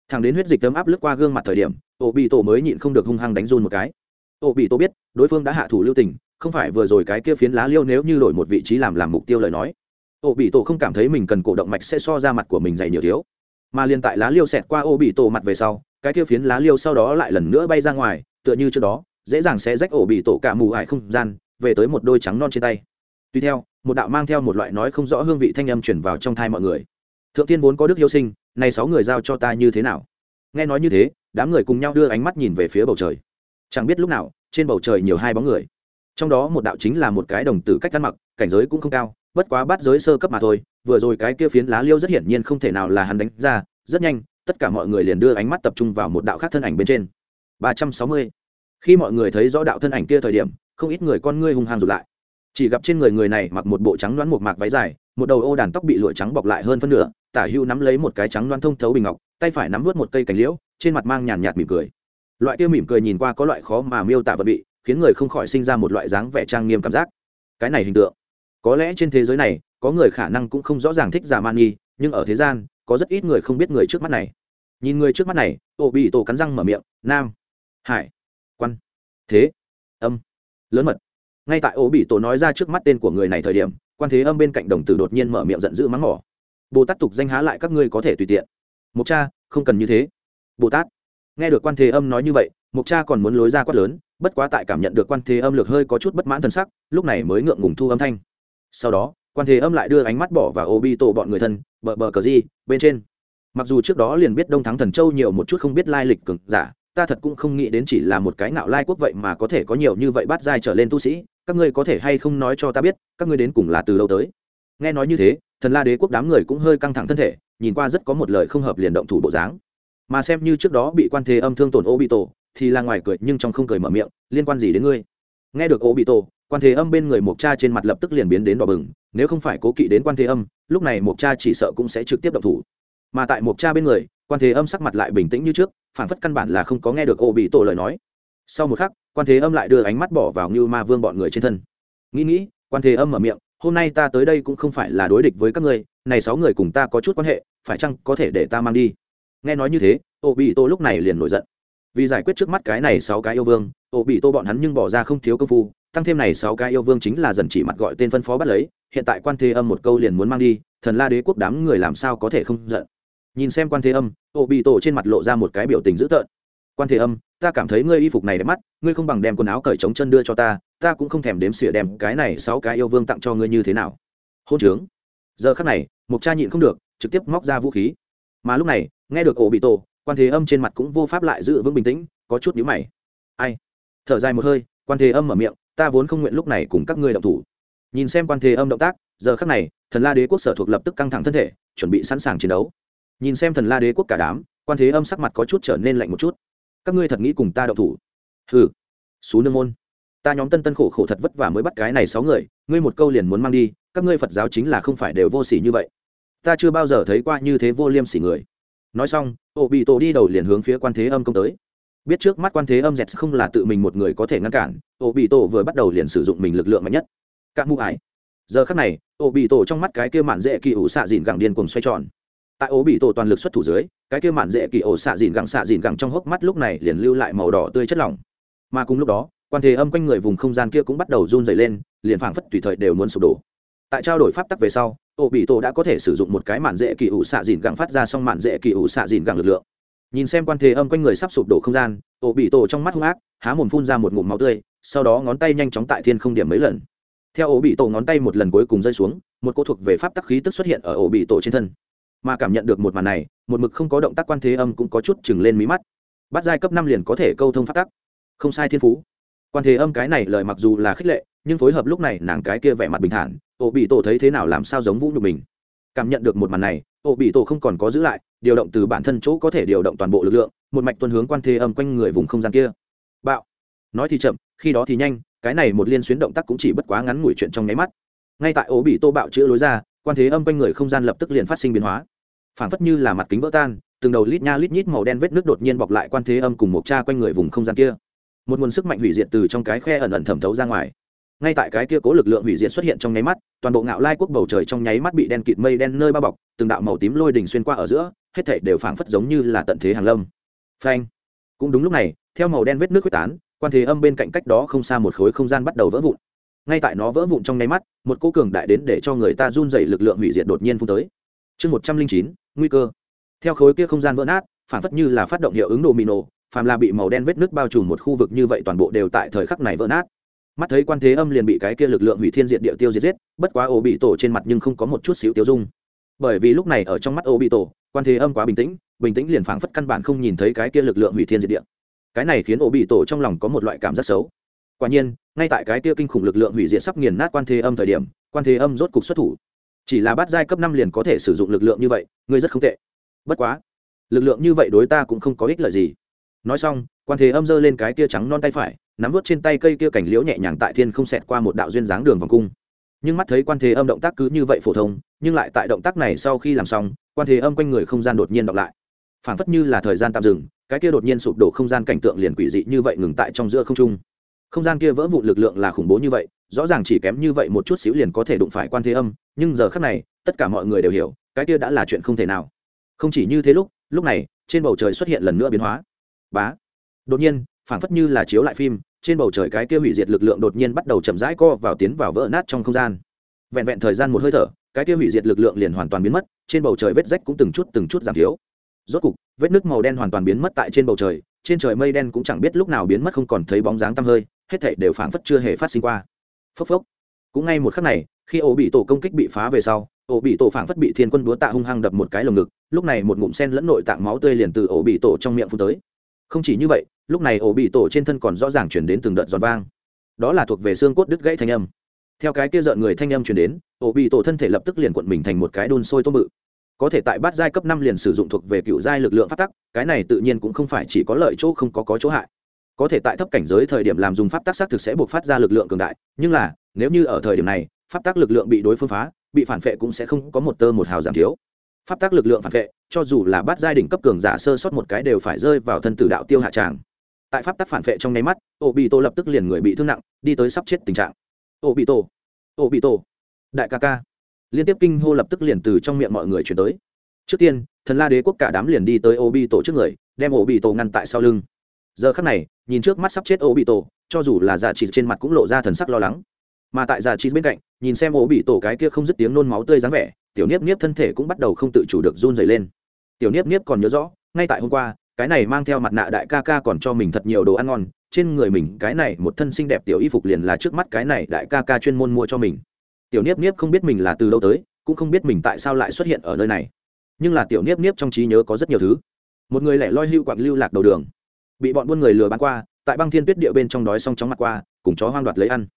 Thằng đến huyết dịch tấm áp lướt qua gương mặt thời điểm, ổ bị tổ mới nhịn không được hung hăng đánh run một cái. Ổ bị tổ biết, đối phương đã hạ thủ lưu tình, không phải vừa rồi cái kia phiến lá liễu nếu như đổi một vị trí làm làm mục tiêu lời nói. Ổ bị tổ không cảm thấy mình cần cổ động mạch sẽ so ra mặt của mình dày nhiều thiếu mà liền tại lá liêu xẹt qua ô bị tổ mặt về sau, cái kia phiến lá liêu sau đó lại lần nữa bay ra ngoài, tựa như trước đó, dễ dàng sẽ rách ổ bị tổ cả mù ải không gian, về tới một đôi trắng non trên tay. Tuy theo, một đạo mang theo một loại nói không rõ hương vị thanh âm chuyển vào trong thai mọi người. Thượng tiên vốn có đức yêu sinh, nay sáu người giao cho ta như thế nào? Nghe nói như thế, đám người cùng nhau đưa ánh mắt nhìn về phía bầu trời. Chẳng biết lúc nào, trên bầu trời nhiều hai bóng người. Trong đó một đạo chính là một cái đồng tử cách ăn mặc, cảnh giới cũng không cao bất quá bắt giới sơ cấp mà thôi, vừa rồi cái kia phiến lá liêu rất hiển nhiên không thể nào là hắn đánh ra, rất nhanh, tất cả mọi người liền đưa ánh mắt tập trung vào một đạo khác thân ảnh bên trên. Ba trăm sáu mươi. Khi mọi người thấy rõ đạo thân ảnh kia thời điểm, không ít người con ngươi hung hăng rụt lại. Chỉ gặp trên người người này mặc một bộ trắng đoán một mạc váy dài, một đầu ô đàn tóc bị lụa trắng bọc lại hơn phân nửa, tả hưu nắm lấy một cái trắng đoán thông thấu bình ngọc, tay phải nắm vớt một cây cành liễu, trên mặt mang nhàn nhạt mỉm cười. Loại kia mỉm cười nhìn qua có loại khó mà miêu tả vật vị, khiến người không khỏi sinh ra một loại dáng vẻ trang nghiêm cảm giác. Cái này hình tượng có lẽ trên thế giới này, có người khả năng cũng không rõ ràng thích giả man nghi nhưng ở thế gian, có rất ít người không biết người trước mắt này. Nhìn người trước mắt này ô bị tổ cắn răng mở miệng, nam, hải, quan. Thế? Âm. Lớn mật. Ngay tại ô bị tổ nói ra trước mắt tên của người này thời điểm, quan thế âm bên cạnh đồng tử đột nhiên mở miệng giận dữ mắng mỏ. Bồ tát tục danh há lại các ngươi có thể tùy tiện. Mục cha, không cần như thế. Bồ tát. Nghe được quan thế âm nói như vậy mục cha còn muốn lối ra quát lớn, bất quá tại cảm nhận được quan thế âm lược hơi có chút bất mãn t sắc, lúc này mới ngượng ngùng thu âm thanh sau đó, quan thế âm lại đưa ánh mắt bỏ vào ô bi tổ bọn người thân, bờ bờ cờ di bên trên. Mặc dù trước đó liền biết đông thắng thần châu nhiều một chút không biết lai lịch cực giả, ta thật cũng không nghĩ đến chỉ là một cái nạo lai quốc vậy mà có thể có nhiều như vậy bắt dai trở lên tu sĩ, các ngươi có thể hay không nói cho ta biết, các ngươi đến cùng là từ đâu tới? Nghe nói như thế, thần la đế quốc đám người cũng hơi căng thẳng thân thể, nhìn qua rất có một lời không hợp liền động thủ bộ dáng. Mà xem như trước đó bị quan thế âm thương tổn ô bị tổ thì là ngoài cười nhưng trong không cười mở miệng, liên quan gì đến ngươi? Nghe được ô bị tổ quan thế âm bên người mộc cha trên mặt lập tức liền biến đến đỏ bừng, nếu không phải cố kỵ đến quan thế âm, lúc này mộc cha chỉ sợ cũng sẽ trực tiếp động thủ. Mà tại mộc cha bên người, quan thế âm sắc mặt lại bình tĩnh như trước phản phất căn bản là không có nghe được ô bị tổ lời nói. Sau một khắc, quan thế âm lại đưa ánh mắt bỏ vào như ma vương bọn người trên thân. Nghĩ nghĩ, quan thế âm mở miệng, hôm nay ta tới đây cũng không phải là đối địch với các ngươi, này sáu người cùng ta có chút quan hệ, phải chăng có thể để ta mang đi? Nghe nói như thế, ô bị tô lúc này liền nổi giận. Vì giải quyết trước mắt cái này sáu cái yêu vương, ô bị tô bọn hắn nhưng bỏ ra không thiếu công phu tăng thêm này sáu cái yêu vương chính là dần chỉ mặt gọi tên phân phó bắt lấy, hiện tại quan thế âm một câu liền muốn mang đi, thần la đế quốc đám người làm sao có thể không giận. Nhìn xem quan thế âm, ô bị tổ trên mặt lộ ra một cái biểu tình dữ tợn. Quan thế âm, ta cảm thấy ngươi y phục này đẹp mắt, ngươi không bằng đem quần áo cởi trống chân đưa cho ta ta cũng không thèm đếm xỉa đem cái này sáu cái yêu vương tặng cho ngươi như thế nào. Hôn trướng. Giờ khắc này, mục cha nhịn không được, trực tiếp móc ra vũ khí. Mà lúc này, nghe được ổ bị tổ, quan thế âm trên mặt cũng vô pháp lại giữ vững bình tĩnh, có chút nhíu mày. Ai? Thở dài một hơi, quan thế âm mở miệng ta vốn không nguyện lúc này cùng các ngươi động thủ. Nhìn xem quan thế âm động tác, giờ khắc này, thần la đế quốc sở thuộc lập tức căng thẳng thân thể, chuẩn bị sẵn sàng chiến đấu. Nhìn xem thần la đế quốc cả đám, quan thế âm sắc mặt có chút trở nên lạnh một chút. Các ngươi thật nghĩ cùng ta động thủ? Hừ. Xú nương môn. Ta nhóm tân tân khổ khổ thật vất vả mới bắt cái này sáu người, ngươi một câu liền muốn mang đi, các ngươi phật giáo chính là không phải đều vô s ỉ như vậy. Ta chưa bao giờ thấy qua như thế vô liêm sỉ người. Nói xong ổ bị tổ đi đầu liền hướng phía quan thế âm công tới biết trước mắt quan thế âm dẹt không là tự mình một người có thể ngăn cản ô bị tổ vừa bắt đầu liền sử dụng mình lực lượng mạnh nhất. Các mụ ải. Giờ khắc này ô bị tổ trong mắt cái kia mạn dễ kỳ ủ xạ dìn gẳng điên cùng xoay tròn. Tại ô bị tổ toàn lực xuất thủ dưới, cái kia mạn dễ kỳ ổ xạ dìn gẳng xạ dìn gẳng trong hốc mắt lúc này liền lưu lại màu đỏ tươi chất lỏng. Mà cùng lúc đó, quan thế âm quanh người vùng không gian kia cũng bắt đầu run dày lên, liền phảng phất tùy thời đều muốn sụp đổ. Tại trao đổi pháp tắc về sau ô bị tổ đã có thể sử dụng một cái mạn dễ kỳ ủ xạ dìn gẳng phát ra xong mạn dễ kỳ ủ xạ dìn gẳng lực lượng nhìn xem quan thế âm quanh người sắp sụp đổ không gian, ổ bị tổ trong mắt hung ác, há mồm phun ra một ngụm máu tươi, sau đó ngón tay nhanh chóng tại thiên không điểm mấy lần. Theo ổ bị tổ ngón tay một lần cuối cùng rơi xuống, một cô thuộc về pháp tắc khí tức xuất hiện ở ổ bị tổ trên thân. Mà cảm nhận được một màn này, một mực không có động tác quan thế âm cũng có chút chừng lên mí mắt. Bắt giai cấp năm liền có thể câu thông pháp tắc. Không sai thiên phú. Quan thế âm cái này lời mặc dù là khích lệ, nhưng phối hợp lúc này nàng cái kia vẻ mặt bình thản, ổ bị tổ thấy thế nào làm sao giống vũ nhục mình. Cảm nhận được một màn này ổ bị tổ không còn có giữ lại, điều động từ bản thân chỗ có thể điều động toàn bộ lực lượng, một mạch tuân hướng quan thế âm quanh người vùng không gian kia. Bạo. Nói thì chậm, khi đó thì nhanh, cái này một liên xuyến động tác cũng chỉ bất quá ngắn ngủi chuyện trong nháy mắt. Ngay tại ổ bị tô bạo chữa lối ra, quan thế âm quanh người không gian lập tức liền phát sinh biến hóa. Phảng phất như là mặt kính vỡ tan, từng đầu lít nha lít nhít màu đen vết nước đột nhiên bọc lại quan thế âm cùng một cha quanh người vùng không gian kia. Một nguồn sức mạnh hủy diệt từ trong cái khe ẩn ẩn thẩm thấu ra ngoài ngay tại cái kia cố lực lượng hủy diệt xuất hiện trong nháy mắt, toàn bộ ngạo lai quốc bầu trời trong nháy mắt bị đen kịt mây đen nơi bao bọc, từng đạo màu tím lôi đỉnh xuyên qua ở giữa, hết thảy đều phảng phất giống như là tận thế hàng lâm. Phanh! Cũng đúng lúc này, theo màu đen vết nước quyết tán, quan thế âm bên cạnh cách đó không xa một khối không gian bắt đầu vỡ vụn. Ngay tại nó vỡ vụn trong nháy mắt, một cô cường đại đến để cho người ta run dày lực lượng hủy diệt đột nhiên phun tới. Chương một trăm linh chín, nguy cơ. Theo khối kia không gian vỡ nát phản phất như là phát động hiệu ứng đồ mì nổ phàm là bị màu đen vết nước bao trùm một khu vực như vậy toàn bộ đều tại thời khắc này vỡ nát mắt thấy quan thế âm liền bị cái kia lực lượng hủy thiên diệt địa tiêu diệt giết, bất quá ô bị tổ trên mặt nhưng không có một chút xíu tiêu dung. Bởi vì lúc này ở trong mắt ô bị tổ, quan thế âm quá bình tĩnh bình tĩnh liền phảng phất căn bản không nhìn thấy cái kia lực lượng hủy thiên diệt địa. Cái này khiến ô bị tổ trong lòng có một loại cảm giác xấu. Quả nhiên, ngay tại cái kia kinh khủng lực lượng hủy diệt sắp nghiền nát quan thế âm thời điểm, quan thế âm rốt cục xuất thủ. Chỉ là bát giai cấp năm liền có thể sử dụng lực lượng như vậy, ngươi rất không tệ. Bất quá, lực lượng như vậy đối ta cũng không có ích lợi gì. Nói xong, quan thế âm giơ lên cái kia trắng non tay phải nắm vút trên tay cây kia cảnh liễu nhẹ nhàng tại thiên không xẹt qua một đạo duyên dáng đường vòng cung. Nhưng mắt thấy quan thế âm động tác cứ như vậy phổ thông, nhưng lại tại động tác này sau khi làm xong, quan thế âm quanh người không gian đột nhiên đọc lại. Phảng phất như là thời gian tạm dừng, cái kia đột nhiên sụp đổ không gian cảnh tượng liền quỷ dị như vậy ngừng tại trong giữa không trung. Không gian kia vỡ vụn lực lượng là khủng bố như vậy, rõ ràng chỉ kém như vậy một chút xíu liền có thể đụng phải quan thế âm, nhưng giờ khác này, tất cả mọi người đều hiểu, cái kia đã là chuyện không thể nào. Không chỉ như thế lúc lúc này, trên bầu trời xuất hiện lần nữa biến hóa. Bá! Đột nhiên phảng phất như là chiếu lại phim, trên bầu trời cái kia hủy diệt lực lượng đột nhiên bắt đầu chậm rãi co vào tiến vào vỡ nát trong không gian. Vẹn vẹn thời gian một hơi thở, cái kia hủy diệt lực lượng liền hoàn toàn biến mất, trên bầu trời vết rách cũng từng chút từng chút giảm thiếu. Rốt cục, vết nước màu đen hoàn toàn biến mất tại trên bầu trời, trên trời mây đen cũng chẳng biết lúc nào biến mất không còn thấy bóng dáng tăm hơi, hết thảy đều phảng phất chưa hề phát sinh qua. Phốc phốc. Cũng ngay một khắc này, khi ổ bị tổ công kích bị phá về sau, ổ bị tổ phảng phất bị thiên quân búa tạ hung hăng đập một cái lồng ngực, lúc này một ngụm sen lẫn nội tạng máu tươi liền từ ổ bị tổ trong miệng phun tới không chỉ như vậy, lúc này ổ bị tổ trên thân còn rõ ràng chuyển đến từng đợt giòn vang. Đó là thuộc về xương cốt đứt gãy thanh âm. Theo cái kia rợn người thanh âm chuyển đến, ổ bị tổ thân thể lập tức liền cuộn mình thành một cái đun sôi tôm bự. Có thể tại bát giai cấp năm liền sử dụng thuộc về cựu giai lực lượng phát tắc, cái này tự nhiên cũng không phải chỉ có lợi chỗ không có có chỗ hại. Có thể tại thấp cảnh giới thời điểm làm dùng pháp tác xác thực sẽ buộc phát ra lực lượng cường đại, nhưng là, nếu như ở thời điểm này, pháp tác lực lượng bị đối phương phá, bị phản vệ cũng sẽ không có một tơ một hào giảm thiếu pháp tác lực lượng phản vệ, cho dù là bát giai đỉnh cấp cường giả sơ sót một cái đều phải rơi vào thân tử đạo tiêu hạ tràng. Tại pháp tác phản vệ trong nháy mắt ô bị tô lập tức liền người bị thương nặng, đi tới sắp chết tình trạng. Ô bị tô ô bị tô đại ca ca. Liên tiếp kinh hô lập tức liền từ trong miệng mọi người chuyển tới. Trước tiên, thần la đế quốc cả đám liền đi tới ô bị tổ trước người, đem ô bị tổ ngăn tại sau lưng. Giờ khắc này, nhìn trước mắt sắp chết ô bị tổ cho dù là giả trị trên mặt cũng lộ ra thần sắc lo lắng. Mà tại giả trị bên cạnh, nhìn xem ô bị tổ cái kia không dứt tiếng nôn máu tươi dáng vẻ tiểu niếp niếp thân thể cũng bắt đầu không tự chủ được run dày lên. Tiểu niếp niếp còn nhớ rõ, ngay tại hôm qua, cái này mang theo mặt nạ đại ca ca còn cho mình thật nhiều đồ ăn ngon, trên người mình cái này một thân xinh đẹp tiểu y phục liền là trước mắt cái này đại ca ca chuyên môn mua cho mình. Tiểu niếp niếp không biết mình là từ đâu tới, cũng không biết mình tại sao lại xuất hiện ở nơi này. Nhưng là tiểu niếp niếp trong trí nhớ có rất nhiều thứ. Một người lẻ loi hưu quặng lưu lạc đầu đường. Bị bọn buôn người lừa bán qua, tại băng thiên tuyết địa bên trong đói xong chóng mặt qua, cùng chó hoang đoạt lấy ăn.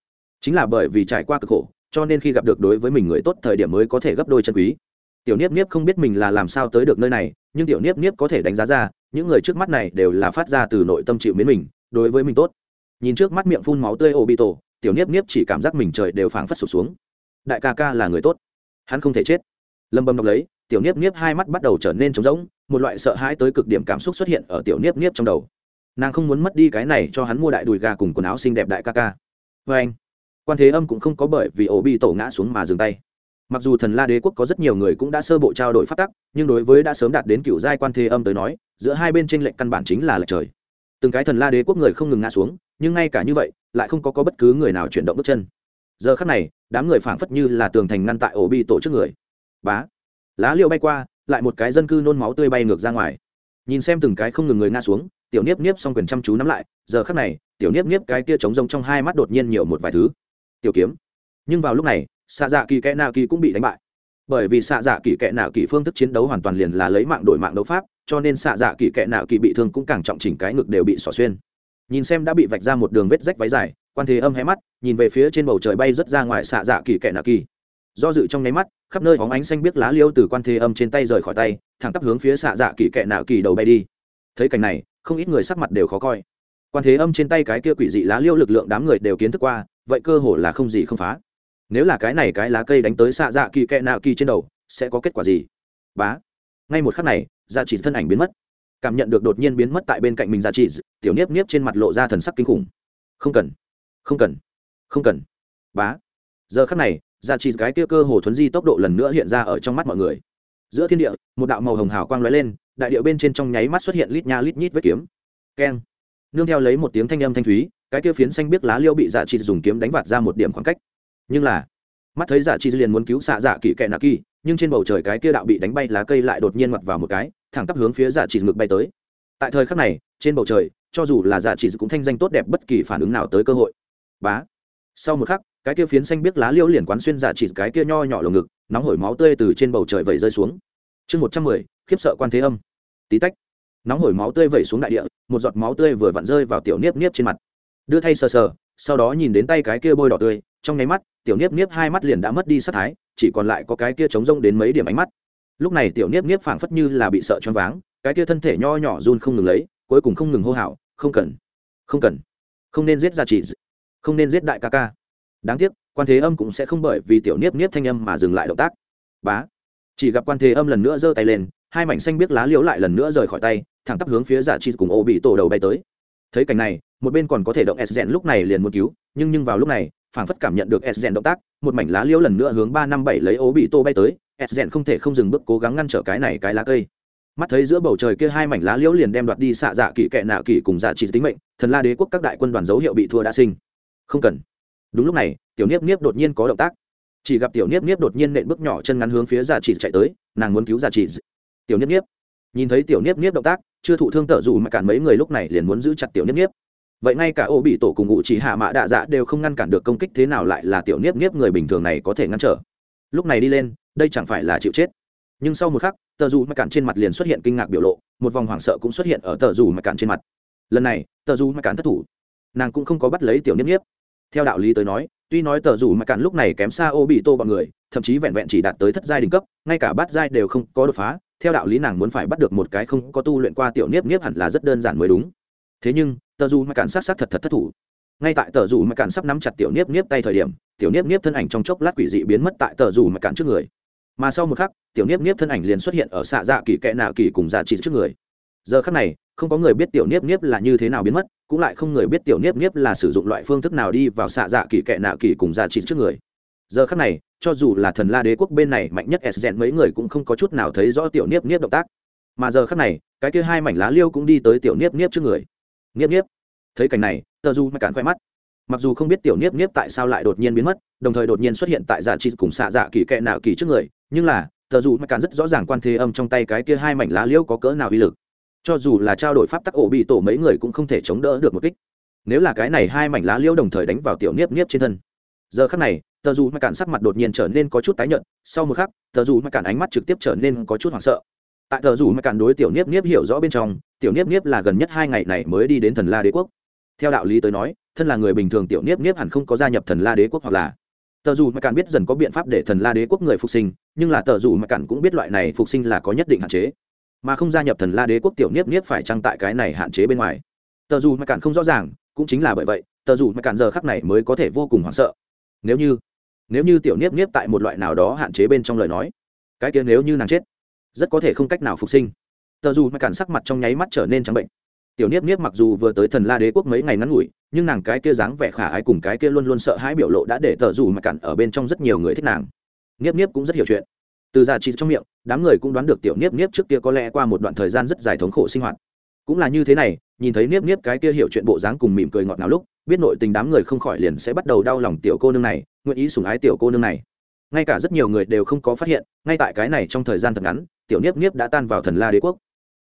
Chính là bởi vì trải qua cực khổ cho nên khi gặp được đối với mình người tốt thời điểm mới có thể gấp đôi chân quý. Tiểu niếp niếp không biết mình là làm sao tới được nơi này, nhưng tiểu niếp niếp có thể đánh giá ra, những người trước mắt này đều là phát ra từ nội tâm chịu mến mình, đối với mình tốt. Nhìn trước mắt miệng phun máu tươi ô bị tổ tiểu niếp niếp chỉ cảm giác mình trời đều phảng phất sụp xuống. Đại ca ca là người tốt. Hắn không thể chết. Lâm bầm đọc lấy, tiểu niếp niếp hai mắt bắt đầu trở nên trống rỗng, một loại sợ hãi tới cực điểm cảm xúc xuất hiện ở tiểu niếp niếp trong đầu. Nàng không muốn mất đi cái này cho hắn mua đại đùi gà cùng quần áo xinh đẹp đại ca ca. Vê anh quan thế âm cũng không có bởi vì ổ bị tổ ngã xuống mà dừng tay. Mặc dù thần la đế quốc có rất nhiều người cũng đã sơ bộ trao đổi phát tắc nhưng đối với đã sớm đạt đến cựu giai quan thế âm tới nói giữa hai bên tranh lệnh căn bản chính là lệch trời. Từng cái thần la đế quốc người không ngừng ngã xuống nhưng ngay cả như vậy lại không có, có bất cứ người nào chuyển động bước chân. Giờ khắc này đám người phảng phất như là tường thành ngăn tại ổ bị tổ trước người. Bá! Lá liệu bay qua lại một cái dân cư nôn máu tươi bay ngược ra ngoài. Nhìn xem từng cái không ngừng người ngã xuống tiểu niếp niếp xong quyền chăm chú nắm lại giờ khắc này tiểu niếp niếp cái kia trống rông trong hai mắt đột nhiên nhiều một vài thứ tiểu kiếm. Nhưng vào lúc này xạ dạ kỳ kẽ nạ kỳ cũng bị đánh bại. Bởi vì xạ dạ kỳ kẽ nạ kỳ phương thức chiến đấu hoàn toàn liền là lấy mạng đổi mạng đấu pháp, cho nên xạ dạ kỳ kẽ nạ kỳ bị thương cũng càng trọng chỉnh cái ngực đều bị xỏ xuyên. Nhìn xem đã bị vạch ra một đường vết rách váy dài, quan thế âm hé mắt, nhìn về phía trên bầu trời bay rất ra ngoài xạ dạ kỳ kẽ nạ kỳ. Do dự trong nháy mắt, khắp nơi hóng ánh xanh biếc lá liêu từ quan thế âm trên tay rời khỏi tay, thẳng tắp hướng phía xạ dạ kỳ kẽ nạ kỳ đầu bay đi. Thấy cảnh này, không ít người sắc mặt đều khó coi. Quan thế âm trên tay cái kia quỷ dị lá liêu lực lượng đám người đều kiến thức qua vậy cơ hồ là không gì không phá. Nếu là cái này cái lá cây đánh tới xạ dạ kỳ kẽ nạ kỳ trên đầu, sẽ có kết quả gì? Bá. Ngay một khắc này dạ chỉ thân ảnh biến mất. Cảm nhận được đột nhiên biến mất tại bên cạnh mình dạ chỉ, tiểu niếp niếp trên mặt lộ ra thần sắc kinh khủng. Không cần. Không cần. Không cần. Bá. Giờ khắc này dạ chỉ cái kia cơ hồ thuấn di tốc độ lần nữa hiện ra ở trong mắt mọi người. Giữa thiên địa, một đạo màu hồng hào quang lóe lên, đại điệu bên trên trong nháy mắt xuất hiện lít nha lít nhít vết kiếm. Keng. Nương theo lấy một tiếng thanh âm thanh thúy cái kia phiến xanh biết lá liêu bị dạ chỉ dùng kiếm đánh vạt ra một điểm khoảng cách. Nhưng là, mắt thấy dạ chi liền muốn cứu xạ dạ kỳ kẹ nạ kỳ, nhưng trên bầu trời cái kia đạo bị đánh bay lá cây lại đột nhiên ngoặt vào một cái, thẳng tắp hướng phía dạ chỉ ngực bay tới. Tại thời khắc này, trên bầu trời, cho dù là dạ chỉ cũng thanh danh tốt đẹp bất kỳ phản ứng nào tới cơ hội. Bá. Sau một khắc, cái kia phiến xanh biếc lá liêu liền quán xuyên dạ chỉ cái kia nho nhỏ lồng ngực, nóng hổi máu tươi từ trên bầu trời vẩy rơi xuống. Chương một trăm mười, khiếp sợ quan thế âm. Tí tách. Nóng hổi máu tươi vẩy xuống đại địa, một giọt máu tươi vừa vặn rơi vào tiểu niếp niếp trên mặt đưa thay sờ sờ, sau đó nhìn đến tay cái kia bôi đỏ tươi, trong nháy mắt, tiểu niếp niếp hai mắt liền đã mất đi sắc thái, chỉ còn lại có cái kia trống rông đến mấy điểm ánh mắt. Lúc này tiểu niếp niếp phảng phất như là bị sợ choáng váng, cái kia thân thể nho nhỏ run không ngừng lấy, cuối cùng không ngừng hô hào, không cần không cần, không nên giết ra chỉ không nên giết đại ca ca. Đáng tiếc, quan thế âm cũng sẽ không bởi vì tiểu niếp niếp thanh âm mà dừng lại động tác. Bá, chỉ gặp quan thế âm lần nữa giơ tay lên, hai mảnh xanh biết lá liễu lại lần nữa rời khỏi tay, thẳng tắp hướng phía giả chi cùng ô bị tổ đầu bay tới. Thấy cảnh này một bên còn có thể động s rèn lúc này liền muốn cứu, nhưng nhưng vào lúc này, phảng phất cảm nhận được s rèn động tác, một mảnh lá liễu lần nữa hướng ba năm bảy lấy ố bị tô bay tới, s rèn không thể không dừng bước cố gắng ngăn trở cái này cái lá cây. Mắt thấy giữa bầu trời kia hai mảnh lá liễu liền đem đoạt đi xạ dạ kỵ kệ nạ kỵ cùng dạ chỉ tính mệnh, thần la đế quốc các đại quân đoàn dấu hiệu bị thua đã sinh. Không cần. Đúng lúc này, tiểu niếp niếp đột nhiên có động tác. Chỉ gặp tiểu niếp niếp đột nhiên nện bước nhỏ chân ngắn hướng phía dạ chỉ chạy tới, nàng muốn cứu dạ chỉ. Tiểu niếp niếp. Nhìn thấy tiểu niếp niếp động tác, chưa thụ thương tở dù mà cản mấy người lúc này liền muốn giữ chặt tiểu niếp niếp vậy ngay cả ô bị tổ cùng ngụ chỉ hạ mạ đạ dạ đều không ngăn cản được công kích thế nào lại là tiểu niếp niếp người bình thường này có thể ngăn trở. Lúc này đi lên, đây chẳng phải là chịu chết. Nhưng sau một khắc, tờ dù mà cản trên mặt liền xuất hiện kinh ngạc biểu lộ, một vòng hoảng sợ cũng xuất hiện ở tờ dù mà cản trên mặt. Lần này, tờ dù mà cản thất thủ. Nàng cũng không có bắt lấy tiểu niếp niếp. Theo đạo lý tới nói, tuy nói tờ dù mà cản lúc này kém xa ô bị tô bọn người, thậm chí vẹn vẹn chỉ đạt tới thất giai đỉnh cấp, ngay cả bát giai đều không có đột phá, theo đạo lý nàng muốn phải bắt được một cái không có tu luyện qua tiểu niếp niếp hẳn là rất đơn giản mới đúng thế nhưng, tờ dù mà cản sát sát thật thật thất thủ. Ngay tại tờ dù mà cản sắp nắm chặt tiểu niếp niếp tay thời điểm, tiểu niếp niếp thân ảnh trong chốc lát quỷ dị biến mất tại tờ dù mà cản trước người. Mà sau một khắc, tiểu niếp niếp thân ảnh liền xuất hiện ở xạ dạ kỳ kẽ nạ kỳ cùng dạ trị trước người. Giờ khắc này, không có người biết tiểu niếp niếp là như thế nào biến mất, cũng lại không người biết tiểu niếp niếp là sử dụng loại phương thức nào đi vào xạ dạ kỳ kẽ nạ kỳ cùng dạ trị trước người. Giờ khắc này, cho dù là thần la đế quốc bên này mạnh nhất s rèn mấy người cũng không có chút nào thấy rõ tiểu niếp niếp động tác. Mà giờ khắc này, cái kia hai mảnh lá liêu cũng đi tới tiểu niếp niếp trước người niếp niếp thấy cảnh này, tờ du mắc cản khoe mắt. Mặc dù không biết tiểu niếp niếp tại sao lại đột nhiên biến mất, đồng thời đột nhiên xuất hiện tại dạ trị cùng xạ dạ kỳ kệ nào kỳ trước người, nhưng là, tờ dù mắc cản rất rõ ràng quan thế âm trong tay cái kia hai mảnh lá liễu có cỡ nào uy lực. Cho dù là trao đổi pháp tắc ổ bị tổ mấy người cũng không thể chống đỡ được một kích. Nếu là cái này hai mảnh lá liễu đồng thời đánh vào tiểu niếp niếp trên thân. Giờ khắc này, tờ dù mắc cản sắc mặt đột nhiên trở nên có chút tái nhợt, sau một khắc, tờ dù mắc cản ánh mắt trực tiếp trở nên có chút hoảng sợ tại tờ dù mà cản đối tiểu niếp niếp hiểu rõ bên trong, tiểu niếp niếp là gần nhất hai ngày này mới đi đến thần la đế quốc. Theo đạo lý tới nói, thân là người bình thường tiểu niếp niếp hẳn không có gia nhập thần la đế quốc hoặc là tờ dù mà cản biết dần có biện pháp để thần la đế quốc người phục sinh, nhưng là tờ dù mà cản cũng biết loại này phục sinh là có nhất định hạn chế. Mà không gia nhập thần la đế quốc, tiểu niếp niếp phải trăng tại cái này hạn chế bên ngoài? Tờ dù mà cản không rõ ràng, cũng chính là bởi vậy tờ dù mà cản giờ khắc này mới có thể vô cùng hoảng sợ. Nếu như nếu như tiểu niếp niếp tại một loại nào đó hạn chế bên trong lời nói, cái kia nếu như nàng chết rất có thể không cách nào phục sinh. Tờ dù mà cản sắc mặt trong nháy mắt trở nên trắng bệnh. Tiểu niếp niếp mặc dù vừa tới thần la đế quốc mấy ngày ngắn ngủi, nhưng nàng cái kia dáng vẻ khả ái cùng cái kia luôn luôn sợ hãi biểu lộ đã để tờ dù mà cản ở bên trong rất nhiều người thích nàng. Niếp niếp cũng rất hiểu chuyện. Từ già trị trong miệng, đám người cũng đoán được tiểu niếp niếp trước kia có lẽ qua một đoạn thời gian rất dài thống khổ sinh hoạt. Cũng là như thế này, nhìn thấy niếp niếp cái kia hiểu chuyện bộ dáng cùng mỉm cười ngọt ngào lúc, biết nội tình đám người không khỏi liền sẽ bắt đầu đau lòng tiểu cô nương này, nguyện ý sủng ái tiểu cô nương này ngay cả rất nhiều người đều không có phát hiện, ngay tại cái này trong thời gian thật ngắn, tiểu niếp niếp đã tan vào thần la đế quốc.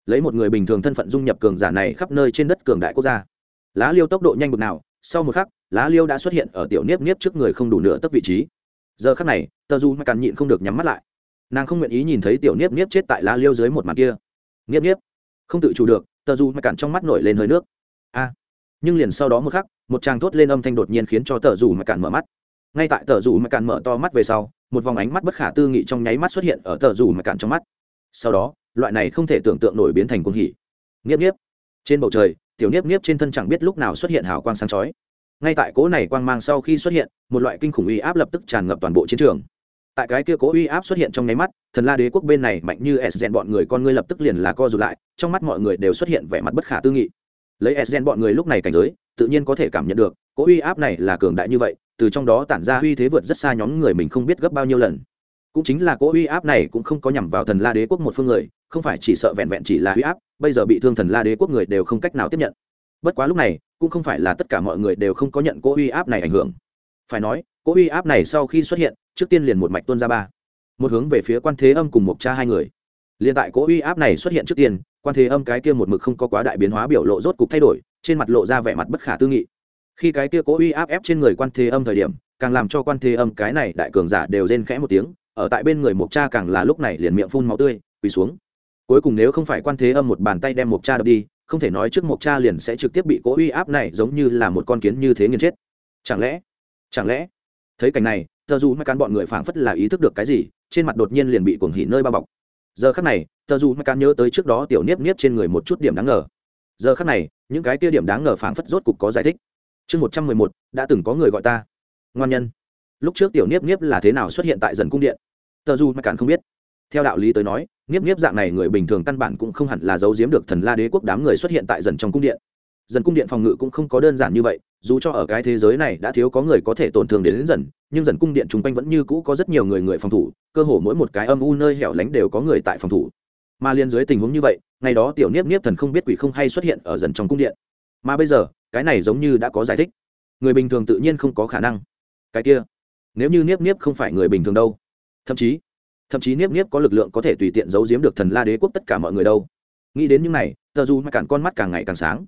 Lấy một người bình thường thân phận dung nhập cường giả này khắp nơi trên đất cường đại quốc gia. Lá liêu tốc độ nhanh bực nào, sau một khắc, lá liêu đã xuất hiện ở tiểu niếp niếp trước người không đủ nửa tấc vị trí. Giờ khắc này, tờ du mà càn nhịn không được nhắm mắt lại. Nàng không nguyện ý nhìn thấy tiểu niếp niếp chết tại lá liêu dưới một mặt kia. Niếp niếp, không tự chủ được, tờ du mà càn trong mắt nổi lên hơi nước. A! Nhưng liền sau đó một khắc, một tràng thốt lên âm thanh đột nhiên khiến cho tờ dù mà càn mở mắt. Ngay tại tờ dù mà càn mở to mắt về sau một vòng ánh mắt bất khả tư nghị trong nháy mắt xuất hiện ở tờ dù mà cạn trong mắt. Sau đó, loại này không thể tưởng tượng nổi biến thành cuồng hỉ. Nghiếp nghiếp trên bầu trời, tiểu nghiếp nghiếp trên thân chẳng biết lúc nào xuất hiện hào quang sáng chói. Ngay tại cỗ này quang mang sau khi xuất hiện, một loại kinh khủng uy áp lập tức tràn ngập toàn bộ chiến trường. Tại cái kia cố uy áp xuất hiện trong nháy mắt, thần la đế quốc bên này mạnh như s gen bọn người con ngươi lập tức liền là co rụt lại, trong mắt mọi người đều xuất hiện vẻ mặt bất khả tư nghị. Lấy s gen bọn người lúc này cảnh giới, tự nhiên có thể cảm nhận được cố uy áp này là cường đại như vậy từ trong đó tản ra uy thế vượt rất xa nhóm người mình không biết gấp bao nhiêu lần. Cũng chính là cố uy áp này cũng không có nhằm vào thần la đế quốc một phương người, không phải chỉ sợ vẹn vẹn chỉ là uy áp, bây giờ bị thương thần la đế quốc người đều không cách nào tiếp nhận. Bất quá lúc này, cũng không phải là tất cả mọi người đều không có nhận cố uy áp này ảnh hưởng. Phải nói cố uy áp này sau khi xuất hiện, trước tiên liền một mạch tuôn ra ba. Một hướng về phía quan thế âm cùng một cha hai người. Liền tại cố uy áp này xuất hiện trước tiên, quan thế âm cái kia một mực không có quá đại biến hóa biểu lộ rốt cục thay đổi, trên mặt lộ ra vẻ mặt bất khả tư nghị khi cái kia cố uy áp ép trên người quan thế âm thời điểm, càng làm cho quan thế âm cái này đại cường giả đều rên khẽ một tiếng, ở tại bên người mộc cha càng là lúc này liền miệng phun máu tươi, quỳ xuống. Cuối cùng nếu không phải quan thế âm một bàn tay đem mộc cha đập đi, không thể nói trước mộc cha liền sẽ trực tiếp bị cố uy áp này giống như là một con kiến như thế nghiền chết. Chẳng lẽ chẳng lẽ, thấy cảnh này, tờ dù mai cán bọn người phảng phất là ý thức được cái gì, trên mặt đột nhiên liền bị cuồng hỉ nơi bao bọc. Giờ khắc này, tờ dù mai cán nhớ tới trước đó tiểu niếp niếp trên người một chút điểm đáng ngờ. Giờ khắc này, những cái kia điểm đáng ngờ phảng phất rốt cục có giải thích chương một trăm mười một đã từng có người gọi ta. Ngoan nhân. Lúc trước tiểu niếp niếp là thế nào xuất hiện tại dần cung điện? Tờ dù mặc cán không biết. Theo đạo lý tới nói niếp niếp dạng này người bình thường căn bản cũng không hẳn là giấu giếm được thần la đế quốc đám người xuất hiện tại dần trong cung điện. Dần cung điện phòng ngự cũng không có đơn giản như vậy dù cho ở cái thế giới này đã thiếu có người có thể tổn thương đến, đến dần nhưng dần cung điện chung quanh vẫn như cũ có rất nhiều người người phòng thủ cơ hồ mỗi một cái âm u nơi hẻo lánh đều có người tại phòng thủ. Mà liên dưới tình huống như vậy ngày đó tiểu niếp niếp thần không biết quỷ không hay xuất hiện ở dần trong cung điện. Mà bây giờ cái này giống như đã có giải thích. Người bình thường tự nhiên không có khả năng. Cái kia, nếu như niếp niếp không phải người bình thường đâu. Thậm chí thậm chí niếp niếp có lực lượng có thể tùy tiện giấu giếm được thần la đế quốc tất cả mọi người đâu. Nghĩ đến những này, tờ dù mà cản con mắt càng ngày càng sáng.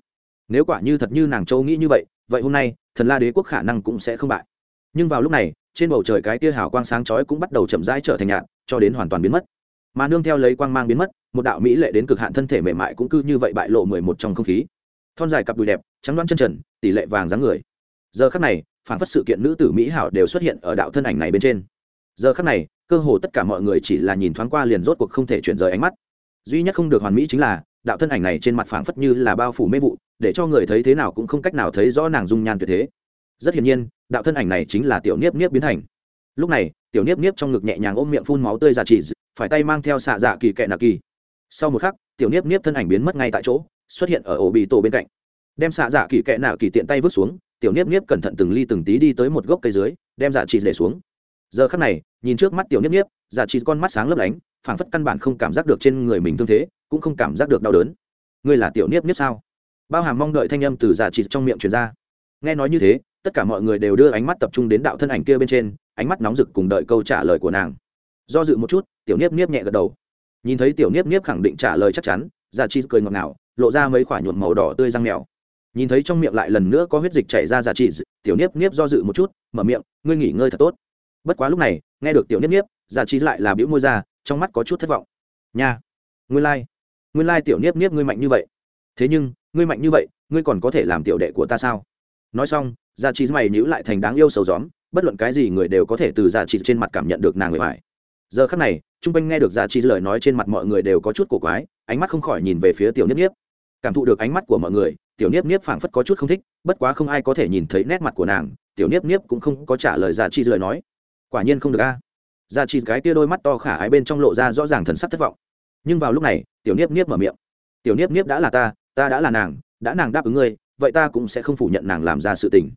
Nếu quả như thật như nàng châu nghĩ như vậy vậy hôm nay, thần la đế quốc khả năng cũng sẽ không bại. Nhưng vào lúc này, trên bầu trời cái tia hào quang sáng chói cũng bắt đầu chậm rãi trở thành nhạt, cho đến hoàn toàn biến mất. Mà nương theo lấy quang mang biến mất, một đạo mỹ lệ đến cực hạn thân thể mềm mại cũng cứ như vậy bại lộ mười một trong không khí thon dài cặp đùi đẹp, trắng đoán chân trần, tỷ lệ vàng dáng người. Giờ khắc này phản phất sự kiện nữ tử mỹ hảo đều xuất hiện ở đạo thân ảnh này bên trên. Giờ khắc này, cơ hồ tất cả mọi người chỉ là nhìn thoáng qua liền rốt cuộc không thể chuyển rời ánh mắt. Duy nhất không được hoàn mỹ chính là, đạo thân ảnh này trên mặt phảng phất như là bao phủ mê vụ, để cho người thấy thế nào cũng không cách nào thấy rõ nàng dung nhan tuyệt thế. Rất hiển nhiên, đạo thân ảnh này chính là tiểu niếp niếp biến thành. Lúc này, tiểu niếp niếp trong ngực nhẹ nhàng ôm miệng phun máu tươi giả chỉ, phải tay mang theo xạ dạ kỳ kẹ nạ kỳ. Sau một khắc, tiểu niếp niếp thân ảnh biến mất ngay tại chỗ xuất hiện ở ổ bị tổ bên cạnh. Đem xạ dạ kỳ kẽ nạ kỳ tiện tay vứt xuống, tiểu niếp niếp cẩn thận từng ly từng tí đi tới một gốc cây dưới, đem dạ chỉ để xuống. Giờ khắc này, nhìn trước mắt tiểu niếp niếp dạ chỉ con mắt sáng lấp lánh, phảng phất căn bản không cảm giác được trên người mình thương thế, cũng không cảm giác được đau đớn. Ngươi là tiểu niếp niếp sao? Bao hàm mong đợi thanh âm từ dạ chỉ trong miệng truyền ra. Nghe nói như thế, tất cả mọi người đều đưa ánh mắt tập trung đến đạo thân ảnh kia bên trên, ánh mắt nóng rực cùng đợi câu trả lời của nàng. Do dự một chút, tiểu niếp niếp nhẹ gật đầu. Nhìn thấy tiểu niếp niếp khẳng định trả lời chắc chắn dạ giả chi cười ngọt ngào lộ ra mấy khoả nhuộm màu đỏ tươi răng mèo. Nhìn thấy trong miệng lại lần nữa có huyết dịch chảy ra giả trị, tiểu niếp niếp do dự một chút, mở miệng, ngươi nghỉ ngơi thật tốt. Bất quá lúc này, nghe được tiểu niếp niếp, giả trị lại là biểu môi ra, trong mắt có chút thất vọng. Nha, nguyên lai、like. nguyên lai、like、tiểu niếp niếp ngươi mạnh như vậy. Thế nhưng, ngươi mạnh như vậy, ngươi còn có thể làm tiểu đệ của ta sao? Nói xong, giả trị mày nhữ lại thành đáng yêu sầu gióm, bất luận cái gì người đều có thể từ giả trị trên mặt cảm nhận được nàng người phải giờ khắc này t r u n g quanh nghe được giả trị lời nói trên mặt mọi người đều có chút cổ quái, ánh mắt không khỏi nhìn về phía tiểu niếp niếp cảm thụ được ánh mắt của mọi người, tiểu niếp niếp phảng phất có chút không thích, bất quá không ai có thể nhìn thấy nét mặt của nàng, tiểu niếp niếp cũng không có trả lời giả chi lời nói. Quả nhiên không được a. Ra chi cái tia đôi mắt to khả ái bên trong lộ ra rõ ràng thần sắc thất vọng. Nhưng vào lúc này, tiểu niếp niếp mở miệng. Tiểu niếp niếp đã là ta ta đã là nàng, đã nàng đáp ứng ngươi, vậy ta cũng sẽ không phủ nhận nàng làm ra sự tình.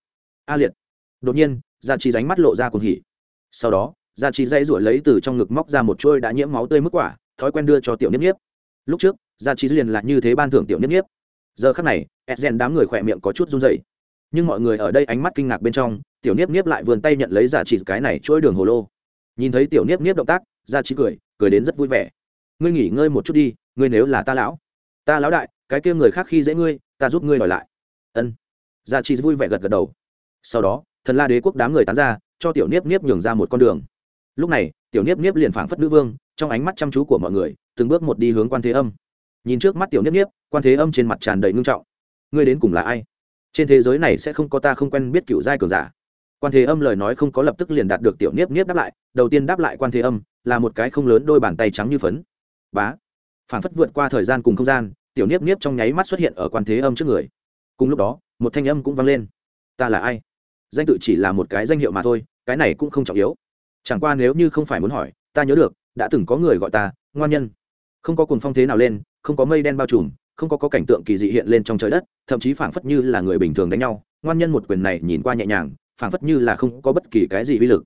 A liệt. Đột nhiên gia chi ránh mắt lộ ra cuồng hỉ. Sau đó gia chi dây ruổi lấy từ trong ngực móc ra một chuôi đã nhiễm máu tươi mức quả, thói quen đưa cho tiểu niếp niếp. Lúc trước gia chi liền là như thế ban thưởng tiểu niếp niếp giờ khắc này edgen đám người khỏe miệng có chút run rẩy. nhưng mọi người ở đây ánh mắt kinh ngạc bên trong, tiểu niếp niếp lại vườn tay nhận lấy giả chỉ cái này chuỗi đường hồ lô. Nhìn thấy tiểu niếp niếp động tác gia chi cười cười đến rất vui vẻ. Ngươi nghỉ ngơi một chút đi, ngươi nếu là ta lão. Ta lão đại, cái kia người khác khi dễ ngươi, ta giúp ngươi đòi lại. Ân. Gia chi vui vẻ gật gật đầu. Sau đó, thần la đế quốc đám người tán ra, cho tiểu niếp niếp nhường ra một con đường. Lúc này, tiểu niếp niếp liền phảng phất nữ vương, trong ánh mắt chăm chú của mọi người, từng bước một đi hướng quan thế âm nhìn trước mắt tiểu niếp niếp quan thế âm trên mặt tràn đầy ngưng trọng. Ngươi đến cùng là ai? Trên thế giới này sẽ không có ta không quen biết cựu giai cường giả. Quan thế âm lời nói không có lập tức liền đạt được tiểu niếp niếp đáp lại, đầu tiên đáp lại quan thế âm, là một cái không lớn đôi bàn tay trắng như phấn. Bá! Phản phất vượt qua thời gian cùng không gian, tiểu niếp niếp trong nháy mắt xuất hiện ở quan thế âm trước người. Cùng lúc đó, một thanh âm cũng vang lên. Ta là ai? Danh tự chỉ là một cái danh hiệu mà thôi, cái này cũng không trọng yếu. Chẳng qua nếu như không phải muốn hỏi, ta nhớ được, đã từng có người gọi ta, ngoan nhân không có cuồng phong thế nào lên không có mây đen bao trùm không có, có cảnh tượng kỳ dị hiện lên trong trời đất thậm chí phảng phất như là người bình thường đánh nhau ngoan nhân một quyền này nhìn qua nhẹ nhàng phảng phất như là không có bất kỳ cái gì uy lực.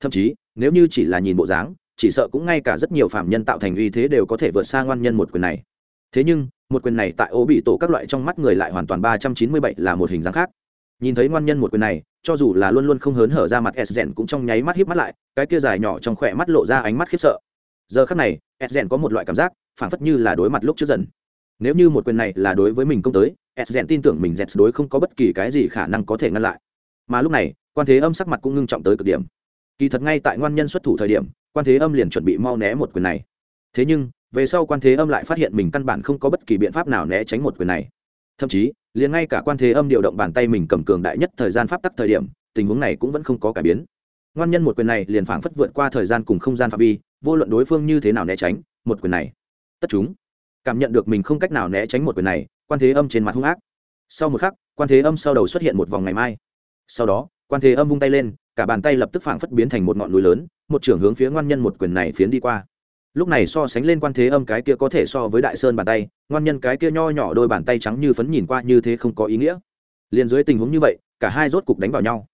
Thậm chí nếu như chỉ là nhìn bộ dáng chỉ sợ cũng ngay cả rất nhiều phạm nhân tạo thành uy thế đều có thể vượt xa ngoan nhân một quyền này. Thế nhưng một quyền này tại ô bị tổ các loại trong mắt người lại hoàn toàn ba trăm chín mươi bảy là một hình dáng khác. Nhìn thấy ngoan nhân một quyền này cho dù là luôn luôn không hớn hở ra mặt s rèn cũng trong nháy mắt híp mắt lại cái kia dài nhỏ trong khỏe mắt lộ ra ánh mắt khiếp sợ. Giờ khắc này s rèn có một loại cảm giác phảng phất như là đối mặt lúc trước dần. Nếu như một quyền này là đối với mình công tới, s rèn tin tưởng mình dẹt đối không có bất kỳ cái gì khả năng có thể ngăn lại. Mà lúc này, quan thế âm sắc mặt cũng ngưng trọng tới cực điểm. Kỳ thật ngay tại ngoan nhân xuất thủ thời điểm, quan thế âm liền chuẩn bị mau né một quyền này. Thế nhưng, về sau quan thế âm lại phát hiện mình căn bản không có bất kỳ biện pháp nào né tránh một quyền này. Thậm chí, liền ngay cả quan thế âm điều động bàn tay mình cầm cường đại nhất thời gian pháp tắc thời điểm, tình huống này cũng vẫn không có cải biến. Ngoan nhân một quyền này liền phảng phất vượt qua thời gian cùng không gian phạm vi, vô luận đối phương như thế nào né tránh, một quyền này tất chúng. Cảm nhận được mình không cách nào né tránh một quyền này, quan thế âm trên mặt hung ác. Sau một khắc, quan thế âm sau đầu xuất hiện một vòng ngày mai. Sau đó, quan thế âm vung tay lên, cả bàn tay lập tức phảng phất biến thành một ngọn núi lớn, một trưởng hướng phía ngoan nhân một quyền này phiến đi qua. Lúc này so sánh lên quan thế âm cái kia có thể so với đại sơn bàn tay, ngoan nhân cái kia nho nhỏ đôi bàn tay trắng như phấn nhìn qua như thế không có ý nghĩa. Liền dưới tình huống như vậy, cả hai rốt cục đánh vào nhau.